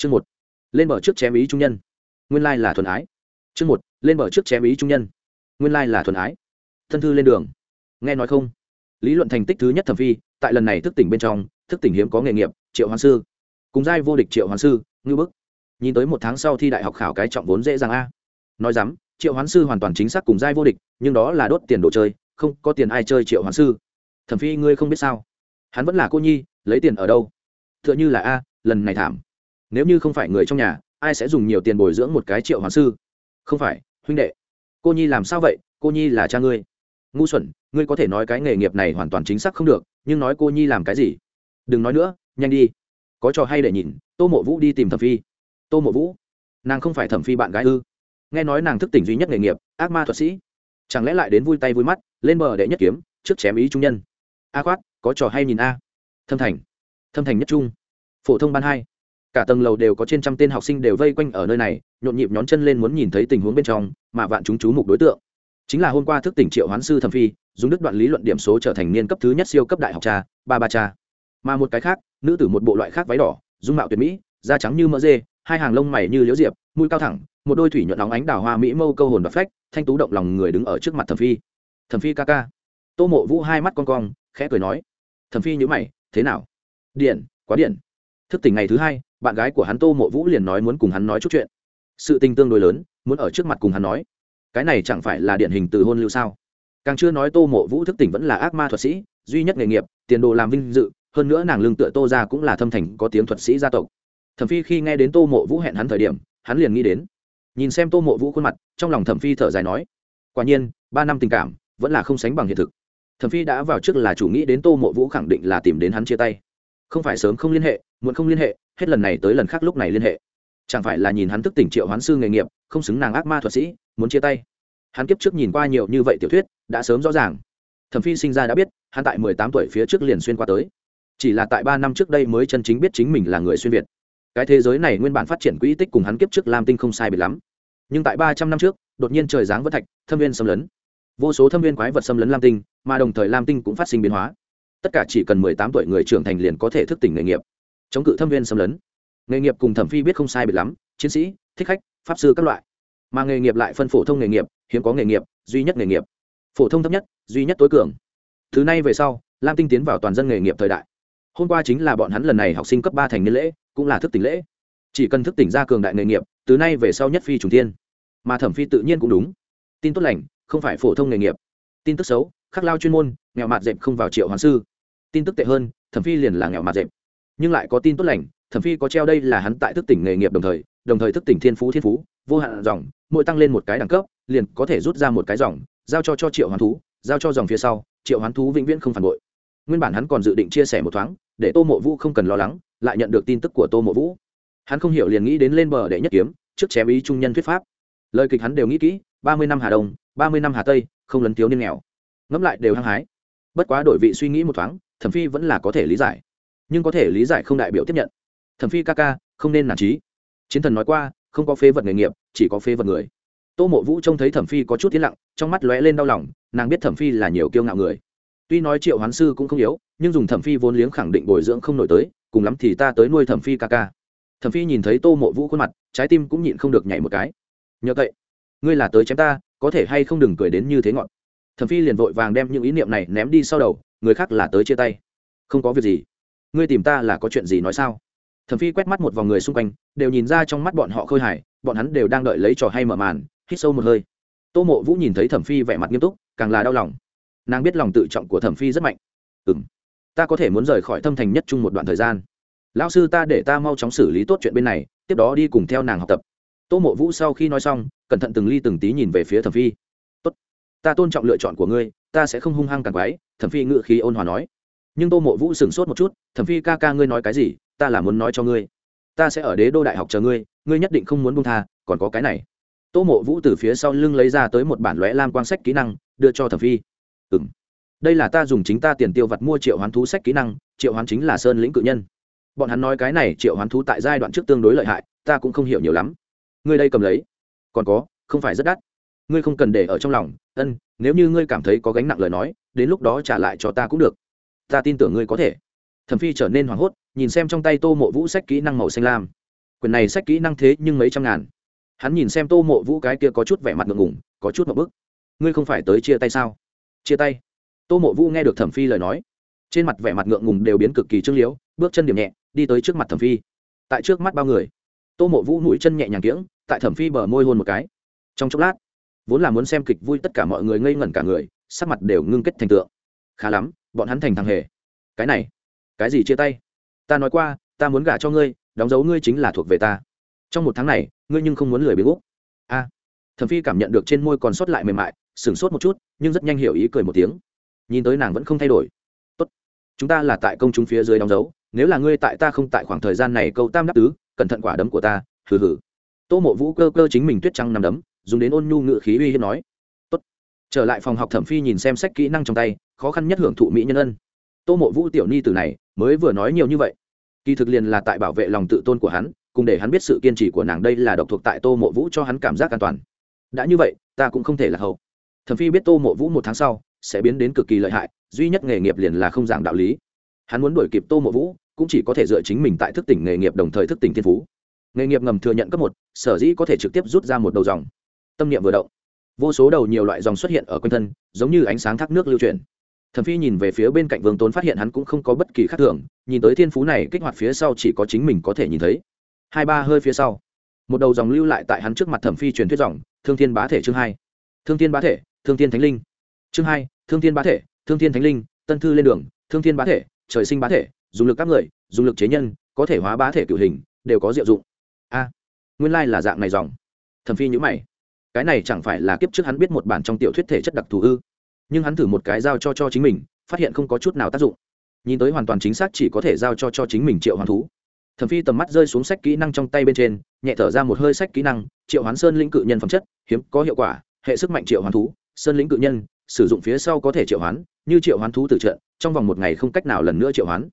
chương một, lên bờ trước chém ý trung nhân. Nguyên lai là thuần ái. Chương một, lên bờ trước chém ý trung nhân. Nguyên lai là thuần ái. Thân thư lên đường. Nghe nói không? Lý luận thành tích thứ nhất thẩm phi, tại lần này thức tỉnh bên trong, thức tỉnh hiếm có nghề nghiệp, triệu hoàng sư. Cùng giai vô địch triệu hoàng sư ngư bức. Nhìn tới một tháng sau thi đại học khảo cái trọng vốn dễ dàng a. Nói dám, triệu hoán sư hoàn toàn chính xác cùng giai vô địch, nhưng đó là đốt tiền đồ chơi, không có tiền ai chơi triệu hoán sư. Thẩm phi ngươi không biết sao? Hắn vẫn là cô nhi, lấy tiền ở đâu? T h ư ợ n h ư là a, lần này thảm nếu như không phải người trong nhà, ai sẽ dùng nhiều tiền bồi dưỡng một cái triệu hoàng sư? Không phải, huynh đệ. Cô nhi làm sao vậy? Cô nhi là cha ngươi. Ngu xuẩn, ngươi có thể nói cái nghề nghiệp này hoàn toàn chính xác không được, nhưng nói cô nhi làm cái gì? Đừng nói nữa, nhanh đi. Có trò hay để nhìn, tô mộ vũ đi tìm thẩm phi. Tô mộ vũ, nàng không phải thẩm phi bạn gái ư? Nghe nói nàng thức tỉnh duy nhất nghề nghiệp, ác ma thuật sĩ. Chẳng lẽ lại đến vui tay vui mắt, lên bờ đệ nhất kiếm, trước chém ý trung nhân? A khoát, có trò hay nhìn a. Thâm thành. Thâm thành nhất trung. Phổ thông ban hai cả tầng lầu đều có trên trăm tên học sinh đều vây quanh ở nơi này, nhộn nhịp nhón chân lên muốn nhìn thấy tình huống bên trong, mà vạn chúng chú mục đối tượng. Chính là hôm qua thức tỉnh triệu hoán sư thẩm phi, dùng đức đoạn lý luận điểm số trở thành niên cấp thứ nhất siêu cấp đại học cha, ba ba cha. Mà một cái khác, nữ tử một bộ loại khác váy đỏ, dung mạo tuyệt mỹ, da trắng như mỡ dê, hai hàng lông mày như liễu diệp, mũi cao thẳng, một đôi thủy nhuận óng ánh đào hoa mỹ mâu câu hồn và phách, thanh tú động lòng người đứng ở trước mặt thẩm phi. Thẩm phi ca ca. Tô mộ vũ hai mắt con cong, khẽ cười nói. Thẩm phi nhữ mày, thế nào? Điện, quá điện. Thức tỉnh ngày thứ hai bạn gái của hắn tô mộ vũ liền nói muốn cùng hắn nói chút chuyện. Sự tình tương đối lớn, muốn ở trước mặt cùng hắn nói. Cái này chẳng phải là điển hình từ hôn lưu sao? Càng chưa nói tô mộ vũ thức tỉnh vẫn là ác ma thuật sĩ, duy nhất nghề nghiệp, tiền đồ làm vinh dự, hơn nữa nàng lương tựa tô ra cũng là thâm thành có tiếng thuật sĩ gia tộc. Thẩm phi khi nghe đến tô mộ vũ hẹn hắn thời điểm, hắn liền nghĩ đến. Nhìn xem tô mộ vũ khuôn mặt, trong lòng thẩm phi thở dài nói, quả nhiên, ba năm tình cảm, vẫn là không sánh bằng hiện thực. Thẩm phi đã vào trước là chủ nghĩ đến tô mộ vũ khẳng định là tìm đến hắn chia tay. Không phải sớm không liên hệ, muộn không liên hệ hết lần này tới lần khác lúc này liên hệ. Chẳng phải là nhìn hắn thức tỉnh triệu hoán sư nghề nghiệp, không xứng nàng ác ma thuật sĩ, muốn chia tay. Hắn kiếp trước nhìn qua nhiều như vậy tiểu thuyết, đã sớm rõ ràng. Thẩm phi sinh ra đã biết, hắn tại mười tám tuổi phía trước liền xuyên qua tới. Chỉ là tại ba năm trước đây mới chân chính biết chính mình là người xuyên việt. Cái thế giới này nguyên bản phát triển quỹ tích cùng hắn kiếp trước lam tinh không sai biệt lắm. Nhưng tại ba trăm năm trước, đột nhiên trời giáng vỡ thạch, thâm viên xâm lấn. Vô số thâm viên quái vật xâm lấn lam tinh, mà đồng thời lam tinh cũng phát sinh biến hóa. Tất cả chỉ cần mười tám tuổi người trưởng thành liền có thể thức tỉnh nghề nghiệp chống cự thâm viên xâm lấn. Nghề nghiệp cùng thẩm phi biết không sai biệt lắm, chiến sĩ, thích khách, pháp sư các loại. Mà nghề nghiệp lại phân phổ thông nghề nghiệp, hiếm có nghề nghiệp, duy nhất nghề nghiệp. Phổ thông thấp nhất, duy nhất tối cường. Thứ nay về sau, lam tinh tiến vào toàn dân nghề nghiệp thời đại. Hôm qua chính là bọn hắn lần này học sinh cấp ba thành niên lễ, cũng là thức tỉnh lễ. Chỉ cần thức tỉnh ra cường đại nghề nghiệp, từ nay về sau nhất phi trùng tiên mà thẩm phi tự nhiên cũng đúng. Tin tốt lành, không phải phổ thông nghề nghiệp. Tin tức xấu, khắc lao chuyên môn, nghèo mạt dẹp không vào triệu hoàn sư. Tin tức tệ hơn, thẩm phi liền là nghèo mạt dẹp nhưng lại có tin tốt lành, thẩm phi có treo đây là hắn tại thức tỉnh nghề nghiệp đồng thời đồng thời thức tỉnh thiên phú thiên phú, vô hạn dòng, mỗi tăng lên một cái đẳng cấp, liền có thể rút ra một cái dòng, giao cho cho triệu hoán thú, giao cho dòng phía sau, triệu hoán thú vĩnh viễn không phản bội. Nguyên bản hắn còn dự định chia sẻ một thoáng, để tô mộ vũ không cần lo lắng, lại nhận được tin tức của tô mộ vũ. Hắn không hiểu liền nghĩ đến lên bờ để nhất kiếm, trước chém ý trung nhân thuyết pháp. Lời kịch hắn đều nghĩ kỹ, ba mươi năm hà đông, ba mươi năm hà tây, không lấn thiếu niên nghèo. Ngẫm lại đều hăng hái. Bất quá đổi vị suy nghĩ một thoáng, thẩm phi vẫn là có thể lý giải nhưng có thể lý giải không đại biểu tiếp nhận. Thẩm phi ca ca, không nên nản trí. Chiến thần nói qua, không có phế vật nghề nghiệp, chỉ có phế vật người. Tô mộ vũ trông thấy thẩm phi có chút tiến lặng, trong mắt lóe lên đau lòng, nàng biết thẩm phi là nhiều kiêu ngạo người. Tuy nói triệu hoán sư cũng không yếu, nhưng dùng thẩm phi vốn liếng khẳng định bồi dưỡng không nổi tới, cùng lắm thì ta tới nuôi thẩm phi ca ca. Thẩm phi nhìn thấy tô mộ vũ khuôn mặt, trái tim cũng nhịn không được nhảy một cái. Nhờ vậy ngươi là tới chém ta, có thể hay không đừng cười đến như thế ngọn. Thẩm phi liền vội vàng đem những ý niệm này ném đi sau đầu, người khác là tới chia tay. Không có việc gì ngươi tìm ta là có chuyện gì nói sao? Thẩm phi quét mắt một vòng người xung quanh, đều nhìn ra trong mắt bọn họ khôi hài, bọn hắn đều đang đợi lấy trò hay mở màn, hít sâu một hơi. Tô mộ vũ nhìn thấy thẩm phi vẻ mặt nghiêm túc, càng là đau lòng. Nàng biết lòng tự trọng của thẩm phi rất mạnh. Ừ m ta có thể muốn rời khỏi thâm thành nhất chung một đoạn thời gian. Lão sư ta để ta mau chóng xử lý tốt chuyện bên này, tiếp đó đi cùng theo nàng học tập. Tô mộ vũ sau khi nói xong, cẩn thận từng ly từng tí nhìn về phía thẩm phi. Tốt, ta tôn trọng lựa chọn của ngươi, ta sẽ không hung hăng càng quái, thẩm phi ngự khí ôn hòa nói nhưng tô mộ vũ sửng sốt một chút, thẩm phi ca ca ngươi nói cái gì? Ta là muốn nói cho ngươi. Ta sẽ ở đế đô đại học chờ ngươi ngươi nhất định không muốn buông tha, còn có cái này. Tô mộ vũ từ phía sau lưng lấy ra tới một bản lóe lam quan sách kỹ năng, đưa cho thẩm phi. Ừ m đây là ta dùng chính ta tiền tiêu vặt mua triệu hoán thú sách kỹ năng, triệu hoán chính là sơn lĩnh cự nhân. Bọn hắn nói cái này triệu hoán thú tại giai đoạn trước tương đối lợi hại, ta cũng không hiểu nhiều lắm. Ngươi đây cầm lấy. Còn có, không phải rất đắt. Ngươi không cần để ở trong lòng. Ân, nếu như ngươi cảm thấy có gánh nặng lời nói, đến lúc đó trả lại cho ta cũng được ta tin tưởng ngươi có thể. Thẩm phi trở nên hoảng hốt, nhìn xem trong tay tô mộ vũ sách kỹ năng màu xanh lam. Quyền này sách kỹ năng thế nhưng mấy trăm ngàn. Hắn nhìn xem tô mộ vũ cái kia có chút vẻ mặt ngượng ngùng, có chút một bức. Ngươi không phải tới chia tay sao? Chia tay? Tô mộ vũ nghe được thẩm phi lời nói, trên mặt vẻ mặt ngượng ngùng đều biến cực kỳ trương liễu, bước chân điểm nhẹ, đi tới trước mặt thẩm phi. Tại trước mắt bao người, tô mộ vũ mũi chân nhẹ nhàng kiễng, tại thẩm phi bờ môi hôn một cái. Trong chốc lát, vốn là muốn xem kịch vui tất cả mọi người ngây ngẩn cả người, sắc mặt đều ngưng kết thành tượng khá lắm, bọn hắn thành thằng hề. Cái này, cái gì chia tay? Ta nói qua, ta muốn gả cho ngươi, đóng dấu ngươi chính là thuộc về ta. Trong một tháng này, ngươi nhưng không muốn lười biếng úc. A. Thẩm phi cảm nhận được trên môi còn sót lại mềm mại, sửng sốt một chút, nhưng rất nhanh hiểu ý cười một tiếng. Nhìn tới nàng vẫn không thay đổi. Tốt. Chúng ta là tại công chúng phía dưới đóng dấu, nếu là ngươi tại ta không tại khoảng thời gian này câu tam đáp tứ, cẩn thận quả đấm của ta, hừ hừ. Tô mộ vũ cơ cơ chính mình tuyết trăng nằm đấm, dùng đến ôn nhu ngự khí uy hiếp nói. Tốt. Trở lại phòng học thẩm phi nhìn xem sách kỹ năng trong tay khó khăn nhất hưởng thụ mỹ nhân ân. Tô mộ vũ tiểu ni từ này mới vừa nói nhiều như vậy. Kỳ thực liền là tại bảo vệ lòng tự tôn của hắn, cùng để hắn biết sự kiên trì của nàng đây là độc thuộc tại tô mộ vũ cho hắn cảm giác an toàn. Đã như vậy, ta cũng không thể là hậu. Thẩm phi biết tô mộ vũ một tháng sau sẽ biến đến cực kỳ lợi hại, duy nhất nghề nghiệp liền là không giảng đạo lý. Hắn muốn đuổi kịp tô mộ vũ, cũng chỉ có thể dựa chính mình tại thức tỉnh nghề nghiệp đồng thời thức tỉnh thiên phú. Nghề nghiệp ngầm thừa nhận cấp một, sở dĩ có thể trực tiếp rút ra một đầu dòng. Tâm niệm vừa động. Vô số đầu nhiều loại dòng xuất hiện ở quanh thân, giống như ánh sáng thác nước lưu chuyển thẩm phi nhìn về phía bên cạnh vương tốn phát hiện hắn cũng không có bất kỳ khác thường, nhìn tới thiên phú này kích hoạt phía sau chỉ có chính mình có thể nhìn thấy. Hai ba hơi phía sau, một đầu dòng lưu lại tại hắn trước mặt thẩm phi truyền thuyết dòng, thương thiên bá thể chương hai. Thương thiên bá thể, thương thiên thánh linh. Chương hai, thương thiên bá thể, thương thiên thánh linh, tân thư lên đường, thương thiên bá thể, trời sinh bá thể, dùng lực các người, dùng lực chế nhân, có thể hóa bá thể cửu hình, đều có diệu dụng. A, nguyên lai là dạng này dòng. Thẩm phi nhữ mày. Cái này chẳng phải là kiếp trước hắn biết một bản trong tiểu thuyết thể chất đặc thù ư? Nhưng hắn thử một cái giao cho cho chính mình, phát hiện không có chút nào tác dụng. Nhìn tới hoàn toàn chính xác chỉ có thể giao cho cho chính mình triệu hoàn thú. Thẩm phi tầm mắt rơi xuống sách kỹ năng trong tay bên trên, nhẹ thở ra một hơi sách kỹ năng, triệu hoán sơn lĩnh cự nhân phẩm chất, hiếm, có hiệu quả, hệ sức mạnh triệu hoán thú, sơn lĩnh cự nhân, sử dụng phía sau có thể triệu hoán, như triệu hoán thú từ trận, trong vòng một ngày không cách nào lần nữa triệu hoán.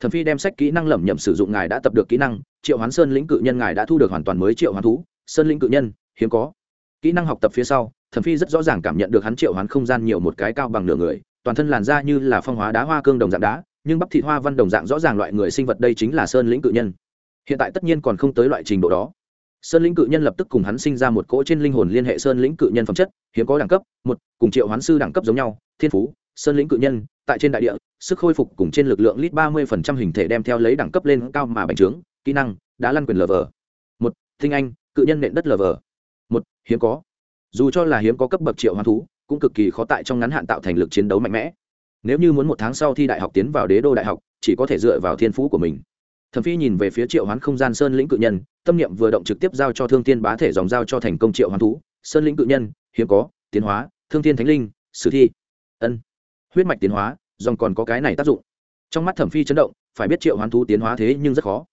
Thẩm phi đem sách kỹ năng lẩm nhẩm sử dụng ngài đã tập được kỹ năng, triệu hoán sơn lĩnh cự nhân ngài đã thu được hoàn toàn mới triệu hoán thú, sơn lĩnh cự nhân, hiếm có. Kỹ năng học tập phía sau thẩm phi rất rõ ràng cảm nhận được hắn triệu hoán không gian nhiều một cái cao bằng nửa người, toàn thân làn da như là phong hóa đá hoa cương đồng dạng đá, nhưng bắp thịt hoa văn đồng dạng rõ ràng loại người sinh vật đây chính là sơn lĩnh cự nhân. Hiện tại tất nhiên còn không tới loại trình độ đó. Sơn lĩnh cự nhân lập tức cùng hắn sinh ra một cỗ trên linh hồn liên hệ sơn lĩnh cự nhân phẩm chất, hiếm có đẳng cấp, một, cùng triệu hoán sư đẳng cấp giống nhau, thiên phú, sơn lĩnh cự nhân, tại trên đại địa, sức khôi phục cùng trên lực lượng lít ba mươi phần trăm hình thể đem theo lấy đẳng cấp lên cao mà bành trướng, kỹ năng đã lăn quyền lờ vờ. Một thinh anh, cự nhân nện đất lờ vờ. Một, hiếm có dù cho là hiếm có cấp bậc triệu hoán thú, cũng cực kỳ khó tại trong ngắn hạn tạo thành lực chiến đấu mạnh mẽ. Nếu như muốn một tháng sau thi đại học tiến vào đế đô đại học, chỉ có thể dựa vào thiên phú của mình. Thẩm phi nhìn về phía triệu hoán không gian sơn lĩnh cự nhân, tâm niệm vừa động trực tiếp giao cho thương tiên bá thể dòng giao cho thành công triệu hoán thú. Sơn lĩnh cự nhân, hiếm có, tiến hóa, thương tiên thánh linh, sử thi. Ân. Huyết mạch tiến hóa, dòng còn có cái này tác dụng. Trong mắt thẩm phi chấn động, phải biết triệu hoán thú tiến hóa thế nhưng rất khó.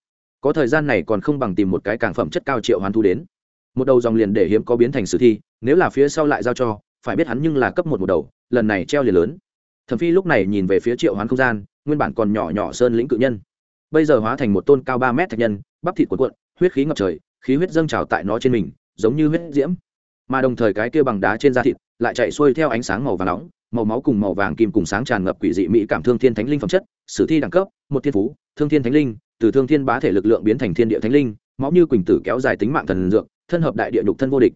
Có thời gian này còn không bằng tìm một cái càng phẩm chất cao triệu hoán thú đến một đầu dòng liền để hiếm có biến thành sử thi, nếu là phía sau lại giao cho, phải biết hắn nhưng là cấp một một đầu, lần này treo liền lớn. Thẩm phi lúc này nhìn về phía triệu hoán không gian, nguyên bản còn nhỏ nhỏ sơn lĩnh cự nhân. Bây giờ hóa thành một tôn cao ba mét thạch nhân, bắp thịt cuộn cuộn, huyết khí ngập trời, khí huyết dâng trào tại nó trên mình, giống như huyết diễm. Mà đồng thời cái kia bằng đá trên da thịt lại chạy xuôi theo ánh sáng màu vàng nóng, màu máu cùng màu vàng kim cùng sáng tràn ngập quỷ dị mỹ cảm thương thiên thánh linh phẩm chất, sử thi đẳng cấp, một thiên phú, thương thiên thánh linh, từ thương thiên bá thể lực lượng biến thành thiên địa thánh linh, máu như quỳnh tử kéo dài tính mạng thần dược thân hợp đại địa nhục thân vô địch.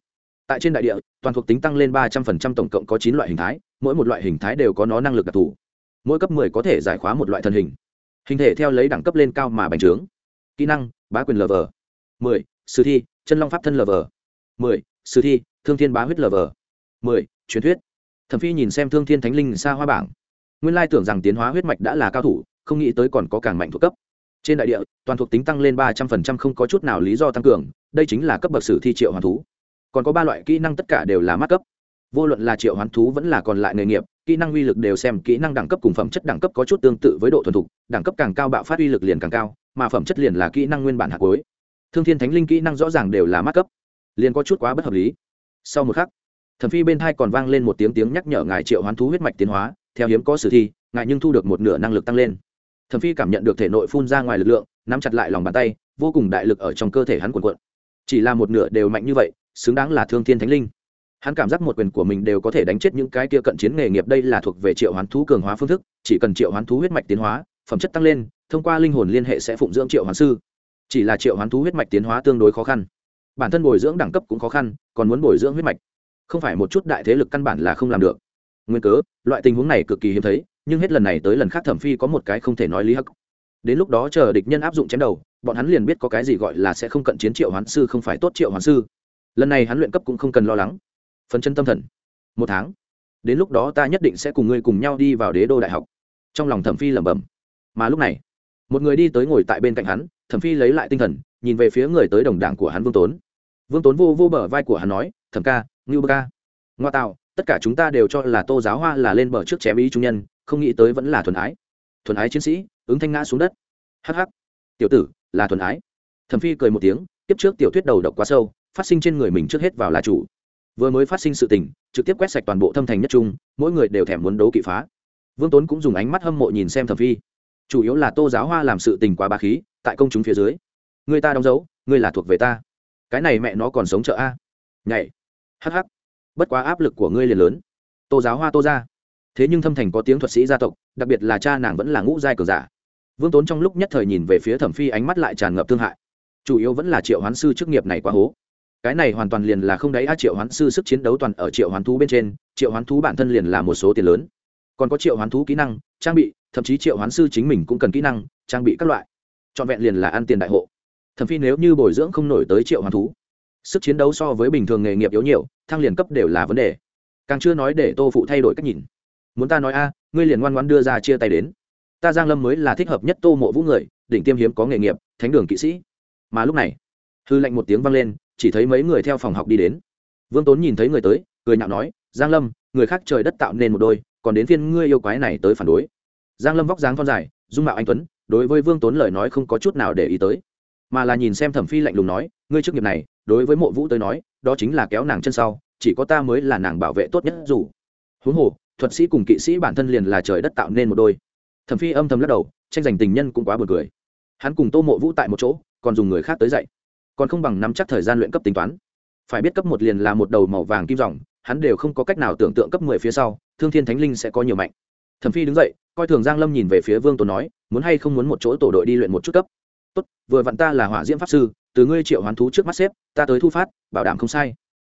Tại trên đại địa, toàn thuộc tính tăng lên ba trăm phần trăm, tổng cộng có chín loại hình thái, mỗi một loại hình thái đều có nó năng lực đặc thù. Mỗi cấp mười có thể giải khóa một loại thân hình. Hình thể theo lấy đẳng cấp lên cao mà bành trướng. Kỹ năng, bá quyền lv mười, sử thi, chân long pháp thân lv mười, sử thi, thương thiên bá huyết lv mười, truyền thuyết. Thẩm phi nhìn xem thương thiên thánh linh xa hoa bảng. Nguyên lai tưởng rằng tiến hóa huyết mạch đã là cao thủ, không nghĩ tới còn có càng mạnh thuộc cấp trên đại địa, toàn thuộc tính tăng lên ba trăm phần trăm, không có chút nào lý do tăng cường, đây chính là cấp bậc sử thi triệu hoàn thú. Còn có ba loại kỹ năng tất cả đều là mắt cấp. Vô luận là triệu hoán thú vẫn là còn lại nghề nghiệp, kỹ năng uy lực đều xem kỹ năng đẳng cấp cùng phẩm chất đẳng cấp có chút tương tự với độ thuần thục, đẳng cấp càng cao bạo phát uy lực liền càng cao, mà phẩm chất liền là kỹ năng nguyên bản hạt cuối. Thương thiên thánh linh kỹ năng rõ ràng đều là mắt cấp, liền có chút quá bất hợp lý. Sau một khắc thẩm phi bên thai còn vang lên một tiếng tiếng nhắc nhở ngài triệu hoán thú huyết mạch tiến hóa, theo hiếm có sử thi, ngài nhưng thu được một nửa năng lực tăng lên thẩm phi cảm nhận được thể nội phun ra ngoài lực lượng, nắm chặt lại lòng bàn tay, vô cùng đại lực ở trong cơ thể hắn quần quận chỉ là một nửa đều mạnh như vậy, xứng đáng là thương thiên thánh linh. Hắn cảm giác một quyền của mình đều có thể đánh chết những cái kia cận chiến nghề nghiệp, đây là thuộc về triệu hoán thú cường hóa phương thức, chỉ cần triệu hoán thú huyết mạch tiến hóa, phẩm chất tăng lên, thông qua linh hồn liên hệ sẽ phụng dưỡng triệu hoán sư. Chỉ là triệu hoán thú huyết mạch tiến hóa tương đối khó khăn. Bản thân bồi dưỡng đẳng cấp cũng khó khăn, còn muốn bồi dưỡng huyết mạch. Không phải một chút đại thế lực căn bản là không làm được. Nguyên cớ, loại tình huống này cực kỳ hiếm thấy nhưng hết lần này tới lần khác thẩm phi có một cái không thể nói lý hắc. Đến lúc đó chờ địch nhân áp dụng chém đầu, bọn hắn liền biết có cái gì gọi là sẽ không cận chiến triệu hoán sư không phải tốt triệu hoán sư. Lần này hắn luyện cấp cũng không cần lo lắng. Phấn chân tâm thần. Một tháng. Đến lúc đó ta nhất định sẽ cùng ngươi cùng nhau đi vào đế đô đại học. Trong lòng thẩm phi lẩm bẩm. Mà lúc này, một người đi tới ngồi tại bên cạnh hắn, thẩm phi lấy lại tinh thần, nhìn về phía người tới đồng đảng của hắn vương tốn. Vương tốn vô vô bờ vai của hắn nói, thẩm ca, ngưu bơ ca. Ngoa tạo tất cả chúng ta đều cho là tô giáo hoa là lên bờ trước chém ý trung nhân không nghĩ tới vẫn là thuần ái. Thuần ái chiến sĩ, ứng thanh ngã xuống đất. Hh tiểu tử, là thuần ái. Thẩm phi cười một tiếng, tiếp trước tiểu thuyết đầu độc quá sâu, phát sinh trên người mình trước hết vào là chủ. Vừa mới phát sinh sự tình, trực tiếp quét sạch toàn bộ thâm thành nhất trung, mỗi người đều thèm muốn đấu kỵ phá. Vương tốn cũng dùng ánh mắt hâm mộ nhìn xem thẩm phi. Chủ yếu là tô giáo hoa làm sự tình quá ba khí, tại công chúng phía dưới. Người ta đóng dấu, người là thuộc về ta. Cái này mẹ nó còn sống chợ a. Nhảy. Hh bất quá áp lực của ngươi liền lớn. Tô giáo hoa tô ra thế nhưng thâm thành có tiếng thuật sĩ gia tộc, đặc biệt là cha nàng vẫn là ngũ giai cờ giả. Vương tốn trong lúc nhất thời nhìn về phía thẩm phi ánh mắt lại tràn ngập thương hại. Chủ yếu vẫn là triệu hoán sư chức nghiệp này quá hố. Cái này hoàn toàn liền là không đáy a triệu hoán sư sức chiến đấu toàn ở triệu hoán thú bên trên, triệu hoán thú bản thân liền là một số tiền lớn. Còn có triệu hoán thú kỹ năng, trang bị, thậm chí triệu hoán sư chính mình cũng cần kỹ năng, trang bị các loại. Trọn vẹn liền là ăn tiền đại hộ. Thẩm phi nếu như bồi dưỡng không nổi tới triệu hoán thú, sức chiến đấu so với bình thường nghề nghiệp yếu nhiều, thăng liền cấp đều là vấn đề. Càng chưa nói để tô phụ thay đổi cách nhìn muốn ta nói a, ngươi liền ngoan ngoan đưa ra chia tay đến. Ta giang lâm mới là thích hợp nhất tô mộ vũ người, đỉnh tiêm hiếm có nghề nghiệp, thánh đường kỵ sĩ. Mà lúc này, hư lệnh một tiếng vang lên, chỉ thấy mấy người theo phòng học đi đến. Vương tốn nhìn thấy người tới, cười nhạo nói, giang lâm, người khác trời đất tạo nên một đôi, còn đến phiên ngươi yêu quái này tới phản đối. Giang lâm vóc dáng thon dài, dung mạo anh tuấn, đối với vương tốn lời nói không có chút nào để ý tới. Mà là nhìn xem thẩm phi lạnh lùng nói, ngươi chức nghiệp này, đối với mộ vũ tới nói, đó chính là kéo nàng chân sau, chỉ có ta mới là nàng bảo vệ tốt nhất dù. Huống hồ thuật sĩ cùng kỵ sĩ bản thân liền là trời đất tạo nên một đôi. Thẩm phi âm thầm lắc đầu, tranh giành tình nhân cũng quá buồn cười. Hắn cùng tô mộ vũ tại một chỗ, còn dùng người khác tới dạy. Còn không bằng nắm chắc thời gian luyện cấp tính toán. Phải biết cấp một liền là một đầu màu vàng kim dòng, hắn đều không có cách nào tưởng tượng cấp mười phía sau, thương thiên thánh linh sẽ có nhiều mạnh. Thẩm phi đứng dậy, coi thường giang lâm nhìn về phía vương tồn nói, muốn hay không muốn một chỗ tổ đội đi luyện một chút cấp. Tốt, vừa vặn ta là hỏa diễm pháp sư, từ ngươi triệu hoán thú trước mắt xếp, ta tới thu phát, bảo đảm không sai.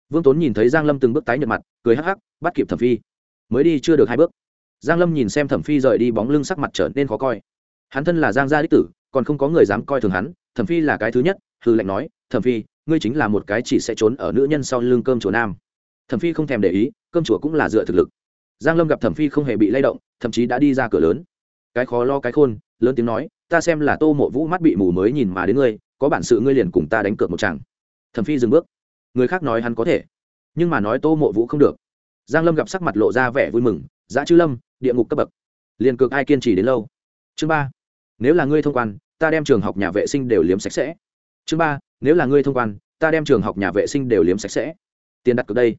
Vương tốn nhìn thấy giang lâm từng bước tái nhợt mặt, cười hắc hắc, bắt kịp thẩm phi mới đi chưa được hai bước. Giang lâm nhìn xem thẩm phi rời đi bóng lưng sắc mặt trở nên khó coi. Hắn thân là giang gia đích tử, còn không có người dám coi thường hắn, thẩm phi là cái thứ nhất, hư lệnh nói, thẩm phi, ngươi chính là một cái chỉ sẽ trốn ở nữ nhân sau lưng cơm chùa nam. Thẩm phi không thèm để ý, cơm chùa cũng là dựa thực lực. Giang lâm gặp thẩm phi không hề bị lay động, thậm chí đã đi ra cửa lớn. Cái khó lo cái khôn, lớn tiếng nói, ta xem là tô mộ vũ mắt bị mù mới nhìn mà đến ngươi, có bản sự ngươi liền cùng ta đánh cược một chàng. Thẩm phi dừng bước. Người khác nói hắn có thể, nhưng mà nói tô mộ vũ không được giang lâm gặp sắc mặt lộ ra vẻ vui mừng giá chư lâm, địa ngục cấp bậc. Liền cực ai kiên trì đến lâu. Chương ba, nếu là ngươi thông quan, ta đem trường học nhà vệ sinh đều liếm sạch sẽ. Chương ba, nếu là ngươi thông quan, ta đem trường học nhà vệ sinh đều liếm sạch sẽ. Tiền đặt cược đây.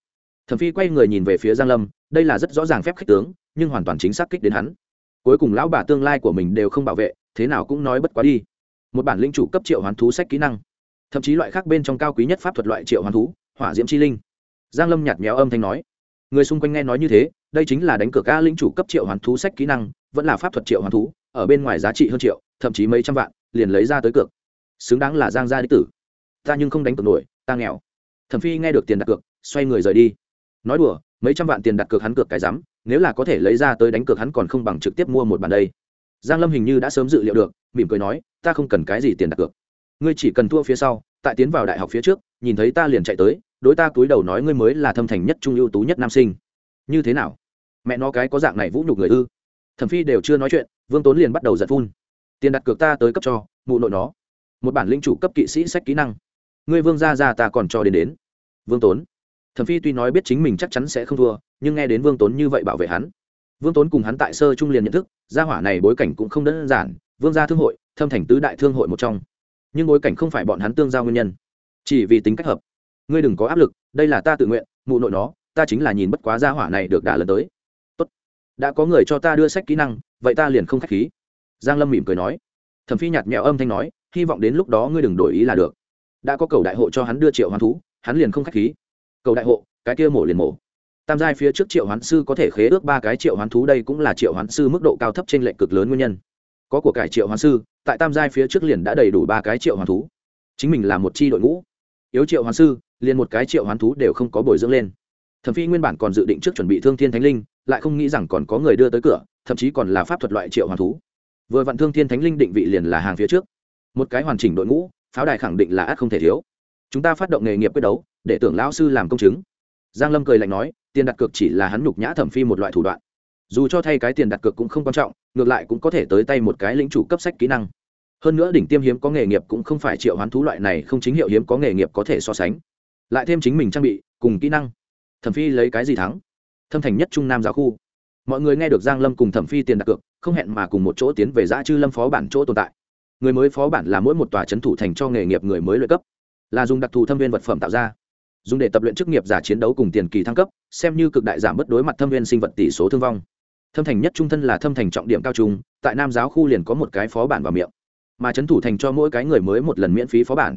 Thẩm phi quay người nhìn về phía giang lâm, đây là rất rõ ràng phép khích tướng, nhưng hoàn toàn chính xác kích đến hắn. Cuối cùng lão bà tương lai của mình đều không bảo vệ, thế nào cũng nói bất quá đi. Một bản linh chủ cấp triệu hoán thú sách kỹ năng. Thậm chí loại khác bên trong cao quý nhất pháp thuật loại triệu hoán thú, hỏa diễm chi linh. Giang lâm nhạt méo âm thanh nói người xung quanh nghe nói như thế, đây chính là đánh cược ca linh chủ cấp triệu hoán thú sách kỹ năng, vẫn là pháp thuật triệu hoán thú, ở bên ngoài giá trị hơn triệu, thậm chí mấy trăm vạn, liền lấy ra tới cược. Xứng đáng là giang gia đích tử. Ta nhưng không đánh cược nổi, ta nghèo. Thẩm phi nghe được tiền đặt cược, xoay người rời đi. Nói đùa, mấy trăm vạn tiền đặt cược hắn cược cái rắm, nếu là có thể lấy ra tới đánh cược hắn còn không bằng trực tiếp mua một bàn đây. Giang lâm hình như đã sớm dự liệu được, mỉm cười nói, ta không cần cái gì tiền đặt cược. Ngươi chỉ cần thua phía sau, tại tiến vào đại học phía trước nhìn thấy ta liền chạy tới, đối ta cúi đầu nói ngươi mới là thâm thành nhất trung ưu tú nhất nam sinh. Như thế nào? Mẹ nó cái có dạng này vũ nhục người ư? Thẩm phi đều chưa nói chuyện, vương tốn liền bắt đầu giận phun. Tiền đặt cược ta tới cấp cho, mụ nội nó. Một bản linh chủ cấp kỵ sĩ sách kỹ năng. Ngươi vương gia ra ta còn cho đến đến. Vương tốn. Thẩm phi tuy nói biết chính mình chắc chắn sẽ không thua, nhưng nghe đến vương tốn như vậy bảo vệ hắn, vương tốn cùng hắn tại sơ trung liền nhận thức, gia hỏa này bối cảnh cũng không đơn giản, vương gia thương hội, thâm thành tứ đại thương hội một trong. Nhưng bối cảnh không phải bọn hắn tương giao nguyên nhân chỉ vì tính cách hợp. Ngươi đừng có áp lực, đây là ta tự nguyện, mụ nội nó, ta chính là nhìn bất quá gia hỏa này được đả lần tới. Tốt. đã có người cho ta đưa sách kỹ năng, vậy ta liền không khách khí. Giang lâm mỉm cười nói. Thẩm phi nhạt mẹo âm thanh nói, hy vọng đến lúc đó ngươi đừng đổi ý là được. Đã có cầu đại hộ cho hắn đưa triệu hoán thú, hắn liền không khách khí. Cầu đại hộ, cái kia mổ liền mổ. Tam giai phía trước triệu hoán sư có thể khế ước ba cái triệu hoán thú đây cũng là triệu hoán sư mức độ cao thấp trên lệnh cực lớn nguyên nhân. Có của cải triệu hoán sư, tại tam giai phía trước liền đã đầy đủ ba cái triệu hoán thú. Chính mình là một c h i đội ngũ yếu triệu hoàn sư, liền một cái triệu hoán thú đều không có bồi dưỡng lên. Thẩm phi nguyên bản còn dự định trước chuẩn bị thương thiên thánh linh, lại không nghĩ rằng còn có người đưa tới cửa, thậm chí còn là pháp thuật loại triệu hoàn thú. Vừa vặn thương thiên thánh linh định vị liền là hàng phía trước. Một cái hoàn chỉnh đội ngũ, pháo đài khẳng định là ắt không thể thiếu. Chúng ta phát động nghề nghiệp quyết đấu, để tưởng lão sư làm công chứng. Giang lâm cười lạnh nói, tiền đặt cược chỉ là hắn nhục nhã thẩm phi một loại thủ đoạn. Dù cho thay cái tiền đặt cược cũng không quan trọng, ngược lại cũng có thể tới tay một cái lĩnh chủ cấp sách kỹ năng hơn nữa đỉnh tiêm hiếm có nghề nghiệp cũng không phải triệu hoán thú loại này, không chính hiệu hiếm có nghề nghiệp có thể so sánh. Lại thêm chính mình trang bị, cùng kỹ năng. Thẩm phi lấy cái gì thắng? Thâm thành nhất trung nam giáo khu. Mọi người nghe được giang lâm cùng thẩm phi tiền đặt cược, không hẹn mà cùng một chỗ tiến về giã chư lâm phó bản chỗ tồn tại. Người mới phó bản là mỗi một tòa trấn thủ thành cho nghề nghiệp người mới lợi cấp. Là dùng đặc thù thâm viên vật phẩm tạo ra. Dùng để tập luyện chức nghiệp giả chiến đấu cùng tiền kỳ thăng cấp, xem như cực đại giảm bất đối mặt thâm viên sinh vật tỷ số thương vong. Thâm thành nhất trung thân là thâm thành trọng điểm cao trung, tại nam giáo khu liền có một cái phó bản vào miệng mà trấn thủ thành cho mỗi cái người mới một lần miễn phí phó bản.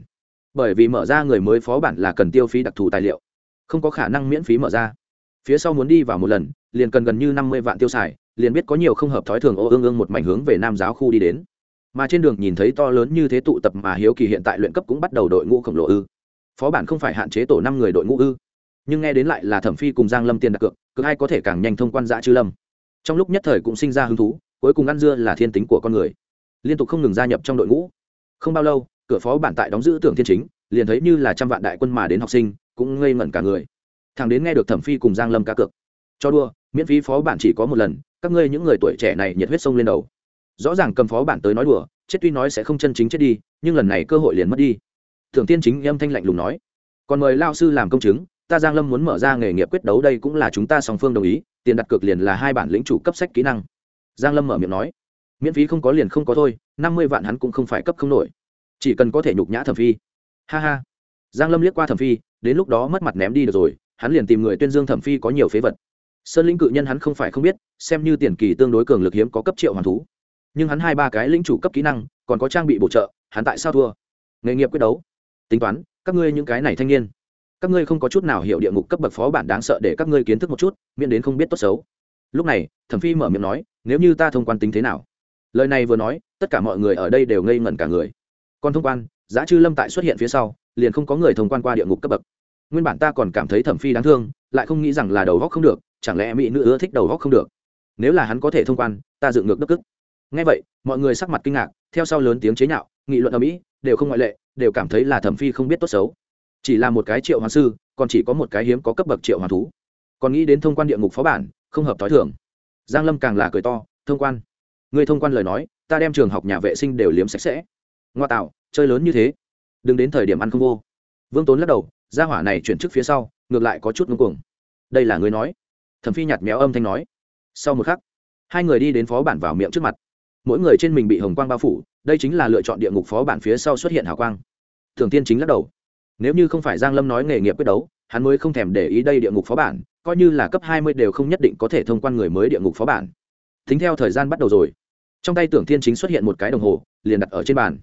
Bởi vì mở ra người mới phó bản là cần tiêu phí đặc thù tài liệu, không có khả năng miễn phí mở ra. Phía sau muốn đi vào một lần, liền cần gần như năm mươi vạn tiêu xài, liền biết có nhiều không hợp thói thường ô ương ương một mảnh hướng về nam giáo khu đi đến. Mà trên đường nhìn thấy to lớn như thế tụ tập mà hiếu kỳ hiện tại luyện cấp cũng bắt đầu đội ngũ khổng lồ ư. Phó bản không phải hạn chế tổ năm người đội ngũ ư. Nhưng nghe đến lại là thẩm phi cùng giang lâm tiền đặt cược cứ ai có thể càng nhanh thông quan dã chư lâm. Trong lúc nhất thời cũng sinh ra hứng thú, cuối cùng ăn dưa là thiên tính của con người liên tục không ngừng gia nhập trong đội ngũ. Không bao lâu, cửa phó bản tại đóng giữ tưởng thiên chính, liền thấy như là trăm vạn đại quân mà đến học sinh, cũng ngây ngẩn cả người. Thằng đến nghe được thẩm phi cùng giang lâm cá cược. Cho đua, miễn phí phó bản chỉ có một lần, các ngươi những người tuổi trẻ này nhiệt huyết sông lên đầu. Rõ ràng cầm phó bản tới nói đùa, chết tuy nói sẽ không chân chính chết đi, nhưng lần này cơ hội liền mất đi. Thường tiên chính âm thanh lạnh lùng nói. Còn mời lao sư làm công chứng, ta giang lâm muốn mở ra nghề nghiệp quyết đấu đây cũng là chúng ta song phương đồng ý, tiền đặt cược liền là hai bản lĩnh chủ cấp sách kỹ năng. Giang lâm mở miệng nói miễn phí không có liền không có thôi, năm mươi vạn hắn cũng không phải cấp không nổi. Chỉ cần có thể nhục nhã thẩm phi. Ha ha. Giang lâm liếc qua thẩm phi, đến lúc đó mất mặt ném đi được rồi, hắn liền tìm người tuyên dương thẩm phi có nhiều phế vật. Sơn lĩnh cự nhân hắn không phải không biết, xem như tiền kỳ tương đối cường lực hiếm có cấp triệu hoàn thú. Nhưng hắn hai ba cái lĩnh chủ cấp kỹ năng, còn có trang bị bổ trợ, hắn tại sao thua? Nghề nghiệp quyết đấu. Tính toán, các ngươi những cái này thanh niên, các ngươi không có chút nào hiểu địa ngục cấp bậc phó bản đáng sợ để các ngươi kiến thức một chút, miễn đến không biết tốt xấu. Lúc này, thẩm phi mở miệng nói, nếu như ta thông quan tính thế nào? Lời này vừa nói, tất cả mọi người ở đây đều ngây ngẩn cả người. Còn thông quan, giá chư lâm tại xuất hiện phía sau, liền không có người thông quan qua địa ngục cấp bậc. Nguyên bản ta còn cảm thấy thẩm phi đáng thương, lại không nghĩ rằng là đầu góc không được, chẳng lẽ mỹ nữ ưa thích đầu góc không được? Nếu là hắn có thể thông quan, ta dựng ngược đức ức ngay vậy, mọi người sắc mặt kinh ngạc, theo sau lớn tiếng chế nhạo, nghị luận ở mỹ, đều không ngoại lệ, đều cảm thấy là thẩm phi không biết tốt xấu. Chỉ là một cái triệu hoàng sư, còn chỉ có một cái hiếm có cấp bậc triệu hoàng thú. Còn nghĩ đến thông quan địa ngục phó bản, không hợp t h i thưởng giang lâm càng là cười to, thông quan người thông quan lời nói, ta đem trường học nhà vệ sinh đều liếm sạch sẽ. Ngoa tạo, chơi lớn như thế. Đừng đến thời điểm ăn không vô. Vương tốn lắc đầu, gia hỏa này chuyển trước phía sau, ngược lại có chút ngưng cuồng. Đây là người nói. Thẩm phi nhạt méo âm thanh nói. Sau một khắc, hai người đi đến phó bản vào miệng trước mặt. Mỗi người trên mình bị hồng quang bao phủ, đây chính là lựa chọn địa ngục phó bản phía sau xuất hiện hào quang. Thường tiên chính lắc đầu. Nếu như không phải giang lâm nói nghề nghiệp quyết đấu, hắn mới không thèm để ý đây địa ngục phó bản, coi như là cấp hai mươi đều không nhất định có thể thông quan người mới địa ngục phó bản. Tính theo thời gian bắt đầu rồi trong tay tưởng thiên chính xuất hiện một cái đồng hồ, liền đặt ở trên bàn.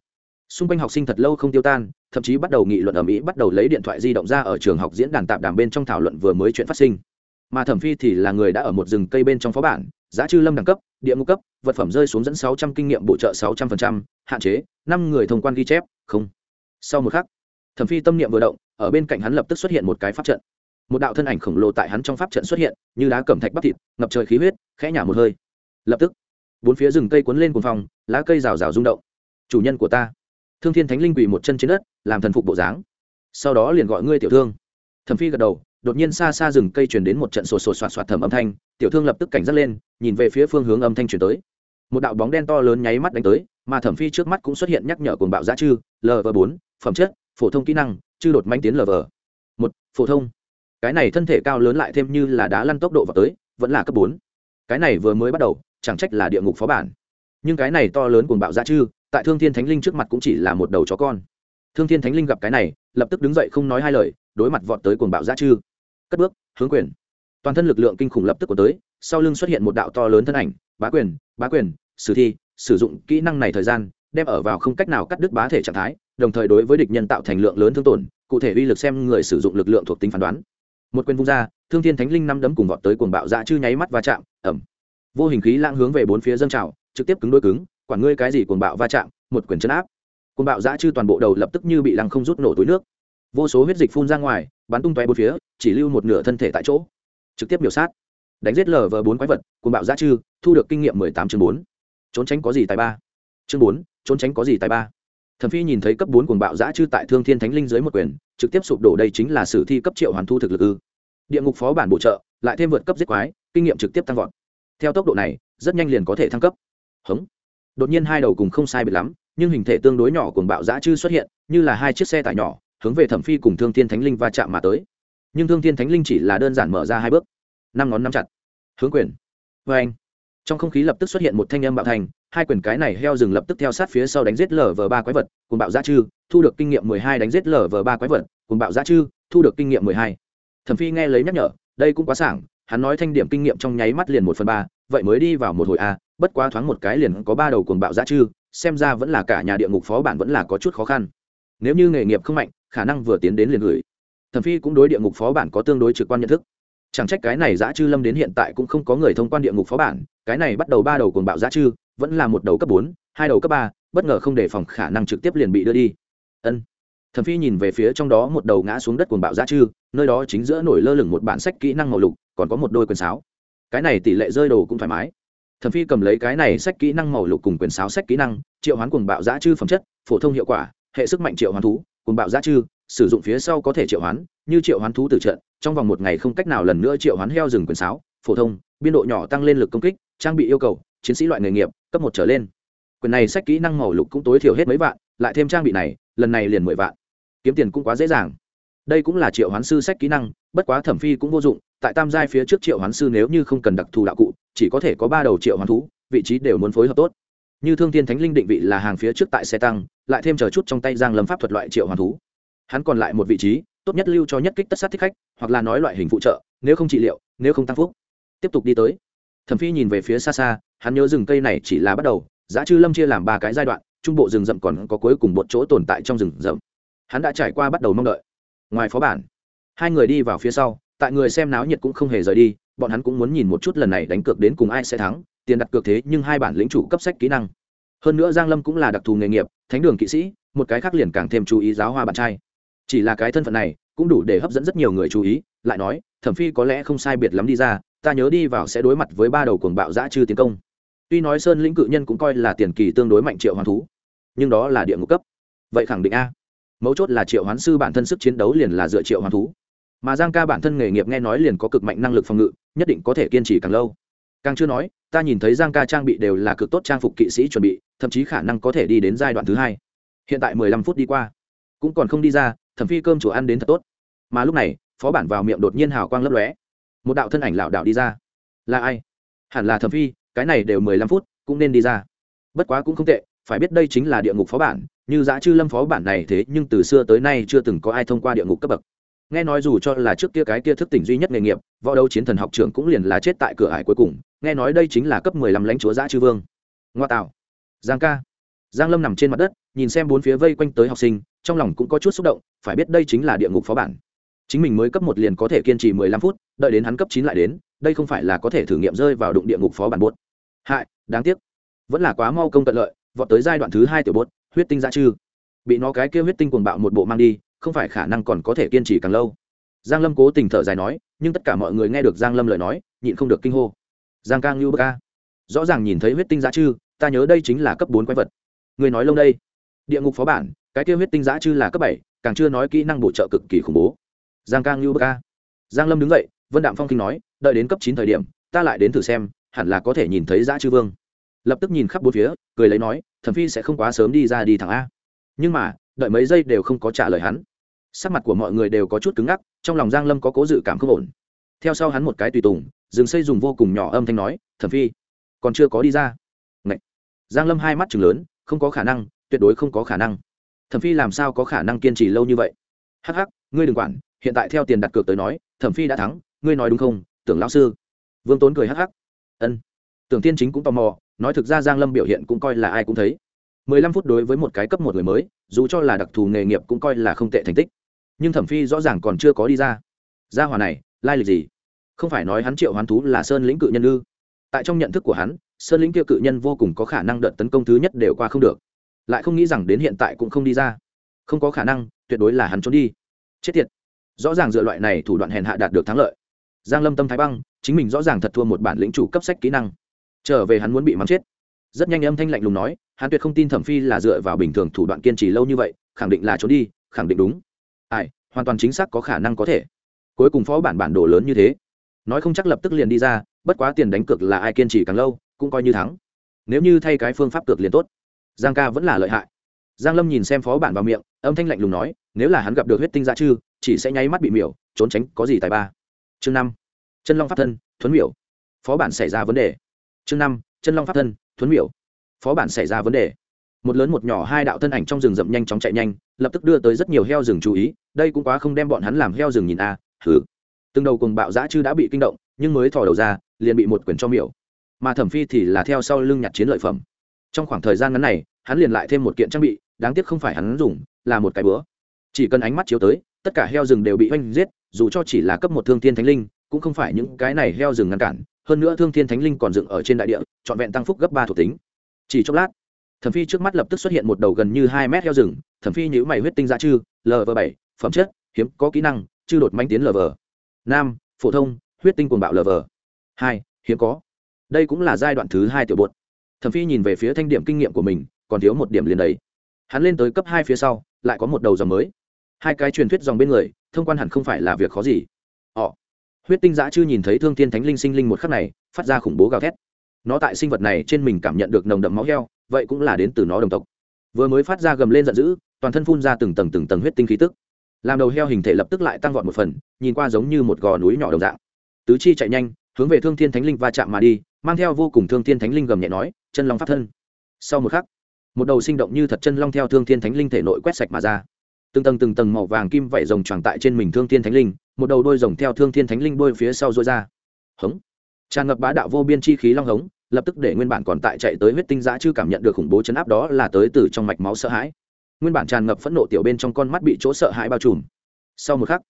Xung quanh học sinh thật lâu không tiêu tan, thậm chí bắt đầu nghị luận ở mỹ, bắt đầu lấy điện thoại di động ra ở trường học diễn đàn tạp đàm bên trong thảo luận vừa mới chuyện phát sinh. Mà thẩm phi thì là người đã ở một rừng cây bên trong phó bản, giá chư lâm đẳng cấp, địa ngục cấp, vật phẩm rơi xuống dẫn sáu trăm kinh nghiệm bổ trợ sáu trăm linh hạn chế, năm người thông quan ghi chép, không. Sau một khắc, thẩm phi tâm niệm vừa động, ở bên cạnh hắn lập tức xuất hiện một cái pháp trận. Một đạo thân ảnh khổng lồ tại hắn trong pháp trận xuất hiện, như đá cẩm thạch bắp thịt, ngập trời khí huyết, khẽ nhả một hơi. Lập tức bốn phía rừng cây cuốn lên cuồng phong, lá cây rào rào rung động. Chủ nhân của ta, thương thiên thánh linh quỳ một chân trên đất, làm thần phục bộ dáng. Sau đó liền gọi ngươi tiểu thương. Thẩm phi gật đầu, đột nhiên xa xa rừng cây truyền đến một trận sột sột soạt soạt thầm âm thanh, tiểu thương lập tức cảnh giác lên, nhìn về phía phương hướng âm thanh truyền tới. Một đạo bóng đen to lớn nháy mắt đánh tới, mà thẩm phi trước mắt cũng xuất hiện nhắc nhở cuồng bạo giá chư lv bốn, phẩm chất, phổ thông kỹ năng, chư đột manh tiến lv một, phổ thông. Cái này thân thể cao lớn lại thêm như là đá lăn tốc độ vào tới, vẫn là cấp bốn. Cái này vừa mới bắt đầu chẳng trách là địa ngục phó bản. Nhưng cái này to lớn cuồng bạo dã chư, tại thương thiên thánh linh trước mặt cũng chỉ là một đầu chó con. Thương thiên thánh linh gặp cái này, lập tức đứng dậy không nói hai lời, đối mặt vọt tới cuồng bạo dã chư. Cất bước, hướng quyền. Toàn thân lực lượng kinh khủng lập tức của tới, sau lưng xuất hiện một đạo to lớn thân ảnh, bá quyền bá quyền, sử thi, sử dụng kỹ năng này thời gian, đem ở vào không cách nào cắt đứt bá thể trạng thái, đồng thời đối với địch nhân tạo thành lượng lớn thương tổn, cụ thể uy lực xem người sử dụng lực lượng thuộc tính phán đoán. Một quyền vung ra, thương thiên thánh linh năm đấm cùng vọt tới cuồng bạo dạ chư nháy mắt va chạm ẩm vô hình khí lãng hướng về bốn phía dâng trào, trực tiếp cứng đôi cứng, quản ngươi cái gì cuồng bạo va chạm, một quyền chấn áp. Cuồng bạo giã chư toàn bộ đầu lập tức như bị lăng không rút nổ túi nước. Vô số huyết dịch phun ra ngoài, bắn tung tóe bốn phía, chỉ lưu một nửa thân thể tại chỗ. Trực tiếp biểu sát. Đánh giết lờ vờ bốn quái vật, cuồng bạo giã chư, thu được kinh nghiệm mười tám chương bốn. Trốn tránh có gì tài ba? Chương bốn, trốn tránh có gì tài ba? Thẩm phi nhìn thấy cấp bốn cuồng bạo giã chư tại thương thiên thánh linh dưới một quyền, trực tiếp sụp đổ đây chính là sử thi cấp triệu hoàn thu thực lực ư. Địa ngục phó bản bổ trợ, lại thêm vượt cấp giết quái, kinh nghiệm trực tiếp tăng vọt theo tốc độ này, rất nhanh liền có thể thăng cấp. Hống. Đột nhiên hai đầu cùng không sai biệt lắm, nhưng hình thể tương đối nhỏ cuồng bạo giã chư xuất hiện, như là hai chiếc xe tải nhỏ, hướng về thẩm phi cùng thương thiên thánh linh va chạm mà tới. Nhưng thương thiên thánh linh chỉ là đơn giản mở ra hai bước. Năm ngón năm chặt. Hướng quyền. Vê anh. Trong không khí lập tức xuất hiện một thanh âm bạo thành, hai quyền cái này heo rừng lập tức theo sát phía sau đánh giết lở vờ ba quái vật cùng bạo giã chư, thu được kinh nghiệm mười hai đánh giết lở vờ ba quái vật cùng bạo giã chư, thu được kinh nghiệm mười hai. Thẩm phi nghe lấy nhắc nhở, đây cũng quá sảng hắn nói thanh điểm kinh nghiệm trong nháy mắt liền một phần ba, vậy mới đi vào một hồi a, bất quá thoáng một cái liền có ba đầu cuồng bạo giá chư, xem ra vẫn là cả nhà địa ngục phó bản vẫn là có chút khó khăn. Nếu như nghề nghiệp không mạnh, khả năng vừa tiến đến liền gửi. Thẩm phi cũng đối địa ngục phó bản có tương đối trực quan nhận thức. Chẳng trách cái này dã chư lâm đến hiện tại cũng không có người thông quan địa ngục phó bản, cái này bắt đầu ba đầu cuồng bạo dã chư, vẫn là một đầu cấp bốn, hai đầu cấp ba, bất ngờ không đề phòng khả năng trực tiếp liền bị đưa đi. Ân. Thẩm phi nhìn về phía trong đó một đầu ngã xuống đất cuồng bạo dã chư, nơi đó chính giữa nổi lơ lửng một bản sách kỹ năng màu lục còn có một đôi quyền sáo. Cái này tỷ lệ rơi đồ cũng thoải mái. Thẩm phi cầm lấy cái này sách kỹ năng màu lục cùng quyền sáo sách kỹ năng, triệu hoán cuồng bạo giã chư phẩm chất, phổ thông hiệu quả, hệ sức mạnh triệu hoán thú cuồng bạo giã chư, sử dụng phía sau có thể triệu hoán, như triệu hoán thú từ trận, trong vòng một ngày không cách nào lần nữa triệu hoán heo rừng quyền sáo, phổ thông, biên độ nhỏ tăng lên lực công kích, trang bị yêu cầu, chiến sĩ loại nghề nghiệp, cấp một trở lên. Quyền này sách kỹ năng màu lục cũng tối thiểu hết mấy vạn, lại thêm trang bị này, lần này liền mười vạn. Kiếm tiền cũng quá dễ dàng. Đây cũng là triệu hoán sư sách kỹ năng, bất quá thẩm phi cũng vô dụng tại tam giai phía trước triệu hoán sư nếu như không cần đặc thù đạo cụ, chỉ có thể có ba đầu triệu hoán thú, vị trí đều muốn phối hợp tốt. Như thương thiên thánh linh định vị là hàng phía trước tại xe tăng, lại thêm chờ chút trong tay giang lâm pháp thuật loại triệu hoán thú. Hắn còn lại một vị trí, tốt nhất lưu cho nhất kích tất sát thích khách, hoặc là nói loại hình phụ trợ, nếu không trị liệu, nếu không tăng phúc. Tiếp tục đi tới. Thẩm phi nhìn về phía xa xa, hắn nhớ rừng cây này chỉ là bắt đầu, giá chư lâm chia làm ba cái giai đoạn, trung bộ rừng rậm còn có cuối cùng một chỗ tồn tại trong rừng rậm. Hắn đã trải qua bắt đầu mong đợi. Ngoài phó bản, hai người đi vào phía sau tại người xem náo nhiệt cũng không hề rời đi, bọn hắn cũng muốn nhìn một chút lần này đánh cược đến cùng ai sẽ thắng, tiền đặt cược thế nhưng hai bản lĩnh chủ cấp sách kỹ năng. Hơn nữa giang lâm cũng là đặc thù nghề nghiệp, thánh đường kỵ sĩ, một cái khác liền càng thêm chú ý giáo hoa bạn trai. Chỉ là cái thân phận này, cũng đủ để hấp dẫn rất nhiều người chú ý, lại nói, thẩm phi có lẽ không sai biệt lắm đi ra, ta nhớ đi vào sẽ đối mặt với ba đầu cuồng bạo dã chư tiến công. Tuy nói sơn lĩnh cự nhân cũng coi là tiền kỳ tương đối mạnh triệu hoàng thú, nhưng đó là địa ngục cấp. Vậy khẳng định a. Mấu chốt là triệu hoán sư bản thân sức chiến đấu liền là dựa triệu hoán thú mà giang ca bản thân nghề nghiệp nghe nói liền có cực mạnh năng lực phòng ngự, nhất định có thể kiên trì càng lâu. Càng chưa nói, ta nhìn thấy giang ca trang bị đều là cực tốt trang phục kỵ sĩ chuẩn bị, thậm chí khả năng có thể đi đến giai đoạn thứ hai. Hiện tại mười lăm phút đi qua, cũng còn không đi ra, thẩm phi cơm chùa ăn đến thật tốt. Mà lúc này, phó bản vào miệng đột nhiên hào quang lấp lóe. Một đạo thân ảnh lảo đảo đi ra. Là ai? Hẳn là thẩm phi, cái này đều mười lăm phút, cũng nên đi ra. Bất quá cũng không tệ, phải biết đây chính là địa ngục phó bản, như giã chư lâm phó bản này thế nhưng từ xưa tới nay chưa từng có ai thông qua địa ngục cấp bậc nghe nói dù cho là trước kia cái kia thức tỉnh duy nhất nghề nghiệp, võ đấu chiến thần học trưởng cũng liền là chết tại cửa ải cuối cùng, nghe nói đây chính là cấp mười lăm lãnh chúa giã chư vương. Ngoa tạo. Giang ca. Giang lâm nằm trên mặt đất, nhìn xem bốn phía vây quanh tới học sinh, trong lòng cũng có chút xúc động, phải biết đây chính là địa ngục phó bản. Chính mình mới cấp một liền có thể kiên trì mười lăm phút, đợi đến hắn cấp chín lại đến, đây không phải là có thể thử nghiệm rơi vào đụng địa ngục phó bản buốt. Hại, đáng tiếc. Vẫn là quá mau công tận lợi, vọt tới giai đoạn thứ hai tiểu bốt huyết tinh ra chư. Bị nó cái kia huyết tinh cuồng bạo một bộ mang đi không phải khả năng còn có thể kiên trì càng lâu. Giang lâm cố tình thở dài nói, nhưng tất cả mọi người nghe được giang lâm lời nói, nhịn không được kinh hô. Giang ca ngưu ca rõ ràng nhìn thấy huyết tinh giá chư, ta nhớ đây chính là cấp bốn quái vật. Người nói lâu đây. Địa ngục phó bản, cái kia huyết tinh giá chư là cấp bảy, càng chưa nói kỹ năng bổ trợ cực kỳ khủng bố. Giang ca ngưu ca giang lâm đứng dậy, vân đạm phong kinh nói, đợi đến cấp chín thời điểm, ta lại đến thử xem, hẳn là có thể nhìn thấy giá chư vương. Lập tức nhìn khắp bốn phía, cười lấy nói thẩm phi sẽ không quá sớm đi ra đi thẳng a. Nhưng mà, đợi mấy giây đều không có trả lời hắn sắc mặt của mọi người đều có chút cứng ngắc, trong lòng giang lâm có cố dự cảm không ổn. Theo sau hắn một cái tùy tùng dừng xây dùng vô cùng nhỏ âm thanh nói, thẩm phi, còn chưa có đi ra. Ngậy. giang lâm hai mắt chừng lớn, không có khả năng, tuyệt đối không có khả năng. Thẩm phi làm sao có khả năng kiên trì lâu như vậy? Hắc hắc, ngươi đừng quản, hiện tại theo tiền đặt cược tới nói, thẩm phi đã thắng, ngươi nói đúng không, tưởng lão sư? Vương tốn cười hắc hắc. Ân. Tưởng tiên chính cũng tò mò, nói thực ra giang lâm biểu hiện cũng coi là ai cũng thấy. Mười lăm phút đối với một cái cấp một người mới, dù cho là đặc thù nghề nghiệp cũng coi là không tệ thành tích nhưng thẩm phi rõ ràng còn chưa có đi ra. Gia hòa này, lai lịch gì? Không phải nói hắn triệu hoán thú là sơn lĩnh cự nhân ư? Tại trong nhận thức của hắn, sơn lĩnh kia cự nhân vô cùng có khả năng đợt tấn công thứ nhất đều qua không được. Lại không nghĩ rằng đến hiện tại cũng không đi ra. Không có khả năng, tuyệt đối là hắn trốn đi. Chết tiệt. Rõ ràng dựa loại này thủ đoạn hèn hạ đạt được thắng lợi. Giang lâm tâm thái băng, chính mình rõ ràng thật thua một bản lĩnh chủ cấp sách kỹ năng. Trở về hắn muốn bị mắng chết. Rất nhanh âm thanh lạnh lùng nói, hắn tuyệt không tin thẩm phi là dựa vào bình thường thủ đoạn kiên trì lâu như vậy, khẳng định là trốn đi, khẳng định đúng ai, hoàn toàn chính xác có khả năng có thể. Cuối cùng phó bản bản đồ lớn như thế. Nói không chắc lập tức liền đi ra, bất quá tiền đánh cược là ai kiên trì càng lâu, cũng coi như thắng. Nếu như thay cái phương pháp cược liền tốt. Giang ca vẫn là lợi hại. Giang lâm nhìn xem phó bản vào miệng, âm thanh lạnh lùng nói, nếu là hắn gặp được huyết tinh dã chư, chỉ sẽ nháy mắt bị miểu, trốn tránh có gì tài ba. Chương năm, chân long pháp thân, thuấn miểu. Phó bản xảy ra vấn đề. Chương năm, chân long pháp thân, thuấn miểu. Phó bản xảy ra vấn đề một lớn một nhỏ hai đạo thân ảnh trong rừng rậm nhanh chóng chạy nhanh lập tức đưa tới rất nhiều heo rừng chú ý đây cũng quá không đem bọn hắn làm heo rừng nhìn a à, thử từng đầu cùng bạo dã chư đã bị kinh động nhưng mới thò đầu ra liền bị một quyển cho miểu. Mà thẩm phi thì là theo sau lưng nhặt chiến lợi phẩm. Trong khoảng thời gian ngắn này hắn liền lại thêm một kiện trang bị đáng tiếc không phải hắn dùng là một cái bữa chỉ cần ánh mắt chiếu tới tất cả heo rừng đều bị oanh giết dù cho chỉ là cấp một thương thiên thánh linh cũng không phải những cái này heo rừng ngăn cản. Hơn nữa thương thiên thánh linh còn dựng ở trên đại địa trọn vẹn tăng phúc gấp ba thuộc tính. Chỉ chốc lát thẩm phi trước mắt lập tức xuất hiện một đầu gần như hai mét heo rừng, thẩm phi nhữ mày huyết tinh ra chư lv bảy, phẩm chất, hiếm, có kỹ năng, chư đột manh tiến lv nam, phổ thông, huyết tinh cuồng bạo lv hai, hiếm có. Đây cũng là giai đoạn thứ hai tiểu bột. Thẩm phi nhìn về phía thanh điểm kinh nghiệm của mình, còn thiếu một điểm liền đấy. Hắn lên tới cấp hai phía sau, lại có một đầu dòng mới. Hai cái truyền thuyết dòng bên người, thông quan hẳn không phải là việc khó gì. Họ. Huyết tinh giã trư nhìn thấy thương thiên thánh linh sinh linh một khắc này, phát ra khủng bố gào thét. Nó tại sinh vật này trên mình cảm nhận được nồng đậm máu heo vậy cũng là đến từ nó đồng tộc. Vừa mới phát ra gầm lên giận dữ, toàn thân phun ra từng tầng từng tầng huyết tinh khí tức. Làm đầu heo hình thể lập tức lại tăng vọt một phần, nhìn qua giống như một gò núi nhỏ đồng dạng. Tứ chi chạy nhanh, hướng về thương thiên thánh linh va chạm mà đi, mang theo vô cùng thương thiên thánh linh gầm nhẹ nói, chân long pháp thân. Sau một khắc, một đầu sinh động như thật chân long theo thương thiên thánh linh thể nội quét sạch mà ra. Từng tầng từng tầng màu vàng kim vảy rồng tròn tại trên mình thương thiên thánh linh, một đầu đôi rồng theo thương thiên thánh linh đôi phía sau dối ra. Hống. Tràn ngập bá đạo vô biên chi khí long hống lập tức để nguyên bản còn tại chạy tới huyết tinh giã chưa cảm nhận được khủng bố chấn áp đó là tới từ trong mạch máu sợ hãi. Nguyên bản tràn ngập phẫn nộ tiểu bên trong con mắt bị chỗ sợ hãi bao trùm. Sau một khắc,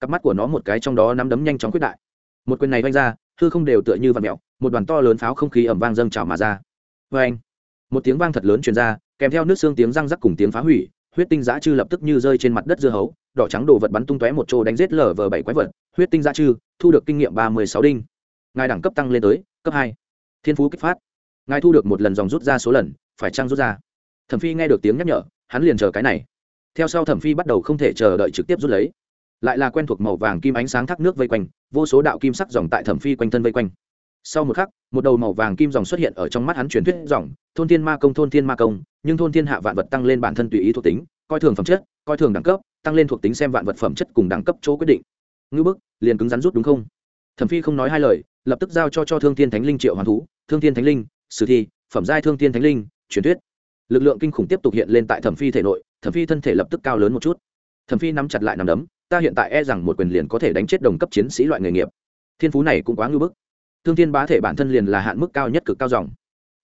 cặp mắt của nó một cái trong đó nắm đấm nhanh chóng quyết đại. Một quyền này vanh ra, hư không đều tựa như vạt mẹo một đoàn to lớn pháo không khí ẩm vang dâng trào mà ra. Vê anh một tiếng vang thật lớn truyền ra, kèm theo nước xương tiếng răng rắc cùng tiếng phá hủy, huyết tinh giã chư lập tức như rơi trên mặt đất dưa hấu, đỏ trắng đồ vật bắn tung tóe một chỗ đánh giết lở vờ bảy quái vật. Huyết tinh giã chư, thu được kinh nghiệm ba mươi sáu đinh. Ngài đẳng cấp tăng lên tới, cấp hai thiên phú kích phát. Ngài thu được một lần dòng rút ra số lần, phải trăng rút ra? Thẩm phi nghe được tiếng nhắc nhở, hắn liền chờ cái này. Theo sau thẩm phi bắt đầu không thể chờ đợi trực tiếp rút lấy. Lại là quen thuộc màu vàng kim ánh sáng thác nước vây quanh, vô số đạo kim sắc dòng tại thẩm phi quanh thân vây quanh. Sau một khắc, một đầu màu vàng kim dòng xuất hiện ở trong mắt hắn truyền thuyết dòng, thôn thiên ma công, thôn thiên ma công, nhưng thôn thiên hạ vạn vật tăng lên bản thân tùy ý thuộc tính, coi thường phẩm chất, coi thường đẳng cấp, tăng lên thuộc tính xem vạn vật phẩm chất cùng đẳng cấp chỗ quyết định. Ngư bức, liền cứng rắn rút đúng không? Thẩm phi không nói hai lời, lập tức giao cho cho thương thiên thánh linh triệu hoàn thú thương thiên thánh linh, sử thi, phẩm giai thương thiên thánh linh, truyền thuyết. Lực lượng kinh khủng tiếp tục hiện lên tại thẩm phi thể nội, thẩm phi thân thể lập tức cao lớn một chút. Thẩm phi nắm chặt lại nằm đấm, ta hiện tại e rằng một quyền liền có thể đánh chết đồng cấp chiến sĩ loại nghề nghiệp. Thiên phú này cũng quá ngưỡng bức. Thương thiên bá thể bản thân liền là hạn mức cao nhất cực cao dòng.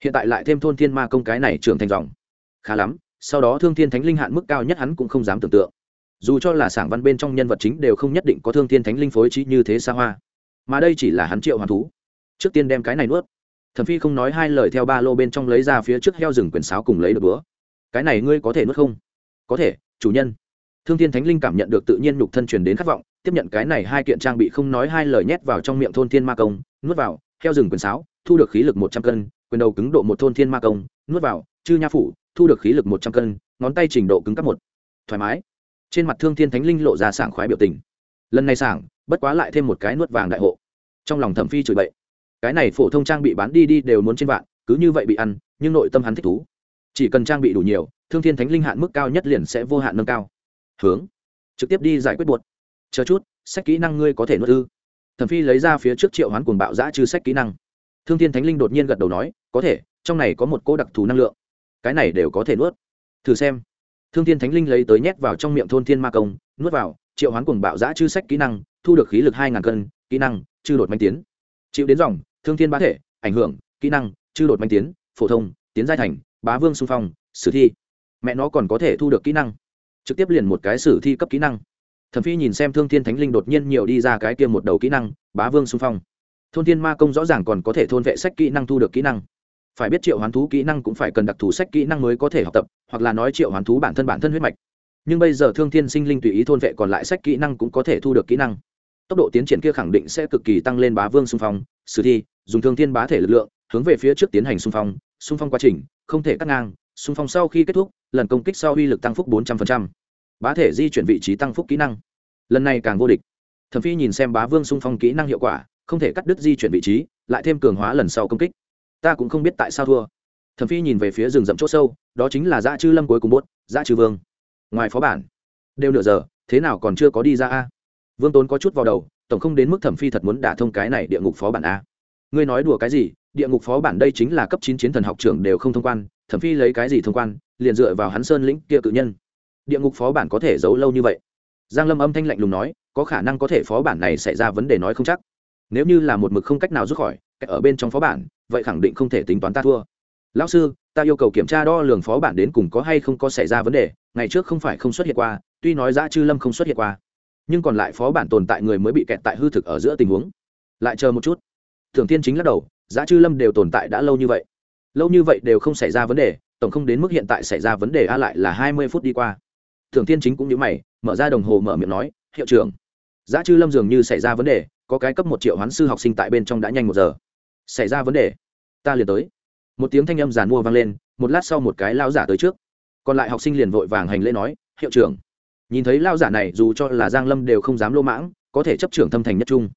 Hiện tại lại thêm thôn thiên ma công cái này trưởng thành dòng. Khá lắm, sau đó thương thiên thánh linh hạn mức cao nhất hắn cũng không dám tưởng tượng. Dù cho là sảng văn bên trong nhân vật chính đều không nhất định có thương thiên thánh linh phối trí như thế xa hoa. Mà đây chỉ là hắn triệu hoàn thú. Trước tiên đem cái này nuốt thẩm phi không nói hai lời theo ba lô bên trong lấy ra phía trước heo rừng quyển sáo cùng lấy được bữa cái này ngươi có thể nuốt không? Có thể, chủ nhân. Thương thiên thánh linh cảm nhận được tự nhiên nhục thân truyền đến khát vọng, tiếp nhận cái này hai kiện trang bị không nói hai lời nhét vào trong miệng thôn thiên ma công, nuốt vào, heo rừng quyền sáo, thu được khí lực một trăm cân, quyền đầu cứng độ một thôn thiên ma công, nuốt vào, chư nha phủ, thu được khí lực một trăm cân, ngón tay trình độ cứng cấp một. Thoải mái. Trên mặt thương thiên thánh linh lộ ra sảng khoái biểu tình. Lần này sảng, bất quá lại thêm một cái nuốt vàng đại hộ. Trong lòng thẩm phi chửi bậy cái này phổ thông trang bị bán đi đi đều muốn trên vạn, cứ như vậy bị ăn, nhưng nội tâm hắn thích thú. Chỉ cần trang bị đủ nhiều, thương thiên thánh linh hạn mức cao nhất liền sẽ vô hạn nâng cao. Hướng. Trực tiếp đi giải quyết buột chờ chút, sách kỹ năng ngươi có thể nuốt ư. Thẩm phi lấy ra phía trước triệu hoán cuồng bạo giã trừ sách kỹ năng. Thương thiên thánh linh đột nhiên gật đầu nói, có thể, trong này có một cô đặc thù năng lượng. Cái này đều có thể nuốt. Thử xem. Thương thiên thánh linh lấy tới nhét vào trong miệng thôn thiên ma công, nuốt vào, triệu hoán cuồng bạo giã chư sách kỹ năng, thu được khí lực hai ngàn cân, kỹ năng chư đột manh tiến. Chịu đến dòng thương thiên bá thể, ảnh hưởng, kỹ năng, chư đột manh tiến, phổ thông, tiến giai thành, bá vương xung phong, sử thi. Mẹ nó còn có thể thu được kỹ năng. Trực tiếp liền một cái sử thi cấp kỹ năng. Thẩm phi nhìn xem thương thiên thánh linh đột nhiên nhiều đi ra cái kia một đầu kỹ năng, bá vương xung phong. Thôn thiên ma công rõ ràng còn có thể thôn vệ sách kỹ năng thu được kỹ năng. Phải biết triệu hoán thú kỹ năng cũng phải cần đặc thù sách kỹ năng mới có thể học tập, hoặc là nói triệu hoán thú bản thân bản thân huyết mạch. Nhưng bây giờ thương thiên sinh linh tùy ý thôn vệ còn lại sách kỹ năng cũng có thể thu được kỹ năng tốc độ tiến triển kia khẳng định sẽ cực kỳ tăng lên bá vương xung phong, sử thi, dùng thương thiên bá thể lực lượng, hướng về phía trước tiến hành xung phong. Xung phong quá trình, không thể cắt ngang. Xung phong sau khi kết thúc, lần công kích sau uy lực tăng phúc bốn trăm linh bá thể di chuyển vị trí tăng phúc kỹ năng. Lần này càng vô địch. Thẩm phi nhìn xem bá vương xung phong kỹ năng hiệu quả, không thể cắt đứt di chuyển vị trí, lại thêm cường hóa lần sau công kích. Ta cũng không biết tại sao thua. Thẩm phi nhìn về phía rừng rậm chỗ sâu, đó chính là dã chư lâm cuối cùng bốt dã chư vương. Ngoài phó bản. Đều nửa giờ, thế nào còn chưa có đi ra a? Vương tốn có chút vào đầu, tổng không đến mức thẩm phi thật muốn đả thông cái này địa ngục phó bản a. Ngươi nói đùa cái gì? Địa ngục phó bản đây chính là cấp chín chiến thần học trưởng đều không thông quan, thẩm phi lấy cái gì thông quan, liền dựa vào hắn sơn lĩnh kia cự nhân. Địa ngục phó bản có thể giấu lâu như vậy? Giang lâm âm thanh lạnh lùng nói, có khả năng có thể phó bản này xảy ra vấn đề nói không chắc. Nếu như là một mực không cách nào rút khỏi ở bên trong phó bản, vậy khẳng định không thể tính toán ta thua. Lão sư, ta yêu cầu kiểm tra đo lường phó bản đến cùng có hay không có xảy ra vấn đề, ngày trước không phải không xuất hiện qua, tuy nói giã chư lâm không xuất hiện qua nhưng còn lại phó bản tồn tại người mới bị kẹt tại hư thực ở giữa tình huống. Lại chờ một chút. Thường tiên chính lắc đầu, Giá chư lâm đều tồn tại đã lâu như vậy. Lâu như vậy đều không xảy ra vấn đề, tổng không đến mức hiện tại xảy ra vấn đề a lại là hai mươi phút đi qua. Thường tiên chính cũng như mày, mở ra đồng hồ mở miệng nói, hiệu trưởng. Giá chư lâm dường như xảy ra vấn đề, có cái cấp một triệu hoán sư học sinh tại bên trong đã nhanh một giờ. Xảy ra vấn đề? Ta liền tới. Một tiếng thanh âm giàn mua vang lên, một lát sau một cái lao giả tới trước. Còn lại học sinh liền vội vàng hành lễ nói, hiệu trưởng nhìn thấy lao giả này, dù cho là giang lâm đều không dám lô mãng, có thể chấp trưởng thâm thành nhất trung.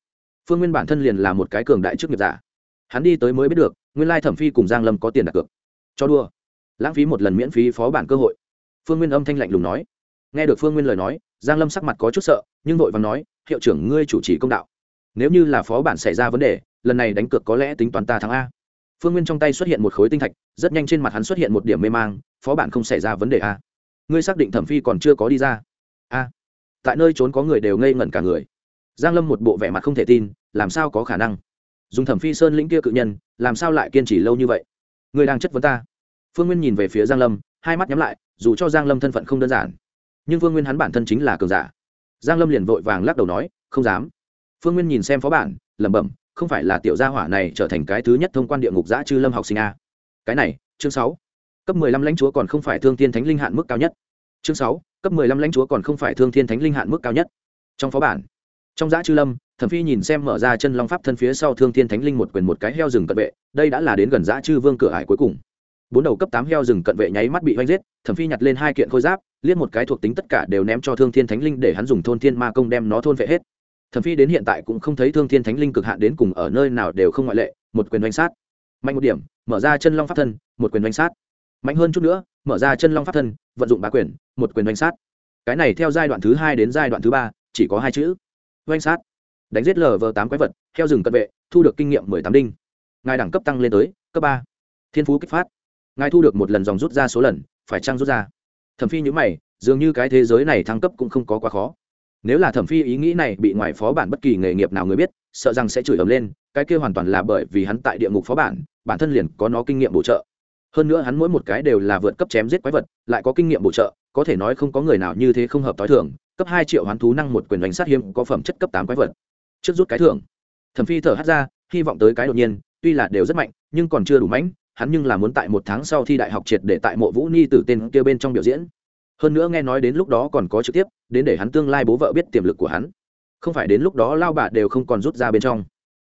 Phương nguyên bản thân liền là một cái cường đại trước nghiệp giả. Hắn đi tới mới biết được, nguyên lai thẩm phi cùng giang lâm có tiền đặt cược. Cho đua lãng phí một lần miễn phí phó bản cơ hội. Phương nguyên âm thanh lạnh lùng nói. Nghe được phương nguyên lời nói, giang lâm sắc mặt có chút sợ, nhưng vội vàng nói, hiệu trưởng, ngươi chủ trì công đạo. Nếu như là phó bản xảy ra vấn đề, lần này đánh cược có lẽ tính toán ta thắng a. Phương nguyên trong tay xuất hiện một khối tinh thạch, rất nhanh trên mặt hắn xuất hiện một điểm mê mang, phó bản không xảy ra vấn đề a. Ngươi xác định thẩm phi còn chưa có đi ra a. Tại nơi trốn có người đều ngây ngẩn cả người. Giang lâm một bộ vẻ mặt không thể tin, làm sao có khả năng? Dùng thẩm phi sơn lĩnh kia cự nhân, làm sao lại kiên trì lâu như vậy? Người đang chất vấn ta. Phương nguyên nhìn về phía giang lâm, hai mắt nhắm lại, dù cho giang lâm thân phận không đơn giản, nhưng phương nguyên hắn bản thân chính là cường giả. Giang lâm liền vội vàng lắc đầu nói, không dám. Phương nguyên nhìn xem phó bản, lẩm bẩm, không phải là tiểu gia hỏa này trở thành cái thứ nhất thông quan địa ngục giã chư lâm học sinh a? Cái này, chương sáu. Cấp mười lăm lãnh chúa còn không phải thương thiên thánh linh hạn mức cao nhất. Chương sáu cấp mười lăm lãnh chúa còn không phải thương thiên thánh linh hạn mức cao nhất. Trong phó bản, trong giã chư lâm, thẩm phi nhìn xem mở ra chân long pháp thân phía sau thương thiên thánh linh một quyền một cái heo rừng cận vệ, đây đã là đến gần giã chư vương cửa ải cuối cùng. Bốn đầu cấp tám heo rừng cận vệ nháy mắt bị oanh giết, thẩm phi nhặt lên hai kiện khôi giáp, liếc một cái thuộc tính tất cả đều ném cho thương thiên thánh linh để hắn dùng thôn thiên ma công đem nó thôn vệ hết. Thẩm phi đến hiện tại cũng không thấy thương thiên thánh linh cực hạn đến cùng ở nơi nào đều không ngoại lệ, một quyền oanh sát. Mạnh một điểm, mở ra chân long pháp thân, một quyền oanh sát. Mạnh hơn chút nữa mở ra chân long pháp thân, vận dụng bá quyền, một quyền oanh sát. Cái này theo giai đoạn thứ hai đến giai đoạn thứ ba, chỉ có hai chữ, oanh sát. Đánh giết lv tám quái vật theo rừng cận vệ, thu được kinh nghiệm mười tám đinh. Ngài đẳng cấp tăng lên tới cấp ba. Thiên phú kích phát. Ngài thu được một lần dòng rút ra số lần, phải trăng rút ra? Thẩm phi nhữ mày, dường như cái thế giới này thăng cấp cũng không có quá khó. Nếu là thẩm phi ý nghĩ này bị ngoài phó bản bất kỳ nghề nghiệp nào người biết, sợ rằng sẽ chửi ầm lên, cái kia hoàn toàn là bởi vì hắn tại địa ngục phó bản bản thân liền có nó kinh nghiệm bổ trợ hơn nữa hắn mỗi một cái đều là vượt cấp chém giết quái vật, lại có kinh nghiệm bổ trợ, có thể nói không có người nào như thế không hợp t h i thưởng cấp hai triệu hoán thú năng một quyền đánh sát hiếm, có phẩm chất cấp tám quái vật. Trước rút cái thưởng. Thẩm phi thở hắt ra, hy vọng tới cái đột nhiên, tuy là đều rất mạnh, nhưng còn chưa đủ mãnh, hắn nhưng là muốn tại một tháng sau thi đại học triệt để tại mộ vũ ni tử tên kia bên trong biểu diễn. Hơn nữa nghe nói đến lúc đó còn có trực tiếp, đến để hắn tương lai bố vợ biết tiềm lực của hắn. Không phải đến lúc đó lao bà đều không còn rút ra bên trong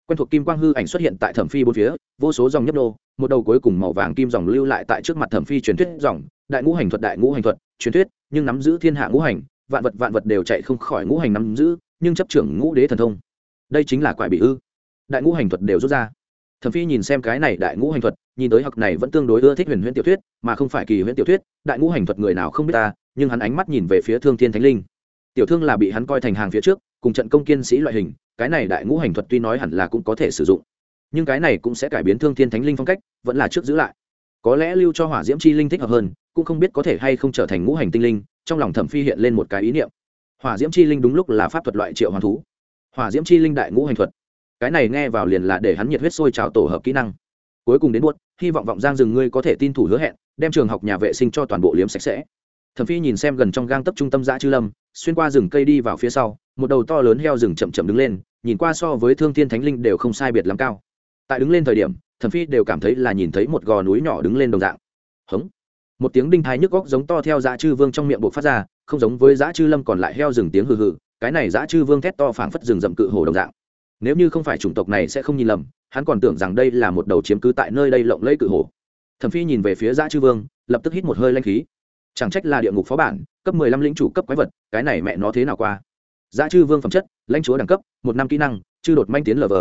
quen thuộc kim quang hư ảnh xuất hiện tại thẩm phi bốn phía, vô số dòng nhấp nô, một đầu cuối cùng màu vàng kim dòng lưu lại tại trước mặt thẩm phi truyền thuyết dòng, đại ngũ hành thuật, đại ngũ hành thuật, truyền thuyết, nhưng nắm giữ thiên hạ ngũ hành, vạn vật vạn vật đều chạy không khỏi ngũ hành nắm giữ, nhưng chấp trưởng ngũ đế thần thông. Đây chính là quại bị ư. Đại ngũ hành thuật đều rút ra. Thẩm phi nhìn xem cái này đại ngũ hành thuật, nhìn tới học này vẫn tương đối ưa thích huyền huyễn tiểu thuyết, mà không phải kỳ huyễn tiểu thuyết, đại ngũ hành thuật người nào không biết ta, nhưng hắn ánh mắt nhìn về phía thương thiên thánh linh. Tiểu thương là bị hắn coi thành hàng phía trước, cùng trận công kiên sĩ loại hình cái này đại ngũ hành thuật tuy nói hẳn là cũng có thể sử dụng, nhưng cái này cũng sẽ cải biến thương thiên thánh linh phong cách, vẫn là trước giữ lại. Có lẽ lưu cho hỏa diễm chi linh thích hợp hơn, cũng không biết có thể hay không trở thành ngũ hành tinh linh, trong lòng thẩm phi hiện lên một cái ý niệm. Hỏa diễm chi linh đúng lúc là pháp thuật loại triệu hoàn thú. Hỏa diễm chi linh đại ngũ hành thuật. Cái này nghe vào liền là để hắn nhiệt huyết sôi trào tổ hợp kỹ năng. Cuối cùng đến buốt hy vọng vọng giang rừng ngươi có thể tin thủ hứa hẹn, đem trường học nhà vệ sinh cho toàn bộ liếm sạch sẽ. Thẩm phi nhìn xem gần trong gang tấp trung tâm dã chư lâm, xuyên qua rừng cây đi vào phía sau một đầu to lớn heo rừng chậm chậm đứng lên, nhìn qua so với thương thiên thánh linh đều không sai biệt lắm cao. Tại đứng lên thời điểm, thẩm phi đều cảm thấy là nhìn thấy một gò núi nhỏ đứng lên đồng dạng. Hống! Một tiếng đinh thái nhức góc giống to theo dã chư vương trong miệng buộc phát ra, không giống với dã chư lâm còn lại heo rừng tiếng hừ hừ, cái này dã chư vương thét to phảng phất rừng rậm cự hồ đồng dạng. Nếu như không phải chủng tộc này sẽ không nhìn lầm, hắn còn tưởng rằng đây là một đầu chiếm cứ tại nơi đây lộng lẫy cự hồ. Thẩm phi nhìn về phía dã chư vương, lập tức hít một hơi lanh khí. Chẳng trách là địa ngục phó bản, cấp mười lăm lĩnh chủ cấp quái vật, cái này mẹ nó thế nào qua? Giá chư vương phẩm chất, lãnh chúa đẳng cấp, một năm kỹ năng, chư đột manh tiến lv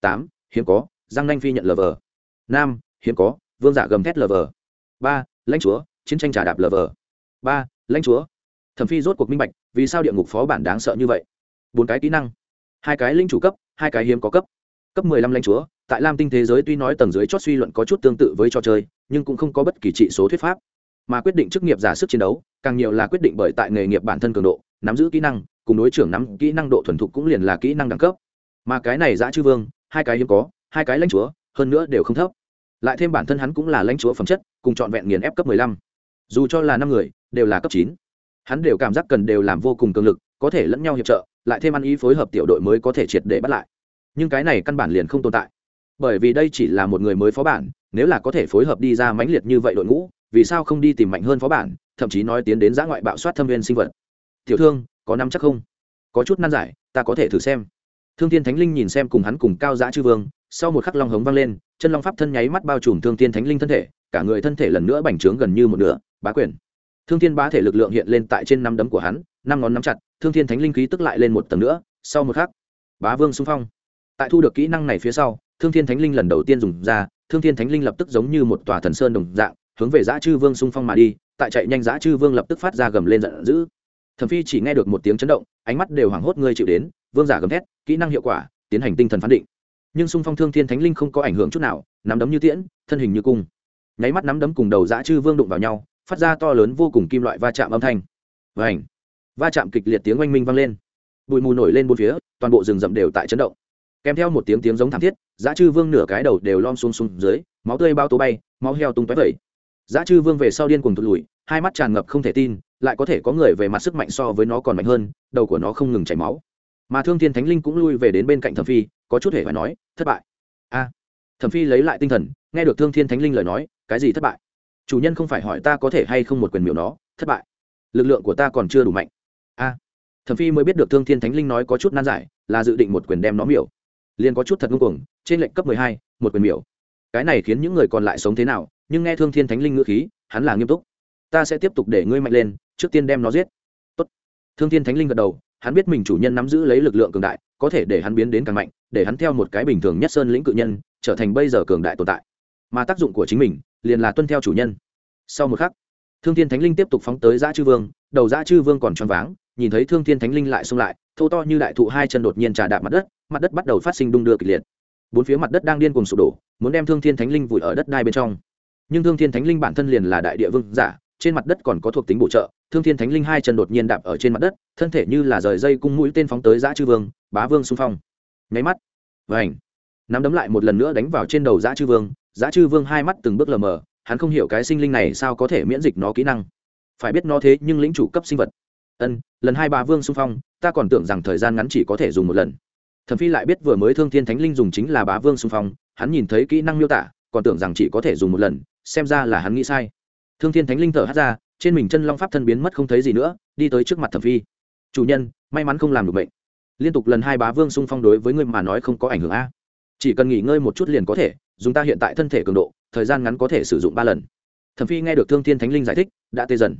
tám, hiếm có, giang nanh phi nhận lv năm hiếm có, vương giả gầm thét lv ba, lãnh chúa, chiến tranh trà đạp lv ba, lãnh chúa. Thẩm phi rốt cuộc minh bạch, vì sao địa ngục phó bản đáng sợ như vậy? Bốn cái kỹ năng. Hai cái linh chủ cấp, hai cái hiếm có cấp. Cấp mười lăm lãnh chúa, tại lam tinh thế giới tuy nói tầng dưới chót suy luận có chút tương tự với trò chơi, nhưng cũng không có bất kỳ trị số thuyết pháp. Mà quyết định chức nghiệp giả sức chiến đấu, càng nhiều là quyết định bởi tại nghề nghiệp bản thân cường độ, nắm giữ kỹ năng cùng đối trưởng nắm kỹ năng độ thuần thục cũng liền là kỹ năng đẳng cấp. Mà cái này giã chư vương, hai cái hiếm có, hai cái lãnh chúa, hơn nữa đều không thấp. Lại thêm bản thân hắn cũng là lãnh chúa phẩm chất, cùng trọn vẹn nghiền ép cấp mười lăm. Dù cho là năm người, đều là cấp chín. Hắn đều cảm giác cần đều làm vô cùng cường lực, có thể lẫn nhau hiệp trợ, lại thêm ăn ý phối hợp tiểu đội mới có thể triệt để bắt lại. Nhưng cái này căn bản liền không tồn tại. Bởi vì đây chỉ là một người mới phó bản, nếu là có thể phối hợp đi ra mãnh liệt như vậy đội ngũ, vì sao không đi tìm mạnh hơn phó bản, thậm chí nói tiến đến giã ngoại bạo soát thâm viên sinh vật tiểu thương, có năm chắc không? Có chút nan giải, ta có thể thử xem. Thương thiên thánh linh nhìn xem cùng hắn cùng cao giã chư vương, sau một khắc long hống vang lên, chân long pháp thân nháy mắt bao trùm thương thiên thánh linh thân thể, cả người thân thể lần nữa bành trướng gần như một nửa, bá quyền. Thương thiên bá thể lực lượng hiện lên tại trên năm đấm của hắn, năm ngón nắm chặt, thương thiên thánh linh khí tức lại lên một tầng nữa, sau một khắc, bá vương xung phong. Tại thu được kỹ năng này phía sau, thương thiên thánh linh lần đầu tiên dùng ra, thương thiên thánh linh lập tức giống như một tòa thần sơn đồng dạng, hướng về giã chư vương xung phong mà đi, tại chạy nhanh giã chư vương lập tức phát ra gầm lên giận dữ thẩm phi chỉ nghe được một tiếng chấn động, ánh mắt đều hoảng hốt ngươi chịu đến, vương giả gầm thét, kỹ năng hiệu quả, tiến hành tinh thần phán định. Nhưng xung phong thương thiên thánh linh không có ảnh hưởng chút nào, nắm đấm như tiễn, thân hình như cung. Nháy mắt nắm đấm cùng đầu dã chư vương đụng vào nhau, phát ra to lớn vô cùng kim loại va chạm âm thanh. Và ảnh va chạm kịch liệt tiếng oanh minh vang lên. Bụi mù nổi lên bốn phía, toàn bộ rừng rậm đều tại chấn động. Kèm theo một tiếng tiếng giống thảm thiết, dã chư vương nửa cái đầu đều lom xuống xuống dưới, máu tươi bao tố bay, máu heo tung tóe vẩy. Dã chư vương về sau điên cùng thụt lùi, hai mắt tràn ngập không thể tin lại có thể có người về mặt sức mạnh so với nó còn mạnh hơn, đầu của nó không ngừng chảy máu. Mà thương thiên thánh linh cũng lui về đến bên cạnh thẩm phi, có chút hề phải nói, thất bại. A. Thẩm phi lấy lại tinh thần, nghe được thương thiên thánh linh lời nói, cái gì thất bại? Chủ nhân không phải hỏi ta có thể hay không một quyền miểu nó, thất bại. Lực lượng của ta còn chưa đủ mạnh. A. Thẩm phi mới biết được thương thiên thánh linh nói có chút nan giải, là dự định một quyền đem nó miểu. Liền có chút thật ngưng cuồng, trên lệnh cấp mười hai, một quyền miểu. Cái này khiến những người còn lại sống thế nào, nhưng nghe thương thiên thánh linh ngữ khí, hắn là nghiêm túc. Ta sẽ tiếp tục để ngươi mạnh lên trước tiên đem nó giết. Tốt. thương thiên thánh linh gật đầu, hắn biết mình chủ nhân nắm giữ lấy lực lượng cường đại, có thể để hắn biến đến càng mạnh, để hắn theo một cái bình thường nhất sơn lĩnh cự nhân, trở thành bây giờ cường đại tồn tại. Mà tác dụng của chính mình, liền là tuân theo chủ nhân. Sau một khắc, thương thiên thánh linh tiếp tục phóng tới giã chư vương, đầu giã chư vương còn choáng váng, nhìn thấy thương thiên thánh linh lại xông lại, thô to như đại thụ hai chân đột nhiên trà đạp mặt đất mặt đất bắt đầu phát sinh đung đưa kịch liệt. Bốn phía mặt đất đang điên cùng sụp đổ, muốn đem thương thiên thánh linh vùi ở đất đai bên trong. Nhưng thương thiên thánh linh bản thân liền là đại địa vương giả trên mặt đất còn có thuộc tính bổ trợ, thương thiên thánh linh hai chân đột nhiên đạp ở trên mặt đất, thân thể như là rời dây cung mũi tên phóng tới giã chư vương, bá vương xung phong. Nháy mắt và ảnh nắm đấm lại một lần nữa đánh vào trên đầu giã chư vương, giã chư vương hai mắt từng bước lờ mờ, hắn không hiểu cái sinh linh này sao có thể miễn dịch nó kỹ năng. Phải biết nó thế nhưng lĩnh chủ cấp sinh vật. Ân, lần hai bá vương xung phong, ta còn tưởng rằng thời gian ngắn chỉ có thể dùng một lần. Thẩm phi lại biết vừa mới thương thiên thánh linh dùng chính là bá vương xung phong, hắn nhìn thấy kỹ năng miêu tả, còn tưởng rằng chỉ có thể dùng một lần, xem ra là hắn nghĩ sai thương thiên thánh linh thở hát ra, trên mình chân long pháp thân biến mất không thấy gì nữa, đi tới trước mặt thẩm phi. Chủ nhân, may mắn không làm được bệnh liên tục lần hai bá vương xung phong đối với người mà nói không có ảnh hưởng a. Chỉ cần nghỉ ngơi một chút liền có thể, dùng ta hiện tại thân thể cường độ, thời gian ngắn có thể sử dụng ba lần. Thẩm phi nghe được thương thiên thánh linh giải thích, đã tê dần.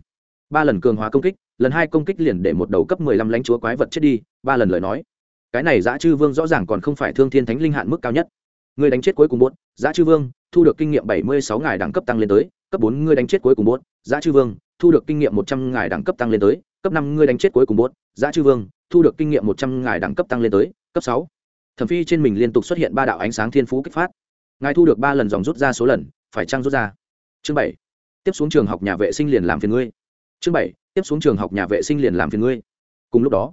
Ba lần cường hóa công kích, lần hai công kích liền để một đầu cấp mười lăm lãnh chúa quái vật chết đi, ba lần lời nói. Cái này giã chư vương rõ ràng còn không phải thương thiên thánh linh hạn mức cao nhất. Người đánh chết cuối cùng bốn giã chư vương, thu được kinh nghiệm bảy mươi sáu ngài đẳng cấp tăng lên tới cấp bốn ngươi đánh chết cuối cùng bốn giá chư vương, thu được kinh nghiệm một trăm ngài đẳng cấp tăng lên tới, cấp năm ngươi đánh chết cuối cùng bốn giá chư vương, thu được kinh nghiệm một trăm ngài đẳng cấp tăng lên tới, cấp sáu. Thẩm phi trên mình liên tục xuất hiện ba đạo ánh sáng thiên phú kích phát. Ngài thu được ba lần dòng rút ra số lần, phải trăng rút ra? Chương bảy. Tiếp xuống trường học nhà vệ sinh liền làm phiền ngươi. Chương bảy. Tiếp xuống trường học nhà vệ sinh liền làm phiền ngươi. Cùng lúc đó,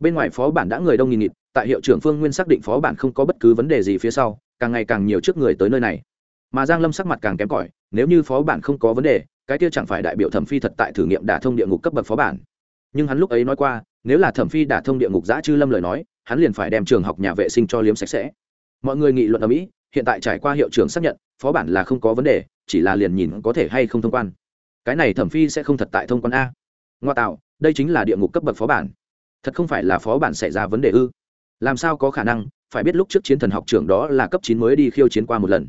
bên ngoài phó bản đã người đông nghìn nghịt, tại hiệu trưởng phương nguyên xác định phó bản không có bất cứ vấn đề gì phía sau, càng ngày càng nhiều trước người tới nơi này. Mà giang lâm sắc mặt càng kém cỏi nếu như phó bản không có vấn đề, cái kia chẳng phải đại biểu thẩm phi thật tại thử nghiệm đả thông địa ngục cấp bậc phó bản. Nhưng hắn lúc ấy nói qua, nếu là thẩm phi đả thông địa ngục giã chư lâm lời nói, hắn liền phải đem trường học nhà vệ sinh cho liếm sạch sẽ. Mọi người nghị luận ở mỹ, hiện tại trải qua hiệu trưởng xác nhận, phó bản là không có vấn đề, chỉ là liền nhìn có thể hay không thông quan. Cái này thẩm phi sẽ không thật tại thông quan a. Ngoa tạo, đây chính là địa ngục cấp bậc phó bản. Thật không phải là phó bản xảy ra vấn đề ư? Làm sao có khả năng, phải biết lúc trước chiến thần học trưởng đó là cấp chín mới đi khiêu chiến qua một lần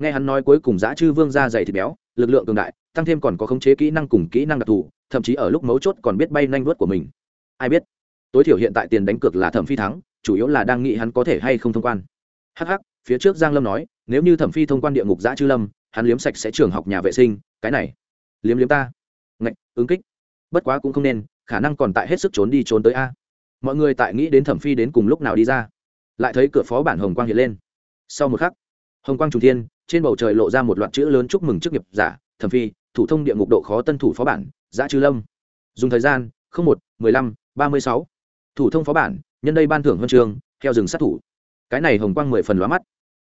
nghe hắn nói cuối cùng giã chư vương ra dày thịt béo, lực lượng cường đại, tăng thêm còn có khống chế kỹ năng cùng kỹ năng đặc thù, thậm chí ở lúc mấu chốt còn biết bay nhanh vớt của mình. Ai biết? Tối thiểu hiện tại tiền đánh cược là thẩm phi thắng, chủ yếu là đang nghĩ hắn có thể hay không thông quan. Hh phía trước giang lâm nói, nếu như thẩm phi thông quan địa ngục giã chư lâm, hắn liếm sạch sẽ trường học nhà vệ sinh, cái này. Liếm liếm ta. Ngạch, ứng kích. Bất quá cũng không nên, khả năng còn tại hết sức trốn đi trốn tới a. Mọi người tại nghĩ đến thẩm phi đến cùng lúc nào đi ra. Lại thấy cửa phó bản hồng quang hiện lên. Sau một khắc hồng quang trung thiên, trên bầu trời lộ ra một loạt chữ lớn chúc mừng chức nghiệp giả, thẩm phi, thủ thông địa ngục độ khó tân thủ phó bản, giã chư lâm. Dùng thời gian một, mười lăm, ba mươi sáu. Thủ thông phó bản, nhân đây ban thưởng huân trường, theo rừng sát thủ. Cái này hồng quang mười phần lóa mắt.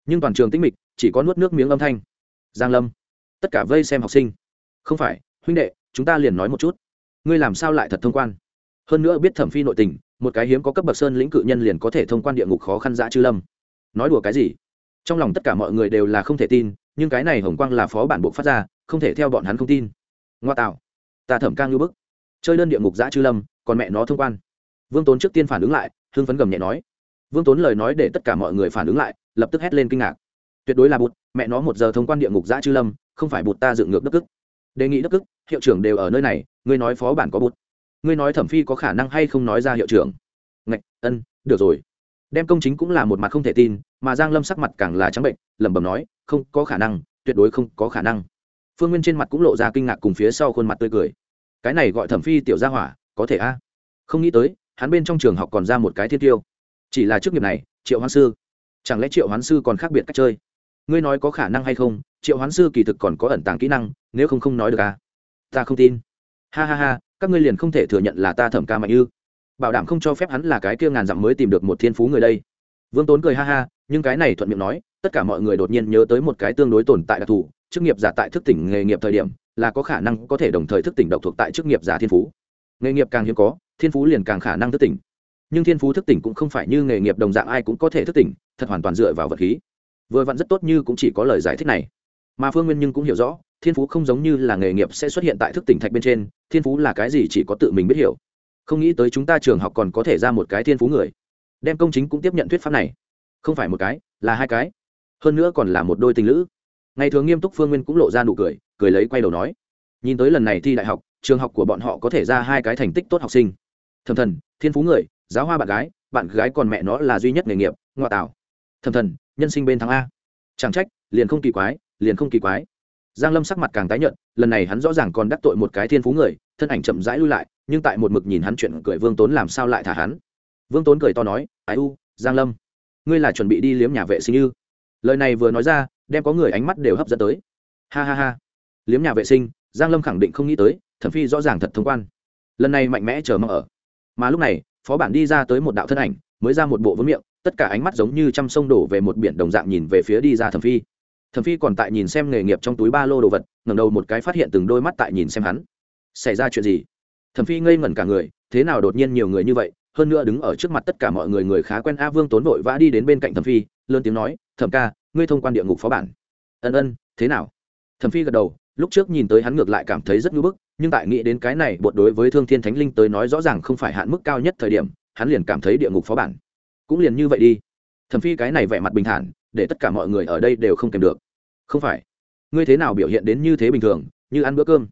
Nhưng toàn trường tĩnh mịch, chỉ có nuốt nước miếng âm thanh. Giang lâm, tất cả vây xem học sinh. Không phải, huynh đệ, chúng ta liền nói một chút. Ngươi làm sao lại thật thông quan? Hơn nữa biết thẩm phi nội tình, một cái hiếm có cấp bậc sơn lĩnh cự nhân liền có thể thông quan địa ngục khó khăn dã chư lâm. Nói đùa cái gì? Trong lòng tất cả mọi người đều là không thể tin, nhưng cái này hồng quang là phó bản bộ phát ra, không thể theo bọn hắn không tin. Ngoa tạo. Ta thẩm cang như bức. Chơi đơn địa ngục giã chư lâm, còn mẹ nó thông quan. Vương tốn trước tiên phản ứng lại hương phấn gầm nhẹ nói. Vương tốn lời nói để tất cả mọi người phản ứng lại, lập tức hét lên kinh ngạc. Tuyệt đối là bụt, mẹ nó một giờ thông quan địa ngục giã chư lâm, không phải bụt ta dựng ngược đức ức đề nghị đức ức hiệu trưởng đều ở nơi này, ngươi nói phó bản có bụt. Ngươi nói thẩm phi có khả năng hay không nói ra hiệu trưởng. Ngạch, ân, được rồi đem công chính cũng là một mặt không thể tin, mà giang lâm sắc mặt càng là trắng bệnh, lẩm bẩm nói, không, có khả năng, tuyệt đối không có khả năng. Phương nguyên trên mặt cũng lộ ra kinh ngạc cùng phía sau khuôn mặt tươi cười. Cái này gọi thẩm phi tiểu gia hỏa, có thể a? Không nghĩ tới, hắn bên trong trường học còn ra một cái thiên tiêu. Chỉ là chức nghiệp này, triệu hoán sư. Chẳng lẽ triệu hoán sư còn khác biệt cách chơi? Ngươi nói có khả năng hay không, triệu hoán sư kỳ thực còn có ẩn tàng kỹ năng, nếu không không nói được à ta không tin. Ha ha ha, các ngươi liền không thể thừa nhận là ta thẩm ca mạnh ư? Bảo đảm không cho phép hắn là cái kia ngàn dặm mới tìm được một thiên phú người đây. Vương tốn cười ha ha, nhưng cái này thuận miệng nói, tất cả mọi người đột nhiên nhớ tới một cái tương đối tồn tại đặc thù, chức nghiệp giả tại thức tỉnh nghề nghiệp thời điểm, là có khả năng có thể đồng thời thức tỉnh độc thuộc tại chức nghiệp giả thiên phú. Nghề nghiệp càng hiếm có, thiên phú liền càng khả năng thức tỉnh. Nhưng thiên phú thức tỉnh cũng không phải như nghề nghiệp đồng dạng ai cũng có thể thức tỉnh, thật hoàn toàn dựa vào vật khí. Vừa vặn rất tốt như cũng chỉ có lời giải thích này. Mà phương nguyên nhưng cũng hiểu rõ, thiên phú không giống như là nghề nghiệp sẽ xuất hiện tại thức tỉnh thạch bên trên, thiên phú là cái gì chỉ có tự mình biết hiểu không nghĩ tới chúng ta trường học còn có thể ra một cái thiên phú người. Đem công chính cũng tiếp nhận thuyết pháp này. Không phải một cái, là hai cái. Hơn nữa còn là một đôi tình lữ. Ngày thường nghiêm túc phương nguyên cũng lộ ra nụ cười cười lấy quay đầu nói. Nhìn tới lần này thi đại học, trường học của bọn họ có thể ra hai cái thành tích tốt học sinh. Thầm thần, thiên phú người, giáo hoa bạn gái bạn gái còn mẹ nó là duy nhất nghề nghiệp, ngoại tạo. Thầm thần, nhân sinh bên thắng a. Chẳng trách, liền không kỳ quái, liền không kỳ quái giang lâm sắc mặt càng tái nhợt, lần này hắn rõ ràng còn đắc tội một cái thiên phú người, thân ảnh chậm rãi lui lại, nhưng tại một mực nhìn hắn chuyện cười vương tốn làm sao lại thả hắn. Vương tốn cười to nói, ái u, giang lâm, ngươi là chuẩn bị đi liếm nhà vệ sinh ư? Lời này vừa nói ra, đem có người ánh mắt đều hấp dẫn tới. Ha ha ha, liếm nhà vệ sinh, giang lâm khẳng định không nghĩ tới, thẩm phi rõ ràng thật thông quan. Lần này mạnh mẽ chờ mong ở. Mà lúc này, phó bản đi ra tới một đạo thân ảnh, mới ra một bộ vốn miệng, tất cả ánh mắt giống như trăm sông đổ về một biển đồng dạng nhìn về phía đi ra thẩm phi thẩm phi còn tại nhìn xem nghề nghiệp trong túi ba lô đồ vật, ngẩng đầu một cái phát hiện từng đôi mắt tại nhìn xem hắn. Xảy ra chuyện gì? Thẩm phi ngây ngẩn cả người, thế nào đột nhiên nhiều người như vậy? Hơn nữa đứng ở trước mặt tất cả mọi người người khá quen a vương tốn vội vã đi đến bên cạnh thẩm phi, lớn tiếng nói, thẩm ca, ngươi thông quan địa ngục phó bản. Ân ân, thế nào? Thẩm phi gật đầu, lúc trước nhìn tới hắn ngược lại cảm thấy rất ngưỡng bức, nhưng tại nghĩ đến cái này, bột đối với thương thiên thánh linh tới nói rõ ràng không phải hạn mức cao nhất thời điểm, hắn liền cảm thấy địa ngục phó bản cũng liền như vậy đi. Thẩm phi cái này vẻ mặt bình thản, để tất cả mọi người ở đây đều không kèm được không phải. Ngươi thế nào biểu hiện đến như thế bình thường, như ăn bữa cơm?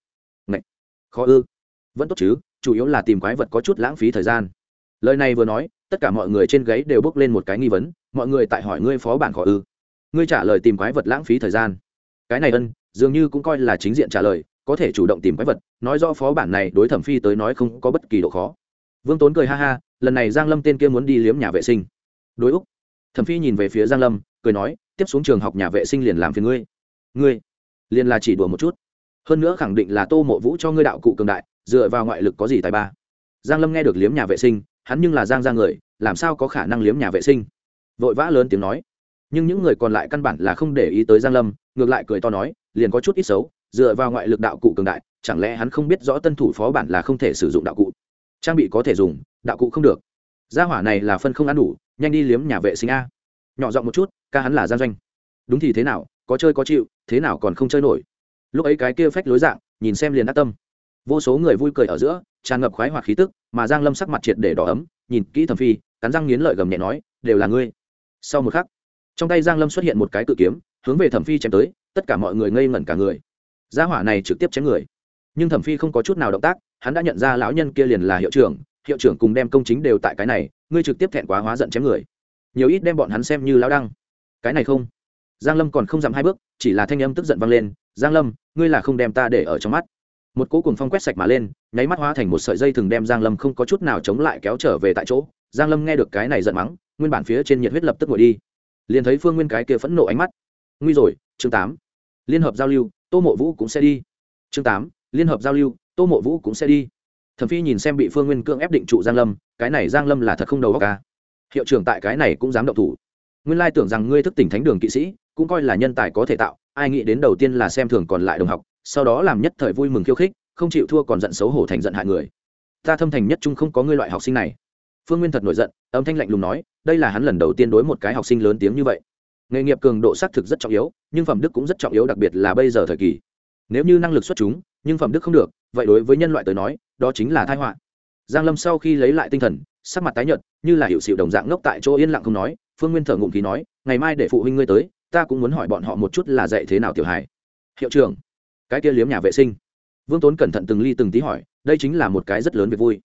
Ngậy! khó ư. Vẫn tốt chứ, chủ yếu là tìm quái vật có chút lãng phí thời gian. Lời này vừa nói, tất cả mọi người trên gáy đều bước lên một cái nghi vấn, mọi người tại hỏi ngươi phó bản khó ư. Ngươi trả lời tìm quái vật lãng phí thời gian. Cái này ân, dường như cũng coi là chính diện trả lời, có thể chủ động tìm quái vật, nói do phó bản này đối thẩm phi tới nói không có bất kỳ độ khó. Vương tốn cười ha ha, lần này giang lâm tên kia muốn đi liếm nhà vệ sinh. Đối úc. Thẩm phi nhìn về phía giang lâm, cười nói tiếp xuống trường học nhà vệ sinh liền làm phiền ngươi. Ngươi, liền là chỉ đùa một chút. Hơn nữa khẳng định là tô mộ vũ cho ngươi đạo cụ cường đại, dựa vào ngoại lực có gì tài ba. Giang lâm nghe được liếm nhà vệ sinh, hắn nhưng là giang ra người, làm sao có khả năng liếm nhà vệ sinh? Vội vã lớn tiếng nói. Nhưng những người còn lại căn bản là không để ý tới giang lâm, ngược lại cười to nói, liền có chút ít xấu, dựa vào ngoại lực đạo cụ cường đại, chẳng lẽ hắn không biết rõ tân thủ phó bản là không thể sử dụng đạo cụ? Trang bị có thể dùng, đạo cụ không được. Gia hỏa này là phân không ăn đủ, nhanh đi liếm nhà vệ sinh a nhỏ giọng một chút, ca hắn là giang doanh. Đúng thì thế nào, có chơi có chịu, thế nào còn không chơi nổi. Lúc ấy cái kia phách lối dạng, nhìn xem liền đắc tâm. Vô số người vui cười ở giữa, tràn ngập khoái hoặc khí tức, mà giang lâm sắc mặt triệt để đỏ ấm, nhìn kỹ thẩm phi, cắn răng nghiến lợi gầm nhẹ nói, đều là ngươi. Sau một khắc, trong tay giang lâm xuất hiện một cái cự kiếm, hướng về thẩm phi chém tới, tất cả mọi người ngây ngẩn cả người. Gia hỏa này trực tiếp chém người. Nhưng thẩm phi không có chút nào động tác, hắn đã nhận ra lão nhân kia liền là hiệu trưởng hiệu trưởng cùng đem công chính đều tại cái này, ngươi trực tiếp thẹn quá hóa giận chém người nhiều ít đem bọn hắn xem như lão đăng. Cái này không? Giang lâm còn không dám hai bước, chỉ là thanh âm tức giận vang lên, giang lâm, ngươi là không đem ta để ở trong mắt. Một cỗ cùng phong quét sạch mà lên, nháy mắt hóa thành một sợi dây thừng đem giang lâm không có chút nào chống lại kéo trở về tại chỗ. Giang lâm nghe được cái này giận mắng, nguyên bản phía trên nhiệt huyết lập tức ngồi đi. Liền thấy phương nguyên cái kia phẫn nộ ánh mắt. Nguy rồi, chương tám, liên hợp giao lưu, tô mộ vũ cũng sẽ đi. Chương tám, liên hợp giao lưu, tô mộ vũ cũng sẽ đi. Thẩm phi nhìn xem bị phương nguyên cưỡng ép định trụ giang lâm, cái này giang lâm là thật không đầu óc ca hiệu trưởng tại cái này cũng dám động thủ. Nguyên lai tưởng rằng ngươi thức tỉnh thánh đường kỵ sĩ, cũng coi là nhân tài có thể tạo, ai nghĩ đến đầu tiên là xem thường còn lại đồng học, sau đó làm nhất thời vui mừng khiêu khích, không chịu thua còn giận xấu hổ thành giận hại người. Ta thâm thành nhất trung không có ngươi loại học sinh này. Phương nguyên thật nổi giận, âm thanh lạnh lùng nói, đây là hắn lần đầu tiên đối một cái học sinh lớn tiếng như vậy. Nghề nghiệp cường độ xác thực rất trọng yếu, nhưng phẩm đức cũng rất trọng yếu đặc biệt là bây giờ thời kỳ. Nếu như năng lực xuất chúng, nhưng phẩm đức không được, vậy đối với nhân loại tới nói, đó chính là thái họa. Giang lâm sau khi lấy lại tinh thần, sắc mặt tái nhợt như là hiệu xịu đồng dạng ngốc tại chỗ yên lặng không nói, phương nguyên thở ngụm khí nói, ngày mai để phụ huynh ngươi tới, ta cũng muốn hỏi bọn họ một chút là dạy thế nào tiểu hài. Hiệu trưởng, cái kia liếm nhà vệ sinh. Vương tốn cẩn thận từng ly từng tí hỏi, đây chính là một cái rất lớn việc vui.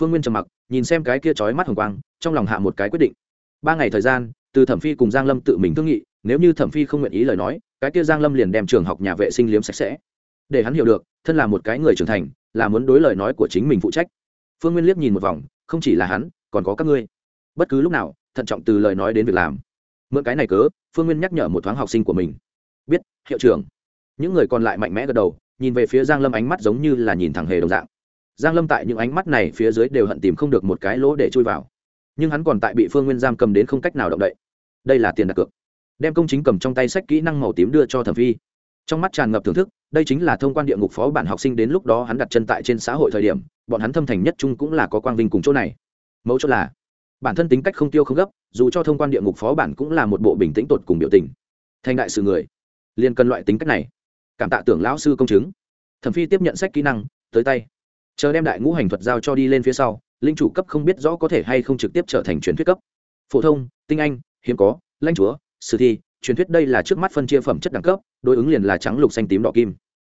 Phương nguyên trầm mặc, nhìn xem cái kia trói mắt hồng quang, trong lòng hạ một cái quyết định. Ba ngày thời gian, từ thẩm phi cùng giang lâm tự mình thương nghị, nếu như thẩm phi không nguyện ý lời nói, cái kia giang lâm liền đem trường học nhà vệ sinh liếm sạch sẽ. Để hắn hiểu được, thân là một cái người trưởng thành, là muốn đối lời nói của chính mình phụ trách. Phương nguyên liếc nhìn một vòng, không chỉ là hắn còn có các ngươi. Bất cứ lúc nào, thận trọng từ lời nói đến việc làm. Mượn cái này cớ, phương nguyên nhắc nhở một thoáng học sinh của mình. Biết, hiệu trưởng. Những người còn lại mạnh mẽ gật đầu, nhìn về phía giang lâm ánh mắt giống như là nhìn thẳng hề đồng dạng. Giang lâm tại những ánh mắt này phía dưới đều hận tìm không được một cái lỗ để chui vào. Nhưng hắn còn tại bị phương nguyên giam cầm đến không cách nào động đậy. Đây là tiền đặt cược. Đem công chính cầm trong tay sách kỹ năng màu tím đưa cho thẩm phi. Trong mắt tràn ngập thưởng thức, đây chính là thông quan địa ngục phó bản học sinh đến lúc đó hắn đặt chân tại trên xã hội thời điểm, bọn hắn thâm thành nhất chung cũng là có quang vinh cùng chỗ này mẫu chốt là bản thân tính cách không tiêu không gấp, dù cho thông quan địa ngục phó bản cũng là một bộ bình tĩnh tột cùng biểu tình. Thành đại sự người, liền cần loại tính cách này. Cảm tạ tưởng lão sư công chứng. Thẩm phi tiếp nhận sách kỹ năng, tới tay. Chờ đem đại ngũ hành thuật giao cho đi lên phía sau, linh chủ cấp không biết rõ có thể hay không trực tiếp trở thành truyền thuyết cấp. Phổ thông, tinh anh, hiếm có, lãnh chúa, sử thi, truyền thuyết đây là trước mắt phân chia phẩm chất đẳng cấp, đối ứng liền là trắng lục xanh tím đỏ kim.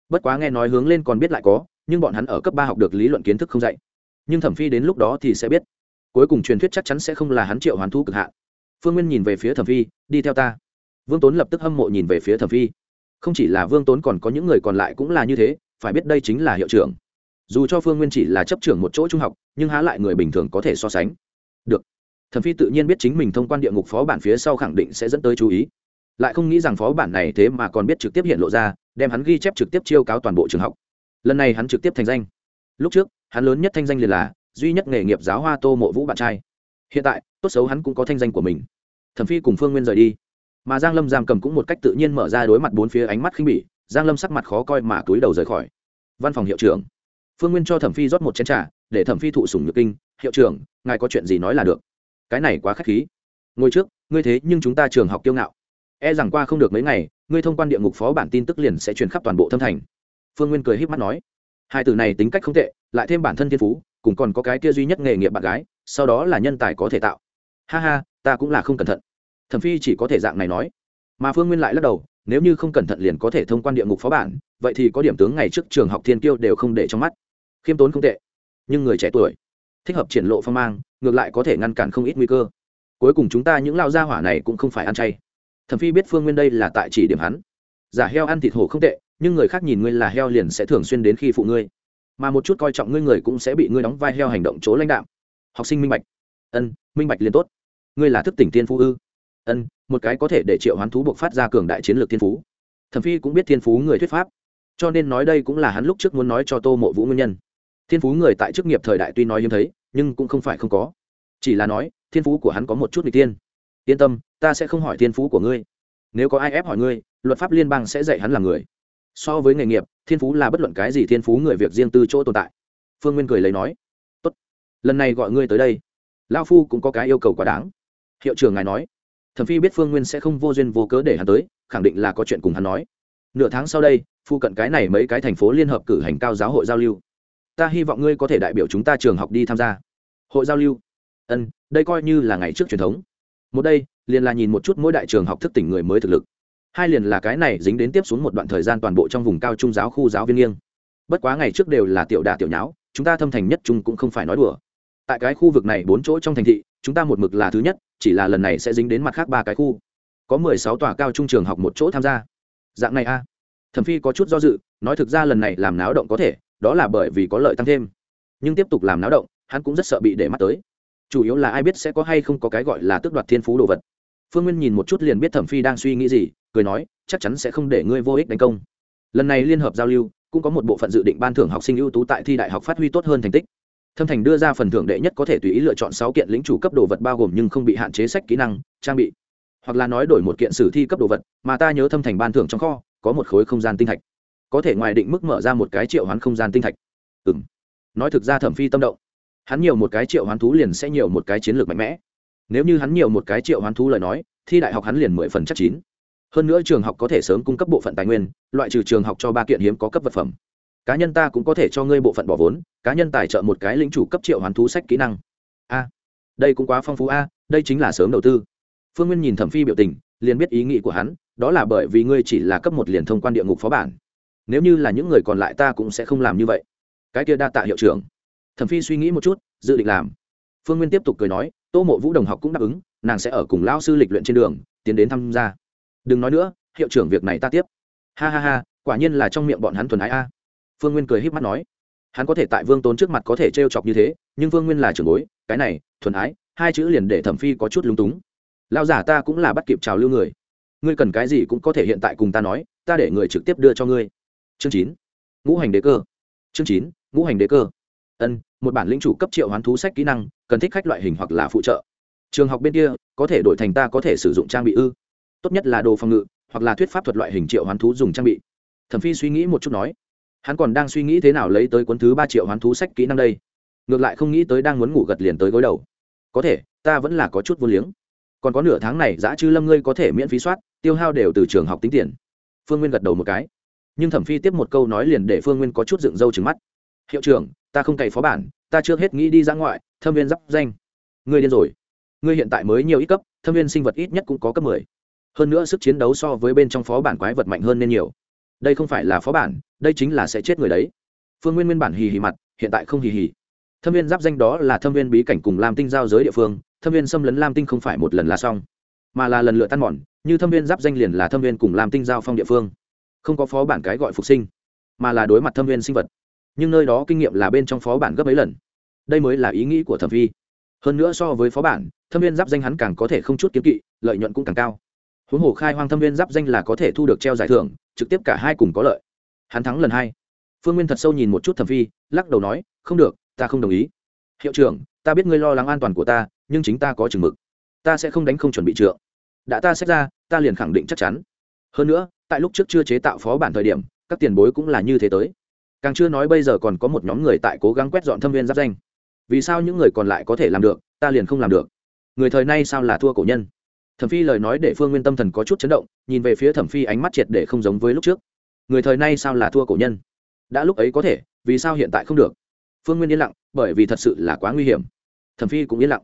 Bất quá nghe nói hướng lên còn biết lại có, nhưng bọn hắn ở cấp ba học được lý luận kiến thức không dạy. Nhưng thẩm phi đến lúc đó thì sẽ biết cuối cùng truyền thuyết chắc chắn sẽ không là hắn triệu hoàn thu cực hạn. Phương nguyên nhìn về phía thẩm phi, đi theo ta. Vương tốn lập tức hâm mộ nhìn về phía thẩm phi. Không chỉ là vương tốn còn có những người còn lại cũng là như thế, phải biết đây chính là hiệu trưởng. Dù cho phương nguyên chỉ là chấp trưởng một chỗ trung học, nhưng há lại người bình thường có thể so sánh. Được. Thẩm phi tự nhiên biết chính mình thông quan địa ngục phó bản phía sau khẳng định sẽ dẫn tới chú ý. Lại không nghĩ rằng phó bản này thế mà còn biết trực tiếp hiện lộ ra, đem hắn ghi chép trực tiếp chiêu cáo toàn bộ trường học. Lần này hắn trực tiếp thành danh. Lúc trước, hắn lớn nhất thanh danh liền là duy nhất nghề nghiệp giáo hoa tô mộ vũ bạn trai. Hiện tại, tốt xấu hắn cũng có thanh danh của mình. Thẩm phi cùng phương nguyên rời đi. Mà giang lâm giam cầm cũng một cách tự nhiên mở ra đối mặt bốn phía ánh mắt khinh bỉ, giang lâm sắc mặt khó coi mà túi đầu rời khỏi. Văn phòng hiệu trưởng. Phương nguyên cho thẩm phi rót một chén trà, để thẩm phi thụ sủng nhược kinh. Hiệu trưởng, ngài có chuyện gì nói là được. Cái này quá khách khí. Ngồi trước, ngươi thế nhưng chúng ta trường học kiêu ngạo. E rằng qua không được mấy ngày, ngươi thông quan địa ngục phó bản tin tức liền sẽ truyền khắp toàn bộ thâm thành. Phương nguyên cười h í p mắt nói. Hai từ này tính cách không tệ, lại thêm bản thân thiên phú cùng còn có cái kia duy nhất nghề nghiệp bạn gái, sau đó là nhân tài có thể tạo. Ha ha, ta cũng là không cẩn thận. Thẩm phi chỉ có thể dạng này nói. Mà phương nguyên lại lắc đầu, nếu như không cẩn thận liền có thể thông quan địa ngục phó bản, vậy thì có điểm tướng ngày trước trường học thiên kiêu đều không để trong mắt. Khiêm tốn không tệ. Nhưng người trẻ tuổi, thích hợp triển lộ phong mang, ngược lại có thể ngăn cản không ít nguy cơ. Cuối cùng chúng ta những lao gia hỏa này cũng không phải ăn chay. Thẩm phi biết phương nguyên đây là tại chỉ điểm hắn. Giả heo ăn thịt hổ không tệ, nhưng người khác nhìn ngươi là heo liền sẽ thường xuyên đến khi phụ ngươi mà một chút coi trọng ngươi người cũng sẽ bị ngươi đóng vai heo hành động chỗ lãnh đạo học sinh minh bạch. Ân, minh bạch liền tốt. Ngươi là thức tỉnh tiên phú ư? Ân, một cái có thể để triệu hoán thú buộc phát ra cường đại chiến lược thiên phú. Thẩm phi cũng biết thiên phú người thuyết pháp, cho nên nói đây cũng là hắn lúc trước muốn nói cho tô mộ vũ nguyên nhân. Thiên phú người tại chức nghiệp thời đại tuy nói hiếm thấy, nhưng cũng không phải không có. Chỉ là nói, thiên phú của hắn có một chút n tiên. Yên tâm, ta sẽ không hỏi thiên phú của ngươi. Nếu có ai ép hỏi ngươi, luật pháp liên bang sẽ dạy hắn là người so với nghề nghiệp, thiên phú là bất luận cái gì thiên phú người việc riêng tư chỗ tồn tại. Phương nguyên cười lấy nói, tốt, lần này gọi ngươi tới đây lao phu cũng có cái yêu cầu quá đáng. Hiệu trưởng ngài nói, thẩm phi biết phương nguyên sẽ không vô duyên vô cớ để hắn tới, khẳng định là có chuyện cùng hắn nói. Nửa tháng sau đây phụ cận cái này mấy cái thành phố liên hợp cử hành cao giáo hội giao lưu. Ta hy vọng ngươi có thể đại biểu chúng ta trường học đi tham gia. Hội giao lưu? Ân, đây coi như là ngày trước truyền thống. Một đây, liền là nhìn một chút mỗi đại trường học thức tỉnh người mới thực lực hai liền là cái này dính đến tiếp xuống một đoạn thời gian toàn bộ trong vùng cao trung giáo khu giáo viên nghiêng. Bất quá ngày trước đều là tiểu đà tiểu nháo, chúng ta thâm thành nhất trung cũng không phải nói đùa. Tại cái khu vực này bốn chỗ trong thành thị, chúng ta một mực là thứ nhất, chỉ là lần này sẽ dính đến mặt khác ba cái khu. Có mười sáu tòa cao trung trường học một chỗ tham gia. Dạng này a. Thẩm phi có chút do dự, nói thực ra lần này làm náo động có thể, đó là bởi vì có lợi tăng thêm. Nhưng tiếp tục làm náo động, hắn cũng rất sợ bị để mắt tới. Chủ yếu là ai biết sẽ có hay không có cái gọi là tước đoạt thiên phú đồ vật. Phương nguyên nhìn một chút liền biết thẩm phi đang suy nghĩ gì cười nói, chắc chắn sẽ không để ngươi vô ích đánh công. Lần này liên hợp giao lưu, cũng có một bộ phận dự định ban thưởng học sinh ưu tú tại thi đại học phát huy tốt hơn thành tích. Thâm thành đưa ra phần thưởng đệ nhất có thể tùy ý lựa chọn sáu kiện lĩnh chủ cấp đồ vật bao gồm nhưng không bị hạn chế sách kỹ năng, trang bị, hoặc là nói đổi một kiện sử thi cấp đồ vật, mà ta nhớ thâm thành ban thưởng trong kho, có một khối không gian tinh thạch. Có thể ngoài định mức mở ra một cái triệu hoán không gian tinh thạch. Ừ m nói thực ra thẩm phi tâm động. Hắn nhiều một cái triệu hoán thú liền sẽ nhiều một cái chiến lược mạnh mẽ. Nếu như hắn nhiều một cái triệu hoán thú lời nói, thi đại học hắn liền mười phần chắc chín hơn nữa trường học có thể sớm cung cấp bộ phận tài nguyên, loại trừ trường học cho ba kiện hiếm có cấp vật phẩm. Cá nhân ta cũng có thể cho ngươi bộ phận bỏ vốn, cá nhân tài trợ một cái lĩnh chủ cấp triệu hoán thú sách kỹ năng. A, đây cũng quá phong phú a, đây chính là sớm đầu tư. Phương nguyên nhìn thẩm phi biểu tình, liền biết ý nghĩ của hắn, đó là bởi vì ngươi chỉ là cấp một liền thông quan địa ngục phó bản. Nếu như là những người còn lại ta cũng sẽ không làm như vậy. Cái kia đa tạ hiệu trưởng. Thẩm phi suy nghĩ một chút, dự định làm. Phương nguyên tiếp tục cười nói, tô mộ vũ đồng học cũng đáp ứng, nàng sẽ ở cùng lao sư lịch luyện trên đường, tiến đến tham gia đừng nói nữa, hiệu trưởng việc này ta tiếp. Ha ha ha, quả nhiên là trong miệng bọn hắn thuần ái a. Phương nguyên cười h í p mắt nói. Hắn có thể tại vương tốn trước mặt có thể t r e o chọc như thế, nhưng vương nguyên là trưởng bối, cái này, thuần ái, hai chữ liền để thẩm phi có chút lúng túng. Lao giả ta cũng là bắt kịp trào lưu người. Ngươi cần cái gì cũng có thể hiện tại cùng ta nói, ta để người trực tiếp đưa cho ngươi. Chương chín. Ngũ hành đế cơ. Chương chín, ngũ hành đế cơ. Ân, một bản lĩnh chủ cấp triệu hoán thú sách kỹ năng, cần thích khách loại hình hoặc là phụ trợ. Trường học bên kia, có thể đổi thành ta có thể sử dụng trang bị ư? Tốt nhất là đồ phòng ngự, hoặc là thuyết pháp thuật loại hình triệu hoán thú dùng trang bị. Thẩm phi suy nghĩ một chút nói, hắn còn đang suy nghĩ thế nào lấy tới cuốn thứ ba triệu hoán thú sách kỹ năng đây. Ngược lại không nghĩ tới đang muốn ngủ gật liền tới gối đầu. Có thể, ta vẫn là có chút vô liếng. Còn có nửa tháng này, giã chư lâm ngươi có thể miễn phí soát, tiêu hao đều từ trường học tính tiền. Phương nguyên gật đầu một cái. Nhưng thẩm phi tiếp một câu nói liền để phương nguyên có chút dựng râu trứng mắt. Hiệu trưởng, ta không cày phó bản, ta trước hết nghĩ đi ra ngoại, thâm viên d danh. Ngươi điên rồi. Ngươi hiện tại mới nhiều ít cấp, thâm viên sinh vật ít nhất cũng có cấp mười hơn nữa sức chiến đấu so với bên trong phó bản quái vật mạnh hơn nên nhiều. Đây không phải là phó bản, đây chính là sẽ chết người đấy. Phương nguyên nguyên bản hì hì mặt, hiện tại không hì hì. Thâm viên giáp danh đó là thâm viên bí cảnh cùng lam tinh giao giới địa phương, thâm viên xâm lấn lam tinh không phải một lần là xong, mà là lần lựa tan mòn, như thâm viên giáp danh liền là thâm viên cùng lam tinh giao phong địa phương. Không có phó bản cái gọi phục sinh, mà là đối mặt thâm viên sinh vật. Nhưng nơi đó kinh nghiệm là bên trong phó bản gấp mấy lần. Đây mới là ý nghĩ của thẩm vi hơn nữa so với phó bản, thâm viên giáp danh hắn càng có thể không chút kiếm kỵ, lợi nhuận cũng càng cao huống hồ khai hoang thâm viên giáp danh là có thể thu được treo giải thưởng, trực tiếp cả hai cùng có lợi. Hắn thắng lần hai. Phương nguyên thật sâu nhìn một chút thẩm phi, lắc đầu nói, không được, ta không đồng ý. Hiệu trưởng, ta biết ngươi lo lắng an toàn của ta, nhưng chính ta có chừng mực. Ta sẽ không đánh không chuẩn bị trượng. Đã ta xét ra, ta liền khẳng định chắc chắn. Hơn nữa, tại lúc trước chưa chế tạo phó bản thời điểm, các tiền bối cũng là như thế tới. Càng chưa nói bây giờ còn có một nhóm người tại cố gắng quét dọn thâm viên giáp danh. Vì sao những người còn lại có thể làm được, ta liền không làm được. Người thời nay sao là thua cổ nhân? Thẩm phi lời nói để phương nguyên tâm thần có chút chấn động, nhìn về phía thẩm phi ánh mắt triệt để không giống với lúc trước. Người thời nay sao là thua cổ nhân? Đã lúc ấy có thể, vì sao hiện tại không được? Phương nguyên yên lặng, bởi vì thật sự là quá nguy hiểm. Thẩm phi cũng yên lặng.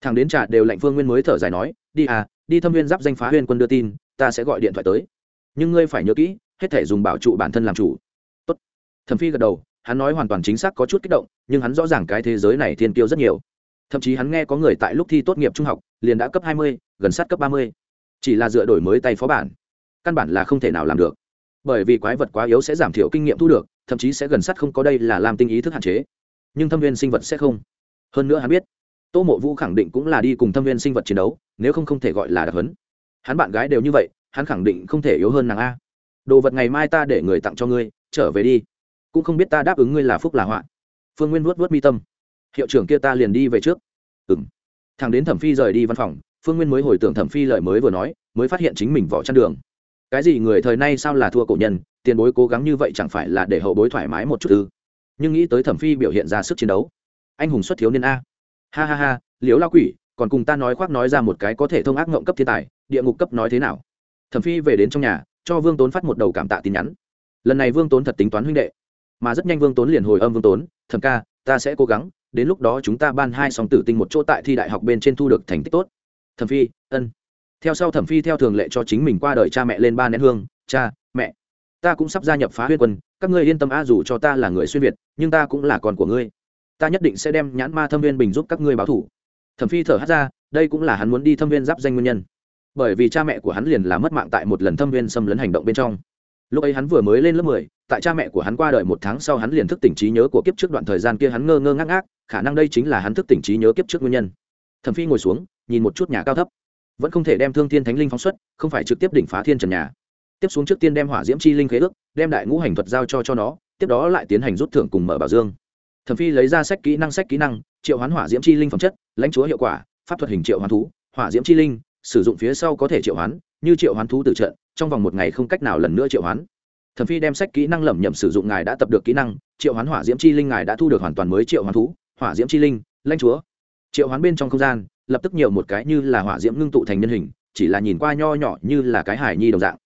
Thằng đến trà đều lạnh, phương nguyên mới thở dài nói, đi à đi thâm viên giáp danh phá huyên quân đưa tin, ta sẽ gọi điện thoại tới. Nhưng ngươi phải nhớ kỹ, hết thể dùng bảo trụ bản thân làm chủ. Tốt. thẩm phi gật đầu, hắn nói hoàn toàn chính xác có chút kích động, nhưng hắn rõ ràng cái thế giới này thiên kiêu rất nhiều. Thậm chí hắn nghe có người tại lúc thi tốt nghiệp trung học, liền đã cấp hai mươi gần sát cấp ba mươi. Chỉ là dựa đổi mới tay phó bản. Căn bản là không thể nào làm được. Bởi vì quái vật quá yếu sẽ giảm thiểu kinh nghiệm thu được, thậm chí sẽ gần sát không có đây là làm tinh ý thức hạn chế. Nhưng thâm viên sinh vật sẽ không. Hơn nữa hắn biết, tô mộ vũ khẳng định cũng là đi cùng thâm viên sinh vật chiến đấu, nếu không không thể gọi là đặc hấn hắn bạn gái đều như vậy, hắn khẳng định không thể yếu hơn nàng a. Đồ vật ngày mai ta để người tặng cho ngươi, trở về đi. Cũng không biết ta đáp ứng ngươi là phúc là họa. Phương nguyên vuốt vuốt mi tâm. Hiệu trưởng kia ta liền đi về trước. Ừ m thằng đến thẩm phi rời đi văn phòng phương nguyên mới hồi tưởng thẩm phi lời mới vừa nói, mới phát hiện chính mình vỏ chăn đường. Cái gì người thời nay sao là thua cổ nhân, tiền bối cố gắng như vậy chẳng phải là để hậu bối thoải mái một chút ư? Nhưng nghĩ tới thẩm phi biểu hiện ra sức chiến đấu. Anh hùng xuất thiếu niên a. Ha ha ha liếu la quỷ, còn cùng ta nói khoác nói ra một cái có thể thông ác ngộng cấp thiên tài, địa ngục cấp nói thế nào? Thẩm phi về đến trong nhà, cho vương tốn phát một đầu cảm tạ tin nhắn. Lần này vương tốn thật tính toán huynh đệ. Mà rất nhanh vương tốn liền hồi âm vương tốn, thẩm ca, ta sẽ cố gắng, đến lúc đó chúng ta ban hai song tử tinh một chỗ tại thi đại học bên trên thu được thành tích tốt thẩm phi, ân. Theo sau thẩm phi theo thường lệ cho chính mình qua đời cha mẹ lên ba nén hương, cha, mẹ. Ta cũng sắp gia nhập phá huyết quân, các ngươi yên tâm a dù cho ta là người xuyên việt, nhưng ta cũng là con của ngươi. Ta nhất định sẽ đem nhãn ma thâm viên bình giúp các ngươi báo thủ. Thẩm phi thở hát ra, đây cũng là hắn muốn đi thâm viên giáp danh nguyên nhân. Bởi vì cha mẹ của hắn liền là mất mạng tại một lần thâm viên xâm lấn hành động bên trong. Lúc ấy hắn vừa mới lên lớp mười, tại cha mẹ của hắn qua đời một tháng sau hắn liền thức tỉnh trí nhớ của kiếp trước đoạn thời gian kia hắn ngơ ngơ ngác ngác, khả năng đây chính là hắn thức tỉnh trí nhớ kiếp trước nguyên nhân. Thẩm phi ngồi xuống nhìn một chút nhà cao thấp. Vẫn không thể đem thương thiên thánh linh phóng xuất, không phải trực tiếp đỉnh phá thiên trần nhà. Tiếp xuống trước tiên đem hỏa diễm chi linh khế ước, đem đại ngũ hành thuật giao cho cho nó, tiếp đó lại tiến hành rút thưởng cùng mở bảo dương. Thẩm phi lấy ra sách kỹ năng, sách kỹ năng, triệu hoán hỏa diễm chi linh phẩm chất, lãnh chúa hiệu quả, pháp thuật hình triệu hoán thú, hỏa diễm chi linh, sử dụng phía sau có thể triệu hoán, như triệu hoán thú từ trận, trong vòng một ngày không cách nào lần nữa triệu hoán. Thẩm phi đem sách kỹ năng lẩm nhẩm sử dụng, ngài đã tập được kỹ năng, triệu hoán hỏa diễm chi linh ngài đã thu được hoàn toàn mới triệu hoán thú, hỏa diễm chi linh, lãnh chúa. Triệu hoán bên trong không gian lập tức nhiều một cái như là hỏa diễm ngưng tụ thành nhân hình chỉ là nhìn qua nho nhỏ như là cái hải nhi đồng dạng.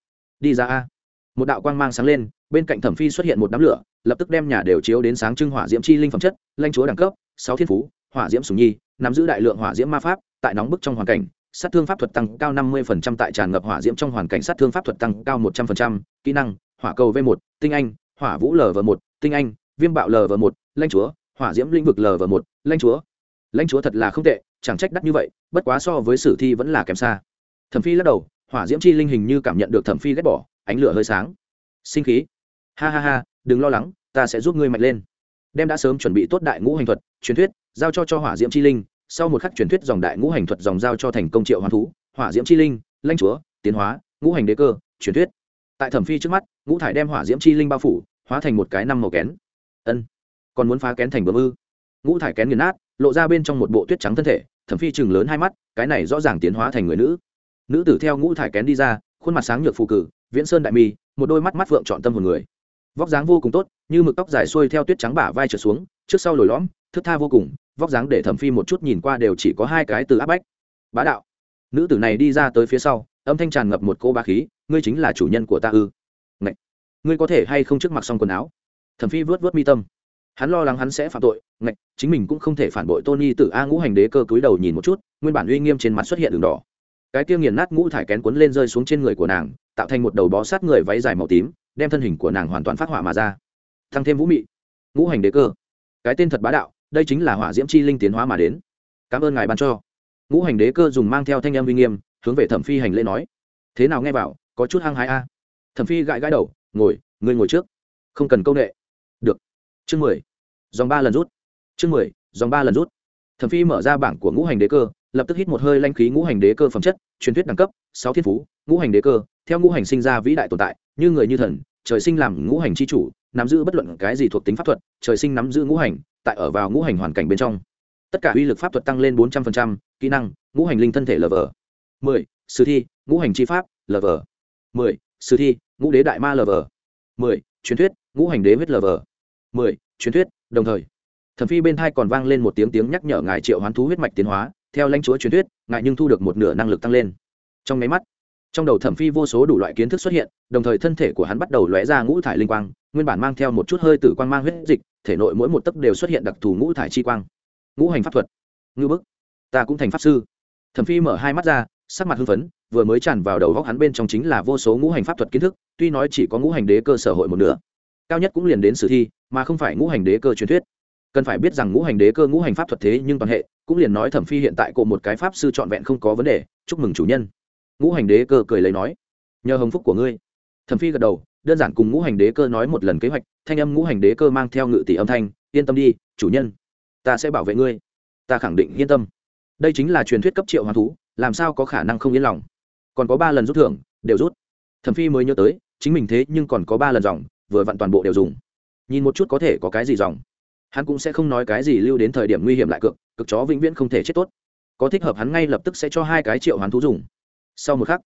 Đi ra a. Một đạo quang mang sáng lên bên cạnh thẩm phi xuất hiện một đám lửa lập tức đem nhà đều chiếu đến sáng trưng hỏa diễm chi linh phẩm chất lãnh chúa đẳng cấp sáu thiên phú hỏa diễm sùng nhi nắm giữ đại lượng hỏa diễm ma pháp tại nóng bức trong hoàn cảnh sát thương pháp thuật tăng cao 50% tại tràn ngập hỏa diễm trong hoàn cảnh sát thương pháp thuật tăng cao 100%, kỹ năng hỏa cầu v 1 tinh anh hỏa vũ lv 1 tinh anh viêm bạo lv 1 lãnh chúa hỏa diễm lĩnh vực lv 1 lãnh chúa. Lãnh chúa thật là không tệ chẳng trách đắt như vậy, bất quá so với sử thi vẫn là kém xa. Thẩm phi lắc đầu, hỏa diễm chi linh hình như cảm nhận được thẩm phi ghét bỏ, ánh lửa hơi sáng. Sinh khí. Ha ha ha, đừng lo lắng, ta sẽ giúp ngươi mạnh lên. Đem đã sớm chuẩn bị tốt đại ngũ hành thuật, truyền thuyết, giao cho cho hỏa diễm chi linh, sau một khắc truyền thuyết dòng đại ngũ hành thuật dòng giao cho thành công triệu hoàn thú, hỏa diễm chi linh lanh chúa, tiến hóa, ngũ hành đế cơ, truyền thuyết. Tại thẩm phi trước mắt, ngũ thải đem hỏa diễm chi linh bao phủ, hóa thành một cái năm màu kén. Ân, còn muốn phá kén thành bướm ư? Ngũ thải kén nghiền nát, lộ ra bên trong một bộ tuyết trắng thân thể thẩm phi chừng lớn hai mắt, cái này rõ ràng tiến hóa thành người nữ. Nữ tử theo ngũ thải kén đi ra, khuôn mặt sáng nhược phù cử, viễn sơn đại mi, một đôi mắt mắt phượng chọn tâm hồn người. Vóc dáng vô cùng tốt, như mực tóc dài xuôi theo tuyết trắng bả vai trở xuống, trước sau lồi lõm thức tha vô cùng, vóc dáng để thẩm phi một chút nhìn qua đều chỉ có hai cái từ áp bách. Bá đạo. Nữ tử này đi ra tới phía sau, âm thanh tràn ngập một cô ba khí, ngươi chính là chủ nhân của ta ư? Ngậy! ngươi có thể hay không trước mặc xong quần áo? Thẩm phi vớt vớt mi tâm hắn lo lắng hắn sẽ phạm tội, ngạch, chính mình cũng không thể phản bội tony tử a ngũ hành đế cơ cúi đầu nhìn một chút, nguyên bản uy nghiêm trên mặt xuất hiện đường đỏ. Cái tiêu nghiền nát ngũ thải kén cuốn lên rơi xuống trên người của nàng, tạo thành một đầu bó sát người váy dài màu tím, đem thân hình của nàng hoàn toàn phát hỏa mà ra. Thăng thêm vũ mị. Ngũ hành đế cơ. Cái tên thật bá đạo, đây chính là hỏa diễm chi linh tiến hóa mà đến. Cảm ơn ngài ban cho. Ngũ hành đế cơ dùng mang theo thanh em uy nghiêm, hướng về thẩm phi hành lễ nói. Thế nào nghe vào có chút hăng hái a. Thẩm phi gãi gãi đầu, ngồi, ngươi ngồi trước. Không cần công nghệ chương mười. Dòng ba lần rút. Chương mười, dòng ba lần rút. Thẩm phi mở ra bảng của ngũ hành đế cơ, lập tức hít một hơi lanh khí ngũ hành đế cơ phẩm chất, truyền thuyết đẳng cấp, sáu thiên phú, ngũ hành đế cơ. Theo ngũ hành sinh ra vĩ đại tồn tại, như người như thần, trời sinh làm ngũ hành chi chủ, nắm giữ bất luận cái gì thuộc tính pháp thuật, trời sinh nắm giữ ngũ hành, tại ở vào ngũ hành hoàn cảnh bên trong. Tất cả uy lực pháp thuật tăng lên bốn trăm linh kỹ năng, ngũ hành linh thân thể lv mười, sử thi, ngũ hành chi pháp lv mười, sử thi, ngũ đế đại ma lv mười, truyền thuyết, ngũ hành đế huyết lv mười, truyền thuyết, đồng thời. Thẩm phi bên thai còn vang lên một tiếng tiếng nhắc nhở ngài triệu hoán thú huyết mạch tiến hóa, theo lãnh chúa truyền thuyết, ngài nhưng thu được một nửa năng lực tăng lên. Trong máy mắt, trong đầu thẩm phi vô số đủ loại kiến thức xuất hiện, đồng thời thân thể của hắn bắt đầu lóe ra ngũ thải linh quang, nguyên bản mang theo một chút hơi tử quang mang huyết dịch, thể nội mỗi một tấc đều xuất hiện đặc thù ngũ thải chi quang. Ngũ hành pháp thuật. Ngư bức. Ta cũng thành pháp sư. Thẩm phi mở hai mắt ra, sắc mặt hưng phấn, vừa mới tràn vào đầu góc hắn bên trong chính là vô số ngũ hành pháp thuật kiến thức, tuy nói chỉ có ngũ hành đế cơ sở hội một nửa cao nhất cũng liền đến sử thi, mà không phải ngũ hành đế cơ truyền thuyết. Cần phải biết rằng ngũ hành đế cơ ngũ hành pháp thuật thế nhưng toàn hệ, cũng liền nói thẩm phi hiện tại cộ một cái pháp sư trọn vẹn không có vấn đề, chúc mừng chủ nhân. Ngũ hành đế cơ cười lấy nói, nhờ hồng phúc của ngươi. Thẩm phi gật đầu, đơn giản cùng ngũ hành đế cơ nói một lần kế hoạch, thanh âm ngũ hành đế cơ mang theo ngự tỷ âm thanh, yên tâm đi, chủ nhân, ta sẽ bảo vệ ngươi, ta khẳng định yên tâm. Đây chính là truyền thuyết cấp triệu hoàn thú, làm sao có khả năng không yên lòng? Còn có ba lần rút thưởng, đều rút. Thẩm phi mới nhớ tới, chính mình thế nhưng còn có ba lần dòng vừa vặn toàn bộ đều dùng. Nhìn một chút có thể có cái gì dòng. Hắn cũng sẽ không nói cái gì lưu đến thời điểm nguy hiểm lại cực cực chó vĩnh viễn không thể chết tốt. Có thích hợp hắn ngay lập tức sẽ cho hai cái triệu hoán thú dùng. Sau một khắc,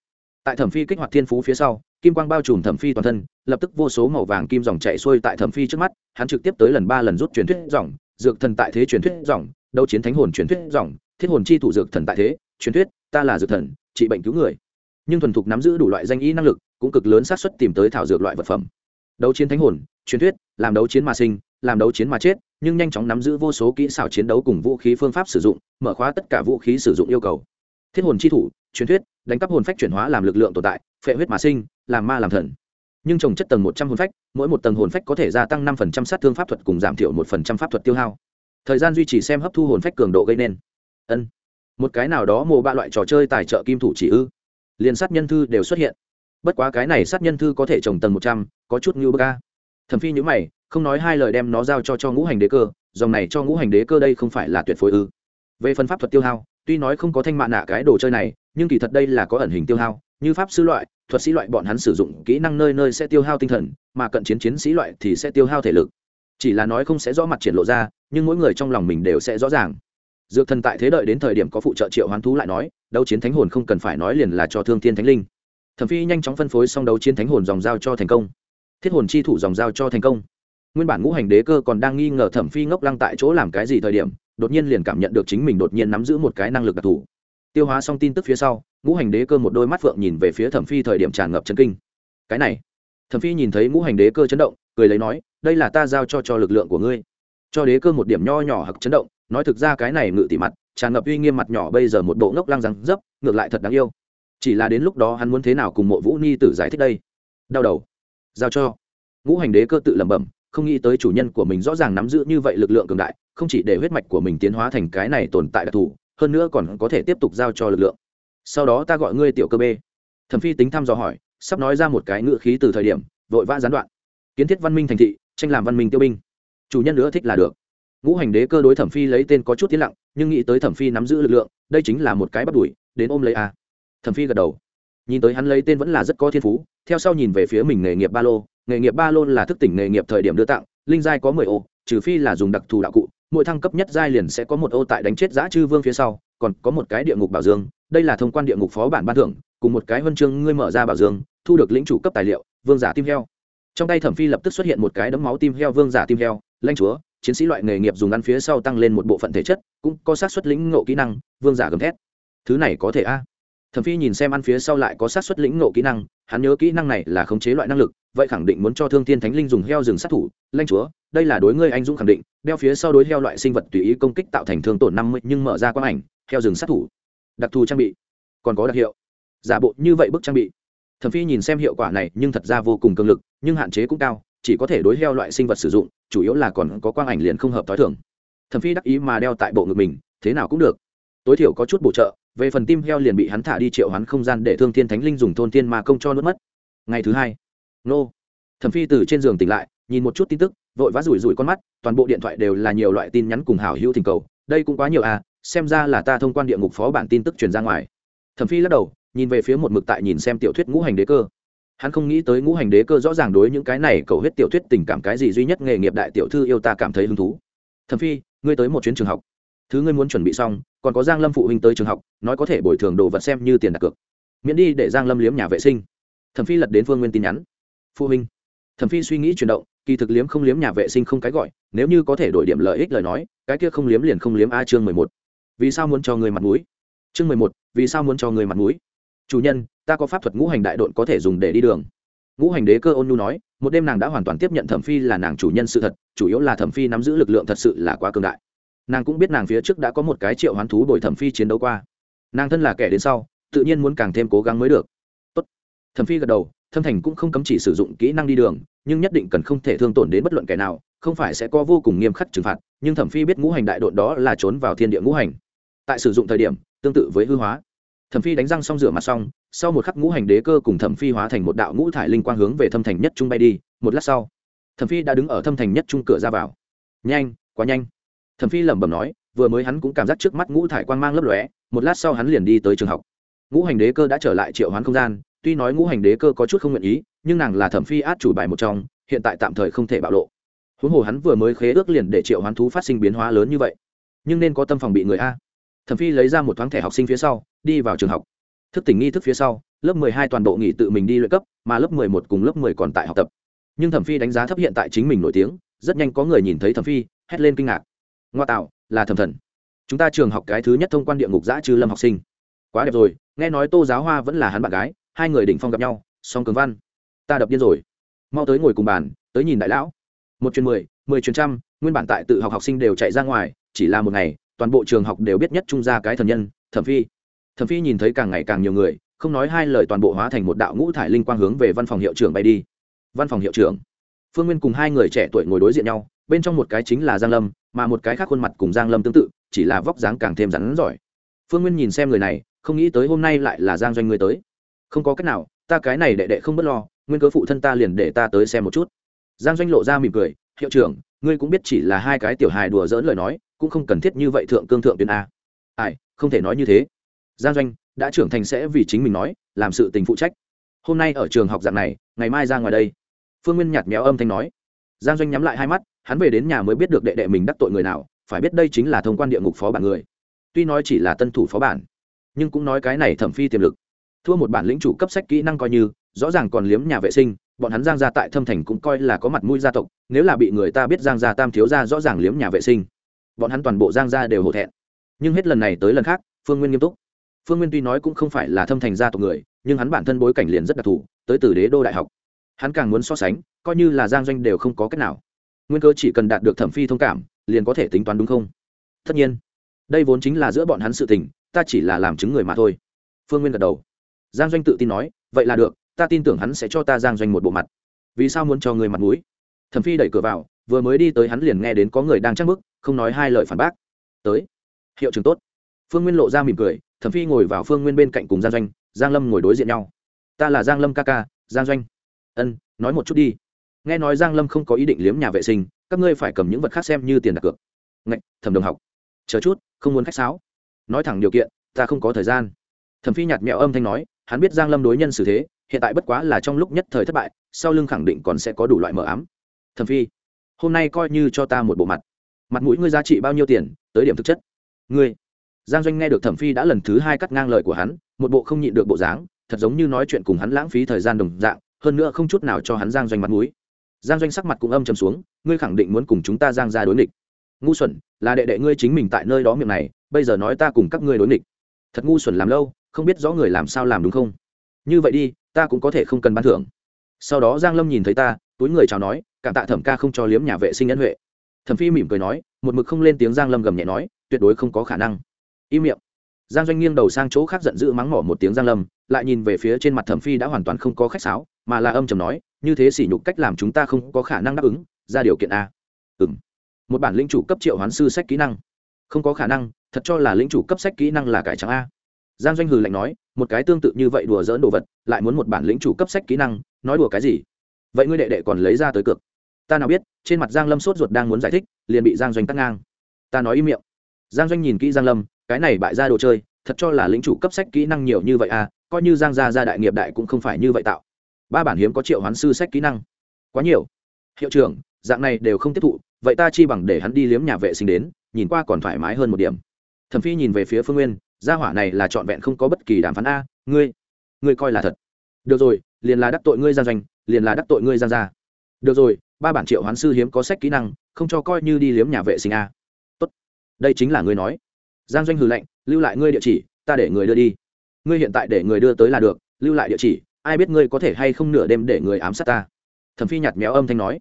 tại thẩm phi kích hoạt thiên phú phía sau, kim quang bao trùm thẩm phi toàn thân, lập tức vô số màu vàng kim dòng chạy xuôi tại thẩm phi trước mắt, hắn trực tiếp tới lần ba lần rút truyền thuyết dòng, dược thần tại thế truyền thuyết dòng, đấu chiến thánh hồn truyền thuyết dòng, thiết hồn chi thủ dược thần tại thế, truyền thuyết, ta là dược thần, trị bệnh cứu người. Nhưng thuần thục nắm giữ đủ loại danh y năng lực, cũng cực lớn xác suất tìm tới thảo dược loại vật phẩm đấu chiến thánh hồn, truyền thuyết, làm đấu chiến mà sinh, làm đấu chiến mà chết, nhưng nhanh chóng nắm giữ vô số kỹ xảo chiến đấu cùng vũ khí phương pháp sử dụng, mở khóa tất cả vũ khí sử dụng yêu cầu. Thiết hồn chi thủ, truyền thuyết, đánh cắp hồn phách chuyển hóa làm lực lượng tồn tại, phệ huyết mà sinh, làm ma làm thần. Nhưng trồng chất tầng một trăm hồn phách, mỗi một tầng hồn phách có thể gia tăng năm phần trăm sát thương pháp thuật cùng giảm thiểu một phần trăm pháp thuật tiêu hao. Thời gian duy trì xem hấp thu hồn phách cường độ gây nên. Ân. Một cái nào đó mồ ba loại trò chơi tài trợ kim thủ chỉ ư. Liền sát nhân thư đều xuất hiện bất quá cái này sát nhân thư có thể trồng tầng một trăm, có chút như bơ ca thẩm phi nhữ mày, không nói hai lời đem nó giao cho cho ngũ hành đế cơ, dòng này cho ngũ hành đế cơ đây không phải là tuyệt phối ư. Về phần pháp thuật tiêu hao, tuy nói không có thanh mạ nạ cái đồ chơi này, nhưng kỳ thật đây là có ẩn hình tiêu hao, như pháp sư loại, thuật sĩ loại bọn hắn sử dụng kỹ năng nơi nơi sẽ tiêu hao tinh thần, mà cận chiến chiến sĩ loại thì sẽ tiêu hao thể lực. Chỉ là nói không sẽ rõ mặt triển lộ ra, nhưng mỗi người trong lòng mình đều sẽ rõ ràng. Dược thần tại thế đợi đến thời điểm có phụ trợ triệu hoán thú lại nói, đấu chiến thánh hồn không cần phải nói liền là cho thương thiên thánh linh thẩm phi nhanh chóng phân phối xong đấu chiến thánh hồn dòng giao cho thành công. Thiết hồn chi thủ dòng giao cho thành công. Nguyên bản ngũ hành đế cơ còn đang nghi ngờ thẩm phi ngốc lăng tại chỗ làm cái gì thời điểm, đột nhiên liền cảm nhận được chính mình đột nhiên nắm giữ một cái năng lực đặc thù. Tiêu hóa xong tin tức phía sau, ngũ hành đế cơ một đôi mắt phượng nhìn về phía thẩm phi thời điểm tràn ngập chấn kinh. Cái này, thẩm phi nhìn thấy ngũ hành đế cơ chấn động, cười lấy nói, đây là ta giao cho cho lực lượng của ngươi. Cho đế cơ một điểm nho nhỏ hặc chấn động, nói thực ra cái này ngự tỉ mặt, tràn ngập uy nghiêm mặt nhỏ bây giờ một bộ ngốc lăng răng dấp, ngược lại thật đáng yêu chỉ là đến lúc đó hắn muốn thế nào cùng mộ vũ ni tử giải thích đây? Đau đầu. Giao cho. Ngũ hành đế cơ tự lẩm bẩm, không nghĩ tới chủ nhân của mình rõ ràng nắm giữ như vậy lực lượng cường đại, không chỉ để huyết mạch của mình tiến hóa thành cái này tồn tại đặc thù, hơn nữa còn có thể tiếp tục giao cho lực lượng. Sau đó ta gọi ngươi tiểu cơ b thẩm phi tính thăm dò hỏi, sắp nói ra một cái ngữ khí từ thời điểm, vội vã gián đoạn. Kiến thiết văn minh thành thị, tranh làm văn minh tiêu binh. Chủ nhân nữa thích là được. Ngũ hành đế cơ đối thẩm phi lấy tên có chút tiến lặng, nhưng nghĩ tới thẩm phi nắm giữ lực lượng, đây chính là một cái bắt đuổi, đến ôm lấy a thẩm phi gật đầu. Nhìn tới hắn lấy tên vẫn là rất có thiên phú, theo sau nhìn về phía mình nghề nghiệp ba lô, nghề nghiệp ba lô là thức tỉnh nghề nghiệp thời điểm đưa tặng, linh giai có mười ô, trừ phi là dùng đặc thù đạo cụ, mỗi thăng cấp nhất giai liền sẽ có một ô tại đánh chết giã chư vương phía sau, còn có một cái địa ngục bảo dương, đây là thông quan địa ngục phó bản ban thưởng, cùng một cái huân chương ngươi mở ra bảo dương, thu được lĩnh chủ cấp tài liệu, vương giả tim heo. Trong tay thẩm phi lập tức xuất hiện một cái đấm máu tim heo vương giả tim heo lanh chúa, chiến sĩ loại nghề nghiệp dùng ăn phía sau tăng lên một bộ phận thể chất, cũng có sát xuất lĩnh ngộ kỹ năng, vương giả gầm thét. Thứ này có thể a? Thẩm phi nhìn xem ăn phía sau lại có sát xuất lĩnh ngộ kỹ năng, hắn nhớ kỹ năng này là khống chế loại năng lực, vậy khẳng định muốn cho thương thiên thánh linh dùng heo rừng sát thủ, lanh chúa, đây là đối ngươi anh dũng khẳng định, đeo phía sau đối heo loại sinh vật tùy ý công kích tạo thành thương tổn năm mươi, nhưng mở ra quang ảnh, heo rừng sát thủ, đặc thù trang bị, còn có đặc hiệu, giả bộ như vậy bức trang bị. Thẩm phi nhìn xem hiệu quả này, nhưng thật ra vô cùng cường lực, nhưng hạn chế cũng cao, chỉ có thể đối heo loại sinh vật sử dụng, chủ yếu là còn có quang ảnh liền không hợp t h o i thường. Thẩm phi đắc ý mà đeo tại bộ ngực mình, thế nào cũng được, tối thiểu có chút bổ trợ về phần tim heo liền bị hắn thả đi triệu hắn không gian để thương thiên thánh linh dùng thôn thiên mà công cho nuốt mất. Ngày thứ hai, nô. Thẩm phi từ trên giường tỉnh lại, nhìn một chút tin tức, vội vã rủi rủi con mắt, toàn bộ điện thoại đều là nhiều loại tin nhắn cùng hảo hữu thỉnh cầu, đây cũng quá nhiều à xem ra là ta thông quan địa ngục phó bản tin tức truyền ra ngoài. Thẩm phi lắc đầu, nhìn về phía một mực tại nhìn xem tiểu thuyết ngũ hành đế cơ. Hắn không nghĩ tới ngũ hành đế cơ rõ ràng đối những cái này cầu hết tiểu thuyết tình cảm cái gì duy nhất nghề nghiệp đại tiểu thư yêu ta cảm thấy hứng thú. Thẩm phi, ngươi tới một chuyến trường học thứ ngươi muốn chuẩn bị xong, còn có giang lâm phụ huynh tới trường học, nói có thể bồi thường đồ vật xem như tiền đặt cược. Miễn đi để giang lâm liếm nhà vệ sinh. Thẩm phi lật đến phương nguyên tin nhắn. Phụ huynh. Thẩm phi suy nghĩ chuyển động, kỳ thực liếm không liếm nhà vệ sinh không cái gọi, nếu như có thể đổi điểm lợi ích lời nói, cái kia không liếm liền không liếm a chương mười một. Vì sao muốn cho người mặt mũi? Chương mười một, vì sao muốn cho người mặt mũi? Chủ nhân, ta có pháp thuật ngũ hành đại độn có thể dùng để đi đường. Ngũ hành đế cơ ôn nhu nói, một đêm nàng đã hoàn toàn tiếp nhận thẩm phi là nàng chủ nhân sự thật, chủ yếu là thẩm phi nắm giữ lực lượng thật sự là quá cường đại nàng cũng biết nàng phía trước đã có một cái triệu hoán thú đổi thẩm phi chiến đấu qua. Nàng thân là kẻ đến sau, tự nhiên muốn càng thêm cố gắng mới được. Tốt. thẩm phi gật đầu, thâm thành cũng không cấm chỉ sử dụng kỹ năng đi đường, nhưng nhất định cần không thể thương tổn đến bất luận kẻ nào, không phải sẽ có vô cùng nghiêm khắc trừng phạt, nhưng thẩm phi biết ngũ hành đại đội đó là trốn vào thiên địa ngũ hành. Tại sử dụng thời điểm, tương tự với hư hóa. Thẩm phi đánh răng xong rửa mặt xong, sau một khắc ngũ hành đế cơ cùng thẩm phi hóa thành một đạo ngũ thải linh quang hướng về thâm thành nhất trung bay đi. Một lát sau, thẩm phi đã đứng ở thâm thành nhất trung cửa ra vào. Nhanh, quá nhanh thẩm phi lẩm bẩm nói, vừa mới hắn cũng cảm giác trước mắt ngũ thải quang mang lấp lóe, một lát sau hắn liền đi tới trường học. Ngũ hành đế cơ đã trở lại triệu hoán không gian, tuy nói ngũ hành đế cơ có chút không nguyện ý, nhưng nàng là thẩm phi át chủ bài một trong, hiện tại tạm thời không thể bạo lộ. Huống hồ hắn vừa mới khế ước liền để triệu hoán thú phát sinh biến hóa lớn như vậy. Nhưng nên có tâm phòng bị người a. Thẩm phi lấy ra một thoáng thẻ học sinh phía sau, đi vào trường học. Thức tỉnh nghi thức phía sau, lớp mười hai toàn bộ nghỉ tự mình đi luyện cấp, mà lớp mười một cùng lớp mười còn tại học tập. Nhưng thẩm phi đánh giá thấp hiện tại chính mình nổi tiếng, rất nhanh có người nhìn thấy thẩm phi, hét lên kinh ngạc ngoa tạo, là thẩm thần. Chúng ta trường học cái thứ nhất thông quan địa ngục giã trừ lâm học sinh. Quá đẹp rồi, nghe nói tô giáo hoa vẫn là hắn bạn gái, hai người đỉnh phong gặp nhau, song cường văn. Ta đập điên rồi. Mau tới ngồi cùng bàn, tới nhìn đại lão. Một chuyến mười mười chuyến trăm, nguyên bản tại tự học học sinh đều chạy ra ngoài, chỉ là một ngày, toàn bộ trường học đều biết nhất trung gia cái thần nhân, thẩm phi. Thẩm phi nhìn thấy càng ngày càng nhiều người, không nói hai lời toàn bộ hóa thành một đạo ngũ thải linh quang hướng về văn phòng hiệu trưởng bay đi. Văn phòng hiệu trưởng. Phương nguyên cùng hai người trẻ tuổi ngồi đối diện nhau bên trong một cái chính là giang lâm, mà một cái khác khuôn mặt cùng giang lâm tương tự, chỉ là vóc dáng càng thêm rắn giỏi. Phương nguyên nhìn xem người này, không nghĩ tới hôm nay lại là giang doanh người tới. Không có cách nào, ta cái này đệ đệ không b ấ t lo, nguyên cớ phụ thân ta liền để ta tới xem một chút. Giang doanh lộ ra mỉm cười, hiệu trưởng, ngươi cũng biết chỉ là hai cái tiểu hài đùa dỡn lời nói, cũng không cần thiết như vậy thượng cương thượng tuyến a. Ai, không thể nói như thế. Giang doanh đã trưởng thành sẽ vì chính mình nói, làm sự tình phụ trách. Hôm nay ở trường học dạng này, ngày mai ra ngoài đây. Phương nguyên nhạt méo âm thanh nói. Giang doanh nhắm lại hai mắt hắn về đến nhà mới biết được đệ đệ mình đắc tội người nào, phải biết đây chính là thông quan địa ngục phó bản người. Tuy nói chỉ là tân thủ phó bản, nhưng cũng nói cái này thẩm phi tiềm lực. Thua một bản lĩnh chủ cấp sách kỹ năng coi như, rõ ràng còn liếm nhà vệ sinh, bọn hắn giang gia tại thâm thành cũng coi là có mặt mũi gia tộc, nếu là bị người ta biết giang gia tam thiếu gia rõ ràng liếm nhà vệ sinh, bọn hắn toàn bộ giang gia đều hổ thẹn. Nhưng hết lần này tới lần khác, phương nguyên nghiêm túc. Phương nguyên tuy nói cũng không phải là thâm thành gia tộc người, nhưng hắn bản thân bối cảnh liền rất đặc thù, tới từ đế đô đại học. Hắn càng muốn so sánh, coi như là giang doanh đều không có cách nào nguyên cơ chỉ cần đạt được thẩm phi thông cảm, liền có thể tính toán đúng không? Tất nhiên, đây vốn chính là giữa bọn hắn sự tình, ta chỉ là làm chứng người mà thôi. Phương nguyên gật đầu. Giang doanh tự tin nói, vậy là được, ta tin tưởng hắn sẽ cho ta giang doanh một bộ mặt. Vì sao muốn cho người mặt mũi? Thẩm phi đẩy cửa vào, vừa mới đi tới hắn liền nghe đến có người đang chắc bức, không nói hai lời phản bác. Tới, hiệu trường tốt. Phương nguyên lộ ra mỉm cười, thẩm phi ngồi vào phương nguyên bên cạnh cùng giang doanh, giang lâm ngồi đối diện nhau. Ta là giang lâm ca ca, giang doanh. Ân, nói một chút đi nghe nói giang lâm không có ý định liếm nhà vệ sinh, các ngươi phải cầm những vật khác xem như tiền đặt cược. Ngạch, thẩm đồng học. Chờ chút, không muốn khách sáo. Nói thẳng điều kiện, ta không có thời gian. Thẩm phi nhạt mẹo âm thanh nói, hắn biết giang lâm đối nhân xử thế, hiện tại bất quá là trong lúc nhất thời thất bại, sau lưng khẳng định còn sẽ có đủ loại mờ ám. Thẩm phi, hôm nay coi như cho ta một bộ mặt. Mặt mũi ngươi giá trị bao nhiêu tiền, tới điểm thực chất. Ngươi. Giang doanh nghe được thẩm phi đã lần thứ hai cắt ngang lời của hắn, một bộ không nhịn được bộ dáng, thật giống như nói chuyện cùng hắn lãng phí thời gian đồng dạng, hơn nữa không chút nào cho hắn giang doanh mặt mũi giang doanh sắc mặt cũng âm trầm xuống, ngươi khẳng định muốn cùng chúng ta giang ra đối nghịch. Ngu xuẩn, là đệ đệ ngươi chính mình tại nơi đó miệng này, bây giờ nói ta cùng các ngươi đối nghịch. Thật ngu xuẩn làm lâu, không biết rõ người làm sao làm đúng không? Như vậy đi, ta cũng có thể không cần ban thưởng. Sau đó giang lâm nhìn thấy ta, túi người chào nói, cảm tạ thẩm ca không cho liếm nhà vệ sinh nhân huệ. Thẩm phi mỉm cười nói, một mực không lên tiếng giang lâm gầm nhẹ nói, tuyệt đối không có khả năng. Im miệng. Giang doanh nghiêng đầu sang chỗ khác giận dữ mắng mỏ một tiếng giang lâm, lại nhìn về phía trên mặt thẩm phi đã hoàn toàn không có khách sáo, mà là âm trầm nói như thế sỉ nhục cách làm chúng ta không có khả năng đáp ứng, ra điều kiện a. Ừng một bản lĩnh chủ cấp triệu hoán sư sách kỹ năng. Không có khả năng, thật cho là lĩnh chủ cấp sách kỹ năng là cải trắng a. Giang doanh hừ lạnh nói, một cái tương tự như vậy đùa dỡn đồ vật, lại muốn một bản lĩnh chủ cấp sách kỹ năng, nói đùa cái gì? Vậy ngươi đệ đệ còn lấy ra tới cực ta nào biết, trên mặt giang lâm sốt ruột đang muốn giải thích, liền bị giang doanh tắt ngang. Ta nói im miệng. Giang doanh nhìn kỹ giang lâm, cái này bại ra đồ chơi, thật cho là lĩnh chủ cấp sách kỹ năng nhiều như vậy à coi như giang gia gia đại nghiệp đại cũng không phải như vậy tạo ba bản hiếm có triệu hoán sư sách kỹ năng. Quá nhiều. Hiệu trưởng dạng này đều không tiếp thụ vậy ta chi bằng để hắn đi liếm nhà vệ sinh đến nhìn qua còn thoải mái hơn một điểm. Thẩm phi nhìn về phía phương nguyên gia hỏa này là trọn vẹn không có bất kỳ đàm phán a ngươi ngươi coi là thật. Được rồi liền là đắc tội ngươi giang doanh liền là đắc tội ngươi giang gia. Được rồi ba bản triệu hoán sư hiếm có sách kỹ năng không cho coi như đi liếm nhà vệ sinh a. Tốt. Đây chính là ngươi nói. Giang doanh hừ lạnh, lưu lại ngươi địa chỉ ta để người đưa đi. Ngươi hiện tại để người đưa tới là được lưu lại địa chỉ ai biết ngươi có thể hay không nửa đêm để người ám sát ta? Thẩm phi nhạt méo âm thanh nói.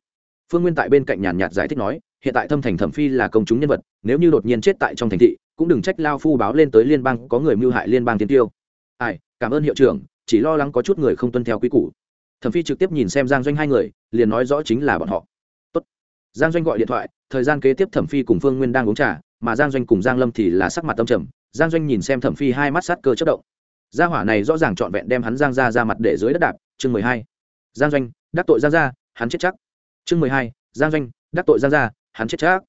Phương nguyên tại bên cạnh nhàn nhạt giải thích nói, hiện tại thâm thành thẩm phi là công chúng nhân vật, nếu như đột nhiên chết tại trong thành thị, cũng đừng trách lao phu báo lên tới liên bang, có người mưu hại liên bang tiến tiêu. Ai, cảm ơn hiệu trưởng, chỉ lo lắng có chút người không tuân theo quy củ. Thẩm phi trực tiếp nhìn xem giang doanh hai người, liền nói rõ chính là bọn họ. Tốt. giang doanh gọi điện thoại, thời gian kế tiếp thẩm phi cùng phương nguyên đang uống trà, mà giang doanh cùng giang lâm thì là sắc mặt tâm trầm. Giang doanh nhìn xem thẩm phi hai mắt sát cơ chất động gia hỏa này rõ ràng trọn vẹn đem hắn giang ra ra mặt để dưới đất đạp. Chương mười hai. Giang doanh, đắc tội giang ra hắn chết chắc. Chương mười hai. Giang doanh, đắc tội giang ra hắn chết chắc.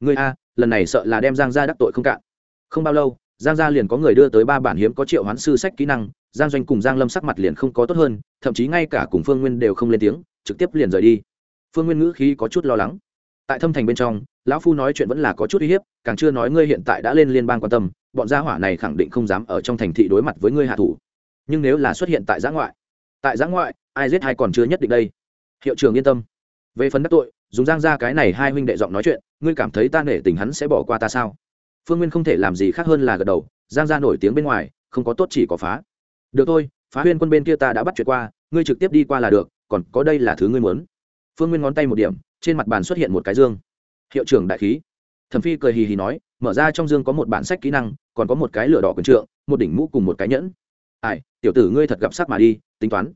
Người a, lần này sợ là đem giang ra đắc tội không cạn. Không bao lâu, giang gia liền có người đưa tới ba bản hiếm có triệu hoán sư sách kỹ năng. Giang doanh cùng giang lâm sắc mặt liền không có tốt hơn, thậm chí ngay cả cùng phương nguyên đều không lên tiếng, trực tiếp liền rời đi. Phương nguyên ngữ khí có chút lo lắng. Tại thâm thành bên trong, lão phu nói chuyện vẫn là có chút uy hiếp, càng chưa nói ngươi hiện tại đã lên liên bang quan tâm bọn gia hỏa này khẳng định không dám ở trong thành thị đối mặt với ngươi hạ thủ. Nhưng nếu là xuất hiện tại giã ngoại, tại giã ngoại, ai giết hay còn chưa nhất định đây. Hiệu trưởng yên tâm. Về phần đắc tội, dùng giang ra cái này hai huynh đệ giọng nói chuyện, ngươi cảm thấy ta nể tình hắn sẽ bỏ qua ta sao? Phương nguyên không thể làm gì khác hơn là gật đầu, giang gia nổi tiếng bên ngoài, không có tốt chỉ có phá. Được thôi, phá huyên quân bên kia ta đã bắt chuyện qua, ngươi trực tiếp đi qua là được, còn có đây là thứ ngươi muốn. Phương nguyên ngón tay một điểm, trên mặt bàn xuất hiện một cái dương. Hiệu trưởng đại khí thẩm phi cười hì hì nói, mở ra trong dương có một bản sách kỹ năng, còn có một cái lửa đỏ quần trượng, một đỉnh mũ cùng một cái nhẫn. Ai, tiểu tử ngươi thật gặp sắc mà đi, tính toán.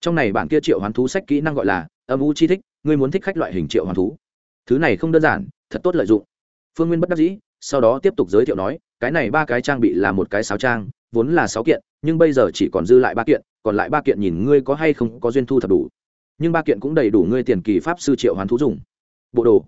Trong này bản kia triệu hoán thú sách kỹ năng gọi là âm u chi thích, ngươi muốn thích khách loại hình triệu hoán thú. Thứ này không đơn giản, thật tốt lợi dụng. Phương nguyên bất đắc dĩ, sau đó tiếp tục giới thiệu nói, cái này ba cái trang bị là một cái sáo trang, vốn là sáu kiện, nhưng bây giờ chỉ còn dư lại ba kiện, còn lại ba kiện nhìn ngươi có hay không có duyên thu thập đủ. Nhưng ba kiện cũng đầy đủ ngươi tiền kỳ pháp sư triệu hoán thú dùng. Bộ đồ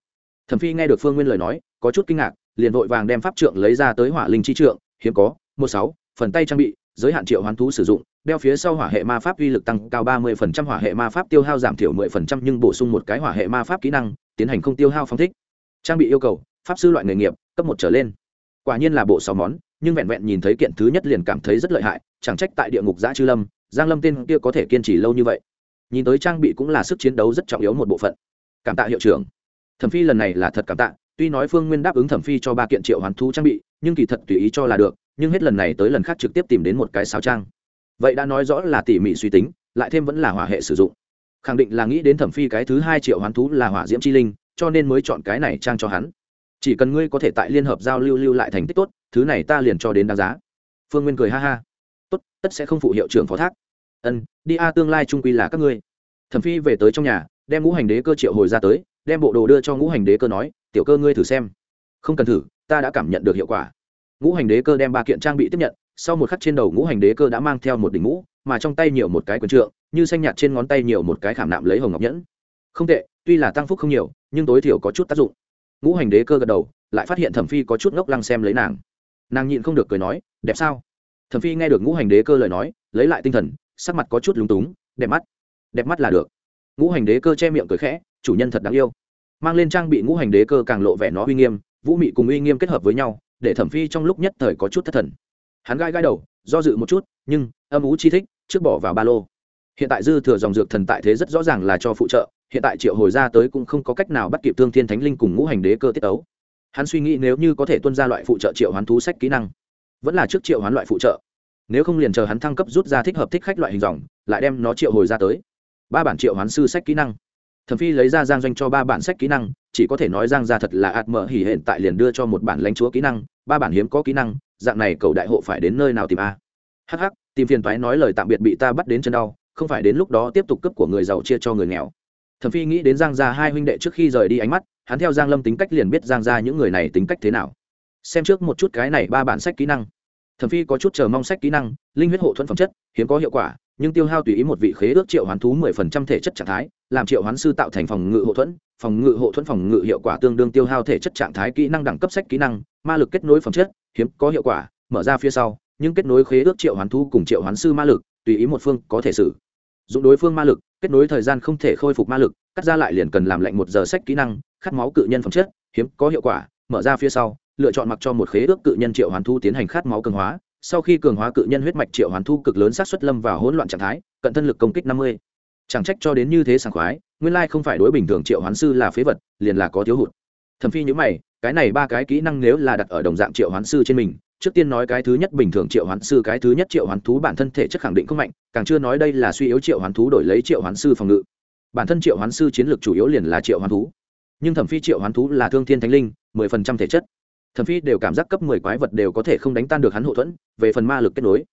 thẩm phi nghe được phương nguyên lời nói, có chút kinh ngạc, liền vội vàng đem pháp trượng lấy ra tới hỏa linh chi trượng, hiếm có, một sáu, phần tay trang bị, giới hạn triệu hoán thú sử dụng, đeo phía sau hỏa hệ ma pháp uy lực tăng cao ba mươi phần trăm, hỏa hệ ma pháp tiêu hao giảm thiểu mười phần trăm, nhưng bổ sung một cái hỏa hệ ma pháp kỹ năng, tiến hành không tiêu hao phong thích. Trang bị yêu cầu, pháp sư loại nghề nghiệp, cấp một trở lên. Quả nhiên là bộ sáu món, nhưng vẹn vẹn nhìn thấy kiện thứ nhất liền cảm thấy rất lợi hại, chẳng trách tại địa ngục giã chư lâm, giang lâm tên kia có thể kiên trì lâu như vậy. Nhìn tới trang bị cũng là sức chiến đấu rất trọng yếu một bộ phận. Cảm tạ hiệu trưởng thẩm phi lần này là thật cảm tạ, tuy nói phương nguyên đáp ứng thẩm phi cho ba kiện triệu hoàn thu trang bị, nhưng kỳ thật tùy ý cho là được, nhưng hết lần này tới lần khác trực tiếp tìm đến một cái sáo trang. Vậy đã nói rõ là tỉ mỉ suy tính, lại thêm vẫn là hỏa hệ sử dụng. Khẳng định là nghĩ đến thẩm phi cái thứ hai triệu hoán thú là hỏa diễm chi linh, cho nên mới chọn cái này trang cho hắn. Chỉ cần ngươi có thể tại liên hợp giao lưu lưu lại thành tích tốt, thứ này ta liền cho đến đáng giá. Phương nguyên cười ha ha. Tốt, tất sẽ không phụ hiệu trưởng phó thác. Ân, đi a, tương lai trung quy là các ngươi. Thẩm phi về tới trong nhà, đem ngũ hành đế cơ triệu hồi ra tới đem bộ đồ đưa cho ngũ hành đế cơ nói, tiểu cơ ngươi thử xem. Không cần thử, ta đã cảm nhận được hiệu quả. Ngũ hành đế cơ đem ba kiện trang bị tiếp nhận, sau một khắc trên đầu ngũ hành đế cơ đã mang theo một đỉnh mũ, mà trong tay nhiều một cái quần trượng, như xanh nhạt trên ngón tay nhiều một cái khảm nạm lấy hồng ngọc nhẫn. Không tệ, tuy là tăng phúc không nhiều, nhưng tối thiểu có chút tác dụng. Ngũ hành đế cơ gật đầu, lại phát hiện thẩm phi có chút ngốc lăng xem lấy nàng. Nàng nhịn không được cười nói, đẹp sao? Thẩm phi nghe được ngũ hành đế cơ lời nói, lấy lại tinh thần, sắc mặt có chút lúng túng, đẹp mắt đẹp mắt là được. Ngũ hành đế cơ che miệng cười khẽ chủ nhân thật đáng yêu. Mang lên trang bị ngũ hành đế cơ càng lộ vẻ nó uy nghiêm, vũ mị cùng uy nghiêm kết hợp với nhau, để thẩm phi trong lúc nhất thời có chút thất thần. Hắn gai gai đầu, do dự một chút, nhưng âm ú chi thích, trước bỏ vào ba lô. Hiện tại dư thừa dòng dược thần tại thế rất rõ ràng là cho phụ trợ, hiện tại triệu hồi ra tới cũng không có cách nào bắt kịp thương thiên thánh linh cùng ngũ hành đế cơ tiết ấu hắn suy nghĩ nếu như có thể tuân ra loại phụ trợ triệu hoán thú sách kỹ năng, vẫn là trước triệu hoán loại phụ trợ. Nếu không liền chờ hắn thăng cấp rút ra thích hợp thích khách loại hình dòng, lại đem nó triệu hồi ra tới. Ba bản triệu hoán sư sách kỹ năng thẩm phi lấy ra giang doanh cho ba bản sách kỹ năng chỉ có thể nói giang ra thật là ạt mở hỉ hiện tại liền đưa cho một bản lãnh chúa kỹ năng ba bản hiếm có kỹ năng dạng này cầu đại hộ phải đến nơi nào tìm a? Hắc hắc, tìm phiền thoái nói lời tạm biệt bị ta bắt đến chân đau không phải đến lúc đó tiếp tục cấp của người giàu chia cho người nghèo. Thẩm phi nghĩ đến giang gia hai huynh đệ trước khi rời đi ánh mắt hắn theo giang lâm tính cách liền biết giang gia những người này tính cách thế nào. Xem trước một chút cái này ba bản sách kỹ năng. Thẩm phi có chút chờ mong sách kỹ năng linh huyết hộ thuẫn phẩm chất hiếm có hiệu quả nhưng tiêu hao tùy ý một vị khế ước triệu hoán thú mười phần trăm thể chất trạng thái, làm triệu hoán sư tạo thành phòng ngự hộ thuẫn, phòng ngự hộ thuẫn phòng ngự hiệu quả tương đương tiêu hao thể chất trạng thái kỹ năng đẳng cấp sách kỹ năng, ma lực kết nối phẩm chất, hiếm có hiệu quả, mở ra phía sau, nhưng kết nối khế ước triệu hoán thú cùng triệu hoán sư ma lực, tùy ý một phương có thể sử dụng đối phương ma lực, kết nối thời gian không thể khôi phục ma lực, cắt ra lại liền cần làm lạnh một giờ sách kỹ năng, khát máu cự nhân phẩm chất, hiếm có hiệu quả, mở ra phía sau, lựa chọn mặc cho một khế ước cự nhân triệu hoán thú tiến hành khát máu cường hóa sau khi cường hóa cự nhân huyết mạch triệu hoán thu cực lớn sát xuất lâm vào hỗn loạn trạng thái cận thân lực công kích năm mươi chẳng trách cho đến như thế sảng khoái nguyên lai không phải đối bình thường triệu hoán sư là phế vật liền là có thiếu hụt thẩm phi nhữ mày cái này ba cái kỹ năng nếu là đặt ở đồng dạng triệu hoán sư trên mình trước tiên nói cái thứ nhất bình thường triệu hoán sư cái thứ nhất triệu hoán thú bản thân thể chất khẳng định không mạnh càng chưa nói đây là suy yếu triệu hoán thú đổi lấy triệu hoán sư phòng ngự bản thân triệu hoán sư chiến lược chủ yếu liền là triệu hoán thú nhưng thẩm phi triệu hoán thú là thương thiên thánh linh mười phần trăm thể chất thẩm phi đều cảm giác cấp mười quái vật đều có thể không đánh tan được hắn hậu thuẫn, về phần ma lực kết nối.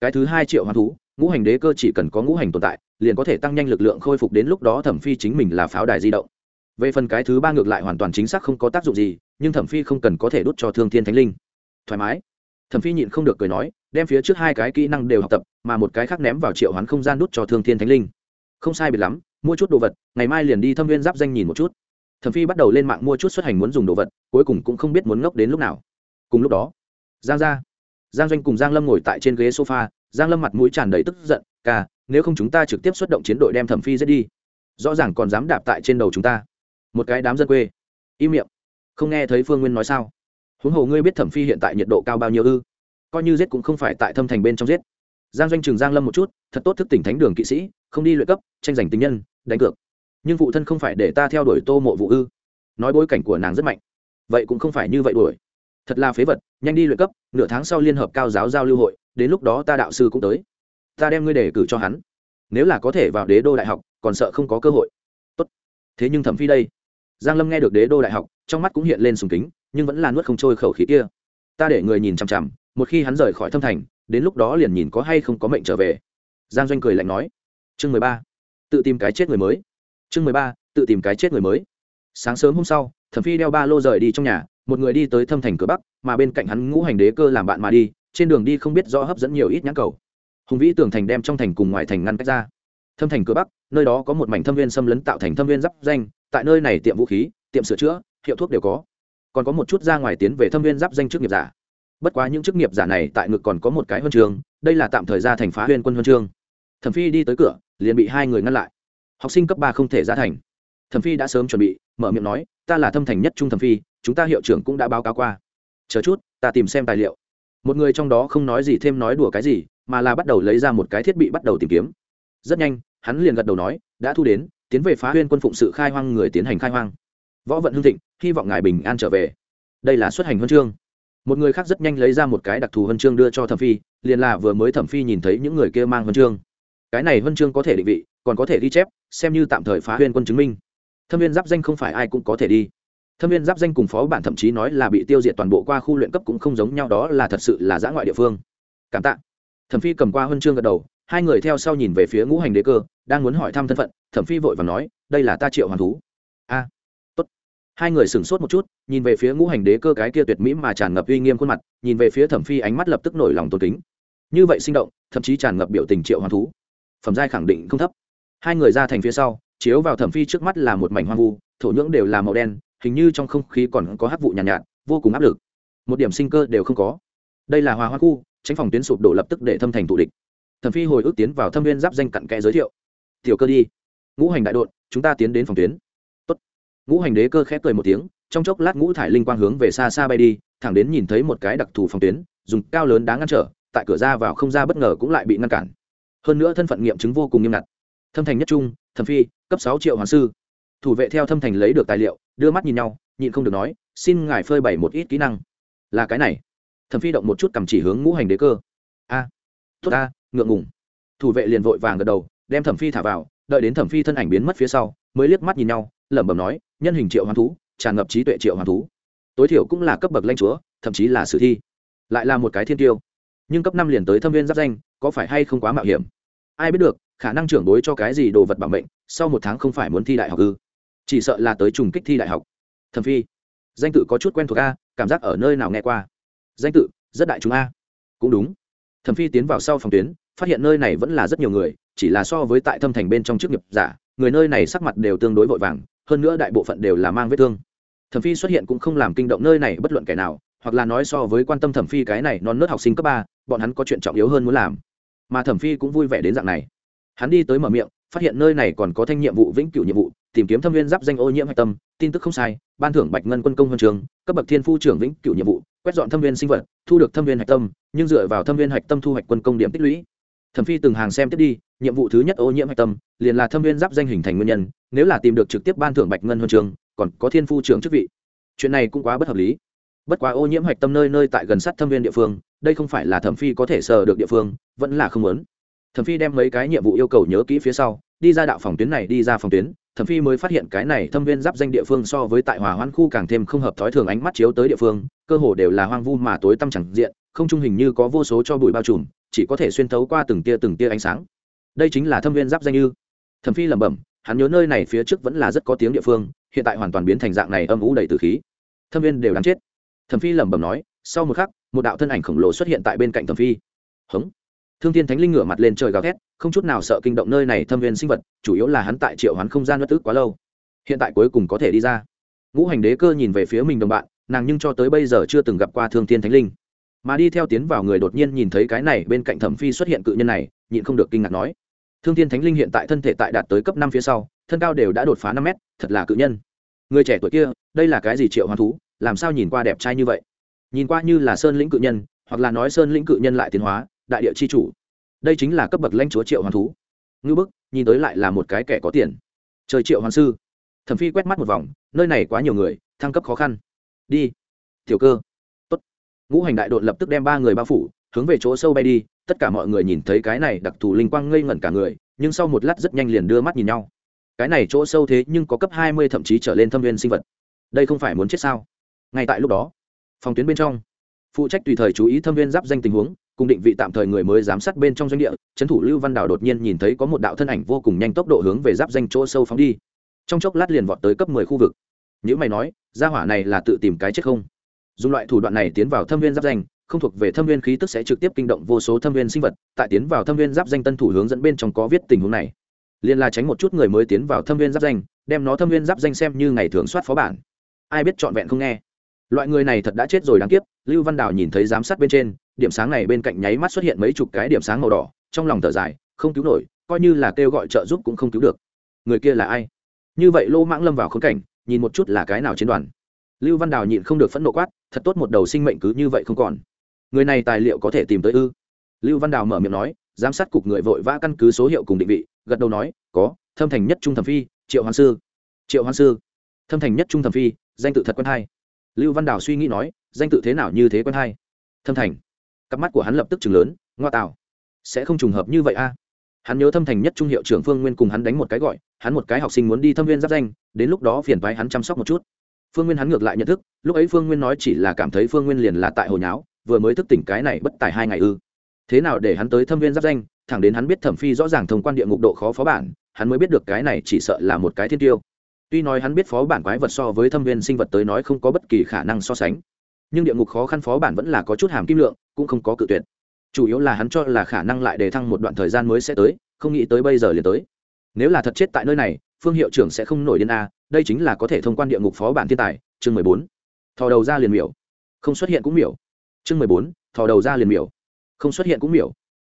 Cái thứ hai triệu hoán thú, ngũ hành đế cơ chỉ cần có ngũ hành tồn tại, liền có thể tăng nhanh lực lượng khôi phục đến lúc đó thẩm phi chính mình là pháo đài di động. Về phần cái thứ ba ngược lại hoàn toàn chính xác không có tác dụng gì, nhưng thẩm phi không cần có thể đút cho thương thiên thánh linh. Thoải mái. Thẩm phi nhịn không được cười nói, đem phía trước hai cái kỹ năng đều học tập, mà một cái khác ném vào triệu hoán không gian đút cho thương thiên thánh linh. Không sai biệt lắm, mua chút đồ vật, ngày mai liền đi thâm viên giáp danh nhìn một chút thẩm phi bắt đầu lên mạng mua chút xuất hành muốn dùng đồ vật, cuối cùng cũng không biết muốn ngốc đến lúc nào. Cùng lúc đó, giang gia, giang doanh cùng giang lâm ngồi tại trên ghế sofa, giang lâm mặt mũi tràn đầy tức giận, ca, nếu không chúng ta trực tiếp xuất động chiến đội đem thẩm phi giết đi, rõ ràng còn dám đạp tại trên đầu chúng ta. Một cái đám dân quê, im miệng, không nghe thấy phương nguyên nói sao. Huống hồ ngươi biết thẩm phi hiện tại nhiệt độ cao bao nhiêu ư? Coi như giết cũng không phải tại thâm thành bên trong giết. Giang doanh trường giang lâm một chút, thật tốt thức tỉnh thánh đường kỵ sĩ, không đi luyện cấp, tranh giành tình nhân, đánh cược nhưng phụ thân không phải để ta theo đuổi tô mộ vụ ư? Nói bối cảnh của nàng rất mạnh. Vậy cũng không phải như vậy đuổi. Thật là phế vật, nhanh đi luyện cấp, nửa tháng sau liên hợp cao giáo giao lưu hội, đến lúc đó ta đạo sư cũng tới. Ta đem ngươi đề cử cho hắn. Nếu là có thể vào đế đô đại học, còn sợ không có cơ hội. Tốt. Thế nhưng thẩm phi đây. Giang lâm nghe được đế đô đại học, trong mắt cũng hiện lên sùng kính, nhưng vẫn là nuốt không trôi khẩu khí kia. Ta để người nhìn chằm chằm, một khi hắn rời khỏi thâm thành, đến lúc đó liền nhìn có hay không có mệnh trở về. Giang doanh cười lạnh nói. Chương mười ba. Tự tìm cái chết người mới chương mười ba, tự tìm cái chết người mới. Sáng sớm hôm sau, thẩm phi đeo ba lô rời đi trong nhà, một người đi tới thâm thành cửa bắc, mà bên cạnh hắn ngũ hành đế cơ làm bạn mà đi, trên đường đi không biết rõ hấp dẫn nhiều ít nhãn cầu. Hùng vĩ tường thành đem trong thành cùng ngoài thành ngăn cách ra. Thâm thành cửa bắc, nơi đó có một mảnh thâm viên xâm lấn tạo thành thâm viên giáp danh, tại nơi này tiệm vũ khí, tiệm sửa chữa, hiệu thuốc đều có. Còn có một chút ra ngoài tiến về thâm viên giáp danh chức nghiệp giả. Bất quá những chức nghiệp giả này tại ngực còn có một cái huân trường, đây là tạm thời ra thành phá huyên quân huân chương thẩm phi đi tới cửa, liền bị hai người ngăn lại học sinh cấp ba không thể ra thành. Thẩm phi đã sớm chuẩn bị, mở miệng nói, ta là thâm thành nhất trung thẩm phi, chúng ta hiệu trưởng cũng đã báo cáo qua. Chờ chút, ta tìm xem tài liệu. Một người trong đó không nói gì thêm nói đùa cái gì, mà là bắt đầu lấy ra một cái thiết bị bắt đầu tìm kiếm. Rất nhanh, hắn liền gật đầu nói, đã thu đến, tiến về phá huyên quân phụng sự khai hoang người tiến hành khai hoang. Võ vận hưng thịnh, hy vọng ngài bình an trở về. Đây là xuất hành huân chương. Một người khác rất nhanh lấy ra một cái đặc thù huân chương đưa cho thẩm phi, liền là vừa mới thẩm phi nhìn thấy những người kia mang huân chương. Cái này huân chương có thể định vị còn có thể ghi chép, xem như tạm thời phá huyên quân chứng minh. Thâm viên giáp danh không phải ai cũng có thể đi. Thâm viên giáp danh cùng phó bản thậm chí nói là bị tiêu diệt toàn bộ qua khu luyện cấp cũng không giống nhau, đó là thật sự là giã ngoại địa phương. Cảm tạ. Thẩm phi cầm qua huân chương gật đầu, hai người theo sau nhìn về phía ngũ hành đế cơ, đang muốn hỏi thăm thân phận, thẩm phi vội và nói, đây là ta triệu hoàn thú. A, tốt. Hai người sửng sốt một chút, nhìn về phía ngũ hành đế cơ cái kia tuyệt mỹ mà tràn ngập uy nghiêm khuôn mặt, nhìn về phía thẩm phi ánh mắt lập tức nổi lòng tôn kính. Như vậy sinh động, thậm chí tràn ngập biểu tình triệu hoàn thú. Phẩm giai khẳng định không thấp hai người ra thành phía sau chiếu vào thẩm phi trước mắt là một mảnh hoang vu thổ nhưỡng đều là màu đen hình như trong không khí còn có hắc vụ nhàn nhạt, nhạt vô cùng áp lực. Một điểm sinh cơ đều không có. Đây là hòa hoa khu tránh phòng tuyến sụp đổ lập tức để thâm thành tụ địch. Thẩm phi hồi ức tiến vào thâm viên giáp danh cặn kẽ giới thiệu. Tiểu cơ đi. Ngũ hành đại đội chúng ta tiến đến phòng tuyến. Tốt. ngũ hành đế cơ khép cười một tiếng trong chốc lát ngũ thải linh quang hướng về xa xa bay đi thẳng đến nhìn thấy một cái đặc thù phòng tuyến dùng cao lớn đáng ngăn trở tại cửa ra vào không ra bất ngờ cũng lại bị ngăn cản. Hơn nữa thân phận nghiệm chứng vô cùng nghiêm ngặt thâm thành nhất trung, thẩm phi, cấp sáu triệu hoàng sư. Thủ vệ theo thâm thành lấy được tài liệu, đưa mắt nhìn nhau, nhịn không được nói, xin ngài phơi bày một ít kỹ năng. Là cái này. Thẩm phi động một chút cầm chỉ hướng ngũ hành đế cơ. A, tốt a ngượng ngùng. Thủ vệ liền vội vàng gật đầu, đem thẩm phi thả vào, đợi đến thẩm phi thân ảnh biến mất phía sau, mới liếc mắt nhìn nhau, lẩm bẩm nói, nhân hình triệu hoàng thú, tràn ngập trí tuệ triệu hoàng thú. Tối thiểu cũng là cấp bậc lãnh chúa, thậm chí là sử thi. Lại là một cái thiên tiêu. Nhưng cấp năm liền tới thâm viên giáp danh, có phải hay không quá mạo hiểm? Ai biết được khả năng trưởng đối cho cái gì đồ vật bảo mệnh, sau một tháng không phải muốn thi đại học ư? Chỉ sợ là tới trùng kích thi đại học. Thẩm phi, danh tự có chút quen thuộc a, cảm giác ở nơi nào nghe qua? Danh tự, rất đại chúng a. Cũng đúng. Thẩm phi tiến vào sau phòng tuyến, phát hiện nơi này vẫn là rất nhiều người, chỉ là so với tại thâm thành bên trong chức nghiệp giả, người nơi này sắc mặt đều tương đối vội vàng, hơn nữa đại bộ phận đều là mang vết thương. Thẩm phi xuất hiện cũng không làm kinh động nơi này bất luận kẻ nào, hoặc là nói so với quan tâm thẩm phi cái này non nớt học sinh cấp ba, bọn hắn có chuyện trọng yếu hơn muốn làm. Mà thẩm phi cũng vui vẻ đến dạng này hắn đi tới mở miệng, phát hiện nơi này còn có thanh nhiệm vụ, vĩnh cửu nhiệm vụ, tìm kiếm thâm viên giáp danh ô nhiễm hạch tâm, tin tức không sai, ban thưởng bạch ngân quân công huân trường, cấp bậc thiên phu trưởng vĩnh cửu nhiệm vụ, quét dọn thâm viên sinh vật, thu được thâm viên hạch tâm, nhưng dựa vào thâm viên hạch tâm thu hoạch quân công điểm tích lũy. Thẩm phi từng hàng xem tiếp đi, nhiệm vụ thứ nhất ô nhiễm hạch tâm, liền là thâm viên giáp danh hình thành nguyên nhân, nếu là tìm được trực tiếp ban thưởng bạch ngân huân trường, còn có thiên phu trưởng chức vị. Chuyện này cũng quá bất hợp lý. Bất quá ô nhiễm hạch tâm nơi nơi tại gần sát thâm viên địa phương, đây không phải là thẩm phi có thể sờ được địa phương, vẫn là không muốn thẩm phi đem mấy cái nhiệm vụ yêu cầu nhớ kỹ phía sau, đi ra đạo phòng tuyến này, đi ra phòng tuyến. Thẩm phi mới phát hiện cái này thâm viên giáp danh địa phương so với tại hòa hoan khu càng thêm không hợp thói thường ánh mắt chiếu tới địa phương, cơ hồ đều là hoang vu mà tối tăm chẳng diện, không trung hình như có vô số cho bụi bao trùm, chỉ có thể xuyên thấu qua từng tia từng tia ánh sáng. Đây chính là thâm viên giáp danh như thẩm phi lẩm bẩm, hắn nhớ nơi này phía trước vẫn là rất có tiếng địa phương, hiện tại hoàn toàn biến thành dạng này âm ủ đầy từ khí. Thâm viên đều đáng chết. Thẩm phi lẩm bẩm nói, sau một khắc, một đạo thân ảnh khổng lồ xuất hiện tại bên cạnh thẩm phi. Hống thương thiên thánh linh ngửa mặt lên trời gào thét, không chút nào sợ kinh động nơi này thâm viên sinh vật, chủ yếu là hắn tại triệu hắn không gian bất tức quá lâu. Hiện tại cuối cùng có thể đi ra. Ngũ hành đế cơ nhìn về phía mình đồng bạn, nàng nhưng cho tới bây giờ chưa từng gặp qua thương thiên thánh linh. Mà đi theo tiến vào người đột nhiên nhìn thấy cái này bên cạnh thẩm phi xuất hiện cự nhân này, nhịn không được kinh ngạc nói. Thương thiên thánh linh hiện tại thân thể tại đạt tới cấp năm phía sau, thân cao đều đã đột phá năm mét, thật là cự nhân. Người trẻ tuổi kia, đây là cái gì triệu hoán thú, làm sao nhìn qua đẹp trai như vậy? Nhìn qua như là sơn lĩnh cự nhân, hoặc là nói sơn lĩnh cự nhân lại tiến hóa đại địa chi chủ. Đây chính là cấp bậc lãnh chúa triệu hoàn thú. Ngư bức, nhìn tới lại là một cái kẻ có tiền. Trời triệu hoàn sư. Thẩm phi quét mắt một vòng, nơi này quá nhiều người, thăng cấp khó khăn. Đi. Tiểu cơ. Tốt. Ngũ hành đại đội lập tức đem ba người bao phủ, hướng về chỗ sâu bay đi, tất cả mọi người nhìn thấy cái này đặc thù linh quang ngây ngẩn cả người, nhưng sau một lát rất nhanh liền đưa mắt nhìn nhau. Cái này chỗ sâu thế nhưng có cấp hai mươi thậm chí trở lên thâm viên sinh vật. Đây không phải muốn chết sao? Ngay tại lúc đó, phòng tuyến bên trong, phụ trách tùy thời chú ý thâm viên giáp danh tình huống cùng định vị tạm thời người mới giám sát bên trong doanh địa, trấn thủ lưu văn Đào đột nhiên nhìn thấy có một đạo thân ảnh vô cùng nhanh tốc độ hướng về giáp danh chỗ sâu phóng đi. Trong chốc lát liền vọt tới cấp mười khu vực. Những mày nói, gia hỏa này là tự tìm cái chết không? Dùng loại thủ đoạn này tiến vào thâm viên giáp danh, không thuộc về thâm viên khí tức sẽ trực tiếp kinh động vô số thâm viên sinh vật, tại tiến vào thâm viên giáp danh tân thủ hướng dẫn bên trong có viết tình huống này. Liên là tránh một chút người mới tiến vào thâm viên giáp danh, đem nó thâm viên giáp danh xem như ngày thường soát phó bản. Ai biết trọn vẹn không nghe. Loại người này thật đã chết rồi đáng tiếc, lưu văn đào nhìn thấy giám sát bên trên điểm sáng này bên cạnh nháy mắt xuất hiện mấy chục cái điểm sáng màu đỏ, trong lòng thở dài, không cứu nổi, coi như là kêu gọi trợ giúp cũng không cứu được. Người kia là ai? Như vậy lô mãng lâm vào khốn cảnh, nhìn một chút là cái nào chiến đoàn. Lưu văn đào nhịn không được phẫn nộ quát, thật tốt một đầu sinh mệnh cứ như vậy không còn. Người này tài liệu có thể tìm tới ư? Lưu văn đào mở miệng nói, giám sát cục người vội vã căn cứ số hiệu cùng định vị, gật đầu nói, có, thâm thành nhất trung thẩm phi, triệu hoàng sư. Triệu hoàng sư. Thâm thành nhất trung thẩm phi, danh tự thật quen hay. Lưu văn đào suy nghĩ nói, danh tự thế nào như thế quen hay? Thâm thành cặp mắt của hắn lập tức chừng lớn, ngoa tạo sẽ không trùng hợp như vậy a. Hắn nhớ thâm thành nhất trung hiệu trưởng phương nguyên cùng hắn đánh một cái gọi, hắn một cái học sinh muốn đi thâm viên giáp danh, đến lúc đó phiền vai hắn chăm sóc một chút. Phương nguyên hắn ngược lại nhận thức, lúc ấy phương nguyên nói chỉ là cảm thấy phương nguyên liền là tại hồi nháo, vừa mới thức tỉnh cái này bất tài hai ngày ư. Thế nào để hắn tới thâm viên giáp danh, thẳng đến hắn biết thẩm phi rõ ràng thông quan địa ngục độ khó phó bản, hắn mới biết được cái này chỉ sợ là một cái thiên tiêu. Tuy nói hắn biết phó bản quái vật so với thâm viên sinh vật tới nói không có bất kỳ khả năng so sánh nhưng địa ngục khó khăn phó bản vẫn là có chút hàm kim lượng, cũng không có cự tuyệt. Chủ yếu là hắn cho là khả năng lại đề thăng một đoạn thời gian mới sẽ tới, không nghĩ tới bây giờ liền tới. Nếu là thật chết tại nơi này, phương hiệu trưởng sẽ không nổi điên a, đây chính là có thể thông quan địa ngục phó bản thiên tài, chương mười bốn. Thò đầu ra liền miểu. Không xuất hiện cũng miểu. Chương mười bốn, thò đầu ra liền miểu. Không xuất hiện cũng miểu.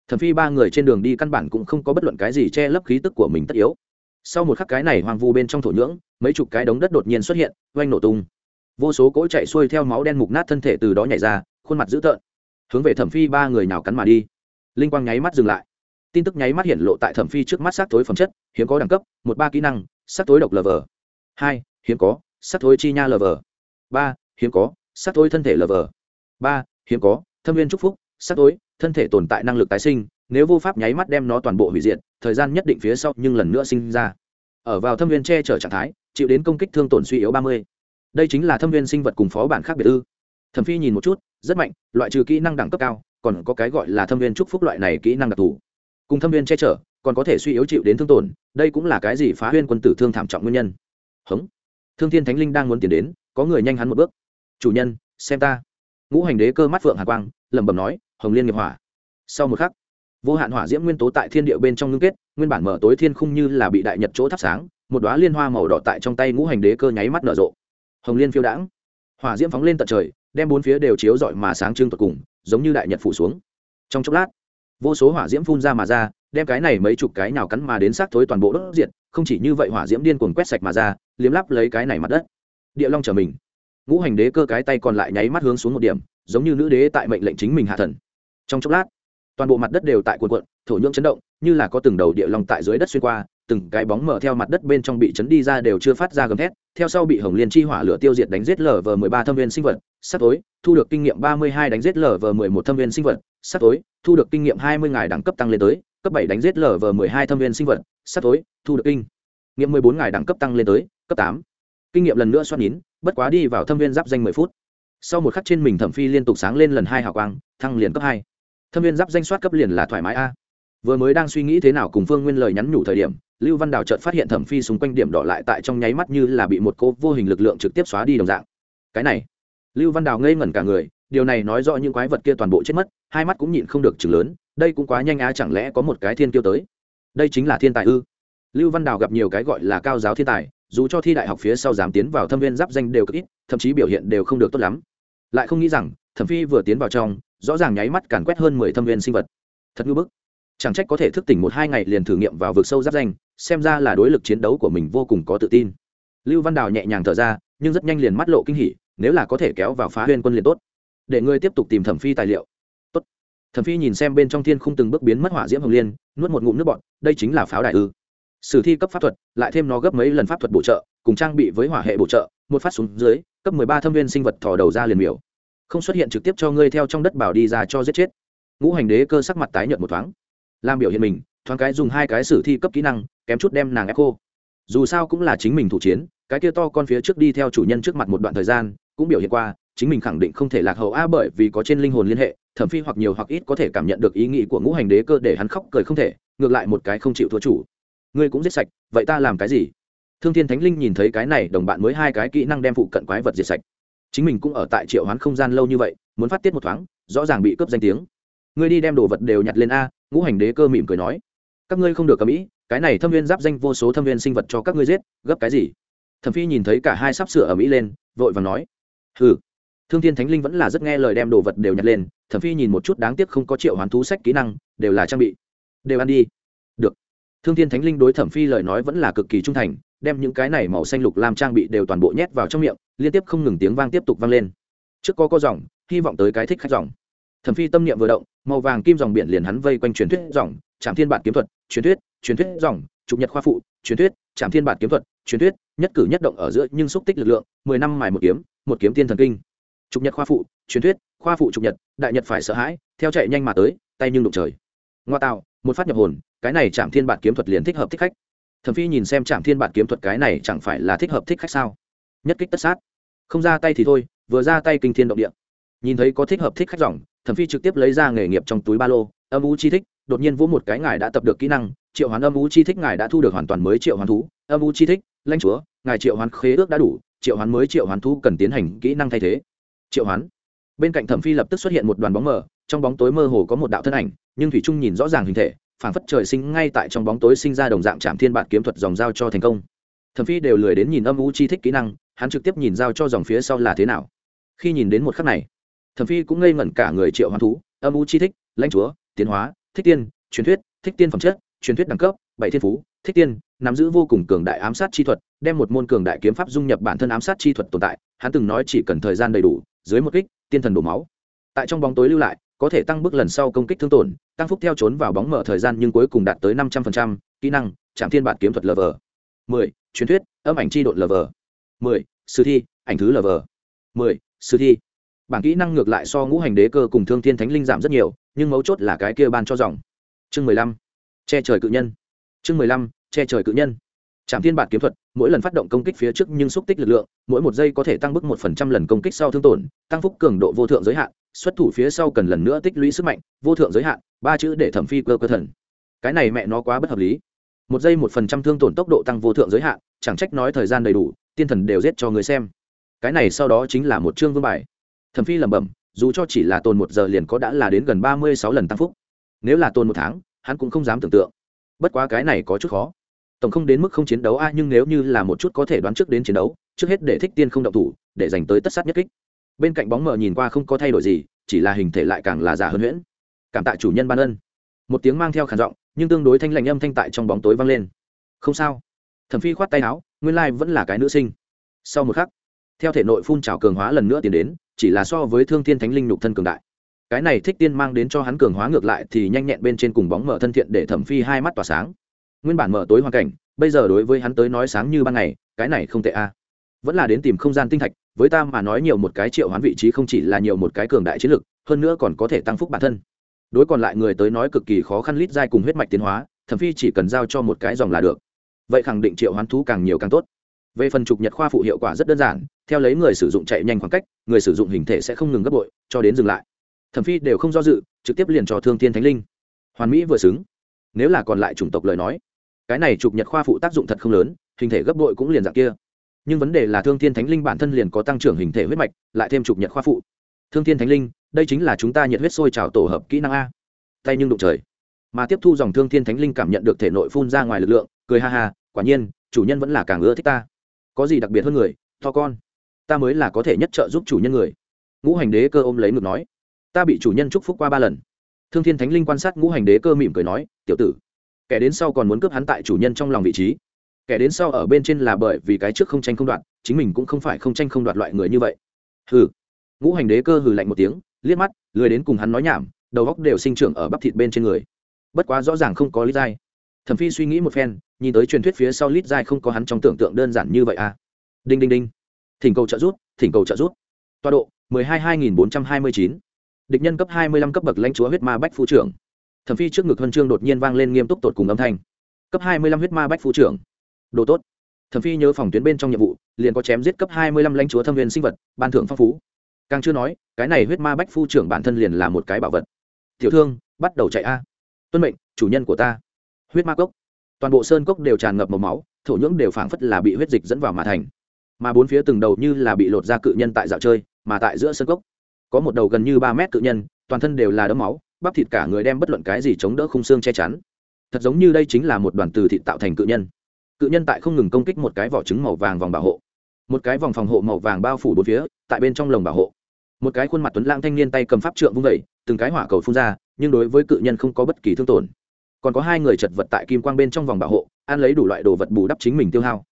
Thẩm phi ba người trên đường đi căn bản cũng không có bất luận cái gì che lấp khí tức của mình tất yếu. Sau một khắc cái này hoang vu bên trong thổ nhưỡng, mấy chục cái đống đất đột nhiên xuất hiện, oanh nổ tung vô số cỗ chạy xuôi theo máu đen mục nát thân thể từ đó nhảy ra, khuôn mặt dữ tợn. Hướng về thẩm phi ba người nào cắn mà đi. Linh quang nháy mắt dừng lại. Tin tức nháy mắt hiện lộ tại thẩm phi trước mắt sát tối phẩm chất, hiếm có đẳng cấp, một ba kỹ năng, sát tối độc lv hai, hiếm có, sát tối chi nha lv ba, hiếm có, sát tối thân thể lv ba, hiếm có, thâm viên trúc phúc, sát tối thân thể tồn tại năng lực tái sinh, nếu vô pháp nháy mắt đem nó toàn bộ hủy diệt, thời gian nhất định phía sau nhưng lần nữa sinh ra. Ở vào thâm viên che chở trạng thái, chịu đến công kích thương tổn suy yếu ba mươi đây chính là thâm viên sinh vật cùng phó bản khác biệt ư? Thẩm phi nhìn một chút, rất mạnh, loại trừ kỹ năng đẳng cấp cao, còn có cái gọi là thâm viên trúc phúc loại này kỹ năng đặc thù. Cùng thâm viên che chở, còn có thể suy yếu chịu đến thương tổn, đây cũng là cái gì phá huyên quân tử thương thảm trọng nguyên nhân. Hống. Thương thiên thánh linh đang muốn tiến đến, có người nhanh hắn một bước. Chủ nhân, xem ta. Ngũ hành đế cơ mắt phượng hà quang, lẩm bẩm nói, hồng liên nghiệp hỏa. Sau một khắc, vô hạn hỏa diễm nguyên tố tại thiên địa bên trong ngưng kết, nguyên bản mở tối thiên khung như là bị đại nhật chỗ thắp sáng, một đoá liên hoa màu đỏ tại trong tay ngũ hành đế cơ nháy mắt nở rộ hồng liên phiêu đãng. Hỏa diễm phóng lên tận trời, đem bốn phía đều chiếu rọi mà sáng trưng tột cùng, giống như đại nhật phủ xuống. Trong chốc lát, vô số hỏa diễm phun ra mà ra, đem cái này mấy chục cái nào cắn mà đến xác thối toàn bộ đốt diệt, không chỉ như vậy hỏa diễm điên cuồng quét sạch mà ra, liếm lắp lấy cái này mặt đất. Địa long trở mình. Ngũ hành đế cơ cái tay còn lại nháy mắt hướng xuống một điểm, giống như nữ đế tại mệnh lệnh chính mình hạ thần. Trong chốc lát, toàn bộ mặt đất đều tại cuộn cuộn, thổ nhưỡng chấn động, như là có từng đầu địa long tại dưới đất xuyên qua từng cái bóng mở theo mặt đất bên trong bị chấn đi ra đều chưa phát ra gầm thét, theo sau bị hồng liên chi hỏa lửa tiêu diệt đánh giết lở vờ mười ba thâm viên sinh vật sắp tối, thu được kinh nghiệm ba mươi hai đánh giết lở vờ mười một thâm viên sinh vật sắp tối, thu được kinh nghiệm hai mươi ngày đẳng cấp tăng lên tới, cấp bảy đánh giết lở vờ mười hai thâm viên sinh vật sắp tối, thu được kinh nghiệm mười bốn ngày đẳng cấp tăng lên tới, cấp tám. Kinh nghiệm lần nữa xoát nín, bất quá đi vào thâm viên giáp danh mười phút. Sau một khắc trên mình thẩm phi liên tục sáng lên lần hai hào quang, thăng liền cấp hai. Thâm viên giáp danh soát cấp liền là thoải mái a vừa mới đang suy nghĩ thế nào cùng phương nguyên lời nhắn nhủ thời điểm, lưu văn đào chợt phát hiện thẩm phi xung quanh điểm đỏ lại tại trong nháy mắt như là bị một cô vô hình lực lượng trực tiếp xóa đi đồng dạng. Cái này, lưu văn đào ngây ngẩn cả người, điều này nói rõ những quái vật kia toàn bộ chết mất, hai mắt cũng nhịn không được chừng lớn, đây cũng quá nhanh á, chẳng lẽ có một cái thiên kiêu tới? Đây chính là thiên tài ư? Lưu văn đào gặp nhiều cái gọi là cao giáo thiên tài, dù cho thi đại học phía sau dám tiến vào thâm viên giáp danh đều cực ít, thậm chí biểu hiện đều không được tốt lắm. Lại không nghĩ rằng, thẩm phi vừa tiến vào trong, rõ ràng nháy mắt càn quét hơn mười thâm viên sinh vật. Thật ngư bức chẳng trách có thể thức tỉnh một hai ngày liền thử nghiệm vào vực sâu giáp danh, xem ra là đối lực chiến đấu của mình vô cùng có tự tin. Lưu văn đào nhẹ nhàng thở ra, nhưng rất nhanh liền mắt lộ kinh hỉ, nếu là có thể kéo vào phá huyên quân liền tốt. Để ngươi tiếp tục tìm thẩm phi tài liệu. Tốt. Thẩm phi nhìn xem bên trong thiên không từng bước biến mất hỏa diễm hồng liên, nuốt một ngụm nước bọn đây chính là pháo đại ư. Sử thi cấp pháp thuật, lại thêm nó gấp mấy lần pháp thuật bổ trợ, cùng trang bị với hỏa hệ bổ trợ, một phát súng dưới, cấp mười ba thâm viên sinh vật thò đầu ra liền miểu. Không xuất hiện trực tiếp cho ngươi theo trong đất bảo đi ra cho giết chết. Ngũ hành đế cơ sắc mặt tái nhợt một thoáng làm biểu hiện mình, thoáng cái dùng hai cái sử thi cấp kỹ năng, kém chút đem nàng ép cô dù sao cũng là chính mình thủ chiến, cái kia to con phía trước đi theo chủ nhân trước mặt một đoạn thời gian, cũng biểu hiện qua, chính mình khẳng định không thể lạc hậu a bởi vì có trên linh hồn liên hệ thẩm phi hoặc nhiều hoặc ít có thể cảm nhận được ý nghĩ của ngũ hành đế cơ để hắn khóc cười không thể, ngược lại một cái không chịu thua chủ. Ngươi cũng giết sạch, vậy ta làm cái gì? Thương thiên thánh linh nhìn thấy cái này, đồng bạn mới hai cái kỹ năng đem phụ cận quái vật diệt sạch. Chính mình cũng ở tại triệu hoán không gian lâu như vậy, muốn phát tiết một thoáng, rõ ràng bị cướp danh tiếng. Ngươi đi đem đồ vật đều nhặt lên a ngũ hành đế cơ mỉm cười nói, các ngươi không được cầm ý, cái này thâm viên giáp danh vô số thâm viên sinh vật cho các ngươi giết, gấp cái gì? Thẩm phi nhìn thấy cả hai sắp sửa ở mỹ lên, vội và nói, hừ, thương thiên thánh linh vẫn là rất nghe lời đem đồ vật đều nhặt lên, thẩm phi nhìn một chút đáng tiếc không có triệu hoán thú sách kỹ năng, đều là trang bị, đều ăn đi. Được. Thương thiên thánh linh đối thẩm phi lời nói vẫn là cực kỳ trung thành, đem những cái này màu xanh lục làm trang bị đều toàn bộ nhét vào trong miệng, liên tiếp không ngừng tiếng vang tiếp tục vang lên. Trước có có dòng, hy vọng tới cái thích khách dòng thẩm phi tâm niệm vừa động, màu vàng kim dòng biển liền hắn vây quanh truyền thuyết dòng trạm thiên bản kiếm thuật, truyền thuyết truyền thuyết dòng, trục nhật khoa phụ, truyền thuyết trạm thiên bản kiếm thuật, truyền thuyết, nhất cử nhất động ở giữa nhưng xúc tích lực lượng, mười năm mài một kiếm một kiếm tiên thần kinh. Trục nhật khoa phụ, truyền thuyết, khoa phụ trục nhật, đại nhật phải sợ hãi, theo chạy nhanh mà tới, tay nhưng đụng trời. Ngoa tạo, một phát nhập hồn, cái này trạm thiên bản kiếm thuật liền thích hợp thích khách. Thẩm phi nhìn xem trạm thiên bản kiếm thuật cái này chẳng phải là thích hợp thích khách sao? Nhất kích tất sát. Không ra tay thì thôi, vừa ra tay kinh thiên động địa nhìn thấy có thích hợp thích khách dòng, thẩm phi trực tiếp lấy ra nghề nghiệp trong túi ba lô, âm u chi thích, đột nhiên vỗ một cái ngài đã tập được kỹ năng, triệu hoán âm u chi thích ngài đã thu được hoàn toàn mới triệu hoán thú, âm u chi thích, lãnh chúa, ngài triệu hoán khế ước đã đủ, triệu hoán mới triệu hoán thú cần tiến hành kỹ năng thay thế. Triệu hoán. Bên cạnh thẩm phi lập tức xuất hiện một đoàn bóng mờ, trong bóng tối mơ hồ có một đạo thân ảnh, nhưng thủy trung nhìn rõ ràng hình thể, phảng phất trời sinh ngay tại trong bóng tối sinh ra đồng dạng trạm thiên bản kiếm thuật dòng giao cho thành công. Thẩm phi đều lười đến nhìn âm u chi thích kỹ năng, hắn trực tiếp nhìn giao cho dòng phía sau là thế nào. Khi nhìn đến một khắc này thẩm phi cũng ngây ngẩn cả người triệu hoán thú, âm u chi thích, lãnh chúa, tiến hóa, thích tiên, truyền thuyết, thích tiên phẩm chất, truyền thuyết đẳng cấp, bảy thiên phú, thích tiên, nắm giữ vô cùng cường đại ám sát chi thuật, đem một môn cường đại kiếm pháp dung nhập bản thân ám sát chi thuật tồn tại, hắn từng nói chỉ cần thời gian đầy đủ, dưới một kích, tiên thần đổ máu. Tại trong bóng tối lưu lại, có thể tăng bước lần sau công kích thương tổn, tăng phúc theo trốn vào bóng mở thời gian nhưng cuối cùng đạt tới năm trăm phần trăm. kỹ năng trạm thiên bản kiếm thuật lv mười, truyền thuyết, âm ảnh chi độn lv mười, sử thi, ảnh thứ lv mười, sử thi bảng kỹ năng ngược lại so ngũ hành đế cơ cùng thương thiên thánh linh giảm rất nhiều, nhưng mấu chốt là cái kia ban cho dòng. Chương mười lăm, che trời cự nhân. Chương mười lăm, che trời cự nhân. Trạm thiên bản kiếm thuật, mỗi lần phát động công kích phía trước nhưng xúc tích lực lượng, mỗi một giây có thể tăng bức một phần trăm lần công kích sau thương tổn, tăng phúc cường độ vô thượng giới hạn, xuất thủ phía sau cần lần nữa tích lũy sức mạnh, vô thượng giới hạn, ba chữ để thẩm phi cơ cơ thần. Cái này mẹ nó quá bất hợp lý. Một giây một phần trăm thương tổn tốc độ tăng vô thượng giới hạn, chẳng trách nói thời gian đầy đủ, tiên thần đều giết cho người xem. Cái này sau đó chính là một chương vương bài thẩm phi lẩm bẩm, dù cho chỉ là tồn một giờ liền có đã là đến gần ba mươi sáu lần tăng phúc. Nếu là tồn một tháng, hắn cũng không dám tưởng tượng. Bất quá cái này có chút khó. Tổng không đến mức không chiến đấu a, nhưng nếu như là một chút có thể đoán trước đến chiến đấu, trước hết để thích tiên không động thủ, để dành tới tất sát nhất kích. Bên cạnh bóng mờ nhìn qua không có thay đổi gì, chỉ là hình thể lại càng là giả hơn huyễn. Cảm tạ chủ nhân ban ân. Một tiếng mang theo khản giọng, nhưng tương đối thanh lạnh âm thanh tại trong bóng tối vang lên. Không sao. Thẩm phi khoát tay áo, nguyên lai vẫn là cái nữ sinh. Sau một khắc, theo thể nội phun trào cường hóa lần nữa tiến đến chỉ là so với thương thiên thánh linh nhục thân cường đại. Cái này thích tiên mang đến cho hắn cường hóa ngược lại thì nhanh nhẹn bên trên cùng bóng mở thân thiện để thẩm phi hai mắt tỏa sáng. Nguyên bản mở tối hoàn cảnh, bây giờ đối với hắn tới nói sáng như ban ngày, cái này không tệ a. Vẫn là đến tìm không gian tinh thạch, với ta mà nói nhiều một cái triệu hoán vị trí không chỉ là nhiều một cái cường đại chiến lực, hơn nữa còn có thể tăng phúc bản thân. Đối còn lại người tới nói cực kỳ khó khăn lít dai cùng huyết mạch tiến hóa, thẩm phi chỉ cần giao cho một cái dòng là được. Vậy khẳng định triệu hoán thú càng nhiều càng tốt về phần trục nhật khoa phụ hiệu quả rất đơn giản, theo lấy người sử dụng chạy nhanh khoảng cách, người sử dụng hình thể sẽ không ngừng gấp bội, cho đến dừng lại. Thẩm phi đều không do dự, trực tiếp liền cho thương thiên thánh linh. Hoàn mỹ vừa xứng. Nếu là còn lại chủng tộc lời nói, cái này trục nhật khoa phụ tác dụng thật không lớn, hình thể gấp bội cũng liền dạng kia. Nhưng vấn đề là thương thiên thánh linh bản thân liền có tăng trưởng hình thể huyết mạch, lại thêm trục nhật khoa phụ. Thương thiên thánh linh, đây chính là chúng ta nhiệt huyết sôi trào tổ hợp kỹ năng a. Tay nhưng đụng trời. Mà tiếp thu dòng thương thiên thánh linh cảm nhận được thể nội phun ra ngoài lực lượng, cười ha ha, quả nhiên, chủ nhân vẫn là càng ưa thích ta có gì đặc biệt hơn người, to con. Ta mới là có thể nhất trợ giúp chủ nhân người. Ngũ hành đế cơ ôm lấy ngực nói. Ta bị chủ nhân chúc phúc qua ba lần. Thương thiên thánh linh quan sát ngũ hành đế cơ mỉm cười nói, tiểu tử, kẻ đến sau còn muốn cướp hắn tại chủ nhân trong lòng vị trí. Kẻ đến sau ở bên trên là bởi vì cái trước không tranh không đoạt, chính mình cũng không phải không tranh không đoạt loại người như vậy. Hừ. Ngũ hành đế cơ hừ lạnh một tiếng, liếc mắt, lười đến cùng hắn nói nhảm, đầu góc đều sinh trưởng ở bắp thịt bên trên người. Bất quá rõ ràng không có lý dai thẩm phi suy nghĩ một phen nhìn tới truyền thuyết phía sau lít dai không có hắn trong tưởng tượng đơn giản như vậy à. Đinh đinh đinh. Thỉnh cầu trợ rút thỉnh cầu trợ rút toa độ, mười hai hai nghìn bốn trăm hai mươi chín. Địch nhân cấp hai mươi lăm cấp bậc lãnh chúa huyết ma bách phu trưởng. Thẩm phi trước ngực huân chương đột nhiên vang lên nghiêm túc tột cùng âm thanh. Cấp hai mươi lăm huyết ma bách phu trưởng. Đồ tốt. Thẩm phi nhớ phòng tuyến bên trong nhiệm vụ, liền có chém giết cấp hai mươi lăm lãnh chúa thâm viên sinh vật, ban thưởng phong phú. Càng chưa nói, cái này huyết ma bách phu trưởng bản thân liền là một cái bảo vật. Tiểu thương, bắt đầu chạy a. Tuân mệnh, chủ nhân của ta. Huyết ma cốc toàn bộ sơn cốc đều tràn ngập màu máu, thổ nhưỡng đều phảng phất là bị huyết dịch dẫn vào mà thành. Mà bốn phía từng đầu như là bị lột ra cự nhân tại dạo chơi, mà tại giữa sơn cốc, có một đầu gần như ba mét cự nhân, toàn thân đều là đấm máu, bắp thịt cả người đem bất luận cái gì chống đỡ khung xương che chắn. Thật giống như đây chính là một đoàn từ thịt tạo thành cự nhân. Cự nhân tại không ngừng công kích một cái vỏ trứng màu vàng vòng bảo hộ. Một cái vòng phòng hộ màu vàng bao phủ bốn phía, tại bên trong lồng bảo hộ. Một cái khuôn mặt tuấn lãng thanh niên tay cầm pháp trượng vung vẩy từng cái hỏa cầu phun ra, nhưng đối với cự nhân không có bất kỳ thương tổn còn có hai người chật vật tại kim quang bên trong vòng bảo hộ, ăn lấy đủ loại đồ vật bù đắp chính mình tiêu hao.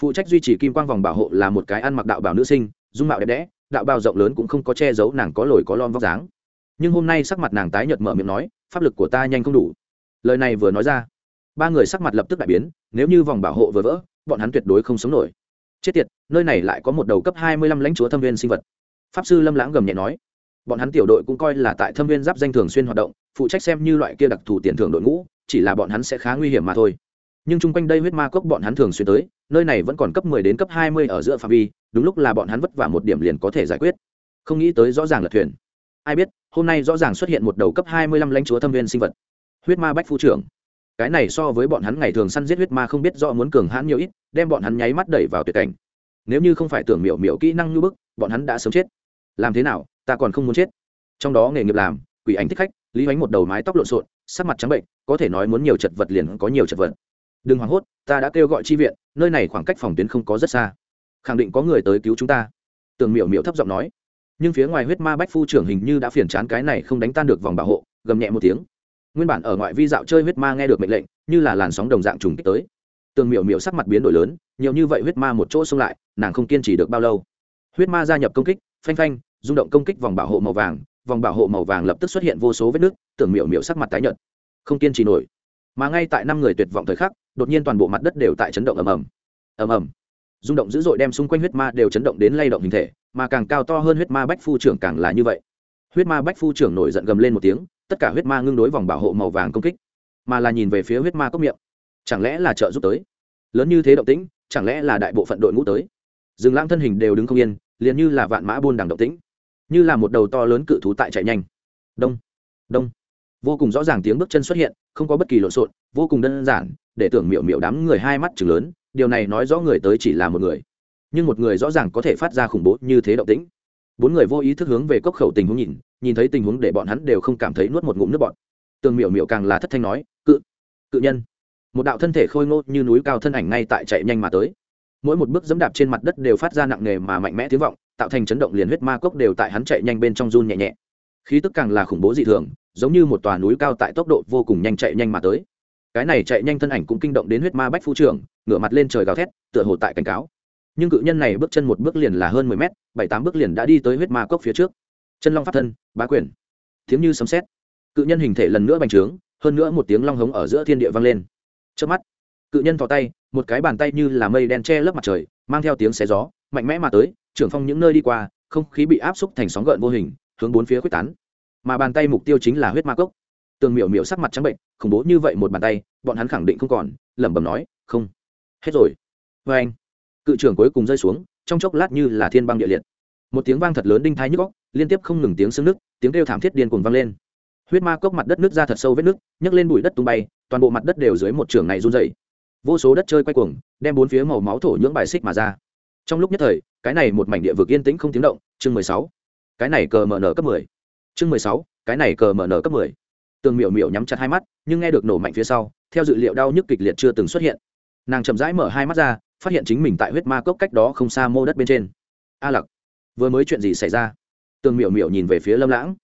Phụ trách duy trì kim quang vòng bảo hộ là một cái ăn mặc đạo bảo nữ sinh, dung mạo đẹp đẽ, đạo bao rộng lớn cũng không có che giấu nàng có lồi có lon vóc dáng. Nhưng hôm nay sắc mặt nàng tái nhợt mở miệng nói, pháp lực của ta nhanh không đủ. Lời này vừa nói ra, ba người sắc mặt lập tức đại biến, nếu như vòng bảo hộ vừa vỡ, bọn hắn tuyệt đối không sống nổi. Chết tiệt, nơi này lại có một đầu cấp hai mươi lăm lãnh chúa thâm viên sinh vật. Pháp sư lâm lãng gầm nhẹ nói, bọn hắn tiểu đội cũng coi là tại thâm viên giáp danh thường xuyên hoạt động, phụ trách xem như loại kia đặc thù tiền thưởng đội ngũ chỉ là bọn hắn sẽ khá nguy hiểm mà thôi. Nhưng chung quanh đây huyết ma cốc bọn hắn thường xuyên tới, nơi này vẫn còn cấp mười đến cấp hai mươi ở giữa phạm vi, đúng lúc là bọn hắn vất vả một điểm liền có thể giải quyết. Không nghĩ tới rõ ràng là thuyền. Ai biết, hôm nay rõ ràng xuất hiện một đầu cấp hai mươi lăm lãnh chúa thâm viên sinh vật. Huyết ma bách phu trưởng. Cái này so với bọn hắn ngày thường săn giết huyết ma không biết rõ muốn cường hãn nhiều ít, đem bọn hắn nháy mắt đẩy vào tuyệt cảnh. Nếu như không phải tưởng miểu miểu kỹ năng như bức, bọn hắn đã sớm chết. Làm thế nào, ta còn không muốn chết. Trong đó nghề nghiệp làm, quỷ ảnh thích khách, lý hoánh một đầu mái tóc lộn xộn sắc mặt trắng bệnh, có thể nói muốn nhiều chật vật liền có nhiều chật vật. Đừng hoảng hốt, ta đã kêu gọi chi viện, nơi này khoảng cách phòng tuyến không có rất xa. Khẳng định có người tới cứu chúng ta. Tường miểu miểu thấp giọng nói. Nhưng phía ngoài huyết ma bách phu trưởng hình như đã phiền chán cái này không đánh tan được vòng bảo hộ, gầm nhẹ một tiếng. Nguyên bản ở ngoại vi dạo chơi huyết ma nghe được mệnh lệnh, như là làn sóng đồng dạng trùng kích tới. Tường miểu miểu sắc mặt biến đổi lớn, nhiều như vậy huyết ma một chỗ xông lại, nàng không kiên trì được bao lâu. Huyết ma gia nhập công kích, phanh phanh, rung động công kích vòng bảo hộ màu vàng, vòng bảo hộ màu vàng lập tức xuất hiện vô số vết nứt tưởng miểu miểu sắc mặt tái nhợt. Không kiên trì nổi. Mà ngay tại năm người tuyệt vọng thời khắc, đột nhiên toàn bộ mặt đất đều tại chấn động ầm ầm. Ầm ầm. Rung động dữ dội đem xung quanh huyết ma đều chấn động đến lay động hình thể, mà càng cao to hơn huyết ma bách phu trưởng càng là như vậy. Huyết ma bách phu trưởng nổi giận gầm lên một tiếng, tất cả huyết ma ngưng đối vòng bảo hộ màu vàng công kích, mà là nhìn về phía huyết ma cốc miệng. Chẳng lẽ là trợ giúp tới? Lớn như thế động tĩnh, chẳng lẽ là đại bộ phận đội ngũ tới? Rừng lãng thân hình đều đứng không yên, liền như là vạn mã buôn đằng động tĩnh, như là một đầu to lớn cự thú tại chạy nhanh. Đông. Đông vô cùng rõ ràng tiếng bước chân xuất hiện, không có bất kỳ lộn xộn, vô cùng đơn giản, để tưởng miệu miệu đám người hai mắt chừng lớn, điều này nói rõ người tới chỉ là một người. Nhưng một người rõ ràng có thể phát ra khủng bố như thế động tĩnh. Bốn người vô ý thức hướng về cốc khẩu tình huống nhìn nhìn thấy tình huống để bọn hắn đều không cảm thấy nuốt một ngụm nước bọn tường miệu miệu càng là thất thanh nói, cự cự nhân. Một đạo thân thể khôi ngô như núi cao thân ảnh ngay tại chạy nhanh mà tới. Mỗi một bước dẫm đạp trên mặt đất đều phát ra nặng nề mà mạnh mẽ tiếng vọng, tạo thành chấn động liền huyết ma cốc đều tại hắn chạy nhanh bên trong run nhẹ nhẹ khí tức càng là khủng bố dị thường, giống như một tòa núi cao tại tốc độ vô cùng nhanh chạy nhanh mà tới. Cái này chạy nhanh thân ảnh cũng kinh động đến huyết ma bách phu trưởng, ngửa mặt lên trời gào thét, tựa hồ tại cảnh cáo. Nhưng cự nhân này bước chân một bước liền là hơn mười mét, bảy tám bước liền đã đi tới huyết ma cốc phía trước. Chân long phát thân, bá quyền. Tiếng như sấm xét cự nhân hình thể lần nữa bành trướng, hơn nữa một tiếng long hống ở giữa thiên địa vang lên. Trước mắt, cự nhân thò tay, một cái bàn tay như là mây đen che lấp mặt trời, mang theo tiếng xé gió, mạnh mẽ mà tới, trưởng phong những nơi đi qua, không khí bị áp xúc thành sóng gợn vô hình hướng bốn phía quyết tán. Mà bàn tay mục tiêu chính là huyết ma cốc. Tường miểu miểu sắc mặt trắng bệnh, khủng bố như vậy một bàn tay, bọn hắn khẳng định không còn, lẩm bẩm nói, không. Hết rồi. Vê anh. Cự trưởng cuối cùng rơi xuống, trong chốc lát như là thiên băng địa liệt. Một tiếng vang thật lớn đinh thái nhức góc liên tiếp không ngừng tiếng sưng nước, tiếng kêu thảm thiết điên cuồng vang lên. Huyết ma cốc mặt đất nước ra thật sâu vết nước, nhấc lên bụi đất tung bay, toàn bộ mặt đất đều dưới một trường này run dày vô số đất chơi quay cuồng, đem bốn phía màu máu thổ nhưỡng bài xích mà ra. Trong lúc nhất thời, cái này một mảnh địa vực yên tĩnh không tiếng động, chương mười sáu cái này cờ mở nở cấp mười. Chương mười sáu, cái này cờ mở nở cấp mười. Tường miểu miểu nhắm chặt hai mắt, nhưng nghe được nổ mạnh phía sau, theo dự liệu đau nhức kịch liệt chưa từng xuất hiện. Nàng chậm rãi mở hai mắt ra, phát hiện chính mình tại huyết ma cốc cách đó không xa mô đất bên trên. A lặc, vừa mới chuyện gì xảy ra? Tường miểu miểu nhìn về phía lâm lãng.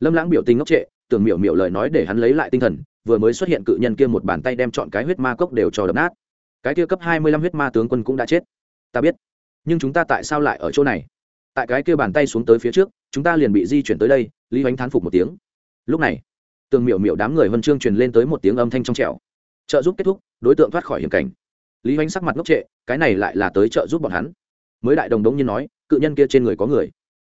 Lâm lãng biểu tình ngốc trệ, tường miểu miểu lời nói để hắn lấy lại tinh thần, vừa mới xuất hiện cự nhân kia một bàn tay đem chọn cái huyết ma cốc đều cho đập nát. Cái kia cấp hai mươi lăm huyết ma tướng quân cũng đã chết. Ta biết, nhưng chúng ta tại sao lại ở chỗ này? Tại cái kia bàn tay xuống tới phía trước, chúng ta liền bị di chuyển tới đây, lý hoánh thán phục một tiếng. Lúc này, tường miểu miểu đám người huân chương truyền lên tới một tiếng âm thanh trong trẻo. Trợ giúp kết thúc, đối tượng thoát khỏi hiểm cảnh. Lý hoánh sắc mặt ngốc trệ, cái này lại là tới trợ giúp bọn hắn. Mới đại đồng đống nhiên nói, cự nhân kia trên người có người.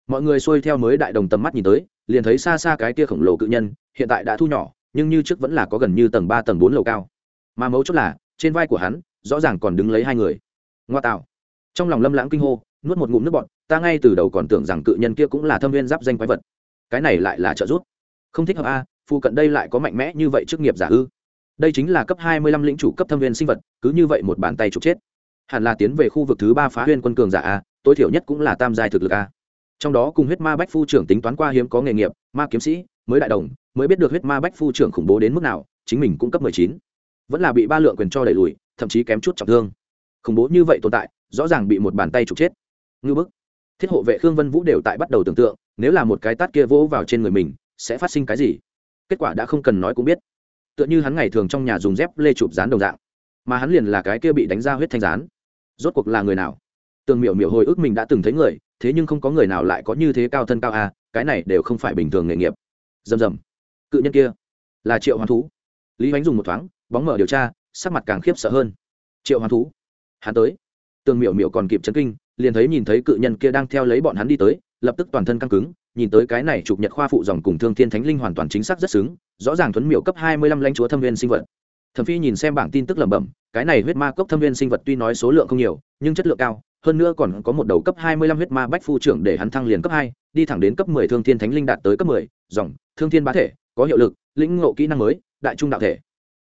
Mọi người xuôi theo mới đại đồng tầm mắt nhìn tới, liền thấy xa xa cái kia khổng lồ cự nhân, hiện tại đã thu nhỏ, nhưng như trước vẫn là có gần như tầng ba, tầng bốn lầu cao. Mà mấu chốt là, trên vai của hắn, rõ ràng còn đứng lấy hai người. Ngoa tạo. Trong lòng lâm lãng kinh hô, nuốt một ngụm nước bọn ta ngay từ đầu còn tưởng rằng cự nhân kia cũng là thâm viên giáp danh quái vật. Cái này lại là trợ giúp. Không thích hợp a phụ cận đây lại có mạnh mẽ như vậy chức nghiệp giả ư? Đây chính là cấp hai mươi lăm lĩnh chủ cấp thâm viên sinh vật, cứ như vậy một bàn tay trục chết. Hẳn là tiến về khu vực thứ ba phá huyên quân cường giả a, tối thiểu nhất cũng là tam giai thực lực a. Trong đó cùng huyết ma bách phu trưởng tính toán qua hiếm có nghề nghiệp, ma kiếm sĩ, mới đại đồng, mới biết được huyết ma bách phu trưởng khủng bố đến mức nào, chính mình cũng cấp mười chín. Vẫn là bị ba lượng quyền cho đẩy lùi, thậm chí kém chút trọng thương. Khủng bố như vậy tồn tại, rõ ràng bị một bàn tay trục chết. Ngư bức thiết hộ vệ khương vân vũ đều tại bắt đầu tưởng tượng, nếu là một cái tát kia vỗ vào trên người mình, sẽ phát sinh cái gì? Kết quả đã không cần nói cũng biết. Tựa như hắn ngày thường trong nhà dùng dép lê chụp dán đồng dạng. Mà hắn liền là cái kia bị đánh ra huyết thanh rán rốt cuộc là người nào? Tường miểu miểu hồi ức mình đã từng thấy người, thế nhưng không có người nào lại có như thế cao thân cao à cái này đều không phải bình thường nghề nghiệp. Dầm dầm cự nhân kia. Là triệu hoàn thú. Lý ánh dùng một thoáng, bóng mở điều tra, sắc mặt càng khiếp sợ hơn. Triệu hoàn thú. Hắn tới. Tường miểu miểu còn kịp chấn kinh liền thấy nhìn thấy cự nhân kia đang theo lấy bọn hắn đi tới, lập tức toàn thân căng cứng, nhìn tới cái này chụp nhật khoa phụ dòng cùng thương thiên thánh linh hoàn toàn chính xác rất xứng, rõ ràng thuấn miểu cấp hai mươi lăm lãnh chúa thâm viên sinh vật. Thẩm phi nhìn xem bảng tin tức lẩm bẩm, cái này huyết ma cốc thâm viên sinh vật tuy nói số lượng không nhiều, nhưng chất lượng cao, hơn nữa còn có một đầu cấp hai mươi lăm huyết ma bách phu trưởng để hắn thăng liền cấp hai, đi thẳng đến cấp mười thương thiên thánh linh đạt tới cấp mười, dòng, thương thiên bá thể, có hiệu lực, lĩnh ngộ kỹ năng mới, đại trung đạo thể,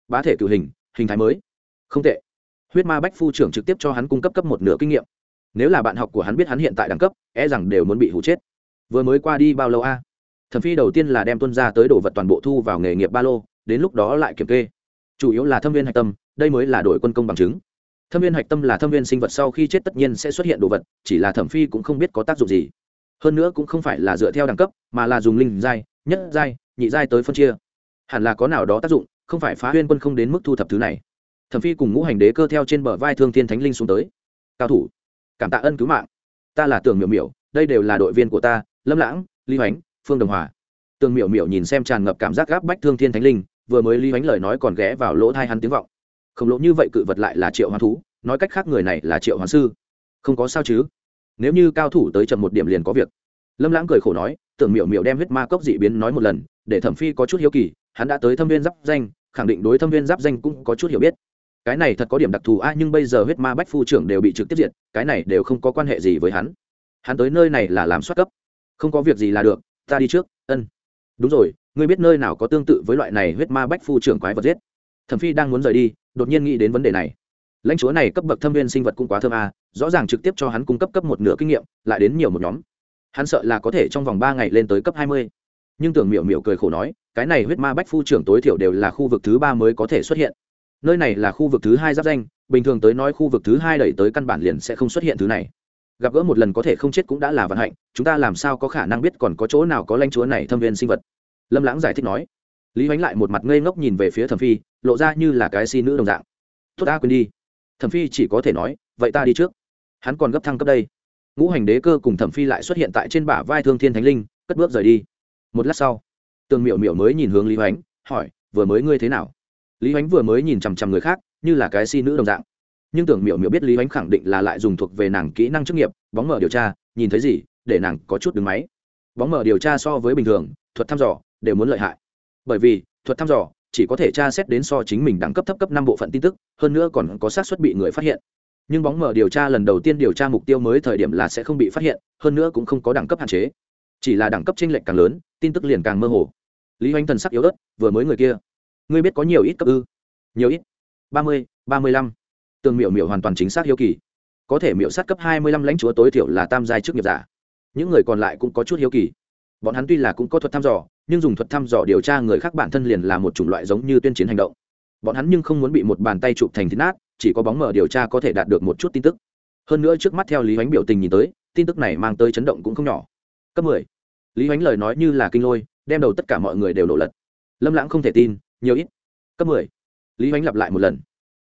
bá thể cử hình hình thái mới. Không tệ. Huyết ma bách phu trưởng trực tiếp cho hắn cung cấp cấp một nửa kinh nghiệm nếu là bạn học của hắn biết hắn hiện tại đẳng cấp e rằng đều muốn bị hụ chết. Vừa mới qua đi bao lâu a? Thẩm phi đầu tiên là đem tuân ra tới đồ vật toàn bộ thu vào nghề nghiệp ba lô, đến lúc đó lại kiểm kê. Chủ yếu là thâm viên hạch tâm, đây mới là đội quân công bằng chứng. Thâm viên hạch tâm là thâm viên sinh vật sau khi chết tất nhiên sẽ xuất hiện đồ vật, chỉ là thẩm phi cũng không biết có tác dụng gì. Hơn nữa cũng không phải là dựa theo đẳng cấp, mà là dùng linh giai, nhất giai, nhị giai tới phân chia. Hẳn là có nào đó tác dụng, không phải phá huyên quân không đến mức thu thập thứ này. Thẩm phi cùng ngũ hành đế cơ theo trên bờ vai thương thiên thánh linh xuống tới. Cao thủ cảm tạ ân cứu mạng. Ta là tường miểu miểu, đây đều là đội viên của ta, lâm lãng, lý hoánh, phương đồng hòa. Tường miểu miểu nhìn xem tràn ngập cảm giác gáp bách thương thiên thánh linh, vừa mới lý hoánh lời nói còn ghé vào lỗ thai hắn tiếng vọng. Khổng lỗ như vậy cự vật lại là triệu hoán thú, nói cách khác người này là triệu hoán sư. Không có sao chứ? Nếu như cao thủ tới chậm một điểm liền có việc. Lâm lãng cười khổ nói tưởng miểu miểu đem huyết ma cốc dị biến nói một lần, để thẩm phi có chút hiếu kỳ, hắn đã tới thâm viên giáp danh, khẳng định đối thâm viên giáp danh cũng có chút hiểu biết cái này thật có điểm đặc thù a, nhưng bây giờ huyết ma bách phu trưởng đều bị trực tiếp diệt, cái này đều không có quan hệ gì với hắn. Hắn tới nơi này là làm soát cấp. Không có việc gì là được, ta đi trước, ân. Đúng rồi, ngươi biết nơi nào có tương tự với loại này huyết ma bách phu trưởng quái vật giết? Thẩm phi đang muốn rời đi, đột nhiên nghĩ đến vấn đề này. Lãnh chúa này cấp bậc thâm viên sinh vật cũng quá thơm a, rõ ràng trực tiếp cho hắn cung cấp cấp một nửa kinh nghiệm, lại đến nhiều một nhóm. Hắn sợ là có thể trong vòng ba ngày lên tới cấp hai mươi. Nhưng tưởng miểu miểu cười khổ nói, cái này huyết ma bách phu trưởng tối thiểu đều là khu vực thứ ba mới có thể xuất hiện nơi này là khu vực thứ hai giáp danh, bình thường tới nói khu vực thứ hai đẩy tới căn bản liền sẽ không xuất hiện thứ này. Gặp gỡ một lần có thể không chết cũng đã là vận hạnh, chúng ta làm sao có khả năng biết còn có chỗ nào có lãnh chúa này thâm viên sinh vật? Lâm lãng giải thích nói. Lý h lại một mặt ngây ngốc nhìn về phía thẩm phi, lộ ra như là cái si nữ đồng dạng. Tốt ta quên đi. Thẩm phi chỉ có thể nói, vậy ta đi trước. Hắn còn gấp thăng cấp đây. Ngũ hành đế cơ cùng thẩm phi lại xuất hiện tại trên bả vai thương thiên thánh linh, cất bước rời đi. Một lát sau, tường miệu miệu mới nhìn hướng lý hoánh, hỏi, vừa mới ngươi thế nào? Lý ánh vừa mới nhìn chằm chằm người khác, như là cái si nữ đồng dạng. Nhưng tưởng miểu miểu biết lý ánh khẳng định là lại dùng thuộc về nàng kỹ năng chức nghiệp, bóng mở điều tra, nhìn thấy gì, để nàng có chút đứng máy. Bóng mở điều tra so với bình thường, thuật thăm dò, đều muốn lợi hại. Bởi vì, thuật thăm dò, chỉ có thể tra xét đến so chính mình đẳng cấp thấp cấp năm bộ phận tin tức, hơn nữa còn có xác suất bị người phát hiện. Nhưng bóng mở điều tra lần đầu tiên điều tra mục tiêu mới thời điểm là sẽ không bị phát hiện, hơn nữa cũng không có đẳng cấp hạn chế. Chỉ là đẳng cấp tranh lệch càng lớn, tin tức liền càng mơ hồ. Lý hoành thần sắc yếu ớt, vừa mới người kia ngươi biết có nhiều ít cấp ư? Nhiều ít? Ba mươi ba mươi lăm. Tường miểu miểu hoàn toàn chính xác hiếu kỳ. Có thể miểu sát cấp hai mươi lăm lãnh chúa tối thiểu là tam giai chức nghiệp giả. Những người còn lại cũng có chút hiếu kỳ. Bọn hắn tuy là cũng có thuật thăm dò, nhưng dùng thuật thăm dò điều tra người khác bản thân liền là một chủng loại giống như tuyên chiến hành động. Bọn hắn nhưng không muốn bị một bàn tay chụp thành thịt nát, chỉ có bóng mở điều tra có thể đạt được một chút tin tức. Hơn nữa trước mắt theo lý ánh biểu tình nhìn tới, tin tức này mang tới chấn động cũng không nhỏ. Cấp mười. Lý ánh lời nói như là kinh lôi, đem đầu tất cả mọi người đều nổ lật. Lâm lãng không thể tin nhiều ít. Cấp mười. Lý ánh lặp lại một lần.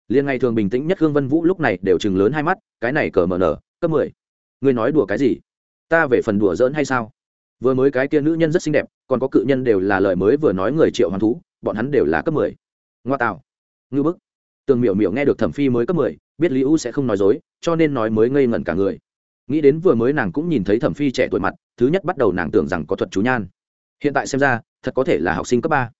Liên ngày thường bình tĩnh nhất hương vân vũ lúc này đều chừng lớn hai mắt, cái này cờ mờ nở, cấp mười. Ngươi nói đùa cái gì? Ta về phần đùa giỡn hay sao? Vừa mới cái kia nữ nhân rất xinh đẹp, còn có cự nhân đều là lời mới vừa nói người triệu hoàn thú, bọn hắn đều là cấp mười. Ngoa tạo. Ngư bức. Tường miểu miểu nghe được thẩm phi mới cấp mười, biết lý u sẽ không nói dối, cho nên nói mới ngây ngẩn cả người. Nghĩ đến vừa mới nàng cũng nhìn thấy thẩm phi trẻ tuổi mặt, thứ nhất bắt đầu nàng tưởng rằng có thuật chú nhan. Hiện tại xem ra, thật có thể là học sinh cấp ba.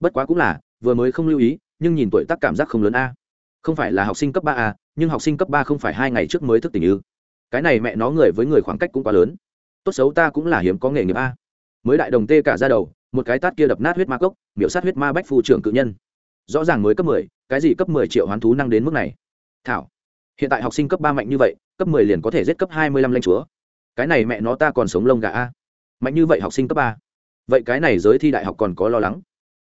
Bất quá cũng là vừa mới không lưu ý, nhưng nhìn tuổi tác cảm giác không lớn a. Không phải là học sinh cấp ba a, nhưng học sinh cấp ba không phải hai ngày trước mới thức tình ư. Cái này mẹ nó người với người khoảng cách cũng quá lớn. Tốt xấu ta cũng là hiếm có nghề nghiệp a. Mới đại đồng tê cả ra đầu, một cái tát kia đập nát huyết ma cốc miễu sát huyết ma bách phu trưởng cự nhân. Rõ ràng mới cấp mười, cái gì cấp mười triệu hoán thú năng đến mức này. Thảo, hiện tại học sinh cấp ba mạnh như vậy, cấp mười liền có thể giết cấp hai mươi lăm lanh chúa. Cái này mẹ nó ta còn sống lông gà a. Mạnh như vậy học sinh cấp ba. Vậy cái này giới thi đại học còn có lo lắng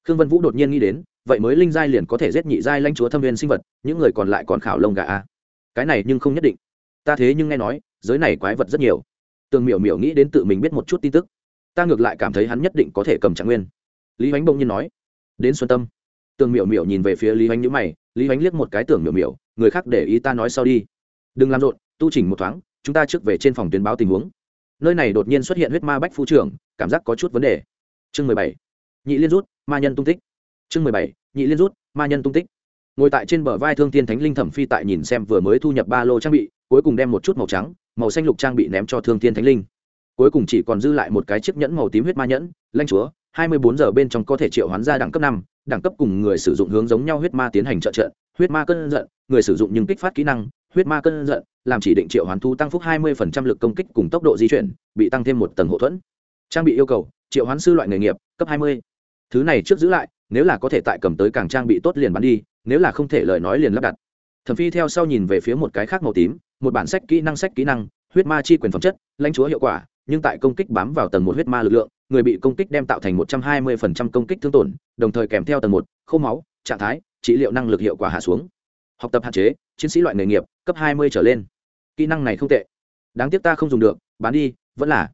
khương vân vũ đột nhiên nghĩ đến, vậy mới linh giai liền có thể giết nhị giai lãnh chúa thâm viên sinh vật, những người còn lại còn khảo lông gà a cái này nhưng không nhất định. Ta thế nhưng nghe nói, giới này quái vật rất nhiều. Tường miểu miểu nghĩ đến tự mình biết một chút tin tức. Ta ngược lại cảm thấy hắn nhất định có thể cầm trạng nguyên. Lý hoánh bỗng nhiên nói, đến xuân tâm. Tường miểu miểu nhìn về phía lý hoánh nhữ mày, lý hoánh liếc một cái tưởng miểu miểu, người khác để ý ta nói sau đi. Đừng làm rộn, tu chỉnh một thoáng, chúng ta trước về trên phòng tuyến báo tình huống. Nơi này đột nhiên xuất hiện huyết ma bách phu trưởng, cảm giác có chút vấn đề. Chương mười bảy. Nhị liên rút ma nhân tung tích. Chương mười bảy, nhị liên rút, ma nhân tung tích. Ngồi tại trên bờ vai thương tiên thánh linh thẩm phi tại nhìn xem vừa mới thu nhập ba lô trang bị, cuối cùng đem một chút màu trắng, màu xanh lục trang bị ném cho thương tiên thánh linh. Cuối cùng chỉ còn dư lại một cái chiếc nhẫn màu tím huyết ma nhẫn, lanh chúa, hai mươi bốn giờ bên trong có thể triệu hoán ra đẳng cấp năm, đẳng cấp cùng người sử dụng hướng giống nhau huyết ma tiến hành trợ trận huyết ma cơn giận, người sử dụng nhưng kích phát kỹ năng, huyết ma cơn giận, làm chỉ định triệu hoán thu tăng phúc hai mươi lực công kích cùng tốc độ di chuyển, bị tăng thêm một tầng hậu thuẫn. Trang bị yêu cầu, triệu hoán sư loại nghề nghiệp, cấp hai mươi thứ này trước giữ lại, nếu là có thể tại cầm tới càng trang bị tốt liền bán đi, nếu là không thể lời nói liền lắp đặt. Thẩm phi theo sau nhìn về phía một cái khác màu tím, một bản sách kỹ năng, sách kỹ năng, huyết ma chi quyền phẩm chất, lãnh chúa hiệu quả, nhưng tại công kích bám vào tầng một huyết ma lực lượng, người bị công kích đem tạo thành một trăm hai mươi phần trăm công kích thương tổn, đồng thời kèm theo tầng một, khô máu, trạng thái, trị liệu năng lực hiệu quả hạ xuống. Học tập hạn chế, chiến sĩ loại nghề nghiệp, cấp hai mươi trở lên. Kỹ năng này không tệ. Đáng tiếc ta không dùng được, bán đi, vẫn là.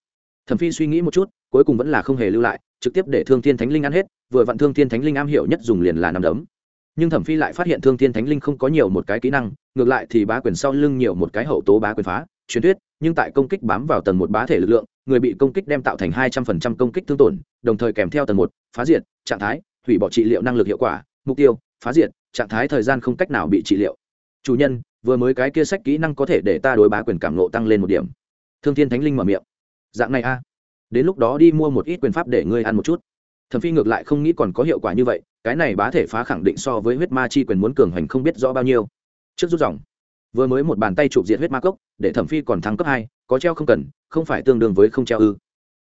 Thẩm phi suy nghĩ một chút, cuối cùng vẫn là không hề lưu lại trực tiếp để thương thiên thánh linh ăn hết, vừa vặn thương thiên thánh linh am hiểu nhất dùng liền là nằm đấm. Nhưng thẩm phi lại phát hiện thương thiên thánh linh không có nhiều một cái kỹ năng, ngược lại thì bá quyền sau lưng nhiều một cái hậu tố bá quyền phá, truyền thuyết, nhưng tại công kích bám vào tầng một bá thể lực lượng, người bị công kích đem tạo thành hai trăm phần trăm công kích thương tổn, đồng thời kèm theo tầng một, phá diệt, trạng thái, hủy bỏ trị liệu năng lực hiệu quả, mục tiêu, phá diệt, trạng thái thời gian không cách nào bị trị liệu. Chủ nhân, vừa mới cái kia sách kỹ năng có thể để ta đối bá quyền cảm nộ tăng lên một điểm. Thương thiên thánh linh mở miệng. Dạng này a đến lúc đó đi mua một ít quyền pháp để ngươi ăn một chút. Thẩm phi ngược lại không nghĩ còn có hiệu quả như vậy, cái này bá thể phá khẳng định so với huyết ma chi quyền muốn cường hành không biết rõ bao nhiêu. Trước rút dòng, vừa mới một bàn tay chụp diệt huyết ma cốc, để thẩm phi còn thắng cấp hai, có treo không cần, không phải tương đương với không treo ư.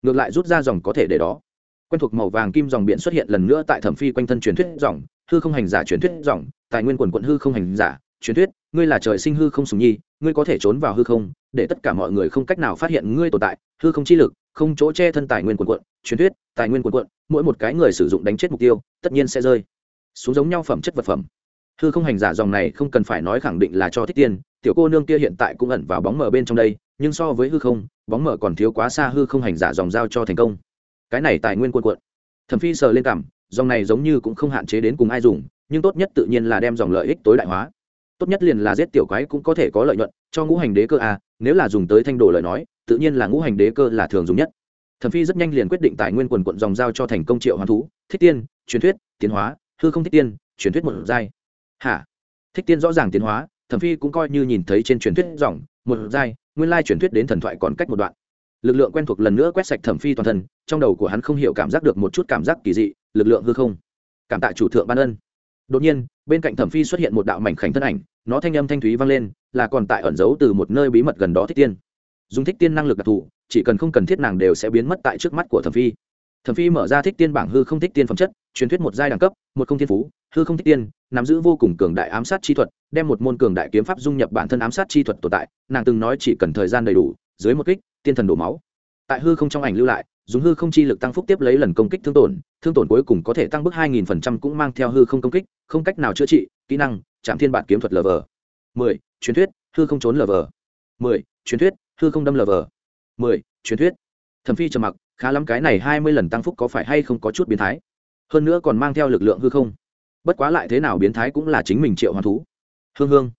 Ngược lại rút ra dòng có thể để đó. Quen thuộc màu vàng kim dòng biển xuất hiện lần nữa tại thẩm phi quanh thân truyền thuyết dòng, hư không hành giả truyền thuyết dòng, tài nguyên quần quận hư không hành giả truyền thuyết, ngươi là trời sinh hư không sùng nhi, ngươi có thể trốn vào hư không, để tất cả mọi người không cách nào phát hiện ngươi tồn tại, hư không chi lực không chỗ che thân tài nguyên quần quận truyền thuyết, tài nguyên quần quận mỗi một cái người sử dụng đánh chết mục tiêu, tất nhiên sẽ rơi. Xuống giống nhau phẩm chất vật phẩm. Hư không hành giả dòng này không cần phải nói khẳng định là cho thích tiên, tiểu cô nương kia hiện tại cũng ẩn vào bóng mờ bên trong đây, nhưng so với hư không, bóng mờ còn thiếu quá xa hư không hành giả dòng giao cho thành công. Cái này tài nguyên quần quận thẩm phi sờ lên cảm, dòng này giống như cũng không hạn chế đến cùng ai dùng, nhưng tốt nhất tự nhiên là đem dòng lợi ích tối đại hóa. Tốt nhất liền là giết tiểu quái cũng có thể có lợi nhuận, cho ngũ hành đế cơ a nếu là dùng tới thanh đồ lời nói, tự nhiên là ngũ hành đế cơ là thường dùng nhất. Thẩm phi rất nhanh liền quyết định tài nguyên quần quận dòng giao cho thành công triệu hoàn thú, thích tiên, truyền thuyết, tiến hóa, hư không thích tiên, truyền thuyết một giai. Hả? Thích tiên rõ ràng tiến hóa, thẩm phi cũng coi như nhìn thấy trên truyền thuyết dòng, một giai, nguyên lai truyền thuyết đến thần thoại còn cách một đoạn. Lực lượng quen thuộc lần nữa quét sạch thẩm phi toàn thân, trong đầu của hắn không hiểu cảm giác được một chút cảm giác kỳ dị, lực lượng hư không. Cảm tạ chủ thượng ban ân. Đột nhiên, bên cạnh thẩm phi xuất hiện một đạo mảnh khảnh thân ảnh nó thanh âm thanh thúy vang lên, là còn tại ẩn giấu từ một nơi bí mật gần đó thích tiên. Dùng thích tiên năng lực đặc thù, chỉ cần không cần thiết nàng đều sẽ biến mất tại trước mắt của thẩm phi. Thẩm phi mở ra thích tiên bảng hư không thích tiên phẩm chất, truyền thuyết một giai đẳng cấp, một không thiên phú, hư không thích tiên, nắm giữ vô cùng cường đại ám sát chi thuật, đem một môn cường đại kiếm pháp dung nhập bản thân ám sát chi thuật tồn tại, nàng từng nói chỉ cần thời gian đầy đủ, dưới một kích, tiên thần đổ máu. Tại hư không trong ảnh lưu lại, dùng hư không chi lực tăng phúc tiếp lấy lần công kích thương tổn thương tổn cuối cùng có thể tăng bức hai nghìn phần trăm cũng mang theo hư không công kích, không cách nào chữa trị, kỹ năng Trạm thiên bản kiếm thuật lờ vờ, mười truyền thuyết hư không trốn lờ vờ, mười truyền thuyết hư không đâm lờ vờ, mười truyền thuyết. Thẩm phi trầm mặc khá lắm cái này hai mươi lần tăng phúc có phải hay không có chút biến thái? Hơn nữa còn mang theo lực lượng hư không. Bất quá lại thế nào biến thái cũng là chính mình triệu hoàn thú. Hương hương.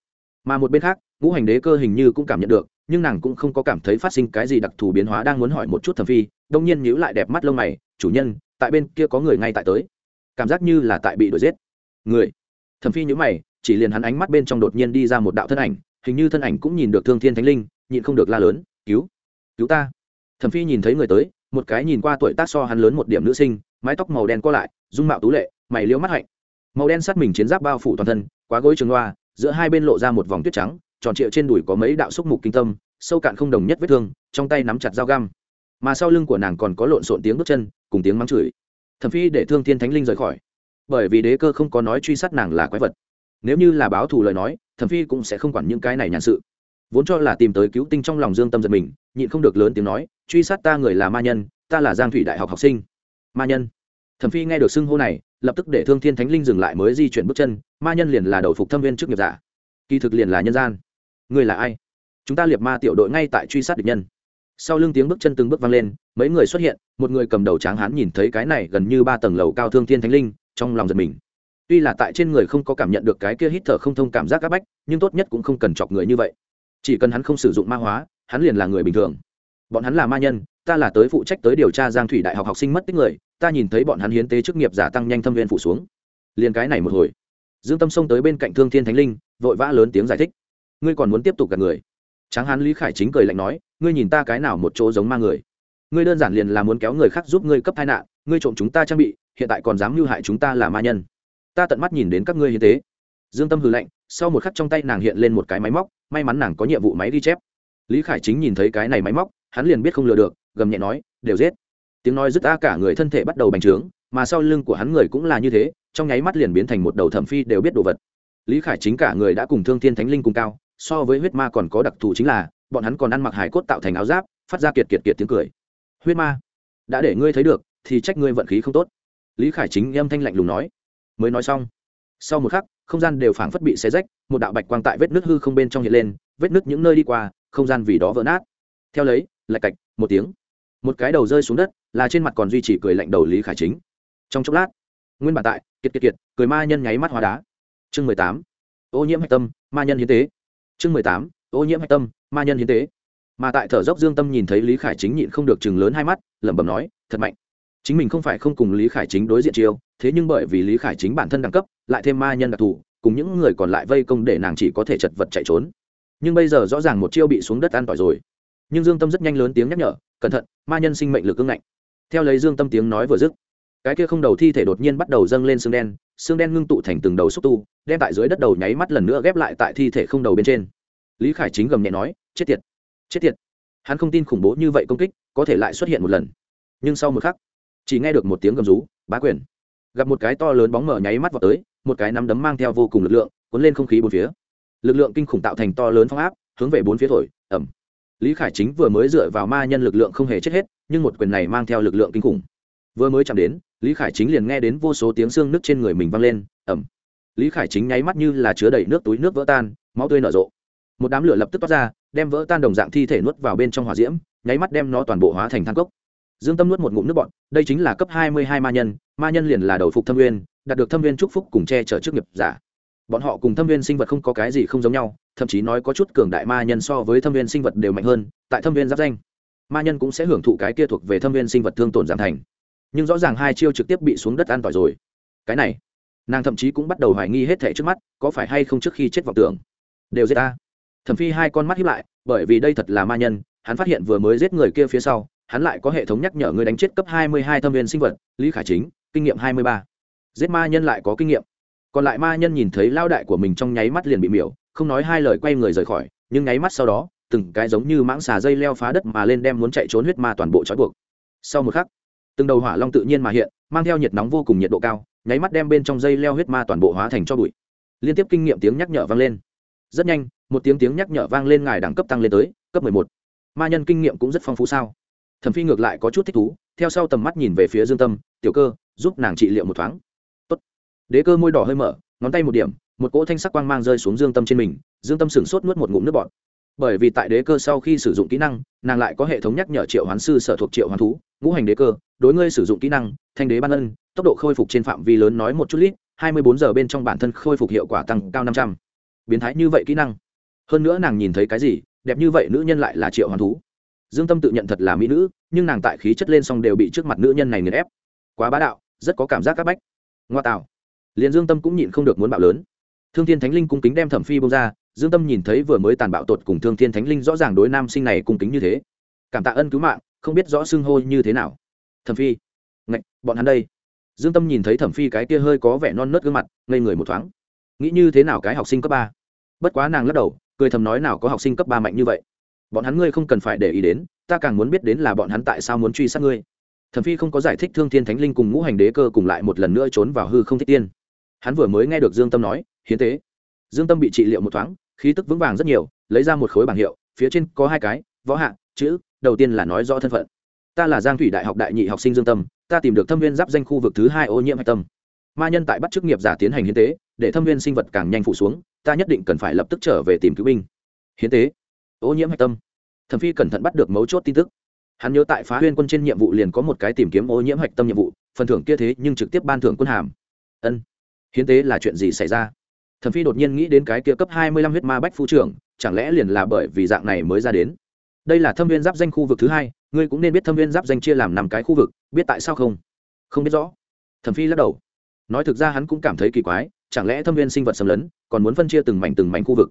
Mà một bên khác ngũ hành đế cơ hình như cũng cảm nhận được nhưng nàng cũng không có cảm thấy phát sinh cái gì đặc thù biến hóa đang muốn hỏi một chút thẩm phi đông nhiên nhíu lại đẹp mắt lông mày chủ nhân tại bên kia có người ngay tại tới. Cảm giác như là tại bị đuổi giết. Người? Thẩm phi nhíu mày chỉ liền hắn ánh mắt bên trong đột nhiên đi ra một đạo thân ảnh, hình như thân ảnh cũng nhìn được thương thiên thánh linh, nhịn không được la lớn, cứu cứu ta. Thẩm phi nhìn thấy người tới, một cái nhìn qua tuổi tác so hắn lớn một điểm nữ sinh, mái tóc màu đen co lại, dung mạo tú lệ, mày liễu mắt hạnh. Màu đen sát mình chiến giáp bao phủ toàn thân, quá gối trường loa, giữa hai bên lộ ra một vòng tuyết trắng, tròn trịa trên đùi có mấy đạo xúc mục kinh tâm, sâu cạn không đồng nhất vết thương, trong tay nắm chặt dao găm. Mà sau lưng của nàng còn có lộn xộn tiếng bước chân, cùng tiếng mắng chửi. Thẩm phi để thương thiên thánh linh rời khỏi. Bởi vì đế cơ không có nói truy sát nàng là quái vật nếu như là báo thù lời nói, thẩm phi cũng sẽ không quản những cái này nhàn sự. Vốn cho là tìm tới cứu tinh trong lòng dương tâm giật mình, nhịn không được lớn tiếng nói, truy sát ta người là ma nhân, ta là giang thủy đại học học sinh. Ma nhân? Thẩm phi nghe được xưng hô này, lập tức để thương thiên thánh linh dừng lại mới di chuyển bước chân, ma nhân liền là đầu phục thâm viên trước nghiệp giả. Kỳ thực liền là nhân gian. Người là ai? Chúng ta liệt ma tiểu đội ngay tại truy sát địch nhân. Sau lưng tiếng bước chân từng bước vang lên, mấy người xuất hiện, một người cầm đầu tráng hán nhìn thấy cái này gần như ba tầng lầu cao thương thiên thánh linh, trong lòng giật mình tuy là tại trên người không có cảm nhận được cái kia hít thở không thông cảm giác áp bách, nhưng tốt nhất cũng không cần chọc người như vậy. Chỉ cần hắn không sử dụng ma hóa, hắn liền là người bình thường. Bọn hắn là ma nhân, ta là tới phụ trách tới điều tra giang thủy đại học học sinh mất tích người, ta nhìn thấy bọn hắn hiến tế chức nghiệp giả tăng nhanh thâm viên phủ xuống. Liền cái này một hồi. Dương tâm xông tới bên cạnh thương thiên thánh linh, vội vã lớn tiếng giải thích. Ngươi còn muốn tiếp tục gặp người? Tráng hán lý khải chính cười lạnh nói, ngươi nhìn ta cái nào một chỗ giống ma người? Ngươi đơn giản liền là muốn kéo người khác giúp ngươi cấp tai nạn, ngươi trộm chúng ta trang bị, hiện tại còn dám mưu hại chúng ta là ma nhân ta tận mắt nhìn đến các ngươi như thế dương tâm hừ lạnh, sau một khắc trong tay nàng hiện lên một cái máy móc, may mắn nàng có nhiệm vụ máy ghi chép. Lý khải chính nhìn thấy cái này máy móc, hắn liền biết không lừa được, gầm nhẹ nói, đều giết. Tiếng nói dứt a cả người thân thể bắt đầu bành trướng, mà sau lưng của hắn người cũng là như thế, trong nháy mắt liền biến thành một đầu thẩm phi đều biết đồ vật. Lý khải chính cả người đã cùng thương thiên thánh linh cùng cao, so với huyết ma còn có đặc thù chính là, bọn hắn còn ăn mặc hải cốt tạo thành áo giáp, phát ra kiệt kiệt kiệt tiếng cười. Huyết ma, đã để ngươi thấy được, thì trách ngươi vận khí không tốt. Lý khải chính âm thanh lạnh lùng nói mới nói xong. Sau một khắc, không gian đều phảng phất bị xé rách, một đạo bạch quang tại vết nước hư không bên trong hiện lên, vết nước những nơi đi qua, không gian vì đó vỡ nát. Theo lấy, lạch cạch, một tiếng. Một cái đầu rơi xuống đất, là trên mặt còn duy trì cười lạnh đầu lý khải chính. Trong chốc lát, nguyên bản tại, kiệt kiệt kiệt, cười ma nhân nháy mắt hóa đá. Chương mười tám, ô nhiễm hạch tâm, ma nhân hiến tế. Chương mười tám, ô nhiễm hạch tâm, ma nhân hiến tế. Mà tại thở dốc dương tâm nhìn thấy lý khải chính nhịn không được chừng lớn hai mắt, lẩm bẩm nói, thật mạnh chính mình không phải không cùng lý khải chính đối diện chiêu, thế nhưng bởi vì lý khải chính bản thân đẳng cấp, lại thêm ma nhân đặc thù, cùng những người còn lại vây công để nàng chỉ có thể chật vật chạy trốn. Nhưng bây giờ rõ ràng một chiêu bị xuống đất an tỏi rồi. Nhưng dương tâm rất nhanh lớn tiếng nhắc nhở, cẩn thận, ma nhân sinh mệnh lực ưng ngạnh. Theo lấy dương tâm tiếng nói vừa dứt, cái kia không đầu thi thể đột nhiên bắt đầu dâng lên xương đen xương đen ngưng tụ thành từng đầu xúc tu, đem tại dưới đất đầu nháy mắt lần nữa ghép lại tại thi thể không đầu bên trên. Lý khải chính gầm nhẹ nói, chết tiệt chết tiệt. Hắn không tin khủng bố như vậy công kích có thể lại xuất hiện một lần. Nhưng sau một khắc chỉ nghe được một tiếng gầm rú, bá quyền. Gặp một cái to lớn bóng mở nháy mắt vào tới, một cái nắm đấm mang theo vô cùng lực lượng, cuốn lên không khí bốn phía. Lực lượng kinh khủng tạo thành to lớn phong áp, hướng về bốn phía thổi ẩm lý khải chính vừa mới dựa vào ma nhân lực lượng không hề chết hết, nhưng một quyền này mang theo lực lượng kinh khủng. Vừa mới chạm đến, lý khải chính liền nghe đến vô số tiếng xương nước trên người mình văng lên ẩm lý khải chính nháy mắt như là chứa đầy nước túi nước vỡ tan, máu tươi nở rộ. Một đám lửa lập tức toát ra, đem vỡ tan đồng dạng thi thể nuốt vào bên trong hỏa diễm, nháy mắt đem nó toàn bộ hóa thành thang cốc dương tâm nuốt một ngụm nước bọn đây chính là cấp hai mươi hai ma nhân ma nhân liền là đầu phục thâm nguyên, đạt được thâm viên chúc phúc cùng che chở trước nghiệp giả. Bọn họ cùng thâm viên sinh vật không có cái gì không giống nhau thậm chí nói có chút cường đại ma nhân so với thâm viên sinh vật đều mạnh hơn tại thâm viên giáp danh ma nhân cũng sẽ hưởng thụ cái kia thuộc về thâm viên sinh vật thương tổn giảm thành. Nhưng rõ ràng hai chiêu trực tiếp bị xuống đất an tỏi rồi. Cái này nàng thậm chí cũng bắt đầu hoài nghi hết thể trước mắt có phải hay không trước khi chết vọng tưởng. Đều giết ta. Thẩm phi hai con mắt hiếp lại bởi vì đây thật là ma nhân hắn phát hiện vừa mới giết người kia phía sau hắn lại có hệ thống nhắc nhở người đánh chết cấp hai mươi hai thâm viên sinh vật, lý khải chính, kinh nghiệm hai mươi ba. Giết ma nhân lại có kinh nghiệm. Còn lại ma nhân nhìn thấy lao đại của mình trong nháy mắt liền bị miểu, không nói hai lời quay người rời khỏi, nhưng nháy mắt sau đó, từng cái giống như mãng xà dây leo phá đất mà lên đem muốn chạy trốn huyết ma toàn bộ trói buộc. Sau một khắc, từng đầu hỏa long tự nhiên mà hiện, mang theo nhiệt nóng vô cùng nhiệt độ cao, nháy mắt đem bên trong dây leo huyết ma toàn bộ hóa thành cho bụi. Liên tiếp kinh nghiệm tiếng nhắc nhở vang lên. Rất nhanh, một tiếng tiếng nhắc nhở vang lên ngài đẳng cấp tăng lên tới cấp mười một. Ma nhân kinh nghiệm cũng rất phong phú sao? Thẩm phi ngược lại có chút thích thú, theo sau tầm mắt nhìn về phía dương tâm, tiểu cơ, giúp nàng trị liệu một thoáng. Tốt. đế cơ môi đỏ hơi mở, ngón tay một điểm, một cỗ thanh sắc quang mang rơi xuống dương tâm trên mình, dương tâm sửng sốt nuốt một ngụm nước bọt. Bởi vì tại đế cơ sau khi sử dụng kỹ năng, nàng lại có hệ thống nhắc nhở triệu hoán sư sở thuộc triệu hoán thú, ngũ hành đế cơ, đối ngươi sử dụng kỹ năng, thanh đế ban ân, tốc độ khôi phục trên phạm vi lớn nói một chút lít, hai mươi bốn giờ bên trong bản thân khôi phục hiệu quả tăng cao năm trăm. Biến thái như vậy kỹ năng. Hơn nữa nàng nhìn thấy cái gì, đẹp như vậy nữ nhân lại là triệu hoán thú dương tâm tự nhận thật là mỹ nữ, nhưng nàng tại khí chất lên xong đều bị trước mặt nữ nhân này nghiền ép. Quá bá đạo, rất có cảm giác c bách. Ngoa tạo. Liền dương tâm cũng nhịn không được muốn bạo lớn. Thương thiên thánh linh cung kính đem thẩm phi bông ra, dương tâm nhìn thấy vừa mới tàn bạo tột cùng thương thiên thánh linh rõ ràng đối nam sinh này cung kính như thế. Cảm tạ ân cứu mạng, không biết rõ xưng hô như thế nào. Thẩm phi. Ngạch, bọn hắn đây. Dương tâm nhìn thấy thẩm phi cái kia hơi có vẻ non nớt gương mặt, ngây người một thoáng. Nghĩ như thế nào cái học sinh cấp ba? Bất quá nàng lắc đầu, cười thầm nói nào có học sinh cấp ba mạnh như vậy bọn hắn ngươi không cần phải để ý đến, ta càng muốn biết đến là bọn hắn tại sao muốn truy sát ngươi. Thẩm phi không có giải thích thương thiên thánh linh cùng ngũ hành đế cơ cùng lại một lần nữa trốn vào hư không thích tiên. Hắn vừa mới nghe được dương tâm nói, hiến tế. Dương tâm bị trị liệu một thoáng, khí tức vững vàng rất nhiều, lấy ra một khối bảng hiệu, phía trên có hai cái, võ hạ, chữ, đầu tiên là nói rõ thân phận. Ta là giang thủy đại học đại nhị học sinh dương tâm, ta tìm được thâm viên giáp danh khu vực thứ hai ô nhiễm hạch tâm. Ma nhân tại bắt chức nghiệp giả tiến hành hiến tế, để thâm viên sinh vật càng nhanh phụ xuống, ta nhất định cần phải lập tức trở về tìm cứu binh. Hiến tế? Ô nhiễm hạch tâm. Thẩm phi cẩn thận bắt được mấu chốt tin tức. Hắn nhớ tại phá huyên quân trên nhiệm vụ liền có một cái tìm kiếm ô nhiễm hạch tâm nhiệm vụ, phần thưởng kia thế nhưng trực tiếp ban thưởng quân hàm. Ân, hiến tế là chuyện gì xảy ra? Thẩm phi đột nhiên nghĩ đến cái kia cấp hai mươi lăm huyết ma bách phu trưởng, chẳng lẽ liền là bởi vì dạng này mới ra đến? Đây là thâm viên giáp danh khu vực thứ hai, ngươi cũng nên biết thâm viên giáp danh chia làm năm cái khu vực, biết tại sao không? Không biết rõ. Thẩm phi lắc đầu. Nói thực ra hắn cũng cảm thấy kỳ quái, chẳng lẽ thâm viên sinh vật xâm lấn, còn muốn phân chia từng mảnh từng mảnh khu vực?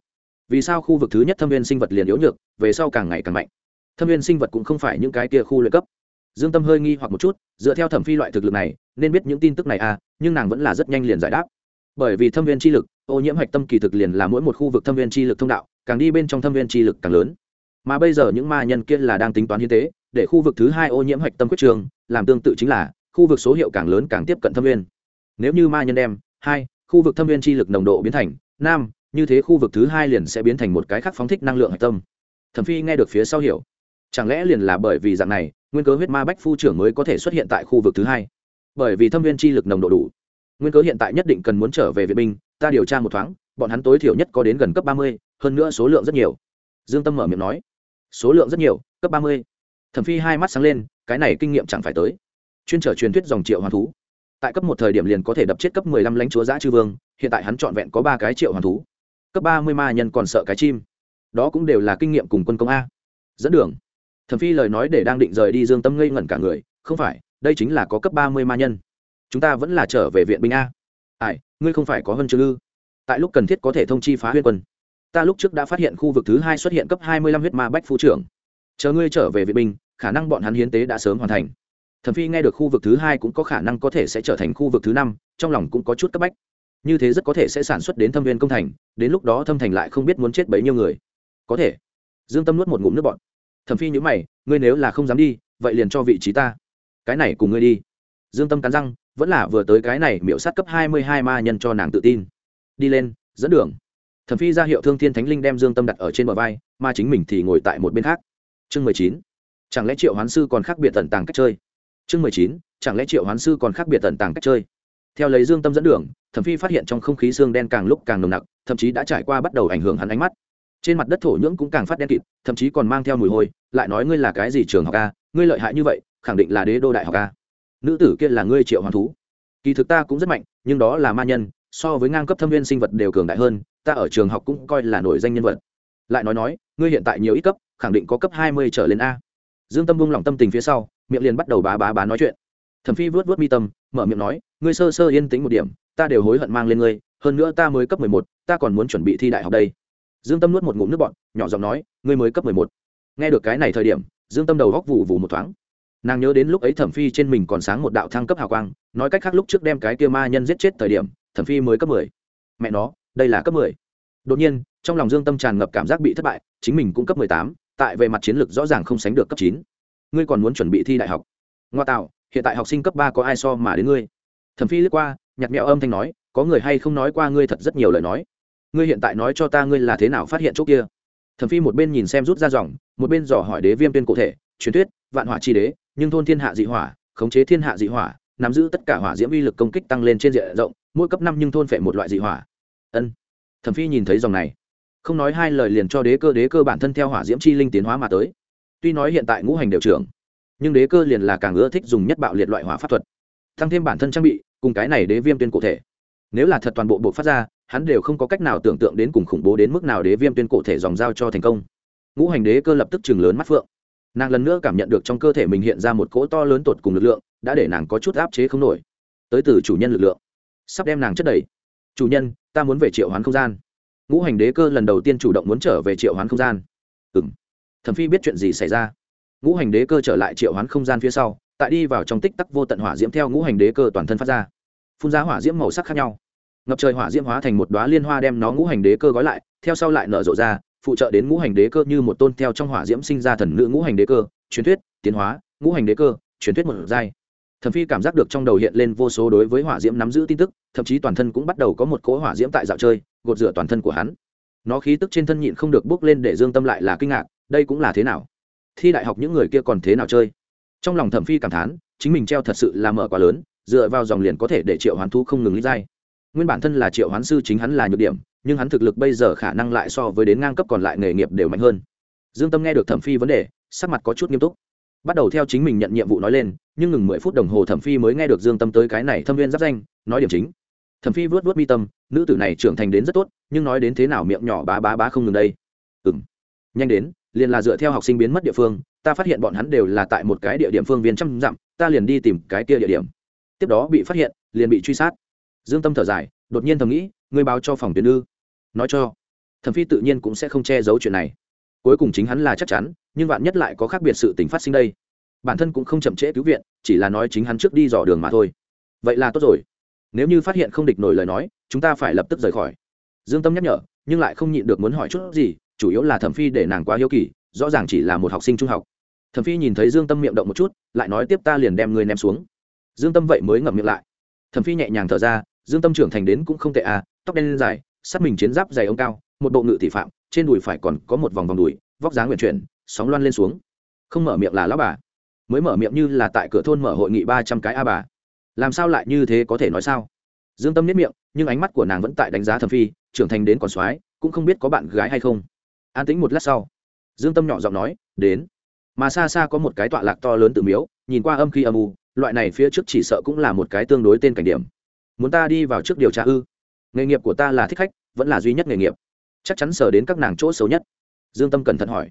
Vì sao khu vực thứ nhất thâm viên sinh vật liền yếu nhược, về sau càng ngày càng mạnh? Thâm viên sinh vật cũng không phải những cái kia khu luyện cấp. Dương tâm hơi nghi hoặc một chút, dựa theo thẩm phi loại thực lực này, nên biết những tin tức này à nhưng nàng vẫn là rất nhanh liền giải đáp. Bởi vì thâm viên chi lực, ô nhiễm hạch tâm kỳ thực liền là mỗi một khu vực thâm viên chi lực thông đạo, càng đi bên trong thâm viên chi lực càng lớn. Mà bây giờ những ma nhân kia là đang tính toán hiến tế, để khu vực thứ hai ô nhiễm hạch tâm quyết trường, làm tương tự chính là, khu vực số hiệu càng lớn càng tiếp cận thâm viên. Nếu như ma nhân đem, hai, khu vực thâm viên chi lực nồng độ biến thành nam như thế khu vực thứ hai liền sẽ biến thành một cái khác phóng thích năng lượng hạch tâm. Thẩm phi nghe được phía sau hiểu. Chẳng lẽ liền là bởi vì dạng này, nguyên cớ huyết ma bách phu trưởng mới có thể xuất hiện tại khu vực thứ hai? Bởi vì thâm viên chi lực nồng độ đủ. Nguyên cớ hiện tại nhất định cần muốn trở về vệ binh, ta điều tra một thoáng, bọn hắn tối thiểu nhất có đến gần cấp ba mươi, hơn nữa số lượng rất nhiều. Dương tâm mở miệng nói. Số lượng rất nhiều, cấp ba mươi. Thẩm phi hai mắt sáng lên, cái này kinh nghiệm chẳng phải tới. Chuyên trở truyền thuyết dòng triệu hoàn thú. Tại cấp một thời điểm liền có thể đập chết cấp mười lăm lãnh chúa giã chư vương, hiện tại hắn trọn vẹn có ba cái triệu hoàn thú cấp ba mươi ma nhân còn sợ cái chim. Đó cũng đều là kinh nghiệm cùng quân công a. Dẫn đường. Thẩm phi lời nói để đang định rời đi dương tâm ngây ngẩn cả người, không phải, đây chính là có cấp ba mươi ma nhân. Chúng ta vẫn là trở về viện binh a. Ai, ngươi không phải có hơn chữ ư? Tại lúc cần thiết có thể thông chi phá huyên quân. Ta lúc trước đã phát hiện khu vực thứ hai xuất hiện cấp hai mươi lăm huyết ma bách phu trưởng. Chờ ngươi trở về viện binh, khả năng bọn hắn hiến tế đã sớm hoàn thành. Thẩm phi nghe được khu vực thứ hai cũng có khả năng có thể sẽ trở thành khu vực thứ năm, trong lòng cũng có chút cấp bách như thế rất có thể sẽ sản xuất đến thâm viên công thành, đến lúc đó thâm thành lại không biết muốn chết bấy nhiêu người. Có thể. Dương tâm nuốt một ngụm nước bọn thẩm phi nhữ mày, ngươi nếu là không dám đi, vậy liền cho vị trí ta. Cái này cùng ngươi đi. Dương tâm cắn răng, vẫn là vừa tới cái này miễu sát cấp hai mươi hai ma nhân cho nàng tự tin. Đi lên, dẫn đường. Thẩm phi ra hiệu thương thiên thánh linh đem dương tâm đặt ở trên bờ vai, mà chính mình thì ngồi tại một bên khác. Chương mười chín. Chẳng lẽ triệu hoán sư còn khác biệt tận tàng cách chơi? Chương mười chín. Chẳng lẽ triệu hoán sư còn khác biệt tận tàng cách chơi? Theo lấy dương tâm dẫn đường, thẩm phi phát hiện trong không khí xương đen càng lúc càng nồng nặc, thậm chí đã trải qua bắt đầu ảnh hưởng hắn ánh mắt. Trên mặt đất thổ nhưỡng cũng càng phát đen kịt, thậm chí còn mang theo mùi hôi, lại nói ngươi là cái gì trường học a, ngươi lợi hại như vậy, khẳng định là đế đô đại học a. Nữ tử kia là ngươi triệu hoàng thú. Kỳ thực ta cũng rất mạnh, nhưng đó là ma nhân, so với ngang cấp thâm viên sinh vật đều cường đại hơn, ta ở trường học cũng coi là nổi danh nhân vật. Lại nói nói, ngươi hiện tại nhiều ít cấp, khẳng định có cấp hai mươi trở lên a. Dương tâm buông lỏng tâm tình phía sau, miệng liền bắt đầu bá bá bá nói chuyện thẩm phi vớt vớt mi tâm, mở miệng nói, ngươi sơ sơ yên tĩnh một điểm, ta đều hối hận mang lên ngươi, hơn nữa ta mới cấp mười một, ta còn muốn chuẩn bị thi đại học đây. Dương tâm nuốt một ngụm nước bọn nhỏ giọng nói, ngươi mới cấp mười một. Nghe được cái này thời điểm, dương tâm đầu góc vụ vụ một thoáng. Nàng nhớ đến lúc ấy thẩm phi trên mình còn sáng một đạo thăng cấp hào quang, nói cách khác lúc trước đem cái kia ma nhân giết chết thời điểm, thẩm phi mới cấp mười. Mẹ nó, đây là cấp mười. Đột nhiên, trong lòng dương tâm tràn ngập cảm giác bị thất bại, chính mình cũng cấp mười tám, tại về mặt chiến lược rõ ràng không sánh được cấp chín. Ngươi còn muốn chuẩn bị thi đại học? Ngoa tạo hiện tại học sinh cấp ba có ai so mà đến ngươi? Thẩm phi lướt qua nhặt mẹo âm thanh nói, có người hay không nói qua ngươi thật rất nhiều lời nói. Ngươi hiện tại nói cho ta ngươi là thế nào phát hiện chỗ kia? Thẩm phi một bên nhìn xem rút ra dòng, một bên dò hỏi đế viêm tuyên cụ thể, truyền thuyết, vạn hỏa chi đế, nhưng thôn thiên hạ dị hỏa, khống chế thiên hạ dị hỏa, nắm giữ tất cả hỏa diễm uy lực công kích tăng lên trên diện rộng, mỗi cấp năm nhưng thôn phệ một loại dị hỏa. Ân. Thẩm phi nhìn thấy dòng này, không nói hai lời liền cho đế cơ đế cơ bản thân theo hỏa diễm chi linh tiến hóa mà tới. Tuy nói hiện tại ngũ hành đều trưởng nhưng đế cơ liền là càng ưa thích dùng nhất bạo liệt loại hỏa pháp thuật. Tăng thêm bản thân trang bị, cùng cái này đế viêm tuyên cụ thể. Nếu là thật toàn bộ bộ phát ra, hắn đều không có cách nào tưởng tượng đến cùng khủng bố đến mức nào đế viêm tuyên cổ thể dòng giao cho thành công. Ngũ hành đế cơ lập tức chừng lớn mắt phượng. Nàng lần nữa cảm nhận được trong cơ thể mình hiện ra một cỗ to lớn tột cùng lực lượng, đã để nàng có chút áp chế không nổi. Tới từ chủ nhân lực lượng. Sắp đem nàng chất đầy. Chủ nhân, ta muốn về triệu hoán không gian. Ngũ hành đế cơ lần đầu tiên chủ động muốn trở về triệu hoán không gian. Ừ m thẩm phi biết chuyện gì xảy ra ngũ hành đế cơ trở lại triệu hoán không gian phía sau, tại đi vào trong tích tắc vô tận hỏa diễm theo ngũ hành đế cơ toàn thân phát ra. Phun ra hỏa diễm màu sắc khác nhau. Ngập trời hỏa diễm hóa thành một đoá liên hoa đem nó ngũ hành đế cơ gói lại, theo sau lại nở rộ ra, phụ trợ đến ngũ hành đế cơ như một tôn theo trong hỏa diễm sinh ra thần nữ ngũ hành đế cơ, truyền thuyết, tiến hóa, ngũ hành đế cơ, truyền thuyết một giai. Thẩm phi cảm giác được trong đầu hiện lên vô số đối với hỏa diễm nắm giữ tin tức, thậm chí toàn thân cũng bắt đầu có một cỗ hỏa diễm tại dạo chơi, gột rửa toàn thân của hắn. Nó khí tức trên thân nhịn không được bước lên để dương tâm lại là kinh ngạc, đây cũng là thế nào? Thi đại học những người kia còn thế nào chơi? Trong lòng thẩm phi cảm thán, chính mình treo thật sự là mở quá lớn, dựa vào dòng liền có thể để triệu hoán thu không ngừng lý dai nguyên bản thân là triệu hoán sư chính hắn là nhược điểm, nhưng hắn thực lực bây giờ khả năng lại so với đến ngang cấp còn lại nghề nghiệp đều mạnh hơn. Dương tâm nghe được thẩm phi vấn đề, sắc mặt có chút nghiêm túc. Bắt đầu theo chính mình nhận nhiệm vụ nói lên, nhưng ngừng mười phút đồng hồ thẩm phi mới nghe được dương tâm tới cái này thâm viên giáp danh, nói điểm chính. Thẩm phi vớt vớt mi tâm, nữ tử này trưởng thành đến rất tốt, nhưng nói đến thế nào miệng nhỏ bá bá bá không ngừng đây. Ừ m nhanh đến liền là dựa theo học sinh biến mất địa phương, ta phát hiện bọn hắn đều là tại một cái địa điểm phương viên trăm dặm, ta liền đi tìm cái kia địa điểm. Tiếp đó bị phát hiện, liền bị truy sát. Dương tâm thở dài, đột nhiên thầm nghĩ, ngươi báo cho phòng tuyến ư? Nói cho. Thẩm phi tự nhiên cũng sẽ không che giấu chuyện này. Cuối cùng chính hắn là chắc chắn, nhưng vạn nhất lại có khác biệt sự tình phát sinh đây. Bản thân cũng không chậm trễ cứu viện, chỉ là nói chính hắn trước đi dò đường mà thôi. Vậy là tốt rồi. Nếu như phát hiện không địch nổi lời nói, chúng ta phải lập tức rời khỏi. Dương tâm nhắc nhở, nhưng lại không nhịn được muốn hỏi chút gì chủ yếu là thẩm phi để nàng quá hiếu kỳ, rõ ràng chỉ là một học sinh trung học. Thẩm phi nhìn thấy dương tâm miệng động một chút, lại nói tiếp ta liền đem người ném xuống. Dương tâm vậy mới ngậm miệng lại. Thẩm phi nhẹ nhàng thở ra, dương tâm trưởng thành đến cũng không tệ à tóc đen dài, sát mình chiến giáp dày ông cao, một bộ ngự thị phạm, trên đùi phải còn có một vòng vòng đùi, vóc dáng nguyện chuyển, sóng loan lên xuống. Không mở miệng là lão bà. Mới mở miệng như là tại cửa thôn mở hội nghị ba trăm cái a bà. Làm sao lại như thế có thể nói sao? Dương tâm nếp miệng, nhưng ánh mắt của nàng vẫn tại đánh giá thẩm phi, trưởng thành đến còn soái, cũng không biết có bạn gái hay không an tĩnh một lát sau, dương tâm nhỏ giọng nói, đến. Mà xa xa có một cái tọa lạc to lớn tự miếu, nhìn qua âm khi âm u, loại này phía trước chỉ sợ cũng là một cái tương đối tên cảnh điểm. Muốn ta đi vào trước điều tra ư? Nghề nghiệp của ta là thích khách, vẫn là duy nhất nghề nghiệp. Chắc chắn sờ đến các nàng chỗ xấu nhất. Dương tâm cẩn thận hỏi.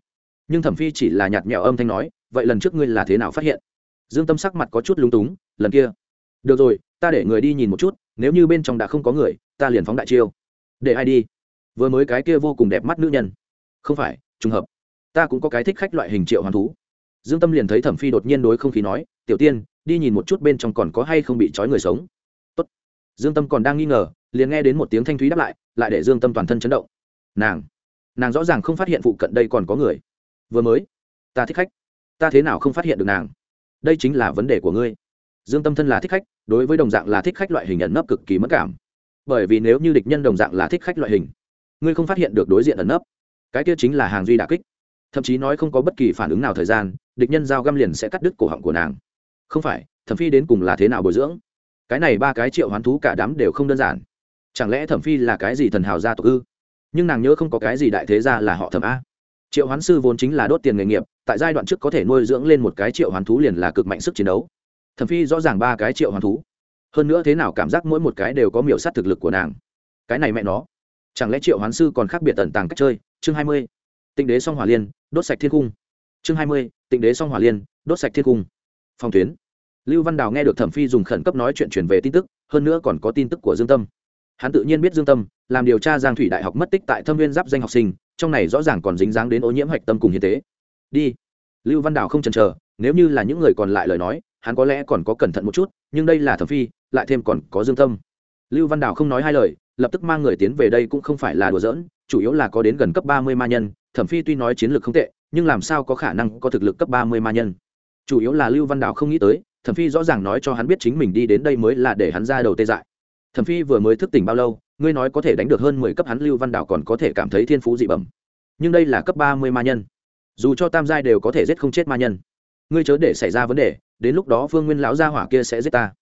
Nhưng thẩm phi chỉ là nhạt nhẽo âm thanh nói, vậy lần trước ngươi là thế nào phát hiện? Dương tâm sắc mặt có chút lúng túng, lần kia. Được rồi, ta để người đi nhìn một chút, nếu như bên trong đã không có người, ta liền phóng đại chiêu. Để ai đi? Vừa mới cái kia vô cùng đẹp mắt nữ nhân không phải, trùng hợp. Ta cũng có cái thích khách loại hình triệu hoàn thú. Dương tâm liền thấy thẩm phi đột nhiên đối không khí nói, tiểu tiên, đi nhìn một chút bên trong còn có hay không bị trói người sống. Tốt. dương tâm còn đang nghi ngờ, liền nghe đến một tiếng thanh thúy đáp lại lại để dương tâm toàn thân chấn động. Nàng nàng rõ ràng không phát hiện phụ cận đây còn có người. Vừa mới, ta thích khách. Ta thế nào không phát hiện được nàng? Đây chính là vấn đề của ngươi. Dương tâm thân là thích khách, đối với đồng dạng là thích khách loại hình ẩn nấp cực kỳ mất cảm. Bởi vì nếu như địch nhân đồng dạng là thích khách loại hình, ngươi không phát hiện được đối diện ẩn nấp cái kia chính là hàng duy đà kích. Thậm chí nói không có bất kỳ phản ứng nào thời gian, địch nhân giao găm liền sẽ cắt đứt cổ họng của nàng. Không phải, thẩm phi đến cùng là thế nào bồi dưỡng? Cái này ba cái triệu hoán thú cả đám đều không đơn giản. Chẳng lẽ thẩm phi là cái gì thần hào gia tộc ư? Nhưng nàng nhớ không có cái gì đại thế gia là họ thẩm a. Triệu hoán sư vốn chính là đốt tiền nghề nghiệp, tại giai đoạn trước có thể nuôi dưỡng lên một cái triệu hoán thú liền là cực mạnh sức chiến đấu. Thẩm phi rõ ràng ba cái triệu hoán thú. Hơn nữa thế nào cảm giác mỗi một cái đều có miểu sát thực lực của nàng. Cái này mẹ nó. Chẳng lẽ triệu hoán sư còn khác biệt tận tàng cách chơi? Chương hai mươi, tịnh đế song hỏa liên, đốt sạch thiên cung. Chương hai mươi, tịnh đế song hỏa liên, đốt sạch thiên cung. Phòng tuyến. Lưu văn đào nghe được thẩm phi dùng khẩn cấp nói chuyện truyền về tin tức, hơn nữa còn có tin tức của dương tâm. Hắn tự nhiên biết dương tâm làm điều tra giang thủy đại học mất tích tại thâm viên giáp danh học sinh, trong này rõ ràng còn dính dáng đến ô nhiễm hạch tâm cùng hiến tế. Đi. Lưu văn đào không chần chờ, nếu như là những người còn lại lời nói, hắn có lẽ còn có cẩn thận một chút, nhưng đây là thẩm phi, lại thêm còn có dương tâm. Lưu văn đào không nói hai lời, lập tức mang người tiến về đây cũng không phải là đùa giỡn chủ yếu là có đến gần cấp ba mươi ma nhân, thẩm phi tuy nói chiến lược không tệ, nhưng làm sao có khả năng có thực lực cấp ba mươi ma nhân? Chủ yếu là lưu văn đào không nghĩ tới, thẩm phi rõ ràng nói cho hắn biết chính mình đi đến đây mới là để hắn ra đầu tê dại. Thẩm phi vừa mới thức tỉnh bao lâu, ngươi nói có thể đánh được hơn mười cấp hắn, lưu văn đảo còn có thể cảm thấy thiên phú dị bẩm. Nhưng đây là cấp ba mươi ma nhân. Dù cho tam giai đều có thể giết không chết ma nhân. Ngươi chớ để xảy ra vấn đề, đến lúc đó phương nguyên lão gia hỏa kia sẽ giết ta.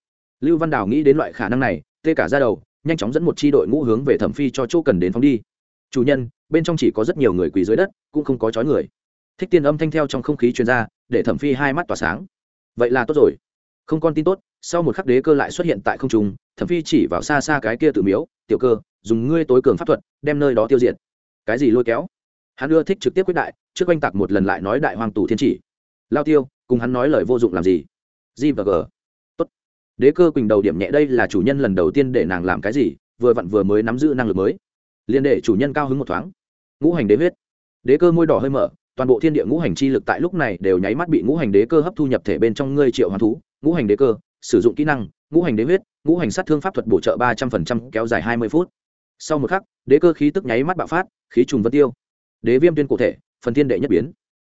Lưu văn đảo nghĩ đến loại khả năng này, tê cả ra đầu, nhanh chóng dẫn một chi đội ngũ hướng về thẩm phi cho chỗ cần đến phóng đi chủ nhân, bên trong chỉ có rất nhiều người quỳ dưới đất, cũng không có chói người. Thích tiên âm thanh theo trong không khí chuyên ra, để thẩm phi hai mắt tỏa sáng. Vậy là tốt rồi. Không con tin tốt, sau một khắc đế cơ lại xuất hiện tại không trung, thẩm phi chỉ vào xa xa cái kia tự miếu, tiểu cơ, dùng ngươi tối cường pháp thuật, đem nơi đó tiêu diệt. Cái gì lôi kéo? Hắn ưa thích trực tiếp quyết đại, trước oanh tạc một lần lại nói đại hoàng tù thiên chỉ. Lao tiêu, cùng hắn nói lời vô dụng làm gì? G và g. Tốt. Đế cơ quỳnh đầu điểm nhẹ, đây là chủ nhân lần đầu tiên để nàng làm cái gì, vừa vặn vừa mới nắm giữ năng lực mới liền để chủ nhân cao hứng một thoáng. Ngũ hành đế huyết. Đế cơ môi đỏ hơi mở, toàn bộ thiên địa ngũ hành chi lực tại lúc này đều nháy mắt bị ngũ hành đế cơ hấp thu nhập thể bên trong ngươi triệu hoàn thú. Ngũ hành đế cơ, sử dụng kỹ năng, ngũ hành đế huyết, ngũ hành sát thương pháp thuật bổ trợ ba trăm phần trăm, kéo dài hai mươi phút. Sau một khắc, đế cơ khí tức nháy mắt bạo phát, khí trùng vân tiêu. Đế viêm tuyên cụ thể, phần thiên đệ nhất biến.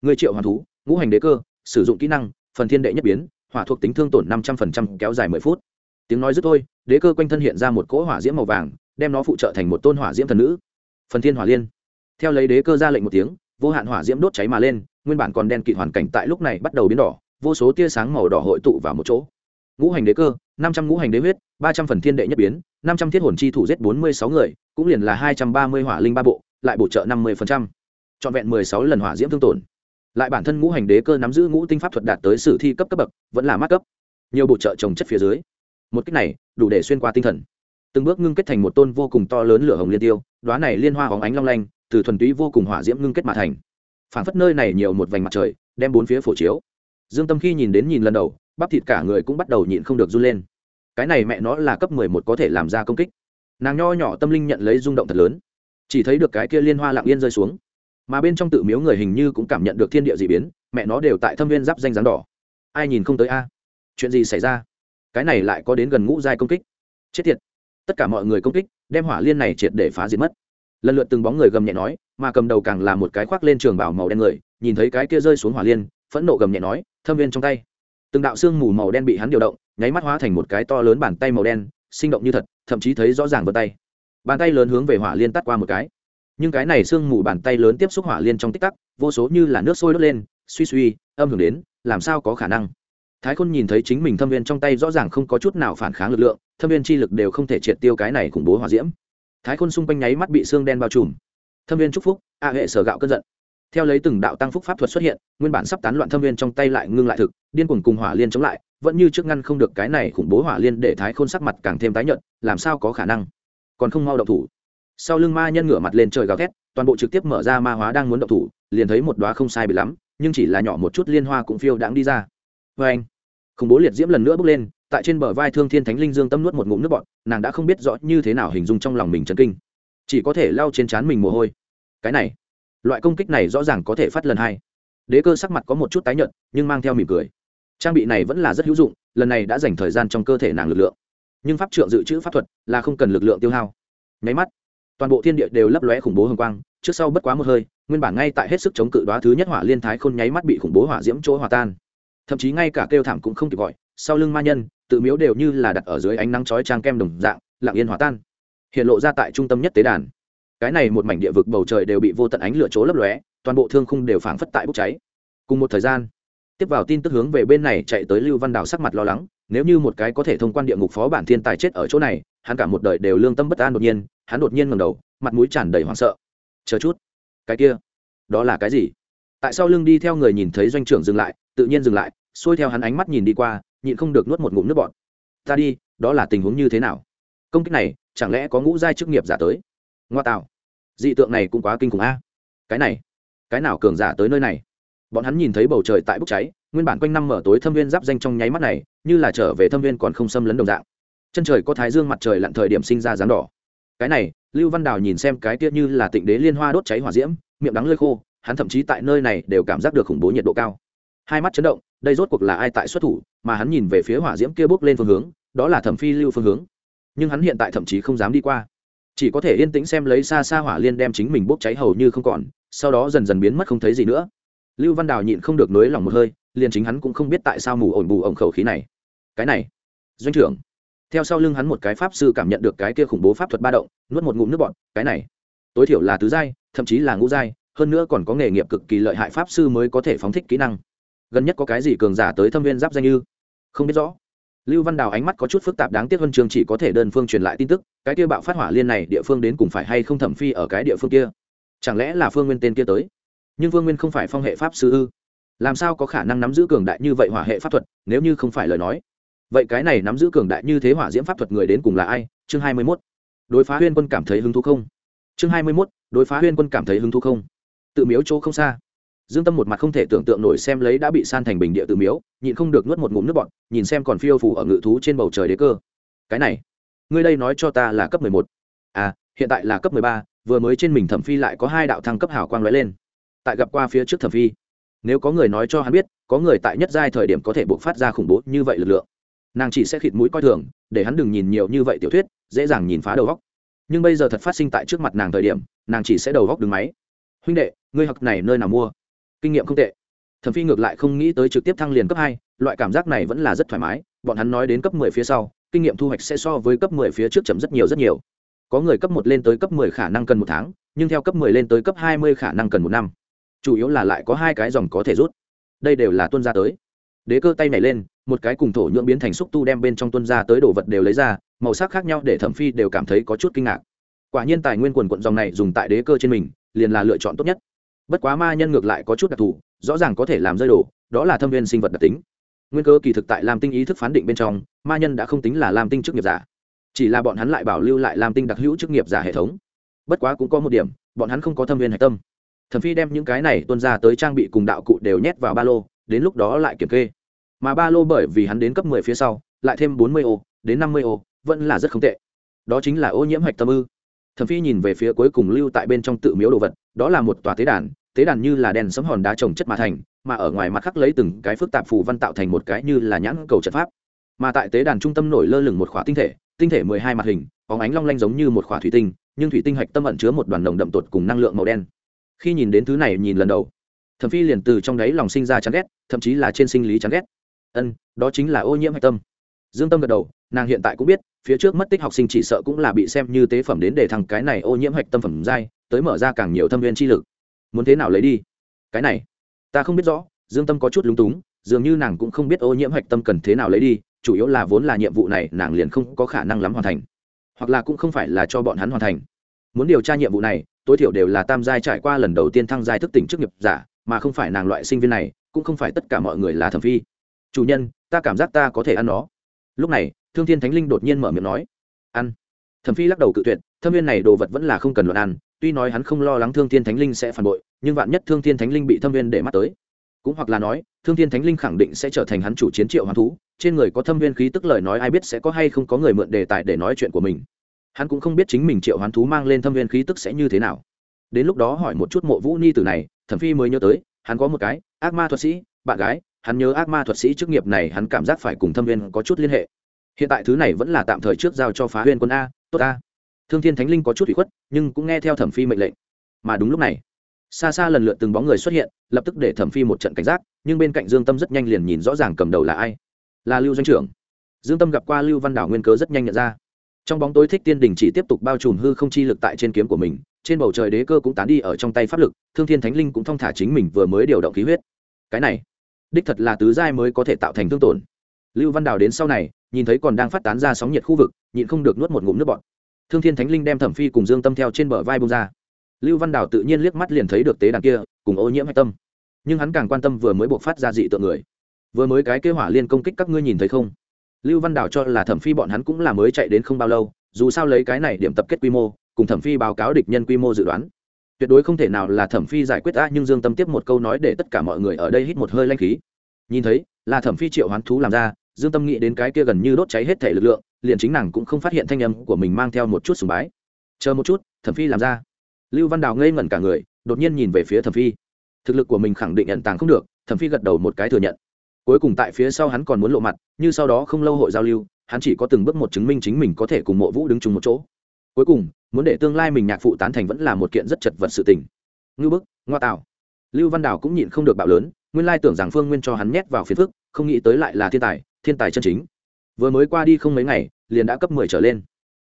Người triệu hoàn thú, ngũ hành đế cơ, sử dụng kỹ năng, phần thiên đệ nhất biến, hỏa thuộc tính thương tổn năm trăm phần trăm, kéo dài mười phút. Tiếng nói rất thôi, đế cơ quanh thân hiện ra một cỗ hỏa diễm màu vàng đem nó phụ trợ thành một tôn hỏa diễm thần nữ. Phần thiên hỏa liên. Theo lấy đế cơ ra lệnh một tiếng, vô hạn hỏa diễm đốt cháy mà lên, nguyên bản còn đen kịt hoàn cảnh tại lúc này bắt đầu biến đỏ, vô số tia sáng màu đỏ hội tụ vào một chỗ. Ngũ hành đế cơ, năm trăm ngũ hành đế huyết, ba trăm phần thiên đệ nhất biến, năm trăm thiết hồn chi thủ giết bốn mươi sáu người, cũng liền là hai trăm ba mươi hỏa linh ba bộ, lại bổ trợ năm mươi phần trăm. Trọn vẹn mười sáu lần hỏa diễm thương tổn. Lại bản thân ngũ hành đế cơ nắm giữ ngũ tinh pháp thuật đạt tới sử thi cấp cấp bậc, vẫn là mát cấp. Nhiều bổ trợ trồng chất phía dưới. Một cách này, đủ để xuyên qua tinh thần từng bước ngưng kết thành một tôn vô cùng to lớn lửa hồng liên tiêu đoá này liên hoa hóng ánh long lanh, từ thuần túy vô cùng hỏa diễm ngưng kết mà thành. Phản phất nơi này nhiều một vành mặt trời, đem bốn phía phổ chiếu. Dương tâm khi nhìn đến nhìn lần đầu, bắp thịt cả người cũng bắt đầu nhịn không được run lên. Cái này mẹ nó là cấp mười một có thể làm ra công kích. Nàng nho nhỏ tâm linh nhận lấy rung động thật lớn. Chỉ thấy được cái kia liên hoa lặng yên rơi xuống. Mà bên trong tự miếu người hình như cũng cảm nhận được thiên địa d ị biến, mẹ nó đều tại thâm viên giáp danh rắn đỏ. Ai nhìn không tới a? Chuyện gì xảy ra? Cái này lại có đến gần ngũ giai công kích. Chết tiệt tất cả mọi người công kích, đem hỏa liên này triệt để phá diệt mất. Lần lượt từng bóng người gầm nhẹ nói, mà cầm đầu càng là một cái khoác lên trường bảo màu đen người, nhìn thấy cái kia rơi xuống hỏa liên, phẫn nộ gầm nhẹ nói, thâm viên trong tay. Từng đạo xương mù màu đen bị hắn điều động, nháy mắt hóa thành một cái to lớn bàn tay màu đen, sinh động như thật, thậm chí thấy rõ ràng vân tay. Bàn tay lớn hướng về hỏa liên tắt qua một cái. Nhưng cái này xương mù bàn tay lớn tiếp xúc hỏa liên trong tích tắc, vô số như là nước sôi đốt lên, suy suy, âm hưởng đến, làm sao có khả năng? Thái khôn nhìn thấy chính mình thâm viên trong tay rõ ràng không có chút nào phản kháng lực lượng, thâm viên chi lực đều không thể triệt tiêu cái này khủng bố hỏa diễm. Thái khôn xung quanh nháy mắt bị xương đen bao trùm. Thâm viên trúc phúc, a hệ sở gạo cơn giận. Theo lấy từng đạo tăng phúc pháp thuật xuất hiện, nguyên bản sắp tán loạn thâm viên trong tay lại ngưng lại thực, điên cuồng cùng hỏa liên chống lại, vẫn như trước ngăn không được cái này khủng bố hỏa liên để thái khôn sắc mặt càng thêm tái nhợt, làm sao có khả năng? Còn không mau động thủ. Sau lưng ma nhân ngửa mặt lên trời gào thét, toàn bộ trực tiếp mở ra ma hóa đang muốn động thủ, liền thấy một đóa không sai bị lắm, nhưng chỉ là nhỏ một chút liên hoa cũng phiêu đãng đi ra vê anh, khủng bố liệt diễm lần nữa bước lên, tại trên bờ vai thương thiên thánh linh dương tâm nuốt một ngụm nước bọt, nàng đã không biết rõ như thế nào hình dung trong lòng mình chấn kinh. Chỉ có thể lau trên trán mình mồ hôi. Cái này, loại công kích này rõ ràng có thể phát lần hai. Đế cơ sắc mặt có một chút tái nhợt, nhưng mang theo mỉm cười. Trang bị này vẫn là rất hữu dụng, lần này đã dành thời gian trong cơ thể nàng lực lượng. Nhưng pháp trượng dự trữ pháp thuật là không cần lực lượng tiêu hao. Nháy mắt, toàn bộ thiên địa đều lấp lóe khủng bố hồng quang, trước sau bất quá một hơi, nguyên bản ngay tại hết sức chống cự đoá thứ nhất hỏa liên thái khôn nháy mắt bị khủng bố hỏa diễm chỗ hòa tan thậm chí ngay cả kêu thảm cũng không kịp gọi, sau lưng ma nhân, tự miếu đều như là đặt ở dưới ánh nắng chói trang kem đồng dạng, lặng yên hòa tan. Hiện lộ ra tại trung tâm nhất tế đàn. Cái này một mảnh địa vực bầu trời đều bị vô tận ánh lửa chỗ lấp lóe, toàn bộ thương khung đều phảng phất tại bốc cháy. Cùng một thời gian, tiếp vào tin tức hướng về bên này chạy tới lưu văn đào sắc mặt lo lắng, nếu như một cái có thể thông quan địa ngục phó bản thiên tài chết ở chỗ này, hắn cả một đời đều lương tâm bất an đột nhiên, hắn đột nhiên ngầm đầu, mặt mũi tràn đầy hoảng sợ. Chờ chút, cái kia, đó là cái gì? Tại sao lưng đi theo người nhìn thấy doanh trưởng dừng lại, tự nhiên dừng lại xuôi theo hắn ánh mắt nhìn đi qua, nhịn không được nuốt một ngụm nước bọt. Ta đi, đó là tình huống như thế nào? Công kích này, chẳng lẽ có ngũ giai chức nghiệp giả tới? Ngoa tạo, dị tượng này cũng quá kinh khủng a. Cái này, cái nào cường giả tới nơi này? Bọn hắn nhìn thấy bầu trời tại bốc cháy, nguyên bản quanh năm mở tối thâm viên giáp danh trong nháy mắt này, như là trở về thâm viên còn không xâm lấn đồng dạng. Chân trời có thái dương mặt trời lặn thời điểm sinh ra dáng đỏ. Cái này, lưu văn đào nhìn xem cái tiết như là tịnh đế liên hoa đốt cháy hỏa diễm, miệng đắng lơi khô, hắn thậm chí tại nơi này đều cảm giác được khủng bố nhiệt độ cao hai mắt chấn động, đây rốt cuộc là ai tại xuất thủ, mà hắn nhìn về phía hỏa diễm kia bước lên phương hướng, đó là thẩm phi lưu phương hướng. Nhưng hắn hiện tại thậm chí không dám đi qua. Chỉ có thể yên tĩnh xem lấy xa xa hỏa liên đem chính mình bốc cháy hầu như không còn, sau đó dần dần biến mất không thấy gì nữa. Lưu văn đào nhịn không được nới lòng một hơi, liền chính hắn cũng không biết tại sao mù ổn bù ổng khẩu khí này. Cái này, doanh trưởng. Theo sau lưng hắn một cái pháp sư cảm nhận được cái kia khủng bố pháp thuật ba động, nuốt một ngụm nước bọn cái này. Tối thiểu là tứ giai, thậm chí là ngũ giai, hơn nữa còn có nghề nghiệp cực kỳ lợi hại pháp sư mới có thể phóng thích kỹ năng gần nhất có cái gì cường giả tới thâm viên giáp danh như? Không biết rõ. Lưu văn đào ánh mắt có chút phức tạp đáng tiếc hơn trường chỉ có thể đơn phương truyền lại tin tức, cái kia bạo phát hỏa liên này địa phương đến cùng phải hay không thẩm phi ở cái địa phương kia? Chẳng lẽ là phương nguyên tên kia tới? Nhưng phương nguyên không phải phong hệ pháp sư ư? Làm sao có khả năng nắm giữ cường đại như vậy hỏa hệ pháp thuật, nếu như không phải lời nói? Vậy cái này nắm giữ cường đại như thế hỏa diễm pháp thuật người đến cùng là ai? Chương hai mươi mốt. Đối phá huyên quân cảm thấy hứng thú không? Chương hai mươi mốt. Đối phá huyên quân cảm thấy hứng thú không? Tự miếu chỗ không xa dương tâm một mặt không thể tưởng tượng nổi xem lấy đã bị san thành bình địa tự miếu, nhịn không được nuốt một ngụm nước bọt, nhìn xem còn phiêu phủ ở ngự thú trên bầu trời đế cơ. Cái này, ngươi đây nói cho ta là cấp mười một. À hiện tại là cấp mười ba, vừa mới trên mình thẩm phi lại có hai đạo thăng cấp hảo quang lóe lên. Tại gặp qua phía trước thẩm phi, nếu có người nói cho hắn biết, có người tại nhất giai thời điểm có thể buộc phát ra khủng bố như vậy lực lượng. Nàng chỉ sẽ khịt mũi coi thường, để hắn đừng nhìn nhiều như vậy tiểu thuyết, dễ dàng nhìn phá đầu góc nhưng bây giờ thật phát sinh tại trước mặt nàng thời điểm, nàng chỉ sẽ đầu góc đứng máy. Huynh đệ, ngươi học này nơi nào mua? Kinh nghiệm không tệ. Thẩm phi ngược lại không nghĩ tới trực tiếp thăng liền cấp hai, loại cảm giác này vẫn là rất thoải mái, bọn hắn nói đến cấp mười phía sau, kinh nghiệm thu hoạch sẽ so với cấp mười phía trước chậm rất nhiều rất nhiều. Có người cấp một lên tới cấp mười khả năng cần một tháng, nhưng theo cấp mười lên tới cấp hai mươi khả năng cần một năm. Chủ yếu là lại có hai cái dòng có thể rút. Đây đều là tuân ra tới. Đế cơ tay này lên, một cái cùng thổ nhưỡng biến thành xúc tu đem bên trong tuân ra tới đồ vật đều lấy ra, màu sắc khác nhau để thẩm phi đều cảm thấy có chút kinh ngạc. Quả nhiên tài nguyên quần quận dòng này dùng tại đế cơ trên mình, liền là lựa chọn tốt nhất bất quá ma nhân ngược lại có chút đặc thù, rõ ràng có thể làm rơi đổ đó là thâm viên sinh vật đặc tính. Nguyên cơ kỳ thực tại làm tinh ý thức phán định bên trong, ma nhân đã không tính là làm tinh chức nghiệp giả. Chỉ là bọn hắn lại bảo lưu lại làm tinh đặc hữu chức nghiệp giả hệ thống. Bất quá cũng có một điểm, bọn hắn không có thâm viên hạch tâm. Thẩm phi đem những cái này tuân ra tới trang bị cùng đạo cụ đều nhét vào ba lô, đến lúc đó lại kiểm kê. Mà ba lô bởi vì hắn đến cấp mười phía sau, lại thêm bốn mươi ô, đến năm mươi ô, vẫn là rất không tệ. Đó chính là ô nhiễm hạch tâm ư. Thẩm phi nhìn về phía cuối cùng lưu tại bên trong tự miếu đồ vật, đó là một tòa tế đàn tế đàn như là đèn sấm hòn đá trồng chất mà thành, mà ở ngoài mặt khắc lấy từng cái phức tạp phù văn tạo thành một cái như là nhãn cầu trận pháp. Mà tại tế đàn trung tâm nổi lơ lửng một khỏa tinh thể tinh thể mười hai mặt hình có ánh long lanh giống như một khỏa thủy tinh, nhưng thủy tinh hạch tâm ẩn chứa một đoàn nồng đậm tột cùng năng lượng màu đen. Khi nhìn đến thứ này, nhìn lần đầu, thẩm phi liền từ trong đáy lòng sinh ra chán ghét, thậm chí là trên sinh lý chán ghét. Ân, đó chính là ô nhiễm hạch tâm. Dương tâm gật đầu, nàng hiện tại cũng biết, phía trước mất tích học sinh chỉ sợ cũng là bị xem như tế phẩm đến để thằng cái này ô nhiễm hạch tâm phẩm dai tới mở ra càng nhiều thâm viên chi lực muốn thế nào lấy đi? Cái này, ta không biết rõ, dương tâm có chút lúng túng, dường như nàng cũng không biết ô nhiễm hạch tâm cần thế nào lấy đi, chủ yếu là vốn là nhiệm vụ này nàng liền không có khả năng lắm hoàn thành. Hoặc là cũng không phải là cho bọn hắn hoàn thành. Muốn điều tra nhiệm vụ này, tối thiểu đều là tam giai trải qua lần đầu tiên thăng giai thức tỉnh chức nghiệp giả, mà không phải nàng loại sinh viên này, cũng không phải tất cả mọi người là thẩm phi. Chủ nhân, ta cảm giác ta có thể ăn nó. Lúc này, thương thiên thánh linh đột nhiên mở miệng nói, ăn. Thẩm phi lắc đầu cự tuyệt, thâm viên này đồ vật vẫn là không cần luận ăn tuy nói hắn không lo lắng thương thiên thánh linh sẽ phản bội, nhưng vạn nhất thương thiên thánh linh bị thâm viên để mắt tới, cũng hoặc là nói, thương thiên thánh linh khẳng định sẽ trở thành hắn chủ chiến triệu hoàn thú, trên người có thâm viên khí tức lời nói ai biết sẽ có hay không có người mượn đề tài để nói chuyện của mình. Hắn cũng không biết chính mình triệu hoán thú mang lên thâm viên khí tức sẽ như thế nào. Đến lúc đó hỏi một chút mộ vũ ni tử này, thẩm phi mới nhớ tới, hắn có một cái, ác ma thuật sĩ, bạn gái, hắn nhớ ác ma thuật sĩ chức nghiệp này hắn cảm giác phải cùng thâm viên có chút liên hệ. Hiện tại thứ này vẫn là tạm thời trước giao cho phá huyên quân a, tốt a thương thiên thánh linh có chút bị khuất, nhưng cũng nghe theo thẩm phi mệnh lệnh. Mà đúng lúc này, xa xa lần lượt từng bóng người xuất hiện, lập tức để thẩm phi một trận cảnh giác, nhưng bên cạnh dương tâm rất nhanh liền nhìn rõ ràng cầm đầu là ai. Là lưu doanh trưởng. Dương tâm gặp qua lưu văn đảo nguyên cớ rất nhanh nhận ra. Trong bóng tối thích tiên đình chỉ tiếp tục bao trùm hư không chi lực tại trên kiếm của mình, trên bầu trời đế cơ cũng tán đi ở trong tay pháp lực, thương thiên thánh linh cũng thong thả chính mình vừa mới điều động khí huyết. Cái này, đích thật là tứ giai mới có thể tạo thành thương tổn. Lưu văn đào đến sau này, nhìn thấy còn đang phát tán ra sóng nhiệt khu vực, nhịn không được nuốt một ngụm nước bọt thương thiên thánh linh đem thẩm phi cùng dương tâm theo trên bờ vai bông ra. Lưu văn đào tự nhiên liếc mắt liền thấy được tế đàn kia, cùng ô nhiễm hạch tâm. Nhưng hắn càng quan tâm vừa mới buộc phát ra dị tượng người. Vừa mới cái kế hỏa liên công kích các ngươi nhìn thấy không? Lưu văn đào cho là thẩm phi bọn hắn cũng là mới chạy đến không bao lâu, dù sao lấy cái này điểm tập kết quy mô, cùng thẩm phi báo cáo địch nhân quy mô dự đoán. Tuyệt đối không thể nào là thẩm phi giải quyết ta nhưng dương tâm tiếp một câu nói để tất cả mọi người ở đây hít một hơi lanh khí. Nhìn thấy, là thẩm phi triệu hoán thú làm ra, dương tâm nghĩ đến cái kia gần như đốt cháy hết thể lực lượng liền chính nàng cũng không phát hiện thanh âm của mình mang theo một chút sùng bái. Chờ một chút, thẩm phi làm ra. Lưu văn đào ngây ngẩn cả người, đột nhiên nhìn về phía thẩm phi. Thực lực của mình khẳng định nhận tàng không được, thẩm phi gật đầu một cái thừa nhận. Cuối cùng tại phía sau hắn còn muốn lộ mặt, như sau đó không lâu hội giao lưu, hắn chỉ có từng bước một chứng minh chính mình có thể cùng mộ vũ đứng chung một chỗ. Cuối cùng, muốn để tương lai mình nhạc phụ tán thành vẫn là một kiện rất chật vật sự tình. Ngư bức, ngoa tạo. Lưu văn đào cũng nhịn không được bạo lớn, nguyên lai tưởng rằng phương nguyên cho hắn nhét vào phiền phức, không nghĩ tới lại là thiên tài thiên tài chân chính vừa mới qua đi không mấy ngày, liền đã cấp mười trở lên.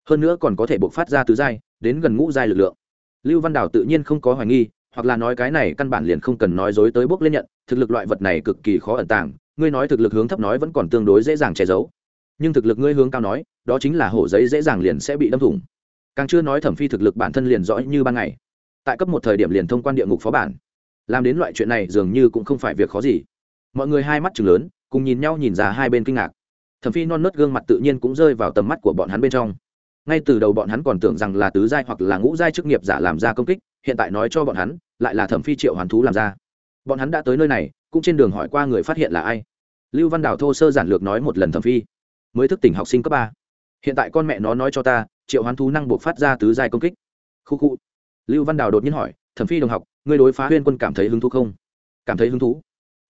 Hơn nữa còn có thể buộc phát ra tứ giai, đến gần ngũ giai lực lượng. Lưu văn đào tự nhiên không có hoài nghi, hoặc là nói cái này căn bản liền không cần nói dối tới bước lên nhận, thực lực loại vật này cực kỳ khó ẩn tàng, ngươi nói thực lực hướng thấp nói vẫn còn tương đối dễ dàng che giấu. Nhưng thực lực ngươi hướng cao nói, đó chính là hổ giấy dễ dàng liền sẽ bị đâm thủng. Càng chưa nói thẩm phi thực lực bản thân liền rõ như ban ngày. Tại cấp một thời điểm liền thông quan địa ngục phó bản. Làm đến loại chuyện này dường như cũng không phải việc khó gì. Mọi người hai mắt chừng lớn, cùng nhìn nhau nhìn ra hai bên kinh ngạc thẩm phi non nớt gương mặt tự nhiên cũng rơi vào tầm mắt của bọn hắn bên trong. Ngay từ đầu bọn hắn còn tưởng rằng là tứ giai hoặc là ngũ giai chức nghiệp giả làm ra công kích, hiện tại nói cho bọn hắn, lại là thẩm phi triệu hoàn thú làm ra. Bọn hắn đã tới nơi này, cũng trên đường hỏi qua người phát hiện là ai. Lưu văn đào thô sơ giản lược nói một lần thẩm phi. Mới thức tỉnh học sinh cấp ba. Hiện tại con mẹ nó nói cho ta, triệu hoán thú năng buộc phát ra tứ giai công kích. Khu khu. Lưu văn đào đột nhiên hỏi, thẩm phi đồng học, ngươi đối phá huyên quân cảm thấy hứng thú không? Cảm thấy hứng thú.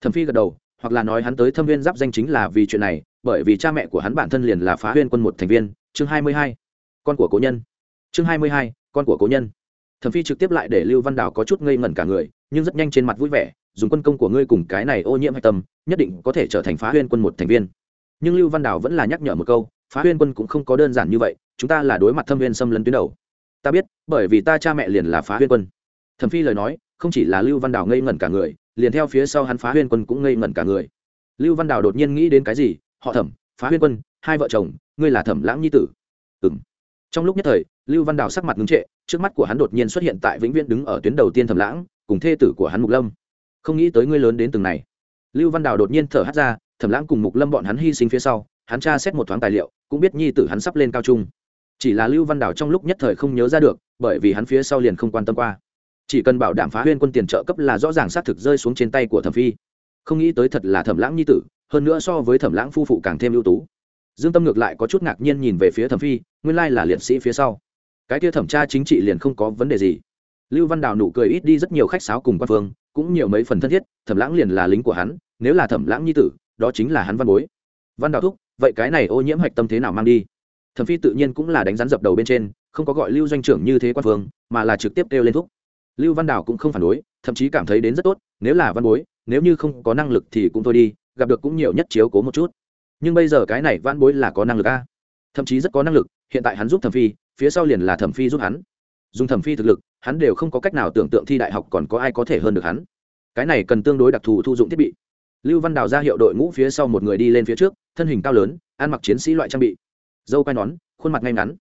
Thẩm phi gật đầu, hoặc là nói hắn tới thâm viên giáp danh chính là vì chuyện này bởi vì cha mẹ của hắn bản thân liền là phá huyên quân một thành viên. Chương hai mươi hai, con của cố nhân. Chương hai mươi hai, con của cố nhân. Thẩm phi trực tiếp lại để lưu văn đào có chút ngây ngẩn cả người, nhưng rất nhanh trên mặt vui vẻ, dùng quân công của ngươi cùng cái này ô nhiễm hạch tâm, nhất định có thể trở thành phá huyên quân một thành viên. Nhưng lưu văn đào vẫn là nhắc nhở một câu, phá huyên quân cũng không có đơn giản như vậy, chúng ta là đối mặt thâm viên xâm lấn tuyến đầu. Ta biết, bởi vì ta cha mẹ liền là phá huyên quân. Thẩm phi lời nói, không chỉ là lưu văn đào ngây ngẩn cả người, liền theo phía sau hắn phá huyên quân cũng ngây ngẩn cả người. Lưu văn đào đột nhiên nghĩ đến cái gì họ thẩm, phá huyên quân, hai vợ chồng, ngươi là thẩm lãng nhi tử. Ừng trong lúc nhất thời, lưu văn đào sắc mặt ngưng trệ, trước mắt của hắn đột nhiên xuất hiện tại vĩnh viễn đứng ở tuyến đầu tiên thẩm lãng, cùng thê tử của hắn mục lâm. Không nghĩ tới ngươi lớn đến từng này. Lưu văn đào đột nhiên thở hắt ra, thẩm lãng cùng mục lâm bọn hắn hy sinh phía sau, hắn tra xét một thoáng tài liệu, cũng biết nhi tử hắn sắp lên cao trung. Chỉ là lưu văn đào trong lúc nhất thời không nhớ ra được, bởi vì hắn phía sau liền không quan tâm qua. Chỉ cần bảo đảm phá huyên quân tiền trợ cấp là rõ ràng xác thực rơi xuống trên tay của thẩm phi. Không nghĩ tới thật là thẩm lãng nhi tử hơn nữa so với thẩm lãng phu phụ càng thêm ưu tú. Dương tâm ngược lại có chút ngạc nhiên nhìn về phía thẩm phi, nguyên lai là liệt sĩ phía sau. Cái kia thẩm tra chính trị liền không có vấn đề gì. Lưu văn đào nụ cười ít đi rất nhiều khách sáo cùng quan phương, cũng nhiều mấy phần thân thiết, thẩm lãng liền là lính của hắn, nếu là thẩm lãng nhi tử, đó chính là hắn văn bối. Văn đào thúc, vậy cái này ô nhiễm hạch tâm thế nào mang đi? Thẩm phi tự nhiên cũng là đánh rắn dập đầu bên trên, không có gọi lưu doanh trưởng như thế quan phương, mà là trực tiếp kêu lên thúc. Lưu văn đào cũng không phản đối, thậm chí cảm thấy đến rất tốt, nếu là văn bối, nếu như không có năng lực thì cũng thôi đi gặp được cũng nhiều nhất chiếu cố một chút. Nhưng bây giờ cái này văn bối là có năng lực a. Thậm chí rất có năng lực, hiện tại hắn giúp thẩm phi, phía sau liền là thẩm phi giúp hắn. Dùng thẩm phi thực lực, hắn đều không có cách nào tưởng tượng thi đại học còn có ai có thể hơn được hắn. Cái này cần tương đối đặc thù thu dụng thiết bị. Lưu văn đào ra hiệu đội ngũ phía sau một người đi lên phía trước, thân hình cao lớn, ăn mặc chiến sĩ loại trang bị. Dâu quai nón, khuôn mặt ngay ngắn.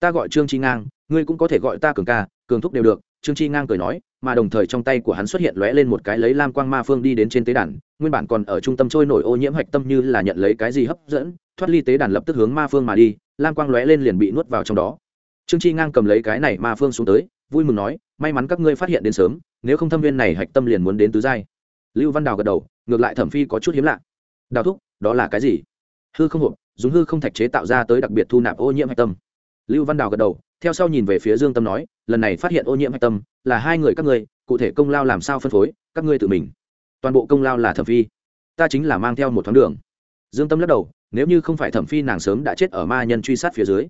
Ta gọi trương chi ngang, ngươi cũng có thể gọi ta cường ca, cường thúc đều được, trương chi ngang cười nói mà đồng thời trong tay của hắn xuất hiện lóe lên một cái lấy lam quang ma phương đi đến trên tế đàn, nguyên bản còn ở trung tâm trôi nổi ô nhiễm hạch tâm như là nhận lấy cái gì hấp dẫn, thoát ly tế đàn lập tức hướng ma phương mà đi, lam quang lóe lên liền bị nuốt vào trong đó. Trương chi ngang cầm lấy cái này ma phương xuống tới, vui mừng nói, may mắn các ngươi phát hiện đến sớm, nếu không thâm viên này hạch tâm liền muốn đến tứ giai. Lưu văn đào gật đầu, ngược lại thẩm phi có chút hiếm lạ. Đào thúc, đó là cái gì? Hư không hộp, dùng hư không thạch chế tạo ra tới đặc biệt thu nạp ô nhiễm hạch tâm. Lưu văn đào gật đầu theo sau nhìn về phía dương tâm nói, lần này phát hiện ô nhiễm hạch tâm, là hai người các ngươi, cụ thể công lao làm sao phân phối, các ngươi tự mình. Toàn bộ công lao là thẩm phi. Ta chính là mang theo một thoáng đường. Dương tâm lắc đầu, nếu như không phải thẩm phi nàng sớm đã chết ở ma nhân truy sát phía dưới.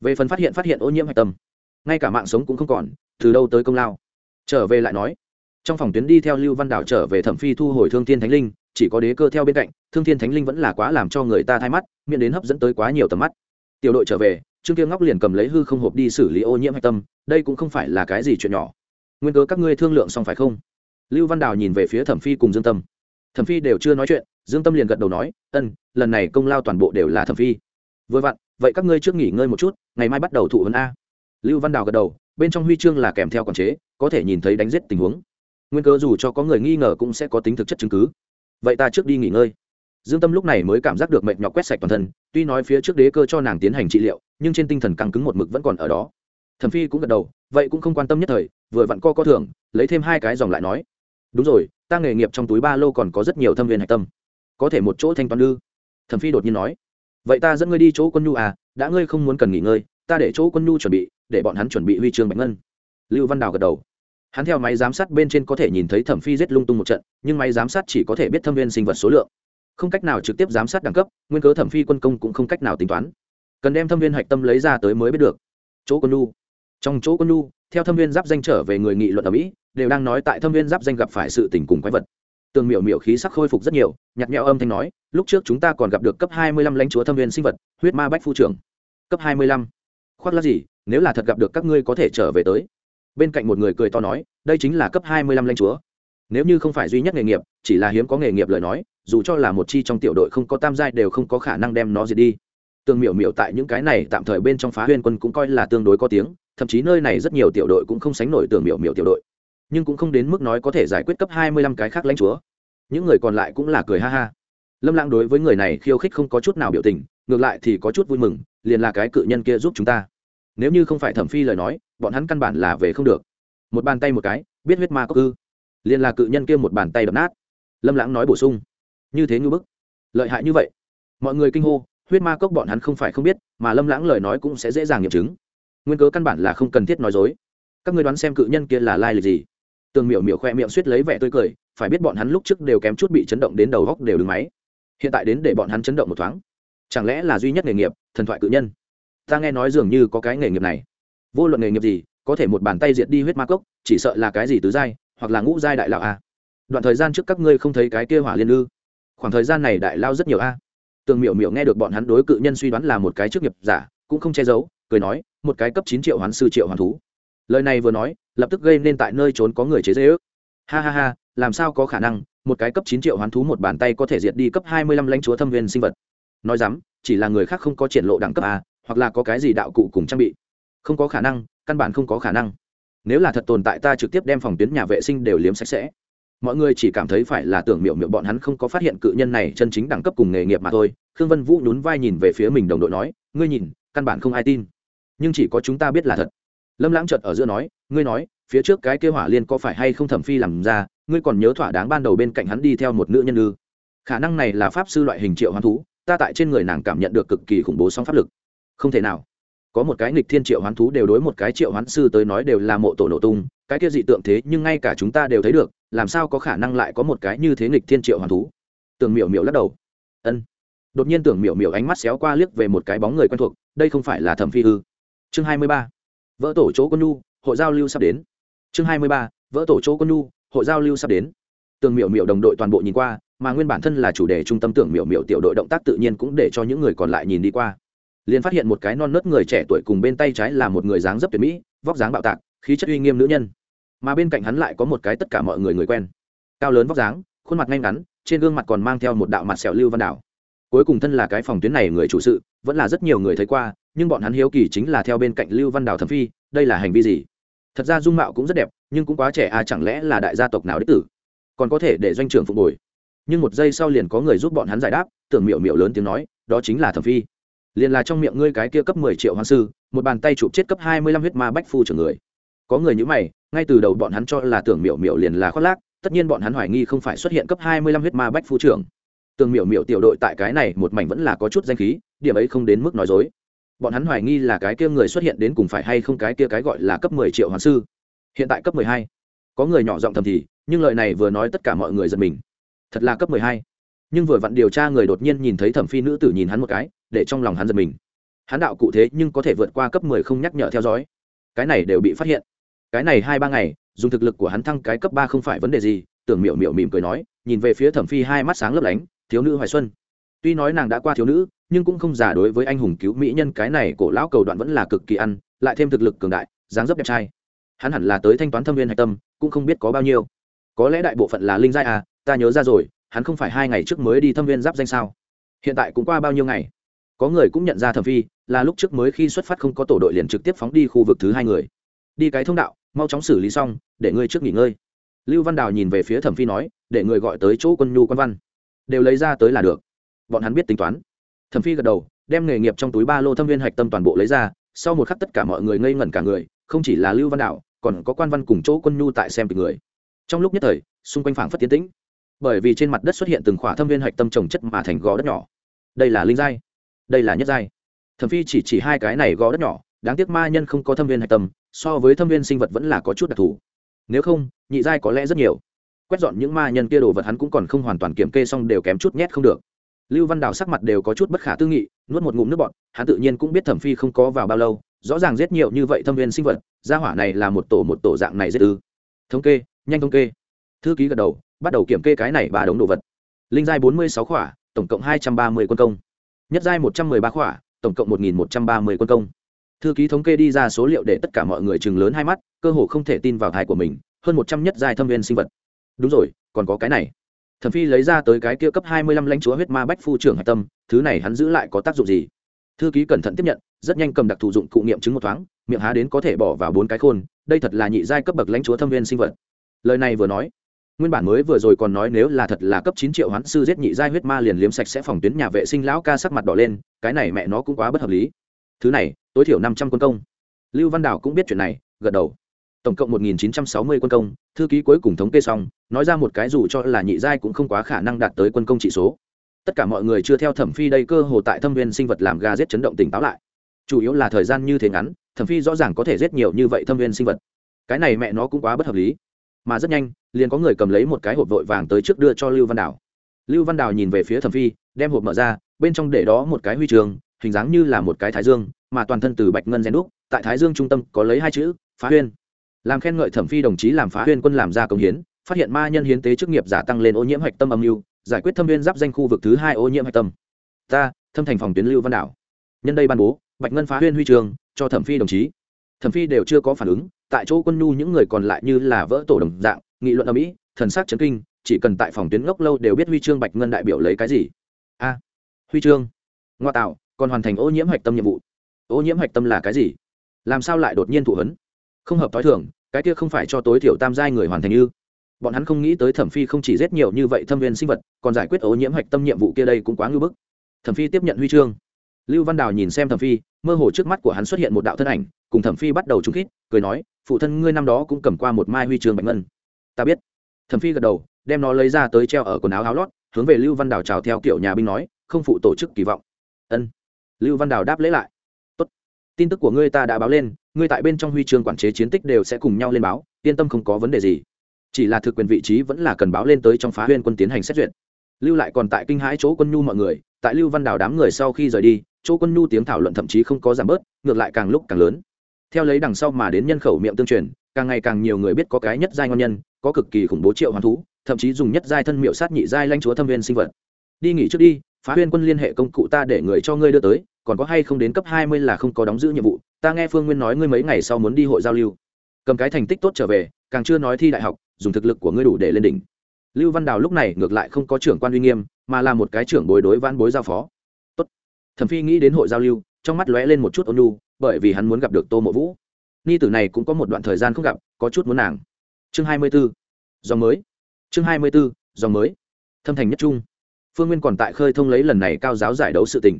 Về phần phát hiện phát hiện ô nhiễm hạch tâm, ngay cả mạng sống cũng không còn, từ đâu tới công lao? Trở về lại nói, trong phòng tuyến đi theo lưu văn đảo trở về thẩm phi thu hồi thương thiên thánh linh, chỉ có đế cơ theo bên cạnh, thương thiên thánh linh vẫn là quá làm cho người ta thay mắt, miễn đến hấp dẫn tới quá nhiều tầm mắt. Tiểu đội trở về trương kiêng ngóc liền cầm lấy hư không hộp đi xử lý ô nhiễm hạch tâm, đây cũng không phải là cái gì chuyện nhỏ. Nguyên cớ các ngươi thương lượng xong phải không? Lưu văn đào nhìn về phía thẩm phi cùng dương tâm. Thẩm phi đều chưa nói chuyện, dương tâm liền gật đầu nói, ân, lần này công lao toàn bộ đều là thẩm phi. Vừa vặn, vậy các ngươi trước nghỉ ngơi một chút, ngày mai bắt đầu thụ vấn a. Lưu văn đào gật đầu, bên trong huy chương là kèm theo quản chế, có thể nhìn thấy đánh giết tình huống. Nguyên cớ dù cho có người nghi ngờ cũng sẽ có tính thực chất chứng cứ. Vậy ta trước đi nghỉ ngơi dương tâm lúc này mới cảm giác được mệt nhọc quét sạch toàn thân, tuy nói phía trước đế cơ cho nàng tiến hành trị liệu, nhưng trên tinh thần căng cứng một mực vẫn còn ở đó. Thẩm phi cũng gật đầu, vậy cũng không quan tâm nhất thời, vừa vặn co có thưởng, lấy thêm hai cái dòng lại nói. Đúng rồi, ta nghề nghiệp trong túi ba lô còn có rất nhiều thâm viên hạch tâm. Có thể một chỗ thanh toán ư thẩm phi đột nhiên nói. Vậy ta dẫn ngươi đi chỗ quân nhu à đã ngươi không muốn cần nghỉ ngơi, ta để chỗ quân nhu chuẩn bị, để bọn hắn chuẩn bị huy chương bạch ngân. Lưu văn đào gật đầu. Hắn theo máy giám sát bên trên có thể nhìn thấy thẩm phi giết lung tung một trận, nhưng máy giám sát chỉ có thể biết thâm viên sinh vật số lượng không cách nào trực tiếp giám sát đẳng cấp, nguyên cớ thẩm phi quân công cũng không cách nào tính toán. Cần đem thâm viên hạch tâm lấy ra tới mới biết được. Chỗ quân lu trong chỗ quân lu theo thâm viên giáp danh trở về người nghị luận ở mỹ, đều đang nói tại thâm viên giáp danh gặp phải sự tình cùng quái vật. Tường miểu miểu khí sắc khôi phục rất nhiều nhặt nhẽo âm thanh nói, lúc trước chúng ta còn gặp được cấp hai mươi lăm lãnh chúa thâm viên sinh vật, huyết ma bách phu trưởng. Cấp hai mươi lăm? Khoác là gì? Nếu là thật gặp được các ngươi có thể trở về tới. Bên cạnh một người cười to nói, đây chính là cấp hai mươi lăm lãnh chúa. Nếu như không phải duy nhất nghề nghiệp, chỉ là hiếm có nghề nghiệp lời nói dù cho là một chi trong tiểu đội không có tam giai đều không có khả năng đem nó diệt đi. Tương miểu miểu tại những cái này tạm thời bên trong phá huyên quân cũng coi là tương đối có tiếng, thậm chí nơi này rất nhiều tiểu đội cũng không sánh nổi tường miểu miểu tiểu đội. Nhưng cũng không đến mức nói có thể giải quyết cấp hai mươi lăm cái khác lãnh chúa. Những người còn lại cũng là cười ha ha. Lâm lãng đối với người này khiêu khích không có chút nào biểu tình, ngược lại thì có chút vui mừng, liền là cái cự nhân kia giúp chúng ta. Nếu như không phải thẩm phi lời nói, bọn hắn căn bản là về không được. Một bàn tay một cái, biết huyết ma có ư liền là cự nhân kia một bàn tay đập nát. Lâm lãng nói bổ sung như thế như bức. Lợi hại như vậy. Mọi người kinh hô, huyết ma cốc bọn hắn không phải không biết, mà lâm lãng lời nói cũng sẽ dễ dàng nghiệm chứng. Nguyên cớ căn bản là không cần thiết nói dối. Các người đoán xem cự nhân kia là lai lịch gì? Tường miểu miểu khoe miệng suýt lấy vẻ tươi cười, phải biết bọn hắn lúc trước đều kém chút bị chấn động đến đầu góc đều đứng máy. Hiện tại đến để bọn hắn chấn động một thoáng. Chẳng lẽ là duy nhất nghề nghiệp, thần thoại cự nhân? Ta nghe nói dường như có cái nghề nghiệp này. Vô luận nghề nghiệp gì, có thể một bàn tay diệt đi huyết ma cốc, chỉ sợ là cái gì tứ giai, hoặc là ngũ giai đại lão a. Đoạn thời gian trước các ngươi không thấy cái kia hỏa liên ư? Khoảng thời gian này đại lao rất nhiều a. Tường miểu miểu nghe được bọn hắn đối cự nhân suy đoán là một cái chức nghiệp giả, cũng không che giấu, cười nói, một cái cấp chín triệu hoán sư triệu hoàn thú. Lời này vừa nói, lập tức gây nên tại nơi trốn có người chế dễ ước ha ha ha, làm sao có khả năng, một cái cấp chín triệu hoán thú một bàn tay có thể diệt đi cấp hai mươi lăm lãnh chúa thâm viên sinh vật? Nói dám, chỉ là người khác không có triển lộ đẳng cấp a, hoặc là có cái gì đạo cụ cùng trang bị. Không có khả năng, căn bản không có khả năng. Nếu là thật tồn tại ta trực tiếp đem phòng tuyến nhà vệ sinh đều liếm sạch sẽ mọi người chỉ cảm thấy phải là tưởng miệu miệu bọn hắn không có phát hiện cự nhân này chân chính đẳng cấp cùng nghề nghiệp mà thôi. Khương vân vũ nhún vai nhìn về phía mình đồng đội nói, ngươi nhìn, căn bản không ai tin. Nhưng chỉ có chúng ta biết là thật. Lâm lãng chợt ở giữa nói, ngươi nói, phía trước cái kêu hỏa liên có phải hay không thẩm phi làm ra, ngươi còn nhớ thỏa đáng ban đầu bên cạnh hắn đi theo một nữ nhân ư? Khả năng này là pháp sư loại hình triệu hoán thú, ta tại trên người nàng cảm nhận được cực kỳ khủng bố song pháp lực. Không thể nào. Có một cái nghịch thiên triệu hoán thú đều đối một cái triệu hoán sư tới nói đều là mộ tổ nổ tung cái kia dị tượng thế nhưng ngay cả chúng ta đều thấy được, làm sao có khả năng lại có một cái như thế nghịch thiên triệu hoàn thú? Tưởng miểu miểu lắc đầu. Ân. Đột nhiên tưởng miểu miểu ánh mắt xéo qua liếc về một cái bóng người quen thuộc, đây không phải là thẩm phi ư chương hai mươi ba. Vỡ tổ chỗ quân nhu, hội giao lưu sắp đến. Chương hai mươi ba. Vỡ tổ chỗ quân nhu, hội giao lưu sắp đến. Tưởng miểu miểu đồng đội toàn bộ nhìn qua, mà nguyên bản thân là chủ đề trung tâm tưởng miểu miểu tiểu đội động tác tự nhiên cũng để cho những người còn lại nhìn đi qua. Liền phát hiện một cái non nớt người trẻ tuổi cùng bên tay trái là một người dáng dấp tuyệt mỹ, vóc dáng bạo tạc khí chất uy nghiêm nữ nhân. Mà bên cạnh hắn lại có một cái tất cả mọi người người quen. Cao lớn vóc dáng, khuôn mặt ngay ngắn, trên gương mặt còn mang theo một đạo mặt sẹo lưu văn đảo. Cuối cùng thân là cái phòng tuyến này người chủ sự, vẫn là rất nhiều người thấy qua, nhưng bọn hắn hiếu kỳ chính là theo bên cạnh lưu văn đảo thẩm phi, đây là hành vi gì? Thật ra dung mạo cũng rất đẹp, nhưng cũng quá trẻ à chẳng lẽ là đại gia tộc nào đích tử? Còn có thể để doanh trưởng phục hồi. Nhưng một giây sau liền có người giúp bọn hắn giải đáp, tưởng miệu miệu lớn tiếng nói, đó chính là thẩm phi. Liền là trong miệng ngươi cái kia cấp mười triệu hoàng sư, một bàn tay chụp chết cấp hai mươi lăm huyết ma bách phu trưởng người có người như mày, ngay từ đầu bọn hắn cho là tưởng miểu miểu liền là khoác lác, tất nhiên bọn hắn hoài nghi không phải xuất hiện cấp hai mươi lăm huyết ma bách phu trưởng. Tưởng miểu miểu tiểu đội tại cái này một mảnh vẫn là có chút danh khí, điểm ấy không đến mức nói dối. Bọn hắn hoài nghi là cái kia người xuất hiện đến cùng phải hay không cái kia cái gọi là cấp mười triệu hoàng sư. Hiện tại cấp mười hai. Có người nhỏ giọng thầm thì, nhưng lời này vừa nói tất cả mọi người giật mình. Thật là cấp mười hai. Nhưng vừa vặn điều tra người đột nhiên nhìn thấy thẩm phi nữ tử nhìn hắn một cái, để trong lòng hắn giật mình. Hắn đạo cụ thế nhưng có thể vượt qua cấp mười không nhắc nhở theo dõi. Cái này đều bị phát hiện cái này hai ba ngày, dùng thực lực của hắn thăng cái cấp ba không phải vấn đề gì, tưởng miểu miểu mỉm cười nói, nhìn về phía thẩm phi hai mắt sáng lấp lánh, thiếu nữ hoài xuân. Tuy nói nàng đã qua thiếu nữ, nhưng cũng không giả đối với anh hùng cứu mỹ nhân cái này cổ lão cầu đoạn vẫn là cực kỳ ăn, lại thêm thực lực cường đại, dáng dấp đẹp trai. Hắn hẳn là tới thanh toán thâm viên hạch tâm, cũng không biết có bao nhiêu. Có lẽ đại bộ phận là linh giai à ta nhớ ra rồi, hắn không phải hai ngày trước mới đi thâm viên giáp danh sao? Hiện tại cũng qua bao nhiêu ngày? Có người cũng nhận ra thẩm phi, là lúc trước mới khi xuất phát không có tổ đội liền trực tiếp phóng đi khu vực thứ hai người. Đi cái thông đạo mau chóng xử lý xong, để ngươi trước nghỉ ngơi. Lưu văn đào nhìn về phía thẩm phi nói, để người gọi tới chỗ quân nhu quan văn. Đều lấy ra tới là được. Bọn hắn biết tính toán. Thẩm phi gật đầu, đem nghề nghiệp trong túi ba lô thâm viên hạch tâm toàn bộ lấy ra, sau một khắc tất cả mọi người ngây ngẩn cả người, không chỉ là lưu văn đạo còn có quan văn cùng chỗ quân nhu tại xem từng người. Trong lúc nhất thời, xung quanh phảng phất tiến tĩnh, bởi vì trên mặt đất xuất hiện từng khỏa thâm viên hạch tâm trồng chất mà thành gò đất nhỏ. Đây là linh giai, đây là nhất giai. Thẩm phi chỉ chỉ hai cái này gò đất nhỏ, đáng tiếc ma nhân không có thâm viên hạch tâm so với thâm viên sinh vật vẫn là có chút đặc thù. Nếu không, nhị giai có lẽ rất nhiều. Quét dọn những ma nhân kia đồ vật hắn cũng còn không hoàn toàn kiểm kê xong đều kém chút nhét không được. Lưu văn đào sắc mặt đều có chút bất khả tư nghị, nuốt một ngụm nước bọt, hắn tự nhiên cũng biết thẩm phi không có vào bao lâu, rõ ràng giết nhiều như vậy thâm viên sinh vật, gia hỏa này là một tổ một tổ dạng này rất ư. Thống kê, nhanh thống kê. Thư ký gật đầu, bắt đầu kiểm kê cái này ba đống đồ vật. Linh giai bốn mươi sáu khỏa, tổng cộng hai trăm ba mươi quân công. Nhất giai một trăm m ư ơ i ba khỏa, tổng cộng một nghìn một trăm ba mươi quân công thư ký thống kê đi ra số liệu để tất cả mọi người chừng lớn hai mắt, cơ hồ không thể tin vào thai của mình, hơn một trăm nhất giai thâm viên sinh vật. Đúng rồi, còn có cái này. Thẩm phi lấy ra tới cái kia cấp hai mươi lăm lãnh chúa huyết ma bách phu trưởng hạch tâm, thứ này hắn giữ lại có tác dụng gì? Thư ký cẩn thận tiếp nhận, rất nhanh cầm đặc thù dụng cụ nghiệm chứng một thoáng, miệng há đến có thể bỏ vào bốn cái khôn, đây thật là nhị giai cấp bậc lãnh chúa thâm viên sinh vật. Lời này vừa nói, nguyên bản mới vừa rồi còn nói nếu là thật là cấp chín triệu hoán sư giết nhị giai huyết ma liền liếm sạch sẽ phòng tuyến nhà vệ sinh lão ca sắc mặt đỏ lên, cái này mẹ nó cũng quá bất hợp lý. Thứ này tối thiểu năm trăm quân công. Lưu văn đảo cũng biết chuyện này, gật đầu. Tổng cộng một nghìn chín trăm sáu mươi quân công, thư ký cuối cùng thống kê xong, nói ra một cái dù cho là nhị giai cũng không quá khả năng đạt tới quân công trị số. Tất cả mọi người chưa theo thẩm phi đây cơ hồ tại thâm viên sinh vật làm ga giết chấn động tỉnh táo lại. Chủ yếu là thời gian như thế ngắn, thẩm phi rõ ràng có thể giết nhiều như vậy thâm viên sinh vật. Cái này mẹ nó cũng quá bất hợp lý. Mà rất nhanh, liền có người cầm lấy một cái hộp vội vàng tới trước đưa cho lưu văn đảo lưu văn đảo nhìn về phía thẩm phi, đem hộp mở ra, bên trong để đó một cái huy trường hình dáng như là một cái thái dương mà toàn thân từ bạch ngân rèn đúc, tại thái dương trung tâm có lấy hai chữ, phá huyên. Làm khen ngợi thẩm phi đồng chí làm phá huyên quân làm ra công hiến, phát hiện ma nhân hiến tế chức nghiệp giả tăng lên ô nhiễm hạch tâm âm mưu, giải quyết thâm viên giáp danh khu vực thứ hai ô nhiễm hạch tâm. Ta, thâm thành phòng tuyến lưu văn đảo. Nhân đây ban bố, bạch ngân phá huyên huy trường, cho thẩm phi đồng chí. Thẩm phi đều chưa có phản ứng, tại chỗ quân nhu những người còn lại như là vỡ tổ đồng dạng, nghị luận ở mỹ thần sắc chấn kinh, chỉ cần tại phòng tuyến ngốc lâu đều biết huy chương bạch ngân đại biểu lấy cái gì. A, huy chương. Ngoa tạo, còn hoàn thành ô nhiễm hạch tâm nhiệm vụ ô nhiễm hạch tâm là cái gì? Làm sao lại đột nhiên thụ hấn? Không hợp t h o i thường, cái kia không phải cho tối thiểu tam giai người hoàn thành như bọn hắn không nghĩ tới thẩm phi không chỉ giết nhiều như vậy thâm viên sinh vật, còn giải quyết ô nhiễm hạch tâm nhiệm vụ kia đây cũng quá ngưỡng bức. Thẩm phi tiếp nhận huy chương. Lưu văn đào nhìn xem thẩm phi, mơ hồ trước mắt của hắn xuất hiện một đạo thân ảnh, cùng thẩm phi bắt đầu trúng khít, cười nói, phụ thân ngươi năm đó cũng cầm qua một mai huy chương bạch ngân. Ta biết. Thẩm phi gật đầu, đem nó lấy ra tới treo ở quần áo áo lót, hướng về lưu văn đào chào theo kiểu nhà binh nói, không phụ tổ chức kỳ vọng. Ân. Lưu văn đào đáp lễ lại tin tức của ngươi ta đã báo lên, ngươi tại bên trong huy chương quản chế chiến tích đều sẽ cùng nhau lên báo, yên tâm không có vấn đề gì. Chỉ là thực quyền vị trí vẫn là cần báo lên tới trong phá huyên quân tiến hành xét duyệt. Lưu lại còn tại kinh hãi chỗ quân nhu mọi người, tại lưu văn đào đám người sau khi rời đi, chỗ quân nhu tiếng thảo luận thậm chí không có giảm bớt, ngược lại càng lúc càng lớn. Theo lấy đằng sau mà đến nhân khẩu miệng tương truyền, càng ngày càng nhiều người biết có cái nhất giai ngon nhân, có cực kỳ khủng bố triệu hoàn thú, thậm chí dùng nhất giai thân miệu sát nhị giai lanh chúa thâm viên sinh vật. Đi nghỉ trước đi, phá huyên quân liên hệ công cụ ta để người cho ngươi đưa tới còn có hay không đến cấp hai mươi là không có đóng giữ nhiệm vụ, ta nghe phương nguyên nói ngươi mấy ngày sau muốn đi hội giao lưu. Cầm cái thành tích tốt trở về, càng chưa nói thi đại học, dùng thực lực của ngươi đủ để lên đỉnh. Lưu văn đào lúc này ngược lại không có trưởng quan uy nghiêm, mà là một cái trưởng bối đối văn bối giao phó. Tốt. thẩm phi nghĩ đến hội giao lưu, trong mắt lóe lên một chút ôn nhu, bởi vì hắn muốn gặp được tô mộ vũ. Ni tử này cũng có một đoạn thời gian không gặp, có chút muốn nàng. Chương hai mươi 24. dòng mới. Chương hai mươi 24. dòng mới. Thâm thành nhất trung. Phương nguyên còn tại khơi thông lấy lần này cao giáo giải đấu sự tình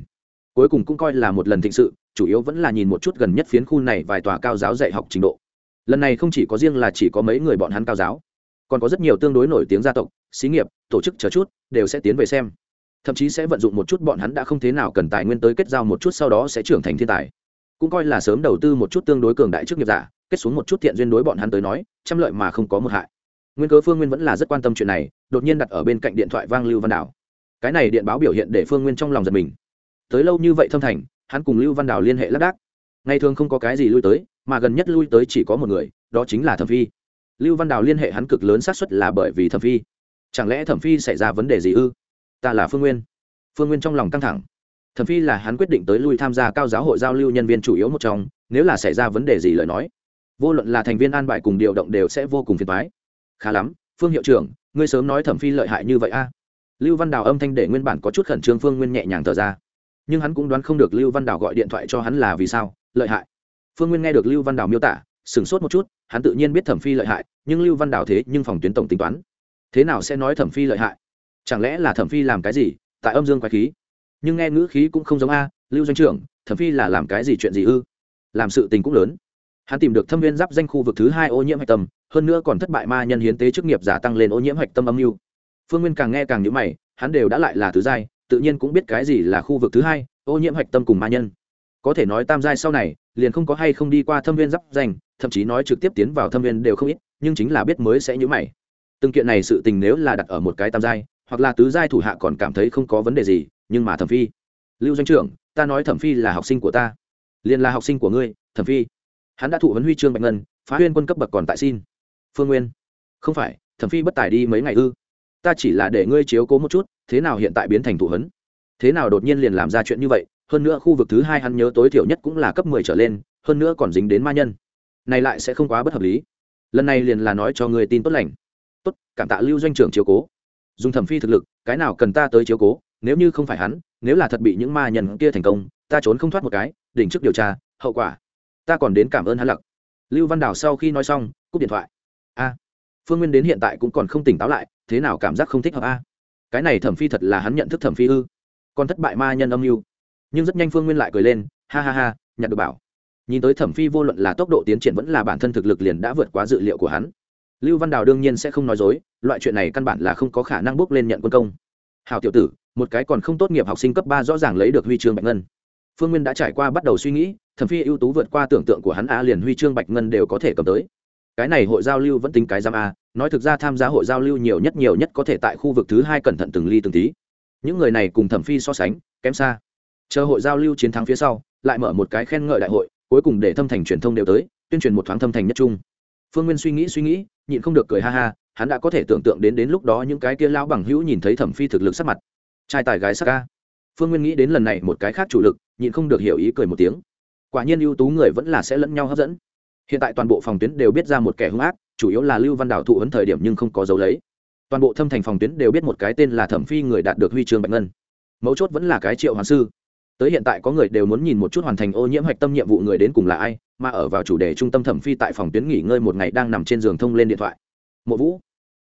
cuối cùng cũng coi là một lần thịnh sự, chủ yếu vẫn là nhìn một chút gần nhất phiến khu này vài tòa cao giáo dạy học trình độ. Lần này không chỉ có riêng là chỉ có mấy người bọn hắn cao giáo, còn có rất nhiều tương đối nổi tiếng gia tộc, xí nghiệp, tổ chức chờ chút, đều sẽ tiến về xem. Thậm chí sẽ vận dụng một chút bọn hắn đã không thế nào cần tài nguyên tới kết giao một chút sau đó sẽ trưởng thành thiên tài. Cũng coi là sớm đầu tư một chút tương đối cường đại trước nghiệp giả, kết xuống một chút thiện duyên đối bọn hắn tới nói, trăm lợi mà không có một hại. Nguyên cớ phương nguyên vẫn là rất quan tâm chuyện này, đột nhiên đặt ở bên cạnh điện thoại vang lưu văn đảo. Cái này điện báo biểu hiện để phương nguyên trong lòng giật mình tới lâu như vậy thâm thành, hắn cùng lưu văn đào liên hệ lác đác. Ngày thường không có cái gì lui tới, mà gần nhất lui tới chỉ có một người, đó chính là thẩm phi. Lưu văn đào liên hệ hắn cực lớn xác suất là bởi vì thẩm phi. Chẳng lẽ thẩm phi xảy ra vấn đề gì ư? Ta là phương nguyên. Phương nguyên trong lòng căng thẳng. Thẩm phi là hắn quyết định tới lui tham gia cao giáo hội giao lưu nhân viên chủ yếu một trong, nếu là xảy ra vấn đề gì lời nói, vô luận là thành viên an bài cùng điều động đều sẽ vô cùng phiền thoái khá lắm, phương hiệu trưởng, ngươi sớm nói thẩm phi lợi hại như vậy a. Lưu văn đào âm thanh để nguyên bản có chút khẩn trương phương nguyên nhẹ nhàng thở ra nhưng hắn cũng đoán không được lưu văn đào gọi điện thoại cho hắn là vì sao, lợi hại. Phương nguyên nghe được lưu văn đào miêu tả, sửng sốt một chút, hắn tự nhiên biết thẩm phi lợi hại, nhưng lưu văn đào thế nhưng phòng tuyến tổng tính toán. Thế nào sẽ nói thẩm phi lợi hại? Chẳng lẽ là thẩm phi làm cái gì, tại âm dương quái khí? Nhưng nghe ngữ khí cũng không giống a, lưu doanh trưởng, thẩm phi là làm cái gì chuyện gì ư? Làm sự tình cũng lớn. Hắn tìm được thâm viên giáp danh khu vực thứ hai ô nhiễm hạch tâm, hơn nữa còn thất bại ma nhân hiến tế chức nghiệp giả tăng lên ô nhiễm hạch tâm âm mưu. Phương nguyên càng nghe càng nhữ mày, hắn đều đã lại là thứ giai tự nhiên cũng biết cái gì là khu vực thứ hai, ô nhiễm hạch tâm cùng ma nhân. Có thể nói tam giai sau này, liền không có hay không đi qua thâm viên giáp danh, thậm chí nói trực tiếp tiến vào thâm viên đều không ít, nhưng chính là biết mới sẽ nhữ mày. Từng kiện này sự tình nếu là đặt ở một cái tam giai, hoặc là tứ giai thủ hạ còn cảm thấy không có vấn đề gì, nhưng mà thẩm phi. Lưu doanh trưởng, ta nói thẩm phi là học sinh của ta. Liền là học sinh của ngươi, thẩm phi. Hắn đã thụ vấn huy chương bạch ngân, phá huyên quân cấp bậc còn tại xin. Phương nguyên. Không phải, thẩm phi bất tài đi mấy ngày ư? Ta chỉ là để ngươi chiếu cố một chút, thế nào hiện tại biến thành thụ hấn? Thế nào đột nhiên liền làm ra chuyện như vậy? Hơn nữa khu vực thứ hai hắn nhớ tối thiểu nhất cũng là cấp mười trở lên, hơn nữa còn dính đến ma nhân. Này lại sẽ không quá bất hợp lý. Lần này liền là nói cho người tin tốt lành. Tốt, cảm tạ lưu doanh trưởng chiếu cố. Dùng thẩm phi thực lực, cái nào cần ta tới chiếu cố? Nếu như không phải hắn, nếu là thật bị những ma nhân kia thành công, ta trốn không thoát một cái, đỉnh trước điều tra, hậu quả. Ta còn đến cảm ơn hắn lặc. Lưu văn đào sau khi nói xong, cúp điện thoại phương nguyên đến hiện tại cũng còn không tỉnh táo lại, thế nào cảm giác không thích hợp a? Cái này thẩm phi thật là hắn nhận thức thẩm phi ư. Còn thất bại ma nhân âm mưu. Nhưng rất nhanh phương nguyên lại cười lên, ha ha ha, nhặt được bảo. Nhìn tới thẩm phi vô luận là tốc độ tiến triển vẫn là bản thân thực lực liền đã vượt quá dự liệu của hắn. Lưu văn đào đương nhiên sẽ không nói dối, loại chuyện này căn bản là không có khả năng bước lên nhận quân công. Hào tiểu tử, một cái còn không tốt nghiệp học sinh cấp ba rõ ràng lấy được huy chương bạch ngân. Phương nguyên đã trải qua bắt đầu suy nghĩ, thẩm phi ưu tú vượt qua tưởng tượng của hắn, a liền huy chương bạch ngân đều có thể cầm tới cái này hội giao lưu vẫn tính cái giam a, nói thực ra tham gia hội giao lưu nhiều nhất nhiều nhất có thể tại khu vực thứ hai cẩn thận từng ly từng tí. Những người này cùng thẩm phi so sánh, kém xa. Chờ hội giao lưu chiến thắng phía sau, lại mở một cái khen ngợi đại hội, cuối cùng để thâm thành truyền thông đều tới, tuyên truyền một thoáng thâm thành nhất trung. Phương nguyên suy nghĩ suy nghĩ, nhịn không được cười ha ha, hắn đã có thể tưởng tượng đến đến lúc đó những cái kia lão bằng hữu nhìn thấy thẩm phi thực lực sắc mặt. Trai tài gái sắc ca phương nguyên nghĩ đến lần này một cái khác chủ lực, nhịn không được hiểu ý cười một tiếng. Quả nhiên ưu tú người vẫn là sẽ lẫn nhau hấp dẫn hiện tại toàn bộ phòng tuyến đều biết ra một kẻ hung ác, chủ yếu là lưu văn đảo thụ ấn thời điểm nhưng không có dấu lấy. Toàn bộ thâm thành phòng tuyến đều biết một cái tên là thẩm phi người đạt được huy chương bạch ngân. Mấu chốt vẫn là cái triệu hoàng sư. Tới hiện tại có người đều muốn nhìn một chút hoàn thành ô nhiễm hạch tâm nhiệm vụ người đến cùng là ai, mà ở vào chủ đề trung tâm thẩm phi tại phòng tuyến nghỉ ngơi một ngày đang nằm trên giường thông lên điện thoại. Mộ vũ.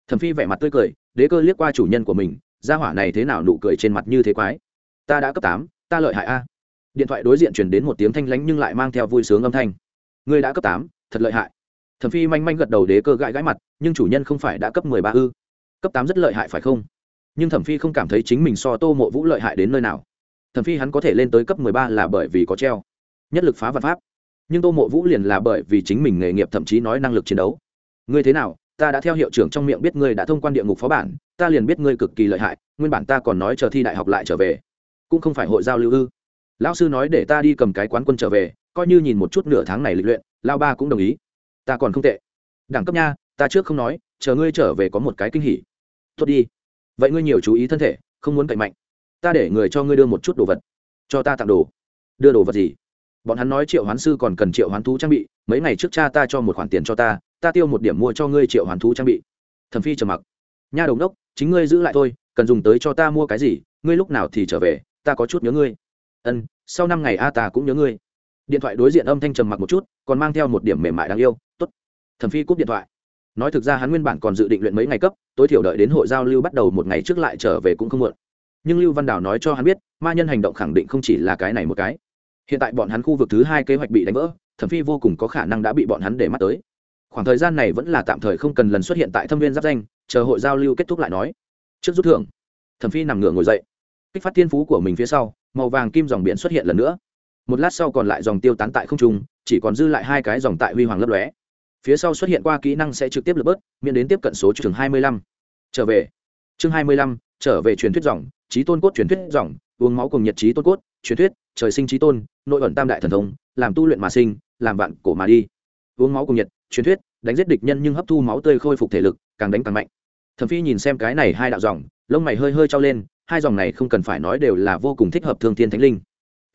Thẩm phi vẻ mặt tươi cười, đế cơ liếc qua chủ nhân của mình, gia hỏa này thế nào nụ cười trên mặt như thế quái. Ta đã cấp tám, ta lợi hại a. Điện thoại đối diện chuyển đến một tiếng thanh lãnh nhưng lại mang theo vui sướng âm thanh. Ngươi đã cấp tám thật lợi hại. Thẩm phi manh manh gật đầu đế cơ gãi gãi mặt, nhưng chủ nhân không phải đã cấp mười ba ư? Cấp tám rất lợi hại phải không? Nhưng thẩm phi không cảm thấy chính mình so tô mộ vũ lợi hại đến nơi nào. Thẩm phi hắn có thể lên tới cấp mười ba là bởi vì có treo. Nhất lực phá vật pháp. Nhưng tô mộ vũ liền là bởi vì chính mình nghề nghiệp thậm chí nói năng lực chiến đấu. Ngươi thế nào? Ta đã theo hiệu trưởng trong miệng biết ngươi đã thông quan địa ngục phó bản, ta liền biết ngươi cực kỳ lợi hại, nguyên bản ta còn nói chờ thi đại học lại trở về. Cũng không phải hội giao lưu ư? Lão sư nói để ta đi cầm cái quán quân trở về, coi như nhìn một chút nửa tháng này lịch luyện lao ba cũng đồng ý. Ta còn không tệ. Đẳng cấp nha, ta trước không nói, chờ ngươi trở về có một cái kinh hỉ. Tốt đi. Vậy ngươi nhiều chú ý thân thể, không muốn cậy mạnh. Ta để người cho ngươi đưa một chút đồ vật. Cho ta tặng đồ. Đưa đồ vật gì? Bọn hắn nói triệu hoán sư còn cần triệu hoán thú trang bị, mấy ngày trước cha ta cho một khoản tiền cho ta ta tiêu một điểm mua cho ngươi triệu hoán thú trang bị. Thẩm phi trầm mặc. Nha đồng đốc, chính ngươi giữ lại thôi, cần dùng tới cho ta mua cái gì, ngươi lúc nào thì trở về, ta có chút nhớ ngươi. Ân, sau năm ngày a ta cũng nhớ ngươi điện thoại đối diện âm thanh trầm mặc một chút, còn mang theo một điểm mềm mại đáng yêu, tốt, thẩm phi cúp điện thoại. Nói thực ra hắn nguyên bản còn dự định luyện mấy ngày cấp, tối thiểu đợi đến hội giao lưu bắt đầu một ngày trước lại trở về cũng không muộn. Nhưng lưu văn đào nói cho hắn biết, ma nhân hành động khẳng định không chỉ là cái này một cái. Hiện tại bọn hắn khu vực thứ hai kế hoạch bị đánh vỡ, thẩm phi vô cùng có khả năng đã bị bọn hắn để mắt tới. Khoảng thời gian này vẫn là tạm thời không cần lần xuất hiện tại thâm viên giáp danh, chờ hội giao lưu kết thúc lại nói. Trước rút thưởng, thẩm phi nằm ngửa ngồi dậy. Kích phát thiên phú của mình phía sau, màu vàng kim dòng biển xuất hiện lần nữa một lát sau còn lại dòng tiêu tán tại không trung, chỉ còn dư lại hai cái dòng tại huy hoàng lấp lóe. Phía sau xuất hiện qua kỹ năng sẽ trực tiếp lập bớt, miễn đến tiếp cận số chương hai mươi lăm. Trở về. Chương hai mươi lăm, trở về truyền thuyết dòng trí tôn cốt truyền thuyết dòng, uống máu cùng nhật trí tôn cốt, truyền thuyết, trời sinh trí tôn, nội ẩn tam đại thần thống làm tu luyện mà sinh, làm vạn cổ mà đi. Uống máu cùng nhật truyền thuyết, đánh giết địch nhân nhưng hấp thu máu tươi khôi phục thể lực, càng đánh càng mạnh. Thẩm phi nhìn xem cái này hai đạo dòng, lông mày hơi hơi trao lên, hai dòng này không cần phải nói đều là vô cùng thích hợp thương thiên thánh linh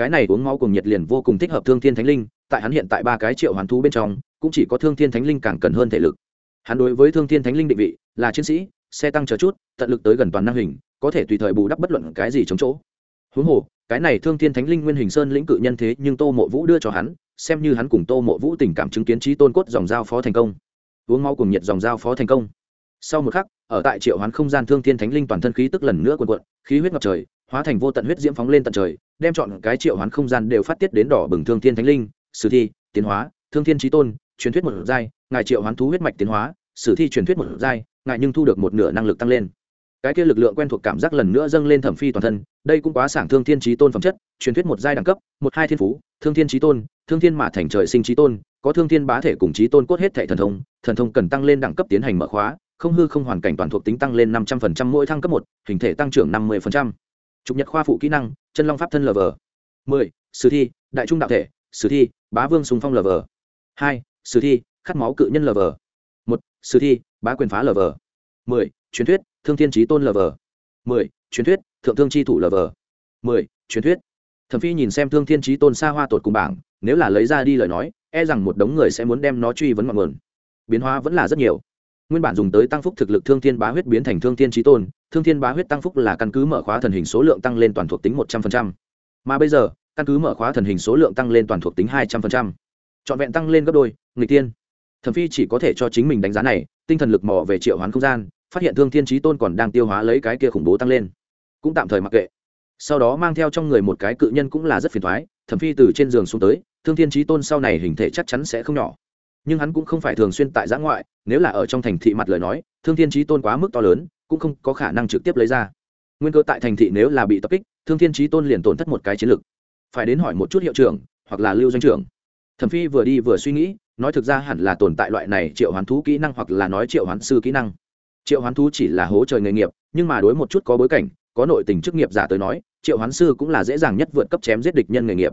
cái này uống máu cùng nhiệt liền vô cùng thích hợp thương thiên thánh linh, tại hắn hiện tại ba cái triệu hoàn thú bên trong, cũng chỉ có thương thiên thánh linh càng cần hơn thể lực. Hắn đối với thương thiên thánh linh định vị, là chiến sĩ, xe tăng chờ chút, tận lực tới gần toàn năng hình, có thể tùy thời bù đắp bất luận cái gì chống chỗ. Huống hồ, cái này thương thiên thánh linh nguyên hình sơn lĩnh cự nhân thế nhưng tô mộ vũ đưa cho hắn, xem như hắn cùng tô mộ vũ tình cảm chứng kiến trí tôn cốt dòng giao phó thành công. Uống máu cùng nhiệt dòng giao phó thành công. Sau một khắc, ở tại triệu hoán không gian thương thiên thánh linh toàn thân khí tức lần nữa quần cuộn, khí huyết ngập trời hóa thành vô tận huyết diễm phóng lên tận trời, đem chọn cái triệu hoán không gian đều phát tiết đến đỏ bừng thương thiên thánh linh, sử thi, tiến hóa, thương thiên trí tôn, truyền thuyết một giai, ngài triệu hoán thú huyết mạch tiến hóa, sử thi truyền thuyết một giai, ngài nhưng thu được một nửa năng lực tăng lên. Cái kia lực lượng quen thuộc cảm giác lần nữa dâng lên thẩm phi toàn thân, đây cũng quá sảng thương thiên trí tôn phẩm chất, truyền thuyết một giai đẳng cấp, một hai thiên phú, thương thiên trí tôn, thương thiên mà thành trời sinh trí tôn, có thương thiên bá thể cùng trí tôn cốt hết thệ thần thông thần thông cần tăng lên đẳng cấp tiến hành mở khóa, không hư không hoàn cảnh toàn thuộc tính tăng lên năm trăm phần trăm mỗi thăng cấp một, hình thể tăng trưởng năm mươi phần trăm trục nhật khoa phụ kỹ năng, chân long pháp thân lv mười, sử thi, đại trung đạo thể, sử thi, bá vương sùng phong lv hai, sử thi, khát máu cự nhân lv một, sử thi, bá quyền phá lv mười, truyền thuyết, thương thiên trí tôn lv mười, truyền thuyết, thượng thương chi thủ lv mười, truyền thuyết. Thẩm phi nhìn xem thương thiên trí tôn xa hoa tột cùng bảng, nếu là lấy ra đi lời nói e rằng một đống người sẽ muốn đem nó truy vấn ngọn nguồn. Biến hóa vẫn là rất nhiều nguyên bản dùng tới tăng phúc thực lực thương thiên bá huyết biến thành thương thiên trí tôn, thương thiên bá huyết tăng phúc là căn cứ mở khóa thần hình số lượng tăng lên toàn thuộc tính một trăm linh mà bây giờ, căn cứ mở khóa thần hình số lượng tăng lên toàn thuộc tính hai trăm linh trọn vẹn tăng lên gấp đôi, nghịch tiên thẩm phi chỉ có thể cho chính mình đánh giá này, tinh thần lực mò về triệu hoán không gian, phát hiện thương thiên trí tôn còn đang tiêu hóa lấy cái kia khủng bố tăng lên. Cũng tạm thời mặc kệ. Sau đó mang theo trong người một cái cự nhân cũng là rất phiền thoái, thẩm phi từ trên giường xuống tới, thương thiên trí tôn sau này hình thể chắc chắn sẽ không nhỏ nhưng hắn cũng không phải thường xuyên tại giã ngoại, nếu là ở trong thành thị mặt lời nói, thương thiên trí tôn quá mức to lớn, cũng không có khả năng trực tiếp lấy ra. Nguyên cơ tại thành thị nếu là bị tập kích, thương thiên trí tôn liền tổn thất một cái chiến lược phải đến hỏi một chút hiệu trưởng, hoặc là lưu doanh trưởng. Thẩm phi vừa đi vừa suy nghĩ, nói thực ra hẳn là tồn tại loại này triệu hoán thú kỹ năng hoặc là nói triệu hoán sư kỹ năng. Triệu hoán thú chỉ là hố trời nghề nghiệp, nhưng mà đối một chút có bối cảnh, có nội tình chức nghiệp giả tới nói, triệu hoán sư cũng là dễ dàng nhất vượt cấp chém giết địch nhân nghề nghiệp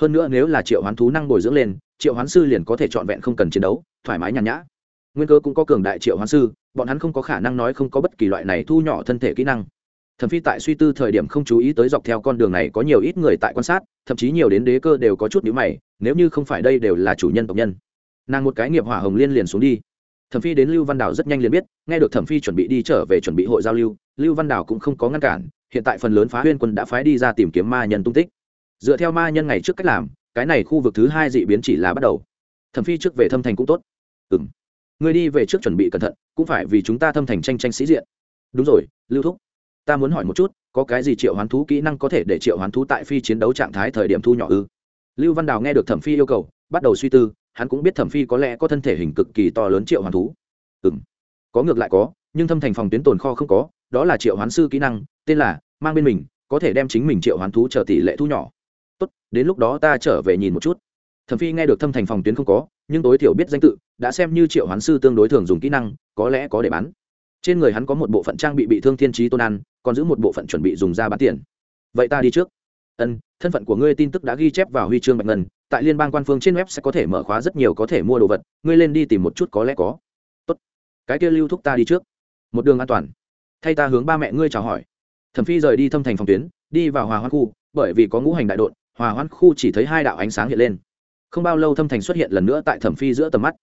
hơn nữa nếu là triệu hoán thú năng bồi dưỡng lên, triệu hoán sư liền có thể trọn vẹn không cần chiến đấu, thoải mái nhàn nhã. Nguyên cơ cũng có cường đại triệu hoán sư, bọn hắn không có khả năng nói không có bất kỳ loại này thu nhỏ thân thể kỹ năng. Thẩm phi tại suy tư thời điểm không chú ý tới dọc theo con đường này có nhiều ít người tại quan sát, thậm chí nhiều đến đế cơ đều có chút nhữ mày, nếu như không phải đây đều là chủ nhân tộc nhân. Nàng một cái nghiệp hỏa hồng liên liền xuống đi. Thẩm phi đến lưu văn đảo rất nhanh liền biết, nghe được thẩm phi chuẩn bị đi trở về chuẩn bị hội giao lưu lưu văn đảo cũng không có ngăn cản, hiện tại phần lớn phá huyên quân đã phái đi ra tìm kiếm ma nhân tung tích dựa theo ma nhân ngày trước cách làm, cái này khu vực thứ hai dị biến chỉ là bắt đầu. Thẩm phi trước về thâm thành cũng tốt. Ừ m người đi về trước chuẩn bị cẩn thận, cũng phải vì chúng ta thâm thành tranh tranh sĩ diện. Đúng rồi, lưu thúc. Ta muốn hỏi một chút, có cái gì triệu hoán thú kỹ năng có thể để triệu hoán thú tại phi chiến đấu trạng thái thời điểm thu nhỏ ư? Lưu văn đào nghe được thẩm phi yêu cầu, bắt đầu suy tư, hắn cũng biết thẩm phi có lẽ có thân thể hình cực kỳ to lớn triệu hoán thú. Ừ m có ngược lại có, nhưng thâm thành phòng tuyến tồn kho không có, đó là triệu hoán sư kỹ năng, tên là, mang bên mình, có thể đem chính mình triệu hoán thú chờ tỷ lệ thu nhỏ tốt, đến lúc đó ta trở về nhìn một chút. Thẩm phi nghe được thâm thành phòng tuyến không có, nhưng tối thiểu biết danh tự, đã xem như triệu hoán sư tương đối thường dùng kỹ năng, có lẽ có để bán. Trên người hắn có một bộ phận trang bị bị thương thiên trí tôn ăn, còn giữ một bộ phận chuẩn bị dùng ra bán tiền. Vậy ta đi trước. Ân, thân phận của ngươi tin tức đã ghi chép vào huy chương bạch ngân, tại liên bang quan phương trên web sẽ có thể mở khóa rất nhiều có thể mua đồ vật, ngươi lên đi tìm một chút có lẽ có. Tốt, cái kia lưu thúc ta đi trước. Một đường an toàn. Thay ta hướng ba mẹ ngươi chào hỏi. Thẩm phi rời đi thâm thành phòng tuyến, đi vào hòa hoan khu, bởi vì có ngũ hành đại đội hòa hoan khu chỉ thấy hai đạo ánh sáng hiện lên. Không bao lâu thâm thành xuất hiện lần nữa tại thẩm phi giữa tầm mắt.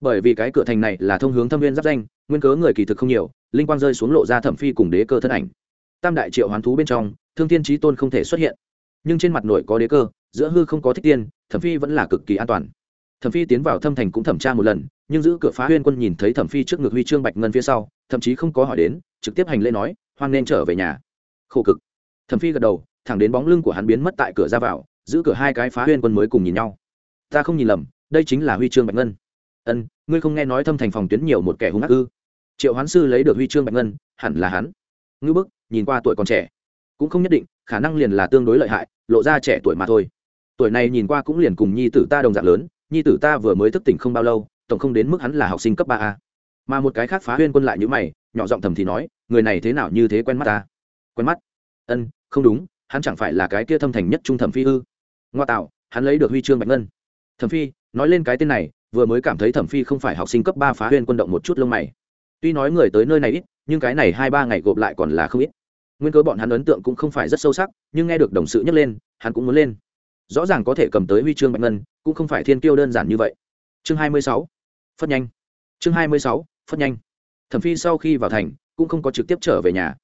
Bởi vì cái cửa thành này là thông hướng thâm viên giáp danh, nguyên cớ người kỳ thực không nhiều, linh quang rơi xuống lộ ra thẩm phi cùng đế cơ thân ảnh. Tam đại triệu hoán thú bên trong, thương thiên trí tôn không thể xuất hiện. Nhưng trên mặt nội có đế cơ, giữa hư không có thích tiên, thẩm phi vẫn là cực kỳ an toàn. Thẩm phi tiến vào thâm thành cũng thẩm tra một lần, nhưng giữ cửa phá huyên quân nhìn thấy thẩm phi trước ngực huy chương bạch ngân phía sau, thậm chí không có hỏi đến, trực tiếp hành lễ nói, hoan nên trở về nhà. Khổ cực. Thẩm phi gật đầu thẳng đến bóng lưng của hắn biến mất tại cửa ra vào, giữ cửa hai cái phá huyên quân mới cùng nhìn nhau. Ta không nhìn lầm, đây chính là huy chương bạch ngân. Ân, ngươi không nghe nói thâm thành phòng tuyến nhiều một kẻ hung ác ư? Triệu hoán sư lấy được huy chương bạch ngân, hẳn là hắn. Ngư bức, nhìn qua tuổi còn trẻ, cũng không nhất định, khả năng liền là tương đối lợi hại, lộ ra trẻ tuổi mà thôi. Tuổi này nhìn qua cũng liền cùng nhi tử ta đồng dạng lớn, nhi tử ta vừa mới thức tỉnh không bao lâu, tổng không đến mức hắn là học sinh cấp ba a. Mà một cái khác phá huyên quân lại như mày, nhỏ giọng thầm thì nói, người này thế nào như thế quen mắt ta? Quen mắt? Ân, không đúng hắn chẳng phải là cái kia thâm thành nhất trung thẩm phi ư? Ngoa tạo, hắn lấy được huy chương bạch ngân. Thẩm phi, nói lên cái tên này, vừa mới cảm thấy thẩm phi không phải học sinh cấp ba phá huyên quân động một chút lông mày. Tuy nói người tới nơi này ít, nhưng cái này hai ba ngày gộp lại còn là không ít. Nguyên cơ bọn hắn ấn tượng cũng không phải rất sâu sắc, nhưng nghe được đồng sự nhắc lên, hắn cũng muốn lên. Rõ ràng có thể cầm tới huy chương bạch ngân, cũng không phải thiên kiêu đơn giản như vậy. Chương hai mươi sáu, phất nhanh. Chương hai mươi sáu, phất nhanh. Thẩm phi sau khi vào thành, cũng không có trực tiếp trở về nhà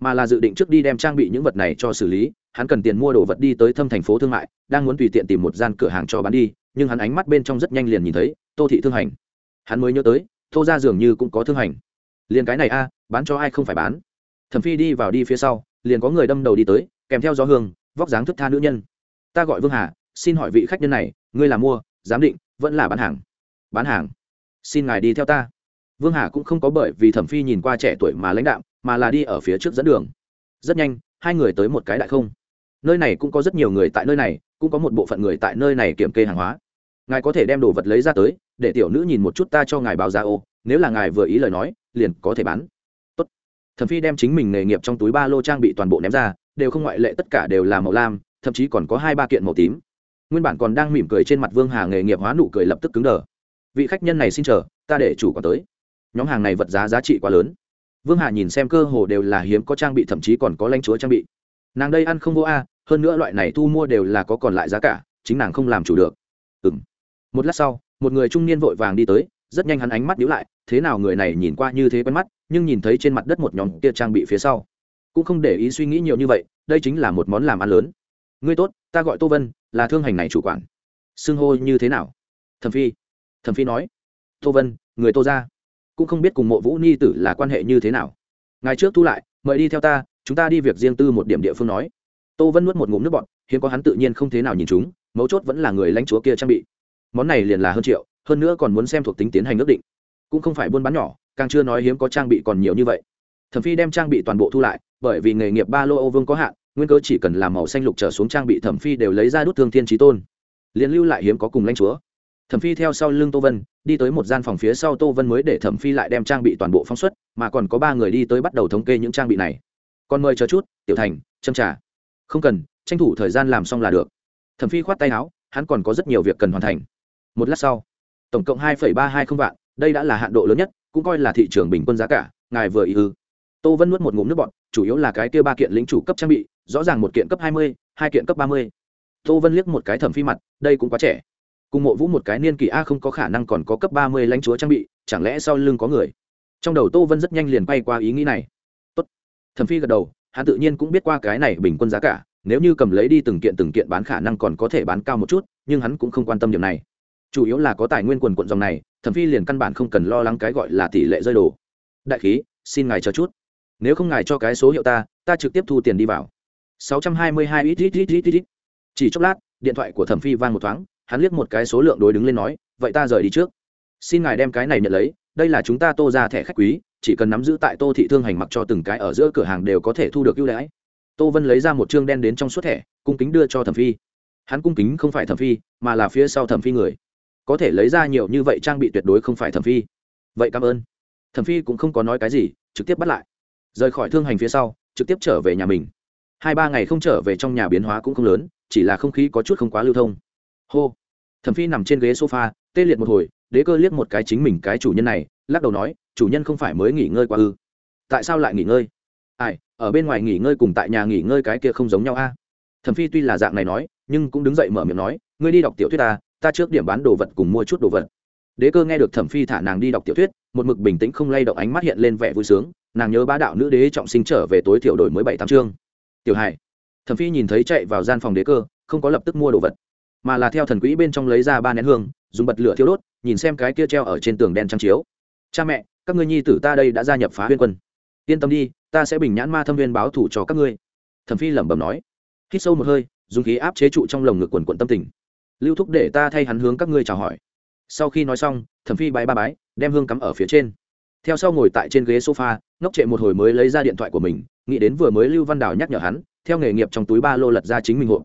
mà là dự định trước đi đem trang bị những vật này cho xử lý, hắn cần tiền mua đồ vật đi tới thâm thành phố thương mại, đang muốn tùy tiện tìm một gian cửa hàng cho bán đi, nhưng hắn ánh mắt bên trong rất nhanh liền nhìn thấy, tô thị thương hành. Hắn mới nhớ tới, tô ra dường như cũng có thương hành. Liền cái này a, bán cho ai không phải bán. Thẩm phi đi vào đi phía sau, liền có người đâm đầu đi tới, kèm theo gió hương, vóc dáng thức tha nữ nhân. Ta gọi vương hà, xin hỏi vị khách nhân này, ngươi là mua, giám định, vẫn là bán hàng? Bán hàng. Xin ngài đi theo ta vương hà cũng không có bởi vì thẩm phi nhìn qua trẻ tuổi mà lãnh đạm, mà là đi ở phía trước dẫn đường. Rất nhanh, hai người tới một cái đại không. Nơi này cũng có rất nhiều người tại nơi này, cũng có một bộ phận người tại nơi này kiểm kê hàng hóa. Ngài có thể đem đồ vật lấy ra tới, để tiểu nữ nhìn một chút ta cho ngài báo giá ô, nếu là ngài vừa ý lời nói, liền có thể bán. Tốt. thẩm phi đem chính mình nghề nghiệp trong túi ba lô trang bị toàn bộ ném ra, đều không ngoại lệ tất cả đều là màu lam, thậm chí còn có hai ba kiện màu tím. Nguyên bản còn đang mỉm cười trên mặt vương hà nghề nghiệp hóa nụ cười lập tức cứng đờ. Vị khách nhân này xin chờ, ta để chủ quản tới nhóm hàng này vật giá giá trị quá lớn. Vương hà nhìn xem cơ hồ đều là hiếm có trang bị, thậm chí còn có lãnh chúa trang bị. Nàng đây ăn không vô a, hơn nữa loại này thu mua đều là có còn lại giá cả, chính nàng không làm chủ được. Ừ m một lát sau, một người trung niên vội vàng đi tới, rất nhanh hắn ánh mắt nhíu lại, thế nào người này nhìn qua như thế quen mắt, nhưng nhìn thấy trên mặt đất một nhóm kia trang bị phía sau, cũng không để ý suy nghĩ nhiều như vậy, đây chính là một món làm ăn lớn. Ngươi tốt, ta gọi tô vân, là thương hành này chủ quản. Xưng hô như thế nào? Thẩm phi. Thẩm phi nói. Tô vân, người tô ra cũng không biết cùng mộ vũ ni tử là quan hệ như thế nào. Ngày trước thu lại, mời đi theo ta, chúng ta đi việc riêng tư một điểm địa phương nói. Tô vân nuốt một ngụm nước bọt, hiếm có hắn tự nhiên không thế nào nhìn chúng, mấu chốt vẫn là người lãnh chúa kia trang bị. Món này liền là hơn triệu, hơn nữa còn muốn xem thuộc tính tiến hành ước định. Cũng không phải buôn bán nhỏ, càng chưa nói hiếm có trang bị còn nhiều như vậy. Thẩm phi đem trang bị toàn bộ thu lại, bởi vì nghề nghiệp ba lô ô vương có hạn, nguyên cơ chỉ cần làm màu xanh lục trở xuống trang bị thẩm phi đều lấy ra đút thương thiên trí tôn. Liền lưu lại hiếm có cùng lãnh chúa thẩm phi theo sau lưng tô vân, đi tới một gian phòng phía sau tô vân mới để thẩm phi lại đem trang bị toàn bộ phóng xuất, mà còn có ba người đi tới bắt đầu thống kê những trang bị này. Còn mời chờ chút, tiểu thành, châm trả không cần, tranh thủ thời gian làm xong là được. Thẩm phi khoát tay áo, hắn còn có rất nhiều việc cần hoàn thành. Một lát sau, tổng cộng hai ba hai không vạn, đây đã là hạn độ lớn nhất, cũng coi là thị trường bình quân giá cả, ngài vừa ý ư. Tô vân nuốt một ngụm nước bọt, chủ yếu là cái kia ba kiện lính chủ cấp trang bị, rõ ràng một kiện cấp hai mươi, hai kiện cấp ba mươi. Tô vân liếc một cái thẩm phi mặt, đây cũng quá trẻ cùng mộ vũ một cái niên kỷ a không có khả năng còn có cấp ba mươi lãnh chúa trang bị, chẳng lẽ sau lưng có người? Trong đầu tô vân rất nhanh liền bay qua ý nghĩ này. Tốt. thẩm phi gật đầu, hắn tự nhiên cũng biết qua cái này bình quân giá cả, nếu như cầm lấy đi từng kiện từng kiện bán khả năng còn có thể bán cao một chút, nhưng hắn cũng không quan tâm điểm này. Chủ yếu là có tài nguyên quần quận dòng này, thẩm phi liền căn bản không cần lo lắng cái gọi là tỷ lệ rơi đồ. Đại khí, xin ngài chờ chút. Nếu không ngài cho cái số hiệu ta ta trực tiếp thu tiền đi vào. 622 ít ít ít ít ít. Chỉ chốc lát, điện thoại của thẩm phi vang một thoáng hắn liếc một cái số lượng đối đứng lên nói, vậy ta rời đi trước. Xin ngài đem cái này nhận lấy, đây là chúng ta tô ra thẻ khách quý, chỉ cần nắm giữ tại tô thị thương hành mặc cho từng cái ở giữa cửa hàng đều có thể thu được ưu đãi. Tô vân lấy ra một chương đen đến trong suốt thẻ, cung kính đưa cho thẩm phi. Hắn cung kính không phải thẩm phi, mà là phía sau thẩm phi người. Có thể lấy ra nhiều như vậy trang bị tuyệt đối không phải thẩm phi. Vậy cảm ơn. Thẩm phi cũng không có nói cái gì, trực tiếp bắt lại. Rời khỏi thương hành phía sau, trực tiếp trở về nhà mình. Hai ba ngày không trở về trong nhà biến hóa cũng không lớn, chỉ là không khí có chút không quá lưu thông hô. Thẩm phi nằm trên ghế sofa, tê liệt một hồi, đế cơ liếc một cái chính mình cái chủ nhân này, lắc đầu nói, chủ nhân không phải mới nghỉ ngơi qua ư? Tại sao lại nghỉ ngơi? Ai, ở bên ngoài nghỉ ngơi cùng tại nhà nghỉ ngơi cái kia không giống nhau a. Thẩm phi tuy là dạng này nói, nhưng cũng đứng dậy mở miệng nói, ngươi đi đọc tiểu thuyết ta ta trước điểm bán đồ vật cùng mua chút đồ vật. Đế cơ nghe được thẩm phi thả nàng đi đọc tiểu thuyết, một mực bình tĩnh không lay động ánh mắt hiện lên vẻ vui sướng, nàng nhớ bá đạo nữ đế trọng sinh trở về tối thiểu đổi mới bảy tám chương. Tiểu hải. Thẩm phi nhìn thấy chạy vào gian phòng đế cơ, không có lập tức mua đồ vật mà là theo thần quỹ bên trong lấy ra ba nén hương, dùng bật lửa thiêu đốt, nhìn xem cái kia treo ở trên tường đen trang chiếu. Cha mẹ, các ngươi nhi tử ta đây đã gia nhập phá huyên quân. Yên tâm đi, ta sẽ bình nhãn ma thâm viên báo thủ cho các ngươi. Thẩm phi lẩm bẩm nói. Hít sâu một hơi, dùng khí áp chế trụ trong lồng ngực quần quận tâm tình. Lưu thúc để ta thay hắn hướng các ngươi chào hỏi. Sau khi nói xong, thẩm phi bái ba bái, đem hương cắm ở phía trên. Theo sau ngồi tại trên ghế sofa, ngốc trệ một hồi mới lấy ra điện thoại của mình, nghĩ đến vừa mới lưu văn đào nhắc nhở hắn, theo nghề nghiệp trong túi ba lô lật ra chính mình hộp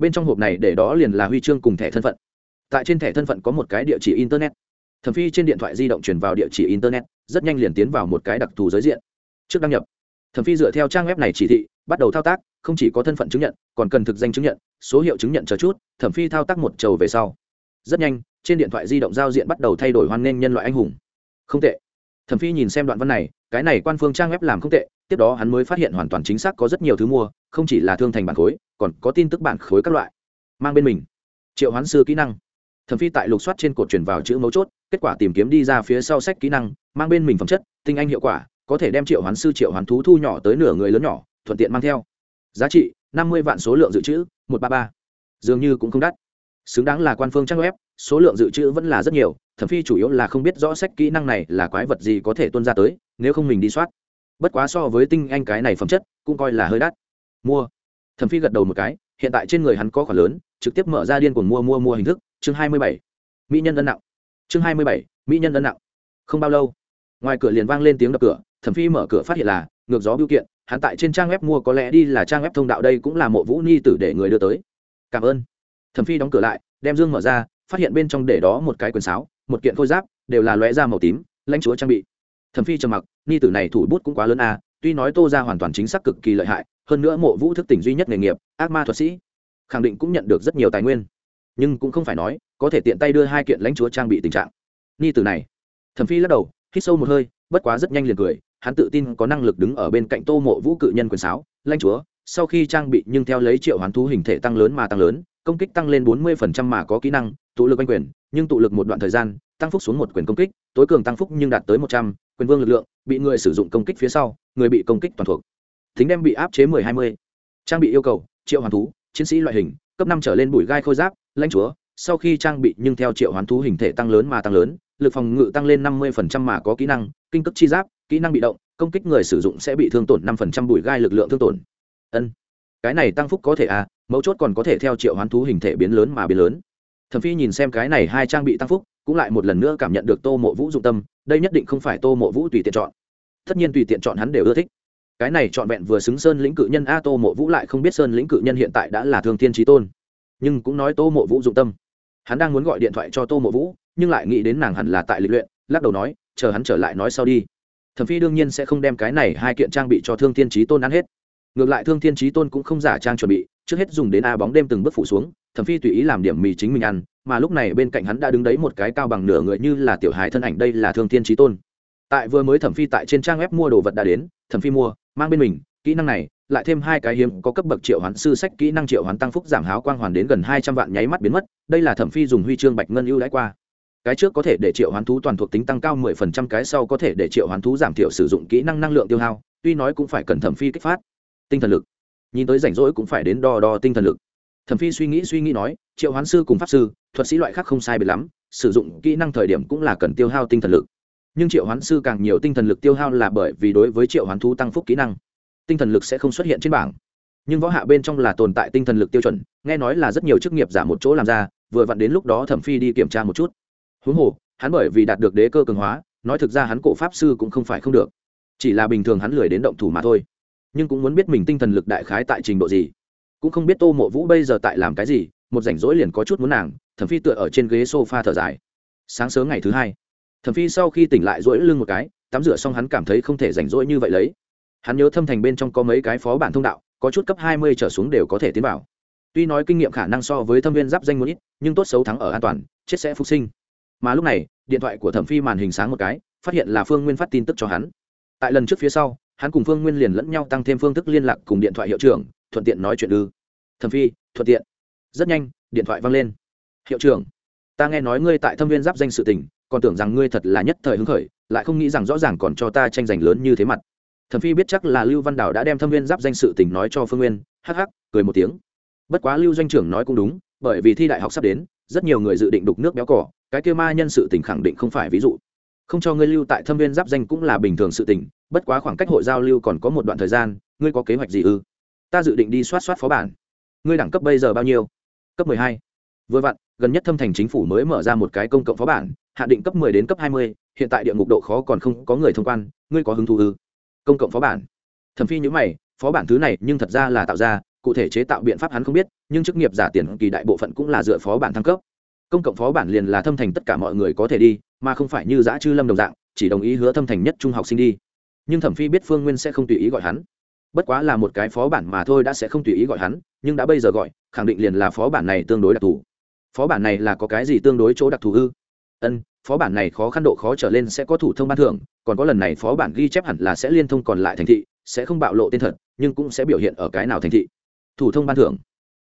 bên trong hộp này để đó liền là huy chương cùng thẻ thân phận. Tại trên thẻ thân phận có một cái địa chỉ internet. Thẩm phi trên điện thoại di động truyền vào địa chỉ internet, rất nhanh liền tiến vào một cái đặc thù giới diện. Trước đăng nhập, thẩm phi dựa theo trang web này chỉ thị, bắt đầu thao tác, không chỉ có thân phận chứng nhận, còn cần thực danh chứng nhận, số hiệu chứng nhận chờ chút, thẩm phi thao tác một trầu về sau. Rất nhanh, trên điện thoại di động giao diện bắt đầu thay đổi hoan nghênh nhân loại anh hùng. Không tệ. Thẩm phi nhìn xem đoạn văn này, cái này quan phương trang web làm không tệ tiếp đó hắn mới phát hiện hoàn toàn chính xác có rất nhiều thứ mua, không chỉ là thương thành bản khối, còn có tin tức bản khối các loại, mang bên mình. Triệu hoán sư kỹ năng. Thẩm phi tại lục soát trên cột truyền vào chữ mấu chốt, kết quả tìm kiếm đi ra phía sau sách kỹ năng, mang bên mình phẩm chất, tinh anh hiệu quả, có thể đem triệu hoán sư, triệu hoán thú thu nhỏ tới nửa người lớn nhỏ, thuận tiện mang theo. Giá trị, năm mươi vạn số lượng dự trữ, một ba ba. Dường như cũng không đắt. Xứng đáng là quan phương trang web, số lượng dự trữ vẫn là rất nhiều, thẩm phi chủ yếu là không biết rõ sách kỹ năng này là quái vật gì có thể tuân ra tới, nếu không mình đi soát bất quá so với tinh anh cái này phẩm chất, cũng coi là hơi đắt. Mua. Thẩm phi gật đầu một cái, hiện tại trên người hắn có khoản lớn, trực tiếp mở ra điên cuồng mua mua mua hình thức, chương hai mươi bảy. Mỹ nhân ân nặng. Chương hai mươi bảy, mỹ nhân ân nặng. Không bao lâu, ngoài cửa liền vang lên tiếng đập cửa, thẩm phi mở cửa phát hiện là, ngược gió biểu kiện, hắn tại trên trang web mua có lẽ đi là trang web thông đạo đây cũng là mộ vũ ni tử để người đưa tới. Cảm ơn. Thẩm phi đóng cửa lại, đem dương mở ra, phát hiện bên trong để đó một cái quần sáo, một kiện khôi giáp, đều là lóe da màu tím, lãnh chúa trang bị thẩm phi trầm mặc, ni tử này thủ bút cũng quá lớn a, tuy nói tô ra hoàn toàn chính xác cực kỳ lợi hại, hơn nữa mộ vũ thức tỉnh duy nhất nghề nghiệp, ác ma thuật sĩ, khẳng định cũng nhận được rất nhiều tài nguyên. Nhưng cũng không phải nói, có thể tiện tay đưa hai kiện lãnh chúa trang bị tình trạng. Ni tử này, thẩm phi lắc đầu, hít sâu một hơi, bất quá rất nhanh liền cười, hắn tự tin có năng lực đứng ở bên cạnh tô mộ vũ cự nhân quyền sáo, lãnh chúa, sau khi trang bị nhưng theo lấy triệu hoán thú hình thể tăng lớn mà tăng lớn, công kích tăng lên bốn mươi phần trăm mà có kỹ năng, tụ lực anh quyền, nhưng tụ lực một đoạn thời gian, tăng phúc xuống một quyền công kích, tối cường tăng phúc nhưng đạt tới một trăm quyền vương lực lượng, bị người sử dụng công kích phía sau, người bị công kích toàn thuộc. Thính đem bị áp chế mười hai mươi. Trang bị yêu cầu, triệu hoàn thú, chiến sĩ loại hình, cấp năm trở lên bụi gai khôi giáp, lãnh chúa. Sau khi trang bị nhưng theo triệu hoán thú hình thể tăng lớn mà tăng lớn, lực phòng ngự tăng lên năm mươi phần trăm mà có kỹ năng, kinh cấp chi giáp, kỹ năng bị động, công kích người sử dụng sẽ bị thương tổn năm phần trăm bụi gai lực lượng thương tổn. Ân, cái này tăng phúc có thể à mấu chốt còn có thể theo triệu hoán thú hình thể biến lớn mà biến lớn. Thẩm phi nhìn xem cái này hai trang bị tăng phúc cũng lại một lần nữa cảm nhận được tô mộ vũ dụng tâm, đây nhất định không phải tô mộ vũ tùy tiện chọn. Tất nhiên tùy tiện chọn hắn đều ưa thích. Cái này trọn vẹn vừa xứng sơn lĩnh cự nhân, a, tô mộ vũ lại không biết sơn lĩnh cự nhân hiện tại đã là thương thiên trí tôn. Nhưng cũng nói tô mộ vũ dụng tâm. Hắn đang muốn gọi điện thoại cho tô mộ vũ, nhưng lại nghĩ đến nàng hẳn là tại lịch luyện, lắc đầu nói, chờ hắn trở lại nói sau đi. Thẩm phi đương nhiên sẽ không đem cái này hai kiện trang bị cho thương thiên trí tôn ăn hết. Ngược lại thương thiên trí tôn cũng không giả trang chuẩn bị, trước hết dùng đến a bóng đêm từng bước phủ xuống thẩm phi tùy ý làm điểm mì chính mình ăn, mà lúc này bên cạnh hắn đã đứng đấy một cái cao bằng nửa người như là tiểu hài thân ảnh đây là thương thiên trí tôn. Tại vừa mới thẩm phi tại trên trang web mua đồ vật đã đến, thẩm phi mua, mang bên mình, kỹ năng này, lại thêm hai cái hiếm có cấp bậc triệu hoán sư sách kỹ năng triệu hoán tăng phúc giảm háo quang hoàn đến gần hai trăm vạn nháy mắt biến mất, đây là thẩm phi dùng huy chương bạch ngân ưu đãi qua. Cái trước có thể để triệu hoán thú toàn thuộc tính tăng cao mười phần trăm, cái sau có thể để triệu hoán thú giảm thiểu sử dụng kỹ năng năng lượng tiêu hao, tuy nói cũng phải cần thẩm phi kích phát. Tinh thần lực. Nhìn tới rảnh rỗi cũng phải đến đo đo tinh thần lực thẩm phi suy nghĩ suy nghĩ nói, triệu hoán sư cùng pháp sư, thuật sĩ loại khác không sai biệt lắm, sử dụng kỹ năng thời điểm cũng là cần tiêu hao tinh thần lực. Nhưng triệu hoán sư càng nhiều tinh thần lực tiêu hao là bởi vì đối với triệu hoán thú tăng phúc kỹ năng, tinh thần lực sẽ không xuất hiện trên bảng. Nhưng võ hạ bên trong là tồn tại tinh thần lực tiêu chuẩn, nghe nói là rất nhiều chức nghiệp giả một chỗ làm ra, vừa vặn đến lúc đó thẩm phi đi kiểm tra một chút. Huống hồ, hắn bởi vì đạt được đế cơ cường hóa, nói thực ra hắn cổ pháp sư cũng không phải không được. Chỉ là bình thường hắn lười đến động thủ mà thôi. Nhưng cũng muốn biết mình tinh thần lực đại khái tại trình độ gì cũng không biết tô mộ vũ bây giờ tại làm cái gì, một rảnh rỗi liền có chút muốn nàng, thẩm phi tựa ở trên ghế sofa thở dài. Sáng sớm ngày thứ hai, thẩm phi sau khi tỉnh lại rỗi lưng một cái, tắm rửa xong hắn cảm thấy không thể rảnh rỗi như vậy lấy. Hắn nhớ thâm thành bên trong có mấy cái phó bản thông đạo, có chút cấp hai mươi trở xuống đều có thể tiến vào. Tuy nói kinh nghiệm khả năng so với thâm viên giáp danh một ít, nhưng tốt xấu thắng ở an toàn, chết sẽ phục sinh. Mà lúc này, điện thoại của thẩm phi màn hình sáng một cái, phát hiện là phương nguyên phát tin tức cho hắn. Tại lần trước phía sau, hắn cùng phương nguyên liền lẫn nhau tăng thêm phương thức liên lạc cùng điện thoại hiệu trưởng thuận tiện nói chuyện ư. Thẩm phi, thuận tiện. Rất nhanh, điện thoại văng lên. Hiệu trưởng, ta nghe nói ngươi tại thâm viên giáp danh sự tình, còn tưởng rằng ngươi thật là nhất thời hứng khởi, lại không nghĩ rằng rõ ràng còn cho ta tranh giành lớn như thế mặt. Thẩm phi biết chắc là lưu văn đảo đã đem thâm viên giáp danh sự tình nói cho phương nguyên, hắc hắc, cười một tiếng. Bất quá lưu doanh trưởng nói cũng đúng, bởi vì thi đại học sắp đến, rất nhiều người dự định đục nước béo cỏ, cái kia ma nhân sự tình khẳng định không phải ví dụ. Không cho ngươi lưu tại thâm viên giáp danh cũng là bình thường sự tình, bất quá khoảng cách hội giao lưu còn có một đoạn thời gian, ngươi có kế hoạch gì ư? Ta dự định đi soát soát phó bản. Ngươi đẳng cấp bây giờ bao nhiêu? Cấp mười hai. Vừa vặn, gần nhất thâm thành chính phủ mới mở ra một cái công cộng phó bản, hạ định cấp mười đến cấp hai mươi, hiện tại địa ngục độ khó còn không có người thông quan, ngươi có hứng thú ư? Công cộng phó bản. Thẩm phi nhữ mày, phó bản thứ này nhưng thật ra là tạo ra, cụ thể chế tạo biện pháp hắn không biết, nhưng chức nghiệp giả tiền kỳ đại bộ phận cũng là dựa phó bản thăng cấp. Công cộng phó bản liền là thâm thành tất cả mọi người có thể đi, mà không phải như giã chư lâm đồng dạng, chỉ đồng ý hứa thâm thành nhất trung học sinh đi. Nhưng thẩm phi biết phương nguyên sẽ không tùy ý gọi hắn bất quá là một cái phó bản mà thôi đã sẽ không tùy ý gọi hắn, nhưng đã bây giờ gọi, khẳng định liền là phó bản này tương đối đặc thù. Phó bản này là có cái gì tương đối chỗ đặc thù ư? Ân, phó bản này khó khăn độ khó trở lên sẽ có thủ thông ban thưởng, còn có lần này phó bản ghi chép hẳn là sẽ liên thông còn lại thành thị, sẽ không bạo lộ tên thật, nhưng cũng sẽ biểu hiện ở cái nào thành thị. Thủ thông ban thưởng.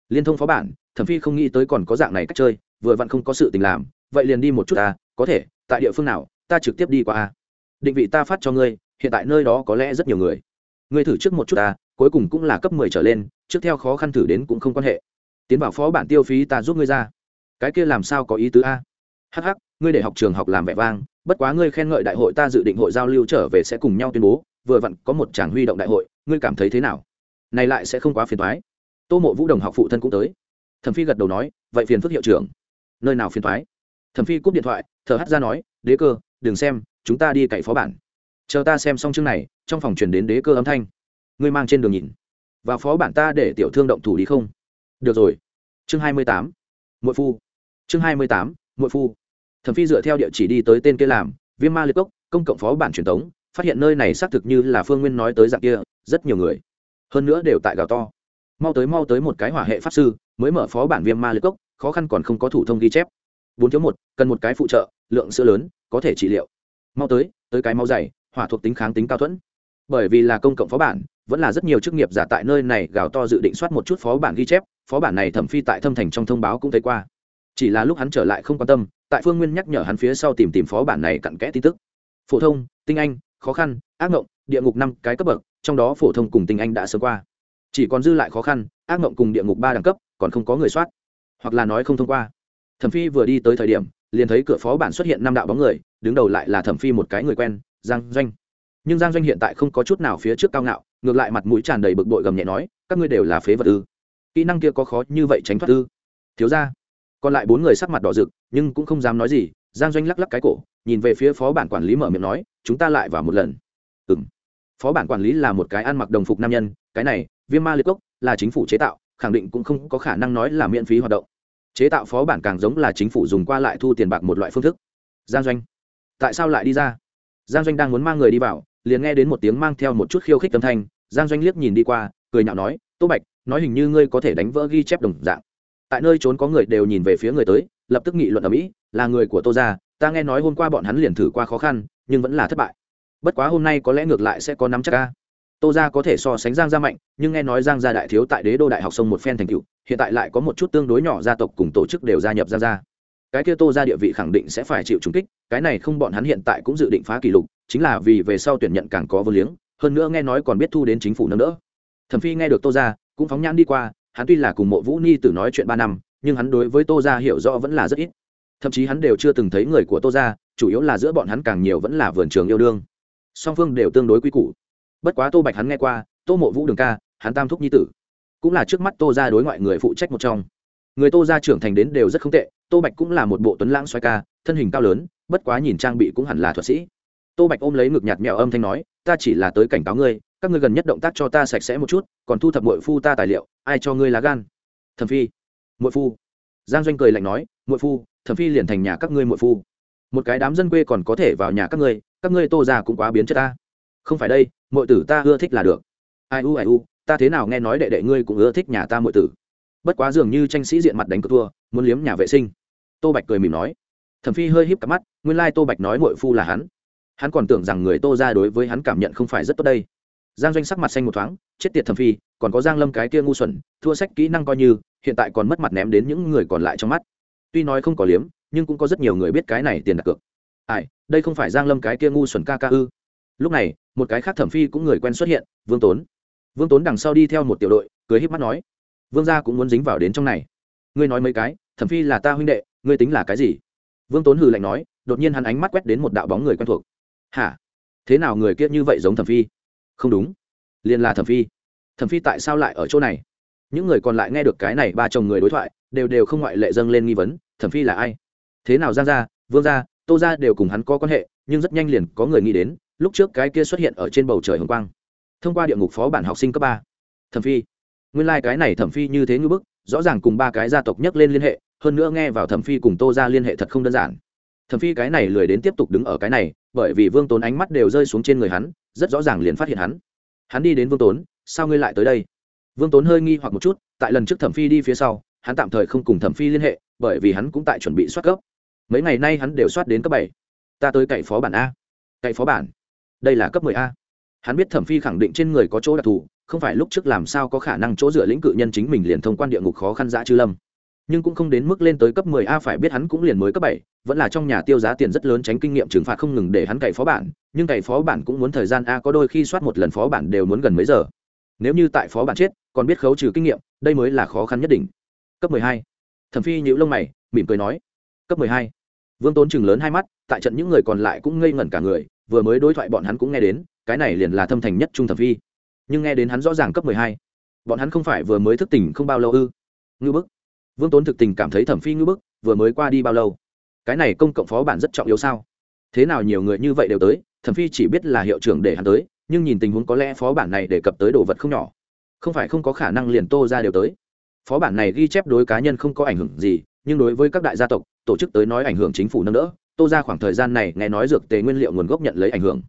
Liên thông phó bản, thẩm phi không nghĩ tới còn có dạng này cách chơi, vừa vặn không có sự tình làm, vậy liền đi một chút ta, có thể, tại địa phương nào, ta trực tiếp đi qua a. Định vị ta phát cho ngươi, hiện tại nơi đó có lẽ rất nhiều người ngươi thử trước một chút ta, cuối cùng cũng là cấp mười trở lên, trước theo khó khăn thử đến cũng không quan hệ. Tiến vào phó bản tiêu phí ta giúp ngươi ra. Cái kia làm sao có ý tứ a? Hh ngươi để học trường học làm vẻ vang, bất quá ngươi khen ngợi đại hội ta dự định hội giao lưu trở về sẽ cùng nhau tuyên bố, vừa vặn có một tràng huy động đại hội, ngươi cảm thấy thế nào? Này lại sẽ không quá phiền thoái tô mộ vũ đồng học phụ thân cũng tới. Thẩm phi gật đầu nói, vậy phiền phức hiệu trưởng. Nơi nào phiền thoái thẩm phi cúp điện thoại, thở hắt ra nói, đế cơ, đừng xem, chúng ta đi cậy phó bản. Chờ ta xem xong chương này trong phòng truyền đến đế cơ âm thanh. Ngươi mang trên đường nhìn. Vào phó bản ta để tiểu thương động thủ đi không? Được rồi. Chương hai mươi tám. Mỗi phu. Chương hai mươi tám mỗi phu. Thẩm phi dựa theo địa chỉ đi tới tên kia làm, viêm ma liệt cốc, công cộng phó bản truyền thống phát hiện nơi này xác thực như là phương nguyên nói tới dạng kia, rất nhiều người. Hơn nữa đều tại gào to. Mau tới mau tới một cái hỏa hệ pháp sư, mới mở phó bản viêm ma liệt cốc, khó khăn còn không có thủ thông ghi chép. Bốn thiếu một, cần một cái phụ trợ, lượng sữa lớn, có thể trị liệu. Mau tới tới cái máu dày, hỏa thuộc tính kháng tính cao thuẫn bởi vì là công cộng phó bản, vẫn là rất nhiều chức nghiệp giả tại nơi này gào to dự định soát một chút phó bản ghi chép, phó bản này thẩm phi tại thâm thành trong thông báo cũng thấy qua. Chỉ là lúc hắn trở lại không quan tâm, tại phương nguyên nhắc nhở hắn phía sau tìm tìm phó bản này cặn kẽ tin tức. Phổ thông, tinh anh, khó khăn, ác mộng địa ngục năm cái cấp bậc, trong đó phổ thông cùng tinh anh đã sớm qua. Chỉ còn dư lại khó khăn, ác mộng cùng địa ngục ba đẳng cấp, còn không có người soát. Hoặc là nói không thông qua. Thẩm phi vừa đi tới thời điểm, liền thấy cửa phó bản xuất hiện năm đạo bóng người, đứng đầu lại là thẩm phi một cái người quen, giang doanh nhưng giang doanh hiện tại không có chút nào phía trước cao ngạo, ngược lại mặt mũi tràn đầy bực bội gầm nhẹ nói, các ngươi đều là phế vật ư? Kỹ năng kia có khó như vậy tránh thoát ư? Thiếu ra còn lại bốn người sắc mặt đỏ rực, nhưng cũng không dám nói gì, giang doanh lắc lắc cái cổ, nhìn về phía phó bản quản lý mở miệng nói, chúng ta lại vào một lần. Ừ m phó bản quản lý là một cái ăn mặc đồng phục nam nhân, cái này, viêm ma liệt cốc, là chính phủ chế tạo, khẳng định cũng không có khả năng nói là miễn phí hoạt động. Chế tạo phó bản càng giống là chính phủ dùng qua lại thu tiền bạc một loại phương thức. Giang doanh. Tại sao lại đi ra? Giang doanh đang muốn mang người đi vào liền nghe đến một tiếng mang theo một chút khiêu khích âm thanh, giang doanh liếc nhìn đi qua, cười nhạo nói, tô bạch, nói hình như ngươi có thể đánh vỡ ghi chép đồng dạng. Tại nơi trốn có người đều nhìn về phía người tới, lập tức nghị luận ở mỹ, là người của tô gia, ta nghe nói hôm qua bọn hắn liền thử qua khó khăn, nhưng vẫn là thất bại. Bất quá hôm nay có lẽ ngược lại sẽ có năm chắc ca tô gia có thể so sánh giang gia mạnh, nhưng nghe nói giang gia đại thiếu tại đế đô đại học sông một phen thành cựu hiện tại lại có một chút tương đối nhỏ gia tộc cùng tổ chức đều gia nhập giang gia cái kia tô ra địa vị khẳng định sẽ phải chịu trùng kích cái này không bọn hắn hiện tại cũng dự định phá kỷ lục chính là vì về sau tuyển nhận càng có vô liếng hơn nữa nghe nói còn biết thu đến chính phủ nâng đỡ. Thẩm phi nghe được tô ra, cũng phóng nhãn đi qua hắn tuy là cùng mộ vũ ni tử nói chuyện ba năm nhưng hắn đối với tô ra hiểu rõ vẫn là rất ít. Thậm chí hắn đều chưa từng thấy người của tô ra, chủ yếu là giữa bọn hắn càng nhiều vẫn là vườn trường yêu đương. Song phương đều tương đối quy củ. Bất quá tô bạch hắn nghe qua tô mộ vũ đường ca hắn tam thúc nhi tử. Cũng là trước mắt tô ra đối ngoại người phụ trách một trong người tô gia trưởng thành đến đều rất không tệ, tô bạch cũng là một bộ tuấn lãng xoay ca, thân hình cao lớn, bất quá nhìn trang bị cũng hẳn là thuật sĩ. Tô bạch ôm lấy ngực nhạt mẹo âm thanh nói, ta chỉ là tới cảnh cáo ngươi, các ngươi gần nhất động tác cho ta sạch sẽ một chút, còn thu thập mội phu ta tài liệu, ai cho ngươi lá gan? Thẩm phi. Mội phu. Giang doanh cười lạnh nói mội phu, thẩm phi liền thành nhà các ngươi mội phu. Một cái đám dân quê còn có thể vào nhà các ngươi các ngươi tô ra cũng quá biến chất ta. Không phải đây mọi tử ta ưa thích là được. Ai u ai u, ta thế nào nghe nói đệ đệ ngươi cũng ưa thích nhà ta mọi tử? Bất quá dường như tranh sĩ diện mặt đánh cược thua, muốn liếm nhà vệ sinh. Tô bạch cười mỉm nói. Thẩm phi hơi híp cặp mắt, nguyên lai tô bạch nói mội phu là hắn. Hắn còn tưởng rằng người tô ra đối với hắn cảm nhận không phải rất tốt đây. Giang doanh sắc mặt xanh một thoáng, chết tiệt thẩm phi, còn có giang lâm cái kia ngu xuẩn, thua sách kỹ năng coi như, hiện tại còn mất mặt ném đến những người còn lại trong mắt. Tuy nói không có liếm, nhưng cũng có rất nhiều người biết cái này tiền đặt cược. Ai, đây không phải giang lâm cái kia ngu xuẩn ca ca ư? Lúc này, một cái khác thẩm phi cũng người quen xuất hiện, vương tốn. Vương tốn đằng sau đi theo một tiểu đội, cười híp mắt nói vương gia cũng muốn dính vào đến trong này. Ngươi nói mấy cái, thẩm phi là ta huynh đệ, ngươi tính là cái gì? Vương tốn hừ lạnh nói, đột nhiên hắn ánh mắt quét đến một đạo bóng người quen thuộc. Hả? Thế nào người kia như vậy giống thẩm phi? Không đúng. Liền là thẩm phi. Thẩm phi tại sao lại ở chỗ này? Những người còn lại nghe được cái này, ba chồng người đối thoại, đều đều không ngoại lệ dâng lên nghi vấn, thẩm phi là ai? Thế nào giang gia vương gia, tô gia đều cùng hắn có quan hệ, nhưng rất nhanh liền có người nghĩ đến, lúc trước cái kia xuất hiện ở trên bầu trời hồng quang. Thông qua địa ngục phó bản học sinh cấp ba. Thẩm phi nguyên lai、like、cái này thẩm phi như thế như bức, rõ ràng cùng ba cái gia tộc nhắc lên liên hệ, hơn nữa nghe vào thẩm phi cùng tô ra liên hệ thật không đơn giản. Thẩm phi cái này lười đến tiếp tục đứng ở cái này, bởi vì vương tốn ánh mắt đều rơi xuống trên người hắn, rất rõ ràng liền phát hiện hắn. Hắn đi đến vương tốn, sao ngươi lại tới đây? Vương tốn hơi nghi hoặc một chút, tại lần trước thẩm phi đi phía sau, hắn tạm thời không cùng thẩm phi liên hệ, bởi vì hắn cũng tại chuẩn bị soát cấp mấy ngày nay hắn đều soát đến cấp bảy. Ta tới cậy phó bản a. Cậy phó bản? Đây là cấp 10 a. Hắn biết thẩm phi khẳng định trên người có chỗ đặc thù không phải lúc trước làm sao có khả năng chỗ dựa lĩnh cự nhân chính mình liền thông quan địa ngục khó khăn dã chư lâm nhưng cũng không đến mức lên tới cấp 10 a phải biết hắn cũng liền mới cấp 7, vẫn là trong nhà tiêu giá tiền rất lớn tránh kinh nghiệm trừng phạt không ngừng để hắn cày phó bản nhưng cày phó bản cũng muốn thời gian a có đôi khi soát một lần phó bản đều muốn gần mấy giờ nếu như tại phó bản chết còn biết khấu trừ kinh nghiệm đây mới là khó khăn nhất định cấp 12. thẩm phi nhíu lông mày mỉm cười nói cấp 12. vương tốn chừng lớn hai mắt tại trận những người còn lại cũng ngây ngẩn cả người vừa mới đối thoại bọn hắn cũng nghe đến cái này liền là thâm thành nhất trung thẩm phi nhưng nghe đến hắn rõ ràng cấp mười hai, bọn hắn không phải vừa mới thức tỉnh không bao lâu ư? Ngư bức. Vương tốn thực tình cảm thấy thẩm phi ngư bức, vừa mới qua đi bao lâu? Cái này công cộng phó bản rất trọng yếu sao? Thế nào nhiều người như vậy đều tới, thẩm phi chỉ biết là hiệu trưởng để hắn tới, nhưng nhìn tình huống có lẽ phó bản này đề cập tới đồ vật không nhỏ. Không phải không có khả năng liền tô ra đều tới. Phó bản này ghi chép đối cá nhân không có ảnh hưởng gì, nhưng đối với các đại gia tộc, tổ chức tới nói ảnh hưởng chính phủ nâng đỡ, tô ra khoảng thời gian này nghe nói dược tề nguyên liệu nguồn gốc nhận lấy ảnh hưởng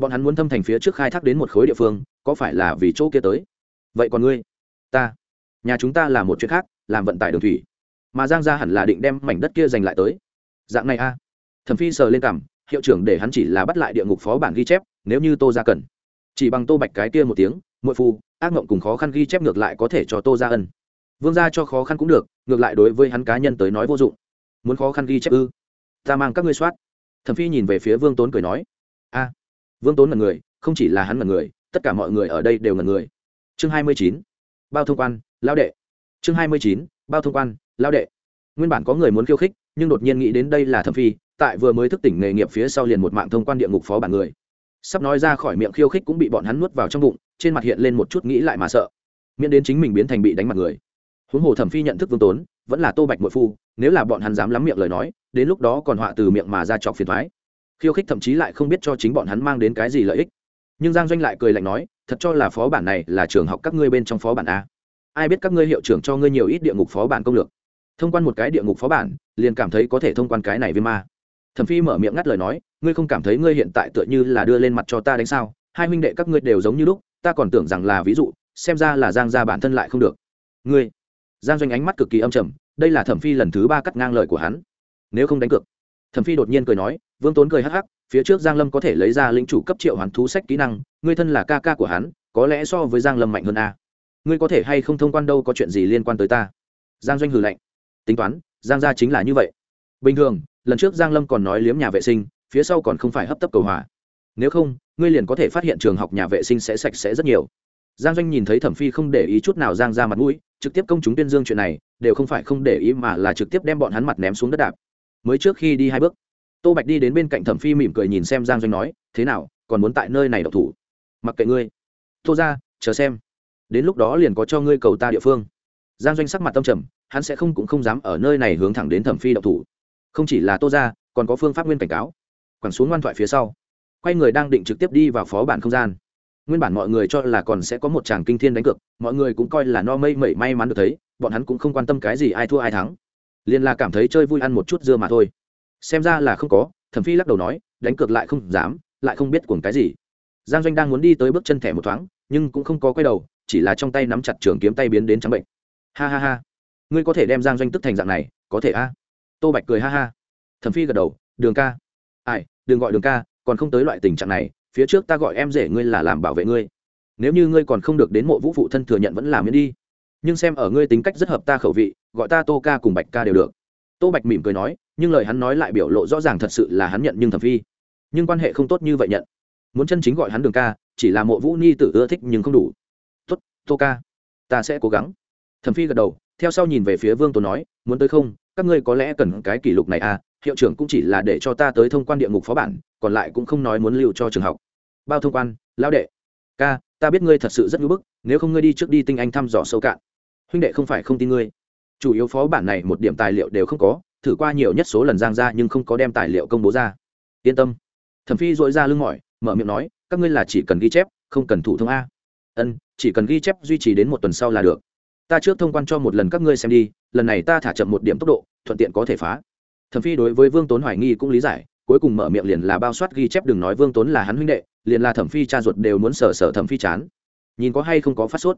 bọn hắn muốn thâm thành phía trước khai thác đến một khối địa phương có phải là vì chỗ kia tới? Vậy còn ngươi? Ta. Nhà chúng ta là một chuyện khác làm vận tải đường thủy. Mà giang gia hẳn là định đem mảnh đất kia giành lại tới. Dạng này a. À. thẩm phi sờ lên cằm, hiệu trưởng để hắn chỉ là bắt lại địa ngục phó bản ghi chép nếu như tô ra cần. Chỉ bằng tô bạch cái kia một tiếng muội phu ác mộng cùng khó khăn ghi chép ngược lại có thể cho tô ra ân. Vương gia cho khó khăn cũng được ngược lại đối với hắn cá nhân tới nói vô dụng. Muốn khó khăn ghi chép ư? Ta mang các ngươi soát. Thẩm phi nhìn về phía vương tốn cười nói. A vương tốn là người, không chỉ là hắn là người, tất cả mọi người ở đây đều là người. Chương hai mươi chín, bao thông quan lao đệ. Chương hai mươi chín, bao thông quan lao đệ. Nguyên bản có người muốn khiêu khích, nhưng đột nhiên nghĩ đến đây là thẩm phi, tại vừa mới thức tỉnh nghề nghiệp phía sau liền một mạng thông quan địa ngục phó bản người. Sắp nói ra khỏi miệng khiêu khích cũng bị bọn hắn nuốt vào trong bụng, trên mặt hiện lên một chút nghĩ lại mà sợ. Miễn đến chính mình biến thành bị đánh mặt người. Huống hồ thẩm phi nhận thức vương tốn, vẫn là tô bạch mội phu, nếu là bọn hắn dám lắm miệng lời nói, đến lúc đó còn họa từ miệng mà ra chọc phiền thoái khiêu khích thậm chí lại không biết cho chính bọn hắn mang đến cái gì lợi ích. Nhưng giang doanh lại cười lạnh nói, thật cho là phó bản này là trường học các ngươi bên trong phó bản a. Ai biết các ngươi hiệu trưởng cho ngươi nhiều ít địa ngục phó bản công lược. Thông quan một cái địa ngục phó bản, liền cảm thấy có thể thông quan cái này với ma. Thẩm phi mở miệng ngắt lời nói, ngươi không cảm thấy ngươi hiện tại tựa như là đưa lên mặt cho ta đánh sao? Hai huynh đệ các ngươi đều giống như lúc, ta còn tưởng rằng là ví dụ, xem ra là giang gia bản thân lại không được. Ngươi? Giang doanh ánh mắt cực kỳ âm trầm, đây là thẩm phi lần thứ ba cắt ngang lời của hắn. Nếu không đánh cược. Thẩm phi đột nhiên cười nói vương tốn cười hắc hắc, phía trước giang lâm có thể lấy ra lĩnh chủ cấp triệu hoàn thú sách kỹ năng, ngươi thân là ca ca của hắn, có lẽ so với giang lâm mạnh hơn a. Ngươi có thể hay không thông quan đâu có chuyện gì liên quan tới ta? Giang doanh hừ lạnh. Tính toán, giang gia chính là như vậy. Bình thường, lần trước giang lâm còn nói liếm nhà vệ sinh, phía sau còn không phải hấp tấp cầu hòa. Nếu không, ngươi liền có thể phát hiện trường học nhà vệ sinh sẽ sạch sẽ rất nhiều. Giang doanh nhìn thấy thẩm phi không để ý chút nào giang ra mặt mũi, trực tiếp công chúng tuyên dương chuyện này, đều không phải không để ý mà là trực tiếp đem bọn hắn mặt ném xuống đất đạp. Mới trước khi đi hai bước tô bạch đi đến bên cạnh thẩm phi mỉm cười nhìn xem giang doanh nói, thế nào, còn muốn tại nơi này độc thủ? Mặc kệ ngươi. Tô ra, chờ xem. Đến lúc đó liền có cho ngươi cầu ta địa phương. Giang doanh sắc mặt tâm trầm, hắn sẽ không cũng không dám ở nơi này hướng thẳng đến thẩm phi độc thủ. Không chỉ là tô ra, còn có phương pháp nguyên cảnh cáo. Quẳng xuống ngoan thoại phía sau. Quay người đang định trực tiếp đi vào phó bản không gian. Nguyên bản mọi người cho là còn sẽ có một chàng kinh thiên đánh cược, mọi người cũng coi là no mây mẩy may mắn được thấy, bọn hắn cũng không quan tâm cái gì ai thua ai thắng. Liền là cảm thấy chơi vui ăn một chút dưa mà thôi xem ra là không có, thẩm phi lắc đầu nói, đánh cược lại không dám, lại không biết cuồng cái gì. Giang doanh đang muốn đi tới bước chân thẻ một thoáng, nhưng cũng không có quay đầu, chỉ là trong tay nắm chặt trường kiếm tay biến đến trắng bệnh. Ha ha ha. Ngươi có thể đem giang doanh tức thành dạng này, có thể a? Tô bạch cười ha ha. Thẩm phi gật đầu, đường ca. Ai, đừng gọi đường ca, còn không tới loại tình trạng này, phía trước ta gọi em rể ngươi là làm bảo vệ ngươi. Nếu như ngươi còn không được đến mộ vũ phụ thân thừa nhận vẫn làm miễn đi. Nhưng xem ở ngươi tính cách rất hợp ta khẩu vị, gọi ta tô ca cùng bạch ca đều được. Tô bạch mỉm cười nói nhưng lời hắn nói lại biểu lộ rõ ràng thật sự là hắn nhận nhưng thẩm phi. Nhưng quan hệ không tốt như vậy nhận. Muốn chân chính gọi hắn đường ca, chỉ là mộ vũ ni tự ưa thích nhưng không đủ. Tốt, tô ca, ta sẽ cố gắng. Thẩm phi gật đầu, theo sau nhìn về phía vương tốn nói, muốn tới không? Các ngươi có lẽ cần cái kỷ lục này à hiệu trưởng cũng chỉ là để cho ta tới thông quan địa ngục phó bản, còn lại cũng không nói muốn lưu cho trường học. Bao thông quan lao đệ. Ca, ta biết ngươi thật sự rất ngưỡng bức, nếu không ngươi đi trước đi tinh anh thăm dò sâu cạn. Huynh đệ không phải không tin ngươi. Chủ yếu phó bản này một điểm tài liệu đều không có thử qua nhiều nhất số lần giang ra nhưng không có đem tài liệu công bố ra. Yên tâm. Thẩm phi dội ra lưng mỏi, mở miệng nói, các ngươi là chỉ cần ghi chép, không cần thủ thông a. Ân, chỉ cần ghi chép duy trì đến một tuần sau là được. Ta trước thông quan cho một lần các ngươi xem đi, lần này ta thả chậm một điểm tốc độ, thuận tiện có thể phá. Thẩm phi đối với vương tốn hoài nghi cũng lý giải, cuối cùng mở miệng liền là bao soát ghi chép đừng nói vương tốn là hắn huynh đệ, liền là thẩm phi cha ruột đều muốn sở sở thẩm phi chán. Nhìn có hay không có phát sốt.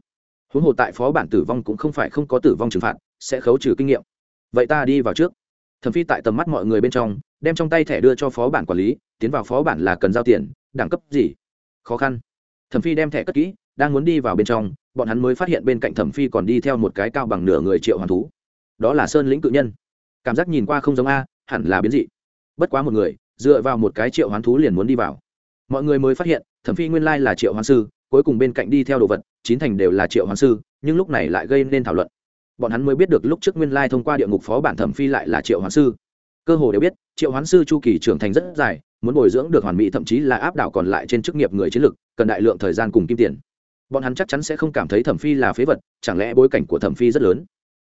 Huống hồ tại phó bản tử vong cũng không phải không có tử vong trừng phạt, sẽ khấu trừ kinh nghiệm. Vậy ta đi vào trước thẩm phi tại tầm mắt mọi người bên trong, đem trong tay thẻ đưa cho phó bản quản lý, tiến vào phó bản là cần giao tiền, đẳng cấp gì? Khó khăn. Thẩm phi đem thẻ cất kỹ, đang muốn đi vào bên trong, bọn hắn mới phát hiện bên cạnh thẩm phi còn đi theo một cái cao bằng nửa người triệu hoàn thú. Đó là sơn lĩnh cự nhân. Cảm giác nhìn qua không giống a, hẳn là biến dị. Bất quá một người, dựa vào một cái triệu hoán thú liền muốn đi vào. Mọi người mới phát hiện, thẩm phi nguyên lai là triệu hoán sư, cuối cùng bên cạnh đi theo đồ vật, chín thành đều là triệu hoán sư, nhưng lúc này lại gây nên thảo luận bọn hắn mới biết được lúc trước nguyên lai thông qua địa ngục phó bản thẩm phi lại là triệu hoán sư. Cơ hồ đều biết, triệu hoán sư chu kỳ trưởng thành rất dài, muốn bồi dưỡng được hoàn mỹ thậm chí là áp đảo còn lại trên chức nghiệp người chiến lược cần đại lượng thời gian cùng kim tiền. Bọn hắn chắc chắn sẽ không cảm thấy thẩm phi là phế vật, chẳng lẽ bối cảnh của thẩm phi rất lớn?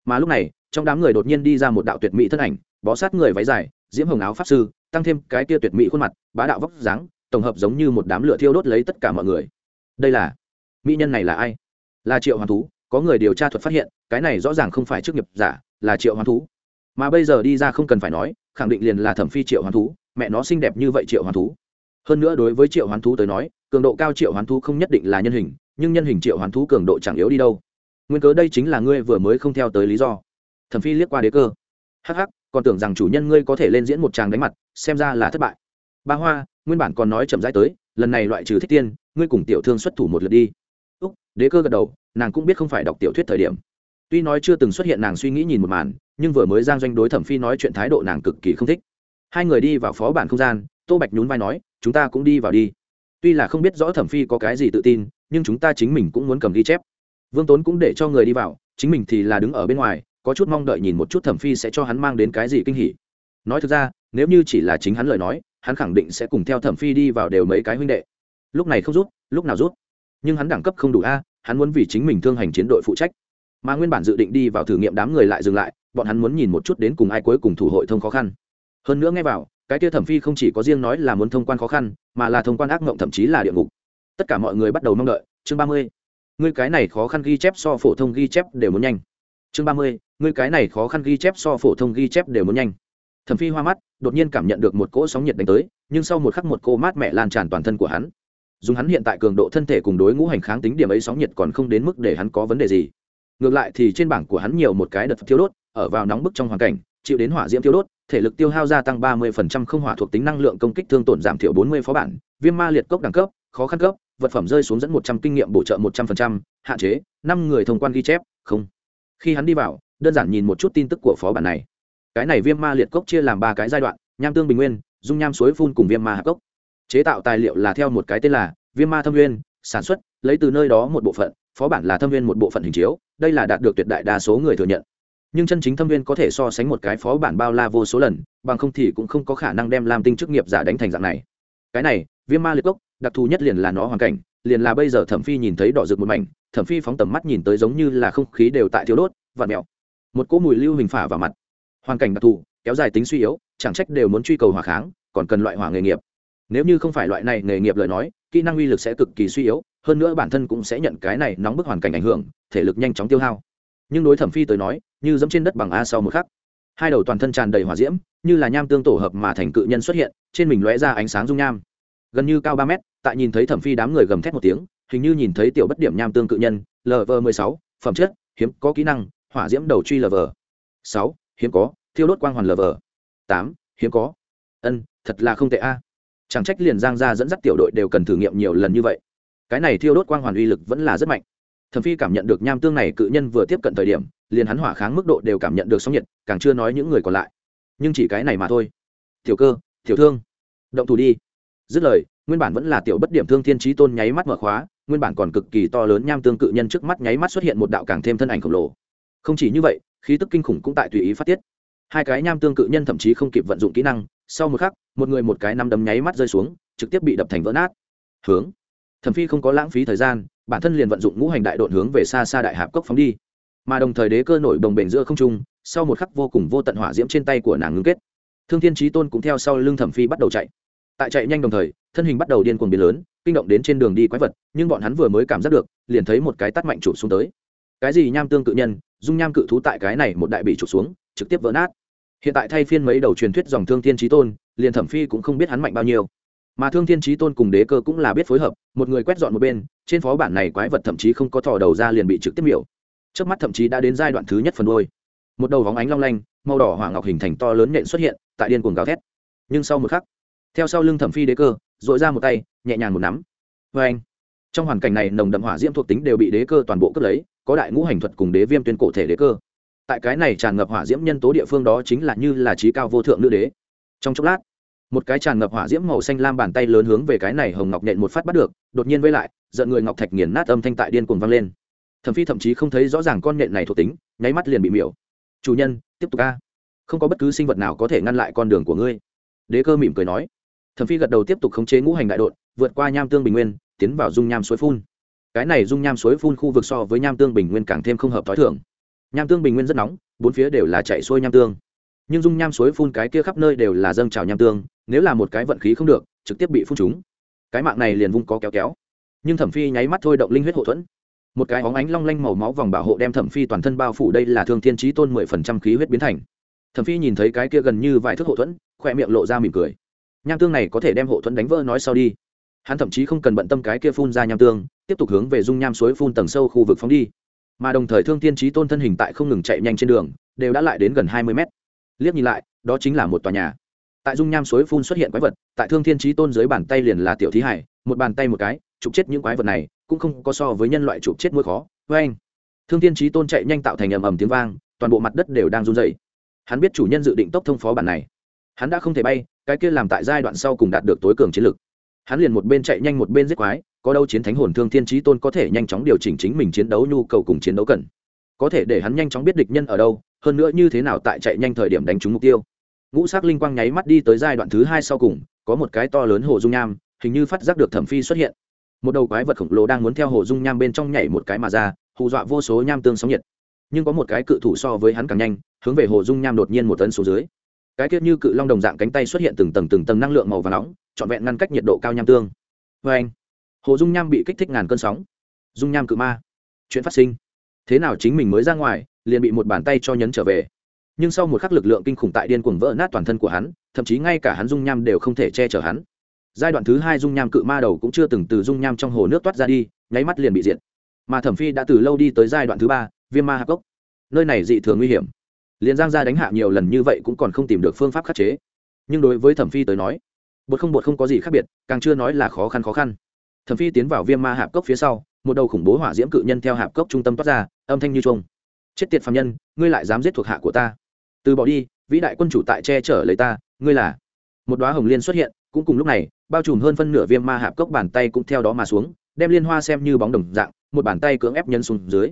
Mà lúc này, trong đám người đột nhiên đi ra một đạo tuyệt mỹ thân ảnh, bó sát người váy dài, diễm hồng áo pháp sư, tăng thêm cái tia tuyệt mỹ khuôn mặt, bá đạo vóc dáng, tổng hợp giống như một đám lửa thiêu đốt lấy tất cả mọi người. Đây là, mỹ nhân này là ai? Là triệu hoàn thú, có người điều tra thuật phát hiện cái này rõ ràng không phải chức nghiệp giả, là triệu hoán thú. Mà bây giờ đi ra không cần phải nói, khẳng định liền là thẩm phi triệu hoán thú, mẹ nó xinh đẹp như vậy triệu hoán thú. Hơn nữa đối với triệu hoán thú tới nói, cường độ cao triệu hoán thú không nhất định là nhân hình, nhưng nhân hình triệu hoán thú cường độ chẳng yếu đi đâu. Nguyên cớ đây chính là ngươi vừa mới không theo tới lý do. Thẩm phi liếc qua đế cơ. Hắc hắc, còn tưởng rằng chủ nhân ngươi có thể lên diễn một tràng đánh mặt, xem ra là thất bại. Ba hoa, nguyên bản còn nói chậm rãi tới, lần này loại trừ thích tiên, ngươi cùng tiểu thương xuất thủ một lượt đi. Úc, đế cơ gật đầu, nàng cũng biết không phải đọc tiểu thuyết thời điểm tuy nói chưa từng xuất hiện nàng suy nghĩ nhìn một màn, nhưng vừa mới giang doanh đối thẩm phi nói chuyện thái độ nàng cực kỳ không thích. Hai người đi vào phó bản không gian, tô bạch nhún vai nói, chúng ta cũng đi vào đi. Tuy là không biết rõ thẩm phi có cái gì tự tin, nhưng chúng ta chính mình cũng muốn cầm ghi chép. Vương tốn cũng để cho người đi vào, chính mình thì là đứng ở bên ngoài, có chút mong đợi nhìn một chút thẩm phi sẽ cho hắn mang đến cái gì kinh hỉ. Nói thực ra, nếu như chỉ là chính hắn lời nói, hắn khẳng định sẽ cùng theo thẩm phi đi vào đều mấy cái huynh đệ. Lúc này không rút, lúc nào rút? Nhưng hắn đẳng cấp không đủ a, hắn muốn vì chính mình thương hành chiến đội phụ trách mà nguyên bản dự định đi vào thử nghiệm đám người lại dừng lại, bọn hắn muốn nhìn một chút đến cùng ai cuối cùng thủ hội thông khó khăn. Hơn nữa nghe vào, cái kia thẩm phi không chỉ có riêng nói là muốn thông quan khó khăn, mà là thông quan ác mộng thậm chí là địa ngục. Tất cả mọi người bắt đầu mong đợi. Chương ba mươi. Ngươi cái này khó khăn ghi chép so phổ thông ghi chép đều muốn nhanh. Chương ba mươi. Ngươi cái này khó khăn ghi chép so phổ thông ghi chép đều muốn nhanh. Thẩm phi hoa mắt, đột nhiên cảm nhận được một cỗ sóng nhiệt đánh tới, nhưng sau một khắc một cô mát mẹ lan tràn toàn thân của hắn. Dùng hắn hiện tại cường độ thân thể cùng đối ngũ hành kháng tính điểm ấy sóng nhiệt còn không đến mức để hắn có vấn đề gì ngược lại thì trên bảng của hắn nhiều một cái đợt thiêu đốt ở vào nóng bức trong hoàn cảnh chịu đến hỏa diễm thiêu đốt thể lực tiêu hao gia tăng ba 30% không hỏa thuộc tính năng lượng công kích thương tổn giảm thiểu 40 phó bản viêm ma liệt cốc đẳng cấp khó khăn cấp vật phẩm rơi xuống dẫn 100 kinh nghiệm bổ trợ 100%, hạn chế năm người thông quan ghi chép không. Khi hắn đi vào đơn giản nhìn một chút tin tức của phó bản này. Cái này viêm ma liệt cốc chia làm ba cái giai đoạn nham tương bình nguyên dung nham suối phun cùng viêm ma hạp cốc. Chế tạo tài liệu là theo một cái tên là viêm ma thâm nguyên sản xuất lấy từ nơi đó một bộ phận phó bản là thâm viên một bộ phận hình chiếu, đây là đạt được tuyệt đại đa số người thừa nhận. Nhưng chân chính thâm viên có thể so sánh một cái phó bản bao la vô số lần, bằng không thì cũng không có khả năng đem làm tinh chức nghiệp giả đánh thành dạng này. Cái này, viêm ma liệt cốc đặc thù nhất liền là nó hoàn cảnh, liền là bây giờ thẩm phi nhìn thấy đỏ rực một mảnh, thẩm phi phóng tầm mắt nhìn tới giống như là không khí đều tại thiếu đốt và mèo. Một cỗ mùi lưu hình phả vào mặt. Hoàn cảnh đặc thù, kéo dài tính suy yếu, chẳng trách đều muốn truy cầu hỏa kháng, còn cần loại hỏa nghề nghiệp. Nếu như không phải loại này nghề nghiệp lời nói, kỹ năng uy lực sẽ cực kỳ suy yếu hơn nữa bản thân cũng sẽ nhận cái này nóng bức hoàn cảnh ảnh hưởng, thể lực nhanh chóng tiêu hao. Nhưng đối thẩm phi tới nói, như dẫm trên đất bằng a sau một khắc. Hai đầu toàn thân tràn đầy hỏa diễm, như là nham tương tổ hợp mà thành cự nhân xuất hiện, trên mình lóe ra ánh sáng dung nham. Gần như cao ba mét, tại nhìn thấy thẩm phi đám người gầm thét một tiếng, hình như nhìn thấy tiểu bất điểm nham tương cự nhân lv mười sáu, phẩm chất, hiếm có kỹ năng, hỏa diễm đầu truy lv sáu, hiếm có, thiêu đốt quang hoàn lv tám, hiếm có. Ân, thật là không tệ a. Chẳng trách liền giang ra dẫn dắt tiểu đội đều cần thử nghiệm nhiều lần như vậy cái này thiêu đốt quang hoàn uy lực vẫn là rất mạnh. Thẩm phi cảm nhận được nham tương này cự nhân vừa tiếp cận thời điểm, liền hắn hỏa kháng mức độ đều cảm nhận được sóng nhiệt, càng chưa nói những người còn lại. Nhưng chỉ cái này mà thôi. Tiểu cơ, tiểu thương, động thủ đi. Dứt lời, nguyên bản vẫn là tiểu bất điểm thương thiên trí tôn nháy mắt mở khóa, nguyên bản còn cực kỳ to lớn nham tương cự nhân trước mắt nháy mắt xuất hiện một đạo càng thêm thân ảnh khổng lồ. Không chỉ như vậy, khí tức kinh khủng cũng tại tùy ý phát tiết. Hai cái nham tương cự nhân thậm chí không kịp vận dụng kỹ năng, sau một khắc, một người một cái năm đấm nháy mắt rơi xuống, trực tiếp bị đập thành vỡ nát. Hướng thẩm phi không có lãng phí thời gian, bản thân liền vận dụng ngũ hành đại đội hướng về xa xa đại hạp cốc phóng đi. Mà đồng thời đế cơ nổi đồng bền giữa không trung, sau một khắc vô cùng vô tận hỏa diễm trên tay của nàng ngưng kết. Thương thiên trí tôn cũng theo sau lưng thẩm phi bắt đầu chạy. Tại chạy nhanh đồng thời, thân hình bắt đầu điên cuồng biến lớn, kinh động đến trên đường đi quái vật, nhưng bọn hắn vừa mới cảm giác được, liền thấy một cái tắt mạnh chụp xuống tới. Cái gì nham tương cự nhân, dung nham cự thú tại cái này một đại bị chụp xuống, trực tiếp vỡ nát. Hiện tại thay phiên mấy đầu truyền thuyết dòng thương thiên trí tôn, liền thẩm phi cũng không biết hắn mạnh bao nhiêu mà thương thiên trí tôn cùng đế cơ cũng là biết phối hợp, một người quét dọn một bên, trên phó bản này quái vật thậm chí không có thò đầu ra liền bị trực tiếp miểu. Trước mắt thậm chí đã đến giai đoạn thứ nhất phần đôi một đầu vóng ánh long lanh, màu đỏ hỏa ngọc hình thành to lớn nện xuất hiện, tại điên cuồng gào thét. Nhưng sau một khắc, theo sau lưng thẩm phi đế cơ dội ra một tay, nhẹ nhàng một nắm. Vê anh, trong hoàn cảnh này nồng đậm hỏa diễm thuộc tính đều bị đế cơ toàn bộ cướp lấy, có đại ngũ hành thuật cùng đế viêm tuyên cổ thể đế cơ. Tại cái này tràn ngập hỏa diễm nhân tố địa phương đó chính là như là trí cao vô thượng nữ đế. Trong chốc lát một cái tràn ngập hỏa diễm màu xanh lam bàn tay lớn hướng về cái này hồng ngọc nện một phát bắt được, đột nhiên với lại, giận người ngọc thạch nghiền nát âm thanh tại điên cuồng vang lên. Thẩm phi thậm chí không thấy rõ ràng con nện này thuộc tính, nháy mắt liền bị miểu. Chủ nhân, tiếp tục a. Không có bất cứ sinh vật nào có thể ngăn lại con đường của ngươi. Đế cơ mỉm cười nói. Thẩm phi gật đầu tiếp tục khống chế ngũ hành đại đột vượt qua nham tương bình nguyên, tiến vào dung nham suối phun. Cái này dung nham suối phun khu vực so với nham tương bình nguyên càng thêm không hợp t h ó i thường. Nham tương bình nguyên rất nóng, bốn phía đều là chạy xuôi nham tương nhưng dung nham suối phun cái kia khắp nơi đều là dâng trào nham tương, nếu là một cái vận khí không được, trực tiếp bị phun trúng cái mạng này liền vung có kéo kéo. Nhưng thẩm phi nháy mắt thôi động linh huyết hộ thuẫn. Một cái óng ánh long lanh màu máu vòng bảo hộ đem thẩm phi toàn thân bao phủ đây là thương thiên trí tôn mười phần trăm khí huyết biến thành. Thẩm phi nhìn thấy cái kia gần như vài thước hộ thuẫn khoe miệng lộ ra mỉm cười. Nham tương này có thể đem hộ thuẫn đánh vỡ nói sau đi. Hắn thậm chí không cần bận tâm cái kia phun ra nham tương, tiếp tục hướng về dung nham suối phun tầng sâu khu vực phóng đi. Mà đồng thời thương tiên trí tôn thân hình tại không ngừng chạy nhanh trên đường, đều đã lại đến gần hai mươi mét liếc nhìn lại, đó chính là một tòa nhà. Tại dung nham suối phun xuất hiện quái vật, tại thương thiên trí tôn dưới bàn tay liền là tiểu thí hải, một bàn tay một cái chụp chết những quái vật này, cũng không có so với nhân loại chụp chết mũi khó. Vê anh, thương thiên trí tôn chạy nhanh tạo thành ầm ầm tiếng vang, toàn bộ mặt đất đều đang run dày hắn biết chủ nhân dự định tốc thông phó bản này. Hắn đã không thể bay, cái kia làm tại giai đoạn sau cùng đạt được tối cường chiến lực. Hắn liền một bên chạy nhanh một bên giết quái, có đâu chiến thánh hồn thương thiên trí tôn có thể nhanh chóng điều chỉnh chính mình chiến đấu nhu cầu cùng chiến đấu cần có thể để hắn nhanh chóng biết địch nhân ở đâu, hơn nữa như thế nào tại chạy nhanh thời điểm đánh trúng mục tiêu. Ngũ sắc linh quang nháy mắt đi tới giai đoạn thứ hai sau cùng, có một cái to lớn hồ dung nham, hình như phát giác được thẩm phi xuất hiện. Một đầu quái vật khổng lồ đang muốn theo hồ dung nham bên trong nhảy một cái mà ra, hù dọa vô số nham tương sóng nhiệt. Nhưng có một cái cự thủ so với hắn càng nhanh, hướng về hồ dung nham đột nhiên một tấn số dưới. Cái tiết như cự long đồng dạng cánh tay xuất hiện từng tầng từng tầng năng lượng màu và nóng, trọn vẹn ngăn cách nhiệt độ cao nham tương. Vê anh hồ dung nham bị kích thích ngàn cơn sóng. Dung nham cự ma. Chuyện phát sinh thế nào chính mình mới ra ngoài, liền bị một bàn tay cho nhấn trở về. Nhưng sau một khắc lực lượng kinh khủng tại điên cuồng vỡ nát toàn thân của hắn, thậm chí ngay cả hắn dung nham đều không thể che chở hắn. Giai đoạn thứ hai dung nham cự ma đầu cũng chưa từng từ dung nham trong hồ nước toát ra đi, nháy mắt liền bị diệt. Mà thẩm phi đã từ lâu đi tới giai đoạn thứ ba, viêm ma hạc cốc. Nơi này dị thường nguy hiểm. Liền giang ra đánh hạ nhiều lần như vậy cũng còn không tìm được phương pháp khắc chế. Nhưng đối với thẩm phi tới nói, bột không bột không có gì khác biệt, càng chưa nói là khó khăn khó khăn. Thẩm phi tiến vào viêm ma hạp cốc phía sau, một đầu khủng bố hỏa diễm cự nhân theo hạp cốc trung tâm toát ra âm thanh như chuông. Chết tiệt phạm nhân, ngươi lại dám giết thuộc hạ của ta. Từ bỏ đi, vĩ đại quân chủ tại che chở lấy ta, ngươi là. Một đoá hồng liên xuất hiện, cũng cùng lúc này, bao trùm hơn phân nửa viêm ma hạp cốc bàn tay cũng theo đó mà xuống, đem liên hoa xem như bóng đồng dạng, một bàn tay cưỡng ép nhân xuống dưới.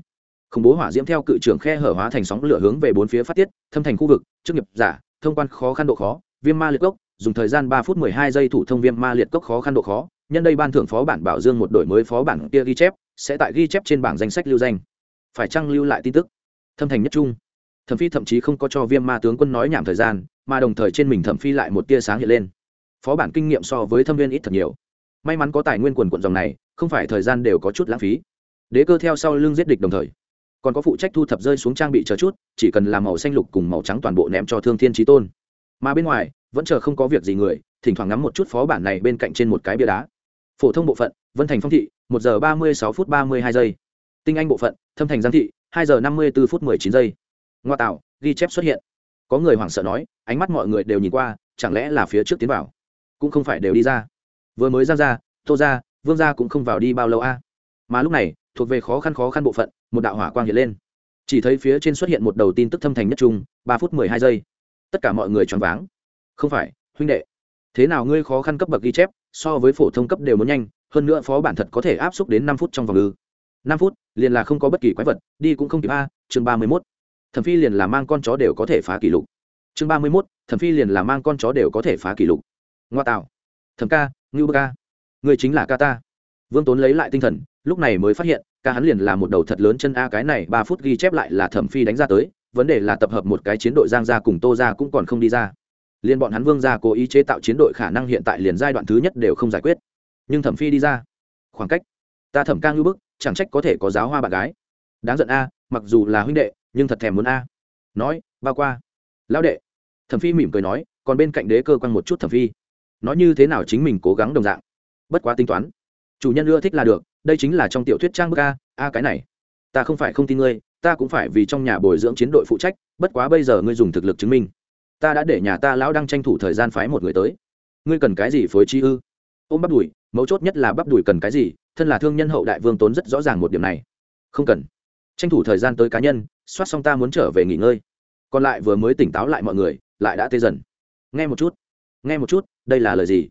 Khủng bố hỏa diễm theo cự trưởng khe hở hóa thành sóng lửa hướng về bốn phía phát tiết, thâm thành khu vực, chức nghiệp giả, thông quan khó khăn độ khó, viêm ma liệt cốc, dùng thời gian ba phút mười hai giây thủ thông viêm ma liệt cốc khó khăn độ khó, nhân đây ban thưởng phó bản bảo dương một đổi mới phó bản kia ghi chép, sẽ tại ghi chép trên bảng danh sách lưu danh phải chăng lưu lại tin tức? Thâm thành nhất trung. Thẩm phi thậm chí không có cho viêm ma tướng quân nói nhảm thời gian, mà đồng thời trên mình thẩm phi lại một tia sáng hiện lên. Phó bản kinh nghiệm so với thâm viên ít thật nhiều. May mắn có tài nguyên quần quận dòng này, không phải thời gian đều có chút lãng phí. Đế cơ theo sau lưng giết địch đồng thời, còn có phụ trách thu thập rơi xuống trang bị chờ chút, chỉ cần làm màu xanh lục cùng màu trắng toàn bộ ném cho thương thiên trí tôn. Mà bên ngoài, vẫn chờ không có việc gì người, thỉnh thoảng ngắm một chút phó bản này bên cạnh trên một cái bia đá. Phổ thông bộ phận, vân thành phong thị, một giờ ba mươi sáu phút ba mươi hai giây tinh anh bộ phận, thâm thành giang thị, hai giờ năm mươi bốn phút mười chín giây. Ngoa tạo, ghi chép xuất hiện. Có người hoảng sợ nói, ánh mắt mọi người đều nhìn qua, chẳng lẽ là phía trước tiến vào? Cũng không phải đều đi ra. Vừa mới ra ra, tô ra, vương ra cũng không vào đi bao lâu a. Mà lúc này, thuộc về khó khăn khó khăn bộ phận, một đạo hỏa quang hiện lên. Chỉ thấy phía trên xuất hiện một đầu tin tức thâm thành nhất trung, ba phút mười hai giây. Tất cả mọi người choáng váng. Không phải, huynh đệ. Thế nào ngươi khó khăn cấp bậc ghi chép, so với phổ thông cấp đều muốn nhanh, hơn nữa phó bản thật có thể áp xúc đến năm phút trong vòng ư năm phút, liền là không có bất kỳ quái vật, đi cũng không kịp a, chương ba mươi mốt. Thẩm phi liền là mang con chó đều có thể phá kỷ lục. Chương ba mươi mốt, thẩm phi liền là mang con chó đều có thể phá kỷ lục. Ngoa tạo. Thẩm ca, ngưu bơ ca. Người chính là ca ta. Vương tốn lấy lại tinh thần, lúc này mới phát hiện, ca hắn liền là một đầu thật lớn chân a, cái này ba phút ghi chép lại là thẩm phi đánh ra tới, vấn đề là tập hợp một cái chiến đội giang gia cùng tô gia cũng còn không đi ra. Liên bọn hắn vương gia cố ý chế tạo chiến đội khả năng hiện tại liền giai đoạn thứ nhất đều không giải quyết. Nhưng thẩm phi đi ra. Khoảng cách. Ta thẩm ca ngưu bức chẳng trách có thể có giáo hoa bạn gái. Đáng giận a, mặc dù là huynh đệ, nhưng thật thèm muốn a. Nói bao qua. Lão đệ. Thẩm phi mỉm cười nói, còn bên cạnh đế cơ quan một chút thẩm phi. Nói như thế nào chính mình cố gắng đồng dạng. Bất quá tính toán. Chủ nhân ưa thích là được, đây chính là trong tiểu thuyết trang bức a a cái này. Ta không phải không tin ngươi, ta cũng phải vì trong nhà bồi dưỡng chiến đội phụ trách, bất quá bây giờ ngươi dùng thực lực chứng minh. Ta đã để nhà ta lão đang tranh thủ thời gian phái một người tới. Ngươi cần cái gì phối chi ư? Ôm bắp đùi, mấu chốt nhất là bắp đùi cần cái gì thân là thương nhân hậu đại vương tốn rất rõ ràng một điểm này. Không cần. Tranh thủ thời gian tới cá nhân, soát xong ta muốn trở về nghỉ ngơi. Còn lại vừa mới tỉnh táo lại mọi người, lại đã tê dần. Nghe một chút. Nghe một chút, đây là lời gì?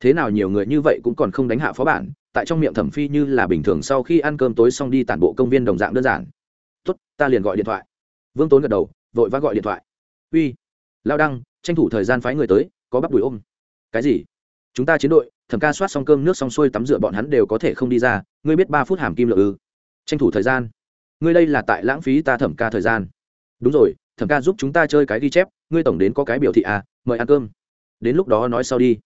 Thế nào nhiều người như vậy cũng còn không đánh hạ phó bản, tại trong miệng thẩm phi như là bình thường sau khi ăn cơm tối xong đi tản bộ công viên đồng dạng đơn giản. Tốt, ta liền gọi điện thoại. Vương tốn gật đầu, vội vã gọi điện thoại. Uy, lao đăng, tranh thủ thời gian phái người tới, có bắp đùi ôm. Cái gì? Chúng ta chiến đội, thẩm ca soát xong cơm nước xong xuôi tắm rửa bọn hắn đều có thể không đi ra, ngươi biết ba phút hàm kim lượng ư? Tranh thủ thời gian. Ngươi đây là tại lãng phí ta thẩm ca thời gian. Đúng rồi, thẩm ca giúp chúng ta chơi cái ghi chép, ngươi tổng đến có cái biểu thị à mời ăn cơm. Đến lúc đó nói sau đi.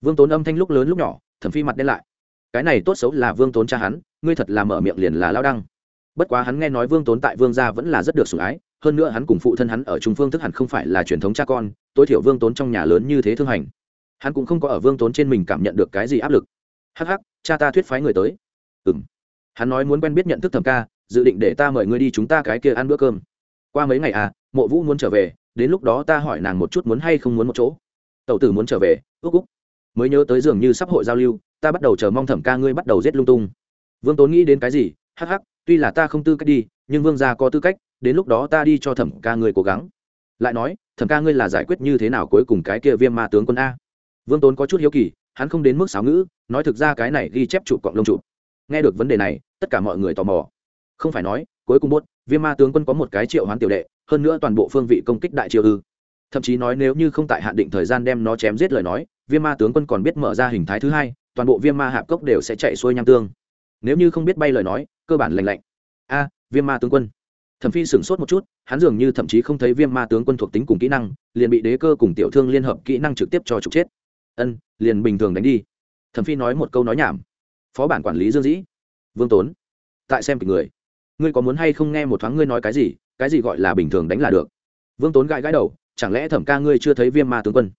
Vương tốn âm thanh lúc lớn lúc nhỏ, thẩm phi mặt đen lại. Cái này tốt xấu là vương tốn cha hắn, ngươi thật là mở miệng liền là lao đăng. Bất quá hắn nghe nói vương tốn tại vương gia vẫn là rất được sủng ái, hơn nữa hắn cùng phụ thân hắn ở trung phương thức hẳn không phải là truyền thống cha con, tối thiểu vương tốn trong nhà lớn như thế thương hành hắn cũng không có ở vương tốn trên mình cảm nhận được cái gì áp lực. Hắc hắc, cha ta thuyết phái người tới. Ừ m hắn nói muốn quen biết nhận thức thẩm ca, dự định để ta mời ngươi đi chúng ta cái kia ăn bữa cơm. Qua mấy ngày à mộ vũ muốn trở về, đến lúc đó ta hỏi nàng một chút muốn hay không muốn một chỗ. Tẩu tử muốn trở về ước úc. Mới nhớ tới dường như sắp hội giao lưu, ta bắt đầu chờ mong thẩm ca ngươi bắt đầu rét lung tung. Vương tốn nghĩ đến cái gì? Hắc hắc, tuy là ta không tư cách đi, nhưng vương gia có tư cách, đến lúc đó ta đi cho thẩm ca ngươi cố gắng. Lại nói, thẩm ca ngươi là giải quyết như thế nào cuối cùng cái kia viêm ma tướng quân a? Vương tốn có chút hiếu kỳ, hắn không đến mức xáo ngữ, nói thực ra cái này ghi chép chụp cọng lông chụp. Nghe được vấn đề này, tất cả mọi người tò mò. Không phải nói, cuối cùng bốt viêm ma tướng quân có một cái triệu hoán tiểu đệ, hơn nữa toàn bộ phương vị công kích đại triều ư. Thậm chí nói nếu như không tại hạn định thời gian đem nó chém giết lời nói, viêm ma tướng quân còn biết mở ra hình thái thứ hai, toàn bộ viêm ma hạp cốc đều sẽ chạy xuôi nham tương. Nếu như không biết bay lời nói, cơ bản lành lạnh. A, viêm ma tướng quân. Thẩm phi sửng sốt một chút, hắn dường như thậm chí không thấy viêm ma tướng quân thuộc tính cùng kỹ năng, liền bị đế cơ cùng tiểu thương liên hợp kỹ năng trực tiếp cho trục chết ân, liền bình thường đánh đi. Thẩm phi nói một câu nói nhảm. Phó bản quản lý dương dĩ. Vương tốn, tại xem kịch người. Ngươi có muốn hay không nghe một thoáng ngươi nói cái gì cái gì gọi là bình thường đánh là được? Vương tốn gãi gãi đầu, chẳng lẽ thẩm ca ngươi chưa thấy viêm ma tướng quân?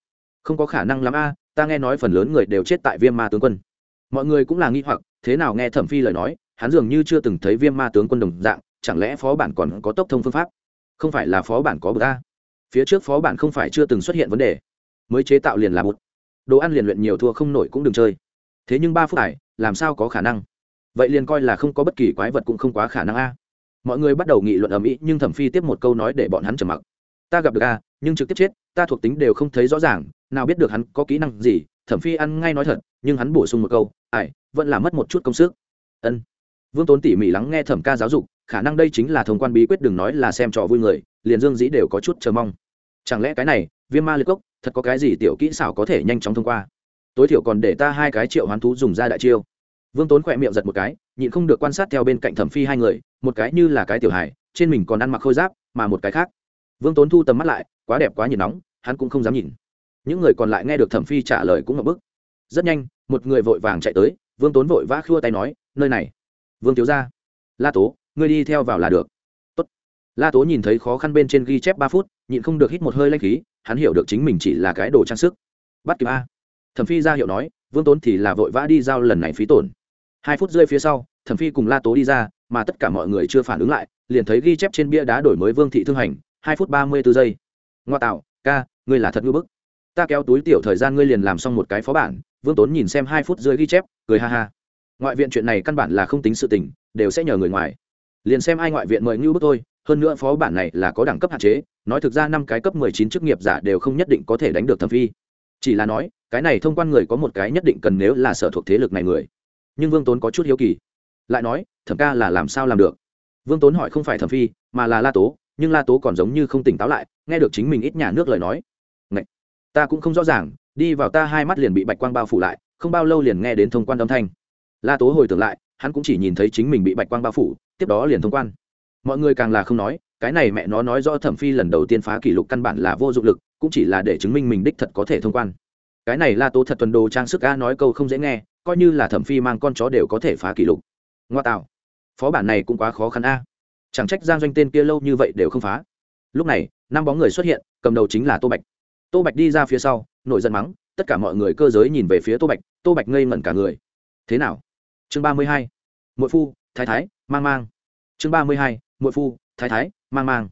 Không có khả năng lắm a, ta nghe nói phần lớn người đều chết tại viêm ma tướng quân. Mọi người cũng là nghi hoặc, thế nào nghe thẩm phi lời nói, hắn dường như chưa từng thấy viêm ma tướng quân đồng dạng, chẳng lẽ phó bản còn có tốc thông phương pháp? Không phải là phó bản có bờ a. Phía trước phó bản không phải chưa từng xuất hiện vấn đề. Mới chế tạo liền là một đồ ăn liền luyện nhiều thua không nổi cũng đừng chơi. Thế nhưng ba phút ải làm sao có khả năng? Vậy liền coi là không có bất kỳ quái vật cũng không quá khả năng a. Mọi người bắt đầu nghị luận ầm ĩ, nhưng thẩm phi tiếp một câu nói để bọn hắn trầm mặc. Ta gặp được a, nhưng trực tiếp chết, ta thuộc tính đều không thấy rõ ràng, nào biết được hắn có kỹ năng gì. Thẩm phi ăn ngay nói thật, nhưng hắn bổ sung một câu ải vẫn là mất một chút công sức. Ân. Vương tốn tỉ mỉ lắng nghe thẩm ca giáo dục, khả năng đây chính là thông quan bí quyết đừng nói là xem trò vui người, liền dương dĩ đều có chút chờ mong. Chẳng lẽ cái này, viêm ma liệt cốc thật có cái gì tiểu kỹ xảo có thể nhanh chóng thông qua. Tối thiểu còn để ta hai cái triệu hoán thú dùng ra đại chiêu. Vương tốn khỏe miệng giật một cái, nhịn không được quan sát theo bên cạnh thẩm phi hai người, một cái như là cái tiểu hài, trên mình còn ăn mặc khôi giáp, mà một cái khác. Vương tốn thu tầm mắt lại, quá đẹp quá nhiệt nóng, hắn cũng không dám nhìn. Những người còn lại nghe được thẩm phi trả lời cũng ngập bức. Rất nhanh, một người vội vàng chạy tới, vương tốn vội vã khua tay nói, nơi này. Vương thiếu ra la tố, ngươi đi theo vào là được. Tốt. la tố nhìn thấy khó khăn bên trên ghi chép ba phút, nhịn không được hít một hơi lanh khí hắn hiểu được chính mình chỉ là cái đồ trang sức. Bắt kịp a. Thẩm phi ra hiệu nói, vương tốn thì là vội vã đi giao lần này phí tổn. Hai phút rơi phía sau, thẩm phi cùng la tố đi ra, mà tất cả mọi người chưa phản ứng lại, liền thấy ghi chép trên bia đá đổi mới vương thị thương hành, hai phút ba mươi b ố giây. Ngoa tạo, ca, ngươi là thật ngư bức. Ta kéo túi tiểu thời gian ngươi liền làm xong một cái phó bản, vương tốn nhìn xem hai phút rơi ghi chép, cười ha ha. Ngoại viện chuyện này căn bản là không tính sự tình, đều sẽ nhờ người ngoài. Liền xem ai ngoại viện mời ngưu bức thôi hơn nữa phó bản này là có đẳng cấp hạn chế, nói thực ra năm cái cấp mười chín chức nghiệp giả đều không nhất định có thể đánh được thẩm phi. Chỉ là nói, cái này thông quan người có một cái nhất định cần nếu là sở thuộc thế lực này người. Nhưng vương tốn có chút hiếu kỳ. Lại nói, thẩm ca là làm sao làm được? Vương tốn hỏi không phải thẩm phi, mà là la tố, nhưng la tố còn giống như không tỉnh táo lại, nghe được chính mình ít nhà nước lời nói. Ngậy! ta cũng không rõ ràng, đi vào ta hai mắt liền bị bạch quang bao phủ lại, không bao lâu liền nghe đến thông quan âm thanh. La tố hồi tưởng lại, hắn cũng chỉ nhìn thấy chính mình bị bạch quang bao phủ, tiếp đó liền thông quan mọi người càng là không nói, cái này mẹ nó nói rõ thẩm phi lần đầu tiên phá kỷ lục căn bản là vô dụng lực, cũng chỉ là để chứng minh mình đích thật có thể thông quan. Cái này la tố thật tuần đồ trang sức a nói câu không dễ nghe, coi như là thẩm phi mang con chó đều có thể phá kỷ lục. Ngoa tạo. Phó bản này cũng quá khó khăn a. Chẳng trách giang doanh tên kia lâu như vậy đều không phá. Lúc này, năm bóng người xuất hiện, cầm đầu chính là tô bạch. Tô bạch đi ra phía sau, nổi giận mắng, tất cả mọi người cơ giới nhìn về phía tô bạch tô bạch ngây ngẩn cả người. Thế nào? Chương ba mươi hai. Mỗi phu, thái thái, mang mang. Chương ba mươi hai. Muội phu, thái thái, mang mang.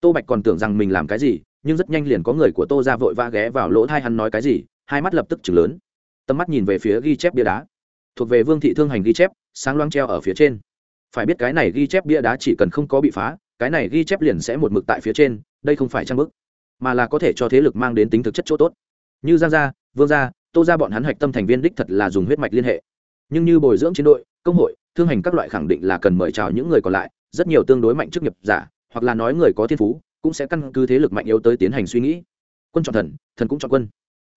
Tô bạch còn tưởng rằng mình làm cái gì, nhưng rất nhanh liền có người của tô ra vội va ghé vào lỗ thai hắn nói cái gì, hai mắt lập tức chừng lớn. Tầm mắt nhìn về phía ghi chép bia đá. Thuộc về vương thị thương hành ghi chép, sáng loang treo ở phía trên. Phải biết cái này ghi chép bia đá chỉ cần không có bị phá, cái này ghi chép liền sẽ một mực tại phía trên, đây không phải trang bức, mà là có thể cho thế lực mang đến tính thực chất chỗ tốt. Như giang gia, vương gia, tô ra bọn hắn hạch tâm thành viên đích thật là dùng huyết mạch liên hệ. Nhưng như bồi dưỡng chiến đội, công hội, thương hành các loại khẳng định là cần mời chào những người còn lại rất nhiều tương đối mạnh chức nghiệp giả, hoặc là nói người có thiên phú, cũng sẽ căn cứ thế lực mạnh yếu tới tiến hành suy nghĩ. Quân chọn thần thần cũng chọn quân.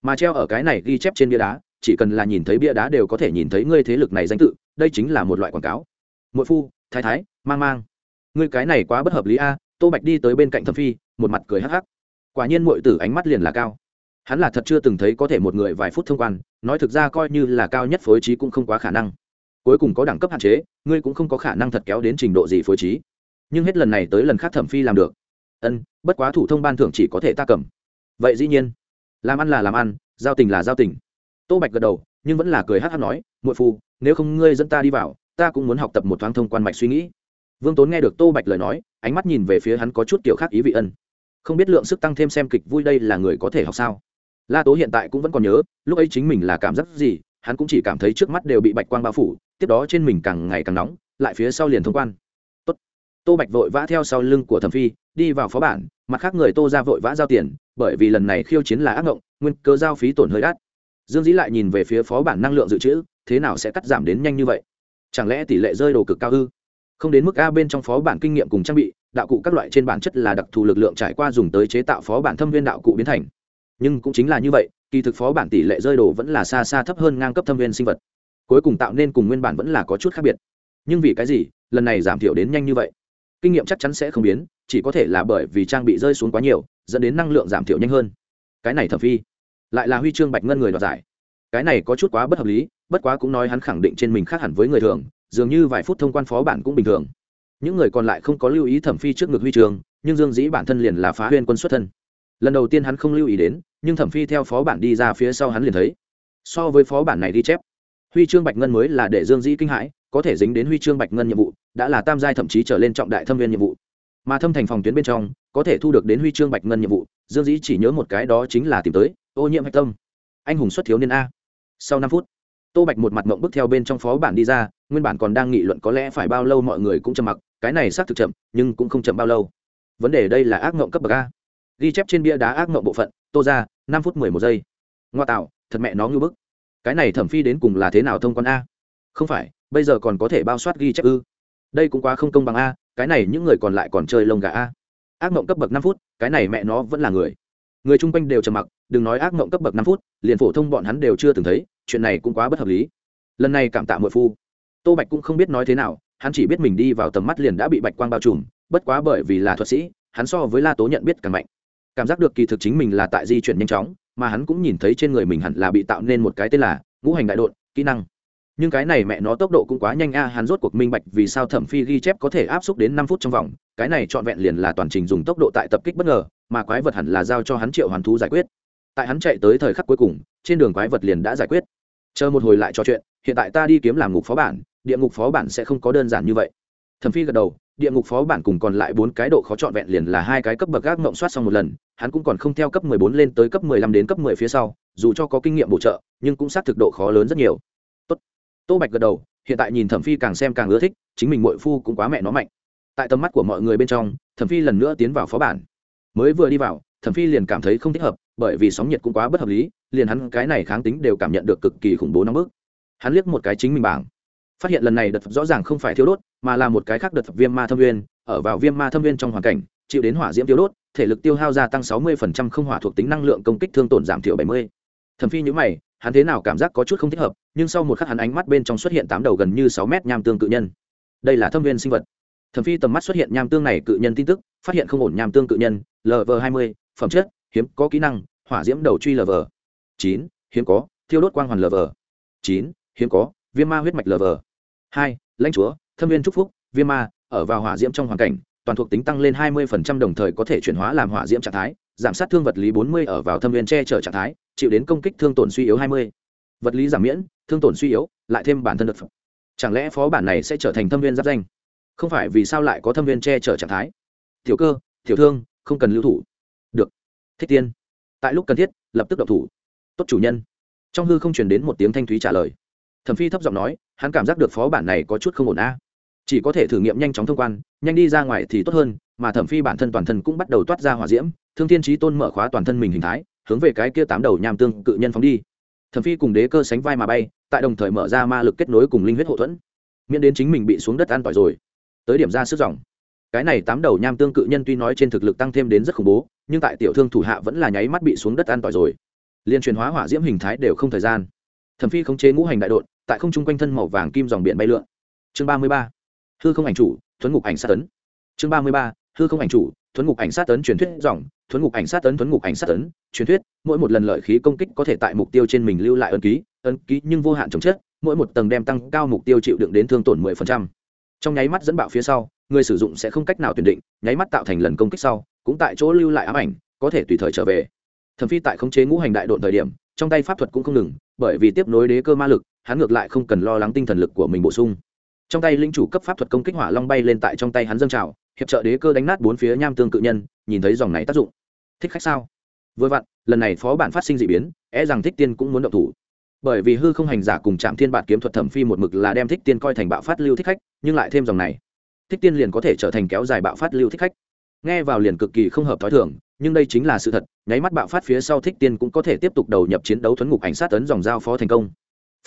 Mà treo ở cái này ghi chép trên bia đá, chỉ cần là nhìn thấy bia đá đều có thể nhìn thấy ngươi thế lực này danh tự, đây chính là một loại quảng cáo. Mỗi phu, thái thái, mang mang. Ngươi cái này quá bất hợp lý a, tô bạch đi tới bên cạnh thẩm phi, một mặt cười hắc hắc. Quả nhiên mọi tử ánh mắt liền là cao. Hắn là thật chưa từng thấy có thể một người vài phút thông quan, nói thực ra coi như là cao nhất phối trí cũng không quá khả năng cuối cùng có đẳng cấp hạn chế, ngươi cũng không có khả năng thật kéo đến trình độ gì phối trí. Nhưng hết lần này tới lần khác thẩm phi làm được. Ân, bất quá thủ thông ban thưởng chỉ có thể ta cầm. Vậy dĩ nhiên, làm ăn là làm ăn, giao tình là giao tình. Tô bạch gật đầu, nhưng vẫn là cười hát hát nói, muội phu, nếu không ngươi dẫn ta đi vào, ta cũng muốn học tập một thoáng thông quan mạch suy nghĩ. Vương tốn nghe được tô bạch lời nói, ánh mắt nhìn về phía hắn có chút kiểu khác ý vị ân. Không biết lượng sức tăng thêm xem kịch vui đây là người có thể học sao? La tố hiện tại cũng vẫn còn nhớ, lúc ấy chính mình là cảm giác gì, hắn cũng chỉ cảm thấy trước mắt đều bị bạch quang bao phủ tiếp đó trên mình càng ngày càng nóng, lại phía sau liền thông quan. Tốt. tô bạch vội vã theo sau lưng của thẩm phi, đi vào phó bản, mặt khác người tô ra vội vã giao tiền, bởi vì lần này khiêu chiến là ác ngộng, nguyên cơ giao phí tổn hơi đắt. Dương dĩ lại nhìn về phía phó bản năng lượng dự trữ, thế nào sẽ cắt giảm đến nhanh như vậy? Chẳng lẽ tỷ lệ rơi đồ cực cao ư? Không đến mức a bên trong phó bản kinh nghiệm cùng trang bị, đạo cụ các loại trên bản chất là đặc thù lực lượng trải qua dùng tới chế tạo phó bản thâm viên đạo cụ biến thành. Nhưng cũng chính là như vậy, kỳ thực phó bản tỷ lệ rơi đồ vẫn là xa xa thấp hơn ngang cấp thâm viên sinh vật cuối cùng tạo nên cùng nguyên bản vẫn là có chút khác biệt. Nhưng vì cái gì, lần này giảm thiểu đến nhanh như vậy? Kinh nghiệm chắc chắn sẽ không biến, chỉ có thể là bởi vì trang bị rơi xuống quá nhiều, dẫn đến năng lượng giảm thiểu nhanh hơn. Cái này thẩm phi. Lại là huy chương bạch ngân người đoạt giải. Cái này có chút quá bất hợp lý, bất quá cũng nói hắn khẳng định trên mình khác hẳn với người thường, dường như vài phút thông quan phó bản cũng bình thường. Những người còn lại không có lưu ý thẩm phi trước ngực huy chương, nhưng dương dĩ bản thân liền là phá huyên quân xuất thân. Lần đầu tiên hắn không lưu ý đến, nhưng thẩm phi theo phó bản đi ra phía sau hắn liền thấy. So với phó bản này ghi chép huy chương bạch ngân mới là để dương dĩ kinh hãi, có thể dính đến huy chương bạch ngân nhiệm vụ, đã là tam giai thậm chí trở lên trọng đại thâm viên nhiệm vụ. Mà thâm thành phòng tuyến bên trong, có thể thu được đến huy chương bạch ngân nhiệm vụ, dương dĩ chỉ nhớ một cái đó chính là tìm tới, ô nhiễm hạch tâm. Anh hùng xuất thiếu niên a. Sau năm phút, tô bạch một mặt mộng bước theo bên trong phó bản đi ra, nguyên bản còn đang nghị luận có lẽ phải bao lâu mọi người cũng chậm mặc, cái này xác thực chậm, nhưng cũng không chậm bao lâu. Vấn đề đây là ác mộng cấp bậc a. Ghi chép trên bia đá ác mộng bộ phận, tô ra, năm phút mười một giây. Ngoa tạo, thật mẹ nó ngư bức cái này thẩm phi đến cùng là thế nào thông quan a? Không phải, bây giờ còn có thể bao soát ghi chép ư? Đây cũng quá không công bằng a, cái này những người còn lại còn chơi lông gà a. Ác mộng cấp bậc năm phút, cái này mẹ nó vẫn là người. Người chung quanh đều trầm mặc, đừng nói ác mộng cấp bậc năm phút, liền phổ thông bọn hắn đều chưa từng thấy, chuyện này cũng quá bất hợp lý. Lần này cảm tạ mội phu. Tô bạch cũng không biết nói thế nào, hắn chỉ biết mình đi vào tầm mắt liền đã bị bạch quang bao trùm, bất quá bởi vì là thuật sĩ, hắn so với la tố nhận biết càng mạnh cảm giác được kỳ thực chính mình là tại di chuyển nhanh chóng, mà hắn cũng nhìn thấy trên người mình hẳn là bị tạo nên một cái tên là ngũ hành đại đột kỹ năng. Nhưng cái này mẹ nó tốc độ cũng quá nhanh a, hắn rốt cuộc minh bạch vì sao thẩm phi ghi chép có thể áp xúc đến năm phút trong vòng, cái này trọn vẹn liền là toàn trình dùng tốc độ tại tập kích bất ngờ, mà quái vật hẳn là giao cho hắn triệu hoàn thú giải quyết. Tại hắn chạy tới thời khắc cuối cùng, trên đường quái vật liền đã giải quyết. Chờ một hồi lại trò chuyện, hiện tại ta đi kiếm làm ngục phó bản, địa ngục phó bản sẽ không có đơn giản như vậy. Thẩm phi gật đầu địa ngục phó bản cùng còn lại bốn cái độ khó trọn vẹn liền là hai cái cấp bậc gác mộng soát xong một lần, hắn cũng còn không theo cấp mười bốn lên tới cấp mười lăm đến cấp mười phía sau, dù cho có kinh nghiệm bổ trợ, nhưng cũng xác thực độ khó lớn rất nhiều. Tốt. Tô bạch gật đầu, hiện tại nhìn thẩm phi càng xem càng ưa thích, chính mình mội phu cũng quá mẹ nó mạnh. Tại tầm mắt của mọi người bên trong, thẩm phi lần nữa tiến vào phó bản. Mới vừa đi vào, thẩm phi liền cảm thấy không thích hợp, bởi vì sóng nhiệt cũng quá bất hợp lý, liền hắn cái này kháng tính đều cảm nhận được cực kỳ khủng bố nóng bức. Hắn liếc một cái chính mình bảng phát hiện lần này đợt rõ ràng không phải thiêu đốt, mà là một cái khác đợt viêm ma thâm viên ở vào viêm ma thâm viên trong hoàn cảnh, chịu đến hỏa diễm tiêu đốt, thể lực tiêu hao gia tăng sáu mươi không hỏa thuộc tính năng lượng công kích thương tổn giảm thiểu bảy mươi. Thẩm phi nhữ mày, hắn thế nào cảm giác có chút không thích hợp, nhưng sau một khắc hắn ánh mắt bên trong xuất hiện tám đầu gần như sáu mét nham tương cự nhân. Đây là thâm viên sinh vật. Thẩm phi tầm mắt xuất hiện nham tương này cự nhân tin tức, phát hiện không ổn nham tương cự nhân lv hai mươi, phẩm chất, hiếm có kỹ năng, hỏa diễm đầu truy lv chín, hiếm có, thiêu đốt quang hoàn lv chín, hiếm có, viêm ma huyết mạch lv hai, lãnh chúa, thâm viên trúc phúc viêm ma, ở vào hỏa diễm trong hoàn cảnh, toàn thuộc tính tăng lên hai mươi đồng thời có thể chuyển hóa làm hỏa diễm trạng thái, giảm sát thương vật lý bốn mươi ở vào thâm viên che chở trạng thái, chịu đến công kích thương tổn suy yếu hai mươi. Vật lý giảm miễn, thương tổn suy yếu, lại thêm bản thân được chẳng lẽ phó bản này sẽ trở thành thâm viên giáp danh? Không phải vì sao lại có thâm viên che chở trạng thái? Tiểu cơ, tiểu thương, không cần lưu thủ. Được. Thích tiên. Tại lúc cần thiết, lập tức độc thủ. Tốt chủ nhân. Trong hư không truyền đến một tiếng thanh thúy trả lời thẩm phi thấp giọng nói, hắn cảm giác được phó bản này có chút không ổn a. Chỉ có thể thử nghiệm nhanh chóng thông quan, nhanh đi ra ngoài thì tốt hơn, mà thẩm phi bản thân toàn thân cũng bắt đầu toát ra hỏa diễm, thương thiên trí tôn mở khóa toàn thân mình hình thái, hướng về cái kia tám đầu nham tương cự nhân phóng đi. Thẩm phi cùng đế cơ sánh vai mà bay, tại đồng thời mở ra ma lực kết nối cùng linh huyết hậu thuẫn. Miễn đến chính mình bị xuống đất an tỏi rồi. Tới điểm ra sức dòng cái này tám đầu nham tương cự nhân tuy nói trên thực lực tăng thêm đến rất khủng bố, nhưng tại tiểu thương thủ hạ vẫn là nháy mắt bị xuống đất an tỏi rồi. Liên truyền hóa hỏa diễm hình thái đều không thời gian thẩm phi khống chế ngũ hành đại đội, tại không trung quanh thân màu vàng kim dòng biển bay lượn. Chương ba mươi ba, hư không ảnh chủ, thuấn ngục ảnh sát tấn. Chương ba mươi ba, hư không ảnh chủ, thuấn ngục ảnh sát tấn truyền thuyết dòng, thuấn ngục ảnh sát tấn, thuấn ngục ảnh sát tấn, truyền thuyết, mỗi một lần lợi khí công kích có thể tại mục tiêu trên mình lưu lại ấn ký ấn ký nhưng vô hạn chống chất, mỗi một tầng đem tăng cao mục tiêu chịu đựng đến thương tổn 10%. trong nháy mắt dẫn bạo phía sau, người sử dụng sẽ không cách nào tuyển định, nháy mắt tạo thành lần công kích sau, cũng tại chỗ lưu lại ám ảnh, có thể tùy thời trở về. Thẩm phi tại khống chế ngũ hành đại độn thời điểm, trong tay pháp thuật cũng không ngừng bởi vì tiếp nối đế cơ ma lực, hắn ngược lại không cần lo lắng tinh thần lực của mình bổ sung. Trong tay linh chủ cấp pháp thuật công kích hỏa long bay lên tại trong tay hắn dâng trào, hiệp trợ đế cơ đánh nát bốn phía nham tương cự nhân, nhìn thấy dòng này tác dụng. Thích khách sao? Vừa vặn, lần này phó bản phát sinh d ị biến é e rằng thích tiên cũng muốn động thủ. Bởi vì hư không hành giả cùng trạm thiên bản kiếm thuật thẩm phi một mực là đem thích tiên coi thành bạo phát lưu thích khách, nhưng lại thêm dòng này. Thích tiên liền có thể trở thành kéo dài bạo phát lưu thích khách. Nghe vào liền cực kỳ không hợp t h ó i thường nhưng đây chính là sự thật, nháy mắt bạo phát phía sau thích tiên cũng có thể tiếp tục đầu nhập chiến đấu thuấn ngục ảnh sát tấn dòng giao phó thành công.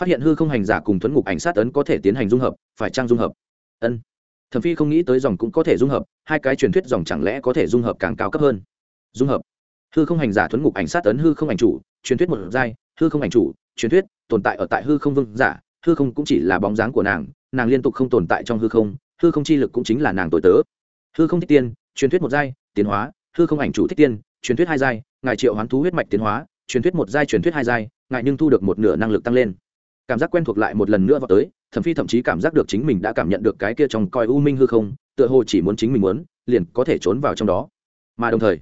Phát hiện hư không hành giả cùng thuấn ngục ảnh sát tấn có thể tiến hành dung hợp, phải trang dung hợp? Ân. Thẩm phi không nghĩ tới dòng cũng có thể dung hợp, hai cái truyền thuyết dòng chẳng lẽ có thể dung hợp càng cao cấp hơn? Dung hợp. Hư không hành giả thuấn ngục ảnh sát tấn hư không ảnh chủ, truyền thuyết một giai, hư không ảnh chủ, truyền thuyết, tồn tại ở tại hư không vương giả, hư không cũng chỉ là bóng dáng của nàng nàng liên tục không tồn tại trong hư không hư không chi lực cũng chính là nàng tội tớ. Hư không thích tiên, truyền thuyết một giai, tiến hóa hư không ảnh chủ thích tiên, truyền thuyết hai giai, ngài triệu hoán thú huyết mạch tiến hóa, truyền thuyết một giai, truyền thuyết hai giai, ngài nhưng thu được một nửa năng lực tăng lên. Cảm giác quen thuộc lại một lần nữa vào tới thẩm phi thậm chí cảm giác được chính mình đã cảm nhận được cái kia trong coi u minh hư không, tựa hồ chỉ muốn chính mình muốn, liền có thể trốn vào trong đó. Mà đồng thời,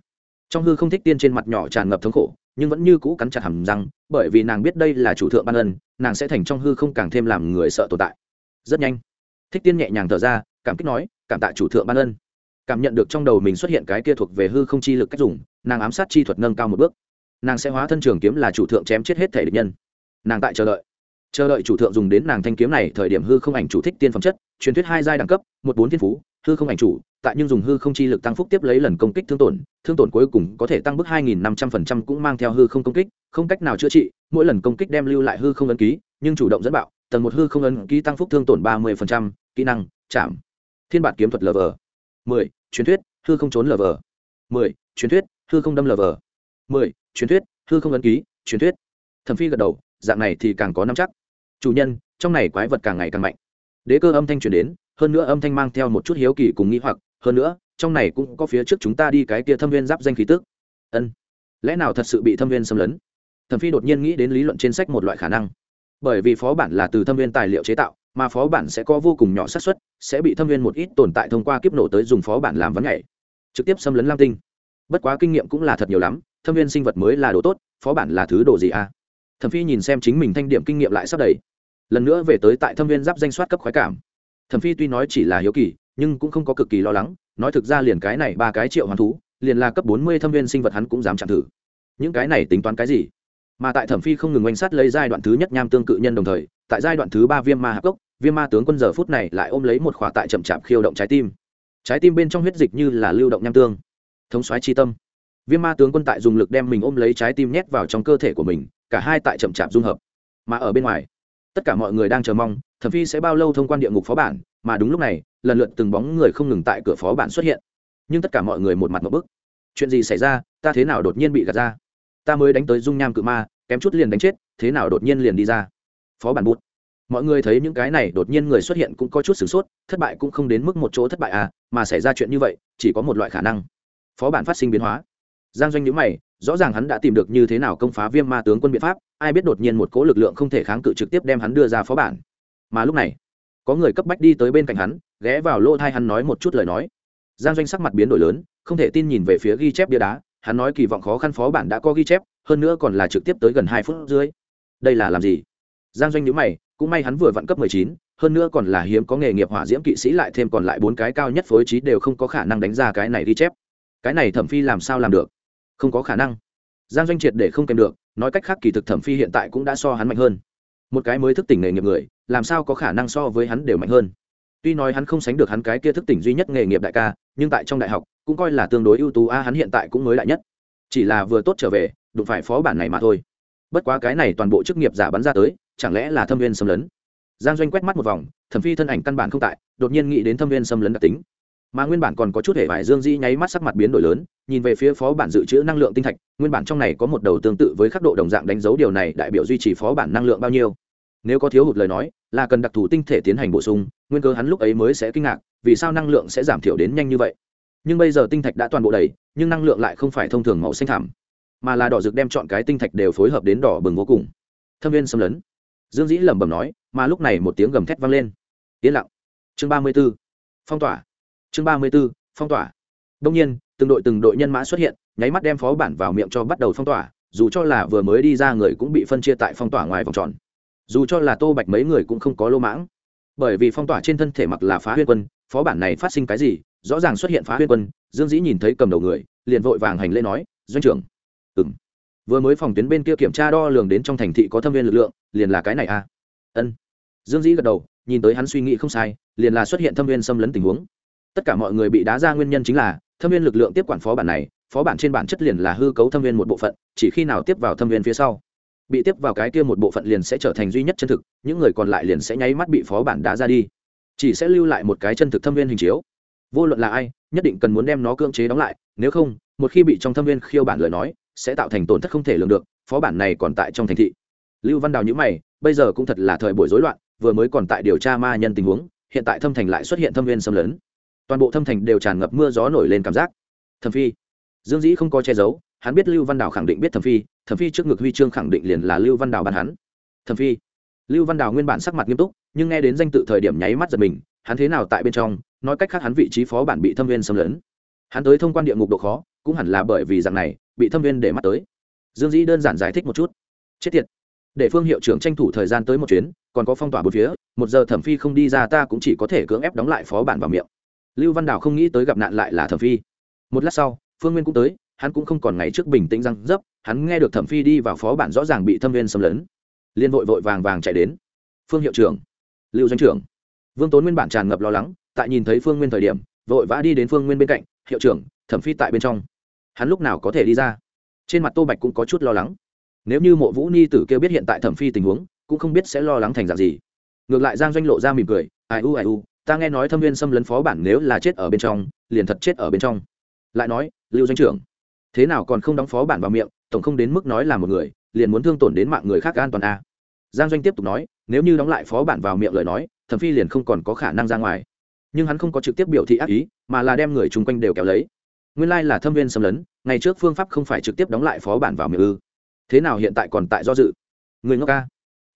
trong hư không thích tiên trên mặt nhỏ tràn ngập thống khổ, nhưng vẫn như cũ cắn chặt hầm răng, bởi vì nàng biết đây là chủ thượng ban ân, nàng sẽ thành trong hư không càng thêm làm người sợ tồn tại. Rất nhanh, thích tiên nhẹ nhàng thở ra, cảm kích nói, cảm tạ chủ thượng ban ân cảm nhận được trong đầu mình xuất hiện cái kia thuộc về hư không chi lực cách dùng, nàng ám sát chi thuật nâng cao một bước. Nàng sẽ hóa thân trường kiếm là chủ thượng chém chết hết thể địch nhân. Nàng tại chờ đợi. Chờ đợi chủ thượng dùng đến nàng thanh kiếm này thời điểm hư không ảnh chủ thích tiên phẩm chất, truyền thuyết hai giai đẳng cấp, một bốn thiên phú, hư không ảnh chủ, tại nhưng dùng hư không chi lực tăng phúc tiếp lấy lần công kích thương tổn thương tổn cuối cùng có thể tăng bức hai nghìn năm trăm phần trăm cũng mang theo hư không công kích, không cách nào chữa trị, mỗi lần công kích đem lưu lại hư không ấn ký, nhưng chủ động dẫn bạo, tầng một hư không ấn ký tăng phúc thương tổn ba mươi phần trăm, kỹ năng, chạm. Thiên bản kiếm thuật lờ vờ. mười truyền thuyết, hư không trốn lờ vờ. Mười, truyền thuyết, hư không đâm lờ vờ. Mười, truyền thuyết, hư không ấn ký, truyền thuyết. Thẩm phi gật đầu, dạng này thì càng có năm chắc. Chủ nhân, trong này quái vật càng ngày càng mạnh. Đế cơ âm thanh truyền đến, hơn nữa âm thanh mang theo một chút hiếu kỳ cùng nghĩ hoặc, hơn nữa, trong này cũng có phía trước chúng ta đi cái kia thâm viên giáp danh khí tức. Ân. Lẽ nào thật sự bị thâm viên xâm lấn? Thẩm phi đột nhiên nghĩ đến lý luận trên sách một loại khả năng. Bởi vì phó bản là từ thâm viên tài liệu chế tạo mà phó bản sẽ có vô cùng nhỏ xác suất, sẽ bị thâm viên một ít tồn tại thông qua kiếp nổ tới dùng phó bản làm vấn nhảy. Trực tiếp xâm lấn lam tinh. Bất quá kinh nghiệm cũng là thật nhiều lắm, thâm viên sinh vật mới là đồ tốt, phó bản là thứ đồ gì a à? thẩm phi nhìn xem chính mình thanh điểm kinh nghiệm lại sắp đầy. Lần nữa về tới tại thâm viên giáp danh soát cấp khoái cảm. Thẩm phi tuy nói chỉ là hiếu kỳ, nhưng cũng không có cực kỳ lo lắng, nói thực ra liền cái này ba cái triệu hoàn thú, liền là cấp bốn mươi thâm viên sinh vật hắn cũng dám chạm thử. Những cái này tính toán cái gì? Mà tại thẩm phi không ngừng oanh sát lấy giai đoạn thứ nhất nham tương cự nhân đồng thời, tại giai đoạn thứ ba viêm ma hạc gốc viêm ma tướng quân giờ phút này lại ôm lấy một khỏa tại chậm chạp khiêu động trái tim. Trái tim bên trong huyết dịch như là lưu động nham tương, thống xoáy chi tâm. Viêm ma tướng quân tại dùng lực đem mình ôm lấy trái tim nhét vào trong cơ thể của mình, cả hai tại chậm chạp dung hợp. Mà ở bên ngoài, tất cả mọi người đang chờ mong, thẩm phi sẽ bao lâu thông quan địa ngục phó bản, mà đúng lúc này, lần lượt từng bóng người không ngừng tại cửa phó bản xuất hiện. Nhưng tất cả mọi người một mặt một bức. Chuyện gì xảy ra, ta thế nào đột nhiên bị gạt ra? Ta mới đánh tới dung nham cự ma, kém chút liền đánh chết, thế nào đột nhiên liền đi ra? Phó bản bút mọi người thấy những cái này đột nhiên người xuất hiện cũng có chút sửng sốt, thất bại cũng không đến mức một chỗ thất bại à mà xảy ra chuyện như vậy, chỉ có một loại khả năng. Phó bản phát sinh biến hóa. Giang doanh nhữ mày, rõ ràng hắn đã tìm được như thế nào công phá viêm ma tướng quân biện pháp, ai biết đột nhiên một cỗ lực lượng không thể kháng cự trực tiếp đem hắn đưa ra phó bản. Mà lúc này, có người cấp bách đi tới bên cạnh hắn, ghé vào lỗ thai hắn nói một chút lời nói. Giang doanh sắc mặt biến đổi lớn, không thể tin nhìn về phía ghi chép bia đá hắn nói kỳ vọng khó khăn phó bản đã có ghi chép, hơn nữa còn là trực tiếp tới gần hai phút dưới. Đây là làm gì? Giang doanh nhữ mày, cũng may hắn vừa vặn cấp mười chín, hơn nữa còn là hiếm có nghề nghiệp hỏa diễm kỵ sĩ lại thêm còn lại bốn cái cao nhất phối trí đều không có khả năng đánh ra cái này ghi chép. Cái này thẩm phi làm sao làm được? Không có khả năng. Giang doanh triệt để không kèm được, nói cách khác kỳ thực thẩm phi hiện tại cũng đã so hắn mạnh hơn. Một cái mới thức tỉnh nghề nghiệp người, làm sao có khả năng so với hắn đều mạnh hơn? Tuy nói hắn không sánh được hắn cái kia thức tỉnh duy nhất nghề nghiệp đại ca, nhưng tại trong đại học cũng coi là tương đối ưu tú, a, hắn hiện tại cũng mới đại nhất. Chỉ là vừa tốt trở về, đụng phải phó bản này mà thôi. Bất quá cái này toàn bộ chức nghiệp giả bắn ra tới, chẳng lẽ là thâm viên xâm lấn? Giang doanh quét mắt một vòng, thẩm phi thân ảnh căn bản không tại, đột nhiên nghĩ đến thâm viên xâm lấn đặc tính. Mà nguyên bản còn có chút hệ vải dương di nháy mắt sắc mặt biến đổi lớn, nhìn về phía phó bản dự trữ năng lượng tinh thạch, nguyên bản trong này có một đầu tương tự với khắc độ đồng dạng đánh dấu điều này đại biểu duy trì phó bản năng lượng bao nhiêu. Nếu có thiếu hụt lời nói, là cần đặc thù tinh thể tiến hành bổ sung, nguyên cơ hắn lúc ấy mới sẽ kinh ngạc, vì sao năng lượng sẽ giảm thiểu đến nhanh như vậy? Nhưng bây giờ tinh thạch đã toàn bộ đầy, nhưng năng lượng lại không phải thông thường màu xanh thảm mà là đỏ rực đem chọn cái tinh thạch đều phối hợp đến đỏ bừng vô cùng. Thâm viên xâm lấn. Dương dĩ lẩm bẩm nói, mà lúc này một tiếng gầm thét vang lên. Yên lặng. Chương ba mươi b ố phong tỏa. Chương ba mươi b ố phong tỏa. Đông nhiên, từng đội từng đội nhân mã xuất hiện, nháy mắt đem phó bản vào miệng cho bắt đầu phong tỏa, dù cho là vừa mới đi ra người cũng bị phân chia tại phong tỏa ngoài vòng tròn. Dù cho là tô bạch mấy người cũng không có lô mãng. Bởi vì phong tỏa trên thân thể mặc là phá huyên quân, phó bản này phát sinh cái gì rõ ràng xuất hiện phá huyên quân, dương dĩ nhìn thấy cầm đầu người, liền vội vàng hành lễ nói, doanh trưởng. Ừ m vừa mới phòng tuyến bên kia kiểm tra đo lường đến trong thành thị có thâm viên lực lượng, liền là cái này à? Ân. Dương dĩ gật đầu, nhìn tới hắn suy nghĩ không sai, liền là xuất hiện thâm viên xâm lấn tình huống. Tất cả mọi người bị đá ra nguyên nhân chính là, thâm viên lực lượng tiếp quản phó bản này, phó bản trên bản chất liền là hư cấu thâm viên một bộ phận, chỉ khi nào tiếp vào thâm viên phía sau, bị tiếp vào cái kia một bộ phận liền sẽ trở thành duy nhất chân thực, những người còn lại liền sẽ nháy mắt bị phó bản đá ra đi, chỉ sẽ lưu lại một cái chân thực thâm viên hình chiếu vô luận là ai, nhất định cần muốn đem nó cưỡng chế đóng lại, nếu không, một khi bị trong thâm viên khiêu bản lời nói, sẽ tạo thành tổn thất không thể lường được, phó bản này còn tại trong thành thị. Lưu văn đào nhữ mày, bây giờ cũng thật là thời buổi rối loạn, vừa mới còn tại điều tra ma nhân tình huống, hiện tại thâm thành lại xuất hiện thâm viên xâm lấn. Toàn bộ thâm thành đều tràn ngập mưa gió nổi lên cảm giác. Thẩm phi. Dương dĩ không có che giấu, hắn biết lưu văn đào khẳng định biết thẩm phi thẩm phi trước ngực huy chương khẳng định liền là lưu văn đào bàn hắn. Thẩm phi. Lưu văn đào nguyên bản sắc mặt nghiêm túc, nhưng nghe đến danh tự thời điểm nháy mắt giật mình, hắn thế nào tại bên trong nói cách khác hắn vị trí phó bản bị thâm viên xâm lấn. Hắn tới thông quan địa ngục độ khó, cũng hẳn là bởi vì dạng này, bị thâm viên để mắt tới. Dương dĩ đơn giản giải thích một chút. Chết tiệt. Để phương hiệu trưởng tranh thủ thời gian tới một chuyến, còn có phong tỏa bốn phía, một giờ thẩm phi không đi ra ta cũng chỉ có thể cưỡng ép đóng lại phó bản vào miệng. Lưu văn đào không nghĩ tới gặp nạn lại là thẩm phi. Một lát sau, phương nguyên cũng tới, hắn cũng không còn ngày trước bình tĩnh răng dấp, hắn nghe được thẩm phi đi vào phó bản rõ ràng bị thâm viên xâm lấn. Liên vội vội vàng vàng chạy đến. Phương hiệu trưởng. Lưu doanh trưởng. Vương tốn nguyên bản tràn ngập lo lắng tại nhìn thấy phương nguyên thời điểm, vội vã đi đến phương nguyên bên cạnh, hiệu trưởng, thẩm phi tại bên trong. Hắn lúc nào có thể đi ra? Trên mặt tô bạch cũng có chút lo lắng. Nếu như mộ vũ ni tử kêu biết hiện tại thẩm phi tình huống, cũng không biết sẽ lo lắng thành dạng gì. Ngược lại giang doanh lộ ra mỉm cười, ai u ai u, ta nghe nói thâm viên xâm lấn phó bản nếu là chết ở bên trong, liền thật chết ở bên trong. Lại nói, lưu doanh trưởng, thế nào còn không đóng phó bản vào miệng, tổng không đến mức nói là một người, liền muốn thương tổn đến mạng người khác an toàn a à. giang doanh tiếp tục nói, nếu như đóng lại phó bản vào miệng lời nói, thẩm phi liền không còn có khả năng ra ngoài nhưng hắn không có trực tiếp biểu thị ác ý, mà là đem người chung quanh đều kéo lấy. Nguyên lai là thâm viên xâm lấn, ngày trước phương pháp không phải trực tiếp đóng lại phó bản vào miệng ư. Thế nào hiện tại còn tại do dự? Người ngốc ca.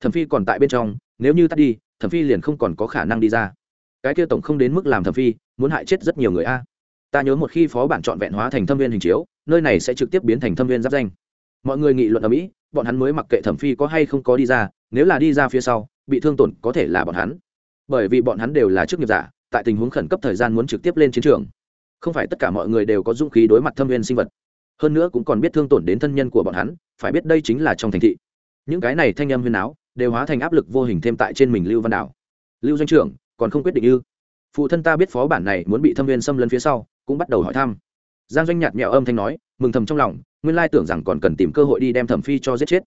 Thẩm phi còn tại bên trong, nếu như tắt đi, thẩm phi liền không còn có khả năng đi ra. Cái kia tổng không đến mức làm thẩm phi, muốn hại chết rất nhiều người a. Ta nhớ một khi phó bản trọn vẹn hóa thành thâm viên hình chiếu, nơi này sẽ trực tiếp biến thành thâm viên giáp danh. Mọi người nghị luận ở mỹ, bọn hắn mới mặc kệ thẩm phi có hay không có đi ra, nếu là đi ra phía sau, bị thương tổn có thể là bọn hắn. Bởi vì bọn hắn đều là chức nghiệp giả tại tình huống khẩn cấp thời gian muốn trực tiếp lên chiến trường. Không phải tất cả mọi người đều có dũng khí đối mặt thâm viên sinh vật. Hơn nữa cũng còn biết thương tổn đến thân nhân của bọn hắn, phải biết đây chính là trong thành thị. Những cái này thanh âm huyên áo đều hóa thành áp lực vô hình thêm tại trên mình lưu văn đảo. Lưu doanh trưởng, còn không quyết định ư? Phụ thân ta biết phó bản này muốn bị thâm viên xâm lấn phía sau, cũng bắt đầu hỏi thăm. Giang doanh nhạt mẹo âm thanh nói, mừng thầm trong lòng, nguyên lai tưởng rằng còn cần tìm cơ hội đi đem thẩm phi cho giết chết.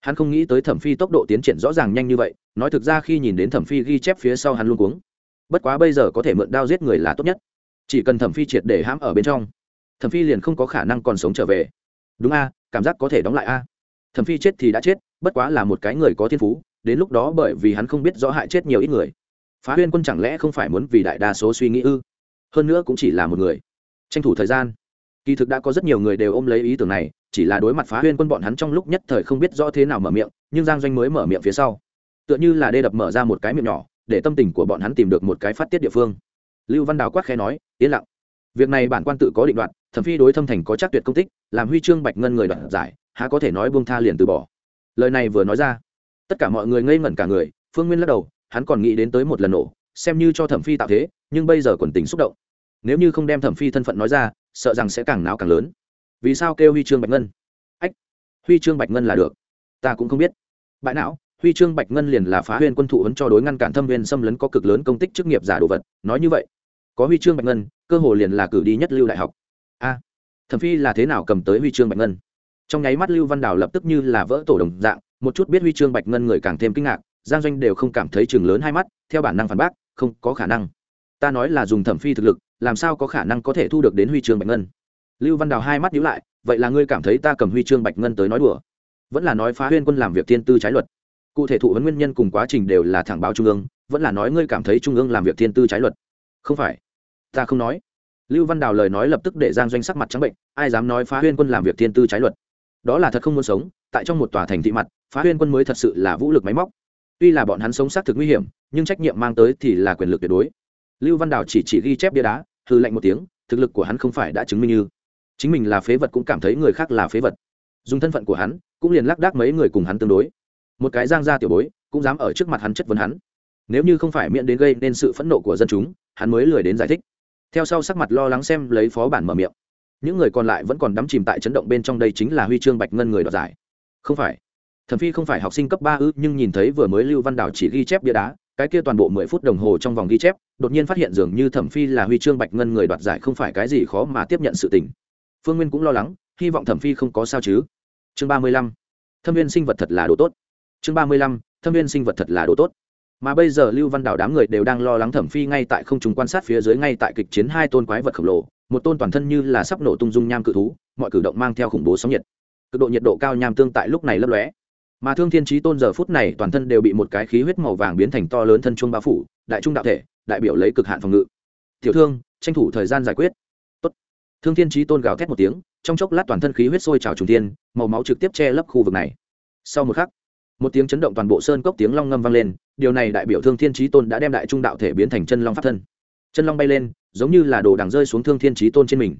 Hắn không nghĩ tới thẩm phi tốc độ tiến triển rõ ràng nhanh như vậy, nói thực ra khi nhìn đến thẩm phi ghi chép phía sau hắn luôn cuống bất quá bây giờ có thể mượn đao giết người là tốt nhất. Chỉ cần thẩm phi triệt để hãm ở bên trong, thẩm phi liền không có khả năng còn sống trở về. Đúng a, cảm giác có thể đóng lại a. Thẩm phi chết thì đã chết, bất quá là một cái người có thiên phú, đến lúc đó bởi vì hắn không biết rõ hại chết nhiều ít người. Phá huyên quân chẳng lẽ không phải muốn vì đại đa số suy nghĩ ư? Hơn nữa cũng chỉ là một người. Tranh thủ thời gian. Kỳ thực đã có rất nhiều người đều ôm lấy ý tưởng này, chỉ là đối mặt phá huyên quân bọn hắn trong lúc nhất thời không biết rõ thế nào mở miệng, nhưng giang doanh mới mở miệng phía sau. Tựa như là đê đập mở ra một cái miệng nhỏ để tâm tình của bọn hắn tìm được một cái phát tiết địa phương. Lưu văn đào quát khẽ nói, yên lặng. Việc này bản quan tự có định đoạt, thẩm phi đối thâm thành có chắc tuyệt công tích, làm huy chương bạch ngân người đoạt giải, há có thể nói buông tha liền từ bỏ. Lời này vừa nói ra, tất cả mọi người ngây ngẩn cả người, phương nguyên lắc đầu, hắn còn nghĩ đến tới một lần nổ, xem như cho thẩm phi tạo thế, nhưng bây giờ quần tình xúc động. Nếu như không đem thẩm phi thân phận nói ra, sợ rằng sẽ càng náo càng lớn. Vì sao kêu huy chương bạch ngân? Ách, huy chương bạch ngân là được. Ta cũng không biết. Bại não huy chương bạch ngân liền là phá huyên quân thụ ấn cho đối ngăn cản thâm viên xâm lấn có cực lớn công tích chức nghiệp giả đồ vật, nói như vậy, có huy chương bạch ngân, cơ hồ liền là cử đi nhất lưu đại học. A, thẩm phi là thế nào cầm tới huy chương bạch ngân? Trong nháy mắt lưu văn đào lập tức như là vỡ tổ đồng dạng, một chút biết huy chương bạch ngân người càng thêm kinh ngạc, giang doanh đều không cảm thấy chừng lớn hai mắt, theo bản năng phản bác, không có khả năng. Ta nói là dùng thẩm phi thực lực, làm sao có khả năng có thể thu được đến huy chương bạch ngân? Lưu văn đào hai mắt nhíu lại, vậy là ngươi cảm thấy ta cầm huy chương bạch ngân tới nói đùa? Vẫn là nói phá huyên quân làm việc thiên tư trái luật cụ thể thụ vấn nguyên nhân cùng quá trình đều là thẳng báo trung ương, vẫn là nói ngươi cảm thấy trung ương làm việc thiên tư trái luật. Không phải. Ta không nói. Lưu văn đào lời nói lập tức để giang doanh sắc mặt trắng bệnh, ai dám nói phá huyên quân làm việc thiên tư trái luật? Đó là thật không muốn sống, tại trong một tòa thành thị mặt, phá huyên quân mới thật sự là vũ lực máy móc. Tuy là bọn hắn sống xác thực nguy hiểm, nhưng trách nhiệm mang tới thì là quyền lực tuyệt đối. Lưu văn đào chỉ chỉ ghi chép bia đá hư lạnh một tiếng, thực lực của hắn không phải đã chứng minh như. Chính mình là phế vật cũng cảm thấy người khác là phế vật. Dùng thân phận của hắn, cũng liền lác đác mấy người cùng hắn tương đối một cái giang gia tiểu bối, cũng dám ở trước mặt hắn chất vấn hắn. Nếu như không phải miệng đến gây nên sự phẫn nộ của dân chúng, hắn mới lười đến giải thích. Theo sau sắc mặt lo lắng xem lấy phó bản mở miệng. Những người còn lại vẫn còn đắm chìm tại chấn động bên trong đây chính là huy chương bạch ngân người đoạt giải. Không phải. Thẩm phi không phải học sinh cấp ba ư, nhưng nhìn thấy vừa mới lưu văn đảo chỉ ghi chép bia đá, cái kia toàn bộ mười phút đồng hồ trong vòng ghi chép, đột nhiên phát hiện dường như thẩm phi là huy chương bạch ngân người đoạt giải không phải cái gì khó mà tiếp nhận sự tình. Phương nguyên cũng lo lắng, hy vọng thẩm phi không có sao chứ. Chương ba mươi lăm. Thâm viên sinh vật thật là đồ tốt chương ba mươi lăm, thâm viên sinh vật thật là đồ tốt. Mà bây giờ lưu văn đảo đám người đều đang lo lắng thẩm phi ngay tại không trung quan sát phía dưới ngay tại kịch chiến hai tôn quái vật khổng lồ, một tôn toàn thân như là sắp nổ tung dung nham cự thú, mọi cử động mang theo khủng bố sóng nhiệt. Cực độ nhiệt độ cao nham tương tại lúc này lấp lóe. Mà thương thiên trí tôn giờ phút này toàn thân đều bị một cái khí huyết màu vàng biến thành to lớn thân chuông bao phủ, đại trung đạo thể, đại biểu lấy cực hạn phòng ngự. Tiểu thương, tranh thủ thời gian giải quyết. Tốt. thương thiên trí tôn gào thét một tiếng, trong chốc lát toàn thân khí huyết sôi trào trùng thiên, màu máu trực tiếp che lấp khu vực này. Sau một khắc một tiếng chấn động toàn bộ sơn cốc tiếng long ngâm vang lên, điều này đại biểu thương thiên trí tôn đã đem đại trung đạo thể biến thành chân long pháp thân. Chân long bay lên, giống như là đồ đằng rơi xuống thương thiên trí tôn trên mình.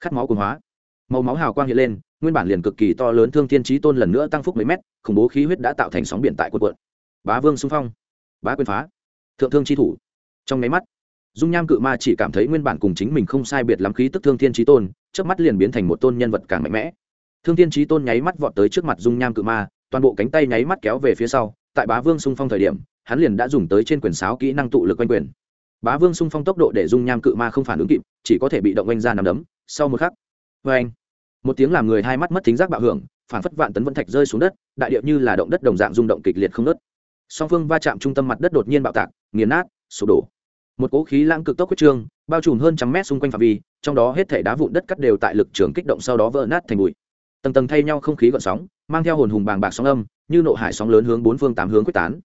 Khát máu cuồng hóa. Màu máu hào quang hiện lên, nguyên bản liền cực kỳ to lớn thương thiên trí tôn lần nữa tăng phúc mấy mét, khủng bố khí huyết đã tạo thành sóng biển tại quần quận bá vương xung phong. Bá quyền phá. Thượng thương chi thủ. Trong máy mắt, dung nham cự ma chỉ cảm thấy nguyên bản cùng chính mình không sai biệt lắm khí tức thương thiên trí tôn trước mắt liền biến thành một tôn nhân vật càng mạnh mẽ. Thương thiên trí tôn nháy mắt vọt tới trước mặt dung nham cự ma toàn bộ cánh tay nháy mắt kéo về phía sau, tại bá vương xung phong thời điểm, hắn liền đã dùng tới trên quyền sáo kỹ năng tụ lực quanh quyền. Bá vương xung phong tốc độ để dung nham cự ma không phản ứng kịp, chỉ có thể bị động oanh ra nằm đấm. Sau một khắc vê anh một tiếng làm người hai mắt mất thính giác bạo hưởng phản phất vạn tấn vân thạch rơi xuống đất, đại điệu như là động đất đồng dạng rung động kịch liệt không nớt song phương va chạm trung tâm mặt đất đột nhiên bạo tạc, nghiền nát, sụp đổ. Một cỗ khí lãng cực tốc huyết trương, bao trùm hơn trăm mét xung quanh phạm vi, trong đó hết thể đá vụn đất cắt đều tại lực trường kích động sau đó vỡ nát thành bụi tầng tầng thay nhau không khí gợn sóng, mang theo hồn hùng bàng bạc sóng âm, như nộ hải sóng lớn hướng bốn phương tám hướng quyết tán.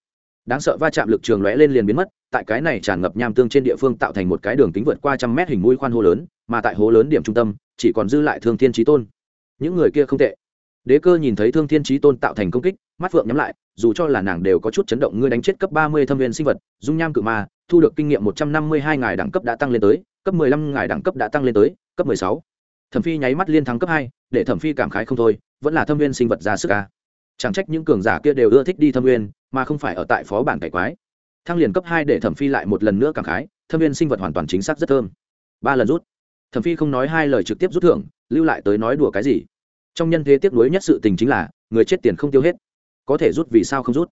Đáng sợ va chạm lực trường lóe lên liền biến mất, tại cái này tràn ngập nham tương trên địa phương tạo thành một cái đường kính vượt qua trăm mét hình mũi khoan hố lớn, mà tại hố lớn điểm trung tâm, chỉ còn dư lại thương thiên trí tôn. Những người kia không tệ. Đế cơ nhìn thấy thương thiên trí tôn tạo thành công kích, mắt phượng nhắm lại, dù cho là nàng đều có chút chấn động, ngươi đánh chết cấp ba mươi thâm viên sinh vật, dung nham cự ma, thu được kinh nghiệm một trăm năm mươi hai ngài đẳng cấp đã tăng lên tới, cấp mười lăm ngài đẳng cấp đã tăng lên tới, cấp mười sáu. Thẩm phi nháy mắt liên thắng cấp hai để thẩm phi cảm khái không thôi, vẫn là thâm viên sinh vật ra sức ca chẳng trách những cường giả kia đều ưa thích đi thâm viên, mà không phải ở tại phó bản cải quái. Thăng liền cấp hai để thẩm phi lại một lần nữa cảm khái, thâm viên sinh vật hoàn toàn chính xác rất thơm. Ba lần rút. Thẩm phi không nói hai lời trực tiếp rút thưởng, lưu lại tới nói đùa cái gì. Trong nhân thế tiếc nuối nhất sự tình chính là, người chết tiền không tiêu hết. Có thể rút vì sao không rút?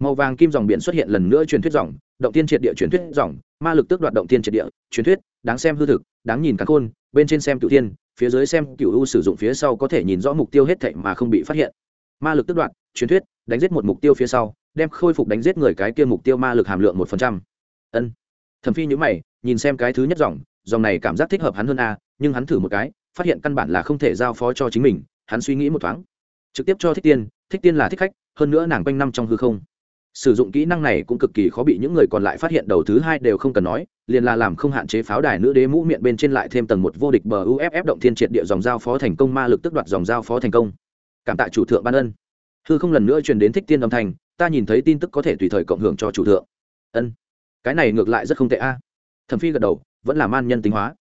Màu vàng kim dòng biển xuất hiện lần nữa truyền thuyết dòng, động tiên triệt địa truyền thuyết dòng, ma lực tước đoạt động tiên triệt địa, truyền thuyết, đáng xem hư thực, đáng nhìn cả khôn, bên trên xem cựu thiên phía dưới xem cựu u sử dụng phía sau có thể nhìn rõ mục tiêu hết thảy mà không bị phát hiện. Ma lực tức đoạn, truyền thuyết đánh giết một mục tiêu phía sau đem khôi phục đánh giết người cái kia mục tiêu ma lực hàm lượng một phần trăm. Ân. Thẩm phi nhữ mày nhìn xem cái thứ nhất dòng dòng này cảm giác thích hợp hắn hơn a nhưng hắn thử một cái phát hiện căn bản là không thể giao phó cho chính mình hắn suy nghĩ một thoáng. Trực tiếp cho thích tiên thích tiên là thích khách hơn nữa nàng quanh năm trong hư không sử dụng kỹ năng này cũng cực kỳ khó bị những người còn lại phát hiện, đầu thứ hai đều không cần nói, liền là làm không hạn chế pháo đài nữ đế mũ miệng bên trên lại thêm tầng một vô địch bờ uff động thiên triệt địa dòng giao phó thành công, ma lực tức đoạt dòng giao phó thành công. Cảm tạ chủ thượng ban ân. Hư không lần nữa truyền đến thích tiên âm thanh, ta nhìn thấy tin tức có thể tùy thời cộng hưởng cho chủ thượng. Ân. Cái này ngược lại rất không tệ a. Thẩm phi gật đầu, vẫn là man nhân tính hóa.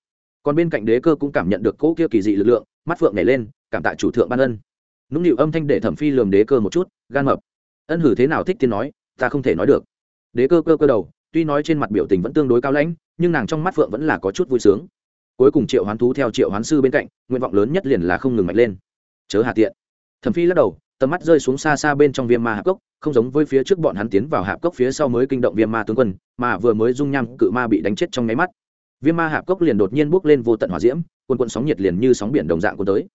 Còn bên cạnh đế cơ cũng cảm nhận được cỗ kia kỳ dị lực lượng, mắt phượng nhảy lên, cảm tạ chủ thượng ban ân. Nũng nịu âm thanh để thẩm phi lườm đế cơ một chút, gan mập. Ân hử thế nào thích tiên nói ta không thể nói được. Đế cơ cơ cơ đầu, tuy nói trên mặt biểu tình vẫn tương đối cao lãnh, nhưng nàng trong mắt phượng vẫn là có chút vui sướng. Cuối cùng triệu hoán thú theo triệu hoán sư bên cạnh, nguyện vọng lớn nhất liền là không ngừng mạnh lên. Chớ hạ tiện. Thẩm phi lắc đầu, tầm mắt rơi xuống xa xa bên trong viêm ma hạp cốc, không giống với phía trước bọn hắn tiến vào hạp cốc phía sau mới kinh động viêm ma tướng quân, mà vừa mới dung nham cự ma bị đánh chết trong nháy mắt. Viêm ma hạp cốc liền đột nhiên bước lên vô tận hỏa diễm quân quân sóng nhiệt liền như sóng biển đồng dạng của tới.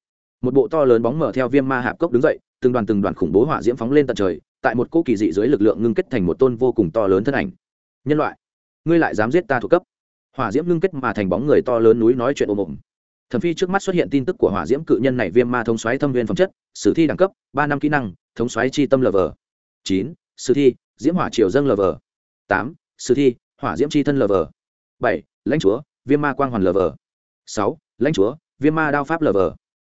Một bộ to lớn bóng mở theo viêm ma hạp cốc đứng dậy, từng đoàn từng đoàn khủng bố hỏa diễm phóng lên tận trời tại một cỗ kỳ dị dưới lực lượng ngưng kết thành một tôn vô cùng to lớn thân ảnh. Nhân loại, ngươi lại dám giết ta thuộc cấp. Hỏa diễm ngưng kết mà thành bóng người to lớn núi nói chuyện ồm ồm. Thẩm phi trước mắt xuất hiện tin tức của hỏa diễm cự nhân này viêm ma thống xoáy thâm viên phẩm chất, sử thi đẳng cấp, ba năm kỹ năng, thống xoáy chi tâm lv chín, sử thi, diễm hỏa triều dâng lv tám, sử thi, hỏa diễm chi thân lv bảy, lãnh chúa, viêm ma quang hoàn lv sáu, lãnh chúa, viêm ma đao pháp lv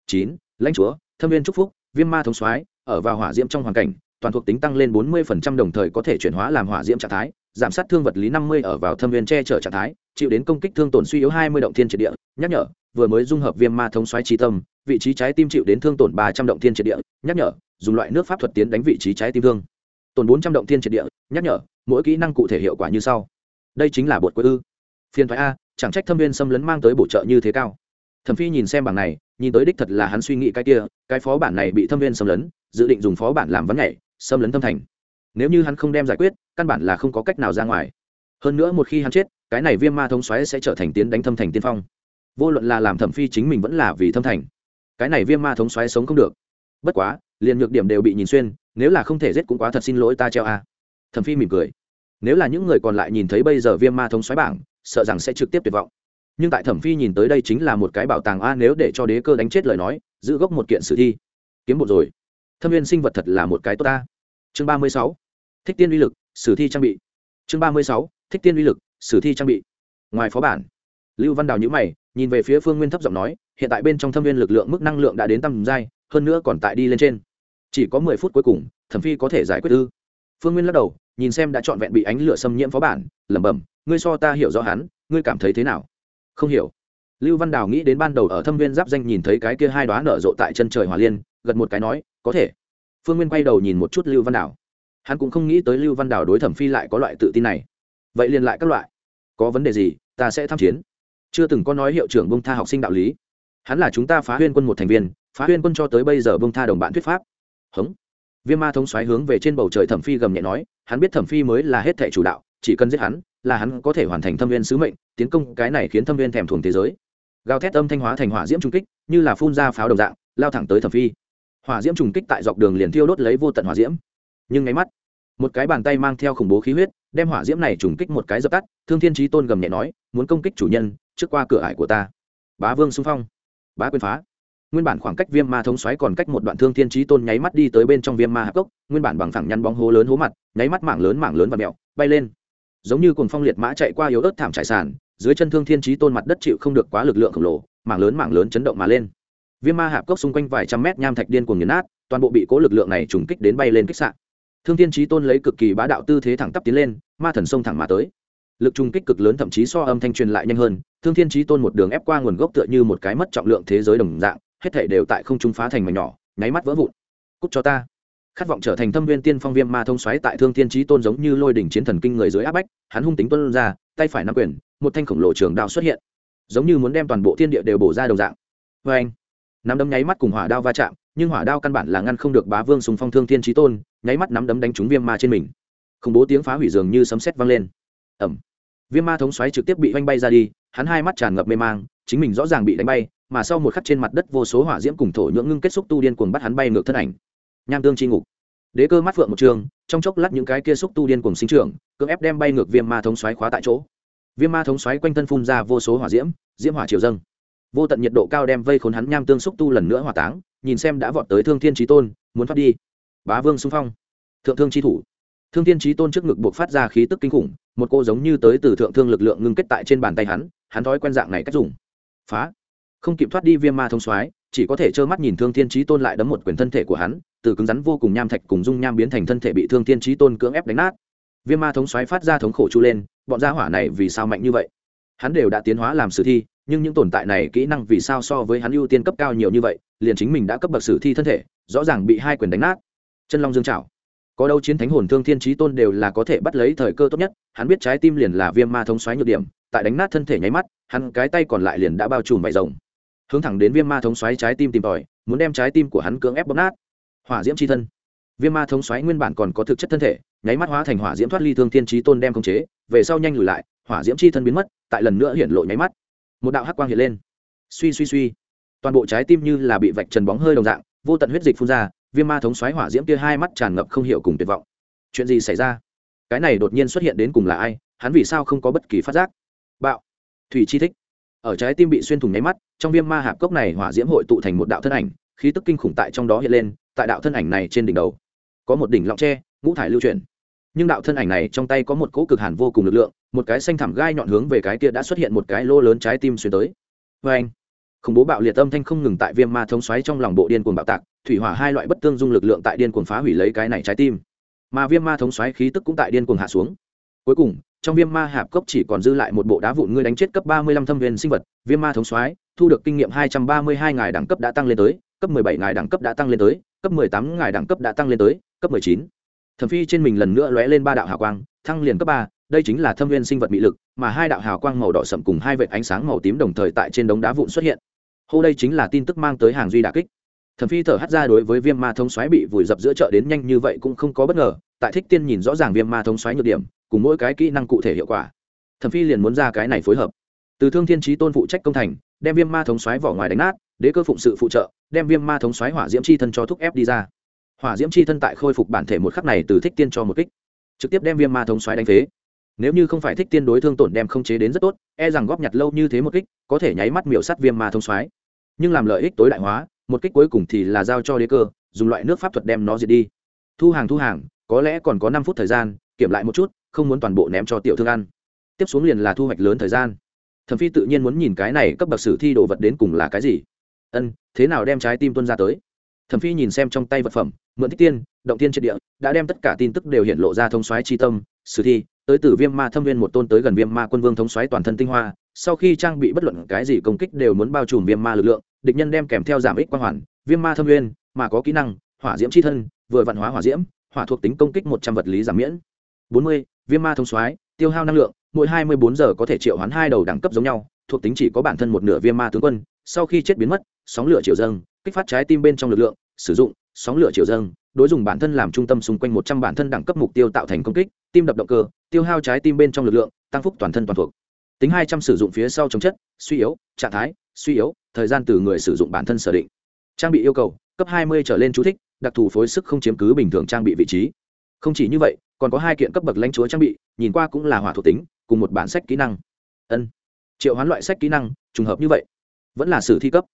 chín, lãnh chúa, thâm viên trúc phúc, viêm ma thống xoáy ở vào hỏa diễm trong hoàn cảnh toàn thuộc tính tăng lên 40% đồng thời có thể chuyển hóa làm hỏa diễm trạng thái, giảm sát thương vật lý 50 ở vào thâm viên che chở trạng thái, chịu đến công kích thương tổn suy yếu 20 động thiên triệt địa. Nhắc nhở, vừa mới dung hợp viêm ma thống xoáy trí tâm, vị trí trái tim chịu đến thương tổn 300 động thiên triệt địa. Nhắc nhở, dùng loại nước pháp thuật tiến đánh vị trí trái tim thương. Tổn 400 động thiên triệt địa. Nhắc nhở, mỗi kỹ năng cụ thể hiệu quả như sau. Đây chính là bột quê ư. Phiên thoái a, chẳng trách thâm viên xâm lấn mang tới bổ trợ như thế cao. Thẩm phi nhìn xem bảng này, nhìn tới đích thật là hắn suy nghĩ cái kia, cái phó bản này bị thâm viên xâm lấn, dự định dùng phó bản làm vấn nhảy xâm lấn tâm thành. Nếu như hắn không đem giải quyết, căn bản là không có cách nào ra ngoài. Hơn nữa một khi hắn chết, cái này viêm ma thống xoáy sẽ trở thành tiến đánh thâm thành tiên phong. Vô luận là làm thẩm phi chính mình vẫn là vì thâm thành. Cái này viêm ma thống xoáy sống không được. Bất quá, liền nhược điểm đều bị nhìn xuyên, nếu là không thể giết cũng quá thật xin lỗi ta treo a. Thẩm phi mỉm cười. Nếu là những người còn lại nhìn thấy bây giờ viêm ma thống xoáy bảng, sợ rằng sẽ trực tiếp tuyệt vọng. Nhưng tại thẩm phi nhìn tới đây chính là một cái bảo tàng a, nếu để cho đế cơ đánh chết lời nói, giữ gốc một kiện sử thi. Kiếm một rồi. Thâm viên sinh vật thật là một cái tốt ta chương ba mươi sáu, thích tiên uy lực, sử thi trang bị. Chương ba mươi sáu, thích tiên uy lực, sử thi trang bị. Ngoài phó bản, lưu văn đào nhữ mày, nhìn về phía phương nguyên thấp giọng nói, hiện tại bên trong thâm viên lực lượng mức năng lượng đã đến tầm giai, hơn nữa còn tại đi lên trên. Chỉ có mười phút cuối cùng, thẩm phi có thể giải quyết ư? Phương nguyên lắc đầu, nhìn xem đã trọn vẹn bị ánh lửa xâm nhiễm phó bản, lẩm bẩm, ngươi so ta hiểu rõ hắn, ngươi cảm thấy thế nào? Không hiểu. Lưu văn đào nghĩ đến ban đầu ở thâm viên giáp danh nhìn thấy cái kia hai đoá nở rộ tại chân trời hỏa liên, gật một cái nói, có thể phương nguyên quay đầu nhìn một chút lưu văn Đảo, hắn cũng không nghĩ tới lưu văn Đảo đối thẩm phi lại có loại tự tin này. Vậy liền lại các loại. Có vấn đề gì ta sẽ tham chiến. Chưa từng có nói hiệu trưởng bông tha học sinh đạo lý. Hắn là chúng ta phá huyên quân một thành viên phá huyên quân cho tới bây giờ bông tha đồng bạn thuyết pháp. Hống. Viêm ma thống xoáy hướng về trên bầu trời thẩm phi gầm nhẹ nói hắn biết thẩm phi mới là hết thẻ chủ đạo chỉ cần giết hắn là hắn có thể hoàn thành thâm viên sứ mệnh tiến công cái này khiến thâm viên thèm thuồng thế giới. Gào thét âm thanh hóa thành hỏa diễm trung kích như là phun ra pháo đồng dạng lao thẳng tới thẩm phi hỏa diễm trùng kích tại dọc đường liền thiêu đốt lấy vô tận hỏa diễm. Nhưng ngay mắt, một cái bàn tay mang theo khủng bố khí huyết, đem hỏa diễm này trùng kích một cái dập tắt, thương thiên trí tôn gầm nhẹ nói, muốn công kích chủ nhân, trước qua cửa ải của ta. Bá vương xung phong. Bá quyền phá. Nguyên bản khoảng cách viêm ma thống xoáy còn cách một đoạn thương thiên trí tôn nháy mắt đi tới bên trong viêm ma hạp cốc, nguyên bản bằng thẳng nhăn bóng hố lớn hố mặt, nháy mắt mảng lớn mảng lớn và mẹo, bay lên. Giống như cùng phong liệt mã chạy qua yếu ớt thảm trải sàn, dưới chân thương thiên trí tôn mặt đất chịu không được quá lực lượng khổng lồ, mảng lớn mảng lớn chấn động mà lên viêm ma hạp cốc xung quanh vài trăm mét nham thạch điên cuồng nghiền nát, toàn bộ bị cố lực lượng này trùng kích đến bay lên kích sạn thương thiên trí tôn lấy cực kỳ bá đạo tư thế thẳng tắp tiến lên, ma thần sông thẳng mà tới. Lực trùng kích cực lớn thậm chí so âm thanh truyền lại nhanh hơn, thương thiên trí tôn một đường ép qua nguồn gốc tựa như một cái mất trọng lượng thế giới đồng dạng, hết thể đều tại không trung phá thành mảnh nhỏ, nháy mắt vỡ vụn. Cúc cho ta. Khát vọng trở thành thâm viên tiên phong viêm ma thông xoáy tại thương thiên trí tôn giống như lôi đỉnh chiến thần kinh người dưới áp bách, hắn hung tính tuân ra, tay phải nắm quyền, một thanh khổng lồ trường đao xuất hiện. Giống như muốn đem toàn bộ thiên địa đều bổ ra đồng dạng. Vê anh nắm đấm nháy mắt cùng hỏa đao va chạm, nhưng hỏa đao căn bản là ngăn không được bá vương sùng phong thương thiên trí tôn, nháy mắt nắm đấm đánh trúng viêm ma trên mình. Khủng bố tiếng phá hủy dường như sấm sét vang lên. Ẩm viêm ma thống xoáy trực tiếp bị oanh bay ra đi, hắn hai mắt tràn ngập mê mang, chính mình rõ ràng bị đánh bay, mà sau một khắc trên mặt đất vô số hỏa diễm cùng thổ nhưỡng ngưng kết xúc tu điên cuồng bắt hắn bay ngược thân ảnh. Nham tương chi ngục. Đế cơ mắt phượng một trường, trong chốc lát những cái kia xúc tu điên cuồng sinh trưởng, cưỡng ép đem bay ngược viêm ma thống xoáy khóa tại chỗ. Viêm ma thống xoáy quanh thân phun ra vô số hỏa diễm diễm hỏa triều dâng vô tận nhiệt độ cao đem vây khốn hắn nham tương xúc tu lần nữa hỏa táng, nhìn xem đã vọt tới thương thiên trí tôn, muốn thoát đi. Bá vương xung phong. Thượng thương chi thủ. Thương thiên trí tôn trước ngực buộc phát ra khí tức kinh khủng, một cô giống như tới từ thượng thương lực lượng ngưng kết tại trên bàn tay hắn hắn thói quen dạng này cách dùng. Phá. Không kịp thoát đi viêm ma thông soái, chỉ có thể trơ mắt nhìn thương thiên trí tôn lại đấm một quyền thân thể của hắn, từ cứng rắn vô cùng nham thạch cùng dung nham biến thành thân thể bị thương thiên trí tôn cưỡng ép đánh nát. Viêm ma thống xoáy phát ra thống khổ chu lên, bọn gia hỏa này vì sao mạnh như vậy? Hắn đều đã tiến hóa làm sử thi, nhưng những tồn tại này kỹ năng vì sao so với hắn ưu tiên cấp cao nhiều như vậy, liền chính mình đã cấp bậc sử thi thân thể, rõ ràng bị hai quyền đánh nát. Chân long dương trảo. Có đâu chiến thánh hồn thương thiên trí tôn đều là có thể bắt lấy thời cơ tốt nhất, hắn biết trái tim liền là viêm ma thống xoáy nhược điểm, tại đánh nát thân thể nháy mắt, hắn cái tay còn lại liền đã bao trùm vải rồng. Hướng thẳng đến viêm ma thống xoáy trái tim tìm tòi, muốn đem trái tim của hắn cưỡng ép bóp nát. Hỏa diễm c h i thân. Viêm ma thống xoáy nguyên bản còn có thực chất thân thể, nháy mắt hóa thành hỏa diễm thoát ly thương thiên trí tôn đem khống chế, về sau nhanh lùi lại, hỏa diễm c h i thân biến mất tại lần nữa hiện lộ nháy mắt. Một đạo hắc quang hiện lên. Suy suy suy. Toàn bộ trái tim như là bị vạch trần bóng hơi đồng dạng, vô tận huyết dịch phun ra, viêm ma thống xoáy hỏa diễm kia hai mắt tràn ngập không hiểu cùng tuyệt vọng. Chuyện gì xảy ra? Cái này đột nhiên xuất hiện đến cùng là ai? Hắn vì sao không có bất kỳ phát giác? Bạo. Thủy chi thích. Ở trái tim bị xuyên thủng nháy mắt, trong viêm ma hạp cốc này hỏa diễm hội tụ thành một đạo thân ảnh, khí tức kinh khủng tại trong đó hiện lên, tại đạo thân ảnh này trên đỉnh đầu. Có một đỉnh lọng tre, ngũ thải lưu chuyển. Nhưng đạo thân ảnh này trong tay có một cỗ cực hàn vô cùng lực lượng một cái xanh thảm gai nhọn hướng về cái kia đã xuất hiện một cái lô lớn trái tim xuyên tới. Vê anh, khủng bố bạo liệt âm thanh không ngừng tại viêm ma thống xoáy trong lòng bộ điên cuồng bạo tạc, thủy hỏa hai loại bất tương dung lực lượng tại điên cuồng phá hủy lấy cái này trái tim. Mà viêm ma thống xoáy khí tức cũng tại điên cuồng hạ xuống. Cuối cùng, trong viêm ma hạp cốc chỉ còn dư lại một bộ đá vụn ngươi đánh chết cấp ba mươi lăm thâm viên sinh vật, viêm ma thống xoáy, thu được kinh nghiệm hai trăm ba mươi hai ngài đẳng cấp đã tăng lên tới, cấp mười bảy ngài đẳng cấp đã tăng lên tới, cấp mười tám ngài đẳng cấp đã tăng lên tới, cấp mười chín. Thẩm phi trên mình lần nữa lóe lên ba đạo hào quang, thăng liền cấp ba đây chính là thâm viên sinh vật bị lực, mà hai đạo hào quang màu đỏ sậm cùng hai vệt ánh sáng màu tím đồng thời tại trên đống đá vụn xuất hiện. Hô đây chính là tin tức mang tới hàng duy đà kích. Thẩm phi thở hắt ra đối với viêm ma thông xoáy bị vùi dập giữa chợ đến nhanh như vậy cũng không có bất ngờ, tại thích tiên nhìn rõ ràng viêm ma thông xoáy nhược điểm, cùng mỗi cái kỹ năng cụ thể hiệu quả. Thẩm phi liền muốn ra cái này phối hợp. Từ thương thiên trí tôn phụ trách công thành, đem viêm ma thống xoáy vỏ ngoài đánh nát, đế cơ phụng sự phụ trợ, đem viêm ma thống xoáy hỏa diễm chi thân cho thúc ép đi ra. Hỏa diễm chi thân tại khôi phục bản thể một khắc này từ thích tiên cho một kích. Trực tiếp đem viêm ma thống xoáy đánh phế nếu như không phải thích tiên đối thương tổn đem không chế đến rất tốt e rằng góp nhặt lâu như thế một kích, có thể nháy mắt miểu sắt viêm ma thông xoáy nhưng làm lợi ích tối đại hóa, một kích cuối cùng thì là giao cho đế cơ, dùng loại nước pháp thuật đem nó diệt đi. Thu hàng thu hàng, có lẽ còn có năm phút thời gian, kiểm lại một chút, không muốn toàn bộ ném cho tiểu thương ăn. Tiếp xuống liền là thu hoạch lớn thời gian. Thẩm phi tự nhiên muốn nhìn cái này cấp bậc sử thi đồ vật đến cùng là cái gì. Ân, thế nào đem trái tim tuân ra tới? Thẩm phi nhìn xem trong tay vật phẩm, mượn thích tiên, động tiên triệt địa, đã đem tất cả tin tức đều hiện lộ ra thông xoáy chi tâm, sử thi tới từ viêm ma thâm viên một tôn tới gần viêm ma quân vương thống xoáy toàn thân tinh hoa, sau khi trang bị bất luận cái gì công kích đều muốn bao trùm viêm ma lực lượng, địch nhân đem kèm theo giảm ích quang hoàn, viêm ma thâm nguyên mà có kỹ năng, hỏa diễm c h i thân, vừa vạn hóa hỏa diễm, hỏa thuộc tính công kích một trăm vật lý giảm miễn. bốn mươi, viêm ma thông xoáy, tiêu hao năng lượng, mỗi hai mươi bốn giờ có thể triệu hoán hai đầu đẳng cấp giống nhau, thuộc tính chỉ có bản thân một nửa viêm ma tướng quân, sau khi chết biến mất, sóng lửa triệu dâng, kích phát trái tim bên trong lực lượng, sử dụng, sóng lửa triệu dâng, đối dùng bản thân làm trung tâm xung quanh một trăm bản thân đẳng cấp mục tiêu tạo thành công kích, tim đập động cơ tiêu hao trái tim bên trong lực lượng, tăng phúc toàn thân toàn thuộc. Tính hai trăm sử dụng phía sau chống chất, suy yếu, trạng thái, suy yếu, thời gian từ người sử dụng bản thân sở định. Trang bị yêu cầu, cấp hai mươi trở lên chú thích, đặc thù phối sức không chiếm cứ bình thường trang bị vị trí. Không chỉ như vậy, còn có hai kiện cấp bậc lãnh chúa trang bị, nhìn qua cũng là hỏa thuộc tính, cùng một bản sách kỹ năng. Ân. Triệu hoán loại sách kỹ năng, trùng hợp như vậy. Vẫn là sử thi cấp.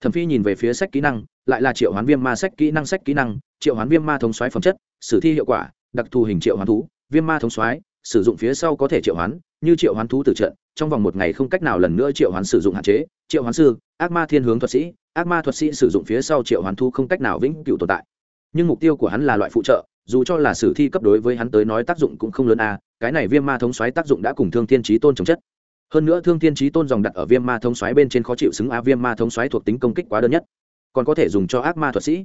Thẩm phi nhìn về phía sách kỹ năng, lại là triệu hoán viêm ma sách kỹ năng, sách kỹ năng, triệu hoán viêm ma thống xoáy phẩm chất, sử thi hiệu quả, đặc thù hình triệu hoán thú, viêm ma thống xoáy sử dụng phía sau có thể triệu hoán, như triệu hoán thú từ trận, trong vòng một ngày không cách nào lần nữa triệu hoán sử dụng hạn chế. Triệu hoán sư, ác ma thiên hướng thuật sĩ, ác ma thuật sĩ sử dụng phía sau triệu hoán thú không cách nào vĩnh cửu tồn tại. Nhưng mục tiêu của hắn là loại phụ trợ, dù cho là sử thi cấp đối với hắn tới nói tác dụng cũng không lớn a, cái này viêm ma thống xoáy tác dụng đã cùng thương thiên trí tôn chống chất. Hơn nữa thương thiên trí tôn dòng đặt ở viêm ma thống xoáy bên trên khó chịu xứng a, viêm ma thống xoáy thuộc tính công kích quá đơn nhất. Còn có thể dùng cho ác ma thuật sĩ.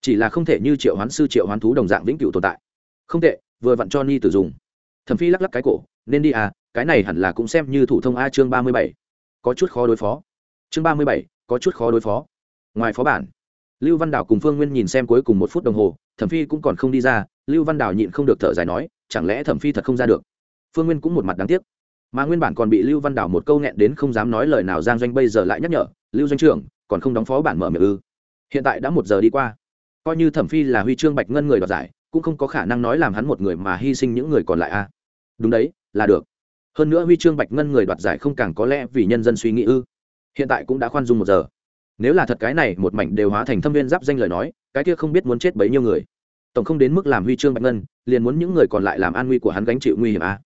Chỉ là không thể như triệu hoán sư triệu hoán thú đồng dạng vĩnh cửu tồn tại. Không tệ, vừa vặn cho ni tử dùng thẩm phi lắc lắc cái cổ, nên đi à cái này hẳn là cũng xem như thủ thông a chương ba mươi bảy. Có chút khó đối phó. Chương ba mươi bảy, có chút khó đối phó. Ngoài phó bản, lưu văn đảo cùng phương nguyên nhìn xem cuối cùng một phút đồng hồ, thẩm phi cũng còn không đi ra, lưu văn đảo nhịn không được thở dài nói, chẳng lẽ thẩm phi thật không ra được? Phương nguyên cũng một mặt đáng tiếc. Mà nguyên bản còn bị lưu văn đảo một câu nghẹn đến không dám nói lời nào giang doanh bây giờ lại nhắc nhở, lưu doanh trưởng, còn không đóng phó bản mở miệng ư? Hiện tại đã một giờ đi qua. Coi như thẩm phi là huy chương bạch ngân người đoạt giải, cũng không có khả năng nói làm hắn một người mà hy sinh những người còn lại a đúng đấy, là được. Hơn nữa huy chương bạch ngân người đoạt giải không càng có lẽ vì nhân dân suy nghĩ ư. Hiện tại cũng đã khoan dung một giờ. Nếu là thật cái này một mảnh đều hóa thành thâm viên giáp danh lời nói, cái kia không biết muốn chết bấy nhiêu người. Tổng không đến mức làm huy chương bạch ngân, liền muốn những người còn lại làm an nguy của hắn gánh chịu nguy hiểm à.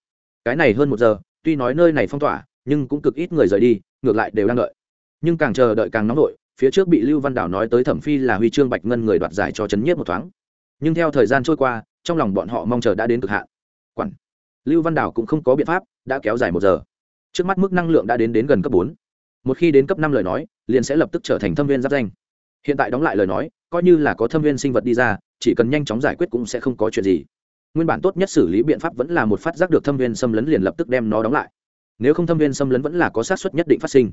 cái này hơn một giờ, tuy nói nơi này phong tỏa, nhưng cũng cực ít người rời đi, ngược lại đều đang đợi. Nhưng càng chờ đợi càng nóng nổi phía trước bị lưu văn đảo nói tới thẩm phi là huy chương bạch ngân người đoạt giải cho chấn nhiếp một thoáng. Nhưng theo thời gian trôi qua, trong lòng bọn họ mong chờ đã đến cực hạn. Quản lưu văn đảo cũng không có biện pháp, đã kéo dài một giờ. Trước mắt mức năng lượng đã đến đến gần cấp bốn. Một khi đến cấp năm lời nói, liền sẽ lập tức trở thành thâm viên giáp danh. Hiện tại đóng lại lời nói, coi như là có thâm viên sinh vật đi ra, chỉ cần nhanh chóng giải quyết cũng sẽ không có chuyện gì. Nguyên bản tốt nhất xử lý biện pháp vẫn là một phát giác được thâm viên xâm lấn liền lập tức đem nó đóng lại. Nếu không thâm viên xâm lấn vẫn là có sát xuất nhất định phát sinh.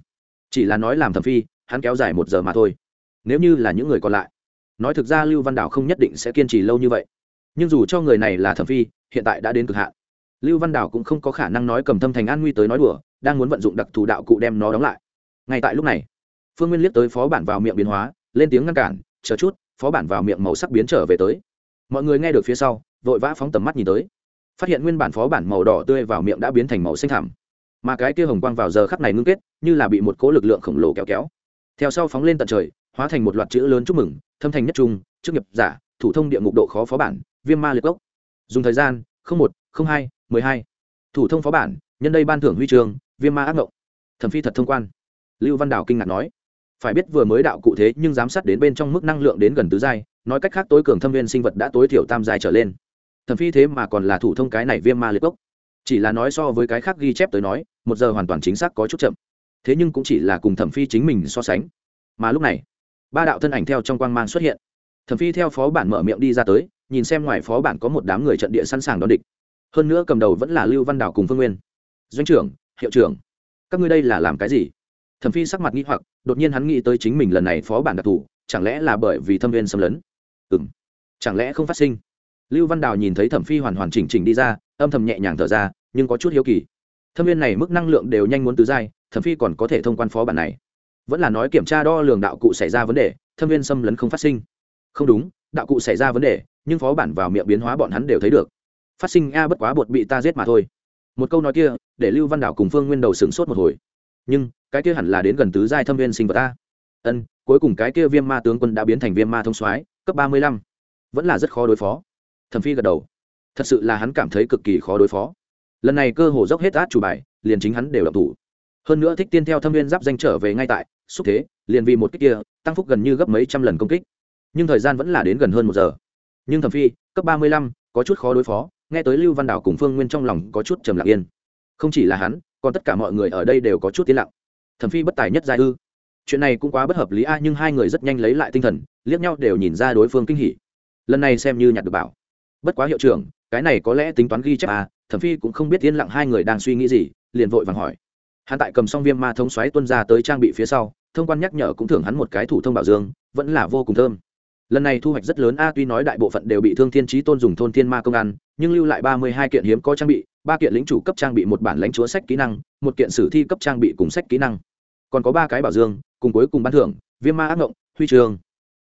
Chỉ là nói làm thẩm phi, hắn kéo dài một giờ mà thôi. Nếu như là những người còn lại. Nói thực ra lưu văn đảo không nhất định sẽ kiên trì lâu như vậy. Nhưng dù cho người này là thẩm phi, hiện tại đã đến cực hạn lưu văn đảo cũng không có khả năng nói cầm thâm thành an nguy tới nói đùa, đang muốn vận dụng đặc thù đạo cụ đem nó đóng lại. Ngay tại lúc này, phương nguyên liếc tới phó bản vào miệng biến hóa, lên tiếng ngăn cản, chờ chút, phó bản vào miệng màu sắc biến trở về tới. Mọi người nghe được phía sau, vội vã phóng tầm mắt nhìn tới. Phát hiện nguyên bản phó bản màu đỏ tươi vào miệng đã biến thành màu xanh thẳm. Mà cái kia hồng quang vào giờ khắc này ngưng kết, như là bị một cố lực lượng khổng lồ kéo kéo. Theo sau phóng lên tận trời, hóa thành một loạt chữ lớn chúc mừng, thâm thành nhất trung, chức nghiệp giả, thủ thông địa ngục độ khó phó bản, viêm ma liệt gốc. Dùng thời gian một hai mười hai. Thủ thông phó bản, nhân đây ban thưởng huy trường viêm ma ác ngộng. Thẩm phi thật thông quan. Lưu văn đào kinh ngạc nói. Phải biết vừa mới đạo cụ thế nhưng giám sát đến bên trong mức năng lượng đến gần tứ giai, nói cách khác tối cường thâm viên sinh vật đã tối thiểu tam giai trở lên. Thẩm phi thế mà còn là thủ thông cái này viêm ma liệt cốc chỉ là nói so với cái khác ghi chép tới nói, một giờ hoàn toàn chính xác có chút chậm. Thế nhưng cũng chỉ là cùng thẩm phi chính mình so sánh. Mà lúc này, ba đạo thân ảnh theo trong quang mang xuất hiện. Thẩm phi theo phó bản mở miệng đi ra tới, nhìn xem ngoài phó bản có một đám người trận địa sẵn sàng đón địch hơn nữa cầm đầu vẫn là lưu văn đảo cùng phương nguyên. Doanh trưởng, hiệu trưởng, các ngươi đây là làm cái gì? Thẩm phi sắc mặt nghĩ hoặc, đột nhiên hắn nghĩ tới chính mình lần này phó bản đặc thù chẳng lẽ là bởi vì thâm viên xâm lấn? Ừ m chẳng lẽ không phát sinh? Lưu văn đào nhìn thấy thẩm phi hoàn hoàn chỉnh chỉnh đi ra, âm thầm nhẹ nhàng thở ra, nhưng có chút hiếu kỳ. Thâm viên này mức năng lượng đều nhanh muốn tứ giai, thẩm phi còn có thể thông quan phó bản này. Vẫn là nói kiểm tra đo lường đạo cụ xảy ra vấn đề, thâm viên xâm lấn không phát sinh. Không đúng, đạo cụ xảy ra vấn đề, nhưng phó bản vào miệng biến hóa bọn hắn đều thấy được phát sinh a bất quá bột bị ta giết mà thôi. Một câu nói kia, để lưu văn đảo cùng phương nguyên đầu sửng sốt một hồi. Nhưng, cái kia hẳn là đến gần tứ giai thâm viên sinh vật ta ân, cuối cùng cái kia viêm ma tướng quân đã biến thành viêm ma thông soái, cấp ba mươi lăm. Vẫn là rất khó đối phó. Thẩm phi gật đầu. Thật sự là hắn cảm thấy cực kỳ khó đối phó. Lần này cơ hồ dốc hết át chủ bài, liền chính hắn đều đập thủ. Hơn nữa thích tiên theo thâm viên giáp danh trở về ngay tại, xúc thế, liền vì một cách kia, tăng phúc gần như gấp mấy trăm lần công kích. Nhưng thời gian vẫn là đến gần hơn một giờ. Nhưng thẩm phi, cấp ba mươi lăm, có chút khó đối phó nghe tới lưu văn đảo cùng phương nguyên trong lòng có chút trầm lạc yên. Không chỉ là hắn, còn tất cả mọi người ở đây đều có chút tiến lặng. Thẩm phi bất tài nhất giai ư? Chuyện này cũng quá bất hợp lý a, nhưng hai người rất nhanh lấy lại tinh thần, liếc nhau đều nhìn ra đối phương kinh hỉ. Lần này xem như nhặt được bảo. Bất quá hiệu trưởng, cái này có lẽ tính toán ghi chép à thẩm phi cũng không biết yên lặng hai người đang suy nghĩ gì, liền vội vàng hỏi. Hắn tại cầm xong viêm ma thông xoáy tuân ra tới trang bị phía sau, thông quan nhắc nhở cũng thưởng hắn một cái thủ thông bảo dương, vẫn là vô cùng thơm lần này thu hoạch rất lớn, a, tuy nói đại bộ phận đều bị thương thiên trí tôn dùng thôn thiên ma công ăn, nhưng lưu lại ba mươi hai kiện hiếm có trang bị, ba kiện lính chủ cấp trang bị, một bản lãnh chúa sách kỹ năng, một kiện sử thi cấp trang bị cùng sách kỹ năng. Còn có ba cái bảo dương, cùng cuối cùng ban thưởng, viêm ma ác ngộng, huy trường.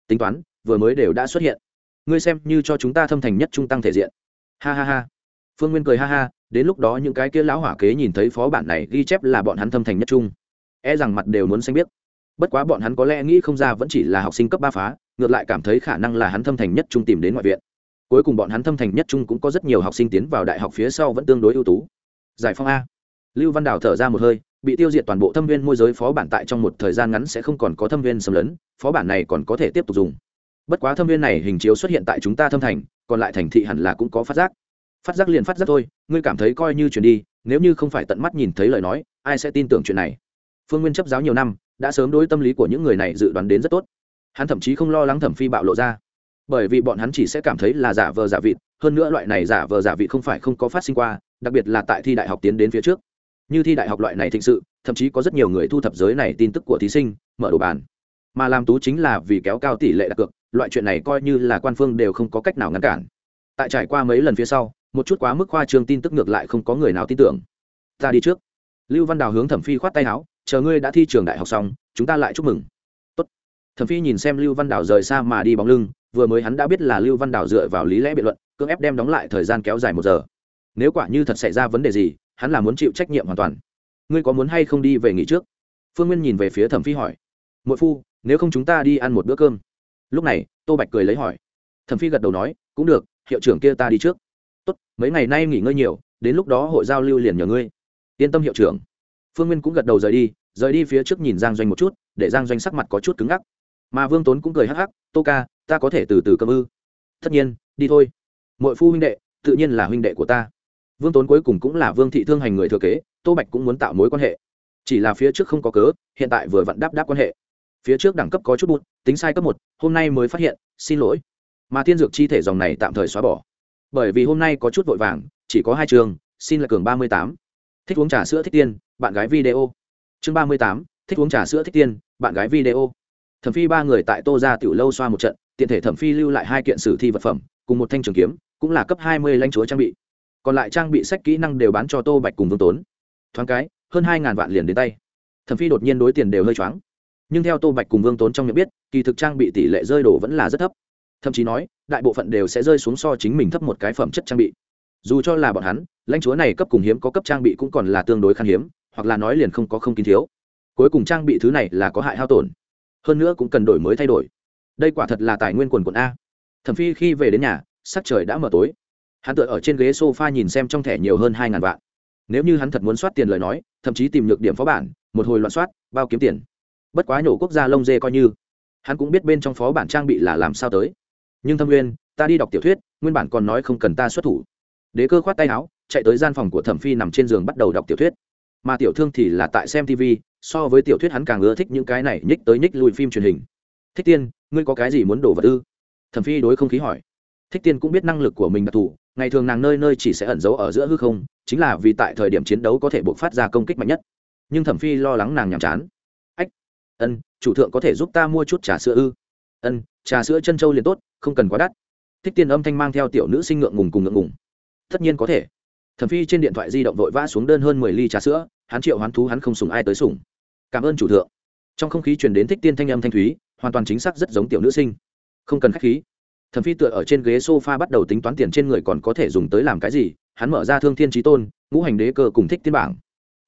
Tính toán, vừa mới đều đã xuất hiện. Ngươi xem như cho chúng ta thâm thành nhất trung tăng thể diện. Ha ha ha. Phương nguyên cười ha ha, đến lúc đó những cái kia lão hỏa kế nhìn thấy phó bản này ghi chép là bọn hắn thâm thành nhất trung. E rằng mặt đều muốn xanh biết bất quá bọn hắn có lẽ nghĩ không ra vẫn chỉ là học sinh cấp ba phá ngược lại cảm thấy khả năng là hắn thâm thành nhất trung tìm đến ngoại viện. Cuối cùng bọn hắn thâm thành nhất trung cũng có rất nhiều học sinh tiến vào đại học phía sau vẫn tương đối ưu tú. Giải phong a. Lưu văn đào thở ra một hơi, bị tiêu diệt toàn bộ thâm viên môi giới phó bản tại trong một thời gian ngắn sẽ không còn có thâm viên xâm lấn, phó bản này còn có thể tiếp tục dùng. Bất quá thâm viên này hình chiếu xuất hiện tại chúng ta thâm thành, còn lại thành thị hẳn là cũng có phát giác. Phát giác liền phát giác thôi, ngươi cảm thấy coi như chuyển đi, nếu như không phải tận mắt nhìn thấy lời nói, ai sẽ tin tưởng chuyện này? Phương nguyên chấp giáo nhiều năm, đã sớm đối tâm lý của những người này dự đoán đến rất tốt hắn thậm chí không lo lắng thẩm phi bạo lộ ra. Bởi vì bọn hắn chỉ sẽ cảm thấy là giả vờ giả vịt, hơn nữa loại này giả vờ giả vịt không phải không có phát sinh qua, đặc biệt là tại thi đại học tiến đến phía trước. Như thi đại học loại này thịnh sự, thậm chí có rất nhiều người thu thập giới này tin tức của thí sinh, mở đồ bàn. Mà làm tú chính là vì kéo cao tỷ lệ đặt cược, loại chuyện này coi như là quan phương đều không có cách nào ngăn cản. Tại trải qua mấy lần phía sau, một chút quá mức khoa trương tin tức ngược lại không có người nào tin tưởng. Ta đi trước. Lưu văn đào hướng thẩm phi khoát tay áo, chờ ngươi đã thi trường đại học xong, chúng ta lại chúc mừng thẩm phi nhìn xem lưu văn đào rời xa mà đi bóng lưng, vừa mới hắn đã biết là lưu văn đào dựa vào lý lẽ biện luận, cưỡng ép đem đóng lại thời gian kéo dài một giờ. Nếu quả như thật xảy ra vấn đề gì, hắn là muốn chịu trách nhiệm hoàn toàn. Ngươi có muốn hay không đi về nghỉ trước? Phương nguyên nhìn về phía thẩm phi hỏi. Mỗi phu, nếu không chúng ta đi ăn một bữa cơm. Lúc này, tô bạch cười lấy hỏi. Thẩm phi gật đầu nói, cũng được, hiệu trưởng kia ta đi trước. Tốt, mấy ngày nay nghỉ ngơi nhiều, đến lúc đó hội giao lưu liền nhờ ngươi. Yên tâm hiệu trưởng. Phương nguyên cũng gật đầu rời đi rời đi phía trước nhìn giang doanh một chút, để giang doanh sắc mặt có chút cứng ngắc mà vương tốn cũng cười hắc hắc, tô ca, ta có thể từ từ cơm ư. Tất nhiên, đi thôi. Mọi phu huynh đệ, tự nhiên là huynh đệ của ta. Vương tốn cuối cùng cũng là vương thị thương hành người thừa kế, tô bạch cũng muốn tạo mối quan hệ. Chỉ là phía trước không có cớ, hiện tại vừa vặn đáp đáp quan hệ. Phía trước đẳng cấp có chút bụt, tính sai cấp một, hôm nay mới phát hiện, xin lỗi. Mà thiên dược chi thể dòng này tạm thời xóa bỏ. Bởi vì hôm nay có chút vội vàng, chỉ có hai trường, xin là cường ba mươi tám. Thích uống trà sữa thích tiên, bạn gái video. Chương ba mươi tám, thích uống trà sữa thích tiên, bạn gái video thẩm phi ba người tại tô ra tiểu lâu xoa một trận, tiện thể thẩm phi lưu lại hai kiện sử thi vật phẩm, cùng một thanh trường kiếm, cũng là cấp hai mươi lãnh chúa trang bị. Còn lại trang bị sách kỹ năng đều bán cho tô bạch cùng vương tốn. Thoáng cái, hơn hai ngàn vạn liền đến tay. Thẩm phi đột nhiên đối tiền đều hơi choáng. Nhưng theo tô bạch cùng vương tốn trong miệng biết, kỳ thực trang bị tỷ lệ rơi đổ vẫn là rất thấp. Thậm chí nói, đại bộ phận đều sẽ rơi xuống so chính mình thấp một cái phẩm chất trang bị. Dù cho là bọn hắn, lãnh chúa này cấp cùng hiếm có cấp trang bị cũng còn là tương đối khan hiếm, hoặc là nói liền không có không kín thiếu. Cuối cùng trang bị thứ này là có hại hao tổn hơn nữa cũng cần đổi mới thay đổi. Đây quả thật là tài nguyên quần quận a. Thẩm phi khi về đến nhà, sắc trời đã mở tối. Hắn tựa ở trên ghế sofa nhìn xem trong thẻ nhiều hơn hai ngàn vạn. Nếu như hắn thật muốn soát tiền lời nói, thậm chí tìm nhược điểm phó bản, một hồi loạn soát, bao kiếm tiền. Bất quá nhổ quốc gia lông dê coi như. Hắn cũng biết bên trong phó bản trang bị là làm sao tới. Nhưng thâm nguyên, ta đi đọc tiểu thuyết, nguyên bản còn nói không cần ta xuất thủ. Đế cơ khoát tay áo, chạy tới gian phòng của thẩm phi nằm trên giường bắt đầu đọc tiểu thuyết. Mà tiểu thương thì là tại xem tv so với tiểu thuyết hắn càng ưa thích những cái này nhích tới nhích lùi phim truyền hình. Thích tiên, ngươi có cái gì muốn đổ vật ư? Thẩm phi đối không khí hỏi. Thích tiên cũng biết năng lực của mình đặc thù, ngày thường nàng nơi nơi chỉ sẽ ẩn giấu ở giữa hư không, chính là vì tại thời điểm chiến đấu có thể buộc phát ra công kích mạnh nhất. Nhưng thẩm phi lo lắng nàng nhàm chán. Ách, ân, chủ thượng có thể giúp ta mua chút trà sữa ư? Ân, trà sữa chân trâu liền tốt, không cần quá đắt. Thích tiên âm thanh mang theo tiểu nữ sinh ngượng ngùng cùng ngượng ngùng. Tất nhiên có thể. Thẩm phi trên điện thoại di động vội vã xuống đơn hơn mười ly trà sữa, hắn triệu hoán thú hắn không sùng ai tới sùng cảm ơn chủ thượng. Trong không khí truyền đến thích tiên thanh âm thanh thúy, hoàn toàn chính xác rất giống tiểu nữ sinh. Không cần khách khí. Thẩm phi tựa ở trên ghế sofa bắt đầu tính toán tiền trên người còn có thể dùng tới làm cái gì, hắn mở ra thương thiên trí tôn, ngũ hành đế cơ cùng thích tiên bảng.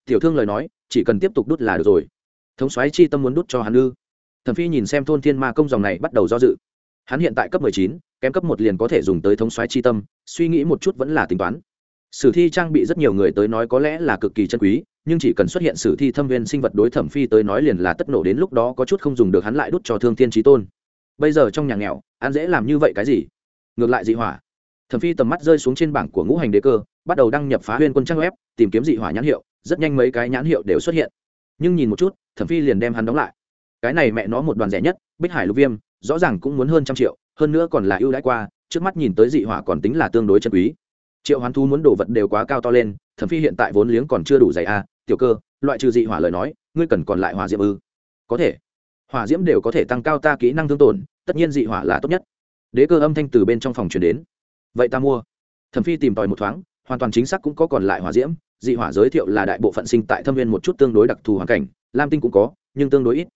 Tiểu thương lời nói, chỉ cần tiếp tục đút là được rồi. Thống xoáy chi tâm muốn đút cho hắn ư? Thẩm phi nhìn xem thôn thiên ma công dòng này bắt đầu do dự. Hắn hiện tại cấp mười chín, kém cấp một liền có thể dùng tới thống xoáy chi tâm, suy nghĩ một chút vẫn là tính toán. Sử thi trang bị rất nhiều người tới nói có lẽ là cực kỳ chân quý nhưng chỉ cần xuất hiện sử thi thâm viên sinh vật đối thẩm phi tới nói liền là tất nổ đến lúc đó có chút không dùng được hắn lại đút cho thương thiên trí tôn. Bây giờ trong nhà nghèo, ăn dễ làm như vậy cái gì? Ngược lại dị hỏa. Thẩm phi tầm mắt rơi xuống trên bảng của ngũ hành đế cơ, bắt đầu đăng nhập phá huyên quân trang web, tìm kiếm dị hỏa nhãn hiệu, rất nhanh mấy cái nhãn hiệu đều xuất hiện. Nhưng nhìn một chút, thẩm phi liền đem hắn đóng lại. Cái này mẹ nó một đoàn rẻ nhất, bích hải lục viêm, rõ ràng cũng muốn hơn trăm triệu, hơn nữa còn là ưu đãi qua, trước mắt nhìn tới dị hỏa còn tính là tương đối chân quý. Triệu hoán thu muốn đồ vật đều quá cao to lên, thẩm phi hiện tại vốn liếng còn chưa đủ dày a tiểu cơ, loại trừ dị hỏa lời nói, ngươi cần còn lại hỏa diễm ư? Có thể. Hỏa diễm đều có thể tăng cao ta kỹ năng thương tổn, tất nhiên dị hỏa là tốt nhất. Đế cơ âm thanh từ bên trong phòng chuyển đến. Vậy ta mua. Thẩm phi tìm tòi một thoáng, hoàn toàn chính xác cũng có còn lại hỏa diễm, dị hỏa giới thiệu là đại bộ phận sinh tại thâm viên một chút tương đối đặc thù hoàn cảnh, lam tinh cũng có, nhưng tương đối ít.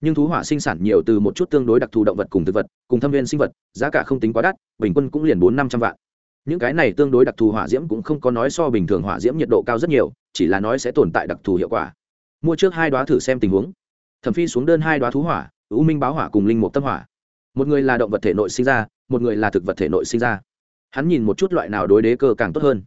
Nhưng thú hỏa sinh sản nhiều từ một chút tương đối đặc thù động vật cùng thực vật, cùng thâm viên sinh vật, giá cả không tính quá đắt, bình quân cũng liền bốn năm trăm vạn những cái này tương đối đặc thù hỏa diễm cũng không có nói so bình thường hỏa diễm nhiệt độ cao rất nhiều, chỉ là nói sẽ tồn tại đặc thù hiệu quả. Mua trước hai đoá thử xem tình huống. Thẩm phi xuống đơn hai đoá thú hỏa, U minh báo hỏa cùng linh mục tâm hỏa. Một người là động vật thể nội sinh ra, một người là thực vật thể nội sinh ra. Hắn nhìn một chút loại nào đối đế cơ càng tốt hơn.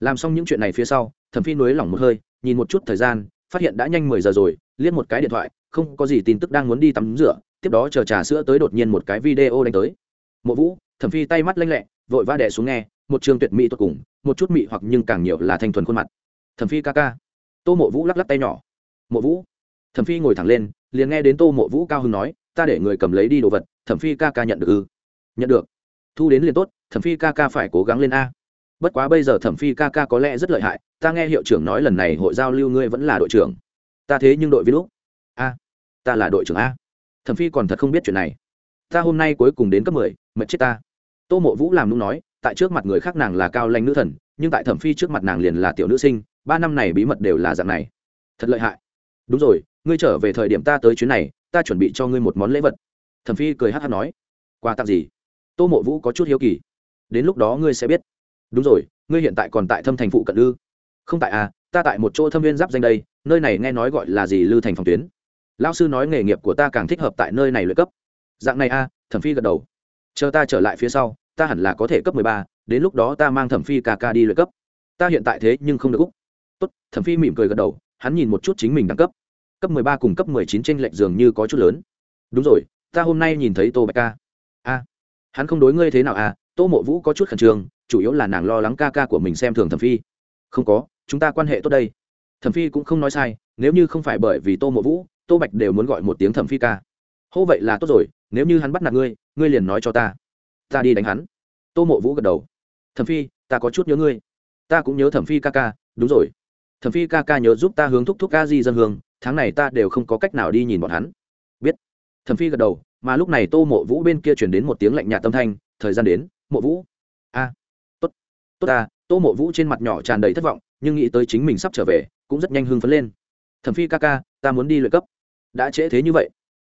Làm xong những chuyện này phía sau, thẩm phi nuối lỏng một hơi, nhìn một chút thời gian, phát hiện đã nhanh mười giờ rồi liên một cái điện thoại, không có gì tin tức đang muốn đi tắm rửa, tiếp đó chờ trà sữa tới đột nhiên một cái video đánh tới. Mộ vũ, thẩm phi tay mắt lanh lẹ vội va đẻ xuống nghe, một trường tuyệt mỹ tốt cùng, một chút mị hoặc nhưng càng nhiều là thanh thuần khuôn mặt. Thẩm phi ca ca. Tô mộ vũ lắc lắc tay nhỏ. Mộ vũ. Thẩm phi ngồi thẳng lên, liền nghe đến tô mộ vũ cao hưng nói, ta để người cầm lấy đi đồ vật, thẩm phi ca ca nhận được ư? Nhận được. Thu đến liền tốt, thẩm phi ca ca phải cố gắng lên a. Bất quá bây giờ thẩm phi ca ca có lẽ rất lợi hại, ta nghe hiệu trưởng nói lần này hội giao lưu ngươi vẫn là đội trưởng. Ta thế nhưng đội virus. A, ta là đội trưởng a. Thẩm phi còn thật không biết chuyện này. Ta hôm nay cuối cùng đến cấp mười, mệt chết ta tô mộ vũ làm nung nói tại trước mặt người khác nàng là cao lanh nữ thần nhưng tại thẩm phi trước mặt nàng liền là tiểu nữ sinh ba năm này bí mật đều là dạng này. Thật lợi hại. Đúng rồi ngươi trở về thời điểm ta tới chuyến này ta chuẩn bị cho ngươi một món lễ vật. Thẩm phi cười hát hát nói. Quà tặng gì? Tô mộ vũ có chút hiếu kỳ. Đến lúc đó ngươi sẽ biết. Đúng rồi ngươi hiện tại còn tại thâm thành phụ cận ư? Không tại à ta tại một chỗ thâm viên giáp danh đây nơi này nghe nói gọi là gì lư thành phòng tuyến. Lão sư nói nghề nghiệp của ta càng thích hợp tại nơi này lợi cấp. Dạng này a à, thẩm phi gật đầu chờ ta trở lại phía sau, ta hẳn là có thể cấp mười ba, đến lúc đó ta mang thẩm phi ca ca đi luyện cấp. Ta hiện tại thế nhưng không được úc. Tốt, thẩm phi mỉm cười gật đầu, hắn nhìn một chút chính mình đẳng cấp. Cấp mười ba cùng cấp mười chín tranh lệch dường như có chút lớn. Đúng rồi, ta hôm nay nhìn thấy tô bạch ca. A, hắn không đối ngươi thế nào à tô mộ vũ có chút khẩn trương, chủ yếu là nàng lo lắng ca ca của mình xem thường thẩm phi. Không có, chúng ta quan hệ tốt đây. Thẩm phi cũng không nói sai, nếu như không phải bởi vì tô mộ vũ, tô bạch đều muốn gọi một tiếng thẩm phi ca. Hô vậy là tốt rồi nếu như hắn bắt nạt ngươi ngươi liền nói cho ta. Ta đi đánh hắn. Tô mộ vũ gật đầu. Thẩm phi, ta có chút nhớ ngươi. Ta cũng nhớ thẩm phi ca ca, đúng rồi. Thẩm phi ca ca nhớ giúp ta hướng thúc thúc ca di dân hương, tháng này ta đều không có cách nào đi nhìn bọn hắn. Biết. Thẩm phi gật đầu, mà lúc này tô mộ vũ bên kia chuyển đến một tiếng lạnh nhạt tâm thanh, thời gian đến, mộ vũ. A. Tốt. Tốt ta, tô mộ vũ trên mặt nhỏ tràn đầy thất vọng, nhưng nghĩ tới chính mình sắp trở về, cũng rất nhanh hưng phấn lên. Thẩm phi ca ca, ta muốn đi luyện cấp. Đã trễ thế như vậy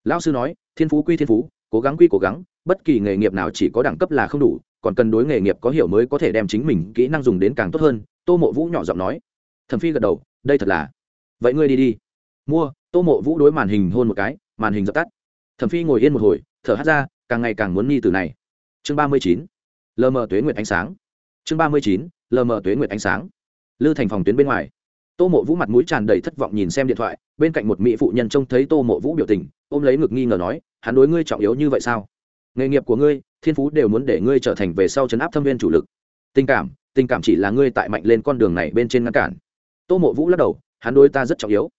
lão sư nói, thiên phú quy thiên phú, cố gắng quy cố gắng, bất kỳ nghề nghiệp nào chỉ có đẳng cấp là không đủ, còn cần đối nghề nghiệp có hiểu mới có thể đem chính mình kỹ năng dùng đến càng tốt hơn. Tô mộ vũ nhỏ giọng nói. Thẩm phi gật đầu, đây thật là. Vậy ngươi đi đi. Mua. Tô mộ vũ đối màn hình hôn một cái, màn hình dập tắt. Thẩm phi ngồi yên một hồi, thở hát ra, càng ngày càng muốn nghi từ này. Chương ba mươi chín, lờ mờ tuế nguyệt ánh sáng. Chương ba mươi chín, lờ mờ tuế nguyệt ánh sáng. Lư thành phòng tuyến bên ngoài tô mộ vũ mặt mũi tràn đầy thất vọng nhìn xem điện thoại, bên cạnh một mỹ phụ nhân trông thấy tô mộ vũ biểu tình, ôm lấy ngực nghi ngờ nói, hắn đối ngươi trọng yếu như vậy sao? Nghề nghiệp của ngươi, thiên phú đều muốn để ngươi trở thành về sau chấn áp thâm viên chủ lực. Tình cảm tình cảm chỉ là ngươi tại mạnh lên con đường này bên trên ngăn cản. Tô mộ vũ lắc đầu, hắn đối ta rất trọng yếu.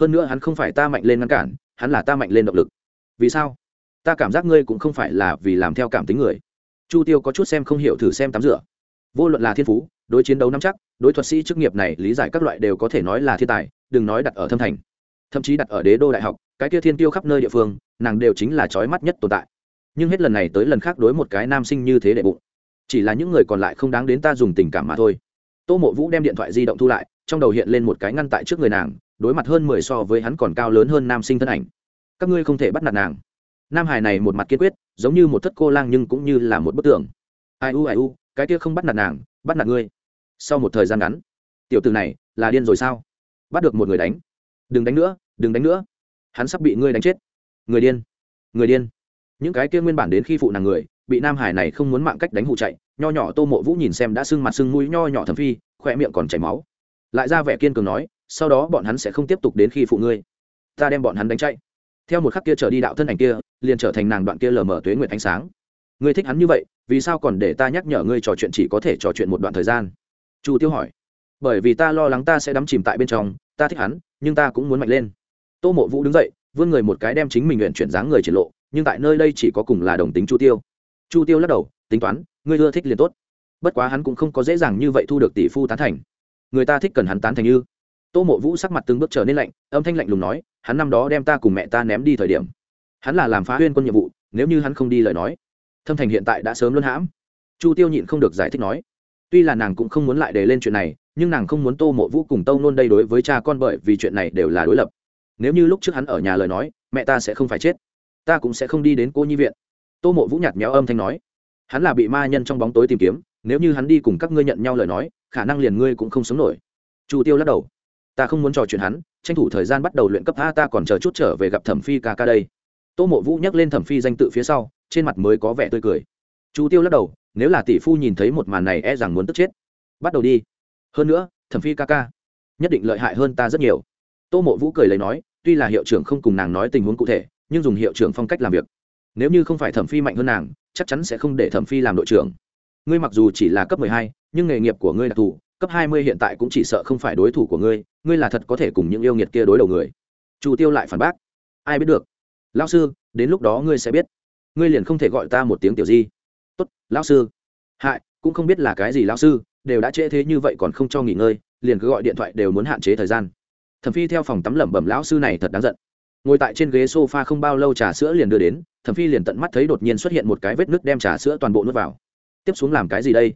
Hơn nữa hắn không phải ta mạnh lên ngăn cản, hắn là ta mạnh lên động lực. Vì sao? Ta cảm giác ngươi cũng không phải là vì làm theo cảm tính người. Chu tiêu có chút xem không hiểu thử xem tắm rửa. Vô luận là thiên phú, đối chiến đấu nắm chắc đối thuật sĩ chức nghiệp này, lý giải các loại đều có thể nói là thiên tài, đừng nói đặt ở thâm thành. Thậm chí đặt ở đế đô đại học, cái kia thiên tiêu khắp nơi địa phương, nàng đều chính là trói mắt nhất tồn tại. Nhưng hết lần này tới lần khác đối một cái nam sinh như thế đệ bụng, chỉ là những người còn lại không đáng đến ta dùng tình cảm mà thôi. Tô mộ vũ đem điện thoại di động thu lại, trong đầu hiện lên một cái ngăn tại trước người nàng, đối mặt hơn mười so với hắn còn cao lớn hơn nam sinh thân ảnh. Các ngươi không thể bắt nạt nàng. Nam hải này một mặt kiên quyết, giống như một thất cô lang nhưng cũng như là một bức tường. Ai u ai u, cái kia không bắt nạt nàng, bắt nạt ngươi sau một thời gian ngắn, tiểu từ này là điên rồi sao? Bắt được một người đánh. Đừng đánh nữa, đừng đánh nữa. Hắn sắp bị ngươi đánh chết. Người điên người điên. Những cái kia nguyên bản đến khi phụ nàng người, bị nam hải này không muốn mạng cách đánh hụ chạy, nho nhỏ tô mộ vũ nhìn xem đã sưng mặt sưng mũi nho nhỏ thầm phi, khỏe miệng còn chảy máu. Lại ra vẻ kiên cường nói, sau đó bọn hắn sẽ không tiếp tục đến khi phụ ngươi. Ta đem bọn hắn đánh chạy. Theo một khắc kia trở đi đạo thân ảnh kia, liền trở thành nàng đoạn kia lờ mờ tuế nguyệt ánh sáng. Ngươi thích hắn như vậy, vì sao còn để ta nhắc nhở ngươi trò chuyện chỉ có thể trò chuyện một đoạn thời gian? Chu tiêu hỏi. Bởi vì ta lo lắng ta sẽ đắm chìm tại bên trong, ta thích hắn, nhưng ta cũng muốn mạnh lên. Tô mộ vũ đứng dậy, vươn người một cái đem chính mình nguyện chuyển dáng người triển lộ, nhưng tại nơi đây chỉ có cùng là đồng tính chu tiêu. Chu tiêu lắc đầu, tính toán, ngươi ưa thích liền tốt. Bất quá hắn cũng không có dễ dàng như vậy thu được tỷ phu tán thành. Người ta thích cần hắn tán thành như. Tô mộ vũ sắc mặt từng bước trở nên lạnh, âm thanh lạnh lùng nói, hắn năm đó đem ta cùng mẹ ta ném đi thời điểm. Hắn là làm phá huyên quân nhiệm vụ, nếu như hắn không đi lời nói, thâm thành hiện tại đã sớm luân hãm. Chu tiêu nhịn không được giải thích nói tuy là nàng cũng không muốn lại để lên chuyện này, nhưng nàng không muốn tô mộ vũ cùng tâu nôn đây đối với cha con bởi vì chuyện này đều là đối lập. Nếu như lúc trước hắn ở nhà lời nói, mẹ ta sẽ không phải chết. Ta cũng sẽ không đi đến cô nhi viện. Tô mộ vũ nhạt méo âm thanh nói. Hắn là bị ma nhân trong bóng tối tìm kiếm, nếu như hắn đi cùng các ngươi nhận nhau lời nói, khả năng liền ngươi cũng không sống nổi. Chu tiêu lắc đầu. Ta không muốn trò chuyện hắn, tranh thủ thời gian bắt đầu luyện cấp a, ta còn chờ chút trở về gặp thẩm phi ca ca đây. Tô mộ vũ nhắc lên thẩm phi danh tự phía sau, trên mặt mới có vẻ tươi cười. Chu tiêu lắc đầu nếu là tỷ phu nhìn thấy một màn này e rằng muốn tức chết. Bắt đầu đi. Hơn nữa, thẩm phi ca ca, nhất định lợi hại hơn ta rất nhiều. Tô mộ vũ cười lấy nói, tuy là hiệu trưởng không cùng nàng nói tình huống cụ thể, nhưng dùng hiệu trưởng phong cách làm việc. Nếu như không phải thẩm phi mạnh hơn nàng, chắc chắn sẽ không để thẩm phi làm đội trưởng. Ngươi mặc dù chỉ là cấp mười hai, nhưng nghề nghiệp của ngươi đặc thù cấp hai mươi hiện tại cũng chỉ sợ không phải đối thủ của ngươi ngươi là thật có thể cùng những yêu nghiệt kia đối đầu người. Chủ tiêu lại phản bác. Ai biết được? Lão sư, đến lúc đó ngươi sẽ biết. Ngươi liền không thể gọi ta một tiếng tiểu di tốt, lão sư. Hại, cũng không biết là cái gì lão sư, đều đã trễ thế như vậy còn không cho nghỉ ngơi, liền cứ gọi điện thoại đều muốn hạn chế thời gian. Thẩm phi theo phòng tắm lẩm bẩm, lão sư này thật đáng giận. Ngồi tại trên ghế sofa không bao lâu trà sữa liền đưa đến, thẩm phi liền tận mắt thấy đột nhiên xuất hiện một cái vết nứt đem trà sữa toàn bộ nuốt vào. Tiếp xuống làm cái gì đây?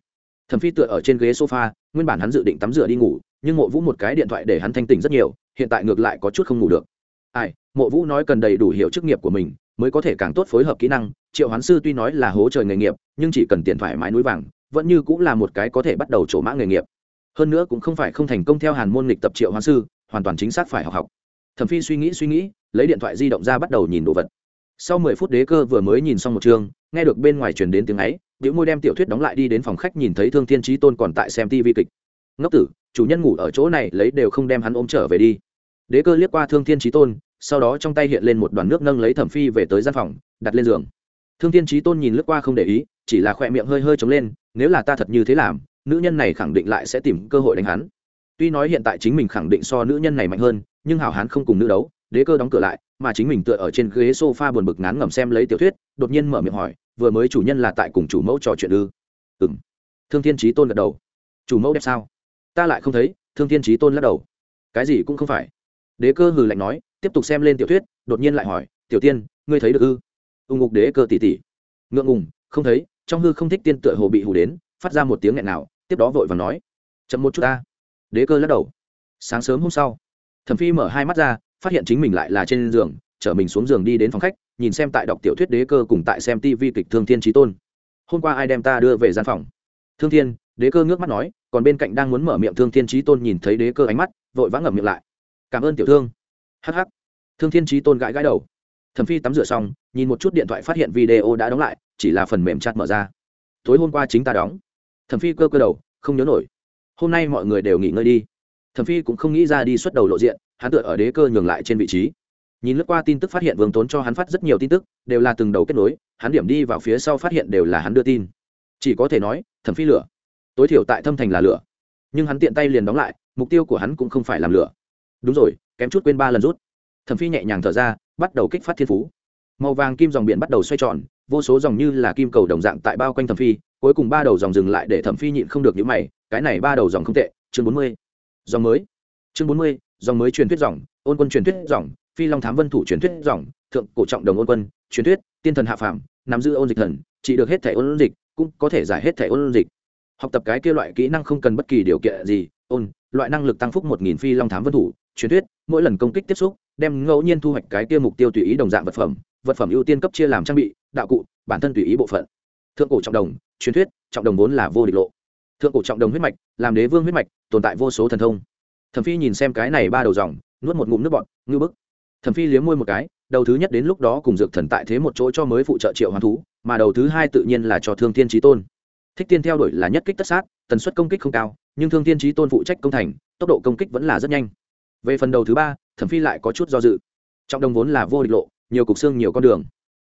Thẩm phi tựa ở trên ghế sofa, nguyên bản hắn dự định tắm rửa đi ngủ, nhưng mộ vũ một cái điện thoại để hắn thanh tỉnh rất nhiều, hiện tại ngược lại có chút không ngủ được. Ai, mộ vũ nói cần đầy đủ hiểu chức nghiệp của mình mới có thể càng tốt phối hợp kỹ năng. Triệu hoán sư tuy nói là hố trời nghề nghiệp, nhưng chỉ cần tiền thoải mái núi vàng, vẫn như cũng là một cái có thể bắt đầu trổ mã nghề nghiệp. Hơn nữa cũng không phải không thành công theo hàn môn lịch tập triệu hoán sư, hoàn toàn chính xác phải học học. Thẩm phi suy nghĩ suy nghĩ, lấy điện thoại di động ra bắt đầu nhìn đồ vật. Sau mười phút đế cơ vừa mới nhìn xong một chương, nghe được bên ngoài truyền đến tiếng ấy biểu môi đem tiểu thuyết đóng lại đi đến phòng khách nhìn thấy thương thiên trí tôn còn tại xem tv kịch. Ngốc tử, chủ nhân ngủ ở chỗ này, lấy đều không đem hắn ôm trở về đi. Đế cơ liếc qua thương thiên trí tôn sau đó trong tay hiện lên một đoàn nước nâng lấy thẩm phi về tới gian phòng, đặt lên giường. Thương thiên trí tôn nhìn lướt qua không để ý, chỉ là khỏe miệng hơi hơi trống lên, nếu là ta thật như thế làm, nữ nhân này khẳng định lại sẽ tìm cơ hội đánh hắn. Tuy nói hiện tại chính mình khẳng định so nữ nhân này mạnh hơn, nhưng hảo hán không cùng nữ đấu, đế cơ đóng cửa lại, mà chính mình tựa ở trên ghế sofa buồn bực ngán ngẩm xem lấy tiểu thuyết, đột nhiên mở miệng hỏi, vừa mới chủ nhân là tại cùng chủ mẫu trò chuyện ư? Ừng thương thiên trí tôn gật đầu. Chủ mẫu đẹp sao? Ta lại không thấy, thương thiên trí tôn lắc đầu. Cái gì cũng không phải. Đế cơ hừ lạnh nói tiếp tục xem lên tiểu thuyết, đột nhiên lại hỏi, tiểu tiên, ngươi thấy được ư? Ưng ngục đế cơ tỉ tỉ. Ngượng ngùng, không thấy, trong hư không thích tiên tựa hồ bị hù đến, phát ra một tiếng nghẹn nào, tiếp đó vội và nói, chậm một chút ta. Đế cơ lắc đầu. Sáng sớm hôm sau, thẩm phi mở hai mắt ra, phát hiện chính mình lại là trên giường, chở mình xuống giường đi đến phòng khách, nhìn xem tại đọc tiểu thuyết đế cơ cùng tại xem tv kịch thương thiên trí tôn. Hôm qua ai đem ta đưa về gian phòng? Thương thiên, đế cơ ngước mắt nói, còn bên cạnh đang muốn mở miệng thương thiên trí tôn nhìn thấy đế cơ ánh mắt, vội vã ngậm miệng lại. Cảm ơn tiểu thương hh thương thiên trí tôn gãi gãi đầu. Thẩm phi tắm rửa xong, nhìn một chút điện thoại phát hiện video đã đóng lại, chỉ là phần mềm chặt mở ra. Tối hôm qua chính ta đóng. Thẩm phi cơ cơ đầu, không nhớ nổi. Hôm nay mọi người đều nghỉ ngơi đi. Thẩm phi cũng không nghĩ ra đi xuất đầu lộ diện, hắn tựa ở đế cơ nhường lại trên vị trí. Nhìn lướt qua tin tức phát hiện vương tốn cho hắn phát rất nhiều tin tức, đều là từng đầu kết nối, hắn điểm đi vào phía sau phát hiện đều là hắn đưa tin. Chỉ có thể nói, thẩm phi lửa. Tối thiểu tại thâm thành là lửa. Nhưng hắn tiện tay liền đóng lại, mục tiêu của hắn cũng không phải làm lửa đúng rồi, kém chút quên ba lần rút. Thẩm phi nhẹ nhàng thở ra, bắt đầu kích phát thiên phú. Màu vàng kim dòng biển bắt đầu xoay tròn, vô số dòng như là kim cầu đồng dạng tại bao quanh thẩm phi, cuối cùng ba đầu dòng dừng lại để thẩm phi nhịn không được những mày, cái này ba đầu dòng không tệ, chương bốn mươi. Dòng mới. Chương bốn mươi, dòng mới truyền thuyết dòng, ôn quân truyền thuyết dòng, phi long thám vân thủ truyền thuyết dòng, thượng cổ trọng đồng ôn quân truyền thuyết, tiên thần hạ phàm, nắm giữ ôn dịch thần, chỉ được hết thẻ ôn dịch, cũng có thể giải hết thẻ ôn dịch. Học tập cái kia loại kỹ năng không cần bất kỳ điều kiện gì, ôn, loại năng lực tăng phúc một nghìn phi long thám vân thủ truyền thuyết, mỗi lần công kích tiếp xúc, đem ngẫu nhiên thu hoạch cái tiêu mục tiêu tùy ý đồng dạng vật phẩm vật phẩm ưu tiên cấp chia làm trang bị, đạo cụ, bản thân tùy ý bộ phận. Thượng cổ trọng đồng, truyền thuyết, trọng đồng vốn là vô địch lộ. Thượng cổ trọng đồng huyết mạch, làm đế vương huyết mạch, tồn tại vô số thần thông. Thẩm phi nhìn xem cái này ba đầu dòng, nuốt một ngụm nước bọt, ngư bức. Thẩm phi liếm môi một cái, đầu thứ nhất đến lúc đó cùng dược thần tại thế một chỗ cho mới phụ trợ triệu hoán thú, mà đầu thứ hai tự nhiên là cho thương thiên trí tôn. Thích tiên theo đuổi là nhất kích tất sát, tần suất công kích không cao, nhưng thương thiên trí tôn phụ trách công thành, tốc độ công kích vẫn là rất nhanh về phần đầu thứ ba, thẩm phi lại có chút do dự. Trọng đồng vốn là vô địch lộ, nhiều cục xương, nhiều con đường.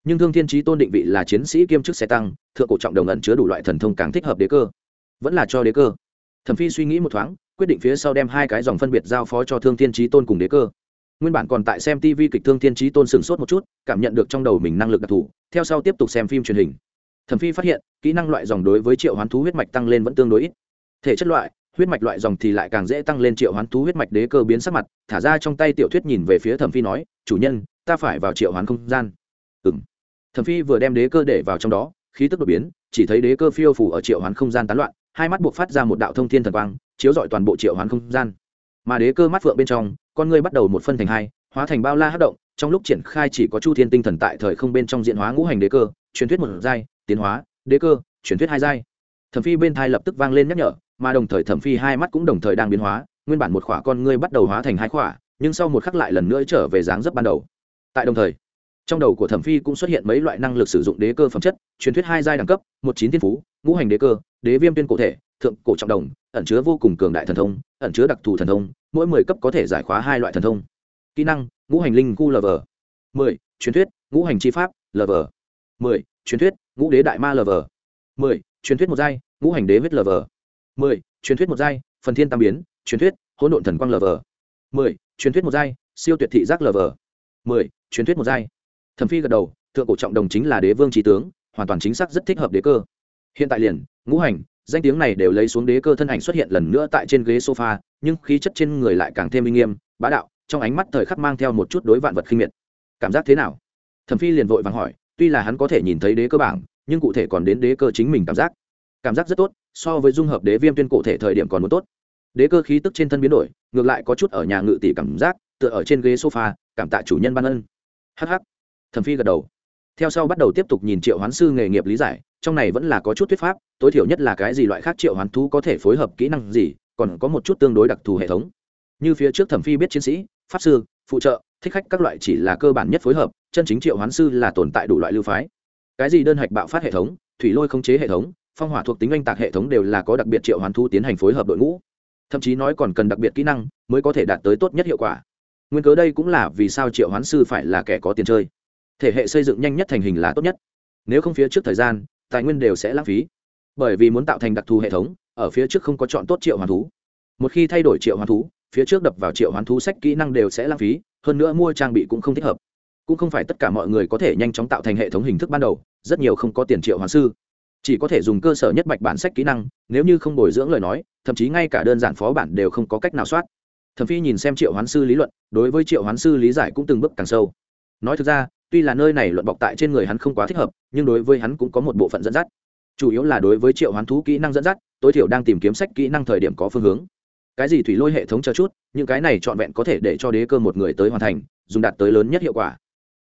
Nhưng thương thiên trí tôn định vị là chiến sĩ kiêm chức xe tăng, thượng cổ trọng đồng ẩn chứa đủ loại thần thông càng thích hợp đế cơ. Vẫn là cho đế cơ. Thẩm phi suy nghĩ một thoáng, quyết định phía sau đem hai cái dòng phân biệt giao phó cho thương thiên trí tôn cùng đế cơ. Nguyên bản còn tại xem tv kịch thương thiên trí tôn sửng sốt một chút, cảm nhận được trong đầu mình năng lực đặc thù, theo sau tiếp tục xem phim truyền hình. Thẩm phi phát hiện, kỹ năng loại dòng đối với triệu hoán thú huyết mạch tăng lên vẫn tương đối ít. Thể chất loại huyết mạch loại dòng thì lại càng dễ tăng lên triệu hoán thú huyết mạch đế cơ biến sắc mặt, thả ra trong tay tiểu thuyết nhìn về phía thẩm phi nói, chủ nhân, ta phải vào triệu hoán không gian. Ừ m thẩm phi vừa đem đế cơ để vào trong đó, khí tức đột biến, chỉ thấy đế cơ phiêu phủ ở triệu hoán không gian tán loạn, hai mắt buộc phát ra một đạo thông thiên thần quang, chiếu rọi toàn bộ triệu hoán không gian. Mà đế cơ mắt phượng bên trong, con ngươi bắt đầu một phân thành hai, hóa thành bao la hát động, trong lúc triển khai chỉ có chu thiên tinh thần tại thời không bên trong diện hóa ngũ hành đế cơ, truyền thuyết một giai, tiến hóa, đế cơ, truyền thuyết hai giai. Thẩm phi bên thai lập tức vang lên nhắc nhở mà đồng thời thẩm phi hai mắt cũng đồng thời đang biến hóa, nguyên bản một khỏa con ngươi bắt đầu hóa thành hai khỏa, nhưng sau một khắc lại lần nữa trở về dáng dấp ban đầu. Tại đồng thời, trong đầu của thẩm phi cũng xuất hiện mấy loại năng lực sử dụng đế cơ phẩm chất, truyền thuyết hai giai đẳng cấp, một chín thiên phú, ngũ hành đế cơ, đế viêm tuyên cổ thể, thượng cổ trọng đồng, ẩn chứa vô cùng cường đại thần thông, ẩn chứa đặc thù thần thông, mỗi mười cấp có thể giải khóa hai loại thần thông. Kỹ năng, ngũ hành linh cu lv mười, truyền thuyết, ngũ hành chi pháp lv mười, truyền thuyết, ngũ đế đại ma lv mười, truyền thuyết một giai, ngũ hành đế huyết lv mười, truyền thuyết một giai, phần thiên tam biến, truyền thuyết, hỗn độn thần quang lv mười, truyền thuyết một giai, siêu tuyệt thị giác lv mười, truyền thuyết một giai. Thẩm phi gật đầu, thượng cổ trọng đồng chính là đế vương trí tướng, hoàn toàn chính xác rất thích hợp đế cơ. Hiện tại liền, ngũ hành, danh tiếng này đều lấy xuống đế cơ thân ảnh xuất hiện lần nữa tại trên ghế sofa, nhưng khí chất trên người lại càng thêm uy nghiêm, bá đạo, trong ánh mắt thời khắc mang theo một chút đối vạn vật khinh miệt. Cảm giác thế nào? Thẩm phi liền vội vàng hỏi, tuy là hắn có thể nhìn thấy đế cơ bảng, nhưng cụ thể còn đến đế cơ chính mình cảm giác. Cảm giác rất tốt so với dung hợp đế viêm tuyên cổ thể thời điểm còn muốn tốt. Đế cơ khí tức trên thân biến đổi, ngược lại có chút ở nhà ngự tỷ cảm giác, tựa ở trên ghế sofa, cảm tạ chủ nhân ban ân. Hh thẩm phi gật đầu. Theo sau bắt đầu tiếp tục nhìn triệu hoán sư nghề nghiệp lý giải, trong này vẫn là có chút thuyết pháp, tối thiểu nhất là cái gì loại khác triệu hoán thú có thể phối hợp kỹ năng gì, còn có một chút tương đối đặc thù hệ thống. Như phía trước thẩm phi biết chiến sĩ, pháp sư, phụ trợ, thích khách các loại chỉ là cơ bản nhất phối hợp, chân chính triệu hoán sư là tồn tại đủ loại lưu phái. Cái gì đơn hạch bạo phát hệ thống, thủy lôi khống chế hệ thống phong hỏa thuộc tính oanh tạc hệ thống đều là có đặc biệt triệu hoán thu tiến hành phối hợp đội ngũ. Thậm chí nói còn cần đặc biệt kỹ năng mới có thể đạt tới tốt nhất hiệu quả. Nguyên cớ đây cũng là vì sao triệu hoán sư phải là kẻ có tiền chơi. Thể hệ xây dựng nhanh nhất thành hình là tốt nhất. Nếu không phía trước thời gian, tài nguyên đều sẽ lãng phí. Bởi vì muốn tạo thành đặc thù hệ thống, ở phía trước không có chọn tốt triệu hoán thú. Một khi thay đổi triệu hoán thú, phía trước đập vào triệu hoán thú sách kỹ năng đều sẽ lãng phí, hơn nữa mua trang bị cũng không thích hợp. Cũng không phải tất cả mọi người có thể nhanh chóng tạo thành hệ thống hình thức ban đầu, rất nhiều không có tiền triệu hoán sư chỉ có thể dùng cơ sở nhất bạch bản sách kỹ năng, nếu như không bồi dưỡng lời nói, thậm chí ngay cả đơn giản phó bản đều không có cách nào soát. Thẩm phi nhìn xem triệu hoán sư lý luận, đối với triệu hoán sư lý giải cũng từng bước càng sâu. Nói thực ra, tuy là nơi này luận bọc tại trên người hắn không quá thích hợp, nhưng đối với hắn cũng có một bộ phận dẫn dắt. Chủ yếu là đối với triệu hoán thú kỹ năng dẫn dắt, tối thiểu đang tìm kiếm sách kỹ năng thời điểm có phương hướng. Cái gì thủy lôi hệ thống cho chút, những cái này trọn vẹn có thể để cho đế cơ một người tới hoàn thành, dùng đạt tới lớn nhất hiệu quả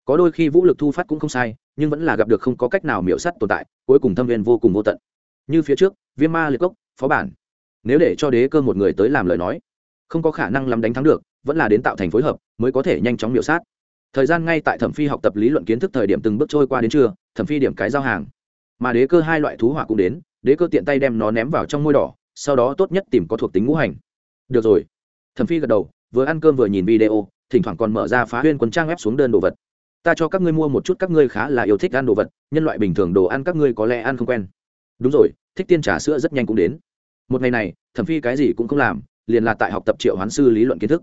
có đôi khi vũ lực thu phát cũng không sai, nhưng vẫn là gặp được không có cách nào miễu sắt tồn tại, cuối cùng thâm viên vô cùng vô tận. Như phía trước, viêm ma liệt cốc, phó bản. Nếu để cho đế cơ một người tới làm lời nói, không có khả năng lắm đánh thắng được, vẫn là đến tạo thành phối hợp, mới có thể nhanh chóng miểu sát. Thời gian ngay tại thẩm phi học tập lý luận kiến thức thời điểm từng bước trôi qua đến trưa, thẩm phi điểm cái giao hàng. Mà đế cơ hai loại thú hỏa cũng đến, đế cơ tiện tay đem nó ném vào trong môi đỏ, sau đó tốt nhất tìm có thuộc tính ngũ hành. Được rồi. Thẩm phi gật đầu, vừa ăn cơm vừa nhìn video, thỉnh thoảng còn mở ra phá huyên quần trang ép xuống đơn đồ vật ta cho các ngươi mua một chút các ngươi khá là yêu thích ăn đồ vật, nhân loại bình thường đồ ăn các ngươi có lẽ ăn không quen. Đúng rồi, thích tiên trà sữa rất nhanh cũng đến. Một ngày này, thẩm phi cái gì cũng không làm, liền là tại học tập triệu hoán sư lý luận kiến thức.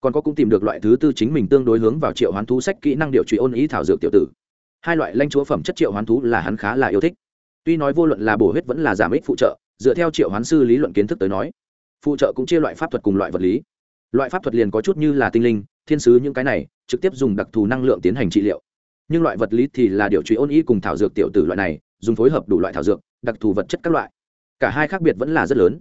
Còn có cũng tìm được loại thứ tư chính mình tương đối hướng vào triệu hoán thú sách kỹ năng điều trị ôn ý thảo dược tiểu tử. Hai loại lanh chúa phẩm chất triệu hoán thú là hắn khá là yêu thích. Tuy nói vô luận là bổ huyết vẫn là giảm ích phụ trợ, dựa theo triệu hoán sư lý luận kiến thức tới nói, phụ trợ cũng chia loại pháp thuật cùng loại vật lý. Loại pháp thuật liền có chút như là tinh linh, thiên sứ những cái này trực tiếp dùng đặc thù năng lượng tiến hành trị liệu. Nhưng loại vật lý thì là điều trị ôn y cùng thảo dược tiểu tử loại này, dùng phối hợp đủ loại thảo dược, đặc thù vật chất các loại. Cả hai khác biệt vẫn là rất lớn.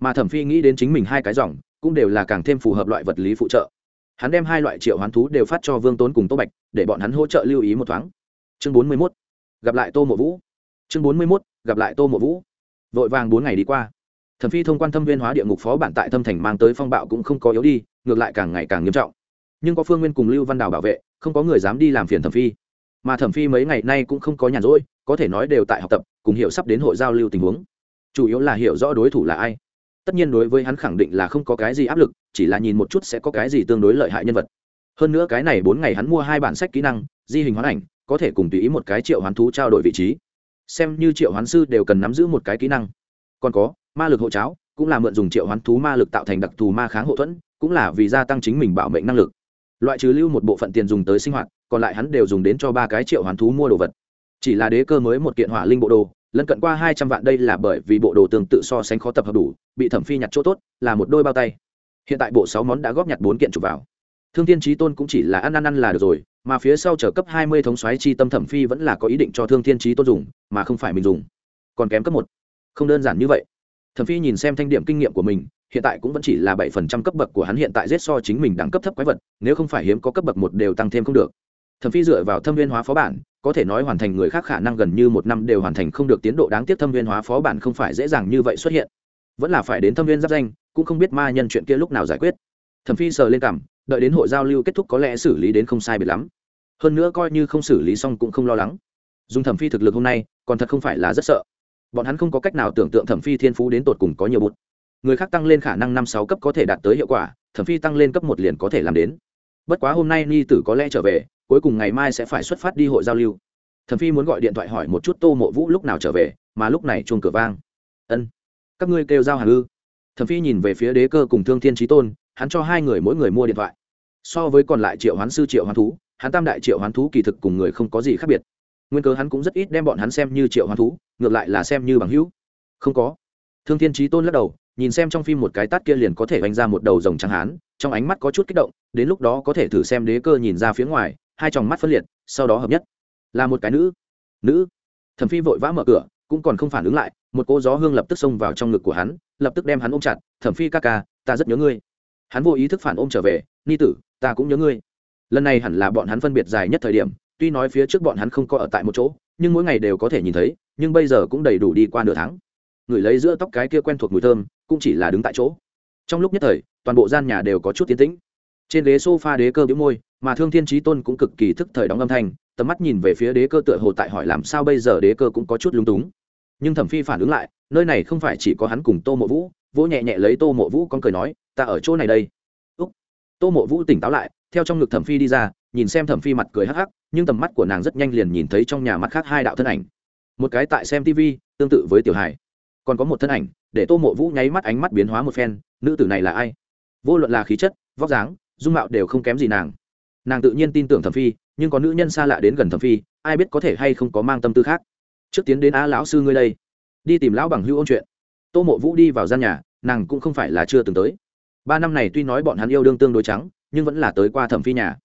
Mà thẩm phi nghĩ đến chính mình hai cái dòng, cũng đều là càng thêm phù hợp loại vật lý phụ trợ. Hắn đem hai loại triệu hoán thú đều phát cho vương tốn cùng tô bạch, để bọn hắn hỗ trợ lưu ý một thoáng. Chương bốn mươi mốt, gặp lại tô mộ vũ. Chương bốn mươi mốt, gặp lại tô mộ vũ. Vội vàng bốn ngày đi qua. Thẩm phi thông quan thâm viên hóa địa ngục phó bản tại thâm thành mang tới phong bạo cũng không có yếu đi, ngược lại càng ngày càng nghiêm trọng nhưng có phương nguyên cùng lưu văn đào bảo vệ, không có người dám đi làm phiền thẩm phi. Mà thẩm phi mấy ngày nay cũng không có nhàn rỗi, có thể nói đều tại học tập, cùng hiểu sắp đến hội giao lưu tình huống. Chủ yếu là hiểu rõ đối thủ là ai. Tất nhiên đối với hắn khẳng định là không có cái gì áp lực, chỉ là nhìn một chút sẽ có cái gì tương đối lợi hại nhân vật. Hơn nữa cái này bốn ngày hắn mua hai bản sách kỹ năng, di hình hoán ảnh, có thể cùng tùy ý một cái triệu hoán thú trao đổi vị trí. Xem như triệu hoán sư đều cần nắm giữ một cái kỹ năng. Còn có, ma lực hộ cháo, cũng là mượn dùng triệu hoán thú ma lực tạo thành đặc thù ma kháng hộ thuẫn, cũng là vì gia tăng chính mình bảo mệnh năng lực loại trừ lưu một bộ phận tiền dùng tới sinh hoạt, còn lại hắn đều dùng đến cho ba cái triệu hoàn thú mua đồ vật. Chỉ là đế cơ mới một kiện hỏa linh bộ đồ, lân cận qua hai trăm vạn đây là bởi vì bộ đồ tương tự so sánh khó tập hợp đủ, bị thẩm phi nhặt chỗ tốt, là một đôi bao tay. Hiện tại bộ sáu món đã góp nhặt bốn kiện chụp vào. Thương thiên trí tôn cũng chỉ là ăn ăn ăn là được rồi, mà phía sau trở cấp hai mươi thống xoáy chi tâm thẩm phi vẫn là có ý định cho thương thiên trí tôn dùng, mà không phải mình dùng. Còn kém cấp một. Không đơn giản như vậy thẩm phi nhìn xem thanh điểm kinh nghiệm của mình, hiện tại cũng vẫn chỉ là bảy phần trăm cấp bậc của hắn hiện tại giết so chính mình đẳng cấp thấp quái vật, nếu không phải hiếm có cấp bậc một đều tăng thêm không được. Thẩm phi dựa vào thâm viên hóa phó bản, có thể nói hoàn thành người khác khả năng gần như một năm đều hoàn thành không được tiến độ đáng tiếc thâm viên hóa phó bản không phải dễ dàng như vậy xuất hiện. Vẫn là phải đến thâm viên giáp danh, cũng không biết ma nhân chuyện kia lúc nào giải quyết. Thẩm phi sờ lên cảm, đợi đến hội giao lưu kết thúc có lẽ xử lý đến không sai biệt lắm. Hơn nữa coi như không xử lý xong cũng không lo lắng. Dùng thẩm phi thực lực hôm nay, còn thật không phải là rất sợ bọn hắn không có cách nào tưởng tượng thẩm phi thiên phú đến tột cùng có nhiều bút người khác tăng lên khả năng năm sáu cấp có thể đạt tới hiệu quả, thẩm phi tăng lên cấp một liền có thể làm đến. Bất quá hôm nay ni tử có lẽ trở về, cuối cùng ngày mai sẽ phải xuất phát đi hội giao lưu. Thẩm phi muốn gọi điện thoại hỏi một chút tô mộ vũ lúc nào trở về, mà lúc này chuông cửa vang. Ân, các ngươi kêu giao hàng ư? Thẩm phi nhìn về phía đế cơ cùng thương thiên trí tôn, hắn cho hai người mỗi người mua điện thoại. So với còn lại triệu hoán sư, triệu hoán thú, hắn tam đại triệu hoán thú kỳ thực cùng người không có gì khác biệt nguyên cớ hắn cũng rất ít đem bọn hắn xem như triệu hoán thú, ngược lại là xem như bằng hữu. Không có. Thương thiên trí tôn lắc đầu, nhìn xem trong phim một cái tát kia liền có thể đánh ra một đầu rồng trắng hán, trong ánh mắt có chút kích động, đến lúc đó có thể thử xem đế cơ nhìn ra phía ngoài, hai tròng mắt phân liệt, sau đó hợp nhất. Là một cái nữ. Nữ. Thẩm phi vội vã mở cửa, cũng còn không phản ứng lại, một cô gió hương lập tức xông vào trong ngực của hắn, lập tức đem hắn ôm chặt, thẩm phi ca ca, ta rất nhớ ngươi. Hắn vô ý thức phản ôm trở về, ni tử, ta cũng nhớ ngươi. Lần này hẳn là bọn hắn phân biệt dài nhất thời điểm tuy nói phía trước bọn hắn không có ở tại một chỗ, nhưng mỗi ngày đều có thể nhìn thấy, nhưng bây giờ cũng đầy đủ đi qua nửa tháng. Người lấy giữa tóc cái kia quen thuộc mùi thơm, cũng chỉ là đứng tại chỗ. Trong lúc nhất thời, toàn bộ gian nhà đều có chút tiến tĩnh. Trên ghế s o f a đế cơ biếu môi, mà thương thiên trí tôn cũng cực kỳ thức thời đóng âm thanh, tầm mắt nhìn về phía đế cơ tựa hồ tại hỏi làm sao bây giờ đế cơ cũng có chút lúng túng. Nhưng thẩm phi phản ứng lại, nơi này không phải chỉ có hắn cùng tô mộ vũ, vỗ nhẹ nhẹ lấy tô mộ vũ con cười nói, ta ở chỗ này đây. Úc. tô mộ vũ tỉnh táo lại, theo trong ngực thẩm phi đi ra, nhìn xem thẩm phi mặt cười hắc hắc nhưng tầm mắt của nàng rất nhanh liền nhìn thấy trong nhà mặt khác hai đạo thân ảnh. Một cái tại xem tv tương tự với tiểu hải còn có một thân ảnh, để tô mộ vũ nháy mắt ánh mắt biến hóa một phen, nữ tử này là ai? Vô luận là khí chất, vóc dáng, dung mạo đều không kém gì nàng. Nàng tự nhiên tin tưởng thẩm phi, nhưng có nữ nhân xa lạ đến gần thẩm phi, ai biết có thể hay không có mang tâm tư khác. Trước tiến đến á lão sư ngươi đây. Đi tìm lão bằng hữu ôn chuyện. Tô mộ vũ đi vào gian nhà, nàng cũng không phải là chưa từng tới. Ba năm này tuy nói bọn hắn yêu đương tương đối trắng, nhưng vẫn là tới qua thẩm phi nhà.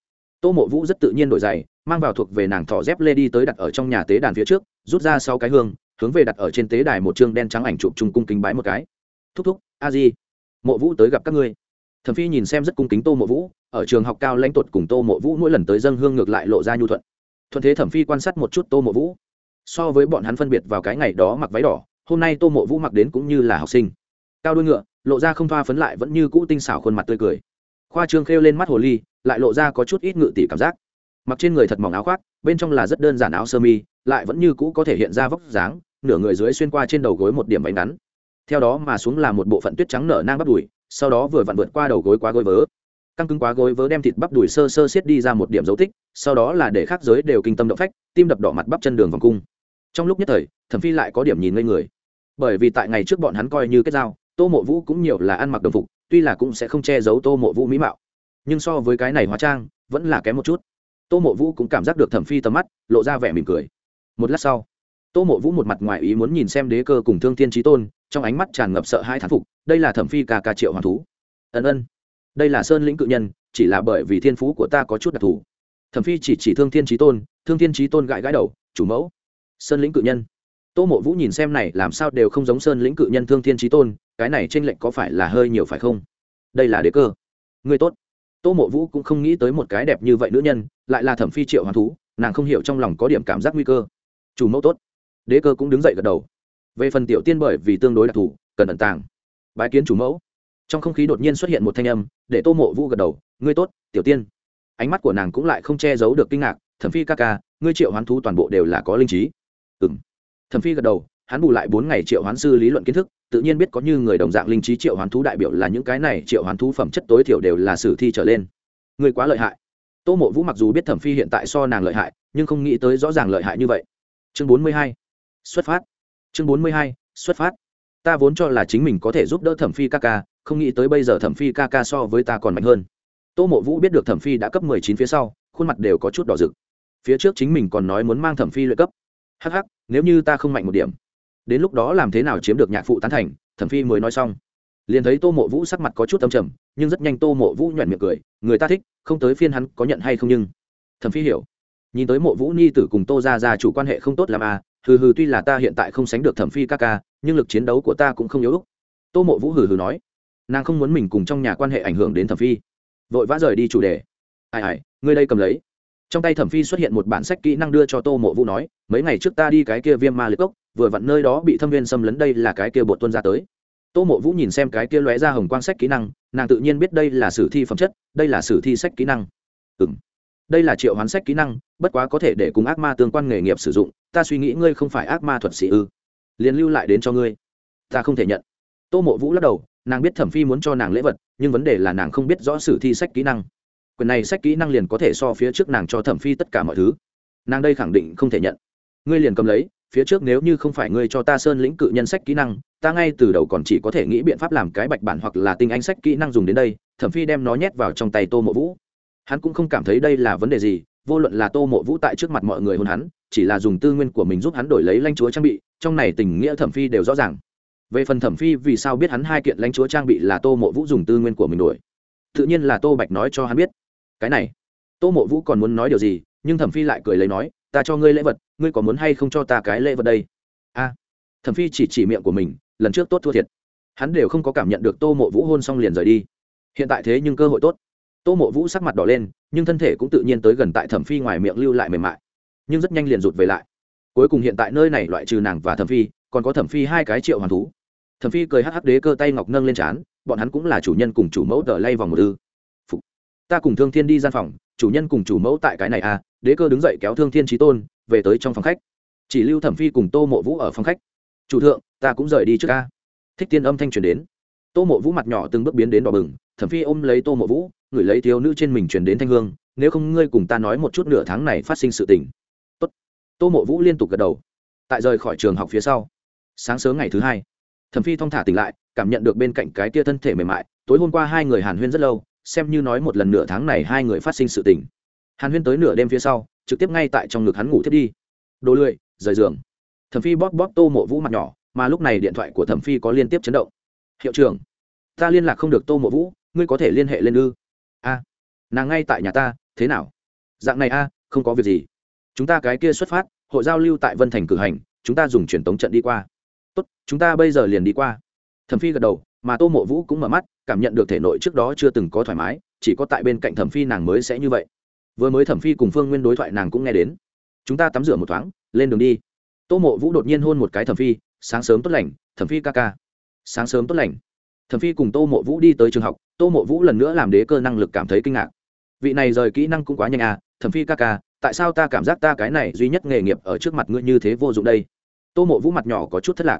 Tô mộ vũ rất tự nhiên đổi giày mang vào thuộc về nàng thỏ dép lê đi tới đặt ở trong nhà tế đàn phía trước, rút ra sau cái hương, hướng về đặt ở trên tế đài một chương đen trắng ảnh chụp chung cung kính bái một cái. Thúc thúc, a di, mộ vũ tới gặp các ngươi. Thẩm phi nhìn xem rất cung kính tô mộ vũ, ở trường học cao lãnh tuột cùng tô mộ vũ mỗi lần tới dân hương ngược lại lộ ra nhu thuận. Thuận thế thẩm phi quan sát một chút tô mộ vũ. So với bọn hắn phân biệt vào cái ngày đó mặc váy đỏ, hôm nay tô mộ vũ mặc đến cũng như là học sinh. Cao đuôi ngựa, lộ ra không thoa phấn lại vẫn như cũ tinh xảo khuôn mặt tươi cười. Khoa trương khêu lên mắt hồ ly, lại lộ ra có chút ít ngự tỷ cảm giác mặc trên người thật mỏng áo khoác, bên trong là rất đơn giản áo sơ mi, lại vẫn như cũ có thể hiện ra vóc dáng, nửa người dưới xuyên qua trên đầu gối một điểm bánh ngắn. Theo đó mà xuống là một bộ phận tuyết trắng nở nang bắp đùi, sau đó vừa vặn vượt qua đầu gối quá gối vớ. Căng cứng quá gối vớ đem thịt bắp đùi sơ sơ xiết đi ra một điểm dấu tích, sau đó là để khác giới đều kinh tâm động phách, tim đập đỏ mặt bắp chân đường vòng cung. Trong lúc nhất thời, thẩm phi lại có điểm nhìn ngây người. Bởi vì tại ngày trước bọn hắn coi như kết giao, tô mộ vũ cũng nhiều là ăn mặc đồng phục, tuy là cũng sẽ không che giấu tô mộ vũ mỹ mạo. Nhưng so với cái này hóa trang, vẫn là kém một chút tô mộ vũ cũng cảm giác được thẩm phi tầm mắt, lộ ra vẻ mỉm cười. Một lát sau, tô mộ vũ một mặt ngoài ý muốn nhìn xem đế cơ cùng thương thiên trí tôn, trong ánh mắt tràn ngập sợ hai thán phục, đây là thẩm phi ca ca triệu hoàng thú. Ân ân, đây là sơn lĩnh cự nhân, chỉ là bởi vì thiên phú của ta có chút đặc thù. Thẩm phi chỉ chỉ thương thiên trí tôn, thương thiên trí tôn gãi gãi đầu, chủ mẫu, sơn lĩnh cự nhân. Tô mộ vũ nhìn xem này, làm sao đều không giống sơn lĩnh cự nhân thương thiên trí tôn, cái này t r ê n lệch có phải là hơi nhiều phải không? Đây là đế cơ. Người tốt tô mộ vũ cũng không nghĩ tới một cái đẹp như vậy nữ nhân, lại là thẩm phi triệu hoàng thú, nàng không hiểu trong lòng có điểm cảm giác nguy cơ. Chủ mẫu tốt. Đế cơ cũng đứng dậy gật đầu. Về phần tiểu tiên bởi vì tương đối đặc thù, cần ẩn tàng. Bái kiến chủ mẫu. Trong không khí đột nhiên xuất hiện một thanh âm, để tô mộ vũ gật đầu, ngươi tốt, tiểu tiên. Ánh mắt của nàng cũng lại không che giấu được kinh ngạc, thẩm phi ca ca, ngươi triệu hoán thú toàn bộ đều là có linh trí. Ừ m thẩm phi gật đầu, hắn bù lại bốn ngày triệu hoán sư lý luận kiến thức tự nhiên biết có như người đồng dạng linh trí triệu hoán thú đại biểu là những cái này triệu hoán thú phẩm chất tối thiểu đều là sử thi trở lên. Người quá lợi hại. Tô mộ vũ mặc dù biết thẩm phi hiện tại so nàng lợi hại, nhưng không nghĩ tới rõ ràng lợi hại như vậy. Chương bốn mươi hai, xuất phát. Chương bốn mươi hai, xuất phát. Ta vốn cho là chính mình có thể giúp đỡ thẩm phi ca ca, không nghĩ tới bây giờ thẩm phi ca ca so với ta còn mạnh hơn. Tô mộ vũ biết được thẩm phi đã cấp mười chín phía sau, khuôn mặt đều có chút đỏ rực. Phía trước chính mình còn nói muốn mang thẩm phi lợi cấp. Hh nếu như ta không mạnh một điểm đến lúc đó làm thế nào chiếm được nhạc phụ tán thành, thẩm phi mới nói xong. Liền thấy tô mộ vũ sắc mặt có chút âm trầm, nhưng rất nhanh tô mộ vũ nhoẻn miệng cười, người ta thích, không tới phiên hắn có nhận hay không nhưng. Thẩm phi hiểu. Nhìn tới mộ vũ nhi tử cùng tô ra ra chủ quan hệ không tốt làm à hừ hừ tuy là ta hiện tại không sánh được thẩm phi ca ca, nhưng lực chiến đấu của ta cũng không yếu úc tô mộ vũ hừ hừ nói. Nàng không muốn mình cùng trong nhà quan hệ ảnh hưởng đến thẩm phi. Vội vã rời đi chủ đề. Ai ai, ngươi đây cầm lấy. Trong tay thẩm phi xuất hiện một bản sách kỹ năng đưa cho tô mộ vũ nói, mấy ngày trước ta đi cái kia viêm ma liệt cốc vừa vặn nơi đó bị thâm viên xâm lấn đây là cái kia bột tuân ra tới. Tô mộ vũ nhìn xem cái kia lóe ra hồng quang sách kỹ năng, nàng tự nhiên biết đây là sử thi phẩm chất, đây là sử thi sách kỹ năng. Ừ m đây là triệu hoán sách kỹ năng, bất quá có thể để cùng ác ma tương quan nghề nghiệp sử dụng, ta suy nghĩ ngươi không phải ác ma thuật sĩ ư. Liền lưu lại đến cho ngươi. Ta không thể nhận. Tô mộ vũ lắc đầu, nàng biết thẩm phi muốn cho nàng lễ vật, nhưng vấn đề là nàng không biết rõ sử thi sách kỹ năng. Quyền này sách kỹ năng liền có thể so phía trước nàng cho thẩm phi tất cả mọi thứ. Nàng đây khẳng định không thể nhận. Ngươi liền cầm lấy phía trước nếu như không phải ngươi cho ta sơn lĩnh cự nhân sách kỹ năng, ta ngay từ đầu còn chỉ có thể nghĩ biện pháp làm cái bạch bản hoặc là tinh anh sách kỹ năng dùng đến đây, thẩm phi đem nó nhét vào trong tay tô mộ vũ. Hắn cũng không cảm thấy đây là vấn đề gì, vô luận là tô mộ vũ tại trước mặt mọi người hôn hắn, chỉ là dùng tư nguyên của mình giúp hắn đổi lấy lãnh chúa trang bị, trong này tình nghĩa thẩm phi đều rõ ràng. Về phần thẩm phi vì sao biết hắn hai kiện lãnh chúa trang bị là tô mộ vũ dùng tư nguyên của mình đổi? Tự nhiên là tô bạch nói cho hắn biết. Cái này, tô mộ vũ còn muốn nói điều gì, nhưng thẩm phi lại cười lấy nói ta cho ngươi lễ vật, ngươi có muốn hay không cho ta cái lễ vật đây? A. Thẩm phi chỉ chỉ miệng của mình, lần trước tốt thua thiệt. Hắn đều không có cảm nhận được tô mộ vũ hôn xong liền rời đi. Hiện tại thế nhưng cơ hội tốt. Tô mộ vũ sắc mặt đỏ lên, nhưng thân thể cũng tự nhiên tới gần tại thẩm phi ngoài miệng lưu lại mềm mại. Nhưng rất nhanh liền rụt về lại. Cuối cùng hiện tại nơi này loại trừ nàng và thẩm phi, còn có thẩm phi hai cái triệu hoàn thú. Thẩm phi cười hắc hắc đế cơ tay ngọc nâng lên trán, bọn hắn cũng là chủ nhân cùng chủ mẫu tờ lay vòng một ư. Ta cùng thương thiên đi gian phòng, chủ nhân cùng chủ mẫu tại cái này à đế cơ đứng dậy kéo thương thiên trí tôn, về tới trong phòng khách. Chỉ lưu thẩm phi cùng tô mộ vũ ở phòng khách. Chủ thượng, ta cũng rời đi trước ca. Thích tiên âm thanh truyền đến. Tô mộ vũ mặt nhỏ từng bước biến đến đỏ bừng, thẩm phi ôm lấy tô mộ vũ ngửi lấy thiếu nữ trên mình truyền đến thanh hương, nếu không ngươi cùng ta nói một chút nửa tháng này phát sinh sự tình. Tốt. tô mộ vũ liên tục gật đầu. Tại rời khỏi trường học phía sau, sáng sớm ngày thứ hai, thẩm phi thong thả tỉnh lại, cảm nhận được bên cạnh cái tia thân thể mềm mại, tối hôm qua hai người hàn huyên rất lâu, xem như nói một lần nửa tháng này hai người phát sinh sự tình hàn huyên tới nửa đêm phía sau, trực tiếp ngay tại trong ngực hắn ngủ thiết đi. Đồ lười, rời giường. Thẩm phi bóp bóp tô mộ vũ mặt nhỏ, mà lúc này điện thoại của thẩm phi có liên tiếp chấn động. Hiệu trưởng, ta liên lạc không được tô mộ vũ, ngươi có thể liên hệ lên ư? A, nàng ngay tại nhà ta, thế nào? Dạng này a, không có việc gì. Chúng ta cái kia xuất phát, hội giao lưu tại vân thành cử hành, chúng ta dùng truyền tống trận đi qua. Tốt, chúng ta bây giờ liền đi qua. Thẩm phi gật đầu, mà tô mộ vũ cũng mở mắt, cảm nhận được thể nội trước đó chưa từng có thoải mái, chỉ có tại bên cạnh thẩm phi nàng mới sẽ như vậy vừa mới thẩm phi cùng phương nguyên đối thoại nàng cũng nghe đến. Chúng ta tắm rửa một thoáng, lên đường đi. Tô mộ vũ đột nhiên hôn một cái thẩm phi, sáng sớm tốt lành, thẩm phi ca ca. Sáng sớm tốt lành. Thẩm phi cùng tô mộ vũ đi tới trường học, tô mộ vũ lần nữa làm đế cơ năng lực cảm thấy kinh ngạc. Vị này rời kỹ năng cũng quá nhanh à thẩm phi ca ca, tại sao ta cảm giác ta cái này duy nhất nghề nghiệp ở trước mặt ngươi như thế vô dụng đây? Tô mộ vũ mặt nhỏ có chút thất lạc.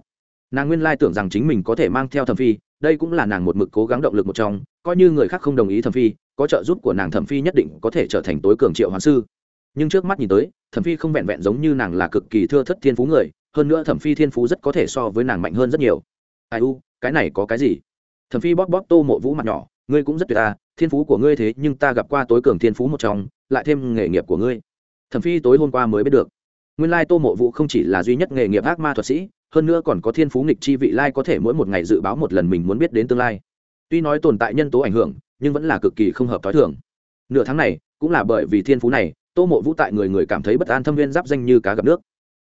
Nàng nguyên lai tưởng rằng chính mình có thể mang theo thẩm phi, đây cũng là nàng một mực cố gắng động lực một trong, coi như người khác không đồng ý thẩm phi có trợ giúp của nàng thẩm phi nhất định có thể trở thành tối cường triệu hoán sư. Nhưng trước mắt nhìn tới, thẩm phi không vẹn vẹn giống như nàng là cực kỳ thưa thất thiên phú người, hơn nữa thẩm phi thiên phú rất có thể so với nàng mạnh hơn rất nhiều. Ai u, cái này có cái gì? Thẩm phi bóp bóp tô mộ vũ mặt nhỏ, ngươi cũng rất tuyệt ta thiên phú của ngươi thế nhưng ta gặp qua tối cường thiên phú một trong, lại thêm nghề nghiệp của ngươi. Thẩm phi tối hôm qua mới biết được. Nguyên lai tô mộ vũ không chỉ là duy nhất nghề nghiệp ác ma thuật sĩ, hơn nữa còn có thiên phú nghịch chi vị lai có thể mỗi một ngày dự báo một lần mình muốn biết đến tương lai. Tuy nói tồn tại nhân tố ảnh hưởng nhưng vẫn là cực kỳ không hợp t h o i thường. Nửa tháng này, cũng là bởi vì thiên phú này, tô mộ vũ tại người người cảm thấy bất an thâm viên giáp danh như cá gặp nước.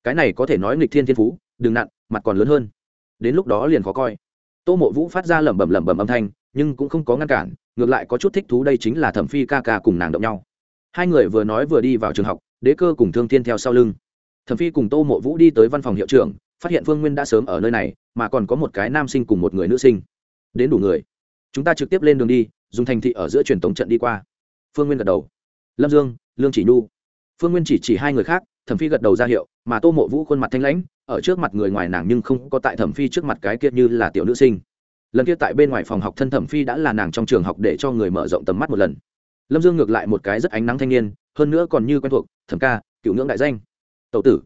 Cái này có thể nói nghịch thiên thiên phú, đừng nặn mặt còn lớn hơn. Đến lúc đó liền khó coi. Tô mộ vũ phát ra lẩm bẩm lẩm bẩm âm thanh, nhưng cũng không có ngăn cản, ngược lại có chút thích thú đây chính là thẩm phi ca ca cùng nàng động nhau. Hai người vừa nói vừa đi vào trường học, đế cơ cùng thương thiên theo sau lưng. Thẩm phi cùng tô mộ vũ đi tới văn phòng hiệu trưởng, phát hiện phương nguyên đã sớm ở nơi này, mà còn có một cái nam sinh cùng một người nữ sinh. Đến đủ người chúng ta trực tiếp lên đường đi, dùng thành thị ở giữa truyền tống trận đi qua. Phương nguyên gật đầu. Lâm dương, lương chỉ nhu. Phương nguyên chỉ chỉ hai người khác, thẩm phi gật đầu ra hiệu, mà tô mộ vũ khuôn mặt thanh lãnh, ở trước mặt người ngoài nàng nhưng không có tại thẩm phi trước mặt cái kia như là tiểu nữ sinh. Lần kia tại bên ngoài phòng học thân thẩm phi đã là nàng trong trường học để cho người mở rộng tầm mắt một lần. Lâm dương ngược lại một cái rất ánh nắng thanh niên, hơn nữa còn như quen thuộc, thẩm ca, cựu ngưỡng đại danh. Tậu tử.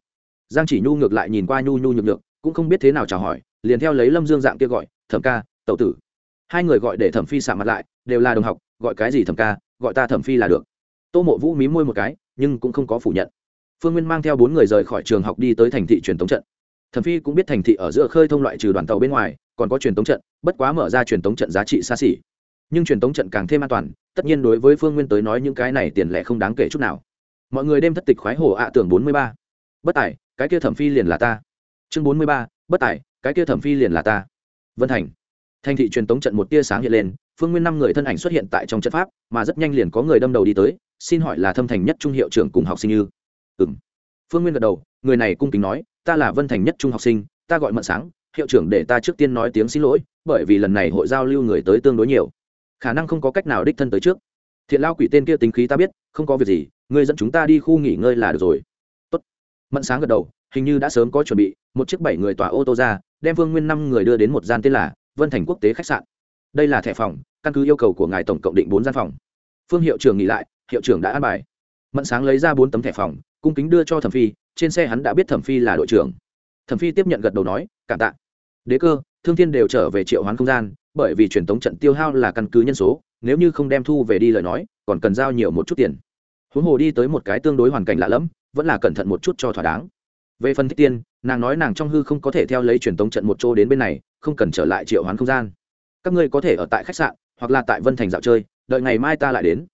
Giang chỉ nhu ngược lại nhìn qua nhu nhu nhược được cũng không biết thế nào chào hỏi, liền theo lấy lâm dương dạng kia gọi, thẩm ca tậu tử hai người gọi để thẩm phi sạ mặt lại, đều là đồng học, gọi cái gì thẩm ca, gọi ta thẩm phi là được. Tô mộ vũ mí môi một cái, nhưng cũng không có phủ nhận. Phương nguyên mang theo bốn người rời khỏi trường học đi tới thành thị truyền thống trận. Thẩm phi cũng biết thành thị ở giữa khơi thông loại trừ đoàn tàu bên ngoài, còn có truyền thống trận, bất quá mở ra truyền thống trận giá trị xa xỉ. Nhưng truyền thống trận càng thêm an toàn, tất nhiên đối với phương nguyên tới nói những cái này tiền lẻ không đáng kể chút nào. Mọi người đêm thất tịch khoái hồ ạ tưởng bốn mươi ba. Bất tài, cái kia thẩm phi liền là ta. Chương bốn mươi ba, bất tài, cái kia thẩm phi liền là ta. Vân thành thành thị truyền tống trận một tia sáng hiện lên, phương nguyên năm người thân ảnh xuất hiện tại trong trận pháp, mà rất nhanh liền có người đâm đầu đi tới, xin hỏi là thâm thành nhất trung hiệu trưởng cùng học sinh như ừ m phương nguyên gật đầu, người này cung kính nói, ta là vân thành nhất trung học sinh, ta gọi mận sáng, hiệu trưởng để ta trước tiên nói tiếng xin lỗi, bởi vì lần này hội giao lưu người tới tương đối nhiều. Khả năng không có cách nào đích thân tới trước. Thiện lao quỷ tên kia tính khí ta biết, không có việc gì người dẫn chúng ta đi khu nghỉ ngơi là được rồi. Tốt. mận sáng gật đầu, hình như đã sớm có chuẩn bị, một chiếc bảy người tỏa ô tô ra, đem phương nguyên năm người đưa đến một gian tên là vân thành quốc tế khách sạn. Đây là thẻ phòng, căn cứ yêu cầu của ngài tổng cộng định bốn gian phòng. Phương hiệu trưởng nghỉ lại, hiệu trưởng đã an bài. Mận sáng lấy ra bốn tấm thẻ phòng, cung kính đưa cho thẩm phi, trên xe hắn đã biết thẩm phi là đội trưởng. Thẩm phi tiếp nhận gật đầu nói, cảm tạ. Đế cơ, thương thiên đều trở về triệu hoán không gian, bởi vì truyền thống trận tiêu hao là căn cứ nhân số, nếu như không đem thu về đi lời nói, còn cần giao nhiều một chút tiền. Huống hồ đi tới một cái tương đối hoàn cảnh lạ lẫm, vẫn là cẩn thận một chút cho thỏa đáng về phần thích tiên, nàng nói nàng trong hư không có thể theo lấy truyền tống trận một chỗ đến bên này, không cần trở lại triệu hoán không gian. Các ngươi có thể ở tại khách sạn, hoặc là tại vân thành dạo chơi, đợi ngày mai ta lại đến.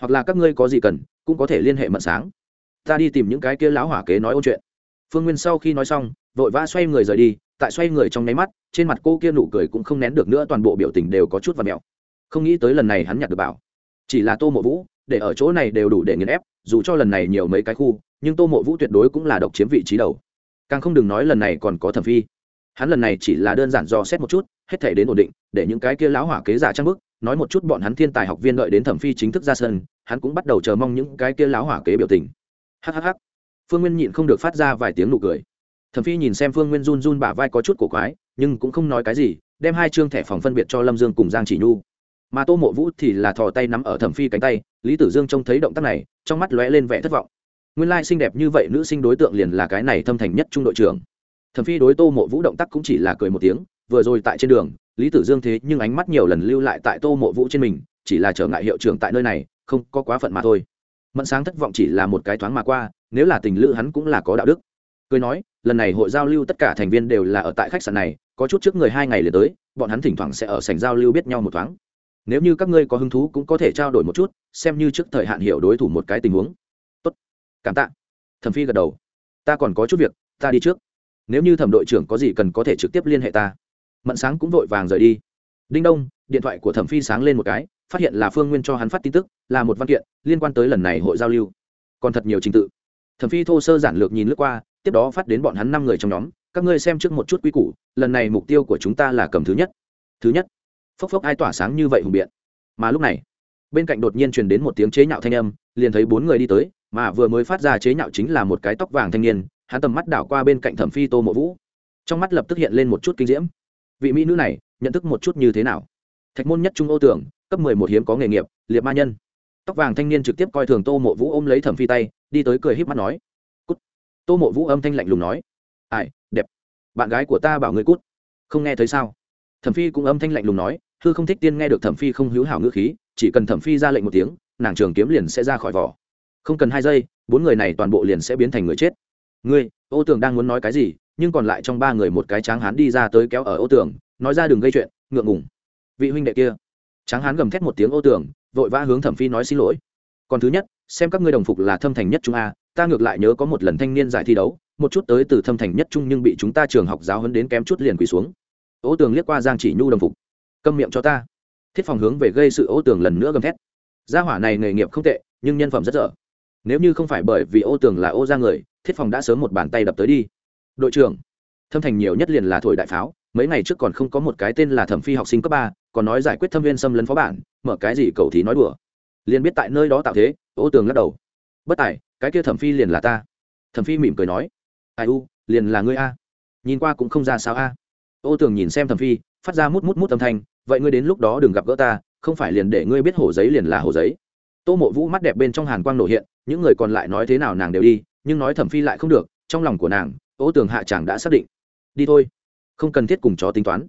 Hoặc là các ngươi có gì cần, cũng có thể liên hệ mận sáng. Ta đi tìm những cái kia lão hỏa kế nói ôn chuyện. Phương nguyên sau khi nói xong, vội vã xoay người rời đi, tại xoay người trong nháy mắt, trên mặt cô kia nụ cười cũng không nén được nữa, toàn bộ biểu tình đều có chút và mẹo. Không nghĩ tới lần này hắn nhặt được bảo. Chỉ là tô mộ vũ, để ở chỗ này đều đủ để nghiền ép dù cho lần này nhiều mấy cái khu, nhưng tô mộ vũ tuyệt đối cũng là độc chiếm vị trí đầu. Càng không đừng nói lần này còn có thẩm phi. Hắn lần này chỉ là đơn giản do xét một chút, hết thể đến ổn định, để những cái kia lão hỏa kế giả trang bức, nói một chút bọn hắn thiên tài học viên đợi đến thẩm phi chính thức ra sân, hắn cũng bắt đầu chờ mong những cái kia lão hỏa kế biểu tình. Hhh phương nguyên nhịn không được phát ra vài tiếng nụ cười. Thẩm phi nhìn xem phương nguyên run run bả vai có chút cổ quái, nhưng cũng không nói cái gì, đem hai chương thẻ phòng phân biệt cho lâm dương cùng giang chỉ nhu mà tô mộ vũ thì là thò tay nắm ở thẩm phi cánh tay, lý tử dương trông thấy động tác này, trong mắt lóe lên vẻ thất vọng. Nguyên lai xinh đẹp như vậy nữ sinh đối tượng liền là cái này thâm thành nhất trung đội trưởng. Thẩm phi đối tô mộ vũ động tác cũng chỉ là cười một tiếng, vừa rồi tại trên đường, lý tử dương thế nhưng ánh mắt nhiều lần lưu lại tại tô mộ vũ trên mình, chỉ là trở ngại hiệu trưởng tại nơi này, không có quá phận mà thôi. Mẫn sáng thất vọng chỉ là một cái thoáng mà qua, nếu là tình lữ hắn cũng là có đạo đức. Cười nói, lần này hội giao lưu tất cả thành viên đều là ở tại khách sạn này, có chút trước người hai ngày liền tới, bọn hắn thỉnh thoảng sẽ ở sảnh giao lưu biết nhau một thoáng nếu như các ngươi có hứng thú cũng có thể trao đổi một chút, xem như trước thời hạn hiểu đối thủ một cái tình huống. Tốt. Cảm tạ. Thẩm phi gật đầu. Ta còn có chút việc, ta đi trước. Nếu như thẩm đội trưởng có gì cần có thể trực tiếp liên hệ ta. Mận sáng cũng vội vàng rời đi. Đinh đông, điện thoại của thẩm phi sáng lên một cái, phát hiện là phương nguyên cho hắn phát tin tức, là một văn kiện liên quan tới lần này hội giao lưu. Còn thật nhiều trình tự. Thẩm phi thô sơ giản lược nhìn lướt qua, tiếp đó phát đến bọn hắn năm người trong nhóm, các ngươi xem trước một chút quy củ, lần này mục tiêu của chúng ta là cầm thứ nhất. Thứ nhất phốc phốc ai tỏa sáng như vậy hùng biện. Mà lúc này, bên cạnh đột nhiên truyền đến một tiếng chế nhạo thanh âm, liền thấy bốn người đi tới, mà vừa mới phát ra chế nhạo chính là một cái tóc vàng thanh niên, hắn tầm mắt đảo qua bên cạnh thẩm phi tô mộ vũ. Trong mắt lập tức hiện lên một chút kinh diễm. Vị mỹ nữ này, nhận thức một chút như thế nào? Thạch môn nhất trung ô tưởng, cấp mười một hiếm có nghề nghiệp, liệt ma nhân. Tóc vàng thanh niên trực tiếp coi thường tô mộ vũ ôm lấy thẩm phi tay, đi tới cười híp mắt nói. Cút. Tô mộ vũ âm thanh lạnh lùng nói. Ai, đẹp. Bạn gái của ta bảo người cút. Không nghe thấy sao? Thẩm phi cũng âm thanh lạnh lùng nói hư không thích tiên nghe được thẩm phi không hữu hảo ngữ khí, chỉ cần thẩm phi ra lệnh một tiếng, nàng trường kiếm liền sẽ ra khỏi vỏ. Không cần hai giây, bốn người này toàn bộ liền sẽ biến thành người chết. Ngươi, ô tường đang muốn nói cái gì, nhưng còn lại trong ba người một cái tráng hán đi ra tới kéo ở ô tường, nói ra đừng gây chuyện, ngượng ngùng. Vị huynh đệ kia. Tráng hán gầm thét một tiếng ô tường, vội vã hướng thẩm phi nói xin lỗi. Còn thứ nhất, xem các ngươi đồng phục là thâm thành nhất trung a, ta ngược lại nhớ có một lần thanh niên giải thi đấu, một chút tới từ thâm thành nhất trung nhưng bị chúng ta trường học giáo hấn đến kém chút liền quỳ xuống. Ô tường liếc qua giang chỉ nhu đồng phục câm miệng cho ta. Thiết phòng hướng về gây sự ô tường lần nữa gầm thét. Gia hỏa này nghề nghiệp không tệ, nhưng nhân phẩm rất dở. Nếu như không phải bởi vì ô tường là ô ra người, thiết phòng đã sớm một bàn tay đập tới đi. Đội trưởng, thâm thành nhiều nhất liền là thổi đại pháo, mấy ngày trước còn không có một cái tên là thẩm phi học sinh cấp ba, còn nói giải quyết thâm viên xâm lấn phó bản, mở cái gì cầu thì nói đùa. Liền biết tại nơi đó tạo thế, ô tường lắc đầu. Bất tài, cái kia thẩm phi liền là ta. Thẩm phi mỉm cười nói. Ai u, liền là ngươi a. Nhìn qua cũng không ra sao a. Ô tường nhìn xem thẩm phi phát ra mút mút mút âm thanh, vậy ngươi đến lúc đó đừng gặp gỡ ta, không phải liền để ngươi biết hổ giấy liền là hổ giấy. Tô mộ vũ mắt đẹp bên trong hàn quang nổ hiện, những người còn lại nói thế nào nàng đều đi, nhưng nói thẩm phi lại không được, trong lòng của nàng, ô tường hạ chàng đã xác định. Đi thôi, không cần thiết cùng chó tính toán.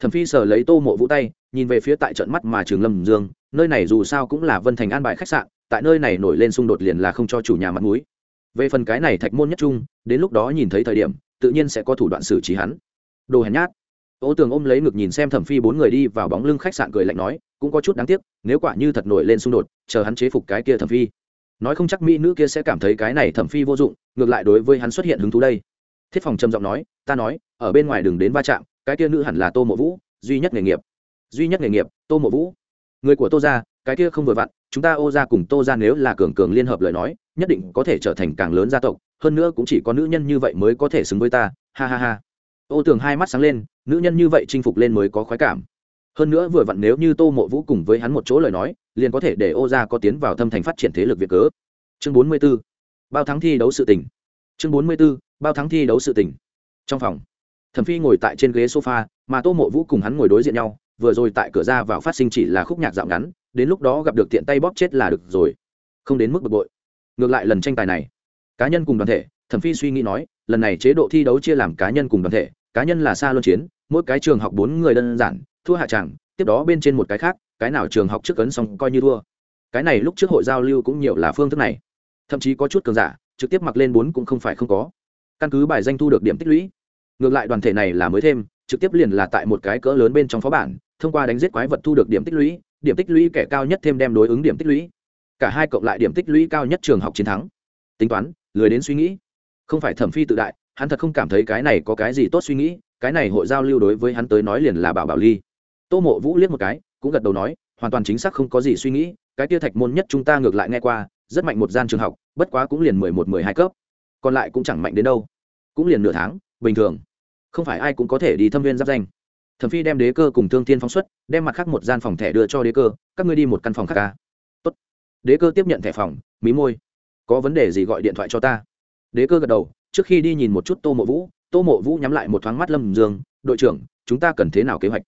Thẩm phi sờ lấy tô mộ vũ tay, nhìn về phía tại trận mắt mà trường lâm dương, nơi này dù sao cũng là vân thành an bài khách sạn, tại nơi này nổi lên xung đột liền là không cho chủ nhà mặt mũi. Về phần cái này thạch môn nhất trung, đến lúc đó nhìn thấy thời điểm, tự nhiên sẽ có thủ đoạn xử trí hắn. Đồ hèn nhát ô tường ôm lấy ngực nhìn xem thẩm phi bốn người đi vào bóng lưng khách sạn cười lạnh nói, cũng có chút đáng tiếc, nếu quả như thật nổi lên xung đột, chờ hắn chế phục cái kia thẩm phi. Nói không chắc mỹ nữ kia sẽ cảm thấy cái này thẩm phi vô dụng, ngược lại đối với hắn xuất hiện hứng thú đây. Thiết phòng trầm giọng nói, ta nói, ở bên ngoài đừng đến va chạm, cái kia nữ hẳn là tô mộ vũ, duy nhất nghề nghiệp. Duy nhất nghề nghiệp, tô mộ vũ. Người của tô gia, cái kia không vừa vặn, chúng ta ô gia cùng tô gia nếu là cường cường liên hợp lời nói, nhất định có thể trở thành càng lớn gia tộc, hơn nữa cũng chỉ có nữ nhân như vậy mới có thể xứng với ta. Ha ha ha. Ô tường hai mắt sáng lên nữ nhân như vậy chinh phục lên mới có khoái cảm. Hơn nữa vừa vặn nếu như tô mộ vũ cùng với hắn một chỗ lời nói, liền có thể để ô gia có tiến vào thâm thành phát triển thế lực việt cớ. Chương bốn mươi b ố bao thắng thi đấu sự tỉnh chương bốn mươi b ố bao thắng thi đấu sự tỉnh trong phòng, thẩm phi ngồi tại trên ghế sofa, mà tô mộ vũ cùng hắn ngồi đối diện nhau, vừa rồi tại cửa ra vào phát sinh chỉ là khúc nhạc dạo ngắn, đến lúc đó gặp được tiện tay bóp chết là được rồi. Không đến mức bực bội. Ngược lại lần tranh tài này, cá nhân cùng đoàn thể, thẩm phi suy nghĩ nói, lần này chế độ thi đấu chia làm cá nhân cùng đoàn thể cá nhân là xa luân chiến, mỗi cái trường học bốn người đơn giản, thua hạ tràng tiếp đó bên trên một cái khác, cái nào trường học trước cấn xong coi như thua. Cái này lúc trước hội giao lưu cũng nhiều là phương thức này. Thậm chí có chút cường giả, trực tiếp mặc lên bốn cũng không phải không có. Căn cứ bài danh thu được điểm tích lũy, ngược lại đoàn thể này là mới thêm, trực tiếp liền là tại một cái cỡ lớn bên trong phó bản, thông qua đánh giết quái vật thu được điểm tích lũy, điểm tích lũy kẻ cao nhất thêm đem đối ứng điểm tích lũy. Cả hai cộng lại điểm tích lũy cao nhất trường học chiến thắng. Tính toán, lười đến suy nghĩ. Không phải thẩm phi tự đại hắn thật không cảm thấy cái này có cái gì tốt suy nghĩ, cái này hội giao lưu đối với hắn tới nói liền là bảo bảo ly. Tô mộ vũ liếc một cái, cũng gật đầu nói, hoàn toàn chính xác không có gì suy nghĩ, cái kia thạch môn nhất chúng ta ngược lại nghe qua, rất mạnh một gian trường học, bất quá cũng liền mười một, mười hai cấp. Còn lại cũng chẳng mạnh đến đâu. Cũng liền nửa tháng, bình thường. Không phải ai cũng có thể đi thâm viên giáp danh. Thẩm phi đem đế cơ cùng thương thiên phóng xuất, đem mặt khác một gian phòng thẻ đưa cho đế cơ, các ngươi đi một căn phòng khác ca Tốt. đế cơ tiếp nhận thẻ phòng, mí môi. Có vấn đề gì gọi điện thoại cho ta. Đế cơ gật đầu trước khi đi nhìn một chút tô mộ vũ, tô mộ vũ nhắm lại một thoáng mắt lâm dương, đội trưởng, chúng ta cần thế nào kế hoạch?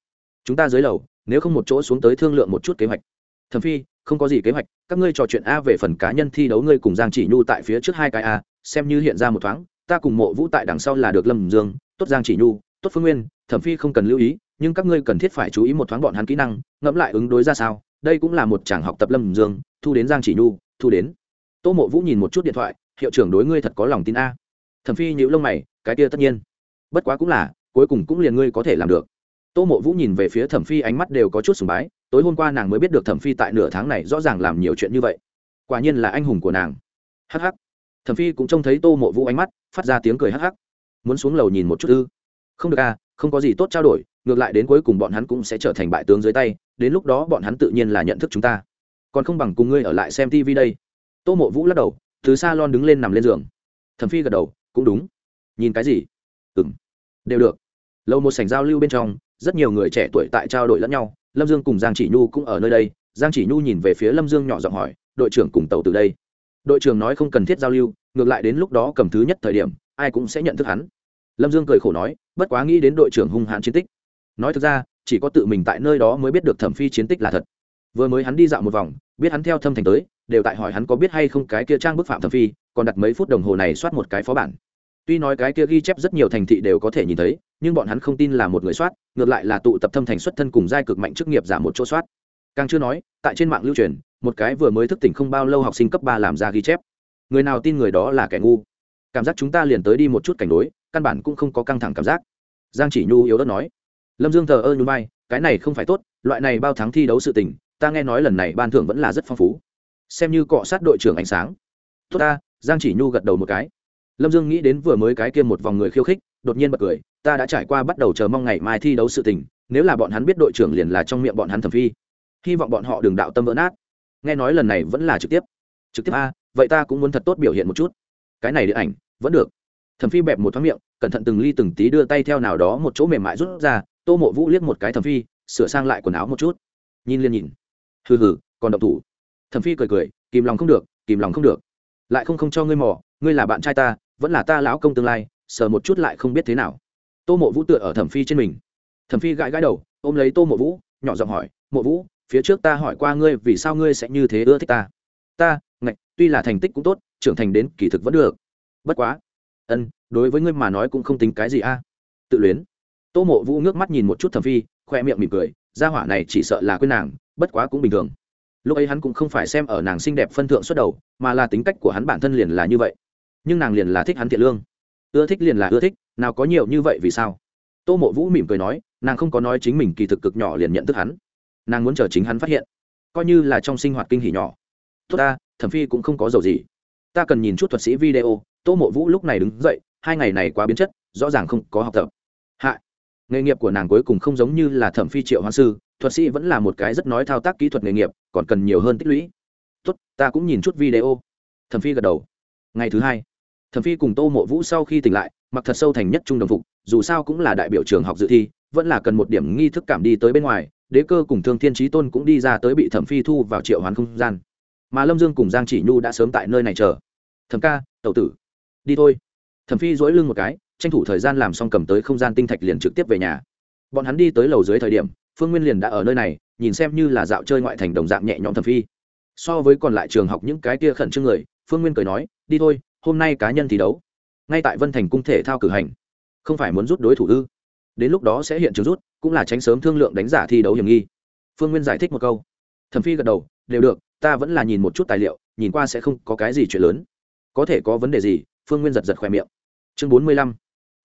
Chúng ta dưới lầu, nếu không một chỗ xuống tới thương lượng một chút kế hoạch. Thẩm phi, không có gì kế hoạch, các ngươi trò chuyện a về phần cá nhân thi đấu ngươi cùng giang chỉ nhu tại phía trước hai cái a, xem như hiện ra một thoáng, ta cùng mộ vũ tại đằng sau là được lâm dương, tốt giang chỉ nhu, tốt phương nguyên, thẩm phi không cần lưu ý, nhưng các ngươi cần thiết phải chú ý một thoáng bọn hắn kỹ năng, ngẫm lại ứng đối ra sao, đây cũng là một chàng học tập lâm dương, thu đến giang chỉ nhu, thu đến. Tô mộ vũ nhìn một chút điện thoại, hiệu trưởng đối ngươi thật có lòng tin a thẩm phi nhíu lông mày, cái kia tất nhiên. Bất quá cũng là, cuối cùng cũng liền ngươi có thể làm được. Tô mộ vũ nhìn về phía thẩm phi ánh mắt đều có chút sùng bái, tối hôm qua nàng mới biết được thẩm phi tại nửa tháng này rõ ràng làm nhiều chuyện như vậy. Quả nhiên là anh hùng của nàng. Hh thẩm phi cũng trông thấy tô mộ vũ ánh mắt, phát ra tiếng cười hh muốn xuống lầu nhìn một chút ư? Không được à không có gì tốt trao đổi, ngược lại đến cuối cùng bọn hắn cũng sẽ trở thành bại tướng dưới tay, đến lúc đó bọn hắn tự nhiên là nhận thức chúng ta. Còn không bằng cùng ngươi ở lại xem tv đây. Tô mộ vũ lắc đầu, từ xa lon đứng lên nằm lên giường. Thẩm phi gật đầu cũng đúng. Nhìn cái gì? Ừ m đều được. Lâu một sảnh giao lưu bên trong, rất nhiều người trẻ tuổi tại trao đổi lẫn nhau, lâm dương cùng giang chỉ nhu cũng ở nơi đây. Giang chỉ nhu nhìn về phía lâm dương nhỏ giọng hỏi, đội trưởng cùng tàu từ đây? Đội trưởng nói không cần thiết giao lưu, ngược lại đến lúc đó cầm thứ nhất thời điểm, ai cũng sẽ nhận thức hắn. Lâm dương cười khổ nói, bất quá nghĩ đến đội trưởng hung hãn chiến tích. Nói thực ra, chỉ có tự mình tại nơi đó mới biết được thẩm phi chiến tích là thật. Vừa mới hắn đi dạo một vòng, biết hắn theo thâm thành tới đều tại hỏi hắn có biết hay không cái kia trang bức phạm thẩm phi, còn đặt mấy phút đồng hồ này soát một cái phó bản. Tuy nói cái kia ghi chép rất nhiều thành thị đều có thể nhìn thấy, nhưng bọn hắn không tin là một người soát, ngược lại là tụ tập thâm thành xuất thân cùng giai cực mạnh chức nghiệp giả một chỗ soát. Càng chưa nói, tại trên mạng lưu truyền, một cái vừa mới thức tỉnh không bao lâu học sinh cấp ba làm ra ghi chép. Người nào tin người đó là kẻ ngu. Cảm giác chúng ta liền tới đi một chút cảnh đối, căn bản cũng không có căng thẳng cảm giác. Giang chỉ nhu yếu đất nói. Lâm dương thờ ơ nhún vai, cái này không phải tốt, loại này bao tháng thi đấu sự tình, ta nghe nói lần này ban thưởng vẫn là rất phong phú xem như cọ sát đội trưởng ánh sáng. Tốt ta, giang chỉ nhu gật đầu một cái. Lâm dương nghĩ đến vừa mới cái kia một vòng người khiêu khích, đột nhiên bật cười, ta đã trải qua bắt đầu chờ mong ngày mai thi đấu sự tình, nếu là bọn hắn biết đội trưởng liền là trong miệng bọn hắn thẩm phi. Hy vọng bọn họ đừng đạo tâm vỡ nát. Nghe nói lần này vẫn là trực tiếp. Trực tiếp a, vậy ta cũng muốn thật tốt biểu hiện một chút. Cái này điện ảnh, vẫn được. Thẩm phi bẹp một thoáng miệng, cẩn thận từng ly từng tí đưa tay theo nào đó một chỗ mềm mại rút ra, tô mộ vũ liếc một cái thẩm phi, sửa sang lại quần áo một chút. Nhìn liền nhìn. Hừ hừ, còn động thủ thẩm phi cười cười, kìm lòng không được, kìm lòng không được. Lại không không cho ngươi mò, ngươi là bạn trai ta, vẫn là ta lão công tương lai, sờ một chút lại không biết thế nào. Tô mộ vũ tựa ở thẩm phi trên mình. Thẩm phi gãi gãi đầu, ôm lấy tô mộ vũ, nhỏ giọng hỏi, mộ vũ, phía trước ta hỏi qua ngươi vì sao ngươi sẽ như thế ưa thích ta? Ta, ngạch, tuy là thành tích cũng tốt, trưởng thành đến kỳ thực vẫn được. Bất quá, ân, đối với ngươi mà nói cũng không tính cái gì a. À. Tự luyến. Tô mộ vũ ngước mắt nhìn một chút thẩm phi, khoe miệng mỉm cười, gia hỏa này chỉ sợ là quên nàng, bất quá cũng bình thường lúc ấy hắn cũng không phải xem ở nàng xinh đẹp phân thượng xuất đầu, mà là tính cách của hắn bản thân liền là như vậy. Nhưng nàng liền là thích hắn thiện lương. Ưa thích liền là ưa thích, nào có nhiều như vậy vì sao? Tô mộ vũ mỉm cười nói, nàng không có nói chính mình kỳ thực cực nhỏ liền nhận thức hắn. Nàng muốn chờ chính hắn phát hiện. Coi như là trong sinh hoạt kinh hỉ nhỏ. Tốt ta, thẩm phi cũng không có dầu gì. Ta cần nhìn chút thuật sĩ video, tô mộ vũ lúc này đứng dậy, hai ngày này quá biến chất, rõ ràng không có học tập. Hạ, nghề nghiệp của nàng cuối cùng không giống như là thẩm phi triệu hoa sư thuật sĩ vẫn là một cái rất nói thao tác kỹ thuật nghề nghiệp, còn cần nhiều hơn tích lũy. Tốt, ta cũng nhìn chút video. Thẩm phi gật đầu. Ngày thứ hai, thẩm phi cùng tô mộ vũ sau khi tỉnh lại, mặc thật sâu thành nhất trung đồng phục, dù sao cũng là đại biểu trường học dự thi, vẫn là cần một điểm nghi thức cảm đi tới bên ngoài, đế cơ cùng thương thiên trí tôn cũng đi ra tới bị thẩm phi thu vào triệu hoán không gian. Mà lâm dương cùng giang chỉ nhu đã sớm tại nơi này chờ. Thẩm ca, tẩu tử, đi thôi. Thẩm phi dỗi lưng một cái, tranh thủ thời gian làm xong cầm tới không gian tinh thạch liền trực tiếp về nhà. Bọn hắn đi tới lầu dưới thời điểm phương nguyên liền đã ở nơi này, nhìn xem như là dạo chơi ngoại thành đồng dạng nhẹ nhõm thẩm phi. So với còn lại trường học những cái kia khẩn trương người, phương nguyên cười nói, đi thôi, hôm nay cá nhân thi đấu. Ngay tại vân thành cung thể thao cử hành. Không phải muốn rút đối thủ ư? Đến lúc đó sẽ hiện trường rút, cũng là tránh sớm thương lượng đánh giả thi đấu hiểm nghi. Phương nguyên giải thích một câu. Thẩm phi gật đầu, đều được, ta vẫn là nhìn một chút tài liệu, nhìn qua sẽ không có cái gì chuyện lớn. Có thể có vấn đề gì? Phương nguyên giật giật khoe miệng. Chương bốn mươi lăm.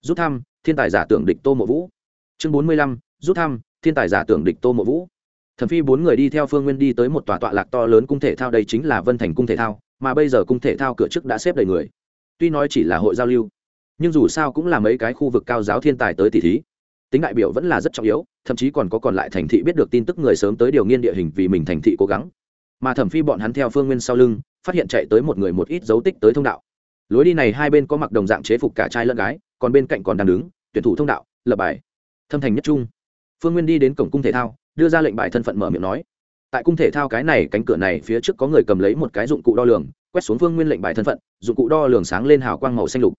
Rút thăm, thiên tài giả tưởng địch tô mộ vũ. Chương bốn mươi lăm. Rút thăm thiên tài giả tưởng địch tô mộ vũ. Thẩm phi bốn người đi theo phương nguyên đi tới một tòa tọa lạc to lớn cung thể thao, đây chính là vân thành cung thể thao, mà bây giờ cung thể thao cửa trước đã xếp đầy người. Tuy nói chỉ là hội giao lưu, nhưng dù sao cũng là mấy cái khu vực cao giáo thiên tài tới tỷ thí. Tính đại biểu vẫn là rất trọng yếu, thậm chí còn có còn lại thành thị biết được tin tức người sớm tới điều nghiên địa hình vì mình thành thị cố gắng. Mà thẩm phi bọn hắn theo phương nguyên sau lưng, phát hiện chạy tới một người một ít dấu tích tới thông đạo. Lối đi này hai bên có mặc đồng dạng chế phục cả trai lẫn gái, còn bên cạnh còn đang đứng, tuyển thủ thông đạo, lập bài. Thâm thành nhất trung phương nguyên đi đến cổng cung thể thao, đưa ra lệnh bài thân phận mở miệng nói. Tại cung thể thao cái này cánh cửa này phía trước có người cầm lấy một cái dụng cụ đo lường, quét xuống phương nguyên lệnh bài thân phận, dụng cụ đo lường sáng lên hào quang màu xanh lục.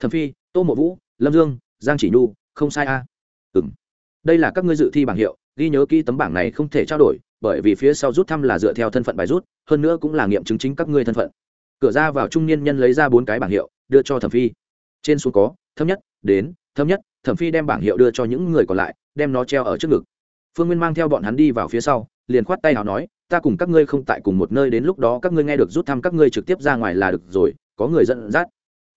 Thẩm phi, tô mộ vũ, lâm dương, giang chỉ nhu, không sai a. À. ừng đây là các ngươi dự thi bảng hiệu, ghi nhớ kỹ tấm bảng này không thể trao đổi, bởi vì phía sau rút thăm là dựa theo thân phận bài rút, hơn nữa cũng là nghiệm chứng chính các ngươi thân phận. Cửa ra vào trung niên nhân lấy ra bốn cái bảng hiệu, đưa cho thẩm phi. Trên xuống có thấp nhất đến thấp nhất, thẩm phi đem bảng hiệu đưa cho những người còn lại, đem nó treo ở trước ngực. Phương nguyên mang theo bọn hắn đi vào phía sau, liền khoát tay nào nói, ta cùng các ngươi không tại cùng một nơi đến lúc đó các ngươi nghe được rút thăm các ngươi trực tiếp ra ngoài là được rồi, có người dẫn dắt.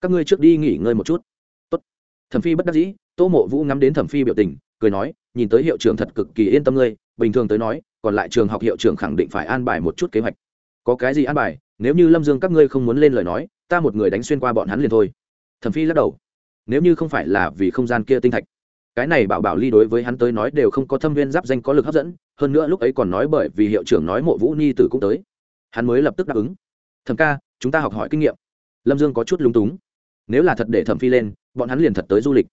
Các ngươi trước đi nghỉ ngơi một chút. Tốt. thẩm phi bất đắc dĩ, tô mộ vũ ngắm đến thẩm phi biểu tình, cười nói, nhìn tới hiệu trưởng thật cực kỳ yên tâm ngươi, bình thường tới nói, còn lại trường học hiệu trưởng khẳng định phải an bài một chút kế hoạch. Có cái gì an bài? Nếu như lâm dương các ngươi không muốn lên lời nói, ta một người đánh xuyên qua bọn hắn liền thôi. Thẩm phi lắc đầu nếu như không phải là vì không gian kia tinh thạch. Cái này bảo bảo ly đối với hắn tới nói đều không có thâm viên giáp danh có lực hấp dẫn, hơn nữa lúc ấy còn nói bởi vì hiệu trưởng nói mộ vũ ni tử cũng tới. Hắn mới lập tức đáp ứng. Thẩm ca, chúng ta học hỏi kinh nghiệm. Lâm dương có chút lúng túng. Nếu là thật để thẩm phi lên, bọn hắn liền thật tới du lịch.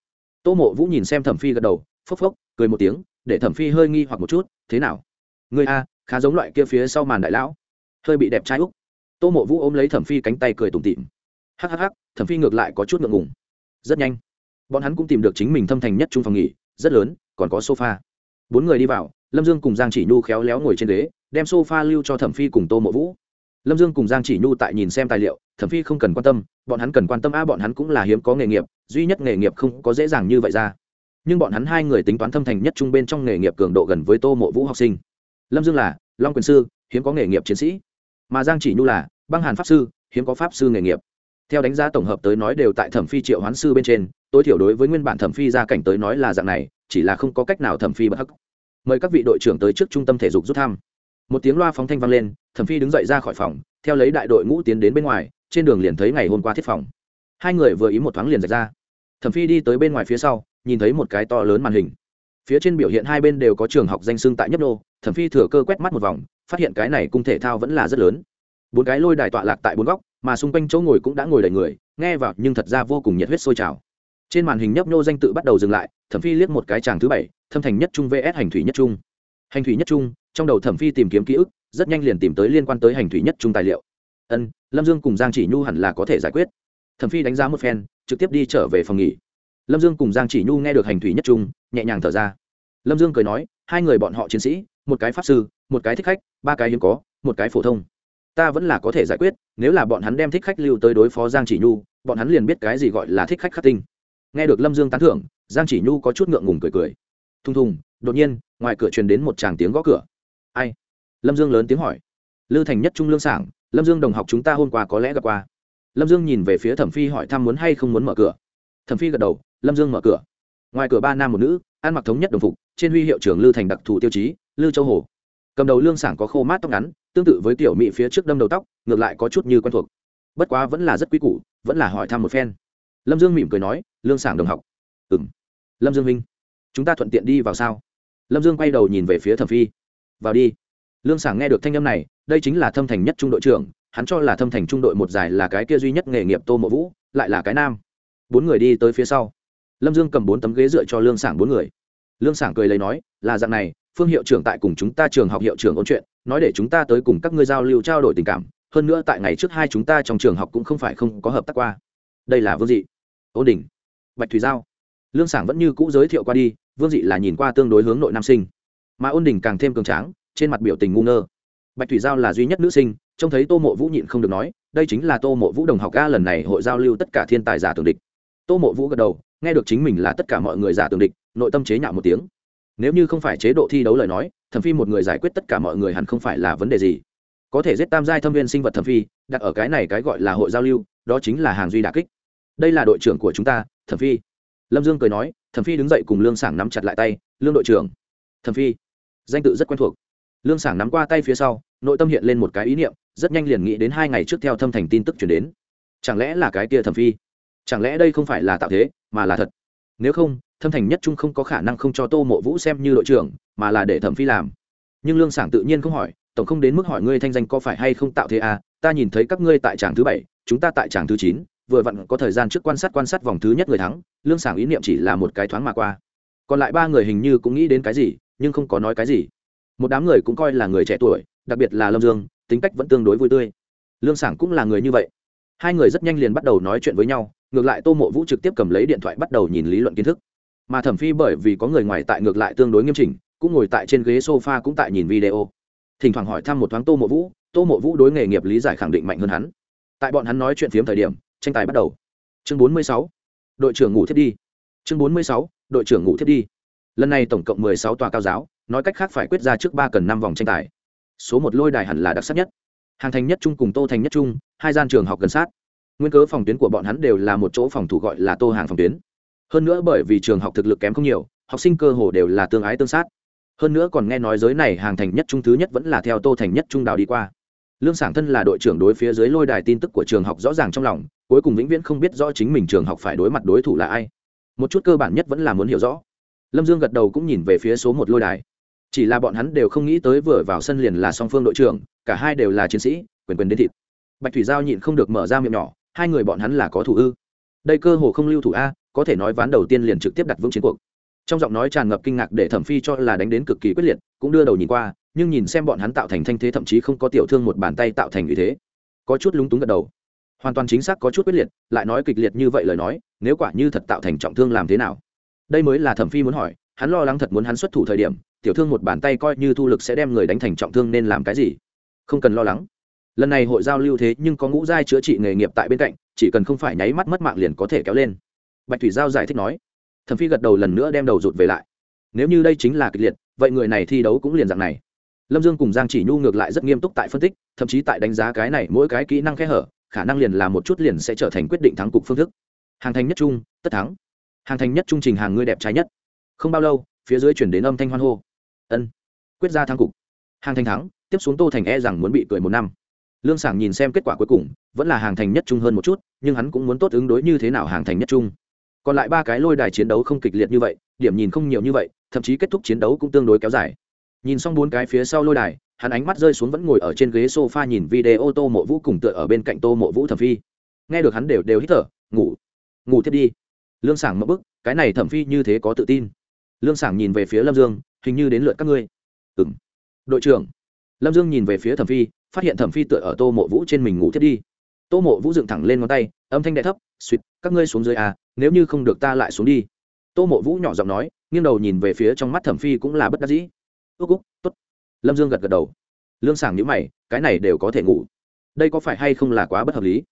Tô mộ vũ nhìn xem thẩm phi gật đầu, phốc phốc, cười một tiếng, để thẩm phi hơi nghi hoặc một chút, thế nào? Người a, khá giống loại kia phía sau màn đại lão. Hơi bị đẹp trai úc. Tô mộ vũ ôm lấy thẩm phi cánh tay cười tủm tỉm. Hắc, thẩm phi ngược lại có chút ngượng ngùng rất nhanh. Bọn hắn cũng tìm được chính mình thâm thành nhất trung phòng nghỉ, rất lớn, còn có sofa. Bốn người đi vào, lâm dương cùng giang chỉ nhu khéo léo ngồi trên ghế, đem sofa lưu cho thẩm phi cùng tô mộ vũ. Lâm dương cùng giang chỉ nhu tại nhìn xem tài liệu, thẩm phi không cần quan tâm, bọn hắn cần quan tâm a, bọn hắn cũng là hiếm có nghề nghiệp, duy nhất nghề nghiệp không có dễ dàng như vậy ra. Nhưng bọn hắn hai người tính toán thâm thành nhất trung bên trong nghề nghiệp cường độ gần với tô mộ vũ học sinh. Lâm dương là long quyền sư, hiếm có nghề nghiệp chiến sĩ. Mà giang chỉ nhu là băng hàn pháp sư, hiếm có pháp sư nghề nghiệp theo đánh giá tổng hợp tới nói đều tại thẩm phi triệu hoán sư bên trên, tối thiểu đối với nguyên bản thẩm phi gia cảnh tới nói là dạng này, chỉ là không có cách nào thẩm phi bất hắc. Mời các vị đội trưởng tới trước trung tâm thể dục rút thăm. Một tiếng loa phóng thanh vang lên, thẩm phi đứng dậy ra khỏi phòng, theo lấy đại đội ngũ tiến đến bên ngoài, trên đường liền thấy ngày hôm qua thiết phòng. Hai người vừa ý một thoáng liền rạch ra. Thẩm phi đi tới bên ngoài phía sau, nhìn thấy một cái to lớn màn hình. Phía trên biểu hiện hai bên đều có trường học danh xưng tại nhất đô thẩm phi thừa cơ quét mắt một vòng, phát hiện cái này cung thể thao vẫn là rất lớn. Bốn cái lôi đài tọa lạc tại bốn góc mà xung quanh chỗ ngồi cũng đã ngồi đầy người, nghe vào nhưng thật ra vô cùng nhiệt huyết sôi trào. Trên màn hình nhấp nhô danh tự bắt đầu dừng lại, thẩm phi liếc một cái chàng thứ bảy, thâm thành nhất trung vs hành thủy nhất trung. Hành thủy nhất trung, trong đầu thẩm phi tìm kiếm ký ức, rất nhanh liền tìm tới liên quan tới hành thủy nhất trung tài liệu. Ân, lâm dương cùng giang chỉ nhu hẳn là có thể giải quyết. Thẩm phi đánh giá một phen, trực tiếp đi trở về phòng nghỉ. Lâm dương cùng giang chỉ nhu nghe được hành thủy nhất trung, nhẹ nhàng thở ra. Lâm dương cười nói, hai người bọn họ chiến sĩ, một cái pháp sư, một cái thích khách, ba cái hiếm có, một cái phổ thông ta vẫn là có thể giải quyết, nếu là bọn hắn đem thích khách lưu tới đối phó giang chỉ nhu, bọn hắn liền biết cái gì gọi là thích khách khắc tinh. Nghe được lâm dương tán thưởng, giang chỉ nhu có chút ngượng ngùng cười cười. Thùng thùng, đột nhiên, ngoài cửa truyền đến một tràng tiếng gõ cửa. Ai? Lâm dương lớn tiếng hỏi. Lư thành nhất trung lương sảng, lâm dương đồng học chúng ta hôm qua có lẽ gặp qua. Lâm dương nhìn về phía thẩm phi hỏi thăm muốn hay không muốn mở cửa. Thẩm phi gật đầu, lâm dương mở cửa. Ngoài cửa ba nam một nữ, ăn mặc thống nhất đồng phục, trên huy hiệu trưởng lư thành đặc thù tiêu chí, lư châu hồ. Cầm đầu lương sảng có khô mát tóc ngắn tương tự với tiểu mỹ phía trước đâm đầu tóc, ngược lại có chút như quen thuộc. Bất quá vẫn là rất quý củ, vẫn là hỏi thăm một phen. Lâm dương mỉm cười nói, lương sảng đồng học. Ừ m lâm dương minh chúng ta thuận tiện đi vào sao? Lâm dương quay đầu nhìn về phía thẩm phi. Vào đi. Lương sảng nghe được thanh âm này, đây chính là thâm thành nhất trung đội trưởng, hắn cho là thâm thành trung đội một giải là cái kia duy nhất nghề nghiệp tô mộ vũ, lại là cái nam. Bốn người đi tới phía sau. Lâm dương cầm bốn tấm ghế dựa cho lương sảng bốn người. Lương sảng cười lấy nói, là dạng này phương hiệu trưởng tại cùng chúng ta trường học hiệu trưởng ôn chuyện, nói để chúng ta tới cùng các ngươi giao lưu trao đổi tình cảm, hơn nữa tại ngày trước hai chúng ta trong trường học cũng không phải không có hợp tác qua. Đây là vương dị. Ôn đình. Bạch thủy giao. Lương sảng vẫn như cũ giới thiệu qua đi, vương dị là nhìn qua tương đối hướng nội nam sinh. Mà ôn đình càng thêm cường tráng, trên mặt biểu tình ngu ngơ. Bạch thủy giao là duy nhất nữ sinh, trông thấy tô mộ vũ nhịn không được nói, đây chính là tô mộ vũ đồng học ca lần này hội giao lưu tất cả thiên tài giả tường địch. Tô mộ vũ gật đầu, nghe được chính mình là tất cả mọi người giả tường địch, nội tâm chế nhạo một tiếng nếu như không phải chế độ thi đấu lời nói, thẩm phi một người giải quyết tất cả mọi người hẳn không phải là vấn đề gì. Có thể giết tam giai thâm viên sinh vật thẩm phi, đặt ở cái này cái gọi là hội giao lưu, đó chính là hàng duy đà kích. Đây là đội trưởng của chúng ta, thẩm phi. Lâm dương cười nói, thẩm phi đứng dậy cùng lương sảng nắm chặt lại tay, lương đội trưởng. Thẩm phi. Danh tự rất quen thuộc. Lương sảng nắm qua tay phía sau, nội tâm hiện lên một cái ý niệm, rất nhanh liền nghĩ đến hai ngày trước theo thâm thành tin tức chuyển đến. Chẳng lẽ là cái kia thẩm phi? Chẳng lẽ đây không phải là tạo thế, mà là thật? Nếu không thâm thành nhất trung không có khả năng không cho tô mộ vũ xem như đội trưởng, mà là để thẩm phi làm. Nhưng lương sảng tự nhiên không hỏi, tổng không đến mức hỏi ngươi thanh danh có phải hay không tạo thế à ta nhìn thấy các ngươi tại tràng thứ bảy, chúng ta tại tràng thứ chín, vừa vặn có thời gian trước quan sát quan sát vòng thứ nhất người thắng, lương sảng ý niệm chỉ là một cái thoáng mà qua. Còn lại ba người hình như cũng nghĩ đến cái gì, nhưng không có nói cái gì. Một đám người cũng coi là người trẻ tuổi, đặc biệt là lâm dương, tính cách vẫn tương đối vui tươi. Lương sảng cũng là người như vậy. Hai người rất nhanh liền bắt đầu nói chuyện với nhau, ngược lại tô mộ vũ trực tiếp cầm lấy điện thoại bắt đầu nhìn lý luận kiến thức mà thẩm phi bởi vì có người ngoài tại ngược lại tương đối nghiêm chỉnh, cũng ngồi tại trên ghế sofa cũng tại nhìn video. Thỉnh thoảng hỏi thăm một thoáng tô mộ vũ, tô mộ vũ đối nghề nghiệp lý giải khẳng định mạnh hơn hắn. Tại bọn hắn nói chuyện phiếm thời điểm, tranh tài bắt đầu. Chương 46. đội trưởng ngủ thiết đi. Chương 46. đội trưởng ngủ thiết đi. Lần này tổng cộng 16 tòa cao giáo, nói cách khác phải quyết ra trước ba cần năm vòng tranh tài. Số một lôi đài hẳn là đặc sắc nhất. Hàng thành nhất trung cùng tô thành nhất trung, hai gian trường học gần sát. Nguyên cớ phòng tuyến của bọn hắn đều là một chỗ phòng thủ gọi là tô hàng phòng tuyến hơn nữa bởi vì trường học thực lực kém không nhiều, học sinh cơ hồ đều là tương ái tương sát. Hơn nữa còn nghe nói giới này hàng thành nhất trung thứ nhất vẫn là theo tô thành nhất trung đào đi qua. Lương sảng thân là đội trưởng đối phía dưới lôi đài tin tức của trường học rõ ràng trong lòng, cuối cùng vĩnh viễn không biết rõ chính mình trường học phải đối mặt đối thủ là ai. Một chút cơ bản nhất vẫn là muốn hiểu rõ. Lâm dương gật đầu cũng nhìn về phía số một lôi đài. Chỉ là bọn hắn đều không nghĩ tới vừa vào sân liền là song phương đội trưởng, cả hai đều là chiến sĩ, quyền quyền đến thịt. Bạch thủy giao nhịn không được mở ra miệng nhỏ, hai người bọn hắn là có thủ ư? Đây cơ hồ không lưu thủ a có thể nói ván đầu tiên liền trực tiếp đặt vững chiến cuộc. Trong giọng nói tràn ngập kinh ngạc để thẩm phi cho là đánh đến cực kỳ quyết liệt, cũng đưa đầu nhìn qua, nhưng nhìn xem bọn hắn tạo thành thanh thế thậm chí không có tiểu thương một bàn tay tạo thành như thế, có chút lúng túng gật đầu. Hoàn toàn chính xác có chút quyết liệt, lại nói kịch liệt như vậy lời nói, nếu quả như thật tạo thành trọng thương làm thế nào? Đây mới là thẩm phi muốn hỏi, hắn lo lắng thật muốn hắn xuất thủ thời điểm, tiểu thương một bàn tay coi như thu lực sẽ đem người đánh thành trọng thương nên làm cái gì? Không cần lo lắng. Lần này hội giao lưu thế nhưng có ngũ giai chữa trị nghề nghiệp tại bên cạnh, chỉ cần không phải nháy mắt mất mạng liền có thể kéo lên bạch thủy giao giải thích nói, thẩm phi gật đầu lần nữa đem đầu rụt về lại. Nếu như đây chính là kịch liệt, vậy người này thi đấu cũng liền dạng này. Lâm dương cùng giang chỉ nhu ngược lại rất nghiêm túc tại phân tích, thậm chí tại đánh giá cái này mỗi cái kỹ năng kẽ hở, khả năng liền là một chút liền sẽ trở thành quyết định thắng cục phương thức. Hàng thành nhất trung, tất thắng. Hàng thành nhất trung trình hàng ngươi đẹp trái nhất. Không bao lâu, phía dưới chuyển đến âm thanh hoan hô. Ân, quyết ra thắng cục. Hàng thành thắng, tiếp xuống tô thành e rằng muốn bị cười một năm. Lương sảng nhìn xem kết quả cuối cùng, vẫn là hàng thành nhất trung hơn một chút, nhưng hắn cũng muốn tốt ứng đối như thế nào hàng thành nhất trung còn lại ba cái lôi đài chiến đấu không kịch liệt như vậy, điểm nhìn không nhiều như vậy, thậm chí kết thúc chiến đấu cũng tương đối kéo dài. Nhìn xong bốn cái phía sau lôi đài, hắn ánh mắt rơi xuống vẫn ngồi ở trên ghế sofa nhìn video tô mộ vũ cùng tựa ở bên cạnh tô mộ vũ thẩm phi. Nghe được hắn đều đều hít thở, ngủ ngủ thiết đi. Lương sảng mất bức, cái này thẩm phi như thế có tự tin. Lương sảng nhìn về phía lâm dương, hình như đến lượt các ngươi. Ừ m đội trưởng. Lâm dương nhìn về phía thẩm phi, phát hiện thẩm phi tựa ở tô mộ vũ trên mình ngủ thiết đi. Tô mộ vũ dựng thẳng lên ngón tay, âm thanh đ thấp suỵt các ngươi xuống dưới à nếu như không được ta lại xuống đi. Tô mộ vũ nhỏ giọng nói, nghiêng đầu nhìn về phía trong mắt thẩm phi cũng là bất đắc dĩ. Ước úc t ố t lâm dương gật gật đầu. Lương sảng nhữ mày, cái này đều có thể ngủ. Đây có phải hay không là quá bất hợp lý?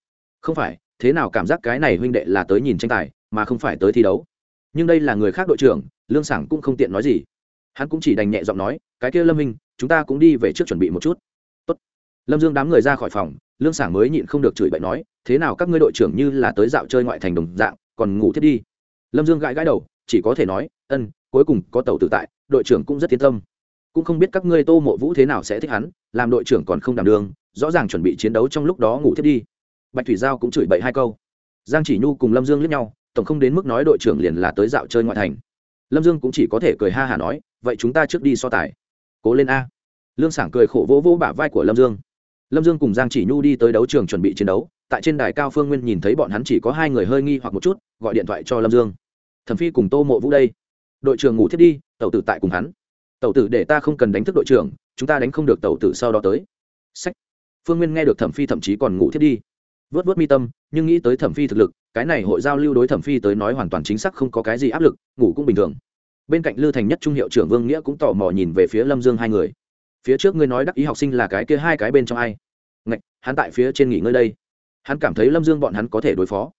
Không phải, thế nào cảm giác cái này huynh đệ là tới nhìn tranh tài, mà không phải tới thi đấu? Nhưng đây là người khác đội trưởng, lương sảng cũng không tiện nói gì. Hắn cũng chỉ đành nhẹ giọng nói, cái kia lâm minh, chúng ta cũng đi về trước chuẩn bị một chút. Tốt. lâm dương đám người ra khỏi phòng, lương sảng mới nhịn không được chửi bậy nói, thế nào các ngươi đội trưởng như là tới dạo chơi ngoại thành đồng dạng còn ngủ thiết đi. Lâm dương gãi gãi đầu, chỉ có thể nói, ân, cuối cùng có tàu tự tại, đội trưởng cũng rất yên tâm. Cũng không biết các ngươi tô mộ vũ thế nào sẽ thích hắn, làm đội trưởng còn không đảm đường rõ ràng chuẩn bị chiến đấu trong lúc đó ngủ thiết đi. Bạch thủy giao cũng chửi bậy hai câu. Giang chỉ nhu cùng lâm dương lướt nhau, tổng không đến mức nói đội trưởng liền là tới dạo chơi ngoại thành. Lâm dương cũng chỉ có thể cười ha hả nói, vậy chúng ta trước đi so tài. Cố lên a. Lương sảng cười khổ vỗ vỗ bả vai của lâm dương. Lâm dương cùng giang chỉ nhu đi tới đấu trường chuẩn bị chiến đấu tại trên đài cao phương nguyên nhìn thấy bọn hắn chỉ có hai người hơi nghi hoặc một chút, gọi điện thoại cho lâm dương. Thẩm phi cùng tô mộ vũ đây. Đội trưởng ngủ thiết đi tàu tử tại cùng hắn. Tàu tử để ta không cần đánh thức đội trưởng, chúng ta đánh không được tàu tử sau đó tới. Sách. Phương nguyên nghe được thẩm phi thậm chí còn ngủ thiết đi. Vớt vớt mi tâm, nhưng nghĩ tới thẩm phi thực lực, cái này hội giao lưu đối thẩm phi tới nói hoàn toàn chính xác không có cái gì áp lực, ngủ cũng bình thường. Bên cạnh lư thành nhất trung hiệu trưởng vương nghĩa cũng tò mò nhìn về phía lâm dương hai người. Phía trước ngươi nói đắc ý học sinh là cái kia hai cái bên trong ai? Ngạch, hắn tại phía trên nghỉ ngơi đây hắn cảm thấy lâm dương bọn hắn có thể đối phó.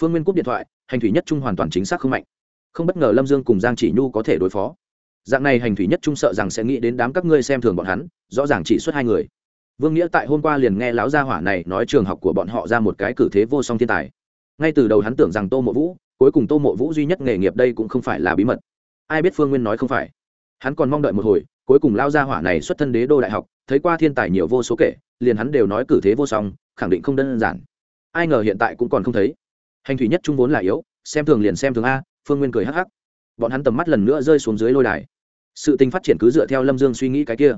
Phương nguyên cúp điện thoại, hành thủy nhất trung hoàn toàn chính xác không mạnh. Không bất ngờ lâm dương cùng giang chỉ nhu có thể đối phó. Dạng này hành thủy nhất trung sợ rằng sẽ nghĩ đến đám các ngươi xem thường bọn hắn, rõ ràng chỉ xuất hai người. Vương nghĩa tại hôm qua liền nghe lão gia hỏa này nói trường học của bọn họ ra một cái cử thế vô song thiên tài. Ngay từ đầu hắn tưởng rằng tô mộ vũ, cuối cùng tô mộ vũ duy nhất nghề nghiệp đây cũng không phải là bí mật. Ai biết phương nguyên nói không phải. Hắn còn mong đợi một hồi, cuối cùng lao gia hỏa này xuất thân đế đô đại học thấy qua thiên tài nhiều vô số kể, liền hắn đều nói cử thế vô song, khẳng định không đơn giản. Ai ngờ hiện tại cũng còn không thấy. Hành thủy nhất trung vốn là yếu, xem thường liền xem thường a, phương nguyên cười hắc hắc. Bọn hắn tầm mắt lần nữa rơi xuống dưới lôi đài. Sự tình phát triển cứ dựa theo lâm dương suy nghĩ cái kia.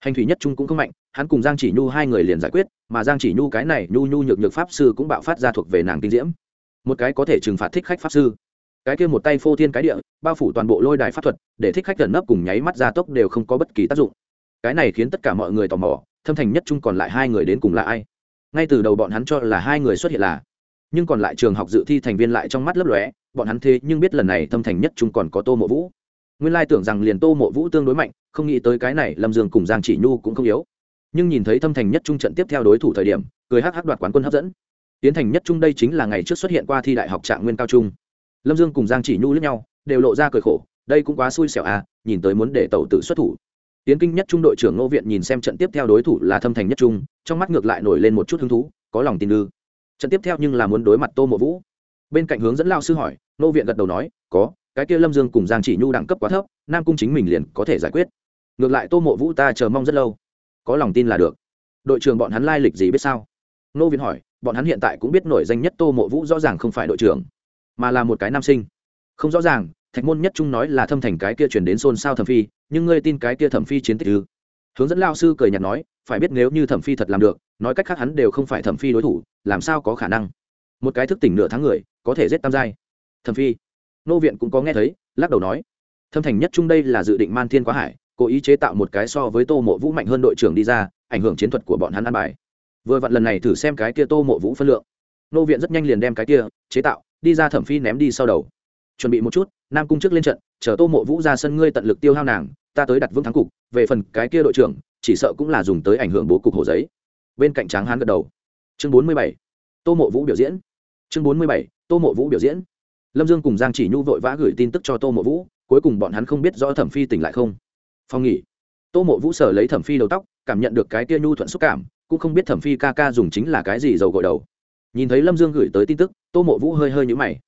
Hành thủy nhất trung cũng không mạnh, hắn cùng giang chỉ nhu hai người liền giải quyết, mà giang chỉ nhu cái này nhu nhu nhược nhược pháp sư cũng bạo phát ra thuộc về nàng kinh diễm. Một cái có thể trừng phạt thích khách pháp sư. Cái kia một tay phô thiên cái địa, bao phủ toàn bộ lôi đài pháp thuật, để thích khách gần nấp cùng nháy mắt ra tốc đều không có bất kỳ tác dụng cái này khiến tất cả mọi người tò mò, thâm thành nhất trung còn lại hai người đến cùng là ai? Ngay từ đầu bọn hắn cho là hai người xuất hiện là, nhưng còn lại trường học dự thi thành viên lại trong mắt lấp lóe, bọn hắn thế nhưng biết lần này thâm thành nhất trung còn có tô mộ vũ. Nguyên lai tưởng rằng liền tô mộ vũ tương đối mạnh, không nghĩ tới cái này lâm dương cùng giang chỉ nhu cũng không yếu. Nhưng nhìn thấy thâm thành nhất trung trận tiếp theo đối thủ thời điểm, cười hắc hắc đoạt quán quân hấp dẫn. Tiến thành nhất trung đây chính là ngày trước xuất hiện qua thi đại học trạng nguyên cao trung. Lâm dương cùng giang chỉ nhu lẫn nhau, đều lộ ra cười khổ, đây cũng quá xui xẻo à nhìn tới muốn để tàu tự xuất thủ tiến kinh nhất trung đội trưởng ngô viện nhìn xem trận tiếp theo đối thủ là thâm thành nhất trung, trong mắt ngược lại nổi lên một chút hứng thú, có lòng tin ư. Trận tiếp theo nhưng là muốn đối mặt tô mộ vũ. Bên cạnh hướng dẫn lao sư hỏi, ngô viện gật đầu nói, có, cái kia lâm dương cùng giang chỉ nhu đẳng cấp quá thấp, nam cung chính mình liền có thể giải quyết. Ngược lại tô mộ vũ ta chờ mong rất lâu. Có lòng tin là được. Đội trưởng bọn hắn lai lịch gì biết sao? Ngô viện hỏi, bọn hắn hiện tại cũng biết nổi danh nhất tô mộ vũ rõ ràng không phải đội trưởng, mà là một cái nam sinh. Không rõ ràng, thạch môn nhất trung nói là thâm thành cái kia chuyển đến xôn xao thẩm phi nhưng ngươi tin cái kia thẩm phi chiến tích ư? Hướng dẫn lao sư cười nhạt nói, phải biết nếu như thẩm phi thật làm được, nói cách khác hắn đều không phải thẩm phi đối thủ, làm sao có khả năng? Một cái thức tỉnh nửa tháng người, có thể giết tam giai. Thẩm phi, nô viện cũng có nghe thấy, lắc đầu nói, thâm thành nhất trung đây là dự định man thiên quá hải, cố ý chế tạo một cái so với tô mộ vũ mạnh hơn đội trưởng đi ra, ảnh hưởng chiến thuật của bọn hắn ăn bài. Vừa vặn lần này thử xem cái kia tô mộ vũ phân lượng. Nô viện rất nhanh liền đem cái kia chế tạo, đi ra thẩm phi ném đi sau đầu. Chuẩn bị một chút nam cung trước lên trận, chờ tô mộ vũ ra sân ngươi tận lực tiêu hao nàng, ta tới đặt vững thắng cục, về phần cái kia đội trưởng, chỉ sợ cũng là dùng tới ảnh hưởng bố cục hồ giấy. Bên cạnh tráng hán gật đầu. Chương bốn mươi bảy, tô mộ vũ biểu diễn. Chương bốn mươi bảy, tô mộ vũ biểu diễn. Lâm dương cùng giang chỉ nhu vội vã gửi tin tức cho tô mộ vũ, cuối cùng bọn hắn không biết rõ thẩm phi tỉnh lại không. Phong nghỉ. Tô mộ vũ sở lấy thẩm phi đầu tóc, cảm nhận được cái kia nhu thuận xúc cảm, cũng không biết thẩm phi ca ca dùng chính là cái gì dầu gội đầu. Nhìn thấy lâm dương gửi tới tin tức, tô mộ vũ hơi hơi nhũ mày.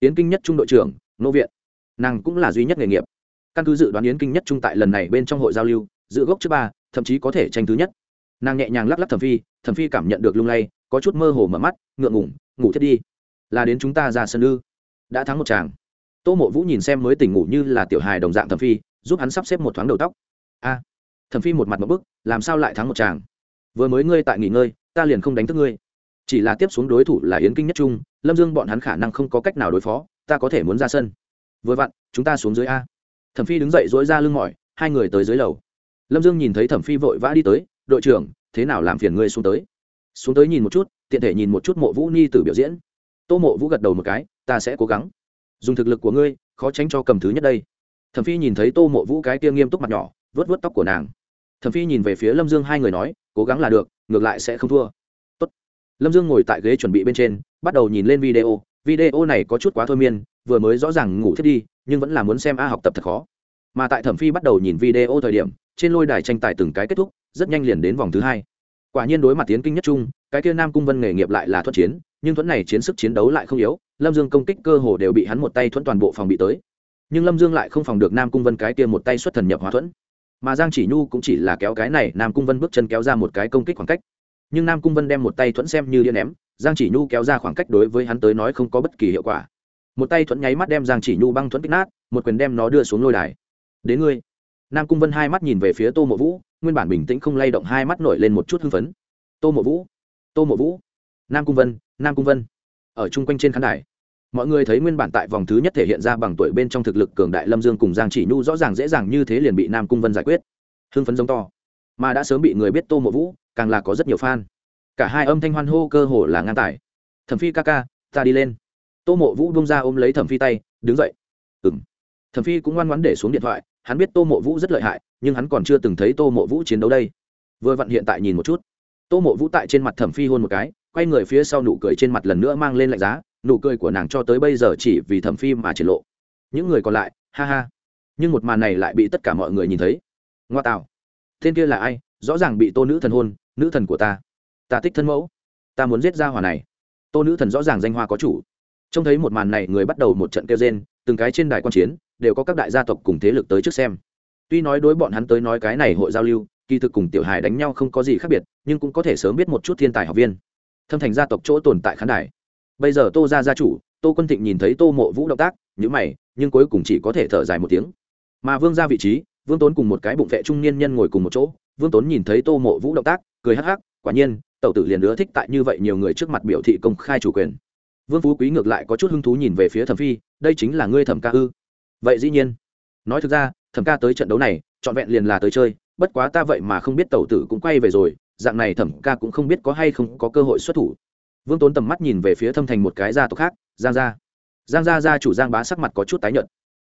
Yến kinh nhất trung đội trưởng, nô viện nàng cũng là duy nhất nghề nghiệp. Căn cứ dự đoán yến kinh nhất trung tại lần này bên trong hội giao lưu, giữ gốc trước ba, thậm chí có thể tranh thứ nhất. Nàng nhẹ nhàng lắc lắc thẩm phi thẩm phi cảm nhận được lung lay, có chút mơ hồ mở mắt, ngượng ngủng ngủ thiết đi. Là đến chúng ta ra sân ư? Đã thắng một chàng. Tô mộ vũ nhìn xem mới tỉnh ngủ như là tiểu hài đồng dạng thẩm phi, giúp hắn sắp xếp một thoáng đầu tóc. A. Thẩm phi một mặt một bức, làm sao lại thắng một chàng? Vừa mới ngươi tại nghỉ ngơi, ta liền không đánh thức ngươi. Chỉ là tiếp xuống đối thủ là yến kinh nhất trung, lâm dương bọn hắn khả năng không có cách nào đối phó, ta có thể muốn ra sân vừa vặn, chúng ta xuống dưới a. Thẩm phi đứng dậy dỗi ra lưng mỏi, hai người tới dưới lầu. Lâm dương nhìn thấy thẩm phi vội vã đi tới, đội trưởng, thế nào làm phiền ngươi xuống tới? Xuống tới nhìn một chút, tiện thể nhìn một chút mộ vũ ni tử biểu diễn. Tô mộ vũ gật đầu một cái, ta sẽ cố gắng. Dùng thực lực của ngươi, khó tránh cho cầm thứ nhất đây. Thẩm phi nhìn thấy tô mộ vũ cái kia nghiêm túc mặt nhỏ vớt vớt tóc của nàng. Thẩm phi nhìn về phía lâm dương hai người nói, cố gắng là được, ngược lại sẽ không thua. Tốt. lâm dương ngồi tại ghế chuẩn bị bên trên, bắt đầu nhìn lên video video này có chút quá thôi miên, vừa mới rõ ràng ngủ thiết đi, nhưng vẫn là muốn xem a học tập thật khó. Mà tại thẩm phi bắt đầu nhìn video thời điểm, trên lôi đài tranh tài từng cái kết thúc, rất nhanh liền đến vòng thứ hai. Quả nhiên đối mặt tiến kinh nhất trung, cái kia nam cung vân nghề nghiệp lại là thuận chiến, nhưng thuẫn này chiến sức chiến đấu lại không yếu, lâm dương công kích cơ hồ đều bị hắn một tay thuẫn toàn bộ phòng bị tới. Nhưng lâm dương lại không phòng được nam cung vân cái kia một tay xuất thần nhập hóa thuẫn. Mà giang chỉ nhu cũng chỉ là kéo cái này, nam cung vân bước chân kéo ra một cái công kích khoảng cách. Nhưng nam cung vân đem một tay thuẫn xem như điện ném giang chỉ nhu kéo ra khoảng cách đối với hắn tới nói không có bất kỳ hiệu quả. Một tay thuẫn nháy mắt đem giang chỉ nhu băng thuẫn kích nát, một quyền đem nó đưa xuống lôi đài. Đến ngươi. Nam cung vân hai mắt nhìn về phía tô mộ vũ, nguyên bản bình tĩnh không lay động hai mắt nổi lên một chút hưng phấn. Tô mộ vũ, tô mộ vũ. Nam cung vân, nam cung vân. Ở chung quanh trên khán đài, mọi người thấy nguyên bản tại vòng thứ nhất thể hiện ra bằng tuổi bên trong thực lực cường đại lâm dương cùng giang chỉ nhu rõ ràng dễ dàng như thế liền bị nam cung vân giải quyết. Hưng phấn giống to, mà đã sớm bị người biết tô mộ vũ, càng là có rất nhiều fan cả hai âm thanh hoan hô cơ hồ là ngang tải. Thẩm phi ca ca, ta đi lên. Tô mộ vũ bông ra ôm lấy thẩm phi tay, đứng dậy. Ừng thẩm phi cũng ngoan ngoãn để xuống điện thoại, hắn biết tô mộ vũ rất lợi hại, nhưng hắn còn chưa từng thấy tô mộ vũ chiến đấu đây. Vừa vặn hiện tại nhìn một chút. Tô mộ vũ tại trên mặt thẩm phi hôn một cái, quay người phía sau nụ cười trên mặt lần nữa mang lên lạnh giá, nụ cười của nàng cho tới bây giờ chỉ vì thẩm phi mà triển lộ. Những người còn lại, ha ha. Nhưng một màn này lại bị tất cả mọi người nhìn thấy. Ngoa tạo tên kia là ai? Rõ ràng bị tô nữ thần hôn, nữ thần của ta ta thích thân mẫu, ta muốn giết ra hòa này. Tô nữ thần rõ ràng danh hoa có chủ. Trông thấy một màn này, người bắt đầu một trận kêu rên, từng cái trên đài quan chiến, đều có các đại gia tộc cùng thế lực tới trước xem. Tuy nói đối bọn hắn tới nói cái này hội giao lưu, kỳ thực cùng tiểu hài đánh nhau không có gì khác biệt, nhưng cũng có thể sớm biết một chút thiên tài học viên. Thâm thành gia tộc chỗ tồn tại khán đài. Bây giờ tô ra gia chủ, tô quân thịnh nhìn thấy tô mộ vũ động tác nhữ mày, nhưng cuối cùng chỉ có thể thở dài một tiếng. Mà vương ra vị trí, vương tốn cùng một cái bụng vệ trung niên nhân ngồi cùng một chỗ, vương tốn nhìn thấy tô mộ vũ động tác, cười hắc hắc, quả nhiên tẩu tử liền ưa thích tại như vậy nhiều người trước mặt biểu thị công khai chủ quyền. Vương phú quý ngược lại có chút hứng thú nhìn về phía thẩm phi, đây chính là ngươi thẩm ca ư? Vậy dĩ nhiên. Nói thực ra, thẩm ca tới trận đấu này, trọn vẹn liền là tới chơi, bất quá ta vậy mà không biết tẩu tử cũng quay về rồi, dạng này thẩm ca cũng không biết có hay không có cơ hội xuất thủ. Vương tốn tầm mắt nhìn về phía thâm thành một cái gia tộc khác, giang gia. Giang gia gia chủ giang bá sắc mặt có chút tái nhợt.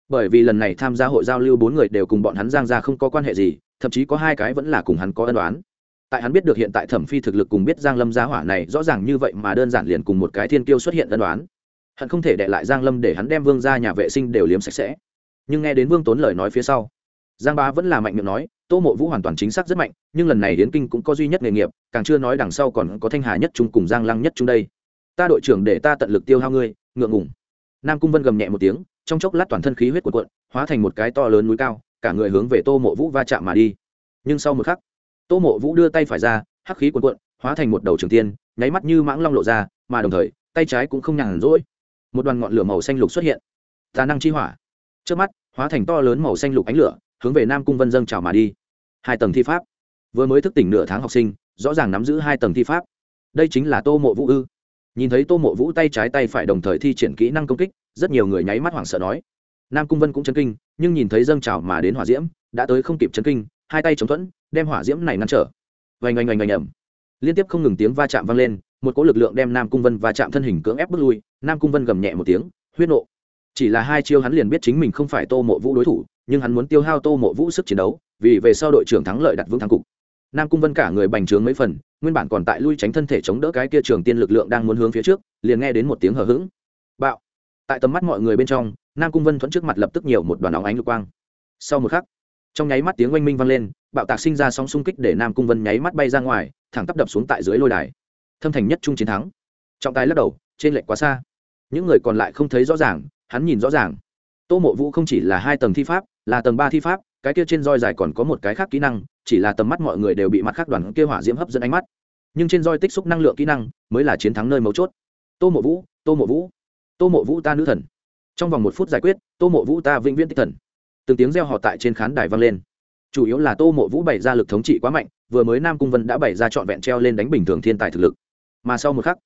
Bởi vì lần này tham gia hội giao lưu bốn người đều cùng bọn hắn giang gia không có quan hệ gì, thậm chí có hai cái vẫn là cùng hắn có ân đoán tại hắn biết được hiện tại thẩm phi thực lực cùng biết giang lâm gia hỏa này rõ ràng như vậy mà đơn giản liền cùng một cái thiên kiêu xuất hiện ân đoán. Hận không thể đệ lại giang lâm để hắn đem vương ra nhà vệ sinh đều liếm sạch sẽ. Nhưng nghe đến vương tốn lời nói phía sau, giang bá vẫn là mạnh miệng nói, tô mộ vũ hoàn toàn chính xác rất mạnh, nhưng lần này hiến kinh cũng có duy nhất nghề nghiệp, càng chưa nói đằng sau còn có thanh hà nhất trung cùng giang lăng nhất trung đây. Ta đội trưởng để ta tận lực tiêu hao ngươi, ngượng ngùng. Nam cung vân gầm nhẹ một tiếng, trong chốc lát toàn thân khí huyết cuộn cuộn, hóa thành một cái to lớn núi cao, cả người hướng về tô mộ vũ va chạm mà đi. Nhưng sau một khắc tô mộ vũ đưa tay phải ra, hắc khí cuộn cuộn, hóa thành một đầu trường tiên, nháy mắt như mãng long lộ ra, mà đồng thời, tay trái cũng không nhàn rỗi. Một đoàn ngọn lửa màu xanh lục xuất hiện. Tà năng chi hỏa. Trước mắt, hóa thành to lớn màu xanh lục ánh lửa, hướng về nam cung vân dâng trào mà đi. Hai tầng thi pháp. Vừa mới thức tỉnh nửa tháng học sinh, rõ ràng nắm giữ hai tầng thi pháp. Đây chính là tô mộ vũ ư? Nhìn thấy tô mộ vũ tay trái tay phải đồng thời thi triển kỹ năng công kích, rất nhiều người nháy mắt hoảng sợ nói. Nam cung vân cũng chấn kinh, nhưng nhìn thấy dâng trào mà đến hỏa diễm, đã tới không kịp chấn kinh hai tay chống thuẫn, đem hỏa diễm này ngăn trở. Vành oanh oanh oanh ẩm liên tiếp không ngừng tiếng va chạm vang lên, một cỗ lực lượng đem nam cung vân va chạm thân hình cưỡng ép bước lui, nam cung vân gầm nhẹ một tiếng, huyết nộ. Chỉ là hai chiêu hắn liền biết chính mình không phải tô mộ vũ đối thủ, nhưng hắn muốn tiêu hao tô mộ vũ sức chiến đấu, vì về sau đội trưởng thắng lợi đặt vững thắng cục. Nam cung vân cả người bành trướng mấy phần, nguyên bản còn tại lui tránh thân thể chống đỡ cái kia trường tiên lực lượng đang muốn hướng phía trước, liền nghe đến một tiếng hờ hững. Bạo. Tại tầm mắt mọi người bên trong, nam cung vân thuẫn trước mặt lập tức nhiều một đoàn óng ánh lục quang. Sau một khắc trong nháy mắt tiếng oanh minh vang lên, bạo tạc sinh ra sóng xung kích để nam cung vân nháy mắt bay ra ngoài, thẳng tắp đập xuống tại dưới lôi đài. Thâm thành nhất trung chiến thắng. Trọng tài lắc đầu, trên lệch quá xa. Những người còn lại không thấy rõ ràng, hắn nhìn rõ ràng. Tô mộ vũ không chỉ là hai tầng thi pháp, là tầng ba thi pháp, cái kia trên roi dài còn có một cái khác kỹ năng, chỉ là tầm mắt mọi người đều bị mặt khác đoàn kia hỏa diễm hấp dẫn ánh mắt. Nhưng trên roi tích xúc năng lượng kỹ năng, mới là chiến thắng nơi mấu chốt. Tô mộ vũ, tô mộ vũ, tô mộ vũ ta nữ thần. Trong vòng một phút giải quyết, tô mộ vũ ta vĩnh viễn tích thần từng tiếng reo họ tại trên khán đài vang lên. Chủ yếu là tô mộ vũ bày ra lực thống trị quá mạnh, vừa mới nam cung vân đã bày ra trọn vẹn treo lên đánh bình thường thiên tài thực lực. Mà sau một khắc,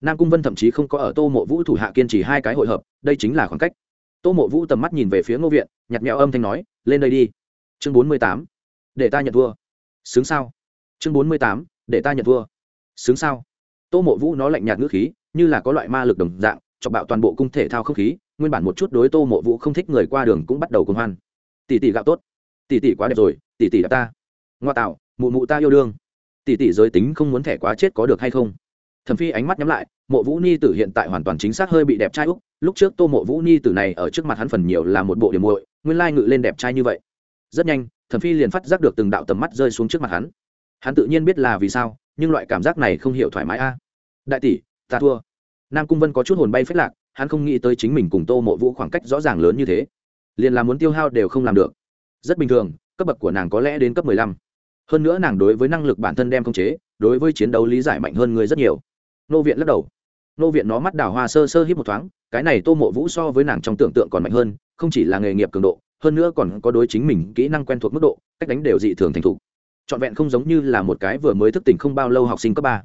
nam cung vân thậm chí không có ở tô mộ vũ thủ hạ kiên trì hai cái hội hợp, đây chính là khoảng cách. Tô mộ vũ tầm mắt nhìn về phía ngô viện nhặt mẹo âm thanh nói, lên đây đi. Chương bốn mươi tám. Để ta nhận thua xứng sao. Chương bốn mươi tám. Để ta nhận thua xứng sao. Tô mộ vũ nó lạnh nhạt ngữ khí, như là có loại ma lực đồng dạng, chọc bạo toàn bộ cung thể thao không khí, nguyên bản một chút đối tô mộ vũ không thích người qua đường cũng bắt đầu công hoan tỷ tỷ gạo tốt. Tỷ tỷ quá đẹp rồi, tỷ tỷ đạp ta. Ngoa tạo, mụ mụ ta yêu đương. Tỷ tỷ giới tính không muốn thẻ quá chết có được hay không? Thẩm phi ánh mắt nhắm lại, mộ vũ ni tử hiện tại hoàn toàn chính xác hơi bị đẹp trai úc. Lúc trước tô mộ vũ ni tử này ở trước mặt hắn phần nhiều là một bộ điểm muội, nguyên lai ngự lên đẹp trai như vậy. Rất nhanh, thẩm phi liền phát giác được từng đạo tầm mắt rơi xuống trước mặt hắn. Hắn tự nhiên biết là vì sao, nhưng loại cảm giác này không hiểu thoải mái a. Đại tỷ, ta thua. Nam cung vân có chút hồn bay phết lạc, hắn không nghĩ tới chính mình cùng tô mộ vũ khoảng cách rõ ràng lớn như thế liền là muốn tiêu hao đều không làm được. Rất bình thường, cấp bậc của nàng có lẽ đến cấp mười lăm. Hơn nữa nàng đối với năng lực bản thân đem khống chế, đối với chiến đấu lý giải mạnh hơn người rất nhiều. Nô viện lắc đầu. Nô viện nó mắt đào hoa sơ sơ hít một thoáng, cái này tô mộ vũ so với nàng trong tưởng tượng còn mạnh hơn, không chỉ là nghề nghiệp cường độ, hơn nữa còn có đối chính mình kỹ năng quen thuộc mức độ, cách đánh đều dị thường thành thục. Trọn vẹn không giống như là một cái vừa mới thức tỉnh không bao lâu học sinh cấp ba.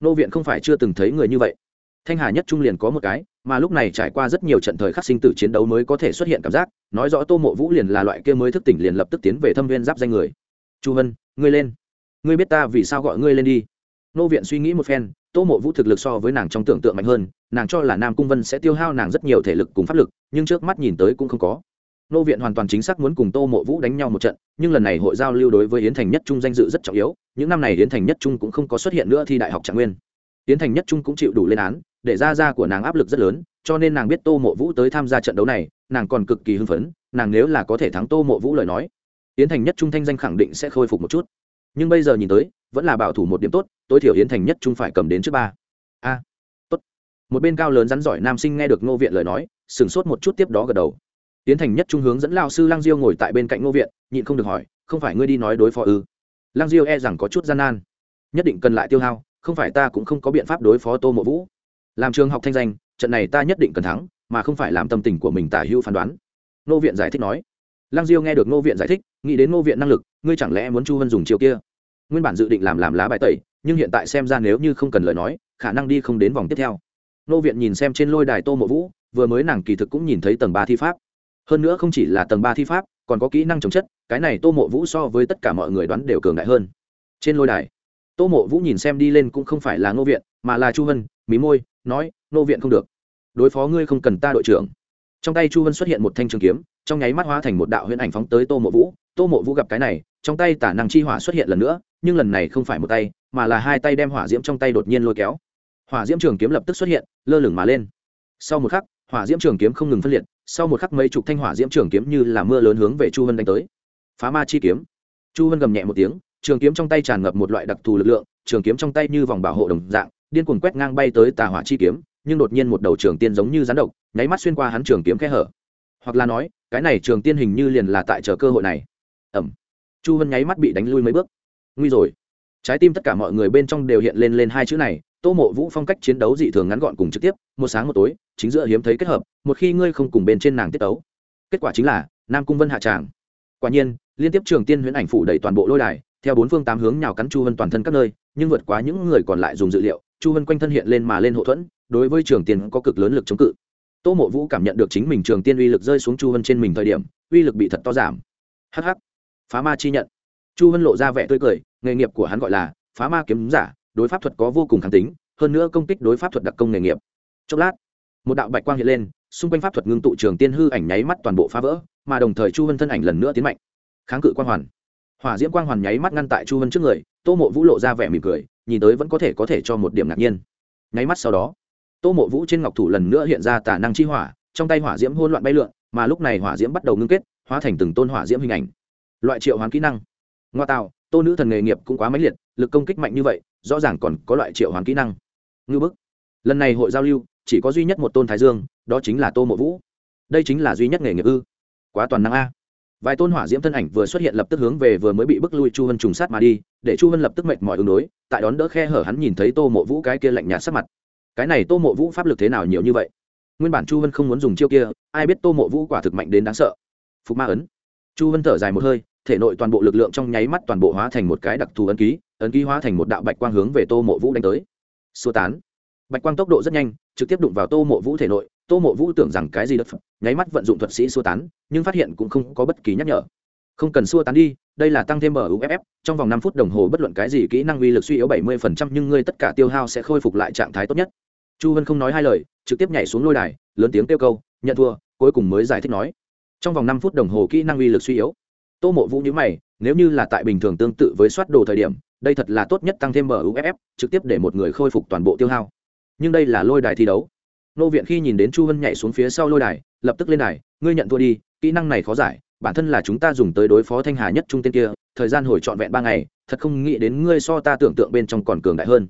Nô viện không phải chưa từng thấy người như vậy. Thanh hà nhất trung liền có một cái mà lúc này trải qua rất nhiều trận thời khắc sinh tử chiến đấu mới có thể xuất hiện cảm giác, nói rõ tô mộ vũ liền là loại kia mới thức tỉnh liền lập tức tiến về thâm viên giáp danh người. Chu hân ngươi lên. Ngươi biết ta vì sao gọi ngươi lên đi. Nô viện suy nghĩ một phen, tô mộ vũ thực lực so với nàng trong tưởng tượng mạnh hơn, nàng cho là nam cung vân sẽ tiêu hao nàng rất nhiều thể lực cùng pháp lực, nhưng trước mắt nhìn tới cũng không có. Nô viện hoàn toàn chính xác muốn cùng tô mộ vũ đánh nhau một trận, nhưng lần này hội giao lưu đối với yến thành nhất trung danh dự rất trọng yếu, những năm này yến thành nhất trung cũng không có xuất hiện nữa thi đại học trạng nguyên. Yến thành nhất trung cũng chịu đủ lên án để ra ra của nàng áp lực rất lớn, cho nên nàng biết tô mộ vũ tới tham gia trận đấu này, nàng còn cực kỳ hưng phấn, nàng nếu là có thể thắng tô mộ vũ lời nói, yến thành nhất trung thanh danh khẳng định sẽ khôi phục một chút. Nhưng bây giờ nhìn tới, vẫn là bảo thủ một điểm tốt, tối thiểu yến thành nhất trung phải cầm đến trước ba. A, tốt. Một bên cao lớn rắn giỏi nam sinh nghe được ngô viện lời nói, sửng sốt một chút tiếp đó gật đầu. Yến thành nhất trung hướng dẫn lao sư lang diêu ngồi tại bên cạnh ngô viện, nhịn không được hỏi, không phải ngươi đi nói đối phó ư? Lang diêu e rằng có chút gian nan. Nhất định cần lại tiêu hao, không phải ta cũng không có biện pháp đối phó tô mộ vũ làm trường học thanh danh, trận này ta nhất định cần thắng, mà không phải làm tâm tình của mình tả hữu phán đoán. Nô viện giải thích nói. Lăng diêu nghe được nô viện giải thích, nghĩ đến nô viện năng lực, ngươi chẳng lẽ muốn chu vân dùng chiều kia? Nguyên bản dự định làm làm lá bài tẩy, nhưng hiện tại xem ra nếu như không cần lời nói, khả năng đi không đến vòng tiếp theo. Nô viện nhìn xem trên lôi đài tô mộ vũ, vừa mới nàng kỳ thực cũng nhìn thấy tầng ba thi pháp. Hơn nữa không chỉ là tầng ba thi pháp, còn có kỹ năng chống chất, cái này tô mộ vũ so với tất cả mọi người đoán đều cường đại hơn. Trên lôi đài, tô mộ vũ nhìn xem đi lên cũng không phải là ngô viện, mà là chu vân, mí môi nói, nô viện không được. Đối phó ngươi không cần ta đội trưởng. Trong tay chu vân xuất hiện một thanh trường kiếm, trong nháy mắt hóa thành một đạo huyễn ảnh phóng tới tô mộ vũ. Tô mộ vũ gặp cái này, trong tay tả năng chi hỏa xuất hiện lần nữa, nhưng lần này không phải một tay, mà là hai tay đem hỏa diễm trong tay đột nhiên lôi kéo. Hỏa diễm trường kiếm lập tức xuất hiện, lơ lửng mà lên. Sau một khắc, hỏa diễm trường kiếm không ngừng phân liệt, sau một khắc mấy chục thanh hỏa diễm trường kiếm như là mưa lớn hướng về chu vân đánh tới. Phá ma chi kiếm. Chu vân gầm nhẹ một tiếng, trường kiếm trong tay tràn ngập một loại đặc thù lực lượng, trường kiếm trong tay như vòng bảo hộ đồng dạng điên cuồng quét ngang bay tới tà hỏa chi kiếm, nhưng đột nhiên một đầu trường tiên giống như rắn độc, nháy mắt xuyên qua hắn trường kiếm khe hở. Hoặc là nói, cái này trường tiên hình như liền là tại chờ cơ hội này. Ẩm. Chu vân nháy mắt bị đánh lui mấy bước. Nguy rồi. Trái tim tất cả mọi người bên trong đều hiện lên lên hai chữ này, tô mộ vũ phong cách chiến đấu dị thường ngắn gọn cùng trực tiếp, một sáng một tối, chính giữa hiếm thấy kết hợp, một khi ngươi không cùng bên trên nàng tiết tấu. Kết quả chính là, nam cung vân hạ tràng. Quả nhiên, liên tiếp trường tiên huyễn ảnh phủ đẩy toàn bộ lôi đài, theo bốn phương tám hướng nhào cắn chu vân toàn thân các nơi, nhưng vượt quá những người còn lại dùng dự liệu chu Hân quanh thân hiện lên mà lên hậu thuẫn, đối với trường tiên có cực lớn lực chống cự. Tô mộ vũ cảm nhận được chính mình trường tiên uy lực rơi xuống chu Hân trên mình thời điểm, uy lực bị thật to giảm. Hh phá ma chi nhận. Chu Hân lộ ra vẻ tươi cười, nghề nghiệp của hắn gọi là phá ma kiếm giả, đối pháp thuật có vô cùng kháng tính, hơn nữa công kích đối pháp thuật đặc công nghề nghiệp. Chốc lát, một đạo bạch quang hiện lên, xung quanh pháp thuật ngưng tụ trường tiên hư ảnh nháy mắt toàn bộ phá vỡ, mà đồng thời chu Hân thân ảnh lần nữa tiến mạnh. Kháng cự quang hoàn. Hỏa diễm quang hoàn nháy mắt ngăn tại chu Hân trước người, tô mộ vũ lộ ra vẻ mỉm cười nhìn tới vẫn có thể có thể cho một điểm ngạc nhiên. Nháy mắt sau đó, tô mộ vũ trên ngọc thủ lần nữa hiện ra tả năng chi hỏa, trong tay hỏa diễm hôn loạn bay lượn, mà lúc này hỏa diễm bắt đầu ngưng kết, hóa thành từng tôn hỏa diễm hình ảnh. Loại triệu hoán kỹ năng. Ngoa tạo, tô nữ thần nghề nghiệp cũng quá mãnh liệt, lực công kích mạnh như vậy, rõ ràng còn có loại triệu hoán kỹ năng. Ngư bức. Lần này hội giao lưu, chỉ có duy nhất một tôn thái dương, đó chính là tô mộ vũ. Đây chính là duy nhất nghề nghiệp ư. Quá toàn năng a vài tôn hỏa diễm thân ảnh vừa xuất hiện lập tức hướng về vừa mới bị bức lui chu Hân trùng sát mà đi, để chu Hân lập tức mệt mỏi ứng đối, tại đón đỡ khe hở hắn nhìn thấy tô mộ vũ cái kia lạnh nhạt sắc mặt. Cái này tô mộ vũ pháp lực thế nào nhiều như vậy? Nguyên bản chu Hân không muốn dùng chiêu kia, ai biết tô mộ vũ quả thực mạnh đến đáng sợ. Phục ma ấn. Chu Hân thở dài một hơi, thể nội toàn bộ lực lượng trong nháy mắt toàn bộ hóa thành một cái đặc thù ấn ký ấn ký hóa thành một đạo bạch quang hướng về tô mộ vũ đánh tới. Xua tán. Bạch quang tốc độ rất nhanh, trực tiếp đụng vào tô mộ vũ thể nội tô mộ vũ tưởng rằng cái gì đất nháy mắt vận dụng thuật sĩ xua tán, nhưng phát hiện cũng không có bất kỳ nhắc nhở. Không cần xua tán đi, đây là tăng thêm muff trong vòng năm phút đồng hồ bất luận cái gì kỹ năng uy lực suy yếu bảy mươi phần trăm, nhưng ngươi tất cả tiêu hao sẽ khôi phục lại trạng thái tốt nhất. Chu vân không nói hai lời, trực tiếp nhảy xuống lôi đài, lớn tiếng kêu câu, nhận thua, cuối cùng mới giải thích nói. Trong vòng năm phút đồng hồ kỹ năng uy lực suy yếu, tô mộ vũ nhữ mày, nếu như là tại bình thường tương tự với soát đồ thời điểm, đây thật là tốt nhất tăng thêm muff trực tiếp để một người khôi phục toàn bộ tiêu hao. Nhưng đây là lôi đài thi đấu nô viện khi nhìn đến chu hân nhảy xuống phía sau lôi đài, lập tức lên đài, ngươi nhận thua đi, kỹ năng này khó giải, bản thân là chúng ta dùng tới đối phó thanh hà nhất trung tên kia, thời gian hồi trọn vẹn ba ngày, thật không nghĩ đến ngươi so ta tưởng tượng bên trong còn cường đại hơn.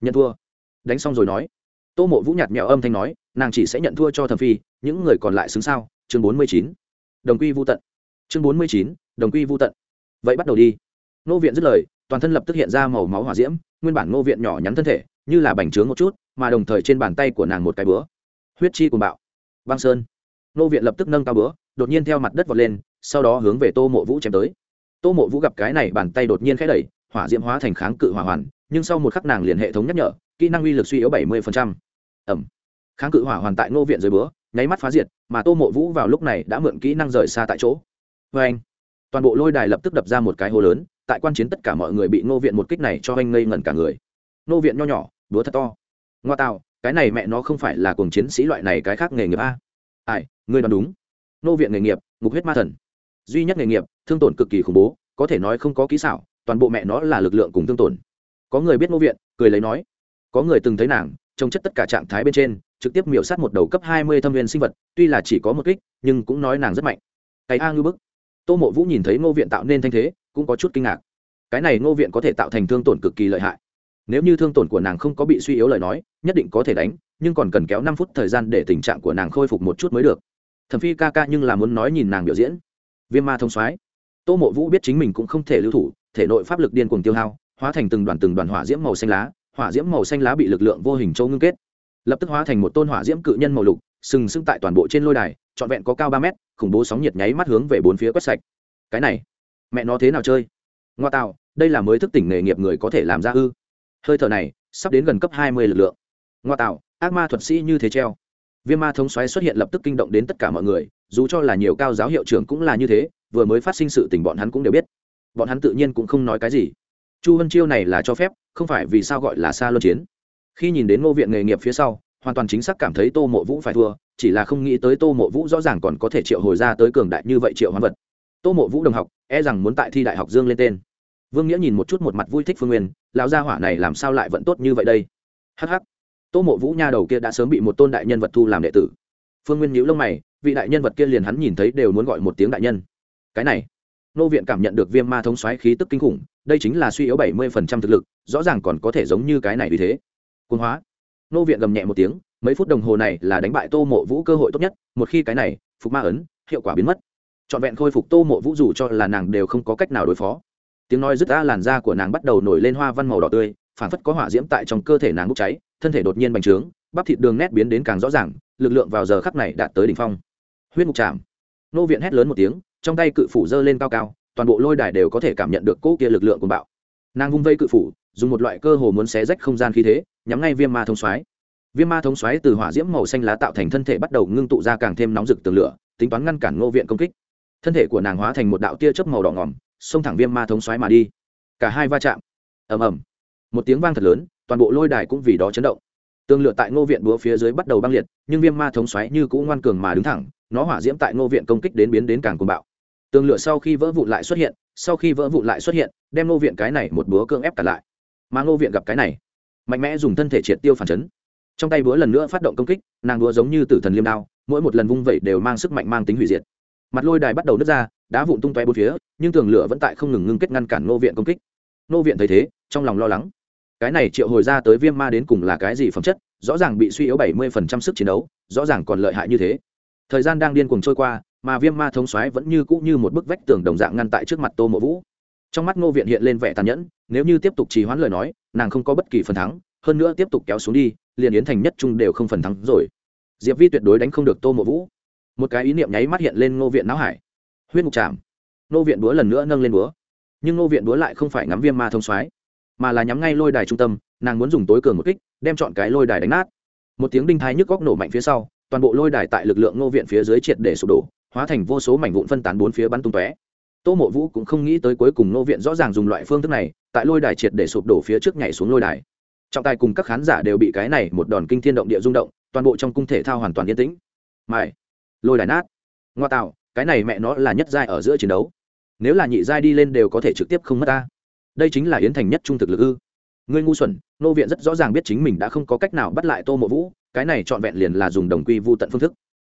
Nhận thua. Đánh xong rồi nói. Tô mộ vũ nhạt mẹo âm thanh nói, nàng chỉ sẽ nhận thua cho thẩm phi, những người còn lại xứng sao? Chương bốn mươi chín. Đồng quy vô tận. Chương bốn mươi chín, đồng quy vô tận. Vậy bắt đầu đi. Nô viện dứt lời, toàn thân lập tức hiện ra màu máu hỏa diễm, nguyên bản nô viện nhỏ nhắn thân thể, như là bành trướng một chút mà đồng thời trên bàn tay của nàng một cái bữa huyết chi cùng bạo. Băng sơn. Nô viện lập tức nâng cao bữa đột nhiên theo mặt đất vọt lên, sau đó hướng về tô mộ vũ chém tới. Tô mộ vũ gặp cái này bàn tay đột nhiên khẽ đẩy, hỏa diễm hóa thành kháng cự hỏa hoàn, nhưng sau một khắc nàng liền hệ thống nhắc nhở, kỹ năng uy lực suy yếu bảy mươi ẩm kháng cự hỏa hoàn tại nô viện dưới bữa nháy mắt phá diệt, mà tô mộ vũ vào lúc này đã mượn kỹ năng rời xa tại chỗ. Vê anh toàn bộ lôi đài lập tức đập ra một cái hố lớn, tại quan chiến tất cả mọi người bị nô viện một kích này cho anh ngây ngẩn cả người. Nô viện nho nhỏ, búa thật to ngoa tạo cái này mẹ nó không phải là cùng chiến sĩ loại này, cái khác nghề nghiệp a. Ai, ngươi đoán đúng. Nô viện nghề nghiệp, ngục huyết ma thần. Duy nhất nghề nghiệp, thương tổn cực kỳ khủng bố, có thể nói không có kỹ xảo, toàn bộ mẹ nó là lực lượng cùng thương tổn. Có người biết nô viện, cười lấy nói. Có người từng thấy nàng, trông chất tất cả trạng thái bên trên, trực tiếp miểu sát một đầu cấp hai mươi thâm viên sinh vật, tuy là chỉ có một kích, nhưng cũng nói nàng rất mạnh. Cái a ngư bức. Tô mộ vũ nhìn thấy ngô viện tạo nên thanh thế, cũng có chút kinh ngạc. Cái này ngô viện có thể tạo thành thương tổn cực kỳ lợi hại nếu như thương tổn của nàng không có bị suy yếu lời nói, nhất định có thể đánh, nhưng còn cần kéo năm phút thời gian để tình trạng của nàng khôi phục một chút mới được. Thẩm phi ca ca nhưng là muốn nói nhìn nàng biểu diễn. Viêm ma thông soái. Tô mộ vũ biết chính mình cũng không thể lưu thủ, thể nội pháp lực điên cuồng tiêu hao, hóa thành từng đoàn từng đoàn hỏa diễm màu xanh lá, hỏa diễm màu xanh lá bị lực lượng vô hình châu ngưng kết. Lập tức hóa thành một tôn hỏa diễm cự nhân màu lục, sừng sững tại toàn bộ trên lôi đài, trọn vẹn có cao ba mét, khủng bố sóng nhiệt nháy mắt hướng về bốn phía quét sạch. Cái này, mẹ nó thế nào chơi? Ngoa tạo, đây là mới thức tỉnh nghề nghiệp người có thể làm ra ư? Hơi thở này sắp đến gần cấp hai mươi lực lượng. Ngoa tạo, ác ma thuật sĩ như thế treo. Viêm ma thống xoáy xuất hiện lập tức kinh động đến tất cả mọi người, dù cho là nhiều cao giáo hiệu trưởng cũng là như thế, vừa mới phát sinh sự tình bọn hắn cũng đều biết. Bọn hắn tự nhiên cũng không nói cái gì. Chu vân chiêu này là cho phép, không phải vì sao gọi là xa luân chiến. Khi nhìn đến ngô viện nghề nghiệp phía sau, hoàn toàn chính xác cảm thấy tô mộ vũ phải thua, chỉ là không nghĩ tới tô mộ vũ rõ ràng còn có thể triệu hồi ra tới cường đại như vậy triệu hoán vật. Tô mộ vũ đồng học e rằng muốn tại thi đại học dương lên tên vương nghĩa nhìn một chút một mặt vui thích phương nguyên, lão gia hỏa này làm sao lại vẫn tốt như vậy đây? Hh tô mộ vũ nha đầu kia đã sớm bị một tôn đại nhân vật thu làm đệ tử. Phương nguyên nhíu lông mày, vị đại nhân vật kia liền hắn nhìn thấy đều muốn gọi một tiếng đại nhân. Cái này. Nô viện cảm nhận được viêm ma thống xoáy khí tức kinh khủng, đây chính là suy yếu bảy mươi phần trăm thực lực, rõ ràng còn có thể giống như cái này vì thế. Quân hóa. Nô viện gầm nhẹ một tiếng, mấy phút đồng hồ này là đánh bại tô mộ vũ cơ hội tốt nhất, một khi cái này, phục ma ấn, hiệu quả biến mất. Trọn vẹn khôi phục tô mộ vũ dù cho là nàng đều không có cách nào đối phó tiếng nói dứt ra làn da của nàng bắt đầu nổi lên hoa văn màu đỏ tươi phản phất có hỏa diễm tại trong cơ thể nàng bốc cháy, thân thể đột nhiên bành trướng, bắp thịt đường nét biến đến càng rõ ràng, lực lượng vào giờ khắc này đạt tới đỉnh phong. Huyết mục chạm. Nô viện hét lớn một tiếng, trong tay cự phủ giơ lên cao cao, toàn bộ lôi đài đều có thể cảm nhận được cỗ kia lực lượng của bạo. Nàng vung vây cự phủ, dùng một loại cơ hồ muốn xé rách không gian khí thế, nhắm ngay viêm ma thông xoáy. Viêm ma thông xoáy từ hỏa diễm màu xanh lá tạo thành thân thể bắt đầu ngưng tụ ra càng thêm nóng rực tường lửa, tính toán ngăn cản ngô viện công kích. Thân thể của nàng hóa thành một đạo tia chớp màu đỏ ngỏm xông thẳng viêm ma thống xoáy mà đi. Cả hai va chạm. Ầm ầm. Một tiếng vang thật lớn, toàn bộ lôi đài cũng vì đó chấn động. Tương lửa tại ngô viện búa phía dưới bắt đầu băng liệt, nhưng viêm ma thống xoáy như cũng ngoan cường mà đứng thẳng, nó hỏa diễm tại ngô viện công kích đến biến đến càng cuồng bạo. Tương lửa sau khi vỡ vụn lại xuất hiện, sau khi vỡ vụn lại xuất hiện, đem ngô viện cái này một búa cưỡng ép cả lại. Mà ngô viện gặp cái này, mạnh mẽ dùng thân thể triệt tiêu phản chấn. Trong tay búa lần nữa phát động công kích, nàng búa giống như tử thần liêm đao, mỗi một lần vung vẩy đều mang sức mạnh mang tính hủy diệt mặt lôi đài bắt đầu nứt ra, đá vụn tung tóe bốn phía, nhưng tường lửa vẫn tại không ngừng ngưng kết ngăn cản nô viện công kích. Nô viện thấy thế, trong lòng lo lắng. Cái này triệu hồi ra tới viêm ma đến cùng là cái gì phẩm chất, rõ ràng bị suy yếu bảy mươi phần trăm sức chiến đấu, rõ ràng còn lợi hại như thế. Thời gian đang điên cuồng trôi qua, mà viêm ma thống xoáy vẫn như cũ như một bức vách tường đồng dạng ngăn tại trước mặt tô mộ vũ. Trong mắt ngô viện hiện lên vẻ tàn nhẫn, nếu như tiếp tục trì hoãn lời nói, nàng không có bất kỳ phần thắng, hơn nữa tiếp tục kéo xuống đi, liền yến thành nhất trung đều không phần thắng rồi. Diệp vi tuyệt đối đánh không được tô mộ vũ một cái ý niệm nháy mắt hiện lên ngô viện não hải. Huyết mục chạm. Ngô viện búa lần nữa nâng lên búa. Nhưng ngô viện búa lại không phải ngắm viêm ma thông soái, mà là nhắm ngay lôi đài trung tâm, nàng muốn dùng tối cường một kích, đem chọn cái lôi đài đánh nát. Một tiếng đinh thái nhức góc nổ mạnh phía sau, toàn bộ lôi đài tại lực lượng ngô viện phía dưới triệt để sụp đổ, hóa thành vô số mảnh vụn phân tán bốn phía bắn tung tóe. Tô mộ vũ cũng không nghĩ tới cuối cùng ngô viện rõ ràng dùng loại phương thức này, tại lôi đài triệt để sụp đổ phía trước nhảy xuống lôi đài. Trọng tài cùng các khán giả đều bị cái này một đòn kinh thiên động địa rung động, toàn bộ trong cung thể thao hoàn toàn yên tĩnh. Mài lôi đài nát. Ngoa tạo, cái này mẹ nó là nhất giai ở giữa chiến đấu. Nếu là nhị giai đi lên đều có thể trực tiếp không mất ta. Đây chính là yến thành nhất trung thực lực ư. Ngươi ngu xuẩn, nô viện rất rõ ràng biết chính mình đã không có cách nào bắt lại tô mộ vũ, cái này trọn vẹn liền là dùng đồng quy vô tận phương thức.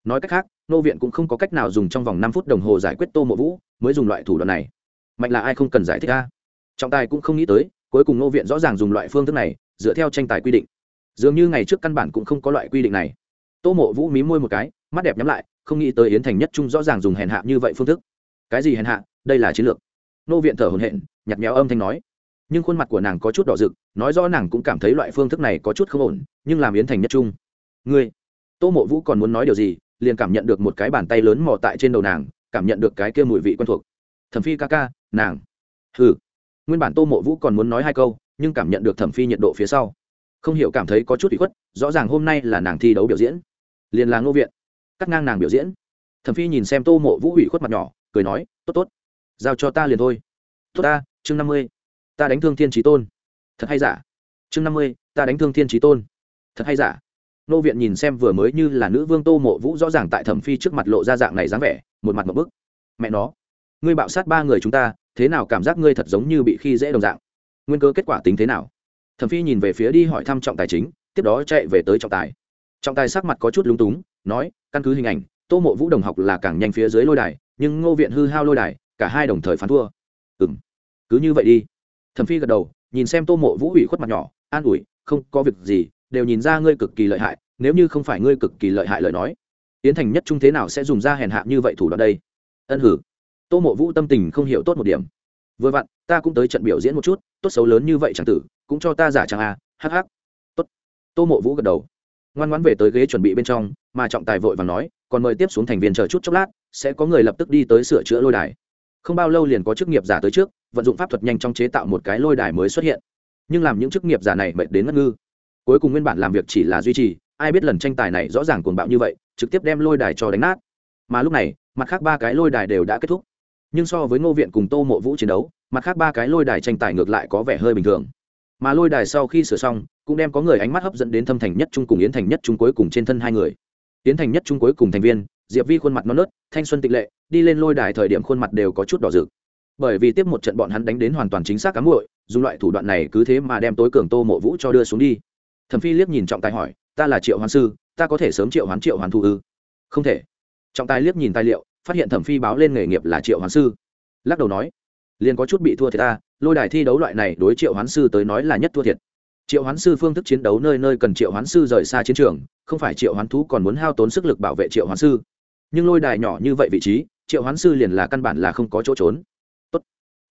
Nói cách khác, nô viện cũng không có cách nào dùng trong vòng năm phút đồng hồ giải quyết tô mộ vũ, mới dùng loại thủ đoạn này. Mạnh là ai không cần giải thích ra trọng tài cũng không nghĩ tới, cuối cùng nô viện rõ ràng dùng loại phương thức này, dựa theo tranh tài quy định. Dường như ngày trước căn bản cũng không có loại quy định này. Tô mộ vũ mí môi một cái, mắt đẹp nhắm lại không nghĩ tới yến thành nhất trung rõ ràng dùng hèn hạ như vậy phương thức. Cái gì hèn hạ? Đây là chiến lược. Nô viện thở hồn hện nhặt méo âm thanh nói. Nhưng khuôn mặt của nàng có chút đỏ rực, nói rõ nàng cũng cảm thấy loại phương thức này có chút không ổn, nhưng làm yến thành nhất trung. Ngươi, tô mộ vũ còn muốn nói điều gì, liền cảm nhận được một cái bàn tay lớn mò tại trên đầu nàng, cảm nhận được cái kia mùi vị quen thuộc. Thẩm phi ca ca, nàng. Hừ. Nguyên bản tô mộ vũ còn muốn nói hai câu, nhưng cảm nhận được thẩm phi nhiệt độ phía sau. Không hiểu cảm thấy có chút bị khuất, rõ ràng hôm nay là nàng thi đấu biểu diễn. Liền là ngô viện cắt ngang nàng biểu diễn. Thẩm phi nhìn xem tô mộ vũ hủy khuất mặt nhỏ, cười nói, tốt tốt, giao cho ta liền thôi. Tốt ta, chương năm mươi, ta đánh thương thiên trí tôn. Thật hay giả? Chương năm mươi, ta đánh thương thiên trí tôn. Thật hay giả? Nô viện nhìn xem vừa mới như là nữ vương tô mộ vũ rõ ràng tại thẩm phi trước mặt lộ ra dạng này dáng vẻ, một mặt một bức. Mẹ nó, ngươi bạo sát ba người chúng ta, thế nào cảm giác ngươi thật giống như bị khi dễ đồng dạng? Nguyên cơ kết quả tính thế nào? Thẩm phi nhìn về phía đi hỏi thăm trọng tài chính, tiếp đó chạy về tới trọng tài. Trọng tài sắc mặt có chút lúng túng, nói căn cứ hình ảnh, tô mộ vũ đồng học là càng nhanh phía dưới lôi đài, nhưng ngô viện hư hao lôi đài, cả hai đồng thời phán thua. Ừ m cứ như vậy đi. Thẩm phi gật đầu, nhìn xem tô mộ vũ ủy khuất mặt nhỏ, an ủi, không có việc gì, đều nhìn ra ngươi cực kỳ lợi hại, nếu như không phải ngươi cực kỳ lợi hại lời nói tiến thành nhất trung thế nào sẽ dùng ra hèn hạ như vậy thủ đoạn đây? Ân hử. Tô mộ vũ tâm tình không hiểu tốt một điểm. Vừa vặn, ta cũng tới trận biểu diễn một chút, tốt xấu lớn như vậy chẳng tử, cũng cho ta giả chẳng à hắc hắc. Tốt. Tô mộ vũ gật đầu ngoan ngoãn về tới ghế chuẩn bị bên trong, mà trọng tài vội và nói, còn mời tiếp xuống thành viên chờ chút chốc lát, sẽ có người lập tức đi tới sửa chữa lôi đài. Không bao lâu liền có chức nghiệp giả tới trước, vận dụng pháp thuật nhanh trong chế tạo một cái lôi đài mới xuất hiện. Nhưng làm những chức nghiệp giả này mệt đến ngất ngư. Cuối cùng nguyên bản làm việc chỉ là duy trì, ai biết lần tranh tài này rõ ràng cuồng bạo như vậy, trực tiếp đem lôi đài cho đánh nát. Mà lúc này, mặt khác ba cái lôi đài đều đã kết thúc. Nhưng so với ngô viện cùng tô mộ vũ chiến đấu, mặt khác ba cái lôi đài tranh tài ngược lại có vẻ hơi bình thường mà lôi đài sau khi sửa xong, cũng đem có người ánh mắt hấp dẫn đến thâm thành nhất trung cùng yến thành nhất trung cuối cùng trên thân hai người. Yến thành nhất trung cuối cùng thành viên, diệp vi khuôn mặt non nớt, thanh xuân tịch lệ, đi lên lôi đài thời điểm khuôn mặt đều có chút đỏ rực. Bởi vì tiếp một trận bọn hắn đánh đến hoàn toàn chính xác cám muội, dùng loại thủ đoạn này cứ thế mà đem tối cường tô mộ vũ cho đưa xuống đi. Thẩm phi liếc nhìn trọng tài hỏi, ta là triệu hoán sư, ta có thể sớm triệu hoán triệu hoán thu ư? Không thể. Trọng tài liếc nhìn tài liệu, phát hiện thẩm phi báo lên nghề nghiệp là triệu hoán sư. Lắc đầu nói liền có chút bị thua thiệt ta, lôi đài thi đấu loại này đối triệu hoán sư tới nói là nhất thua thiệt. Triệu hoán sư phương thức chiến đấu nơi nơi cần triệu hoán sư rời xa chiến trường, không phải triệu hoán thú còn muốn hao tốn sức lực bảo vệ triệu hoán sư. Nhưng lôi đài nhỏ như vậy vị trí, triệu hoán sư liền là căn bản là không có chỗ trốn. Tốt.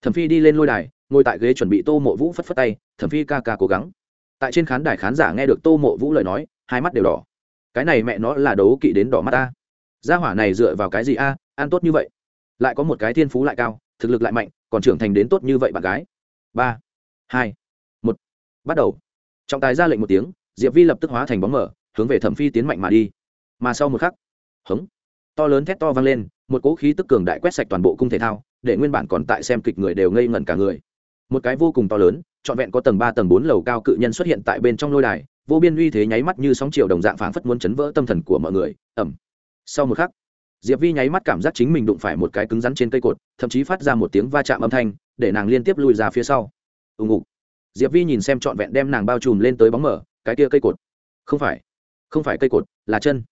thẩm phi đi lên lôi đài, ngồi tại ghế chuẩn bị tô mộ vũ phất phất tay, thẩm phi ca ca cố gắng. Tại trên khán đài khán giả nghe được tô mộ vũ lời nói, hai mắt đều đỏ. Cái này mẹ nó là đấu kỵ đến đỏ mắt ta. Gia hỏa này dựa vào cái gì a? Ăn tốt như vậy. Lại có một cái thiên phú lại cao thực lực lại mạnh, còn trưởng thành đến tốt như vậy bạn gái. Ba, hai, một, bắt đầu. Trọng tài ra lệnh một tiếng, diệp vi lập tức hóa thành bóng mở, hướng về thẩm phi tiến mạnh mà đi. Mà sau một khắc, hống, to lớn thét to vang lên, một cỗ khí tức cường đại quét sạch toàn bộ cung thể thao, để nguyên bản còn tại xem kịch người đều ngây ngẩn cả người. Một cái vô cùng to lớn, trọn vẹn có tầng ba, tầng bốn lầu cao cự nhân xuất hiện tại bên trong lôi đài, vô biên uy thế nháy mắt như sóng chiều đồng dạng phảng phất muốn chấn vỡ tâm thần của mọi người. Ẩm sau một khắc diệp vi nháy mắt cảm giác chính mình đụng phải một cái cứng rắn trên cây cột, thậm chí phát ra một tiếng va chạm âm thanh, để nàng liên tiếp lùi ra phía sau. Ùng ục. Diệp vi nhìn xem trọn vẹn đem nàng bao trùm lên tới bóng mở, cái kia cây cột. Không phải. Không phải cây cột, là chân.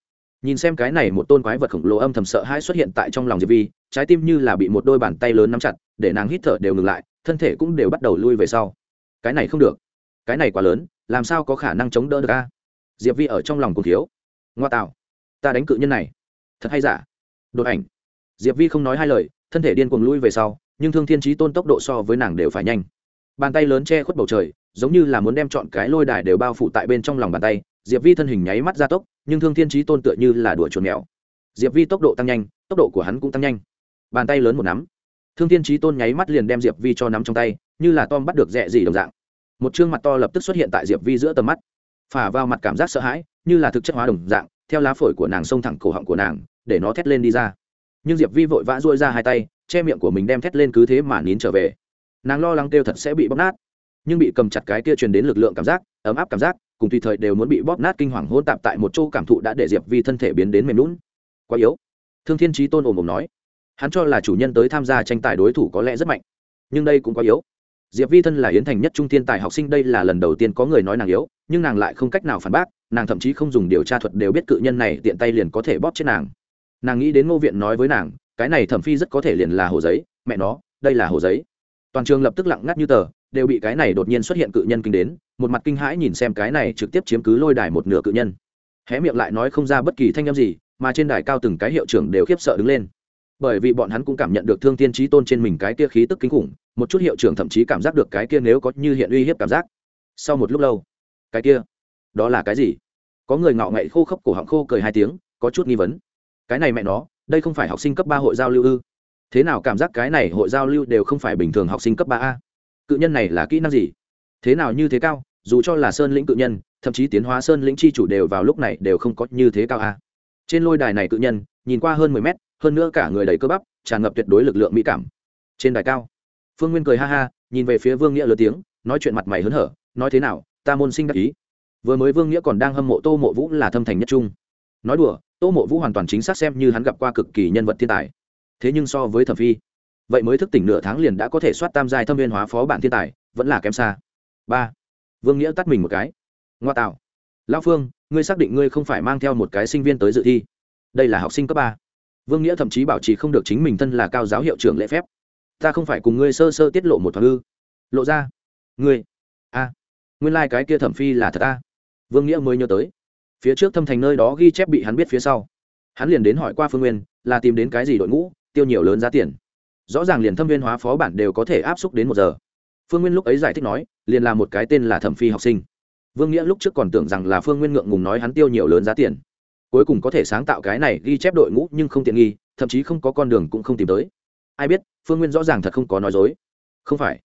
Nhìn xem cái này một tôn quái vật khổng lồ âm thầm sợ hãi xuất hiện tại trong lòng diệp vi, trái tim như là bị một đôi bàn tay lớn nắm chặt, để nàng hít thở đều ngừng lại, thân thể cũng đều bắt đầu lui về sau. Cái này không được. Cái này quá lớn, làm sao có khả năng chống đỡ được a? Diệp vi ở trong lòng cùng thiếu. Ngoa tạo. Ta đánh cự nhân này. Thật hay giả? Đột ảnh. Diệp vi không nói hai lời, thân thể điên cuồng lui về sau, nhưng thương thiên trí tôn tốc độ so với nàng đều phải nhanh. Bàn tay lớn che khuất bầu trời, giống như là muốn đem chọn cái lôi đài đều bao phủ tại bên trong lòng bàn tay. Diệp vi thân hình nháy mắt ra tốc, nhưng thương thiên trí tôn tựa như là đuổi chuồn mèo. Diệp vi tốc độ tăng nhanh, tốc độ của hắn cũng tăng nhanh. Bàn tay lớn một nắm. Thương thiên trí tôn nháy mắt liền đem diệp vi cho nắm trong tay, như là tom bắt được rẽ gì đồng dạng. Một chương mặt to lập tức xuất hiện tại diệp vi giữa tầm mắt. Phả vào mặt cảm giác sợ hãi, như là thực chất hóa đồng dạng, theo lá phổi của nàng xông thẳng cổ họng của nàng để nó thét lên đi ra. Nhưng diệp vi vội vã dôi ra hai tay, che miệng của mình đem thét lên cứ thế mà nín trở về. Nàng lo lắng kêu thật sẽ bị bóp nát. Nhưng bị cầm chặt cái kia truyền đến lực lượng cảm giác, ấm áp cảm giác, cùng tùy thời đều muốn bị bóp nát kinh hoàng hôn tạp tại một chỗ cảm thụ đã để diệp vi thân thể biến đến mềm lún quá yếu. Thương thiên trí tôn ồm ồm nói. Hắn cho là chủ nhân tới tham gia tranh tài đối thủ có lẽ rất mạnh. Nhưng đây cũng quá yếu. Diệp vi thân là yến thành nhất trung thiên tài học sinh, đây là lần đầu tiên có người nói nàng yếu, nhưng nàng lại không cách nào phản bác, nàng thậm chí không dùng điều tra thuật đều biết cự nhân này tiện tay liền có thể bóp chết nàng nàng nghĩ đến ngô viện nói với nàng, cái này thẩm phi rất có thể liền là hồ giấy, mẹ nó, đây là hồ giấy. Toàn trường lập tức lặng ngắt như tờ, đều bị cái này đột nhiên xuất hiện cự nhân kinh đến, một mặt kinh hãi nhìn xem cái này trực tiếp chiếm cứ lôi đài một nửa cự nhân. Hé miệng lại nói không ra bất kỳ thanh âm gì, mà trên đài cao từng cái hiệu trưởng đều khiếp sợ đứng lên. Bởi vì bọn hắn cũng cảm nhận được thương tiên trí tôn trên mình cái kia khí tức kinh khủng, một chút hiệu trưởng thậm chí cảm giác được cái kia nếu có như hiện uy hiếp cảm giác. Sau một lúc lâu, cái kia, đó là cái gì? Có người ngạo nghệ khô khốc cổ họng khô cười hai tiếng, có chút nghi vấn cái này mẹ nó, đây không phải học sinh cấp ba hội giao lưu ư? Thế nào cảm giác cái này hội giao lưu đều không phải bình thường học sinh cấp ba a? Cự nhân này là kỹ năng gì? Thế nào như thế cao, dù cho là sơn lĩnh cự nhân, thậm chí tiến hóa sơn lĩnh chi chủ đều vào lúc này đều không có như thế cao a. Trên lôi đài này cự nhân, nhìn qua hơn mười mét, hơn nữa cả người đầy cơ bắp, tràn ngập tuyệt đối lực lượng mỹ cảm. Trên đài cao, phương nguyên cười ha ha, nhìn về phía vương nghĩa lớn tiếng, nói chuyện mặt mày hớn hở, nói thế nào, ta môn sinh đắc ý. Vừa mới vương nghĩa còn đang hâm mộ tô mộ vũ là thâm thành nhất trung. Nói đùa tô mộ vũ hoàn toàn chính xác xem như hắn gặp qua cực kỳ nhân vật thiên tài. Thế nhưng so với thẩm phi, vậy mới thức tỉnh nửa tháng liền đã có thể soát tam giai thâm viên hóa phó bản thiên tài, vẫn là kém xa. Ba, vương nghĩa tắt mình một cái. Ngoa tạo. Lão phương, ngươi xác định ngươi không phải mang theo một cái sinh viên tới dự thi. Đây là học sinh cấp ba. Vương nghĩa thậm chí bảo trì không được chính mình thân là cao giáo hiệu trưởng lễ phép. Ta không phải cùng ngươi sơ sơ tiết lộ một thoáng ư. Lộ ra. Ngươi. A. Nguyên lai、like、cái kia thẩm phi là thật a. Vương nghĩa mới nhớ tới phía trước thâm thành nơi đó ghi chép bị hắn biết phía sau. Hắn liền đến hỏi qua phương nguyên, là tìm đến cái gì đội ngũ, tiêu nhiều lớn giá tiền. Rõ ràng liền thâm viên hóa phó bản đều có thể áp xúc đến một giờ. Phương nguyên lúc ấy giải thích nói, liền là một cái tên là thẩm phi học sinh. Vương nghĩa lúc trước còn tưởng rằng là phương nguyên ngượng ngùng nói hắn tiêu nhiều lớn giá tiền. Cuối cùng có thể sáng tạo cái này ghi chép đội ngũ nhưng không tiện nghi, thậm chí không có con đường cũng không tìm tới. Ai biết, phương nguyên rõ ràng thật không có nói dối. Không phải.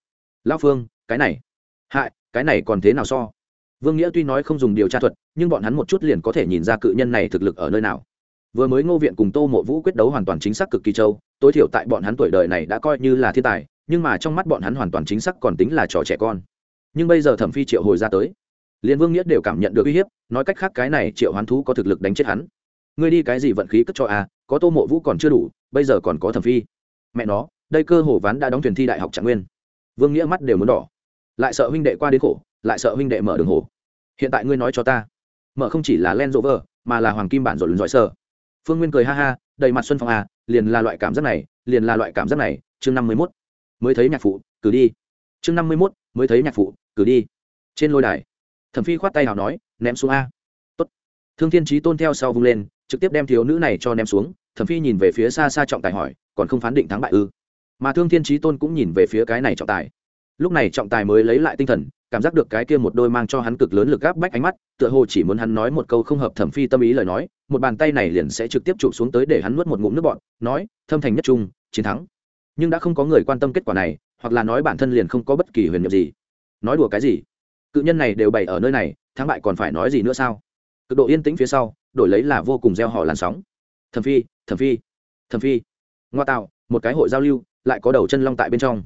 Lao phương, cái này. Hại, cái này còn thế nào so? Vương nghĩa tuy nói không dùng điều tra thuật nhưng bọn hắn một chút liền có thể nhìn ra cự nhân này thực lực ở nơi nào. Vừa mới ngô viện cùng tô mộ vũ quyết đấu hoàn toàn chính xác cực kỳ châu tối thiểu tại bọn hắn tuổi đời này đã coi như là thiên tài nhưng mà trong mắt bọn hắn hoàn toàn chính xác còn tính là trò trẻ con. Nhưng bây giờ thẩm phi triệu hồi ra tới liền vương nghĩa đều cảm nhận được uy hiếp nói cách khác cái này triệu hoán thú có thực lực đánh chết hắn. Ngươi đi cái gì vận khí cất cho a à, có tô mộ vũ còn chưa đủ bây giờ còn có thẩm phi. Mẹ nó đây cơ hồ ván đã đóng thuyền thi đại học trạng nguyên. Vương nghĩa mắt đều muốn đỏ. Lại sợ huynh đệ qua đến khổ lại sợ huynh đệ mở đường hồ. Hiện tại ngươi nói cho ta, mở không chỉ là len rộ vờ mà là hoàng kim bản rồi giỏi sơ phương nguyên cười ha ha, đầy mặt xuân phong à liền là loại cảm giác này, liền là loại cảm giác này, chương năm mươi mốt, mới thấy nhạc phụ, cử đi. Chương năm mươi mốt, mới thấy nhạc phụ, cử đi. Trên lôi đài, thẩm phi khoát tay nào nói, ném xuống a. Tốt. thương thiên trí tôn theo sau vung lên, trực tiếp đem thiếu nữ này cho ném xuống, thẩm phi nhìn về phía xa xa trọng tài hỏi, còn không phán định thắng bại ư? Mà thương thiên trí tôn cũng nhìn về phía cái này trọng tài. Lúc này trọng tài mới lấy lại tinh thần cảm giác được cái kia một đôi mang cho hắn cực lớn lực gáp bách ánh mắt, tựa hồ chỉ muốn hắn nói một câu không hợp thẩm phi tâm ý lời nói, một bàn tay này liền sẽ trực tiếp chụp xuống tới để hắn nuốt một ngụm nước bọn nói, thâm thành nhất trung, chiến thắng. Nhưng đã không có người quan tâm kết quả này, hoặc là nói bản thân liền không có bất kỳ huyền nhiệm gì. Nói đùa cái gì? Cự nhân này đều bày ở nơi này, thắng bại còn phải nói gì nữa sao? Cực độ yên tĩnh phía sau, đổi lấy là vô cùng gieo họ làn sóng. Thẩm phi thẩm phi thẩm phi. Ngoa tạo, một cái hội giao lưu, lại có đầu chân long tại bên trong.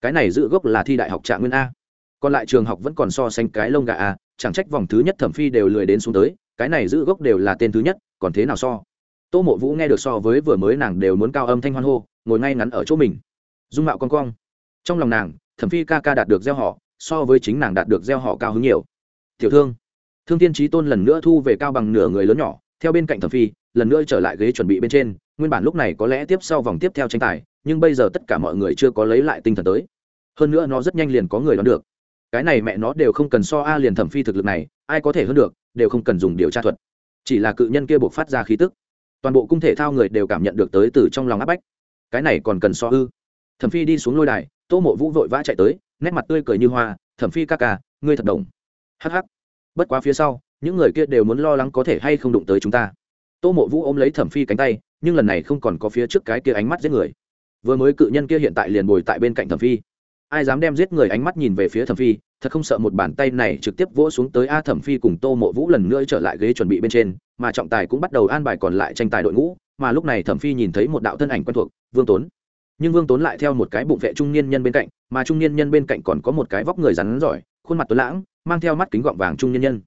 Cái này giữ gốc là thi đại học trạng nguyên a còn lại trường học vẫn còn so sánh cái lông gà à chẳng trách vòng thứ nhất thẩm phi đều lười đến xuống tới, cái này giữ gốc đều là tên thứ nhất, còn thế nào so? Tô mộ vũ nghe được so với vừa mới nàng đều muốn cao âm thanh hoan hô, ngồi ngay ngắn ở chỗ mình. Dung mạo con cong. Trong lòng nàng, thẩm phi ca ca đạt được gieo họ, so với chính nàng đạt được gieo họ cao hứng nhiều. Tiểu thương. Thương tiên trí tôn lần nữa thu về cao bằng nửa người lớn nhỏ, theo bên cạnh thẩm phi, lần nữa trở lại ghế chuẩn bị bên trên, nguyên bản lúc này có lẽ tiếp sau vòng tiếp theo tranh tài, nhưng bây giờ tất cả mọi người chưa có lấy lại tinh thần tới. Hơn nữa nó rất nhanh liền có người đoán được cái này mẹ nó đều không cần so a liền thẩm phi thực lực này, ai có thể hơn được, đều không cần dùng điều tra thuật. Chỉ là cự nhân kia buộc phát ra khí tức. Toàn bộ cung thể thao người đều cảm nhận được tới từ trong lòng áp bách. Cái này còn cần so ư? Thẩm phi đi xuống lôi đài, tô mộ vũ vội vã chạy tới, nét mặt tươi cười như hoa, thẩm phi ca ca, ngươi thật đồng hh bất quá phía sau, những người kia đều muốn lo lắng có thể hay không đụng tới chúng ta. Tô mộ vũ ôm lấy thẩm phi cánh tay, nhưng lần này không còn có phía trước cái kia ánh mắt giết người. Vừa mới cự nhân kia hiện tại liền bồi tại bên cạnh thẩm phi ai dám đem giết người ánh mắt nhìn về phía thẩm phi, thật không sợ một bàn tay này trực tiếp vỗ xuống tới a thẩm phi cùng tô mộ vũ lần nữa trở lại ghế chuẩn bị bên trên, mà trọng tài cũng bắt đầu an bài còn lại tranh tài đội ngũ, mà lúc này thẩm phi nhìn thấy một đạo thân ảnh quen thuộc, vương tốn. Nhưng vương tốn lại theo một cái bụng vệ trung niên nhân bên cạnh, mà trung niên nhân bên cạnh còn có một cái vóc người rắn giỏi, khuôn mặt tuấn lãng, mang theo mắt kính gọng vàng trung niên nhân.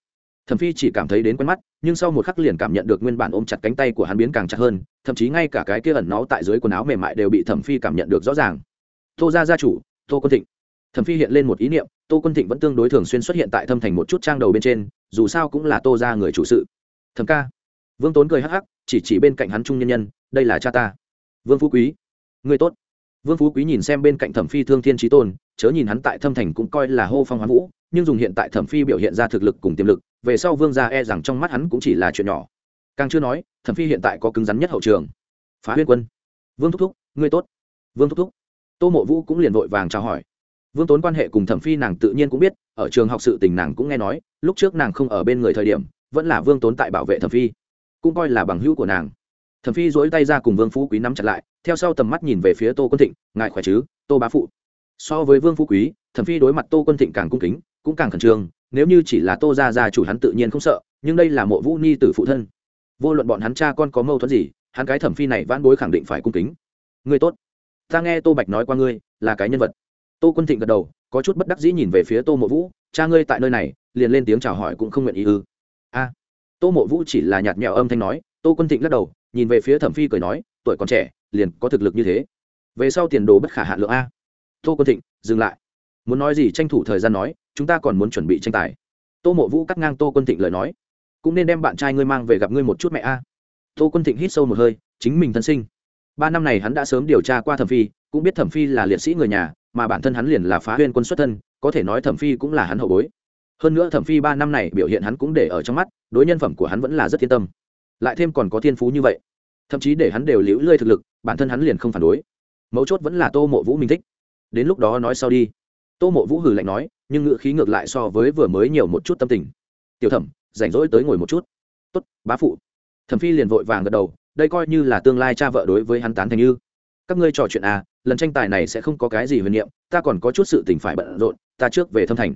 Thẩm phi chỉ cảm thấy đến quen mắt, nhưng sau một khắc liền cảm nhận được nguyên bản ôm chặt cánh tay của hắn biến càng chặt hơn, thậm chí ngay cả cái kia ẩn náu tại dưới quần áo mềm mại đều bị thẩm phi cảm nhận được rõ ràng. Tô ra gia chủ tô quân thịnh. Thẩm phi hiện lên một ý niệm, tô quân thịnh vẫn tương đối thường xuyên xuất hiện tại thâm thành một chút trang đầu bên trên, dù sao cũng là tô ra người chủ sự. Thẩm ca. Vương tốn cười hắc hắc, chỉ chỉ bên cạnh hắn trung nhân nhân, đây là cha ta. Vương phú quý. Người tốt. Vương phú quý nhìn xem bên cạnh thẩm phi thương thiên trí tôn, chớ nhìn hắn tại thâm thành cũng coi là hô phong hoán vũ, nhưng dùng hiện tại thẩm phi biểu hiện ra thực lực cùng tiềm lực, về sau vương gia e rằng trong mắt hắn cũng chỉ là chuyện nhỏ. Càng chưa nói, thẩm phi hiện tại có cứng rắn nhất hậu trường. Phá huyên quân. Vương thúc thúc ngươi tốt. Vương thúc thúc tô mộ vũ cũng liền vội vàng chào hỏi. Vương tốn quan hệ cùng thẩm phi nàng tự nhiên cũng biết, ở trường học sự tình nàng cũng nghe nói, lúc trước nàng không ở bên người thời điểm, vẫn là vương tốn tại bảo vệ thẩm phi, cũng coi là bằng hữu của nàng. Thẩm phi dối tay ra cùng vương phú quý nắm chặt lại, theo sau tầm mắt nhìn về phía tô quân thịnh, ngài khỏe chứ, tô bá phụ? So với vương phú quý, thẩm phi đối mặt tô quân thịnh càng cung kính, cũng càng khẩn trương, nếu như chỉ là tô gia gia chủ hắn tự nhiên không sợ, nhưng đây là mộ vũ ni tử phụ thân. Vô luận bọn hắn cha con có mâu thuẫn gì, hắn cái thẩm phi này vãn bối khẳng định phải cung kính. Ngươi tốt ta nghe tô bạch nói qua ngươi, là cái nhân vật. Tô quân thịnh gật đầu, có chút bất đắc dĩ nhìn về phía tô mộ vũ, cha ngươi tại nơi này, liền lên tiếng chào hỏi cũng không nguyện ý ư. A. Tô mộ vũ chỉ là nhạt nhẽo âm thanh nói, tô quân thịnh lắc đầu, nhìn về phía thẩm phi cười nói, tuổi còn trẻ, liền có thực lực như thế. Về sau tiền đồ bất khả hạ lượng a. Tô quân thịnh, dừng lại. Muốn nói gì tranh thủ thời gian nói, chúng ta còn muốn chuẩn bị tranh tài. Tô mộ vũ cắt ngang tô quân thịnh lời nói. Cũng nên đem bạn trai ngươi mang về gặp ngươi một chút mẹ a. Tô quân thịnh hít sâu một hơi, chính mình thân sinh ba năm này hắn đã sớm điều tra qua thẩm phi, cũng biết thẩm phi là liệt sĩ người nhà, mà bản thân hắn liền là phá huyên quân xuất thân, có thể nói thẩm phi cũng là hắn hậu bối. Hơn nữa thẩm phi ba năm này biểu hiện hắn cũng để ở trong mắt, đối nhân phẩm của hắn vẫn là rất thiên tâm. Lại thêm còn có thiên phú như vậy. Thậm chí để hắn đều liễu lơi thực lực, bản thân hắn liền không phản đối. Mấu chốt vẫn là tô mộ vũ mình thích. Đến lúc đó nói sau đi. Tô mộ vũ hừ lạnh nói, nhưng ngựa khí ngược lại so với vừa mới nhiều một chút tâm tình. Tiểu thẩm, rảnh rỗi tới ngồi một chút. Tốt, bá phụ. Thẩm phi liền vội vàng gật đầu đây coi như là tương lai cha vợ đối với hắn tán thành như. Các ngươi trò chuyện à lần tranh tài này sẽ không có cái gì huyền niệm, ta còn có chút sự tình phải bận rộn, ta trước về thâm thành.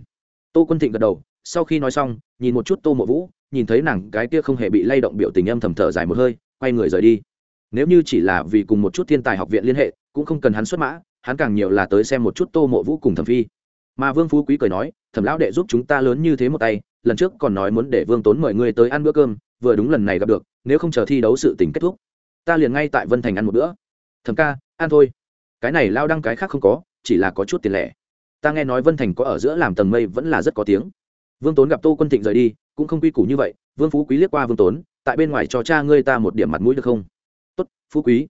Tô quân thịnh gật đầu, sau khi nói xong, nhìn một chút tô mộ vũ, nhìn thấy nàng cái kia không hề bị lay động biểu tình âm thầm thở dài một hơi, quay người rời đi. Nếu như chỉ là vì cùng một chút thiên tài học viện liên hệ, cũng không cần hắn xuất mã, hắn càng nhiều là tới xem một chút tô mộ vũ cùng thẩm phi. Mà vương phú quý cười nói, thẩm lão đệ giúp chúng ta lớn như thế một tay, lần trước còn nói muốn để vương tốn mời ngươi tới ăn bữa cơm vừa đúng lần này gặp được, nếu không chờ thi đấu sự tình kết thúc, ta liền ngay tại vân thành ăn một bữa. Thầm ca, ăn thôi. Cái này lao đăng cái khác không có, chỉ là có chút tiền lẻ. Ta nghe nói vân thành có ở giữa làm tầng mây vẫn là rất có tiếng. Vương tốn gặp tô quân thịnh rời đi, cũng không quy củ như vậy, vương phú quý liếc qua vương tốn, tại bên ngoài cho cha ngươi ta một điểm mặt mũi được không? Tốt, phú quý.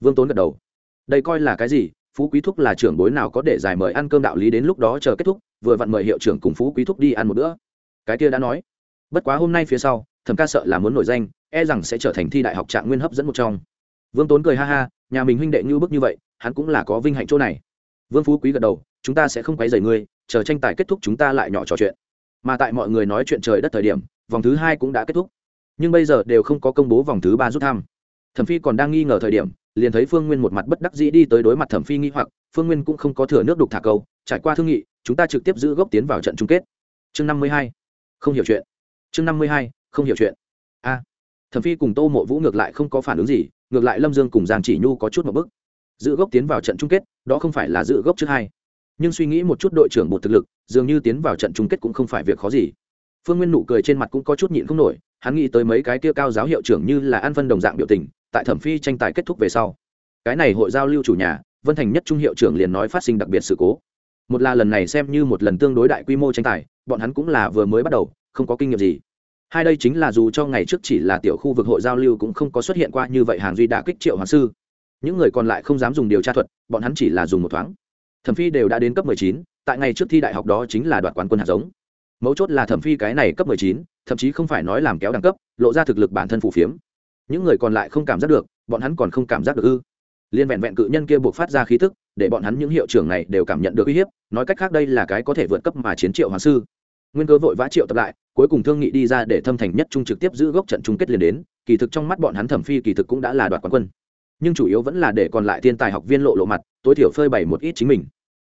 Vương tốn gật đầu. Đây coi là cái gì? Phú quý thúc là trưởng bối nào có để giải mời ăn cơm đạo lý đến lúc đó chờ kết thúc, vừa vặn mời hiệu trưởng cùng phú quý thúc đi ăn một bữa. Cái kia đã nói. Bất quá hôm nay phía sau thẩm ca sợ là muốn nổi danh e rằng sẽ trở thành thi đại học trạng nguyên hấp dẫn một trong. Vương tốn cười ha ha, nhà mình huynh đệ như bức như vậy, hắn cũng là có vinh hạnh chỗ này. Vương phú quý gật đầu, chúng ta sẽ không quấy rầy ngươi, chờ tranh tài kết thúc chúng ta lại nhỏ trò chuyện. Mà tại mọi người nói chuyện trời đất thời điểm, vòng thứ hai cũng đã kết thúc. Nhưng bây giờ đều không có công bố vòng thứ ba rút thăm. Thẩm phi còn đang nghi ngờ thời điểm, liền thấy phương nguyên một mặt bất đắc dĩ đi tới đối mặt thẩm phi nghi hoặc, phương nguyên cũng không có thừa nước đục thả câu, trải qua thương nghị, chúng ta trực tiếp giữ gốc tiến vào trận chung kết. Chương năm mươi hai, không hiểu chuyện. Chương năm mươi hai không hiểu chuyện. A, thẩm phi cùng tô mộ vũ ngược lại không có phản ứng gì, ngược lại lâm dương cùng giang chỉ nhu có chút một bức giữ gốc tiến vào trận chung kết, đó không phải là giữ gốc trước hai. Nhưng suy nghĩ một chút đội trưởng một thực lực, dường như tiến vào trận chung kết cũng không phải việc khó gì. Phương nguyên nụ cười trên mặt cũng có chút nhịn không nổi, hắn nghĩ tới mấy cái kia cao giáo hiệu trưởng như là an phân đồng dạng biểu tình, tại thẩm phi tranh tài kết thúc về sau. Cái này hội giao lưu chủ nhà, vân thành nhất trung hiệu trưởng liền nói phát sinh đặc biệt sự cố. Một là lần này xem như một lần tương đối đại quy mô tranh tài, bọn hắn cũng là vừa mới bắt đầu, không có kinh nghiệm gì hai đây chính là dù cho ngày trước chỉ là tiểu khu vực hội giao lưu cũng không có xuất hiện qua như vậy hàng duy đã kích triệu hoàng sư. Những người còn lại không dám dùng điều tra thuật bọn hắn chỉ là dùng một thoáng. Thẩm phi đều đã đến cấp 19, tại ngày trước thi đại học đó chính là đoạt quán quân hạt giống. Mấu chốt là thẩm phi cái này cấp 19, thậm chí không phải nói làm kéo đẳng cấp lộ ra thực lực bản thân phù phiếm. Những người còn lại không cảm giác được bọn hắn còn không cảm giác được ư. Liên vẹn vẹn cự nhân kia buộc phát ra khí tức để bọn hắn những hiệu trưởng này đều cảm nhận được uy hiếp nói cách khác đây là cái có thể vượt cấp mà chiến triệu hoàng sư nguyên cơ vội vã triệu tập lại, cuối cùng thương nghị đi ra để thâm thành nhất trung trực tiếp giữ gốc trận chung kết liền đến, kỳ thực trong mắt bọn hắn thẩm phi kỳ thực cũng đã là đoạt quán quân. Nhưng chủ yếu vẫn là để còn lại thiên tài học viên lộ lộ mặt, tối thiểu phơi bày một ít chính mình.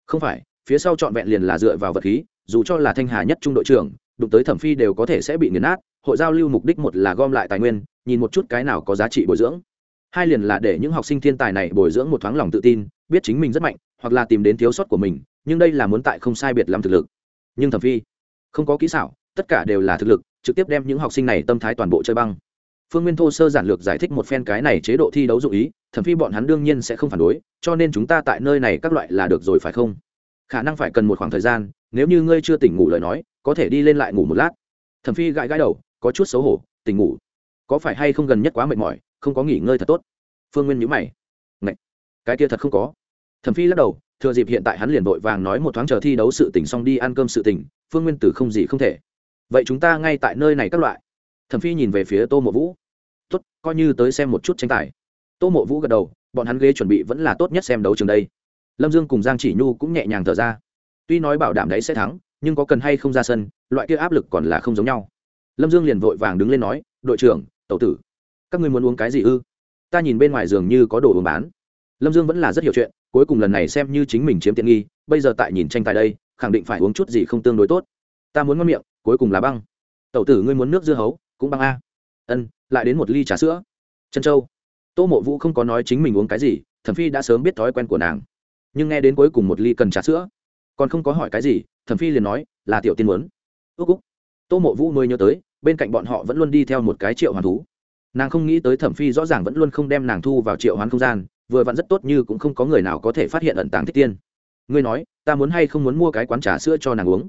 Không phải, phía sau trọn vẹn liền là dựa vào vật khí, dù cho là thanh hà nhất trung đội trưởng, đụng tới thẩm phi đều có thể sẽ bị nghiền nát, hội giao lưu mục đích một là gom lại tài nguyên, nhìn một chút cái nào có giá trị bồi dưỡng. Hai liền là để những học sinh thiên tài này bồi dưỡng một thoáng lòng tự tin, biết chính mình rất mạnh, hoặc là tìm đến thiếu sót của mình, nhưng đây là muốn tại không sai biệt làm thực lực. Nhưng thẩm phi không có kỹ xảo, tất cả đều là thực lực, trực tiếp đem những học sinh này tâm thái toàn bộ chơi băng. Phương nguyên thô sơ giản lược giải thích một phen cái này chế độ thi đấu dụ ý thẩm phi bọn hắn đương nhiên sẽ không phản đối, cho nên chúng ta tại nơi này các loại là được rồi phải không? Khả năng phải cần một khoảng thời gian, nếu như ngươi chưa tỉnh ngủ lời nói, có thể đi lên lại ngủ một lát. Thẩm phi gãi gãi đầu, có chút xấu hổ, tỉnh ngủ? Có phải hay không gần nhất quá mệt mỏi, không có nghỉ ngơi thật tốt? Phương nguyên nhữ mày. Ngậy! cái kia thật không có. Thẩm phi lắc đầu thừa dịp hiện tại hắn liền vội vàng nói một thoáng chờ thi đấu sự tỉnh xong đi ăn cơm sự tỉnh phương nguyên tử không gì không thể. Vậy chúng ta ngay tại nơi này các loại. Thẩm phi nhìn về phía tô mộ vũ. Tốt, coi như tới xem một chút tranh tài. Tô mộ vũ gật đầu, bọn hắn ghế chuẩn bị vẫn là tốt nhất xem đấu trường đây. Lâm dương cùng giang chỉ nhu cũng nhẹ nhàng thở ra. Tuy nói bảo đảm đấy sẽ thắng, nhưng có cần hay không ra sân, loại kia áp lực còn là không giống nhau. Lâm dương liền vội vàng đứng lên nói, đội trưởng, tẩu tử, các ngươi muốn uống cái gì ư? Ta nhìn bên ngoài giường như có đồ uống bán. Lâm dương vẫn là rất hiểu chuyện cuối cùng lần này xem như chính mình chiếm tiện nghi, bây giờ tại nhìn tranh tài đây, khẳng định phải uống chút gì không tương đối tốt. Ta muốn ngon miệng, cuối cùng là băng. Tẩu tử ngươi muốn nước dưa hấu, cũng băng a. Ân, lại đến một ly trà sữa. Chân châu. Tô mộ vũ không có nói chính mình uống cái gì, thẩm phi đã sớm biết thói quen của nàng. Nhưng nghe đến cuối cùng một ly cần trà sữa, còn không có hỏi cái gì, thẩm phi liền nói, là tiểu tiên muốn. Ước úc. Tô mộ vũ mới nhớ tới, bên cạnh bọn họ vẫn luôn đi theo một cái triệu hoàn thú. Nàng không nghĩ tới thẩm phi rõ ràng vẫn luôn không đem nàng thu vào triệu hoán không gian vừa vặn rất tốt như cũng không có người nào có thể phát hiện ẩn tàng thích tiên. Ngươi nói, ta muốn hay không muốn mua cái quán trà sữa cho nàng uống?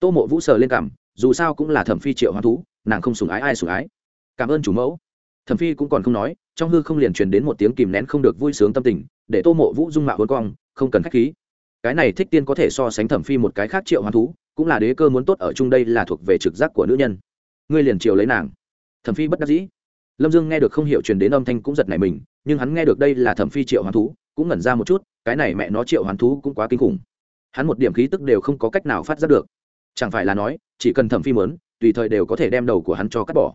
Tô mộ vũ sờ lên cảm, dù sao cũng là thẩm phi triệu hoán thú, nàng không sùng ái ai sùng ái. Cảm ơn chủ mẫu. Thẩm phi cũng còn không nói, trong hư không liền truyền đến một tiếng kìm nén không được vui sướng tâm tình, để tô mộ vũ dung mạo hôn cong, không cần khách khí. Cái này thích tiên có thể so sánh thẩm phi một cái khác triệu hoán thú, cũng là đế cơ muốn tốt ở chung đây là thuộc về trực giác của nữ nhân. Ngươi liền triều lấy nàng. Thẩm phi bất đắc dĩ. Lâm dương nghe được không hiểu truyền đến âm thanh cũng giật nảy mình nhưng hắn nghe được đây là thẩm phi triệu hoán thú, cũng ngẩn ra một chút, cái này mẹ nó triệu hoán thú cũng quá kinh khủng. Hắn một điểm khí tức đều không có cách nào phát ra được. Chẳng phải là nói, chỉ cần thẩm phi mớn tùy thời đều có thể đem đầu của hắn cho cắt bỏ.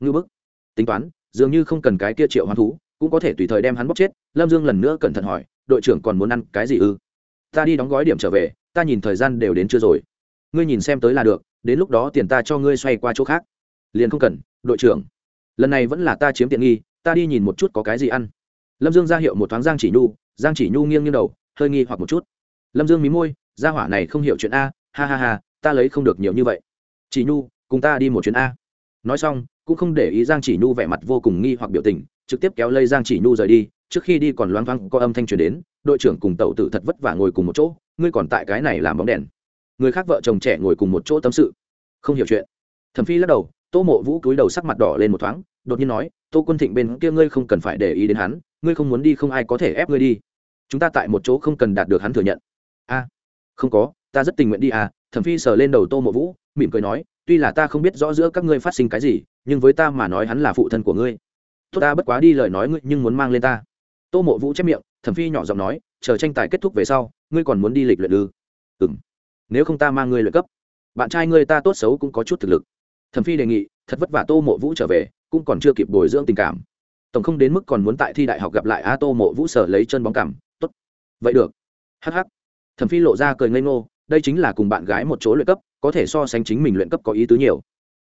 Ngư bức. Tính toán, dường như không cần cái kia triệu hoán thú, cũng có thể tùy thời đem hắn bóc chết, lâm dương lần nữa cẩn thận hỏi, đội trưởng còn muốn ăn cái gì ư? Ta đi đóng gói điểm trở về, ta nhìn thời gian đều đến chưa rồi. Ngươi nhìn xem tới là được, đến lúc đó tiền ta cho ngươi xoay qua chỗ khác. Liền không cần, đội trưởng. Lần này vẫn là ta chiếm tiện nghi ta đi nhìn một chút có cái gì ăn. Lâm dương ra hiệu một thoáng giang chỉ nhu, giang chỉ nhu nghiêng nghiêng đầu, hơi nghi hoặc một chút. Lâm dương mí môi ra hỏa này không hiểu chuyện a, ha ha ha, ta lấy không được nhiều như vậy. Chỉ nhu, cùng ta đi một chuyến a. Nói xong, cũng không để ý giang chỉ nhu vẻ mặt vô cùng nghi hoặc biểu tình, trực tiếp kéo lây giang chỉ nhu rời đi, trước khi đi còn loáng thoáng có âm thanh truyền đến, đội trưởng cùng tàu tử thật vất vả ngồi cùng một chỗ, ngươi còn tại cái này làm bóng đèn. Người khác vợ chồng trẻ ngồi cùng một chỗ tâm sự. Không hiểu chuyện. Thẩm phi lắc đầu, tô mộ vũ cúi đầu sắc mặt đỏ lên một thoáng đột nhiên nói, tô quân thịnh bên kia ngươi không cần phải để ý đến hắn, ngươi không muốn đi không ai có thể ép ngươi đi. Chúng ta tại một chỗ không cần đạt được hắn thừa nhận. A, không có, ta rất tình nguyện đi à. Thẩm phi sờ lên đầu tô mộ vũ, mỉm cười nói, tuy là ta không biết rõ giữa các ngươi phát sinh cái gì, nhưng với ta mà nói hắn là phụ thân của ngươi. Tốt ta, bất quá đi lời nói ngươi nhưng muốn mang lên ta. Tô mộ vũ chép miệng, thẩm phi nhỏ giọng nói, chờ tranh tài kết thúc về sau, ngươi còn muốn đi lịch luyện ư? Ừ m nếu không ta mang ngươi luyện cấp. Bạn trai ngươi ta tốt xấu cũng có chút thực lực thẩm phi đề nghị, thật vất vả tô mộ vũ trở về, cũng còn chưa kịp bồi dưỡng tình cảm. Tổng không đến mức còn muốn tại thi đại học gặp lại a tô mộ vũ sở lấy chân bóng cảm, tốt. Vậy được. Hh thẩm phi lộ ra cười ngây ngô, đây chính là cùng bạn gái một chỗ luyện cấp, có thể so sánh chính mình luyện cấp có ý tứ nhiều.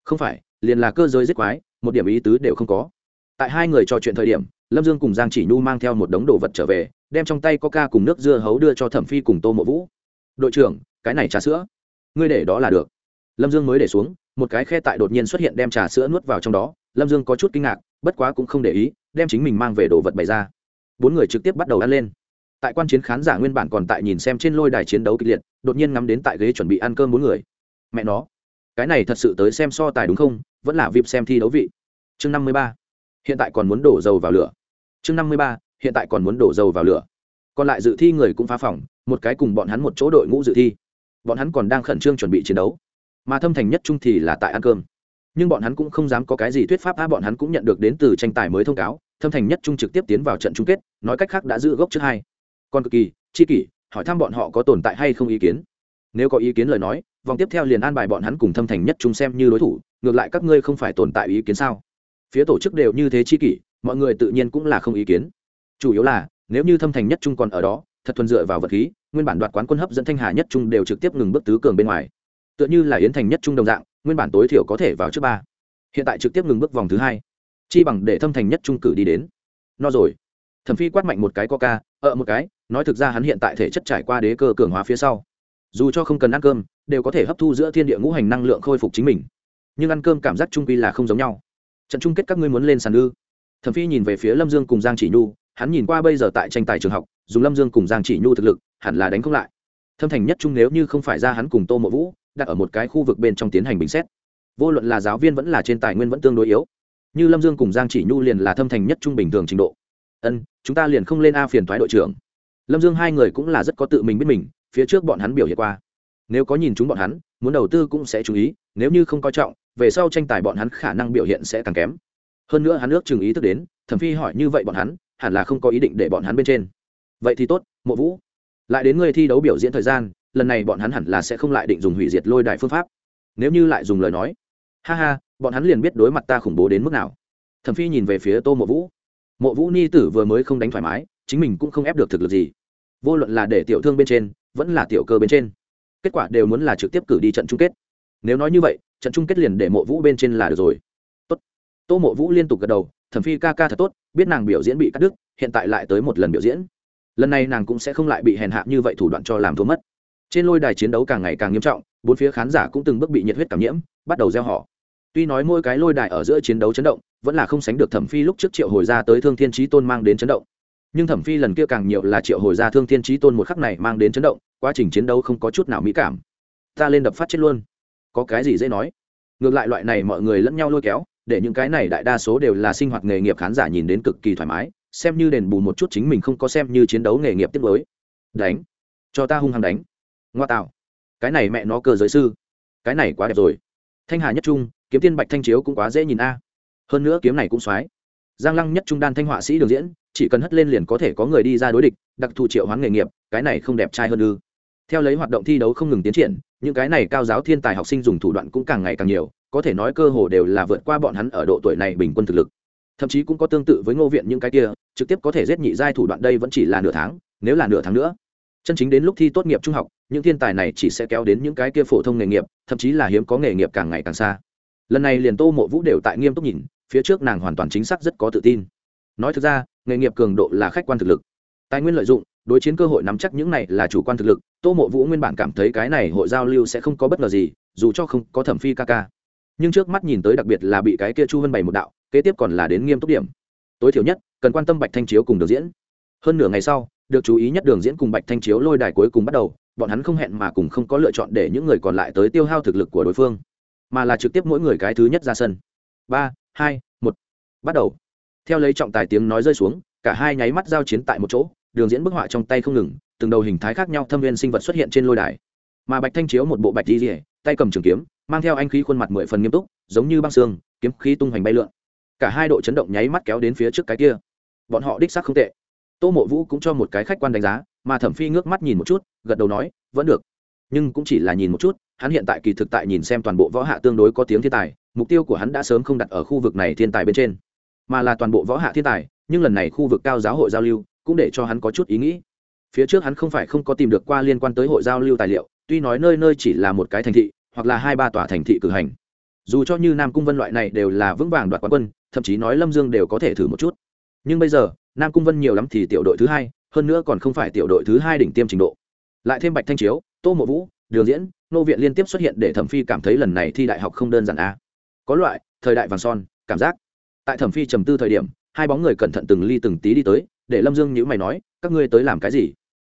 Không phải, liền là cơ giới giết quái, một điểm ý tứ đều không có. Tại hai người trò chuyện thời điểm, lâm dương cùng giang chỉ nhu mang theo một đống đồ vật trở về, đem trong tay coca cùng nước dưa hấu đưa cho thẩm phi cùng tô mộ vũ. Đội trưởng, cái này trà sữa. Ngươi để đó là được lâm dương mới để xuống, một cái khe tại đột nhiên xuất hiện đem trà sữa nuốt vào trong đó, lâm dương có chút kinh ngạc, bất quá cũng không để ý, đem chính mình mang về đồ vật bày ra. Bốn người trực tiếp bắt đầu ăn lên. Tại quan chiến khán giả nguyên bản còn tại nhìn xem trên lôi đài chiến đấu kịch liệt, đột nhiên ngắm đến tại ghế chuẩn bị ăn cơm bốn người. Mẹ nó, cái này thật sự tới xem so tài đúng không, vẫn là vip xem thi đấu vị. Chương năm mươi ba, hiện tại còn muốn đổ dầu vào lửa. Chương năm mươi ba, hiện tại còn muốn đổ dầu vào lửa. Còn lại dự thi người cũng phá phòng, một cái cùng bọn hắn một chỗ đội ngũ dự thi. Bọn hắn còn đang khẩn trương chuẩn bị chiến đấu mà thâm thành nhất trung thì là tại ăn cơm. Nhưng bọn hắn cũng không dám có cái gì thuyết pháp, a, bọn hắn cũng nhận được đến từ tranh tài mới thông cáo, thâm thành nhất trung trực tiếp tiến vào trận chung kết, nói cách khác đã giữ gốc trước hai. Còn cực kỳ, chi kỷ, hỏi thăm bọn họ có tồn tại hay không ý kiến. Nếu có ý kiến lời nói, vòng tiếp theo liền an bài bọn hắn cùng thâm thành nhất trung xem như đối thủ, ngược lại các ngươi không phải tồn tại ý kiến sao? Phía tổ chức đều như thế chi kỷ, mọi người tự nhiên cũng là không ý kiến. Chủ yếu là, nếu như thâm thành nhất trung còn ở đó, thật thuần dựa vào vật khí, nguyên bản đoạt quán quân hấp dẫn thanh hà nhất trung đều trực tiếp ngừng bước tứ cường bên ngoài tựa như là yến thành nhất trung đồng dạng, nguyên bản tối thiểu có thể vào trước ba. Hiện tại trực tiếp ngừng bước vòng thứ hai. Chi bằng để thâm thành nhất trung cử đi đến. No rồi. Thẩm phi quát mạnh một cái coca ở một cái, nói thực ra hắn hiện tại thể chất trải qua đế cơ cường hóa phía sau. Dù cho không cần ăn cơm, đều có thể hấp thu giữa thiên địa ngũ hành năng lượng khôi phục chính mình. Nhưng ăn cơm cảm giác trung quy là không giống nhau. Trận chung kết các ngươi muốn lên sàn ư? Thẩm phi nhìn về phía lâm dương cùng giang chỉ nhu, hắn nhìn qua bây giờ tại tranh tài trường học, dùng lâm dương cùng giang chỉ nhu thực lực, hẳn là đánh không lại. Thâm thành nhất trung nếu như không phải ra hắn cùng tô mộ vũ đặt ở một cái khu vực bên trong tiến hành bình xét. Vô luận là giáo viên vẫn là trên tài nguyên vẫn tương đối yếu. Như lâm dương cùng giang chỉ nhu liền là thâm thành nhất trung bình thường trình độ. Ân, chúng ta liền không lên a phiền thoái đội trưởng. Lâm dương hai người cũng là rất có tự mình biết mình, phía trước bọn hắn biểu hiện qua. Nếu có nhìn chúng bọn hắn, muốn đầu tư cũng sẽ chú ý, nếu như không coi trọng, về sau tranh tài bọn hắn khả năng biểu hiện sẽ càng kém. Hơn nữa hắn ước chừng ý thức đến, thẩm phi hỏi như vậy bọn hắn, hẳn là không có ý định để bọn hắn bên trên. Vậy thì tốt, mộ vũ. Lại đến người thi đấu biểu diễn thời gian lần này bọn hắn hẳn là sẽ không lại định dùng hủy diệt lôi đài phương pháp. Nếu như lại dùng lời nói, ha ha, bọn hắn liền biết đối mặt ta khủng bố đến mức nào. Thẩm phi nhìn về phía tô mộ vũ. Mộ vũ ni tử vừa mới không đánh thoải mái, chính mình cũng không ép được thực lực gì. Vô luận là để tiểu thương bên trên, vẫn là tiểu cơ bên trên, kết quả đều muốn là trực tiếp cử đi trận chung kết. Nếu nói như vậy, trận chung kết liền để mộ vũ bên trên là được rồi. Tốt. Tô mộ vũ liên tục gật đầu, thẩm phi ca ca thật tốt, biết nàng biểu diễn bị cắt đứt, hiện tại lại tới một lần biểu diễn. Lần này nàng cũng sẽ không lại bị hèn hạ như vậy thủ đoạn cho làm thua mất trên lôi đài chiến đấu càng ngày càng nghiêm trọng, bốn phía khán giả cũng từng bước bị nhiệt huyết cảm nhiễm, bắt đầu gieo họ. Tuy nói mỗi cái lôi đài ở giữa chiến đấu chấn động, vẫn là không sánh được thẩm phi lúc trước triệu hồi ra tới thương thiên trí tôn mang đến chấn động. Nhưng thẩm phi lần kia càng nhiều là triệu hồi ra thương thiên trí tôn một khắc này mang đến chấn động, quá trình chiến đấu không có chút nào mỹ cảm. Ta lên đập phát chết luôn. Có cái gì dễ nói? Ngược lại loại này mọi người lẫn nhau lôi kéo, để những cái này đại đa số đều là sinh hoạt nghề nghiệp khán giả nhìn đến cực kỳ thoải mái, xem như đền bù một chút chính mình không có xem như chiến đấu nghề nghiệp tiếp với đánh. Cho ta hung hăng đánh ngoa tạo. Cái này mẹ nó cơ giới sư. Cái này quá đẹp rồi. Thanh hà nhất trung, kiếm tiên bạch thanh chiếu cũng quá dễ nhìn a. Hơn nữa kiếm này cũng soái giang lăng nhất trung đan thanh họa sĩ đường diễn, chỉ cần hất lên liền có thể có người đi ra đối địch, đặc thù triệu hoán nghề nghiệp, cái này không đẹp trai hơn ư. Theo lấy hoạt động thi đấu không ngừng tiến triển, những cái này cao giáo thiên tài học sinh dùng thủ đoạn cũng càng ngày càng nhiều, có thể nói cơ hồ đều là vượt qua bọn hắn ở độ tuổi này bình quân thực lực. Thậm chí cũng có tương tự với ngô viện những cái kia, trực tiếp có thể giết nhị giai thủ đoạn đây vẫn chỉ là nửa tháng, nếu là nửa tháng nữa chân chính đến lúc thi tốt nghiệp trung học, những thiên tài này chỉ sẽ kéo đến những cái kia phổ thông nghề nghiệp, thậm chí là hiếm có nghề nghiệp càng ngày càng xa. Lần này liền tô mộ vũ đều tại nghiêm túc nhìn, phía trước nàng hoàn toàn chính xác rất có tự tin. Nói thực ra, nghề nghiệp cường độ là khách quan thực lực. Tài nguyên lợi dụng, đối chiến cơ hội nắm chắc những này là chủ quan thực lực, tô mộ vũ nguyên bản cảm thấy cái này hội giao lưu sẽ không có bất ngờ gì, dù cho không có thẩm phi ca ca. Nhưng trước mắt nhìn tới đặc biệt là bị cái kia chu vân bày một đạo, kế tiếp còn là đến nghiêm túc điểm. Tối thiểu nhất, cần quan tâm bạch thanh chiếu cùng được diễn. Hơn nửa ngày sau được chú ý nhất đường diễn cùng bạch thanh chiếu lôi đài cuối cùng bắt đầu, bọn hắn không hẹn mà cùng không có lựa chọn để những người còn lại tới tiêu hao thực lực của đối phương, mà là trực tiếp mỗi người cái thứ nhất ra sân. Ba, hai, một, bắt đầu. Theo lấy trọng tài tiếng nói rơi xuống, cả hai nháy mắt giao chiến tại một chỗ, đường diễn bức họa trong tay không ngừng, từng đầu hình thái khác nhau thâm viên sinh vật xuất hiện trên lôi đài. Mà bạch thanh chiếu một bộ bạch đi rỉa tay cầm trường kiếm, mang theo anh khí khuôn mặt mười phần nghiêm túc, giống như băng xương, kiếm khí tung hoành bay lượn. Cả hai độ chấn động nháy mắt kéo đến phía trước cái kia. Bọn họ đích xác không tệ tô mộ vũ cũng cho một cái khách quan đánh giá, mà thẩm phi ngước mắt nhìn một chút, gật đầu nói, vẫn được, nhưng cũng chỉ là nhìn một chút, hắn hiện tại kỳ thực tại nhìn xem toàn bộ võ hạ tương đối có tiếng thiên tài, mục tiêu của hắn đã sớm không đặt ở khu vực này thiên tài bên trên, mà là toàn bộ võ hạ thiên tài, nhưng lần này khu vực cao giáo hội giao lưu cũng để cho hắn có chút ý nghĩ. Phía trước hắn không phải không có tìm được qua liên quan tới hội giao lưu tài liệu, tuy nói nơi nơi chỉ là một cái thành thị, hoặc là hai ba tòa thành thị cử hành. Dù cho như nam cung vân loại này đều là vững vàng đoạt quán quân, thậm chí nói lâm dương đều có thể thử một chút. Nhưng bây giờ nam cung vân nhiều lắm thì tiểu đội thứ hai, hơn nữa còn không phải tiểu đội thứ hai đỉnh tiêm trình độ. Lại thêm bạch thanh chiếu, tô mộ vũ, đường diễn, nô viện liên tiếp xuất hiện để thẩm phi cảm thấy lần này thi đại học không đơn giản a có loại, thời đại vàng son, cảm giác. Tại thẩm phi trầm tư thời điểm, hai bóng người cẩn thận từng ly từng tí đi tới, để lâm dương nhữ mày nói, các ngươi tới làm cái gì?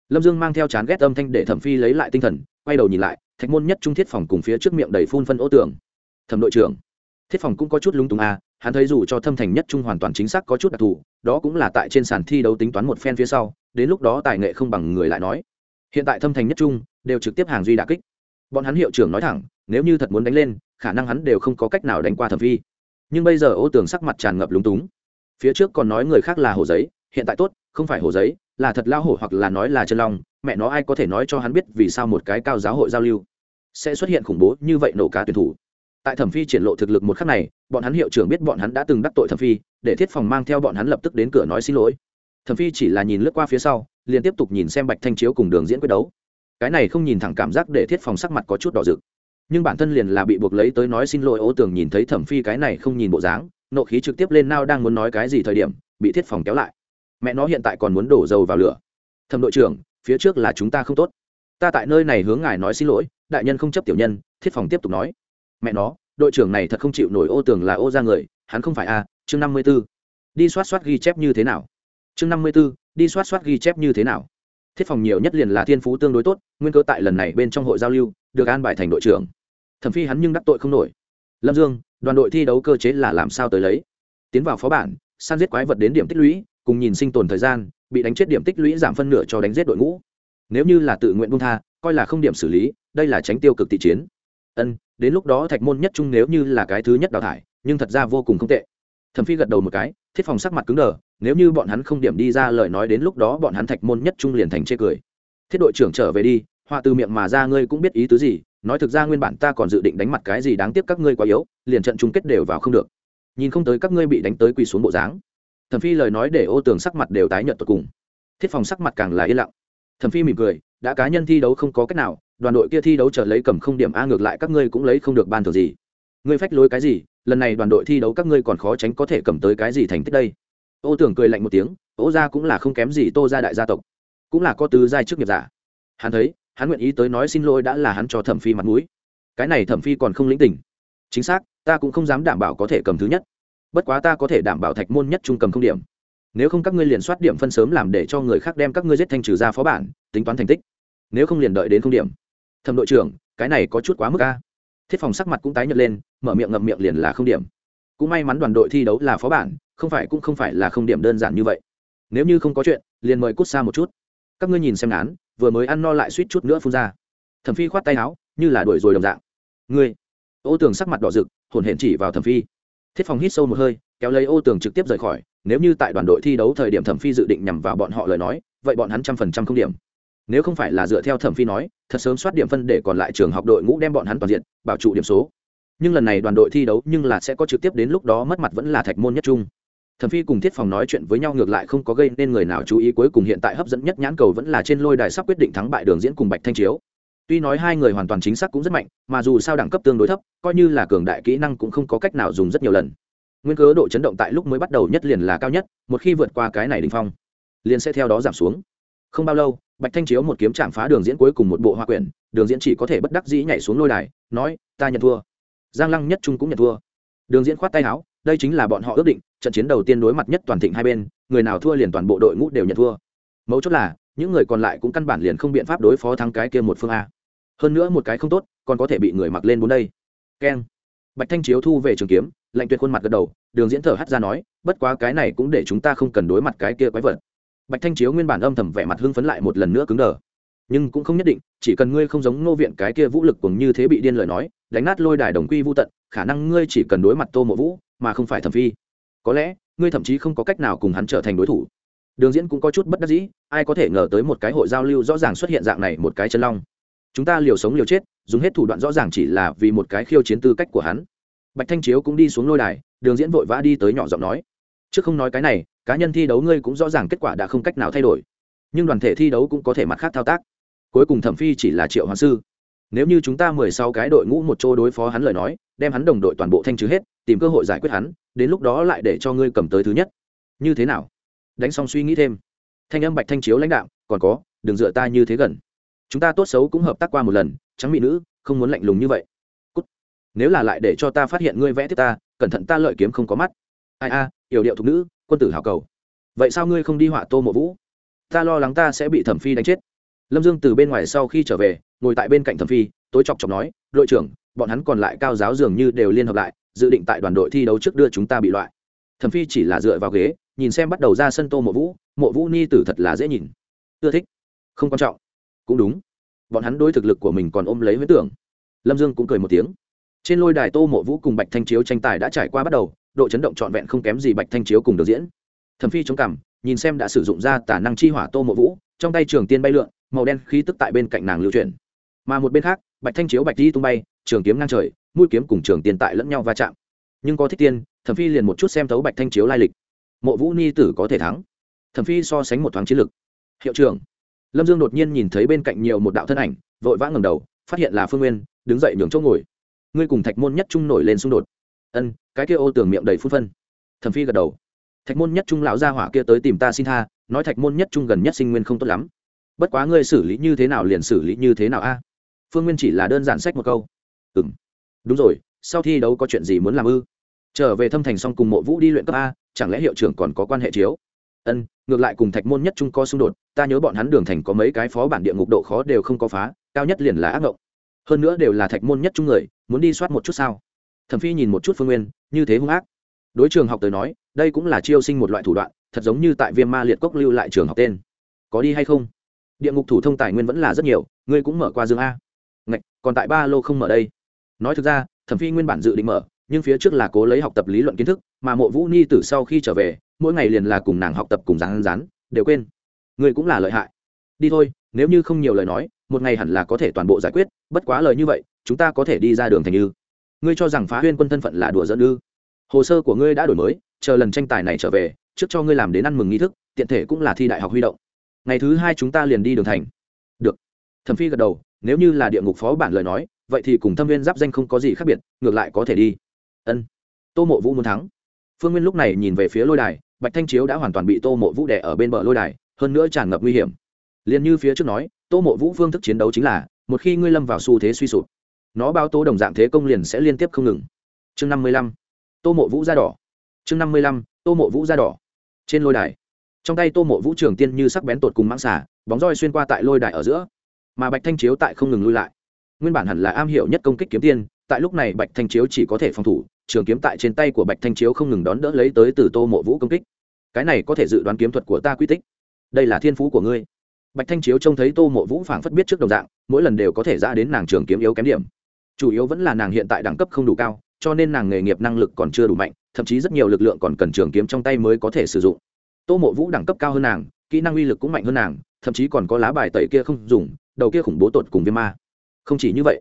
Lâm dương mang theo chán ghét âm thanh để thẩm phi lấy lại tinh thần, quay đầu nhìn lại, thạch môn nhất trung thiết phòng cùng phía trước miệng đầy phun phân ô tường. Thẩm đội trưởng, thiết phòng cũng có chút lung tung à hắn thấy dù cho thâm thành nhất trung hoàn toàn chính xác có chút đặc thù, đó cũng là tại trên sàn thi đấu tính toán một phen phía sau, đến lúc đó tài nghệ không bằng người lại nói. Hiện tại thâm thành nhất trung đều trực tiếp hàng duy đà kích. Bọn hắn hiệu trưởng nói thẳng, nếu như thật muốn đánh lên, khả năng hắn đều không có cách nào đánh qua thẩm phi. Nhưng bây giờ ô tường sắc mặt tràn ngập lúng túng. Phía trước còn nói người khác là hồ giấy, hiện tại tốt, không phải hồ giấy, là thật lao hổ hoặc là nói là chân long, mẹ nó ai có thể nói cho hắn biết vì sao một cái cao giáo hội giao lưu sẽ xuất hiện khủng bố như vậy nổ cá tuyển thủ. Tại thẩm phi triển lộ thực lực một khắc này bọn hắn hiệu trưởng biết bọn hắn đã từng đắc tội thẩm phi, để thiết phòng mang theo bọn hắn lập tức đến cửa nói xin lỗi. Thẩm phi chỉ là nhìn lướt qua phía sau, liền tiếp tục nhìn xem bạch thanh chiếu cùng đường diễn quyết đấu. Cái này không nhìn thẳng cảm giác để thiết phòng sắc mặt có chút đỏ rực. Nhưng bản thân liền là bị buộc lấy tới nói xin lỗi, ô tường nhìn thấy thẩm phi cái này không nhìn bộ dáng, nộ khí trực tiếp lên nao đang muốn nói cái gì thời điểm, bị thiết phòng kéo lại. Mẹ nó hiện tại còn muốn đổ dầu vào lửa. Thẩm đội trưởng, phía trước là chúng ta không tốt. Ta tại nơi này hướng ngài nói xin lỗi, đại nhân không chấp tiểu nhân, thiết phòng tiếp tục nói. Mẹ nó đội trưởng này thật không chịu nổi ô tưởng là ô ra người, hắn không phải a chương năm mươi b ố đi soát soát ghi chép như thế nào? Chương năm mươi b ố đi soát soát ghi chép như thế nào? Thiết phòng nhiều nhất liền là thiên phú tương đối tốt, nguyên cơ tại lần này bên trong hội giao lưu, được an bài thành đội trưởng. Thẩm phi hắn nhưng đắc tội không nổi. Lâm dương, đoàn đội thi đấu cơ chế là làm sao tới lấy? Tiến vào phó bản, săn giết quái vật đến điểm tích lũy, cùng nhìn sinh tồn thời gian, bị đánh chết điểm tích lũy giảm phân nửa cho đánh giết đội ngũ. Nếu như là tự nguyện buông tha, coi là không điểm xử lý, đây là tránh tiêu cực thị chiến. Ân đến lúc đó thạch môn nhất trung nếu như là cái thứ nhất đào thải, nhưng thật ra vô cùng không tệ. Thẩm phi gật đầu một cái, thiết phòng sắc mặt cứng đờ, nếu như bọn hắn không điểm đi ra lời nói đến lúc đó bọn hắn thạch môn nhất trung liền thành chê cười. Thiết đội trưởng trở về đi, họa từ miệng mà ra ngươi cũng biết ý tứ gì, nói thực ra nguyên bản ta còn dự định đánh mặt cái gì đáng tiếc các ngươi quá yếu, liền trận chung kết đều vào không được. Nhìn không tới các ngươi bị đánh tới quỳ xuống bộ dáng. Thẩm phi lời nói để ô tường sắc mặt đều tái nhợt tột cùng. Thiết phòng sắc mặt càng là yên lặng thẩm phi mỉm cười, đã cá nhân thi đấu không có cách nào, đoàn đội kia thi đấu trở lấy cầm không điểm a ngược lại các ngươi cũng lấy không được ban thưởng gì. Ngươi phách lối cái gì, lần này đoàn đội thi đấu các ngươi còn khó tránh có thể cầm tới cái gì thành tích đây? Ô tưởng cười lạnh một tiếng ô ra cũng là không kém gì tô ra đại gia tộc, cũng là có tứ giai chức nghiệp giả. Hắn thấy, hắn nguyện ý tới nói xin lỗi đã là hắn cho thẩm phi mặt mũi. Cái này thẩm phi còn không lĩnh tình. Chính xác, ta cũng không dám đảm bảo có thể cầm thứ nhất. Bất quá ta có thể đảm bảo thạch môn nhất trung cầm không điểm nếu không các ngươi liền soát điểm phân sớm làm để cho người khác đem các ngươi giết thanh trừ ra phó bản, tính toán thành tích. Nếu không liền đợi đến không điểm. Thẩm đội trưởng, cái này có chút quá mức ca thiết phòng sắc mặt cũng tái nhợt lên, mở miệng ngậm miệng liền là không điểm. Cũng may mắn đoàn đội thi đấu là phó bản, không phải cũng không phải là không điểm đơn giản như vậy. Nếu như không có chuyện, liền mời cút xa một chút. Các ngươi nhìn xem án, vừa mới ăn no lại suýt chút nữa phun ra. Thẩm phi khoát tay áo, như là đuổi rồi đồng dạng. Ngươi. Ô tường sắc mặt đỏ rực hồn hển chỉ vào thẩm phi. Thiết phòng hít sâu một hơi, kéo lấy ô tường trực tiếp rời khỏi nếu như tại đoàn đội thi đấu thời điểm thẩm phi dự định nhằm vào bọn họ lời nói, vậy bọn hắn trăm phần trăm không điểm. Nếu không phải là dựa theo thẩm phi nói, thật sớm soát điểm phân để còn lại trường học đội ngũ đem bọn hắn toàn diện, bảo trụ điểm số. Nhưng lần này đoàn đội thi đấu nhưng là sẽ có trực tiếp đến lúc đó mất mặt vẫn là thạch môn nhất trung. Thẩm phi cùng thiết phòng nói chuyện với nhau ngược lại không có gây nên người nào chú ý, cuối cùng hiện tại hấp dẫn nhất nhãn cầu vẫn là trên lôi đài sắp quyết định thắng bại đường diễn cùng bạch thanh chiếu. Tuy nói hai người hoàn toàn chính xác cũng rất mạnh, mà dù sao đẳng cấp tương đối thấp, coi như là cường đại kỹ năng cũng không có cách nào dùng rất nhiều lần nguyên cớ độ chấn động tại lúc mới bắt đầu nhất liền là cao nhất, một khi vượt qua cái này đình phong, liền sẽ theo đó giảm xuống. Không bao lâu, bạch thanh chiếu một kiếm chạm phá đường diễn cuối cùng một bộ hoa quyển, đường diễn chỉ có thể bất đắc dĩ nhảy xuống lôi đài, nói, ta nhận thua. Giang lăng nhất trung cũng nhận thua. Đường diễn khoát tay áo, đây chính là bọn họ ước định, trận chiến đầu tiên đối mặt nhất toàn thịnh hai bên, người nào thua liền toàn bộ đội ngũ đều nhận thua. Mấu chốt là, những người còn lại cũng căn bản liền không biện pháp đối phó thắng cái kia một phương a. Hơn nữa một cái không tốt, còn có thể bị người mặc lên bốn đây. Keng bạch thanh chiếu thu về trường kiếm, lạnh tuyệt khuôn mặt gật đầu, đường diễn thở hắt ra nói, bất quá cái này cũng để chúng ta không cần đối mặt cái kia quái vật. Bạch thanh chiếu nguyên bản âm thầm vẻ mặt hưng phấn lại một lần nữa cứng đờ. Nhưng cũng không nhất định, chỉ cần ngươi không giống ngô viện cái kia vũ lực cùng như thế bị điên lời nói, đánh nát lôi đài đồng quy vô tận, khả năng ngươi chỉ cần đối mặt tô mộ vũ, mà không phải thẩm phi. Có lẽ, ngươi thậm chí không có cách nào cùng hắn trở thành đối thủ. Đường diễn cũng có chút bất đắc dĩ, ai có thể ngờ tới một cái hội giao lưu rõ ràng xuất hiện dạng này một cái chân long. Chúng ta liều sống liều chết, dùng hết thủ đoạn rõ ràng chỉ là vì một cái khiêu chiến tư cách của hắn bạch thanh chiếu cũng đi xuống lôi đài, đường diễn vội vã đi tới nhỏ giọng nói. Trước không nói cái này, cá nhân thi đấu ngươi cũng rõ ràng kết quả đã không cách nào thay đổi. Nhưng đoàn thể thi đấu cũng có thể mặt khác thao tác. Cuối cùng thẩm phi chỉ là triệu hoàng sư. Nếu như chúng ta mười sáu cái đội ngũ một chỗ đối phó hắn lời nói, đem hắn đồng đội toàn bộ thanh trừ hết, tìm cơ hội giải quyết hắn, đến lúc đó lại để cho ngươi cầm tới thứ nhất. Như thế nào? Đánh xong suy nghĩ thêm. Thanh âm bạch thanh chiếu lãnh đạo, còn có, đừng dựa ta như thế gần. Chúng ta tốt xấu cũng hợp tác qua một lần, trắng mỹ nữ, không muốn lạnh lùng như vậy nếu là lại để cho ta phát hiện ngươi vẽ tiếp ta cẩn thận ta lợi kiếm không có mắt. Ai a à, yểu điệu thục nữ quân tử hào cầu. Vậy sao ngươi không đi họa tô mộ vũ? Ta lo lắng ta sẽ bị thẩm phi đánh chết. Lâm dương từ bên ngoài sau khi trở về ngồi tại bên cạnh thẩm phi tối chọc chọc nói đội trưởng bọn hắn còn lại cao giáo dường như đều liên hợp lại dự định tại đoàn đội thi đấu trước đưa chúng ta bị loại. Thẩm phi chỉ là dựa vào ghế nhìn xem bắt đầu ra sân tô mộ vũ mộ vũ ni tử thật là dễ nhìn. Ưa thích không quan trọng. Cũng đúng bọn hắn đối thực lực của mình còn ôm lấy huyết tưởng. Lâm dương cũng cười một tiếng trên lôi đài tô mộ vũ cùng bạch thanh chiếu tranh tài đã trải qua bắt đầu, độ chấn động trọn vẹn không kém gì bạch thanh chiếu cùng được diễn. Thẩm phi chống cằm, nhìn xem đã sử dụng ra tả năng chi hỏa tô mộ vũ, trong tay trường tiên bay lượn, màu đen khí tức tại bên cạnh nàng lưu chuyển. Mà một bên khác, bạch thanh chiếu bạch đi tung bay, trường kiếm ngang trời, mũi kiếm cùng trường tiên tại lẫn nhau va chạm. Nhưng có thích tiên, thẩm phi liền một chút xem thấu bạch thanh chiếu lai lịch. Mộ vũ ni tử có thể thắng. Thẩm phi so sánh một thoáng chiến lực. Hiệu trưởng. Lâm dương đột nhiên nhìn thấy bên cạnh nhiều một đạo thân ảnh, vội vã ngầm đầu, phát hiện là phương nguyên, đứng dậy nhường chỗ ngồi ngươi cùng thạch môn nhất trung nổi lên xung đột. Ân, cái kia ô tưởng miệng đầy phun phân. Thẩm phi gật đầu. Thạch môn nhất trung lão gia hỏa kia tới tìm ta xin tha, nói thạch môn nhất trung gần nhất sinh nguyên không tốt lắm. Bất quá ngươi xử lý như thế nào liền xử lý như thế nào a? Phương nguyên chỉ là đơn giản sách một câu. Ừ m đúng rồi, sau thi đấu có chuyện gì muốn làm ư? Trở về thâm thành xong cùng mộ vũ đi luyện cấp a, chẳng lẽ hiệu trưởng còn có quan hệ chiếu? Ân, ngược lại cùng thạch môn nhất trung có xung đột, ta nhớ bọn hắn đường thành có mấy cái phó bản địa ngục độ khó đều không có phá, cao nhất liền là ác ngộng. Hơn nữa đều là thạch môn nhất trung người muốn đi soát một chút sao? Thẩm phi nhìn một chút phương nguyên như thế hung ác. Đối trường học tới nói đây cũng là chiêu sinh một loại thủ đoạn thật giống như tại viêm ma liệt cốc lưu lại trường học tên. Có đi hay không? Địa ngục thủ thông tài nguyên vẫn là rất nhiều ngươi cũng mở qua dương a. Ngạch, còn tại ba lô không mở đây. Nói thực ra thẩm phi nguyên bản dự định mở nhưng phía trước là cố lấy học tập lý luận kiến thức mà mộ vũ ni tử sau khi trở về mỗi ngày liền là cùng nàng học tập cùng rán rán đều quên. Ngươi cũng là lợi hại. Đi thôi nếu như không nhiều lời nói một ngày hẳn là có thể toàn bộ giải quyết, bất quá lời như vậy, chúng ta có thể đi ra đường thành như ngươi cho rằng phá huyên quân thân phận là đùa dẫn ư? Hồ sơ của ngươi đã đổi mới, chờ lần tranh tài này trở về, trước cho ngươi làm đến ăn mừng nghi thức, tiện thể cũng là thi đại học huy động. Ngày thứ hai chúng ta liền đi đường thành. Được. Thẩm phi gật đầu, nếu như là địa ngục phó bản lời nói, vậy thì cùng thâm viên giáp danh không có gì khác biệt, ngược lại có thể đi. Ân. Tô mộ vũ muốn thắng. Phương nguyên lúc này nhìn về phía lôi đài, bạch thanh chiếu đã hoàn toàn bị tô mộ vũ đẻ ở bên bờ lôi đài, hơn nữa tràn ngập nguy hiểm. Liền như phía trước nói tô mộ vũ phương thức chiến đấu chính là, một khi ngươi lâm vào xu thế suy sụp, nó bao tố đồng dạng thế công liền sẽ liên tiếp không ngừng. Chương năm mươi lăm, tô mộ vũ da đỏ. Chương năm mươi lăm, tô mộ vũ da đỏ. Trên lôi đài, trong tay tô mộ vũ trường tiên như sắc bén tột cùng mãng xả bóng roi xuyên qua tại lôi đài ở giữa, mà bạch thanh chiếu tại không ngừng lui lại. Nguyên bản hẳn là am hiểu nhất công kích kiếm tiên, tại lúc này bạch thanh chiếu chỉ có thể phòng thủ, trường kiếm tại trên tay của bạch thanh chiếu không ngừng đón đỡ lấy tới từ tô mộ vũ công kích. Cái này có thể dự đoán kiếm thuật của ta quy tích. Đây là thiên phú của ngươi bạch thanh chiếu trông thấy tô mộ vũ phảng phất biết trước đồng dạng, mỗi lần đều có thể ra đến nàng trường kiếm yếu kém điểm. Chủ yếu vẫn là nàng hiện tại đẳng cấp không đủ cao, cho nên nàng nghề nghiệp năng lực còn chưa đủ mạnh, thậm chí rất nhiều lực lượng còn cần trường kiếm trong tay mới có thể sử dụng. Tô mộ vũ đẳng cấp cao hơn nàng, kỹ năng uy lực cũng mạnh hơn nàng, thậm chí còn có lá bài tẩy kia không dùng, đầu kia khủng bố tột cùng viêm ma. Không chỉ như vậy,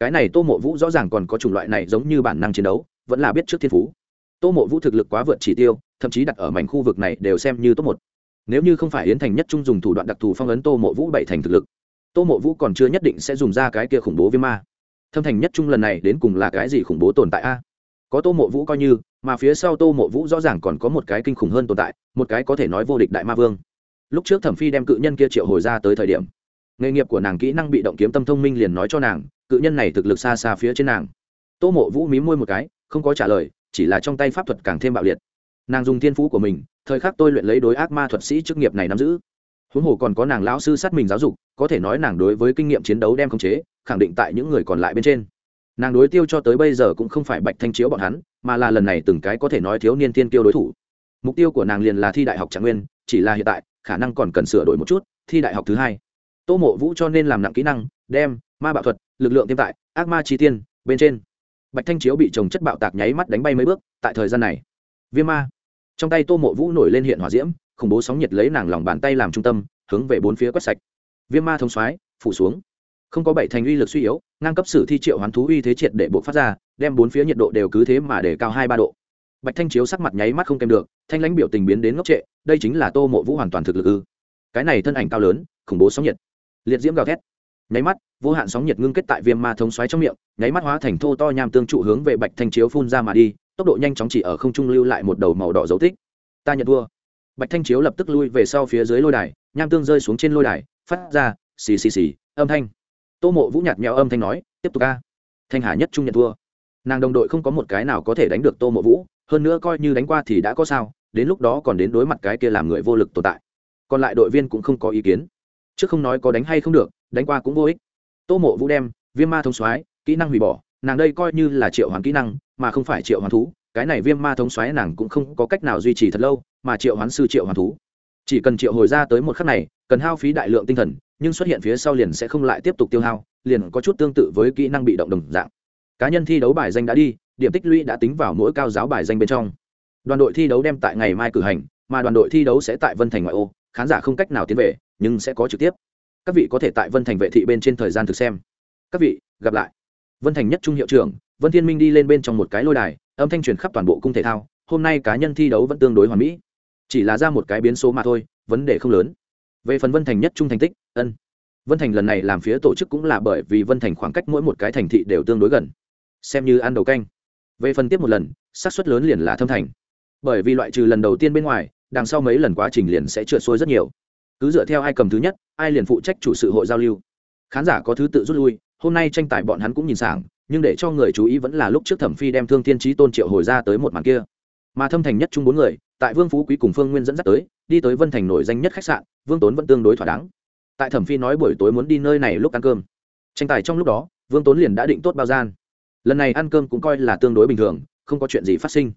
cái này tô mộ vũ rõ ràng còn có chủng loại này giống như bản năng chiến đấu, vẫn là biết trước thiên phú. Tô mộ vũ thực lực quá vượt chỉ tiêu, thậm chí đặt ở mảnh khu vực này đều xem như top một nếu như không phải yến thành nhất trung dùng thủ đoạn đặc thù phong ấn tô mộ vũ bảy thành thực lực, tô mộ vũ còn chưa nhất định sẽ dùng ra cái kia khủng bố viêm ma. Thâm thành nhất trung lần này đến cùng là cái gì khủng bố tồn tại a? Có tô mộ vũ coi như, mà phía sau tô mộ vũ rõ ràng còn có một cái kinh khủng hơn tồn tại, một cái có thể nói vô địch đại ma vương. Lúc trước thẩm phi đem cự nhân kia triệu hồi ra tới thời điểm, nghề nghiệp của nàng kỹ năng bị động kiếm tâm thông minh liền nói cho nàng, cự nhân này thực lực xa xa phía trên nàng. Tô mộ vũ mí môi một cái, không có trả lời, chỉ là trong tay pháp thuật càng thêm bạo liệt nàng dùng thiên phú của mình, thời khắc tôi luyện lấy đối ác ma thuật sĩ chức nghiệp này nắm giữ. Huống hồ còn có nàng lão sư sát mình giáo dục, có thể nói nàng đối với kinh nghiệm chiến đấu đem khống chế, khẳng định tại những người còn lại bên trên. Nàng đối tiêu cho tới bây giờ cũng không phải bạch thanh chiếu bọn hắn, mà là lần này từng cái có thể nói thiếu niên tiên tiêu đối thủ. Mục tiêu của nàng liền là thi đại học trạng nguyên, chỉ là hiện tại, khả năng còn cần sửa đổi một chút, thi đại học thứ hai. Tô mộ vũ cho nên làm nặng kỹ năng, đem ma bạo thuật, lực lượng tiêm tại, ác ma chi tiên, bên trên. Bạch thanh chiếu bị trồng chất bạo tạc nháy mắt đánh bay mấy bước, tại thời gian này, viêm ma trong tay tô mộ vũ nổi lên hiện hỏa diễm, khủng bố sóng nhiệt lấy nàng lòng bàn tay làm trung tâm, hướng về bốn phía quét sạch. Viêm ma thông xoái phủ xuống. Không có bảy thành uy lực suy yếu, ngang cấp sử thi triệu hoán thú uy thế triệt để buộc phát ra, đem bốn phía nhiệt độ đều cứ thế mà để cao hai ba độ. Bạch thanh chiếu sắc mặt nháy mắt không kèm được, thanh lãnh biểu tình biến đến ngốc trệ, đây chính là tô mộ vũ hoàn toàn thực lực ư. Cái này thân ảnh cao lớn, khủng bố sóng nhiệt. Liệt diễm gào thét. Nháy mắt, vô hạn sóng nhiệt ngưng kết tại viêm ma thống xoáy trong miệng, nháy mắt hóa thành thô to nham tương trụ hướng về bạch thanh chiếu phun ra mà đi tốc độ nhanh chóng chỉ ở không trung lưu lại một đầu màu đỏ dấu tích. Ta nhận thua. Bạch thanh chiếu lập tức lui về sau phía dưới lôi đài, nham tương rơi xuống trên lôi đài, phát ra xì xì xì âm thanh. Tô mộ vũ nhạt nhẽo âm thanh nói, tiếp tục ca thanh hà nhất trung nhận thua. Nàng đồng đội không có một cái nào có thể đánh được tô mộ vũ, hơn nữa coi như đánh qua thì đã có sao, đến lúc đó còn đến đối mặt cái kia làm người vô lực tồn tại. Còn lại đội viên cũng không có ý kiến. Chứ không nói có đánh hay không được, đánh qua cũng vô ích. Tô mộ vũ đem viêm ma thông soái, kỹ năng hủy bỏ nàng đây coi như là triệu hoán kỹ năng, mà không phải triệu hoán thú, cái này viêm ma thống xoáy nàng cũng không có cách nào duy trì thật lâu, mà triệu hoán sư triệu hoán thú. Chỉ cần triệu hồi ra tới một khắc này, cần hao phí đại lượng tinh thần, nhưng xuất hiện phía sau liền sẽ không lại tiếp tục tiêu hao, liền có chút tương tự với kỹ năng bị động đồng dạng. Cá nhân thi đấu bài danh đã đi, điểm tích lũy đã tính vào mỗi cao giáo bài danh bên trong. Đoàn đội thi đấu đem tại ngày mai cử hành, mà đoàn đội thi đấu sẽ tại vân thành ngoại ô, khán giả không cách nào tiến về, nhưng sẽ có trực tiếp. Các vị có thể tại vân thành vệ thị bên trên thời gian thực xem. Các vị, gặp lại vân thành nhất trung hiệu trưởng, vân thiên minh đi lên bên trong một cái lôi đài, âm thanh truyền khắp toàn bộ cung thể thao, hôm nay cá nhân thi đấu vẫn tương đối hoàn mỹ. Chỉ là ra một cái biến số mà thôi, vấn đề không lớn. Về phần vân thành nhất trung thành tích, ân. Vân thành lần này làm phía tổ chức cũng là bởi vì vân thành khoảng cách mỗi một cái thành thị đều tương đối gần. Xem như ăn đầu canh. Về phần tiếp một lần, xác suất lớn liền là thâm thành. Bởi vì loại trừ lần đầu tiên bên ngoài, đằng sau mấy lần quá trình liền sẽ trượt xuôi rất nhiều. Cứ dựa theo ai cầm thứ nhất, ai liền phụ trách chủ sự hội giao lưu. Khán giả có thứ tự rút lui hôm nay tranh tài bọn hắn cũng nhìn sảng, nhưng để cho người chú ý vẫn là lúc trước thẩm phi đem thương thiên trí tôn triệu hồi ra tới một màn kia. Mà thâm thành nhất chung bốn người, tại vương phú quý cùng phương nguyên dẫn dắt tới, đi tới vân thành nổi danh nhất khách sạn, vương tốn vẫn tương đối thỏa đáng. Tại thẩm phi nói buổi tối muốn đi nơi này lúc ăn cơm. Tranh tài trong lúc đó, vương tốn liền đã định tốt bao gian. Lần này ăn cơm cũng coi là tương đối bình thường, không có chuyện gì phát sinh.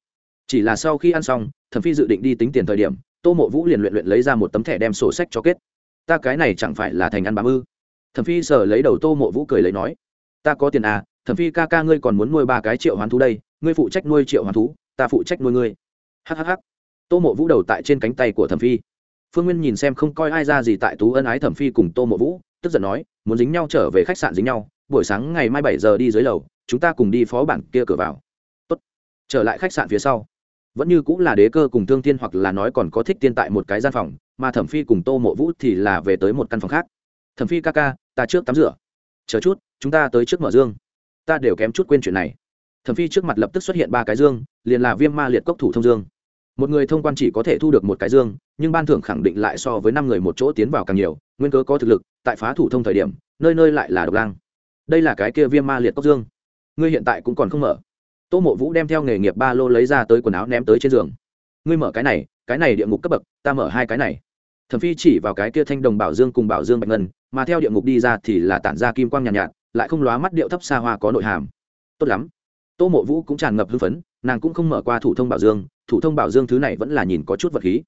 Chỉ là sau khi ăn xong, thẩm phi dự định đi tính tiền thời điểm, tô mộ vũ liền luyện luyện lấy ra một tấm thẻ đem sổ sách cho kết. Ta cái này chẳng phải là thành ăn bám ư? Thẩm phi sở lấy đầu tô mộ vũ cười lấy nói, ta có tiền à thẩm phi ca ca ngươi còn muốn nuôi ba cái triệu hoán thú đây, ngươi phụ trách nuôi triệu hoán thú, ta phụ trách nuôi ngươi. Hhh tô mộ vũ đầu tại trên cánh tay của thẩm phi. Phương nguyên nhìn xem không coi ai ra gì tại tú ân ái thẩm phi cùng tô mộ vũ, tức giận nói, muốn dính nhau trở về khách sạn dính nhau, buổi sáng ngày mai bảy giờ đi dưới lầu, chúng ta cùng đi phó bản kia cửa vào. Tốt. trở lại khách sạn phía sau. Vẫn như cũng là đế cơ cùng thương thiên hoặc là nói còn có thích tiên tại một cái gian phòng, mà thẩm phi cùng tô mộ vũ thì là về tới một căn phòng khác. Thẩm phi ca ca ta trước tắm rửa. Chờ chút, chúng ta tới trước mở dương. Ta đều kém chút quên chuyện này. Thẩm phi trước mặt lập tức xuất hiện ba cái dương, liền là viêm ma liệt cốc thủ thông dương. Một người thông quan chỉ có thể thu được một cái dương, nhưng ban thưởng khẳng định lại so với năm người một chỗ tiến vào càng nhiều, nguyên cớ có thực lực, tại phá thủ thông thời điểm, nơi nơi lại là độc lang. Đây là cái kia viêm ma liệt cốc dương. Ngươi hiện tại cũng còn không mở. Tô mộ vũ đem theo nghề nghiệp ba lô lấy ra tới quần áo ném tới trên giường. Ngươi mở cái này cái này địa ngục cấp bậc, ta mở hai cái này thẩm phi chỉ vào cái kia thanh đồng bảo dương cùng bảo dương bạch ngân mà theo địa ngục đi ra thì là tản ra kim quang nhàn nhạt, nhạt lại không lóa mắt điệu thấp xa hoa có nội hàm. Tốt lắm. Tô mộ vũ cũng tràn ngập hưng phấn nàng cũng không mở qua thủ thông bảo dương thủ thông bảo dương thứ này vẫn là nhìn có chút vật khí.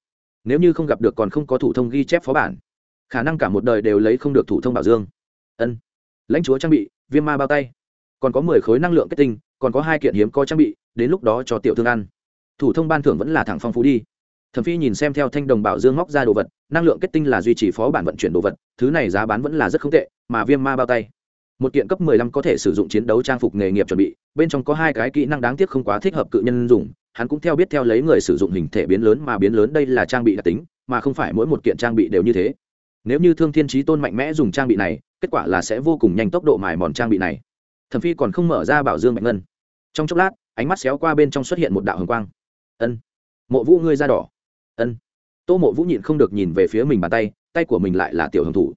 Nếu như không gặp được còn không có thủ thông ghi chép phó bản khả năng cả một đời đều lấy không được thủ thông bảo dương. Ân. Lãnh chúa trang bị viêm ma bao tay. Còn có mười khối năng lượng kết tinh còn có hai kiện hiếm có trang bị đến lúc đó cho tiểu thương ăn. Thủ thông ban thưởng vẫn là thẳng phong phú đi thẩm phi nhìn xem theo thanh đồng bảo dương móc ra đồ vật, năng lượng kết tinh là duy trì phó bản vận chuyển đồ vật, thứ này giá bán vẫn là rất không tệ, mà viêm ma bao tay. Một kiện cấp 15 có thể sử dụng chiến đấu trang phục nghề nghiệp chuẩn bị, bên trong có hai cái kỹ năng đáng tiếc không quá thích hợp cự nhân dùng, hắn cũng theo biết theo lấy người sử dụng hình thể biến lớn mà biến lớn đây là trang bị đặc tính, mà không phải mỗi một kiện trang bị đều như thế. Nếu như thương thiên trí tôn mạnh mẽ dùng trang bị này, kết quả là sẽ vô cùng nhanh tốc độ mài mòn trang bị này. Thẩm phi còn không mở ra bảo dương mạnh ngân. Trong chốc lát, ánh mắt xéo qua bên trong xuất hiện một đạo hồng quang. Ân, mộ vũ ngươi da đỏ ân. Tô mộ vũ nhịn không được nhìn về phía mình bàn tay tay của mình lại là tiểu hồng thủ.